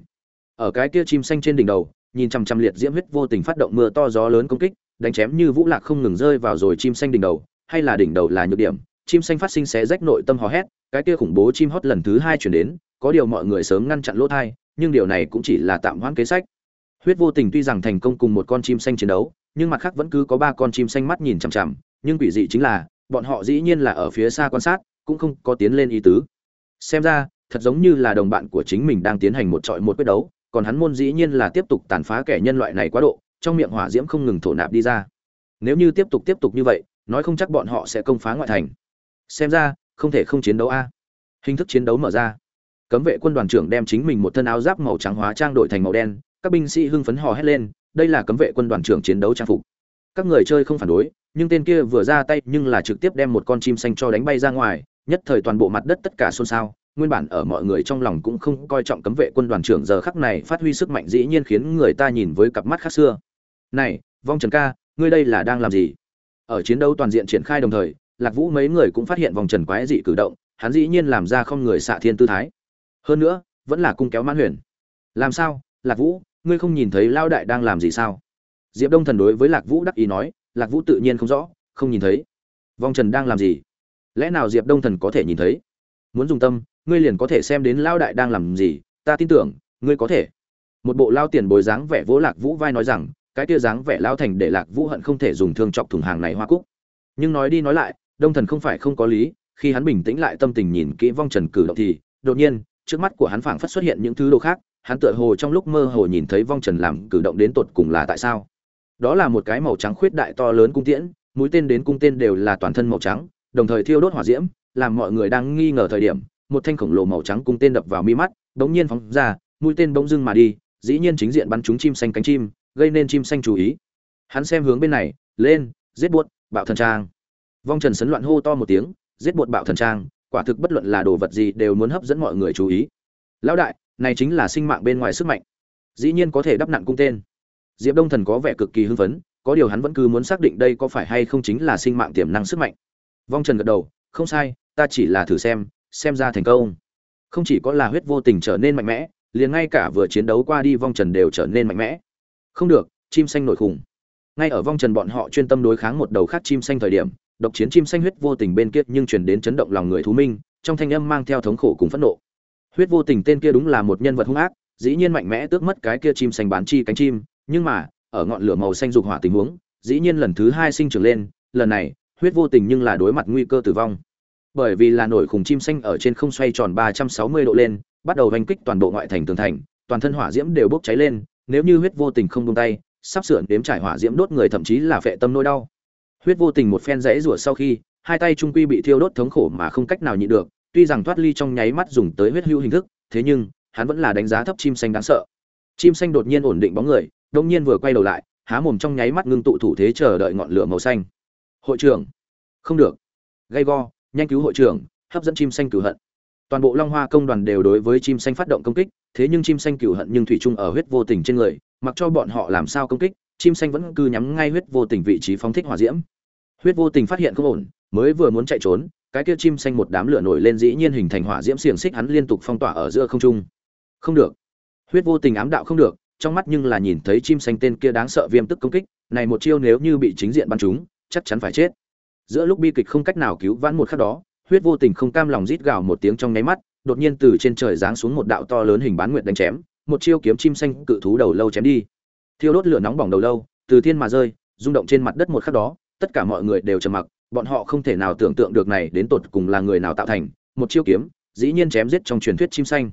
Ở cái kia chim xanh trên đỉnh đầu, nhìn chằm chằm liệt diễm huyết vô tình phát động mưa to gió lớn công kích, đánh chém như vũ lạc không ngừng rơi vào rồi chim xanh đỉnh đầu, hay là đỉnh đầu là nhược điểm, chim xanh phát sinh xé rách nội tâm hò hét, cái kia khủng bố chim hót lần thứ hai chuyển đến, có điều mọi người sớm ngăn chặn lỗ thai, nhưng điều này cũng chỉ là tạm hoãn kế sách. Huyết vô tình tuy rằng thành công cùng một con chim xanh chiến đấu nhưng mặt khác vẫn cứ có ba con chim xanh mắt nhìn chằm chằm, nhưng quỷ dị chính là, bọn họ dĩ nhiên là ở phía xa quan sát, cũng không có tiến lên ý tứ. Xem ra, thật giống như là đồng bạn của chính mình đang tiến hành một trọi một quyết đấu, còn hắn môn dĩ nhiên là tiếp tục tàn phá kẻ nhân loại này quá độ, trong miệng hỏa diễm không ngừng thổ nạp đi ra. Nếu như tiếp tục tiếp tục như vậy, nói không chắc bọn họ sẽ công phá ngoại thành. Xem ra, không thể không chiến đấu a. Hình thức chiến đấu mở ra. Cấm vệ quân đoàn trưởng đem chính mình một thân áo giáp màu trắng hóa trang đổi thành màu đen, các binh sĩ hưng phấn hò hét lên đây là cấm vệ quân đoàn trưởng chiến đấu trang phục. Các người chơi không phản đối, nhưng tên kia vừa ra tay nhưng là trực tiếp đem một con chim xanh cho đánh bay ra ngoài, nhất thời toàn bộ mặt đất tất cả xôn xao. Nguyên bản ở mọi người trong lòng cũng không coi trọng cấm vệ quân đoàn trưởng, giờ khắc này phát huy sức mạnh dĩ nhiên khiến người ta nhìn với cặp mắt khác xưa. Này, vong trần ca, ngươi đây là đang làm gì? Ở chiến đấu toàn diện triển khai đồng thời, lạc vũ mấy người cũng phát hiện vòng trần quái dị cử động, hắn dĩ nhiên làm ra không người xạ thiên tư thái. Hơn nữa, vẫn là cung kéo mãn huyền. Làm sao, lạc vũ ngươi không nhìn thấy lao đại đang làm gì sao? Diệp đông thần đối với lạc vũ đắc ý nói, lạc vũ tự nhiên không rõ, không nhìn thấy. Vong trần đang làm gì? Lẽ nào diệp đông thần có thể nhìn thấy? Muốn dùng tâm, ngươi liền có thể xem đến lao đại đang làm gì, ta tin tưởng, ngươi có thể. Một bộ lao tiền bồi dáng vẻ vỗ lạc vũ vai nói rằng, cái tia dáng vẻ lao thành để lạc vũ hận không thể dùng thương chọc thùng hàng này hoa cúc. Nhưng nói đi nói lại, đông thần không phải không có lý, khi hắn bình tĩnh lại tâm tình nhìn kỹ vong trần cử động thì, đột nhiên, trước mắt của hắn phảng phất xuất hiện những thứ đồ khác hắn tựa hồ trong lúc mơ hồ nhìn thấy vong trần làm cử động đến tột cùng là tại sao? Đó là một cái màu trắng khuyết đại to lớn cung tiễn, mũi tên đến cung tên đều là toàn thân màu trắng, đồng thời thiêu đốt hỏa diễm, làm mọi người đang nghi ngờ thời điểm, một thanh khổng lồ màu trắng cung tên đập vào mi mắt, bỗng nhiên phóng ra, mũi tên bỗng dưng mà đi, dĩ nhiên chính diện bắn trúng chim xanh cánh chim, gây nên chim xanh chú ý. Hắn xem hướng bên này, lên, giết buốt, bạo thần trang. Vong trần sấn loạn hô to một tiếng, giết buột bạo thần trang, quả thực bất luận là đồ vật gì đều muốn hấp dẫn mọi người chú ý. Lão đại này chính là sinh mạng bên ngoài sức mạnh. Dĩ nhiên có thể đắp nặng cung tên. Diệp đông thần có vẻ cực kỳ hưng phấn, có điều hắn vẫn cứ muốn xác định đây có phải hay không chính là sinh mạng tiềm năng sức mạnh. Vong trần gật đầu, không sai, ta chỉ là thử xem xem ra thành công. Không chỉ có là huyết vô tình trở nên mạnh mẽ, liền ngay cả vừa chiến đấu qua đi vong trần đều trở nên mạnh mẽ. Không được, chim xanh nổi khủng. Ngay ở vong trần bọn họ chuyên tâm đối kháng một đầu khác chim xanh thời điểm, độc chiến chim xanh huyết vô tình bên kia nhưng truyền đến chấn động lòng người thú minh, trong thanh âm mang theo thống khổ cùng phẫn nộ huyết vô tình tên kia đúng là một nhân vật hung ác, dĩ nhiên mạnh mẽ tước mất cái kia chim xanh bán chi cánh chim, nhưng mà, ở ngọn lửa màu xanh dục hỏa tình huống, dĩ nhiên lần thứ hai sinh trưởng lên, lần này, huyết vô tình nhưng là đối mặt nguy cơ tử vong. Bởi vì là nổi khủng chim xanh ở trên không xoay tròn 360 độ lên, bắt đầu hành kích toàn bộ ngoại thành tường thành, toàn thân hỏa diễm đều bốc cháy lên, nếu như huyết vô tình không buông tay, sắp sửa đếm trải hỏa diễm đốt người thậm chí là phệ tâm nỗi đau. Huyết vô tình một phen rẽ rủa sau khi, hai tay trung quy bị thiêu đốt thống khổ mà không cách nào nhịn được tuy rằng thoát ly trong nháy mắt dùng tới huyết hữu hình thức, thế nhưng, hắn vẫn là đánh giá thấp chim xanh đáng sợ. Chim xanh đột nhiên ổn định bóng người, đông nhiên vừa quay đầu lại, há mồm trong nháy mắt ngưng tụ thủ thế chờ đợi ngọn lửa màu xanh. Hội trưởng! Không được! Gay go, nhanh cứu hội trưởng, hấp dẫn chim xanh cửu hận. Toàn bộ long hoa công đoàn đều đối với chim xanh phát động công kích, thế nhưng chim xanh cửu hận nhưng thủy chung ở huyết vô tình trên người, mặc cho bọn họ làm sao công kích, chim xanh vẫn cứ nhắm ngay huyết vô tình vị trí phóng thích hỏa diễm. Huyết vô tình phát hiện không ổn, mới vừa muốn chạy trốn cái kia chim xanh một đám lửa nổi lên dĩ nhiên hình thành hỏa diễm xiềng xích hắn liên tục phong tỏa ở giữa không trung. Không được. Huyết vô tình ám đạo không được, trong mắt nhưng là nhìn thấy chim xanh tên kia đáng sợ viêm tức công kích, này một chiêu nếu như bị chính diện bắn chúng chắc chắn phải chết. Giữa lúc bi kịch không cách nào cứu vãn một khắc đó, huyết vô tình không cam lòng rít gào một tiếng trong nháy mắt, đột nhiên từ trên trời giáng xuống một đạo to lớn hình bán nguyệt đánh chém, một chiêu kiếm chim xanh cự thú đầu lâu chém đi. Thiêu đốt lửa nóng bỏng đầu lâu, từ thiên mà rơi, rung động trên mặt đất một khắc đó, tất cả mọi người đều trầm mặc bọn họ không thể nào tưởng tượng được này đến tột cùng là người nào tạo thành, một chiêu kiếm, dĩ nhiên chém giết trong truyền thuyết chim xanh.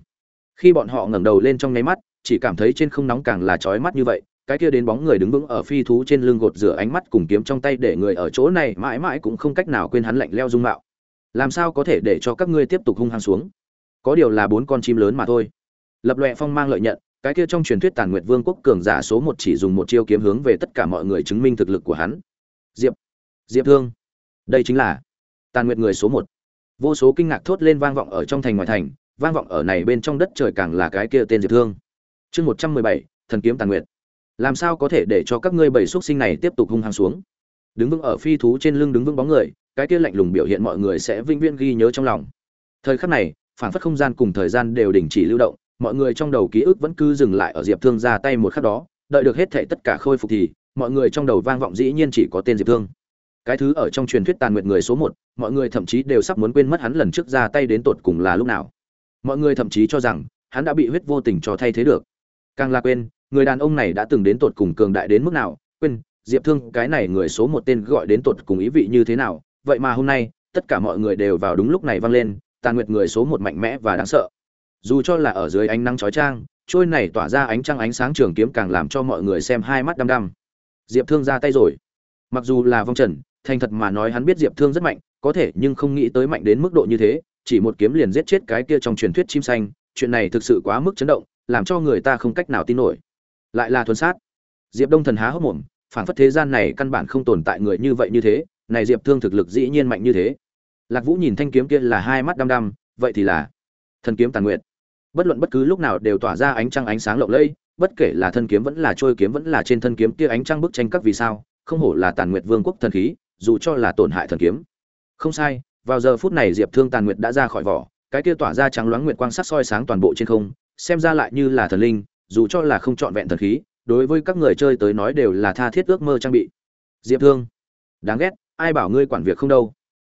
Khi bọn họ ngẩng đầu lên trong nháy mắt, chỉ cảm thấy trên không nóng càng là chói mắt như vậy, cái kia đến bóng người đứng vững ở phi thú trên lưng gột rửa ánh mắt cùng kiếm trong tay để người ở chỗ này mãi mãi cũng không cách nào quên hắn lạnh leo dung mạo. Làm sao có thể để cho các ngươi tiếp tục hung hăng xuống? Có điều là bốn con chim lớn mà thôi. Lập loẹ phong mang lợi nhận, cái kia trong truyền thuyết tàn nguyệt vương quốc cường giả số một chỉ dùng một chiêu kiếm hướng về tất cả mọi người chứng minh thực lực của hắn. Diệp diệp thương đây chính là tàn nguyệt người số một. Vô số kinh ngạc thốt lên vang vọng ở trong thành ngoài thành, vang vọng ở này bên trong đất trời càng là cái kia tên diệp thương. Chương một trăm mười bảy, thần kiếm tàn nguyệt. Làm sao có thể để cho các ngươi bảy xuất sinh này tiếp tục hung hăng xuống? Đứng vững ở phi thú trên lưng đứng vững bóng người, cái kia lạnh lùng biểu hiện mọi người sẽ vĩnh viễn ghi nhớ trong lòng. Thời khắc này, phản phất không gian cùng thời gian đều đình chỉ lưu động, mọi người trong đầu ký ức vẫn cứ dừng lại ở diệp thương ra tay một khắc đó, đợi được hết thệ tất cả khôi phục thì, mọi người trong đầu vang vọng dĩ nhiên chỉ có tên diệp thương cái thứ ở trong truyền thuyết tàn nguyện người số một, mọi người thậm chí đều sắp muốn quên mất hắn lần trước ra tay đến tột cùng là lúc nào. Mọi người thậm chí cho rằng, hắn đã bị huyết vô tình cho thay thế được. Càng là quên, người đàn ông này đã từng đến tột cùng cường đại đến mức nào, quên, diệp thương, cái này người số một tên gọi đến tột cùng ý vị như thế nào, vậy mà hôm nay, tất cả mọi người đều vào đúng lúc này vang lên, tàn nguyệt người số một mạnh mẽ và đáng sợ. Dù cho là ở dưới ánh nắng chói chang, trôi này tỏa ra ánh trăng ánh sáng trường kiếm càng làm cho mọi người xem hai mắt đăm đăm. Diệp thương ra tay rồi. Mặc dù là vong trần thành thật mà nói hắn biết diệp thương rất mạnh, có thể nhưng không nghĩ tới mạnh đến mức độ như thế, chỉ một kiếm liền giết chết cái kia trong truyền thuyết chim xanh, chuyện này thực sự quá mức chấn động, làm cho người ta không cách nào tin nổi. Lại là thuần sát. Diệp đông thần há hốc mồm phản phất thế gian này căn bản không tồn tại người như vậy như thế, này diệp thương thực lực dĩ nhiên mạnh như thế. Lạc vũ nhìn thanh kiếm kia là hai mắt đăm đăm, vậy thì là thần kiếm tàn nguyện bất luận bất cứ lúc nào đều tỏa ra ánh trăng ánh sáng lộng lẫy, bất kể là thân kiếm vẫn là trôi kiếm vẫn là trên thân kiếm kia ánh trăng bức tranh các vì sao, không hổ là tàn nguyệt vương quốc thần khí dù cho là tổn hại thần kiếm. Không sai, vào giờ phút này diệp thương tàn nguyệt đã ra khỏi vỏ, cái kia tỏa ra trắng loáng nguyệt quang sắc soi sáng toàn bộ trên không, xem ra lại như là thần linh, dù cho là không trọn vẹn thần khí, đối với các người chơi tới nói đều là tha thiết ước mơ trang bị. Diệp thương, đáng ghét, ai bảo ngươi quản việc không đâu?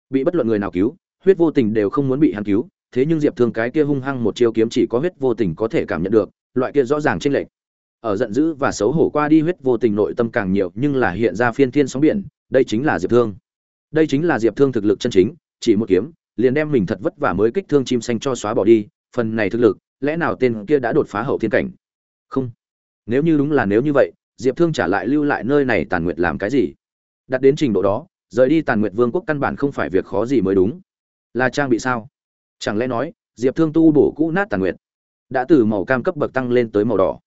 Bị bất luận người nào cứu, huyết vô tình đều không muốn bị hắn cứu, thế nhưng diệp thương cái kia hung hăng một chiêu kiếm chỉ có huyết vô tình có thể cảm nhận được, loại kia rõ ràng chênh lệch. Ở giận dữ và xấu hổ qua đi huyết vô tình nội tâm càng nhiều, nhưng là hiện ra phiên thiên sóng biển đây chính là diệp thương. Đây chính là diệp thương thực lực chân chính, chỉ một kiếm, liền đem mình thật vất vả mới kích thương chim xanh cho xóa bỏ đi, phần này thực lực, lẽ nào tên kia đã đột phá hậu thiên cảnh? Không. Nếu như đúng là nếu như vậy, diệp thương trả lại lưu lại nơi này tàn nguyệt làm cái gì? Đặt đến trình độ đó, rời đi tàn nguyệt vương quốc căn bản không phải việc khó gì mới đúng. Là trang bị sao? Chẳng lẽ nói, diệp thương tu bổ cũ nát tàn nguyệt, đã từ màu cam cấp bậc tăng lên tới màu đỏ.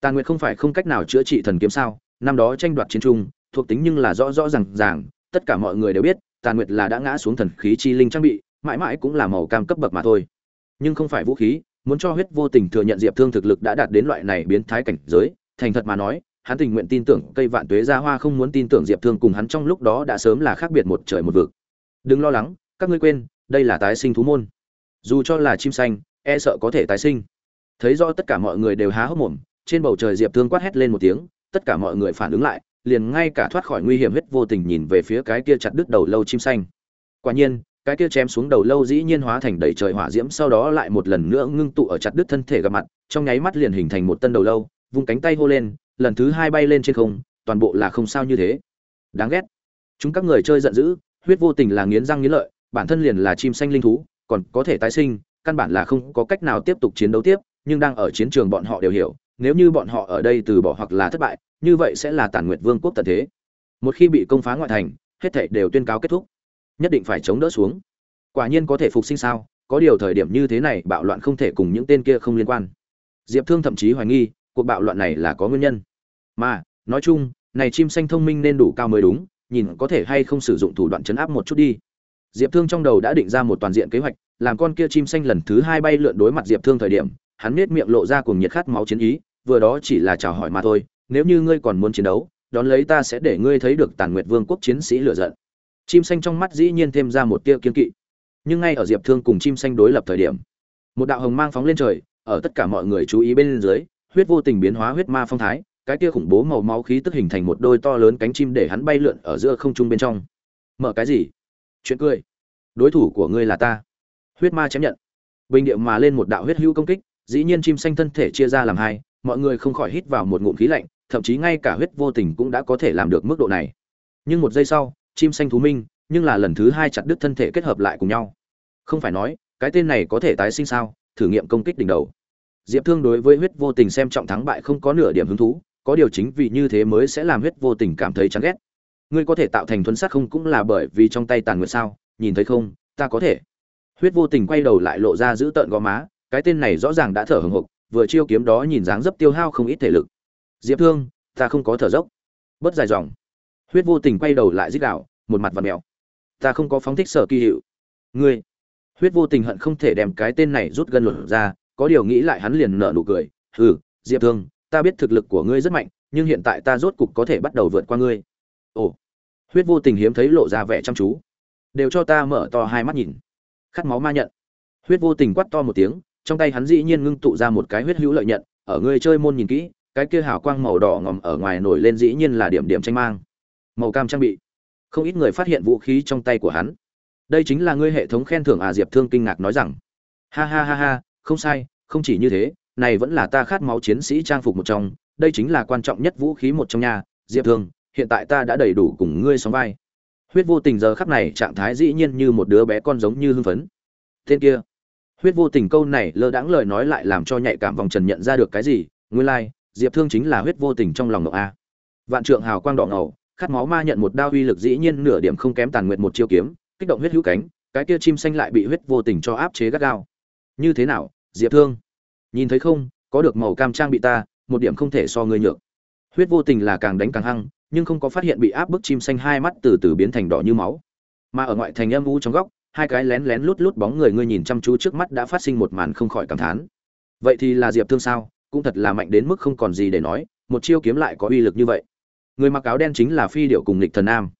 Tàn nguyệt không phải không cách nào chữa trị thần kiếm sao? Năm đó tranh đoạt chiến trung thuộc tính nhưng là rõ rõ r à n g ràng, tất cả mọi người đều biết tàn nguyệt là đã ngã xuống thần khí chi linh trang bị, mãi mãi cũng là màu cam cấp bậc mà thôi. Nhưng không phải vũ khí, muốn cho huyết vô tình thừa nhận diệp thương thực lực đã đạt đến loại này biến thái cảnh giới, thành thật mà nói, hắn tình nguyện tin tưởng cây vạn tuế ra hoa không muốn tin tưởng diệp thương cùng hắn trong lúc đó đã sớm là khác biệt một trời một vực. Đừng lo lắng, các ngươi quên, đây là tái sinh thú môn. Dù cho là chim xanh e sợ có thể tái sinh. Thấy rõ tất cả mọi người đều há hốc mồm, trên bầu trời diệp thương quát hét lên một tiếng, tất cả mọi người phản ứng lại liền ngay cả thoát khỏi nguy hiểm hết vô tình nhìn về phía cái kia chặt đứt đầu lâu chim xanh. Quả nhiên, cái kia chém xuống đầu lâu dĩ nhiên hóa thành đầy trời hỏa diễm, sau đó lại một lần nữa ngưng tụ ở chặt đứt thân thể gặp mặt, trong nháy mắt liền hình thành một tân đầu lâu, vung cánh tay hô lên, lần thứ hai bay lên trên không, toàn bộ là không sao như thế. Đáng ghét. Chúng các người chơi giận dữ, huyết vô tình là nghiến răng nghiến lợi, bản thân liền là chim xanh linh thú, còn có thể tái sinh, căn bản là không có cách nào tiếp tục chiến đấu tiếp, nhưng đang ở chiến trường bọn họ đều hiểu, nếu như bọn họ ở đây từ bỏ hoặc là thất bại như vậy sẽ là tàn nguyệt vương quốc tận thế. Một khi bị công phá ngoại thành, hết thảy đều tuyên cáo kết thúc. Nhất định phải chống đỡ xuống. Quả nhiên có thể phục sinh sao? Có điều thời điểm như thế này, bạo loạn không thể cùng những tên kia không liên quan. Diệp thương thậm chí hoài nghi, cuộc bạo loạn này là có nguyên nhân. Mà, nói chung, này chim xanh thông minh nên đủ cao mới đúng, nhìn có thể hay không sử dụng thủ đoạn chấn áp một chút đi. Diệp thương trong đầu đã định ra một toàn diện kế hoạch, làm con kia chim xanh lần thứ hai bay lượn đối mặt diệp thương thời điểm, hắn nết miệng lộ ra cùng nhiệt khát máu chiến ý, vừa đó chỉ là chào hỏi mà thôi nếu như ngươi còn muốn chiến đấu, đón lấy ta sẽ để ngươi thấy được tàn nguyệt vương quốc chiến sĩ lựa giận. Chim xanh trong mắt dĩ nhiên thêm ra một tia kiên kỵ. Nhưng ngay ở diệp thương cùng chim xanh đối lập thời điểm, một đạo hồng mang phóng lên trời, ở tất cả mọi người chú ý bên dưới, huyết vô tình biến hóa huyết ma phong thái, cái kia khủng bố màu máu khí tức hình thành một đôi to lớn cánh chim để hắn bay lượn ở giữa không trung bên trong. Mở cái gì? Chuyện cười. Đối thủ của ngươi là ta. Huyết ma chém nhận. Bình điệu mà lên một đạo huyết hữu công kích, dĩ nhiên chim xanh thân thể chia ra làm hai, mọi người không khỏi hít vào một ngụm khí lạnh thậm chí ngay cả huyết vô tình cũng đã có thể làm được mức độ này. Nhưng một giây sau, chim xanh thú minh, nhưng là lần thứ hai chặt đứt thân thể kết hợp lại cùng nhau. Không phải nói, cái tên này có thể tái sinh sao? Thử nghiệm công kích đỉnh đầu. Diệp thương đối với huyết vô tình xem trọng thắng bại không có nửa điểm hứng thú, có điều chính vì như thế mới sẽ làm huyết vô tình cảm thấy chán ghét. Ngươi có thể tạo thành thuấn sát không cũng là bởi vì trong tay tàn nguyệt sao? Nhìn thấy không? Ta có thể. Huyết vô tình quay đầu lại lộ ra giữ tợn gò má, cái tên này rõ ràng đã thở hừng hực vừa chiêu kiếm đó nhìn dáng dấp tiêu hao không ít thể lực diệp thương ta không có thở dốc. Bớt dài dòng. Huyết vô tình quay đầu lại dích đạo một mặt và mèo. Ta không có phóng thích sở kỳ hiệu. Ngươi. Huyết vô tình hận không thể đem cái tên này rút gân luận ra có điều nghĩ lại hắn liền nở nụ cười. Ừ, diệp thương ta biết thực lực của ngươi rất mạnh nhưng hiện tại ta rốt cục có thể bắt đầu vượt qua ngươi. Ồ. Huyết vô tình hiếm thấy lộ ra vẻ chăm chú. Đều cho ta mở to hai mắt nhìn. Khát máu ma nhận. Huyết vô tình quát to một tiếng trong tay hắn dĩ nhiên ngưng tụ ra một cái huyết hữu lợi nhận ở ngươi chơi môn nhìn kỹ cái kia hào quang màu đỏ ngòm ở ngoài nổi lên dĩ nhiên là điểm điểm tranh mang. Màu cam trang bị. Không ít người phát hiện vũ khí trong tay của hắn. Đây chính là ngươi hệ thống khen thưởng à diệp thương kinh ngạc nói rằng. Ha ha ha ha không sai không chỉ như thế này vẫn là ta khát máu chiến sĩ trang phục một trong đây chính là quan trọng nhất vũ khí một trong nhà diệp thương hiện tại ta đã đầy đủ cùng ngươi sóng vai. Huyết vô tình giờ khắc này trạng thái dĩ nhiên như một đứa bé con giống như hưng phấn. Tên kia. Huyết vô tình câu này lơ đãng lời nói lại làm cho nhạy cảm vòng trần nhận ra được cái gì nguyên lai、like, diệp thương chính là huyết vô tình trong lòng ngọc a. Vạn trượng hào quang đỏ ngầu, khát máu ma nhận một đao uy lực dĩ nhiên nửa điểm không kém tàn nguyện một chiêu kiếm, kích động huyết hữu cánh, cái kia chim xanh lại bị huyết vô tình cho áp chế gắt gao. Như thế nào, diệp thương? Nhìn thấy không, có được màu cam trang bị ta, một điểm không thể so ngươi nhược. Huyết vô tình là càng đánh càng hăng, nhưng không có phát hiện bị áp bức chim xanh hai mắt từ từ biến thành đỏ như máu. Mà ở ngoại thành âm u trong góc, hai cái lén lén lút lút bóng người ngươi nhìn chăm chú trước mắt đã phát sinh một màn không khỏi cảm thán. Vậy thì là diệp thương sao? Cũng thật là mạnh đến mức không còn gì để nói, một chiêu kiếm lại có uy lực như vậy. Người mặc áo đen chính là phi điệu cùng lịch thần nam.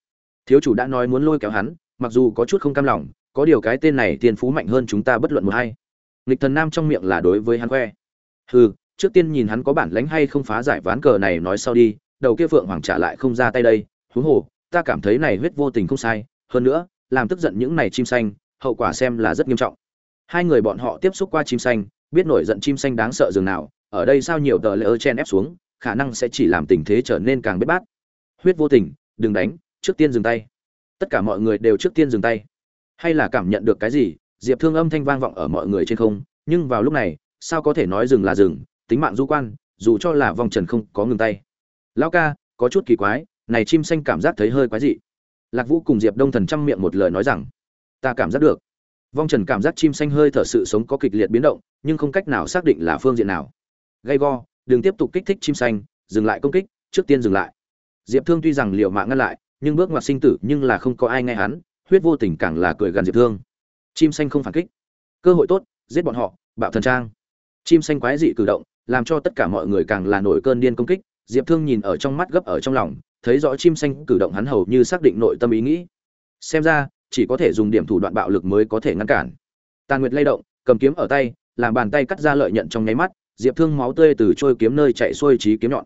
Thiếu chủ đã nói muốn lôi kéo hắn, mặc dù có chút không cam lòng, có điều cái tên này tiên phú mạnh hơn chúng ta bất luận một hay lịch thần nam trong miệng là đối với hắn khoe. Hừ, trước tiên nhìn hắn có bản lánh hay không phá giải ván cờ này nói sau đi, đầu kia phượng hoàng trả lại không ra tay đây. Huống hồ, ta cảm thấy này huyết vô tình không sai, hơn nữa, làm tức giận những này chim xanh, hậu quả xem là rất nghiêm trọng. Hai người bọn họ tiếp xúc qua chim xanh, biết nổi giận chim xanh đáng sợ dường nào ở đây sao nhiều tờ lễ ơ chen ép xuống, khả năng sẽ chỉ làm tình thế trở nên càng bết bát. Huyết vô tình, đừng đánh, trước tiên dừng tay. Tất cả mọi người đều trước tiên dừng tay. Hay là cảm nhận được cái gì? Diệp thương âm thanh vang vọng ở mọi người trên không, nhưng vào lúc này, sao có thể nói dừng là dừng, tính mạng du quan, dù cho là vòng trần không có ngừng tay. Lão ca, có chút kỳ quái, này chim xanh cảm giác thấy hơi quái dị. Lạc vũ cùng diệp đông thần chăm miệng một lời nói rằng, ta cảm giác được. Vong trần cảm giác chim xanh hơi thở sự sống có kịch liệt biến động, nhưng không cách nào xác định là phương diện nào gay go, đừng tiếp tục kích thích chim xanh, dừng lại công kích, trước tiên dừng lại. Diệp thương tuy rằng liệu mạng ngăn lại, nhưng bước ngoặt sinh tử nhưng là không có ai nghe hắn, huyết vô tình càng là cười gần diệp thương. Chim xanh không phản kích. Cơ hội tốt, giết bọn họ, bạo thần trang. Chim xanh quái dị cử động, làm cho tất cả mọi người càng là nổi cơn điên công kích, diệp thương nhìn ở trong mắt gấp ở trong lòng, thấy rõ chim xanh cử động hắn hầu như xác định nội tâm ý nghĩ. Xem ra, chỉ có thể dùng điểm thủ đoạn bạo lực mới có thể ngăn cản. Tàn nguyệt lay động, cầm kiếm ở tay, làm bàn tay cắt ra lợi nhận trong nháy mắt diệp thương máu tươi từ trôi kiếm nơi chạy xuôi trí kiếm nhọn.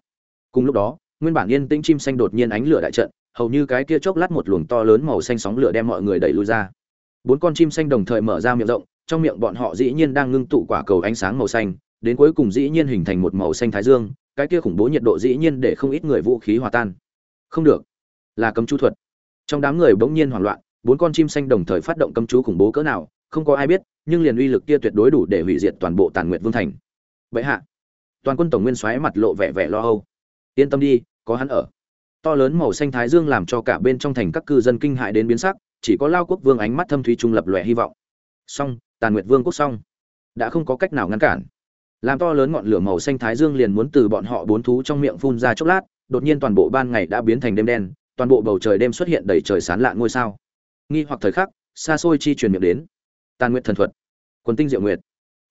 Cùng lúc đó, nguyên bản yên tĩnh chim xanh đột nhiên ánh lửa đại trận, hầu như cái kia chốc lát một luồng to lớn màu xanh sóng lửa đem mọi người đẩy lui ra. Bốn con chim xanh đồng thời mở ra miệng rộng, trong miệng bọn họ dĩ nhiên đang ngưng tụ quả cầu ánh sáng màu xanh, đến cuối cùng dĩ nhiên hình thành một màu xanh thái dương, cái kia khủng bố nhiệt độ dĩ nhiên để không ít người vũ khí hòa tan. Không được, là cấm chú thuật. Trong đám người bỗng nhiên hoảng loạn, bốn con chim xanh đồng thời phát động cấm chú khủng bố cỡ nào, không có ai biết, nhưng liền uy lực kia tuyệt đối đủ để hủy diệt toàn bộ tàn nguyệt vương thành bệ hạ. Toàn quân tổng nguyên xoáy mặt lộ vẻ vẻ lo âu. Yên tâm đi, có hắn ở. To lớn màu xanh thái dương làm cho cả bên trong thành các cư dân kinh hại đến biến sắc, chỉ có lao quốc vương ánh mắt thâm thúy trung lập lòe hy vọng. Song tàn nguyệt vương quốc xong. Đã không có cách nào ngăn cản. Làm to lớn ngọn lửa màu xanh thái dương liền muốn từ bọn họ bốn thú trong miệng phun ra chốc lát, đột nhiên toàn bộ ban ngày đã biến thành đêm đen, toàn bộ bầu trời đêm xuất hiện đầy trời sán lạ ngôi sao. Nghi hoặc thời khắc, xa xôi chi truyền miệng đến. Tàn nguyệt thần thuật. Quần tinh diệu nguyệt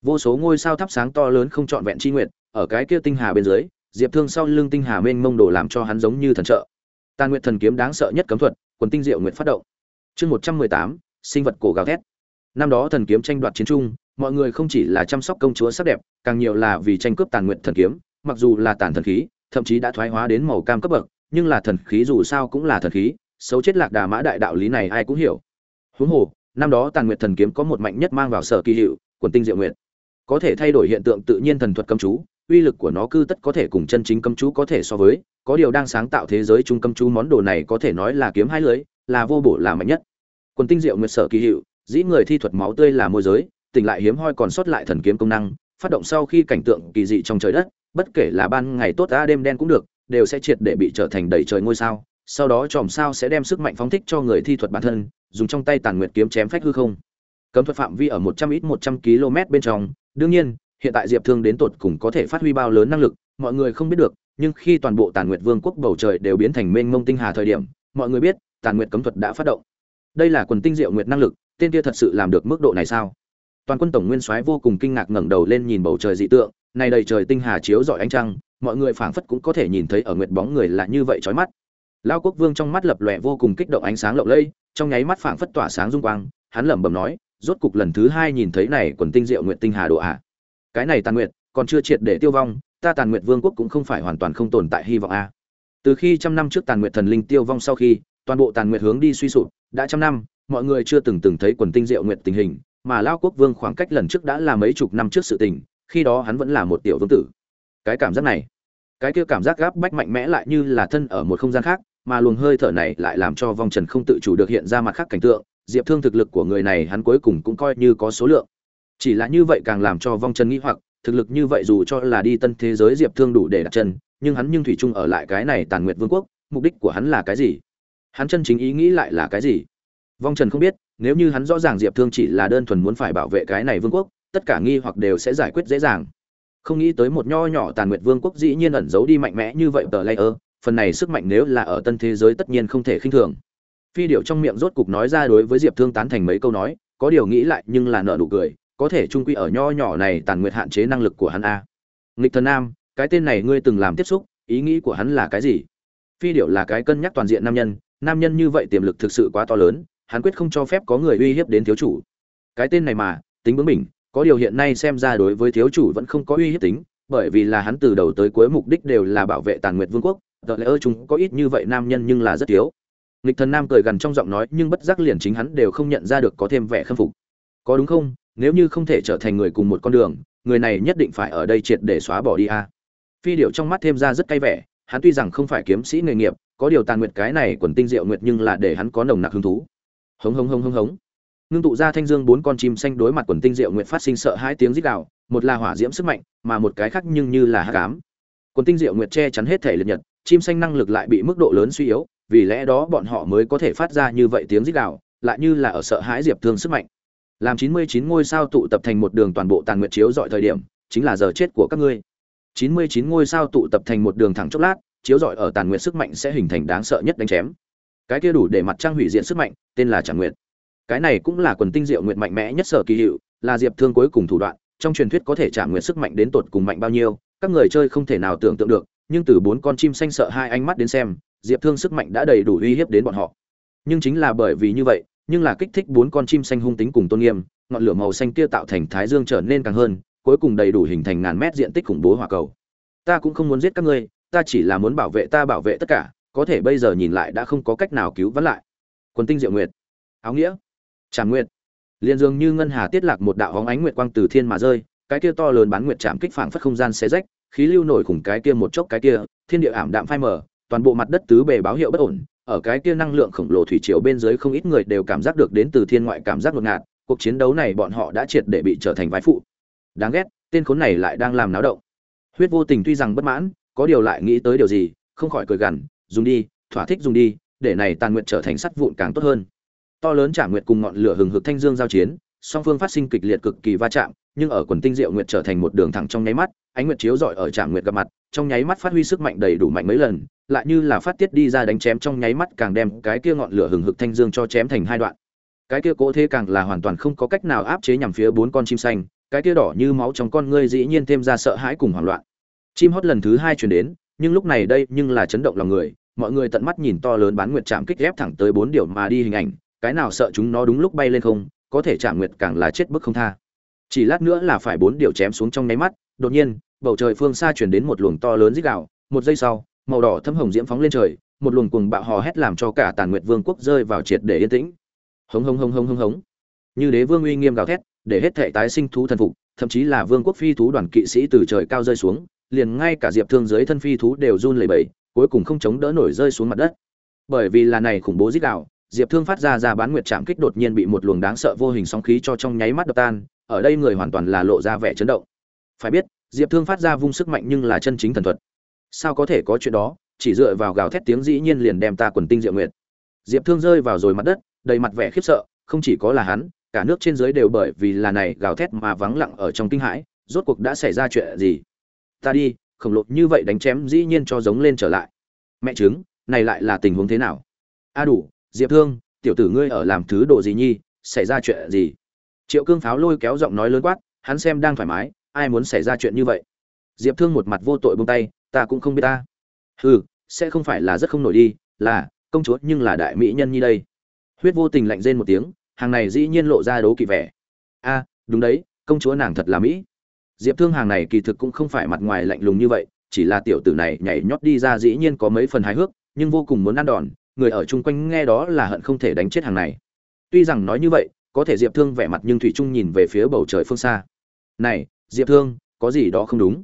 vô số ngôi sao thắp sáng to lớn không trọn vẹn chi nguyệt ở cái kia tinh hà bên dưới, diệp thương sau lưng tinh hà mênh mông đồ làm cho hắn giống như thần trợ. Tàn nguyệt thần kiếm đáng sợ nhất cấm thuật, quần tinh diệu nguyệt phát động. Chương một trăm mười tám, sinh vật cổ gào thét. Năm đó thần kiếm tranh đoạt chiến trung, mọi người không chỉ là chăm sóc công chúa sắc đẹp, càng nhiều là vì tranh cướp tàn nguyệt thần kiếm, mặc dù là tàn thần khí, thậm chí đã thoái hóa đến màu cam cấp bậc, nhưng là thần khí dù sao cũng là thần khí, xấu chết lạc đà mã đại đạo lý này ai cũng hiểu. Huống hồ, năm đó tàn nguyệt thần kiếm có một mạnh nhất mang vào sở kỳ hiệu, quần tinh diệu nguyệt có thể thay đổi hiện tượng tự nhiên thần thuật cấm chú, uy lực của nó cư tất có thể cùng chân chính cấm chú có thể so với, có điều đang sáng tạo thế giới trung cấm chú món đồ này có thể nói là kiếm hai lưới, là vô bổ là mạnh nhất. Quần tinh diệu nguyệt sở kỳ hiệu, dĩ người thi thuật máu tươi là môi giới, tỉnh lại hiếm hoi còn sót lại thần kiếm công năng, phát động sau khi cảnh tượng kỳ dị trong trời đất, bất kể là ban ngày tốt ra đêm đen cũng được, đều sẽ triệt để bị trở thành đầy trời ngôi sao, sau đó chòm sao sẽ đem sức mạnh phóng thích cho người thi thuật bản thân, dùng trong tay tàn nguyệt kiếm chém phách hư không cấm thuật phạm vi ở một trăm ít một trăm km bên trong. Đương nhiên, hiện tại diệp thương đến tột cùng có thể phát huy bao lớn năng lực, mọi người không biết được, nhưng khi toàn bộ tàn nguyệt vương quốc bầu trời đều biến thành mênh mông tinh hà thời điểm, mọi người biết, tàn nguyệt cấm thuật đã phát động. Đây là quần tinh diệu nguyệt năng lực, tên kia thật sự làm được mức độ này sao? Toàn quân tổng nguyên soái vô cùng kinh ngạc ngẩng đầu lên nhìn bầu trời dị tượng, này đầy trời tinh hà chiếu rọi ánh trăng, mọi người phảng phất cũng có thể nhìn thấy ở nguyệt bóng người là như vậy chói mắt. Lao quốc vương trong mắt lập lòe vô cùng kích động ánh sáng lộng lẫy, trong nháy mắt phảng phất tỏa sáng dung quang, hắn lẩm bẩm nói rốt cục lần thứ hai nhìn thấy này quần tinh diệu nguyện tinh hà độ ạ. Cái này tàn nguyện còn chưa triệt để tiêu vong, ta tàn nguyện vương quốc cũng không phải hoàn toàn không tồn tại hy vọng a từ khi trăm năm trước tàn nguyện thần linh tiêu vong sau khi, toàn bộ tàn nguyện hướng đi suy sụp, đã trăm năm, mọi người chưa từng từng thấy quần tinh diệu nguyện tình hình, mà lao quốc vương khoảng cách lần trước đã là mấy chục năm trước sự tình, khi đó hắn vẫn là một tiểu vương tử. Cái cảm giác này, cái kia cảm giác gáp bách mạnh mẽ lại như là thân ở một không gian khác, mà luồng hơi thở này lại làm cho vong trần không tự chủ được hiện ra mặt khác cảnh tượng diệp thương thực lực của người này hắn cuối cùng cũng coi như có số lượng. Chỉ là như vậy càng làm cho vong trần nghĩ hoặc, thực lực như vậy dù cho là đi tân thế giới diệp thương đủ để đặt chân, nhưng hắn nhưng thủy chung ở lại cái này tàn nguyệt vương quốc, mục đích của hắn là cái gì? Hắn chân chính ý nghĩ lại là cái gì? Vong trần không biết, nếu như hắn rõ ràng diệp thương chỉ là đơn thuần muốn phải bảo vệ cái này vương quốc, tất cả nghi hoặc đều sẽ giải quyết dễ dàng. Không nghĩ tới một nho nhỏ tàn nguyệt vương quốc dĩ nhiên ẩn giấu đi mạnh mẽ như vậy, tờ layer, phần này sức mạnh nếu là ở tân thế giới tất nhiên không thể khinh thường phi điệu trong miệng rốt cục nói ra đối với diệp thương tán thành mấy câu nói, có điều nghĩ lại nhưng là nợ nụ cười, có thể trung quy ở nho nhỏ này tàn nguyệt hạn chế năng lực của hắn a. Nghịch thần nam, cái tên này ngươi từng làm tiếp xúc, ý nghĩ của hắn là cái gì? Phi điệu là cái cân nhắc toàn diện nam nhân nam nhân như vậy tiềm lực thực sự quá to lớn, hắn quyết không cho phép có người uy hiếp đến thiếu chủ. Cái tên này mà, tính bướng mình có điều hiện nay xem ra đối với thiếu chủ vẫn không có uy hiếp tính, bởi vì là hắn từ đầu tới cuối mục đích đều là bảo vệ tàn nguyệt vương quốc tờ lẽ ơ chúng có ít như vậy nam nhân nhưng là rất thiếu nghịch thần nam cười gần trong giọng nói, nhưng bất giác liền chính hắn đều không nhận ra được có thêm vẻ khâm phục. Có đúng không? Nếu như không thể trở thành người cùng một con đường, người này nhất định phải ở đây triệt để xóa bỏ đi a. Phi điệu trong mắt thêm ra rất cay vẻ, hắn tuy rằng không phải kiếm sĩ nghề nghiệp, có điều tàn nguyệt cái này quần tinh diệu nguyệt nhưng là để hắn có nồng nặc hứng thú. Hống hống hống hống hống. Ngưng tụ ra thanh dương bốn con chim xanh đối mặt quần tinh diệu nguyệt phát sinh sợ hai tiếng rít gào, một là hỏa diễm sức mạnh, mà một cái khác nhưng như là hát cám quần tinh diệu nguyệt che chắn hết thể liệt nhật, chim xanh năng lực lại bị mức độ lớn suy yếu vì lẽ đó bọn họ mới có thể phát ra như vậy tiếng rít gào, lại như là ở sợ hãi diệp thương sức mạnh. Làm chín mươi chín ngôi sao tụ tập thành một đường toàn bộ tàn nguyệt chiếu rọi thời điểm, chính là giờ chết của các ngươi. Chín mươi chín ngôi sao tụ tập thành một đường thẳng chốc lát, chiếu rọi ở tàn nguyệt sức mạnh sẽ hình thành đáng sợ nhất đánh chém. Cái kia đủ để mặt trăng hủy diện sức mạnh, tên là Trảm nguyệt. Cái này cũng là quần tinh diệu nguyệt mạnh mẽ nhất sở kỳ hiệu, là diệp thương cuối cùng thủ đoạn, trong truyền thuyết có thể trả nguyệt sức mạnh đến tột cùng mạnh bao nhiêu, các người chơi không thể nào tưởng tượng được, nhưng từ bốn con chim xanh sợ hai ánh mắt đến xem diệp thương sức mạnh đã đầy đủ uy hiếp đến bọn họ. Nhưng chính là bởi vì như vậy, nhưng là kích thích bốn con chim xanh hung tính cùng tôn nghiêm, ngọn lửa màu xanh kia tạo thành thái dương trở nên càng hơn, cuối cùng đầy đủ hình thành ngàn mét diện tích khủng bố hỏa cầu. Ta cũng không muốn giết các ngươi, ta chỉ là muốn bảo vệ, ta bảo vệ tất cả, có thể bây giờ nhìn lại đã không có cách nào cứu vãn lại. Quần tinh diệu nguyệt. Áo nghĩa. Tràn nguyệt. Liền dường như ngân hà tiết lạc một đạo hóng ánh nguyệt quang từ thiên mà rơi, cái kia to lớn bán nguyệt chạm kích phảng phất không gian xé rách, khí lưu nổi khủng cái kia một chốc cái kia, thiên địa ảm đạm phai mờ toàn bộ mặt đất tứ bề báo hiệu bất ổn, ở cái kia năng lượng khổng lồ thủy triều bên dưới không ít người đều cảm giác được đến từ thiên ngoại cảm giác ngột ngạt, cuộc chiến đấu này bọn họ đã triệt để bị trở thành vai phụ. Đáng ghét, tên khốn này lại đang làm náo động. Huyết vô tình tuy rằng bất mãn, có điều lại nghĩ tới điều gì, không khỏi cười gằn, dùng đi, thỏa thích dùng đi, để này tàn nguyện trở thành sắt vụn càng tốt hơn. To lớn trả nguyện cùng ngọn lửa hừng hực thanh dương giao chiến, song phương phát sinh kịch liệt cực kỳ va chạm, nhưng ở quần tinh diệu nguyệt trở thành một đường thẳng trong nháy mắt, ánh nguyệt chiếu rọi ở trạm nguyệt gặp mặt, trong nháy mắt phát huy sức mạnh đầy đủ mạnh mấy lần lại như là phát tiết đi ra đánh chém trong nháy mắt càng đem cái kia ngọn lửa hừng hực thanh dương cho chém thành hai đoạn. Cái kia cố thế càng là hoàn toàn không có cách nào áp chế nhằm phía bốn con chim xanh, cái kia đỏ như máu trong con ngươi dĩ nhiên thêm ra sợ hãi cùng hoảng loạn. Chim hót lần thứ hai chuyển đến, nhưng lúc này đây nhưng là chấn động lòng người, mọi người tận mắt nhìn to lớn bán nguyệt chạm kích ghép thẳng tới bốn điều mà đi hình ảnh, cái nào sợ chúng nó đúng lúc bay lên không, có thể chạm nguyệt càng là chết bức không tha. Chỉ lát nữa là phải bốn điều chém xuống trong nháy mắt, đột nhiên, bầu trời phương xa chuyển đến một luồng to lớn rít gạo một giây sau màu đỏ thâm hồng diễm phóng lên trời, một luồng cuồng bạo hò hét làm cho cả tàn nguyệt vương quốc rơi vào triệt để yên tĩnh. Hống hống hống hống hống hống. Như đế vương uy nghiêm gào thét, để hết thể tái sinh thú thần phục, thậm chí là vương quốc phi thú đoàn kỵ sĩ từ trời cao rơi xuống, liền ngay cả diệp thương dưới thân phi thú đều run lẩy bẩy, cuối cùng không chống đỡ nổi rơi xuống mặt đất. Bởi vì là này khủng bố dích đạo, diệp thương phát ra ra bán nguyệt chạm kích đột nhiên bị một luồng đáng sợ vô hình sóng khí cho trong nháy mắt đập tan, ở đây người hoàn toàn là lộ ra vẻ chấn động. Phải biết, diệp thương phát ra vung sức mạnh nhưng là chân chính thần thuật sao có thể có chuyện đó, chỉ dựa vào gào thét tiếng dĩ nhiên liền đem ta quần tinh diệu nguyệt. Diệp thương rơi vào rồi mặt đất, đầy mặt vẻ khiếp sợ, không chỉ có là hắn, cả nước trên dưới đều bởi vì là này gào thét mà vắng lặng ở trong kinh hãi, rốt cuộc đã xảy ra chuyện gì? Ta đi, khổng lồ như vậy đánh chém dĩ nhiên cho giống lên trở lại. Mẹ chứng này lại là tình huống thế nào? A đủ, diệp thương, tiểu tử ngươi ở làm thứ độ gì nhi, xảy ra chuyện gì? Triệu cương pháo lôi kéo giọng nói lớn quát, hắn xem đang thoải mái, ai muốn xảy ra chuyện như vậy? Diệp thương một mặt vô tội buông tay ta cũng không biết ta. Hừ, sẽ không phải là rất không nổi đi, là, công chúa nhưng là đại mỹ nhân như đây. Huyết vô tình lạnh rên một tiếng, hàng này dĩ nhiên lộ ra đố kỵ vẻ. A, đúng đấy, công chúa nàng thật là mỹ. Diệp thương hàng này kỳ thực cũng không phải mặt ngoài lạnh lùng như vậy, chỉ là tiểu tử này nhảy nhót đi ra dĩ nhiên có mấy phần hài hước, nhưng vô cùng muốn ăn đòn, người ở chung quanh nghe đó là hận không thể đánh chết hàng này. Tuy rằng nói như vậy, có thể diệp thương vẻ mặt nhưng thủy trung nhìn về phía bầu trời phương xa. Này, diệp thương, có gì đó không đúng?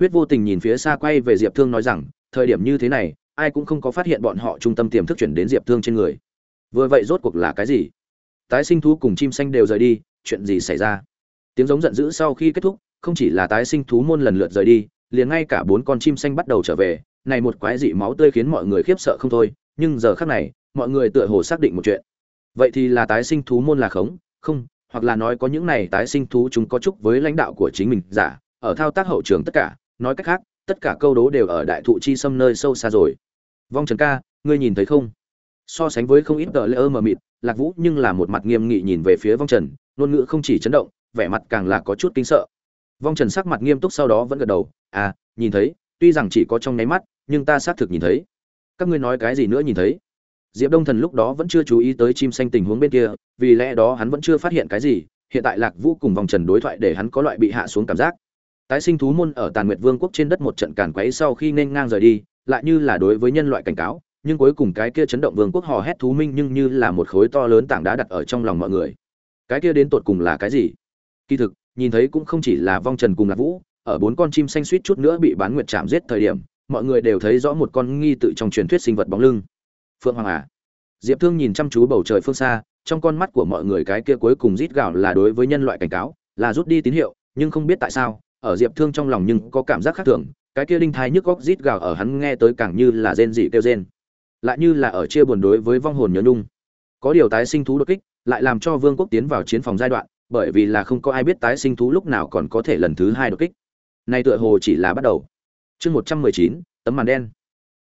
Huyết vô tình nhìn phía xa quay về diệp thương nói rằng, thời điểm như thế này, ai cũng không có phát hiện bọn họ trung tâm tiềm thức chuyển đến diệp thương trên người. Vừa vậy rốt cuộc là cái gì? Tái sinh thú cùng chim xanh đều rời đi, chuyện gì xảy ra? Tiếng giống giận dữ sau khi kết thúc, không chỉ là tái sinh thú môn lần lượt rời đi, liền ngay cả bốn con chim xanh bắt đầu trở về. Này một quái dị máu tươi khiến mọi người khiếp sợ không thôi, nhưng giờ khác này, mọi người tựa hồ xác định một chuyện. Vậy thì là tái sinh thú môn là khống? Không, hoặc là nói có những này tái sinh thú chúng có chúc với lãnh đạo của chính mình, giả, ở thao tác hậu trường tất cả nói cách khác, tất cả câu đố đều ở đại thụ chi xâm nơi sâu xa rồi. Vong trần ca, ngươi nhìn thấy không? So sánh với không ít tờ lễ ơ mờ mịt, lạc vũ nhưng là một mặt nghiêm nghị nhìn về phía vong trần, ngôn ngữ không chỉ chấn động, vẻ mặt càng là có chút kinh sợ. Vong trần sắc mặt nghiêm túc sau đó vẫn gật đầu à nhìn thấy, tuy rằng chỉ có trong nháy mắt, nhưng ta xác thực nhìn thấy. Các ngươi nói cái gì nữa nhìn thấy? Diệp đông thần lúc đó vẫn chưa chú ý tới chim xanh tình huống bên kia, vì lẽ đó hắn vẫn chưa phát hiện cái gì, hiện tại lạc vũ cùng vòng trần đối thoại để hắn có loại bị hạ xuống cảm giác tái sinh thú môn ở tàn nguyệt vương quốc trên đất một trận càn quấy sau khi nên ngang rời đi, lại như là đối với nhân loại cảnh cáo, nhưng cuối cùng cái kia chấn động vương quốc hò hét thú minh nhưng như là một khối to lớn tảng đá đặt ở trong lòng mọi người. Cái kia đến tột cùng là cái gì? Kỳ thực, nhìn thấy cũng không chỉ là vong trần cùng lạc vũ, ở bốn con chim xanh suýt chút nữa bị bán nguyệt chạm giết thời điểm, mọi người đều thấy rõ một con nghi tự trong truyền thuyết sinh vật bóng lưng. Phượng hoàng à? Diệp thương nhìn chăm chú bầu trời phương xa, trong con mắt của mọi người cái kia cuối cùng rít gạo là đối với nhân loại cảnh cáo, là rút đi tín hiệu, nhưng không biết tại sao ở diệp thương trong lòng nhưng có cảm giác khác thường, cái kia đinh thai nhức góc rít gào ở hắn nghe tới càng như là rên dị kêu rên. Lại như là ở chia buồn đối với vong hồn nhớ nhung. Có điều tái sinh thú đột kích, lại làm cho vương quốc tiến vào chiến phòng giai đoạn, bởi vì là không có ai biết tái sinh thú lúc nào còn có thể lần thứ hai đột kích. Nay tựa hồ chỉ là bắt đầu. Chương một trăm mười chín, tấm màn đen.